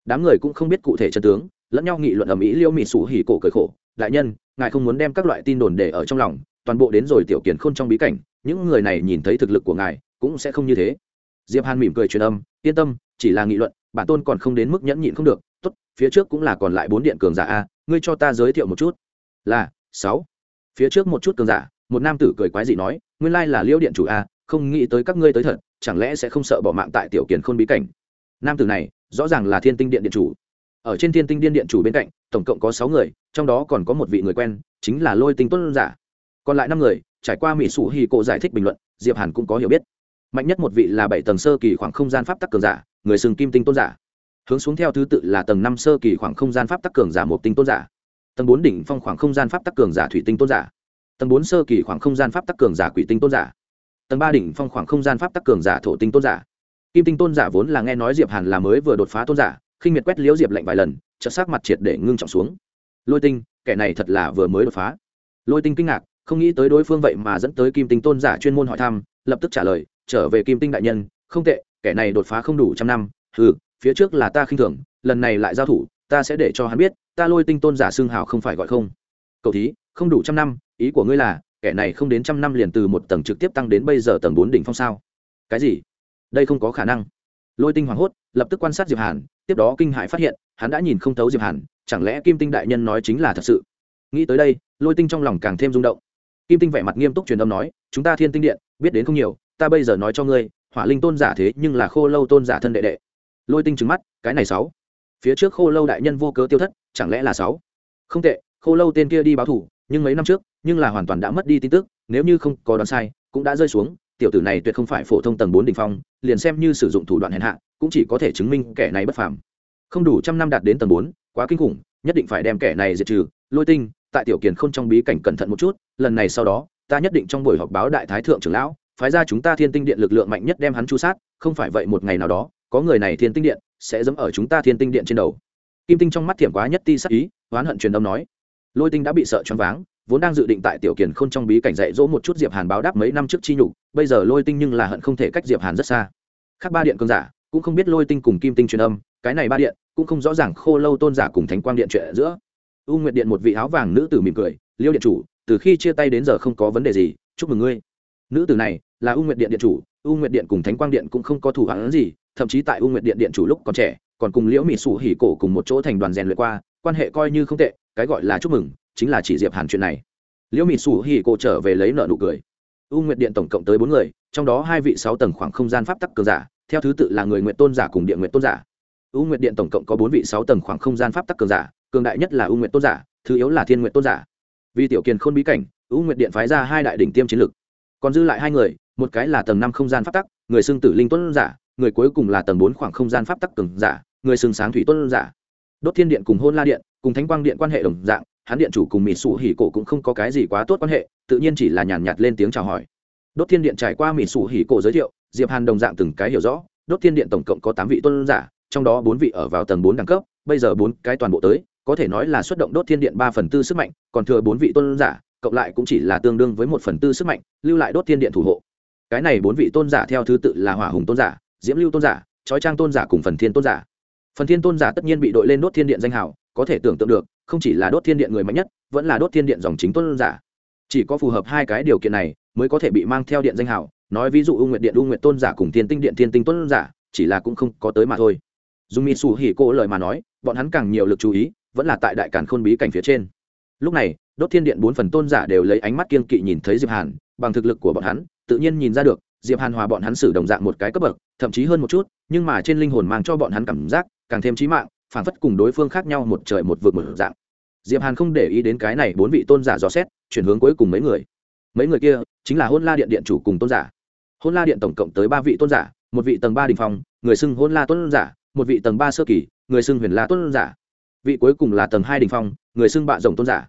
Đám người cũng không biết cụ thể chân tướng, lẫn nhau nghị luận ở mỹ liêu mị sủ hỉ cổ cởi khổ. Đại nhân, ngài không muốn đem các loại tin đồn để ở trong lòng, toàn bộ đến rồi tiểu kiền khôn trong bí cảnh, những người này nhìn thấy thực lực của ngài cũng sẽ không như thế. Diệp hàn mỉm cười truyền âm, yên tâm, chỉ là nghị luận, bản tôn còn không đến mức nhẫn nhịn không được. Tốt, phía trước cũng là còn lại bốn điện cường giả a, ngươi cho ta giới thiệu một chút. Là, sáu. Phía trước một chút cường giả, một nam tử cười quái dị nói, nguyên lai là liêu điện chủ a, không nghĩ tới các ngươi tới thật, chẳng lẽ sẽ không sợ bỏ mạng tại tiểu kiền khôn bí cảnh? Nam tử này, rõ ràng là thiên tinh điện điện chủ. Ở trên thiên tinh điện điện chủ bên cạnh, tổng cộng có sáu người, trong đó còn có một vị người quen, chính là lôi tinh tuân giả. Còn lại năm người, trải qua mỹ sủ hì cổ giải thích bình luận, diệp hàn cũng có hiểu biết mạnh nhất một vị là bảy tầng sơ kỳ khoảng không gian pháp tắc cường giả, người sừng kim tinh tôn giả. Hướng xuống theo thứ tự là tầng năm sơ kỳ khoảng không gian pháp tắc cường giả một tinh tôn giả. Tầng bốn đỉnh phong khoảng không gian pháp tắc cường giả thủy tinh tôn giả. Tầng bốn sơ kỳ khoảng không gian pháp tắc cường giả quỷ tinh tôn giả. Tầng ba đỉnh phong khoảng không gian pháp tắc cường giả thổ tinh tôn giả. Kim tinh tôn giả vốn là nghe nói diệp hàn là mới vừa đột phá tôn giả, khinh miệt quét liễu diệp lạnh vài lần, chợt sắc mặt triệt để ngưng trọng xuống. Lôi tinh, kẻ này thật là vừa mới đột phá. Lôi tinh kinh ngạc, không nghĩ tới đối phương vậy mà dẫn tới kim tinh tôn giả chuyên môn hỏi thăm, lập tức trả lời trở về kim tinh đại nhân, không tệ, kẻ này đột phá không đủ trăm năm ừ phía trước là ta khinh thường, lần này lại giao thủ, ta sẽ để cho hắn biết, ta lôi tinh tôn giả xương hào không phải gọi không. Cậu thí, không đủ trăm năm, ý của ngươi là, kẻ này không đến trăm năm liền từ một tầng trực tiếp tăng đến bây giờ tầng bốn đỉnh phong sao? Cái gì? Đây không có khả năng. Lôi tinh hoảng hốt, lập tức quan sát diệp hàn, tiếp đó kinh hãi phát hiện, hắn đã nhìn không thấu diệp hàn, chẳng lẽ kim tinh đại nhân nói chính là thật sự? Nghĩ tới đây, lôi tinh trong lòng càng thêm rung động. Kim tinh vẻ mặt nghiêm túc truyền âm nói, chúng ta thiên tinh điện, biết đến không nhiều ta bây giờ nói cho ngươi, hỏa linh tôn giả thế nhưng là khô lâu tôn giả thân đệ đệ. Lôi tinh trứng mắt, cái này sáu. Phía trước khô lâu đại nhân vô cớ tiêu thất, chẳng lẽ là sáu? Không tệ, khô lâu tên kia đi báo thủ, nhưng mấy năm trước, nhưng là hoàn toàn đã mất đi tin tức, nếu như không có đoán sai, cũng đã rơi xuống, tiểu tử này tuyệt không phải phổ thông tầng bốn đỉnh phong, liền xem như sử dụng thủ đoạn hèn hạ, cũng chỉ có thể chứng minh kẻ này bất phàm. Không đủ trăm năm đạt đến tầng bốn, quá kinh khủng, nhất định phải đem kẻ này diệt trừ. Lôi tinh, tại tiểu kiền không trong bí cảnh cẩn thận một chút, lần này sau đó, ta nhất định trong buổi họp báo đại thái thượng trưởng lão phái ra chúng ta thiên tinh điện lực lượng mạnh nhất đem hắn chu sát, không phải vậy một ngày nào đó, có người này thiên tinh điện sẽ dẫm ở chúng ta thiên tinh điện trên đầu. Kim tinh trong mắt thiểm quá nhất ti sắc ý, oán hận truyền âm nói. Lôi tinh đã bị sợ choáng váng, vốn đang dự định tại tiểu kiền khôn trong bí cảnh dạy dỗ một chút diệp hàn báo đáp mấy năm trước chi nhục, bây giờ lôi tinh nhưng là hận không thể cách diệp hàn rất xa. Khác ba điện cơn giả, cũng không biết lôi tinh cùng kim tinh truyền âm, cái này ba điện, cũng không rõ ràng khô lâu tôn giả cùng thánh quang điện chuyện giữa. U nguyệt điện một vị áo vàng nữ tử mỉm cười, liêu điện chủ, từ khi chia tay đến giờ không có vấn đề gì, chúc mừng ngươi. Nữ tử này là u nguyệt điện điện chủ, u nguyệt điện cùng thánh quang điện cũng không có thủ hắn gì, thậm chí tại u nguyệt điện điện chủ lúc còn trẻ, còn cùng liễu mỹ sủ hỉ cổ cùng một chỗ thành đoàn rèn luyện qua, quan hệ coi như không tệ, cái gọi là chúc mừng, chính là chỉ diệp hàn chuyện này. Liễu mỹ sủ hỉ cổ trở về lấy nợ nụ cười. U nguyệt điện tổng cộng tới bốn người, trong đó hai vị sáu tầng khoảng không gian pháp tắc cường giả, theo thứ tự là người nguyện tôn giả cùng địa nguyện tôn giả. U nguyệt điện tổng cộng có bốn vị sáu tầng khoảng không gian pháp tắc cường giả, cường đại nhất là u nguyệt tôn giả, thứ yếu là thiên nguyện tôn giả. Vì tiểu kiền khôn bí cảnh, u nguyệt điện phái ra hai đại đỉnh tiêm chiến lực. Còn dư lại hai người một cái là tầng năm không gian pháp tắc, người xưng tử linh tuấn giả, người cuối cùng là tầng bốn khoảng không gian pháp tắc cường giả, người xưng sáng thủy tuấn giả. Đốt thiên điện cùng hôn la điện, cùng thánh quang điện quan hệ đồng dạng, hắn điện chủ cùng mỹ sủ hỉ cổ cũng không có cái gì quá tốt quan hệ, tự nhiên chỉ là nhàn nhạt lên tiếng chào hỏi. Đốt thiên điện trải qua mỹ sủ hỉ cổ giới thiệu, diệp hàn đồng dạng từng cái hiểu rõ, đốt thiên điện tổng cộng có tám vị tuấn giả, trong đó bốn vị ở vào tầng bốn đẳng cấp, bây giờ bốn cái toàn bộ tới, có thể nói là xuất động đốt thiên điện ba phần tư sức mạnh, còn thừa bốn vị tuấn giả, cộng lại cũng chỉ là tương đương với một phần tư sức mạnh, lưu lại đốt thiên điện thủ hộ cái này bốn vị tôn giả theo thứ tự là hỏa hùng tôn giả, diễm lưu tôn giả, trói trang tôn giả cùng phần thiên tôn giả. Phần thiên tôn giả tất nhiên bị đội lên đốt thiên điện danh hào, có thể tưởng tượng được, không chỉ là đốt thiên điện người mạnh nhất, vẫn là đốt thiên điện dòng chính tôn giả. Chỉ có phù hợp hai cái điều kiện này, mới có thể bị mang theo điện danh hào, nói ví dụ u nguyện điện, u nguyện tôn giả cùng thiên tinh điện, thiên tinh tôn giả, chỉ là cũng không có tới mà thôi. Dùng mỹ xù hỉ cô lời mà nói, bọn hắn càng nhiều lực chú ý, vẫn là tại đại cản khôn bí cảnh phía trên. Lúc này, đốt thiên điện bốn phần tôn giả đều lấy ánh mắt kiên kỵ nhìn thấy diệp hàn, bằng thực lực của bọn hắn tự nhiên nhìn ra được, diệp hàn hòa bọn hắn xử đồng dạng một cái cấp bậc, thậm chí hơn một chút, nhưng mà trên linh hồn mang cho bọn hắn cảm giác càng thêm trí mạng, phản phất cùng đối phương khác nhau một trời một vực một dạng. Diệp hàn không để ý đến cái này bốn vị tôn giả dò xét, chuyển hướng cuối cùng mấy người. Mấy người kia chính là hôn la điện điện chủ cùng tôn giả. Hôn la điện tổng cộng tới ba vị tôn giả, một vị tầng ba đình phong, người xưng hôn la tôn giả, một vị tầng ba sơ kỳ, người xưng huyền la tôn giả. Vị cuối cùng là tầng hai đình phong, người xưng bạ rồng tôn giả.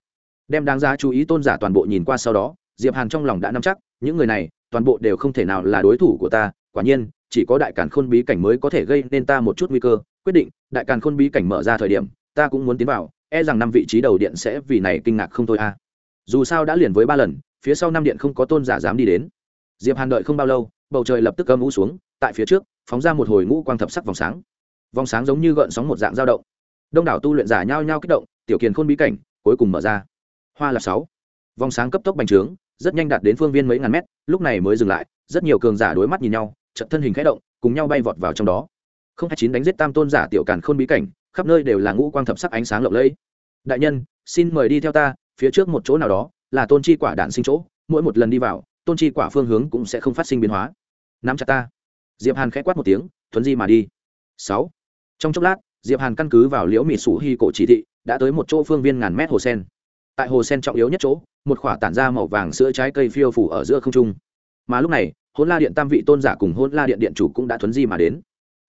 Đem đáng giá chú ý tôn giả toàn bộ nhìn qua sau đó, diệp hàn trong lòng đã nắm chắc, những người này toàn bộ đều không thể nào là đối thủ của ta, quả nhiên, chỉ có đại càn khôn bí cảnh mới có thể gây nên ta một chút nguy cơ. Quyết định, đại càn khôn bí cảnh mở ra thời điểm, ta cũng muốn tiến vào e rằng năm vị trí đầu điện sẽ vì này kinh ngạc không thôi a. Dù sao đã liền với ba lần, phía sau năm điện không có tôn giả dám đi đến. Diệp hàn đợi không bao lâu, bầu trời lập tức cơm ngũ xuống, tại phía trước, phóng ra một hồi ngũ quang thập sắc vòng sáng. Vòng sáng giống như gợn sóng một dạng dao động. Đông đảo tu luyện giả nhao nhao kích động, tiểu kiền khôn bí cảnh, cuối cùng mở ra. Hoa là sáu. Vòng sáng cấp tốc bành trướng rất nhanh đạt đến phương viên mấy ngàn mét, lúc này mới dừng lại, rất nhiều cường giả đối mắt nhìn nhau trận thân hình khẽ động, cùng nhau bay vọt vào trong đó. Không hai chín đánh giết tam tôn giả tiểu càn khôn bí cảnh, khắp nơi đều là ngũ quang thập sắc ánh sáng lộng lẫy. Đại nhân, xin mời đi theo ta, phía trước một chỗ nào đó, là tôn chi quả đạn sinh chỗ, mỗi một lần đi vào, tôn chi quả phương hướng cũng sẽ không phát sinh biến hóa. Nắm chặt ta. Diệp hàn khẽ quát một tiếng, thuấn di mà đi. Sáu. Trong chốc lát, diệp hàn căn cứ vào liễu mịt sủ hi cổ chỉ thị, đã tới một chỗ phương viên ngàn mét hồ sen. Tại hồ sen trọng yếu nhất chỗ một khỏa tản ra màu vàng sữa trái cây phiêu phủ ở giữa không trung. Mà lúc này hôn la điện tam vị tôn giả cùng hôn la điện điện chủ cũng đã thuấn di mà đến.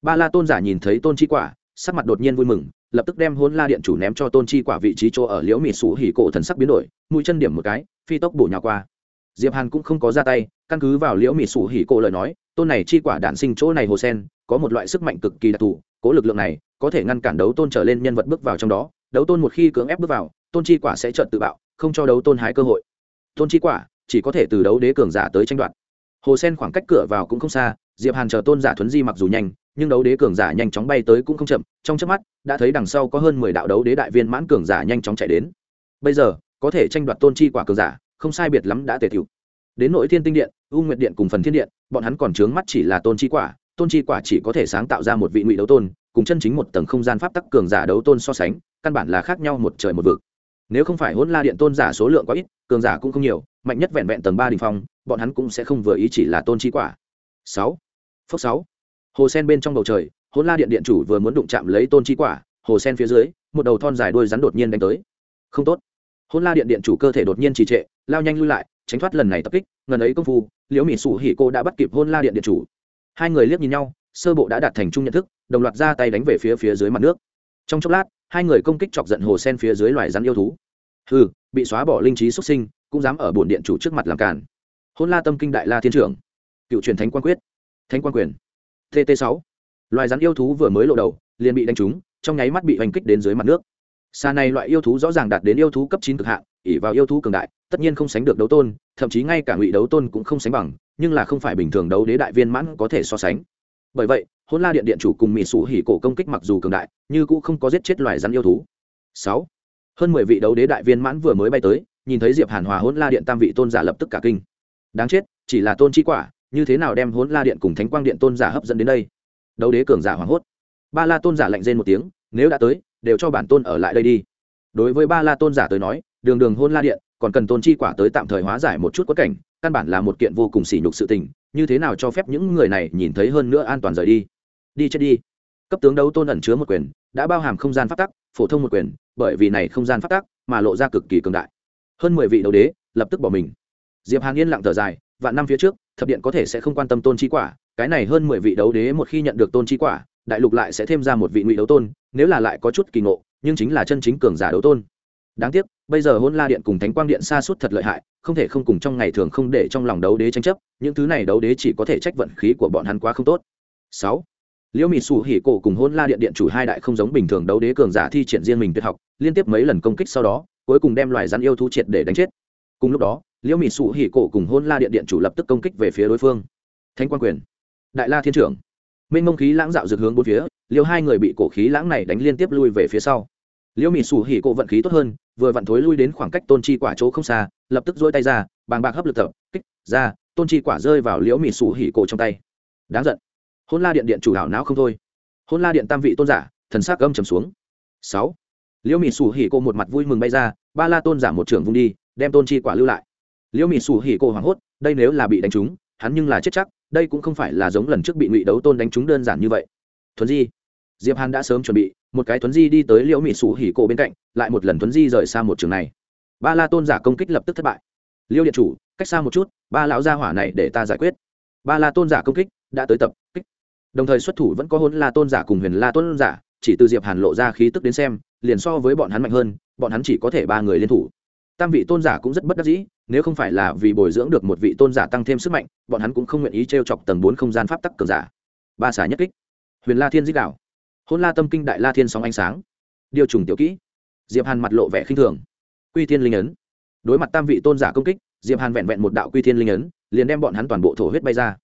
Ba la tôn giả nhìn thấy tôn chi quả, sắc mặt đột nhiên vui mừng, lập tức đem hôn la điện chủ ném cho tôn chi quả vị trí chỗ ở liễu mịt sủ hỉ cổ thần sắc biến đổi, mũi chân điểm một cái, phi tốc bổ nhào qua. Diệp hàn cũng không có ra tay, căn cứ vào liễu mịt sủ hỉ cổ lời nói, tôn này chi quả đản sinh chỗ này hồ sen, có một loại sức mạnh cực kỳ đặc thù, cố lực lượng này có thể ngăn cản đấu tôn trở lên nhân vật bước vào trong đó, đấu tôn một khi cưỡng ép bước vào, tôn chi quả sẽ trợn tự bạo không cho đấu tôn hái cơ hội. Tôn chi quả chỉ có thể từ đấu đế cường giả tới tranh đoạt. Hồ sen khoảng cách cửa vào cũng không xa, diệp hàn chờ tôn giả thuấn di mặc dù nhanh, nhưng đấu đế cường giả nhanh chóng bay tới cũng không chậm, trong chớp mắt, đã thấy đằng sau có hơn mười đạo đấu đế đại viên mãn cường giả nhanh chóng chạy đến. Bây giờ, có thể tranh đoạt tôn chi quả cường giả, không sai biệt lắm đã tề tiểu đến nội thiên tinh điện, u nguyệt điện cùng phần thiên điện, bọn hắn còn trướng mắt chỉ là tôn chi quả, tôn chi quả chỉ có thể sáng tạo ra một vị ngụy đấu tôn, cùng chân chính một tầng không gian pháp tắc cường giả đấu tôn so sánh, căn bản là khác nhau một trời một vực nếu không phải hỗn la điện tôn giả số lượng quá ít, cường giả cũng không nhiều, mạnh nhất vẹn vẹn tầng ba đình phong, bọn hắn cũng sẽ không vừa ý chỉ là tôn chi quả. Sáu. Phước sáu. Hồ sen bên trong bầu trời, hỗn la điện điện chủ vừa muốn đụng chạm lấy tôn chi quả, hồ sen phía dưới, một đầu thon dài đuôi rắn đột nhiên đánh tới. Không tốt. Hỗn la điện điện chủ cơ thể đột nhiên trì trệ, lao nhanh lui lại, tránh thoát lần này tập kích, ngần ấy công phu, liễu mỹ sủ hỉ cô đã bắt kịp hôn la điện điện chủ. Hai người liếc nhìn nhau, sơ bộ đã đạt thành chung nhận thức, đồng loạt ra tay đánh về phía phía dưới mặt nước trong chốc lát, hai người công kích chọc giận hồ sen phía dưới loài rắn yêu thú. Hừ, bị xóa bỏ linh trí xuất sinh, cũng dám ở bổn điện chủ trước mặt làm cản hôn la tâm kinh đại la thiên trưởng. Cựu truyền thánh quan quyết. Thánh quan quyền. Tt sáu. Loài rắn yêu thú vừa mới lộ đầu, liền bị đánh trúng, trong nháy mắt bị hành kích đến dưới mặt nước. Xa này loại yêu thú rõ ràng đạt đến yêu thú cấp chín cực hạn ỉ vào yêu thú cường đại, tất nhiên không sánh được đấu tôn, thậm chí ngay cả ngụy đấu tôn cũng không sánh bằng, nhưng là không phải bình thường đấu đế đại viên mãn có thể so sánh bởi vậy hôn la điện điện chủ cùng mỹ sủ hỉ cổ công kích mặc dù cường đại nhưng cũng không có giết chết loài rắn yêu thú. Sáu. Hơn mười vị đấu đế đại viên mãn vừa mới bay tới, nhìn thấy diệp hàn hòa hôn la điện tam vị tôn giả lập tức cả kinh. Đáng chết, chỉ là tôn chi quả, như thế nào đem hôn la điện cùng thánh quang điện tôn giả hấp dẫn đến đây? Đấu đế cường giả hoảng hốt. Ba la tôn giả lạnh rên một tiếng, nếu đã tới, đều cho bản tôn ở lại đây đi. Đối với ba la tôn giả tới nói, đường đường hôn la điện, còn cần tôn chi quả tới tạm thời hóa giải một chút quất cảnh căn bản là một kiện vô cùng sỉ nhục sự tình, như thế nào cho phép những người này nhìn thấy hơn nữa an toàn rời đi? Đi chết đi. Cấp tướng đấu tôn ẩn chứa một quyền, đã bao hàm không gian phát tắc, phổ thông một quyền, bởi vì này không gian phát tắc mà lộ ra cực kỳ cường đại. Hơn mười vị đấu đế lập tức bỏ mình. Diệp hàn yên lặng thở dài, vạn năm phía trước, thập điện có thể sẽ không quan tâm tôn chi quả, cái này hơn mười vị đấu đế một khi nhận được tôn chi quả, đại lục lại sẽ thêm ra một vị ngụy đấu tôn, nếu là lại có chút kỳ ngộ, nhưng chính là chân chính cường giả đấu tôn đáng tiếc, bây giờ hôn la điện cùng thánh quang điện xa suốt thật lợi hại, không thể không cùng trong ngày thường không để trong lòng đấu đế tranh chấp, những thứ này đấu đế chỉ có thể trách vận khí của bọn hắn quá không tốt. Sáu, liễu mỹ sủ hỉ cổ cùng hôn la điện điện chủ hai đại không giống bình thường đấu đế cường giả thi triển riêng mình tuyệt học, liên tiếp mấy lần công kích sau đó, cuối cùng đem loài rắn yêu thú triệt để đánh chết. Cùng lúc đó, liễu mỹ sủ hỉ cổ cùng hôn la điện điện chủ lập tức công kích về phía đối phương. Thánh quan quyền. Đại la thiên trưởng. Minh mông khí lãng dạo dược hướng bốn phía, liễu hai người bị cổ khí lãng này đánh liên tiếp lui về phía sau. Liễu mỹ sủ hỉ cổ vận khí tốt hơn vừa vặn thối lui đến khoảng cách tôn chi quả chỗ không xa, lập tức dỗi tay ra, bàng bạc hấp lực tập, kích, ra, tôn chi quả rơi vào liễu mỹ sủ hỉ cổ trong tay. Đáng giận. Hôn la điện điện chủ đạo não không thôi. Hôn la điện tam vị tôn giả, thần sắc âm trầm xuống. Sáu. Liễu mỹ sủ hỉ cổ một mặt vui mừng bay ra, ba la tôn giả một trưởng vung đi, đem tôn chi quả lưu lại. Liễu mỹ sủ hỉ cổ hoảng hốt, đây nếu là bị đánh trúng, hắn nhưng là chết chắc, đây cũng không phải là giống lần trước bị ngụy đấu tôn đánh trúng đơn giản như vậy. Thuần di diệp hàn đã sớm chuẩn bị, một cái tuấn di đi tới liễu mỹ sủ hỉ cổ bên cạnh, lại một lần tuấn di rời xa một trường này. Ba la tôn giả công kích lập tức thất bại. Liêu điện chủ, cách xa một chút, ba lão gia hỏa này để ta giải quyết. Ba la tôn giả công kích đã tới tập kích. Đồng thời xuất thủ vẫn có hôn la tôn giả cùng huyền la tôn giả, chỉ từ diệp hàn lộ ra khí tức đến xem, liền so với bọn hắn mạnh hơn, bọn hắn chỉ có thể ba người liên thủ. Tam vị tôn giả cũng rất bất đắc dĩ, nếu không phải là vì bồi dưỡng được một vị tôn giả tăng thêm sức mạnh, bọn hắn cũng không nguyện ý t r e o chọc tầng bốn không gian pháp tắc cường giả. Ba xả nhất kích. Huyền la thiên dích đạo hôn la tâm kinh đại la thiên sóng ánh sáng. Điều trùng tiểu kỹ. Diệp hàn mặt lộ vẻ khinh thường. Quy thiên linh ấn. Đối mặt tam vị tôn giả công kích, diệp hàn vẹn vẹn một đạo quy thiên linh ấn, liền đem bọn hắn toàn bộ thổ huyết bay ra.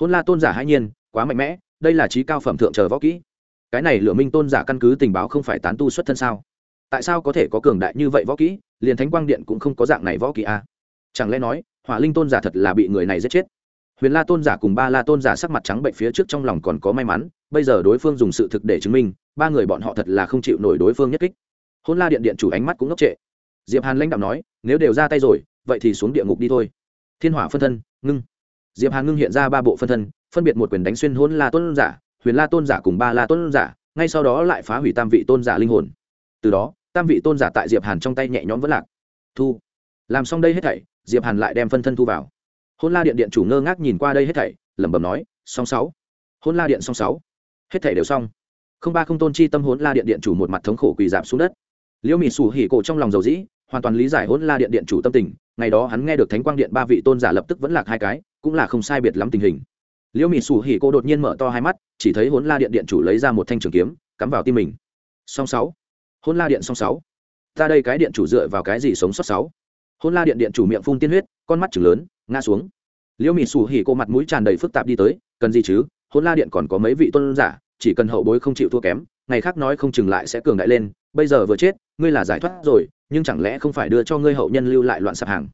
Hôn la tôn giả hai nhiên, quá mạnh mẽ, đây là trí cao phẩm thượng chờ võ kỹ. Cái này lửa minh tôn giả căn cứ tình báo không phải tán tu xuất thân sao? Tại sao có thể có cường đại như vậy võ kỹ, liền thánh quang điện cũng không có dạng này võ kỹ a à? chẳng lẽ nói, hỏa linh tôn giả thật là bị người này giết chết? Huyền la tôn giả cùng ba la tôn giả sắc mặt trắng bệnh phía trước trong lòng còn có may mắn bây giờ đối phương dùng sự thực để chứng minh, ba người bọn họ thật là không chịu nổi đối phương nhất kích. Hôn la điện điện chủ ánh mắt cũng ngốc trệ. Diệp hàn lãnh đạo nói, nếu đều ra tay rồi, vậy thì xuống địa ngục đi thôi. Thiên hỏa phân thân, ngưng. Diệp hàn ngưng hiện ra ba bộ phân thân, phân biệt một quyền đánh xuyên hôn la tôn giả, huyền la tôn giả cùng ba la tôn giả, ngay sau đó lại phá hủy tam vị tôn giả linh hồn. Từ đó, tam vị tôn giả tại diệp hàn trong tay nhẹ nhõm vẫn lạc. Thu. Làm xong đây hết thảy, diệp hàn lại đem phân thân thu vào. Hôn la điện điện chủ ngơ ngác nhìn qua đây hết thảy, lẩm bẩm nói, song sáu. Hôn la điện song sáu hết thể đều xong. Không ba không tôn chi tâm hốn la điện điện chủ một mặt thống khổ quỳ dạp xuống đất. Liễu mị sủ hỉ cổ trong lòng dầu dĩ, hoàn toàn lý giải hôn la điện điện chủ tâm tình. Ngày đó hắn nghe được thánh quang điện ba vị tôn giả lập tức vẫn lạc hai cái, cũng là không sai biệt lắm tình hình. Liễu mị sủ hỉ cô đột nhiên mở to hai mắt, chỉ thấy hôn la điện điện chủ lấy ra một thanh trường kiếm, cắm vào tim mình. Song sáu. Hôn la điện song sáu. Ta đây cái điện chủ dựa vào cái gì sống sót sáu? Hôn la điện điện chủ miệng phun tiên huyết, con mắt chừng lớn, ngã xuống. Liễu mị sủ hỉ cô mặt mũi tràn đầy phức tạp đi tới, cần gì chứ? Hôn la điện còn có mấy vị tôn giả, chỉ cần hậu bối không chịu thua kém, ngày khác nói không chừng lại sẽ cường đại lên, bây giờ vừa chết, ngươi là giải thoát rồi, nhưng chẳng lẽ không phải đưa cho ngươi hậu nhân lưu lại loạn sạp hàng?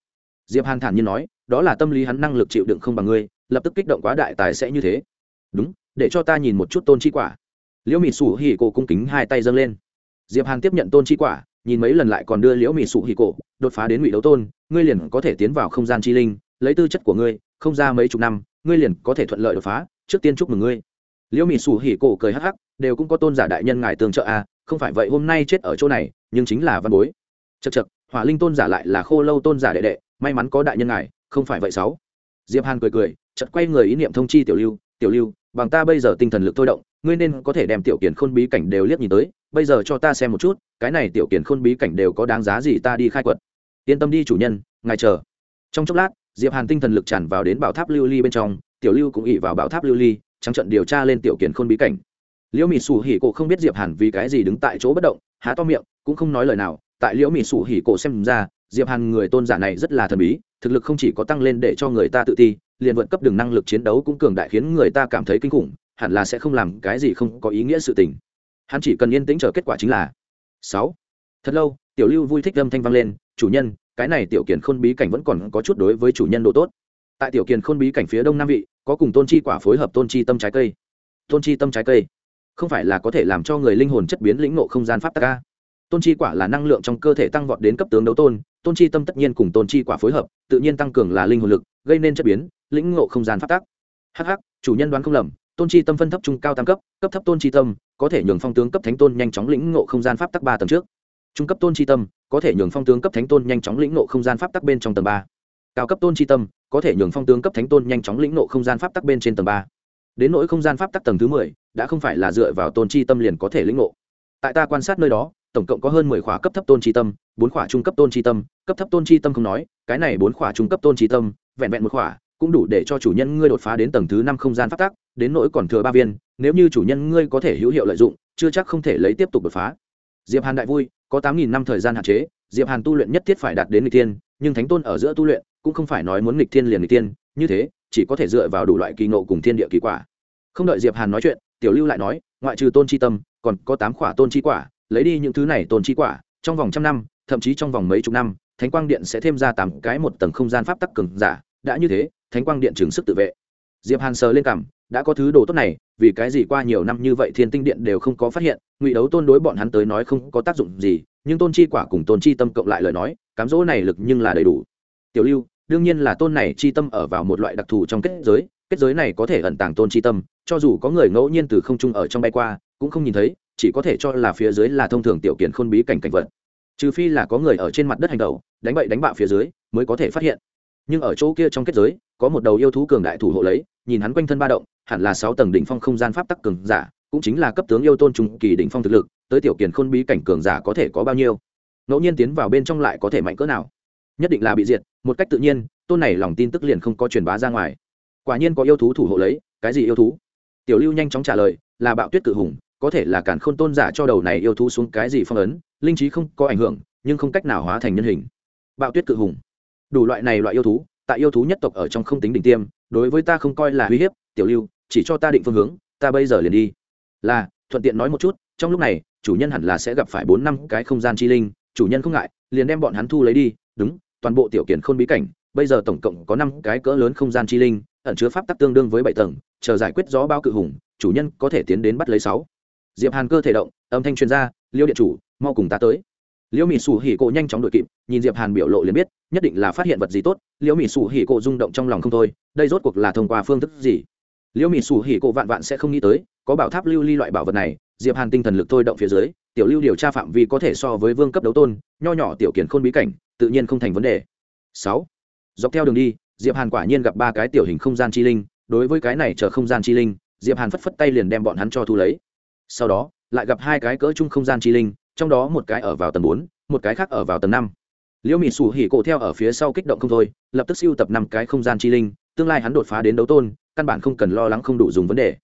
Diệp hàn thản nhiên nói, đó là tâm lý hắn năng lực chịu đựng không bằng ngươi, lập tức kích động quá đại tài sẽ như thế. Đúng, để cho ta nhìn một chút tôn chi quả. Liễu Mị sủ hỉ cổ cung kính hai tay dâng lên. Diệp hàn tiếp nhận tôn chi quả, nhìn mấy lần lại còn đưa liễu Mị sủ hỉ cổ, đột phá đến ngụy đấu tôn, ngươi liền có thể tiến vào không gian chi linh, lấy tư chất của ngươi, không ra mấy chục năm, ngươi liền có thể thuận lợi đột phá trước tiên chúc mừng ngươi. Liễu Mị sủ hỉ cổ cười hắc hắc đều cũng có tôn giả đại nhân ngài tương trợ à, không phải vậy hôm nay chết ở chỗ này nhưng chính là văn bối. Chật chật hỏa linh tôn giả lại là khô lâu tôn giả đệ đệ may mắn có đại nhân ngài không phải vậy sáu. Diệp hàn cười cười chợt quay người ý niệm thông chi tiểu lưu tiểu lưu bằng ta bây giờ tinh thần lực thôi động ngươi nên có thể đem tiểu kiền khôn bí cảnh đều liếc nhìn tới bây giờ cho ta xem một chút cái này tiểu kiền khôn bí cảnh đều có đáng giá gì ta đi khai quật. Yên tâm đi chủ nhân ngài chờ. Trong chốc lát diệp hàn tinh thần lực tràn vào đến bảo tháp lưu ly bên trong tiểu lưu cũng ỉ vào bảo tháp lưu ly, trắng trận điều tra lên tiểu kiển khôn bí cảnh. Liễu Mị sủ hỉ cổ không biết diệp hàn vì cái gì đứng tại chỗ bất động, há to miệng, cũng không nói lời nào. Tại liễu Mị sủ hỉ cổ xem ra, diệp hàn người tôn giả này rất là thần bí, thực lực không chỉ có tăng lên để cho người ta tự ti, liền vượt cấp đường năng lực chiến đấu cũng cường đại khiến người ta cảm thấy kinh khủng, hẳn là sẽ không làm cái gì không có ý nghĩa sự tình. Hắn chỉ cần yên tĩnh chờ kết quả chính là sáu. Thật lâu, tiểu lưu vui thích âm thanh vang lên, chủ nhân, cái này tiểu kiển khôn bí cảnh vẫn còn có chút đối với chủ nhân độ tốt tại tiểu kiền khôn bí cảnh phía đông nam vị, có cùng tôn chi quả phối hợp tôn chi tâm trái cây. Tôn chi tâm trái cây, không phải là có thể làm cho người linh hồn chất biến lĩnh nộ không gian pháp tắc ca tôn chi quả là năng lượng trong cơ thể tăng vọt đến cấp tướng đấu tôn tôn chi tâm tất nhiên cùng tôn chi quả phối hợp, tự nhiên tăng cường là linh hồn lực, gây nên chất biến, lĩnh ngộ không gian pháp tắc. Hh chủ nhân đoán không lầm, tôn chi tâm phân thấp trung cao tam cấp cấp thấp tôn chi tâm, có thể nhường phong tướng cấp thánh tôn nhanh chóng lĩnh ngộ không gian pháp tắc ba tầng trước. Trung cấp tôn chi tâm, có thể nhường phong tướng cấp thánh tôn nhanh chóng lĩnh ngộ không gian pháp tắc bên trong tầng ba cao cấp tôn chi tâm, có thể nhường phong tướng cấp thánh tôn nhanh chóng lĩnh nộ không gian pháp tắc bên trên tầng ba. Đến nỗi không gian pháp tắc tầng thứ mười, đã không phải là dựa vào tôn chi tâm liền có thể lĩnh nộ tại ta quan sát nơi đó, tổng cộng có hơn mười khóa cấp thấp tôn chi tâm, bốn khóa trung cấp tôn chi tâm. Cấp thấp tôn chi tâm không nói, cái này bốn khóa trung cấp tôn chi tâm, vẹn vẹn một khóa cũng đủ để cho chủ nhân ngươi đột phá đến tầng thứ năm không gian pháp tắc, đến nỗi còn thừa ba viên, nếu như chủ nhân ngươi có thể hữu hiệu lợi dụng, chưa chắc không thể lấy tiếp tục đột phá. Diệp hàn đại vui, có tám nghìn năm thời gian hạn chế, diệp hàn tu luyện nhất thiết phải đạt đến người tiên nhưng thánh tôn ở giữa tu luyện cũng không phải nói muốn nghịch thiên liền nghịch thiên, như thế, chỉ có thể dựa vào đủ loại kỳ ngộ cùng thiên địa kỳ quả. Không đợi diệp hàn nói chuyện, tiểu lưu lại nói, ngoại trừ tôn chi tâm, còn có tám khỏa tôn chi quả, lấy đi những thứ này tôn chi quả, trong vòng trăm năm, thậm chí trong vòng mấy chục năm, thánh quang điện sẽ thêm ra tám cái một tầng không gian pháp tắc cường giả, đã như thế, thánh quang điện trường sức tự vệ. Diệp hàn sờ lên cảm đã có thứ đồ tốt này, vì cái gì qua nhiều năm như vậy thiên tinh điện đều không có phát hiện, ngụy đấu tôn đối bọn hắn tới nói không có tác dụng gì, nhưng tôn chi quả cùng tôn chi tâm cộng lại lời nói, cám dỗ này lực nhưng là đầy đủ. Tiểu lưu đương nhiên là tôn này chi tâm ở vào một loại đặc thù trong kết giới kết giới này có thể ẩn tàng tôn chi tâm, cho dù có người ngẫu nhiên từ không trung ở trong bay qua, cũng không nhìn thấy, chỉ có thể cho là phía dưới là thông thường tiểu kiện khôn bí cảnh cảnh vật. Trừ phi là có người ở trên mặt đất hành động, đánh bậy đánh bạo phía dưới mới có thể phát hiện. Nhưng ở chỗ kia trong kết giới, có một đầu yêu thú cường đại thủ hộ lấy, nhìn hắn quanh thân ba động, hẳn là sáu tầng đỉnh phong không gian pháp tắc cường giả, cũng chính là cấp tướng yêu tôn trung kỳ đỉnh phong thực lực, tới tiểu kiền khôn bí cảnh cường giả có thể có bao nhiêu? Ngẫu nhiên tiến vào bên trong lại có thể mạnh cỡ nào? Nhất định là bị diệt, một cách tự nhiên, tôn này lòng tin tức liền không có truyền bá ra ngoài. Quả nhiên có yêu thú thủ hộ lấy, cái gì yêu thú? Tiểu lưu nhanh chóng trả lời, là bạo tuyết cự hùng, có thể là cản khôn tôn giả cho đầu này yêu thú xuống cái gì phong ấn, linh trí không có ảnh hưởng, nhưng không cách nào hóa thành nhân hình. Bạo tuyết cự hùng. Đủ loại này loại yêu thú, tại yêu thú nhất tộc ở trong không tính đỉnh tiêm, đối với ta không coi là uy hiếp, tiểu lưu, chỉ cho ta định phương hướng, ta bây giờ liền đi. Là, thuận tiện nói một chút, trong lúc này, chủ nhân hẳn là sẽ gặp phải bốn năm cái không gian chi linh, chủ nhân không ngại, liền đem bọn hắn thu lấy đi, đúng toàn bộ tiểu kiển khôn bí cảnh, bây giờ tổng cộng có năm cái cỡ lớn không gian chi linh, ẩn chứa pháp tắc tương đương với bảy tầng, chờ giải quyết gió bao cự hùng, chủ nhân có thể tiến đến bắt lấy sáu. Diệp hàn cơ thể động, âm thanh chuyên gia liêu điện chủ, mau cùng ta tới. Liễu mỹ sủ hỉ cổ nhanh chóng đội kịp, nhìn diệp hàn biểu lộ liền biết, nhất định là phát hiện vật gì tốt liễu mỹ sủ hỉ cổ rung động trong lòng không thôi, đây rốt cuộc là thông qua phương thức gì? Liễu mỹ sủ hỉ cổ vạn vạn sẽ không nghĩ tới, có bảo tháp lưu ly loại bảo vật này, diệp hàn tinh thần lực thôi động phía dưới, tiểu lưu điều tra phạm vi có thể so với vương cấp đấu tôn, nho nhỏ tiểu kiền khôn bí cảnh tự nhiên không thành vấn đề. Sáu. Dọc theo đường đi, diệp hàn quả nhiên gặp ba cái tiểu hình không gian chi linh, đối với cái này chờ không gian chi linh, diệp hàn phất phất tay liền đem bọn hắn cho thu lấy. Sau đó, lại gặp hai cái cỡ chung không gian chi linh, trong đó một cái ở vào tầng bốn, một cái khác ở vào tầng năm. Liễu Mị sủ hỉ cổ theo ở phía sau kích động không thôi, lập tức siêu tập năm cái không gian chi linh, tương lai hắn đột phá đến đấu tôn, căn bản không cần lo lắng không đủ dùng vấn đề.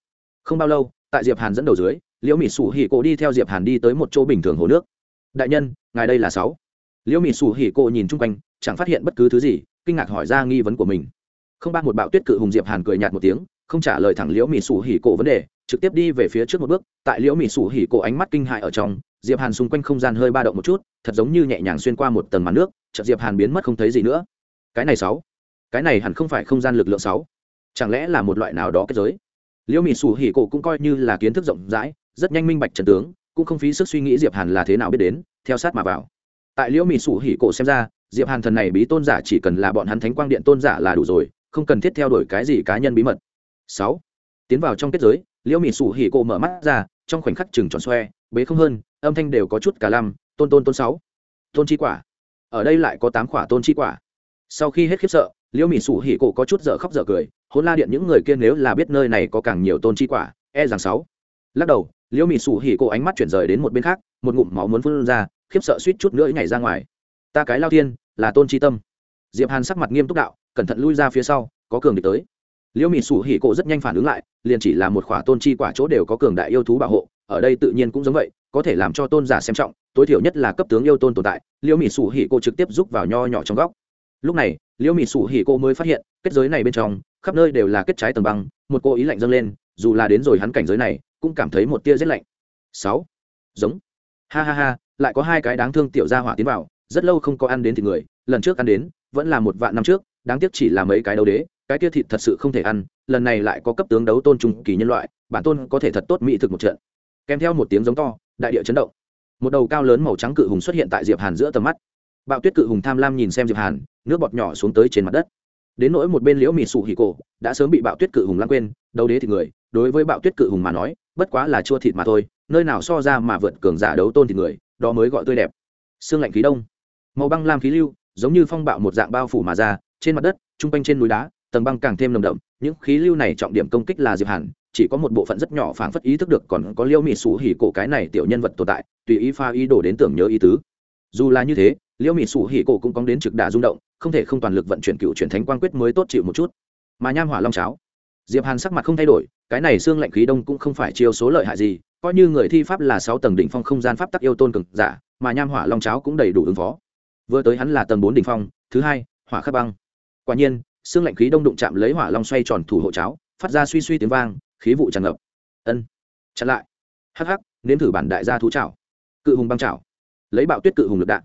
Không bao lâu, tại diệp hàn dẫn đầu dưới, liễu Mị sủ hỉ cổ đi theo diệp hàn đi tới một chỗ bình thường hồ nước. Đại nhân, ngài đây là sáu liễu Mị sủ hỉ cô nhìn chung quanh, chẳng phát hiện bất cứ thứ gì, kinh ngạc hỏi ra nghi vấn của mình. Không ba một bạo tuyết cự hùng diệp hàn cười nhạt một tiếng, không trả lời thẳng liễu Mị sủ hỉ cổ vấn đề, trực tiếp đi về phía trước một bước, tại liễu Mị sủ hỉ cổ ánh mắt kinh hại ở trong, diệp hàn xung quanh không gian hơi ba động một chút, thật giống như nhẹ nhàng xuyên qua một tầng màn nước, chợt diệp hàn biến mất không thấy gì nữa. Cái này sáu, cái này hẳn không phải không gian lực lượng sáu. Chẳng lẽ là một loại nào đó kết giới? Liễu Mị sủ hỉ cổ cũng coi như là kiến thức rộng rãi, rất nhanh minh bạch trần tướng, cũng không phí sức suy nghĩ diệp hàn là thế nào biết đến, theo sát mà vào tại liễu mỹ sủ hỉ cổ xem ra, diệp hàn thần này bí tôn giả chỉ cần là bọn hắn thánh quang điện tôn giả là đủ rồi, không cần thiết theo đuổi cái gì cá nhân bí mật. Sáu, tiến vào trong kết giới, liễu mỹ sủ hỉ cổ mở mắt ra, trong khoảnh khắc chừng tròn xoe, bế không hơn, âm thanh đều có chút cả lăm, tôn tôn tôn sáu, tôn chi quả. Ở đây lại có tám quả tôn chi quả. Sau khi hết khiếp sợ, liễu mỹ sủ hỉ cổ có chút dở khóc dở cười hôn la điện những người kia nếu là biết nơi này có càng nhiều tôn chi quả e rằng sáu. Lắc đầu, liễu mỹ sủ hỉ cổ ánh mắt chuyển rời đến một bên khác, một ngụm máu muốn phun ra khiếp sợ suýt chút nữa nhảy ra ngoài. Ta cái lao thiên, là tôn chi tâm. Diệp hàn sắc mặt nghiêm túc đạo, cẩn thận lui ra phía sau, có cường địch tới. Liễu Mị sủ hỉ cổ rất nhanh phản ứng lại, liền chỉ là một khỏa tôn chi quả chỗ đều có cường đại yêu thú bảo hộ, ở đây tự nhiên cũng giống vậy, có thể làm cho tôn giả xem trọng, tối thiểu nhất là cấp tướng yêu tôn tồn tại, liễu Mị sủ hỉ cổ trực tiếp rút vào nho nhỏ trong góc. Lúc này, liễu Mị sủ hỉ cổ mới phát hiện, kết giới này bên trong, khắp nơi đều là kết trái tầng băng, một cô ý lạnh dâng lên, dù là đến rồi hắn cảnh giới này, cũng cảm thấy một tia rét lạnh. Sáu. Giống. Ha ha ha lại có hai cái đáng thương tiểu gia hỏa tiến vào, rất lâu không có ăn đến thịt người, lần trước ăn đến, vẫn là một vạn năm trước, đáng tiếc chỉ là mấy cái đấu đế, cái kia thịt thật sự không thể ăn, lần này lại có cấp tướng đấu tôn trung kỳ nhân loại, bản tôn có thể thật tốt mỹ thực một trận. Kèm theo một tiếng giống to, đại địa chấn động. Một đầu cao lớn màu trắng cự hùng xuất hiện tại diệp hàn giữa tầm mắt. Bạo tuyết cự hùng tham lam nhìn xem diệp hàn, nước bọt nhỏ xuống tới trên mặt đất. Đến nỗi một bên liễu mị sụ hỉ cổ, đã sớm bị bạo tuyết cự hùng lãng quên, đấu đế thì người, đối với bạo tuyết cự hùng mà nói, bất quá là chua thịt mà thôi, nơi nào so ra mà vượt cường giả đấu tôn thì người đó mới gọi tươi đẹp. Xương lạnh khí đông. Màu băng lam khí lưu, giống như phong bạo một dạng bao phủ mà ra, trên mặt đất, trung quanh trên núi đá, tầng băng càng thêm nồng đậm, những khí lưu này trọng điểm công kích là diệp hàn, chỉ có một bộ phận rất nhỏ phảng phất ý thức được còn có liêu mị sủ hỉ cổ cái này tiểu nhân vật tồn tại, tùy ý pha ý đồ đến tưởng nhớ ý tứ. Dù là như thế, liêu mị sủ hỉ cổ cũng có đến trực đà rung động, không thể không toàn lực vận chuyển cựu chuyển thánh quang quyết mới tốt chịu một chút. Mà nham hỏa long cháo. Diệp hàn sắc mặt không thay đổi, cái này xương lạnh khí đông cũng không phải chiêu số lợi hại gì coi như người thi pháp là sáu tầng đỉnh phong không gian pháp tắc yêu tôn cực giả, mà nham hỏa long cháo cũng đầy đủ ứng phó. Vừa tới hắn là tầng bốn đỉnh phong, thứ hai, hỏa khắc băng. Quả nhiên, xương lạnh khí đông đụng chạm lấy hỏa long xoay tròn thủ hộ cháo, phát ra suy suy tiếng vang, khí vụ tràn ngập. Ân, chặn lại. Hắc hắc, nếm thử bản đại gia thú chảo. Cự hùng băng chảo. Lấy bạo tuyết cự hùng lực đạn.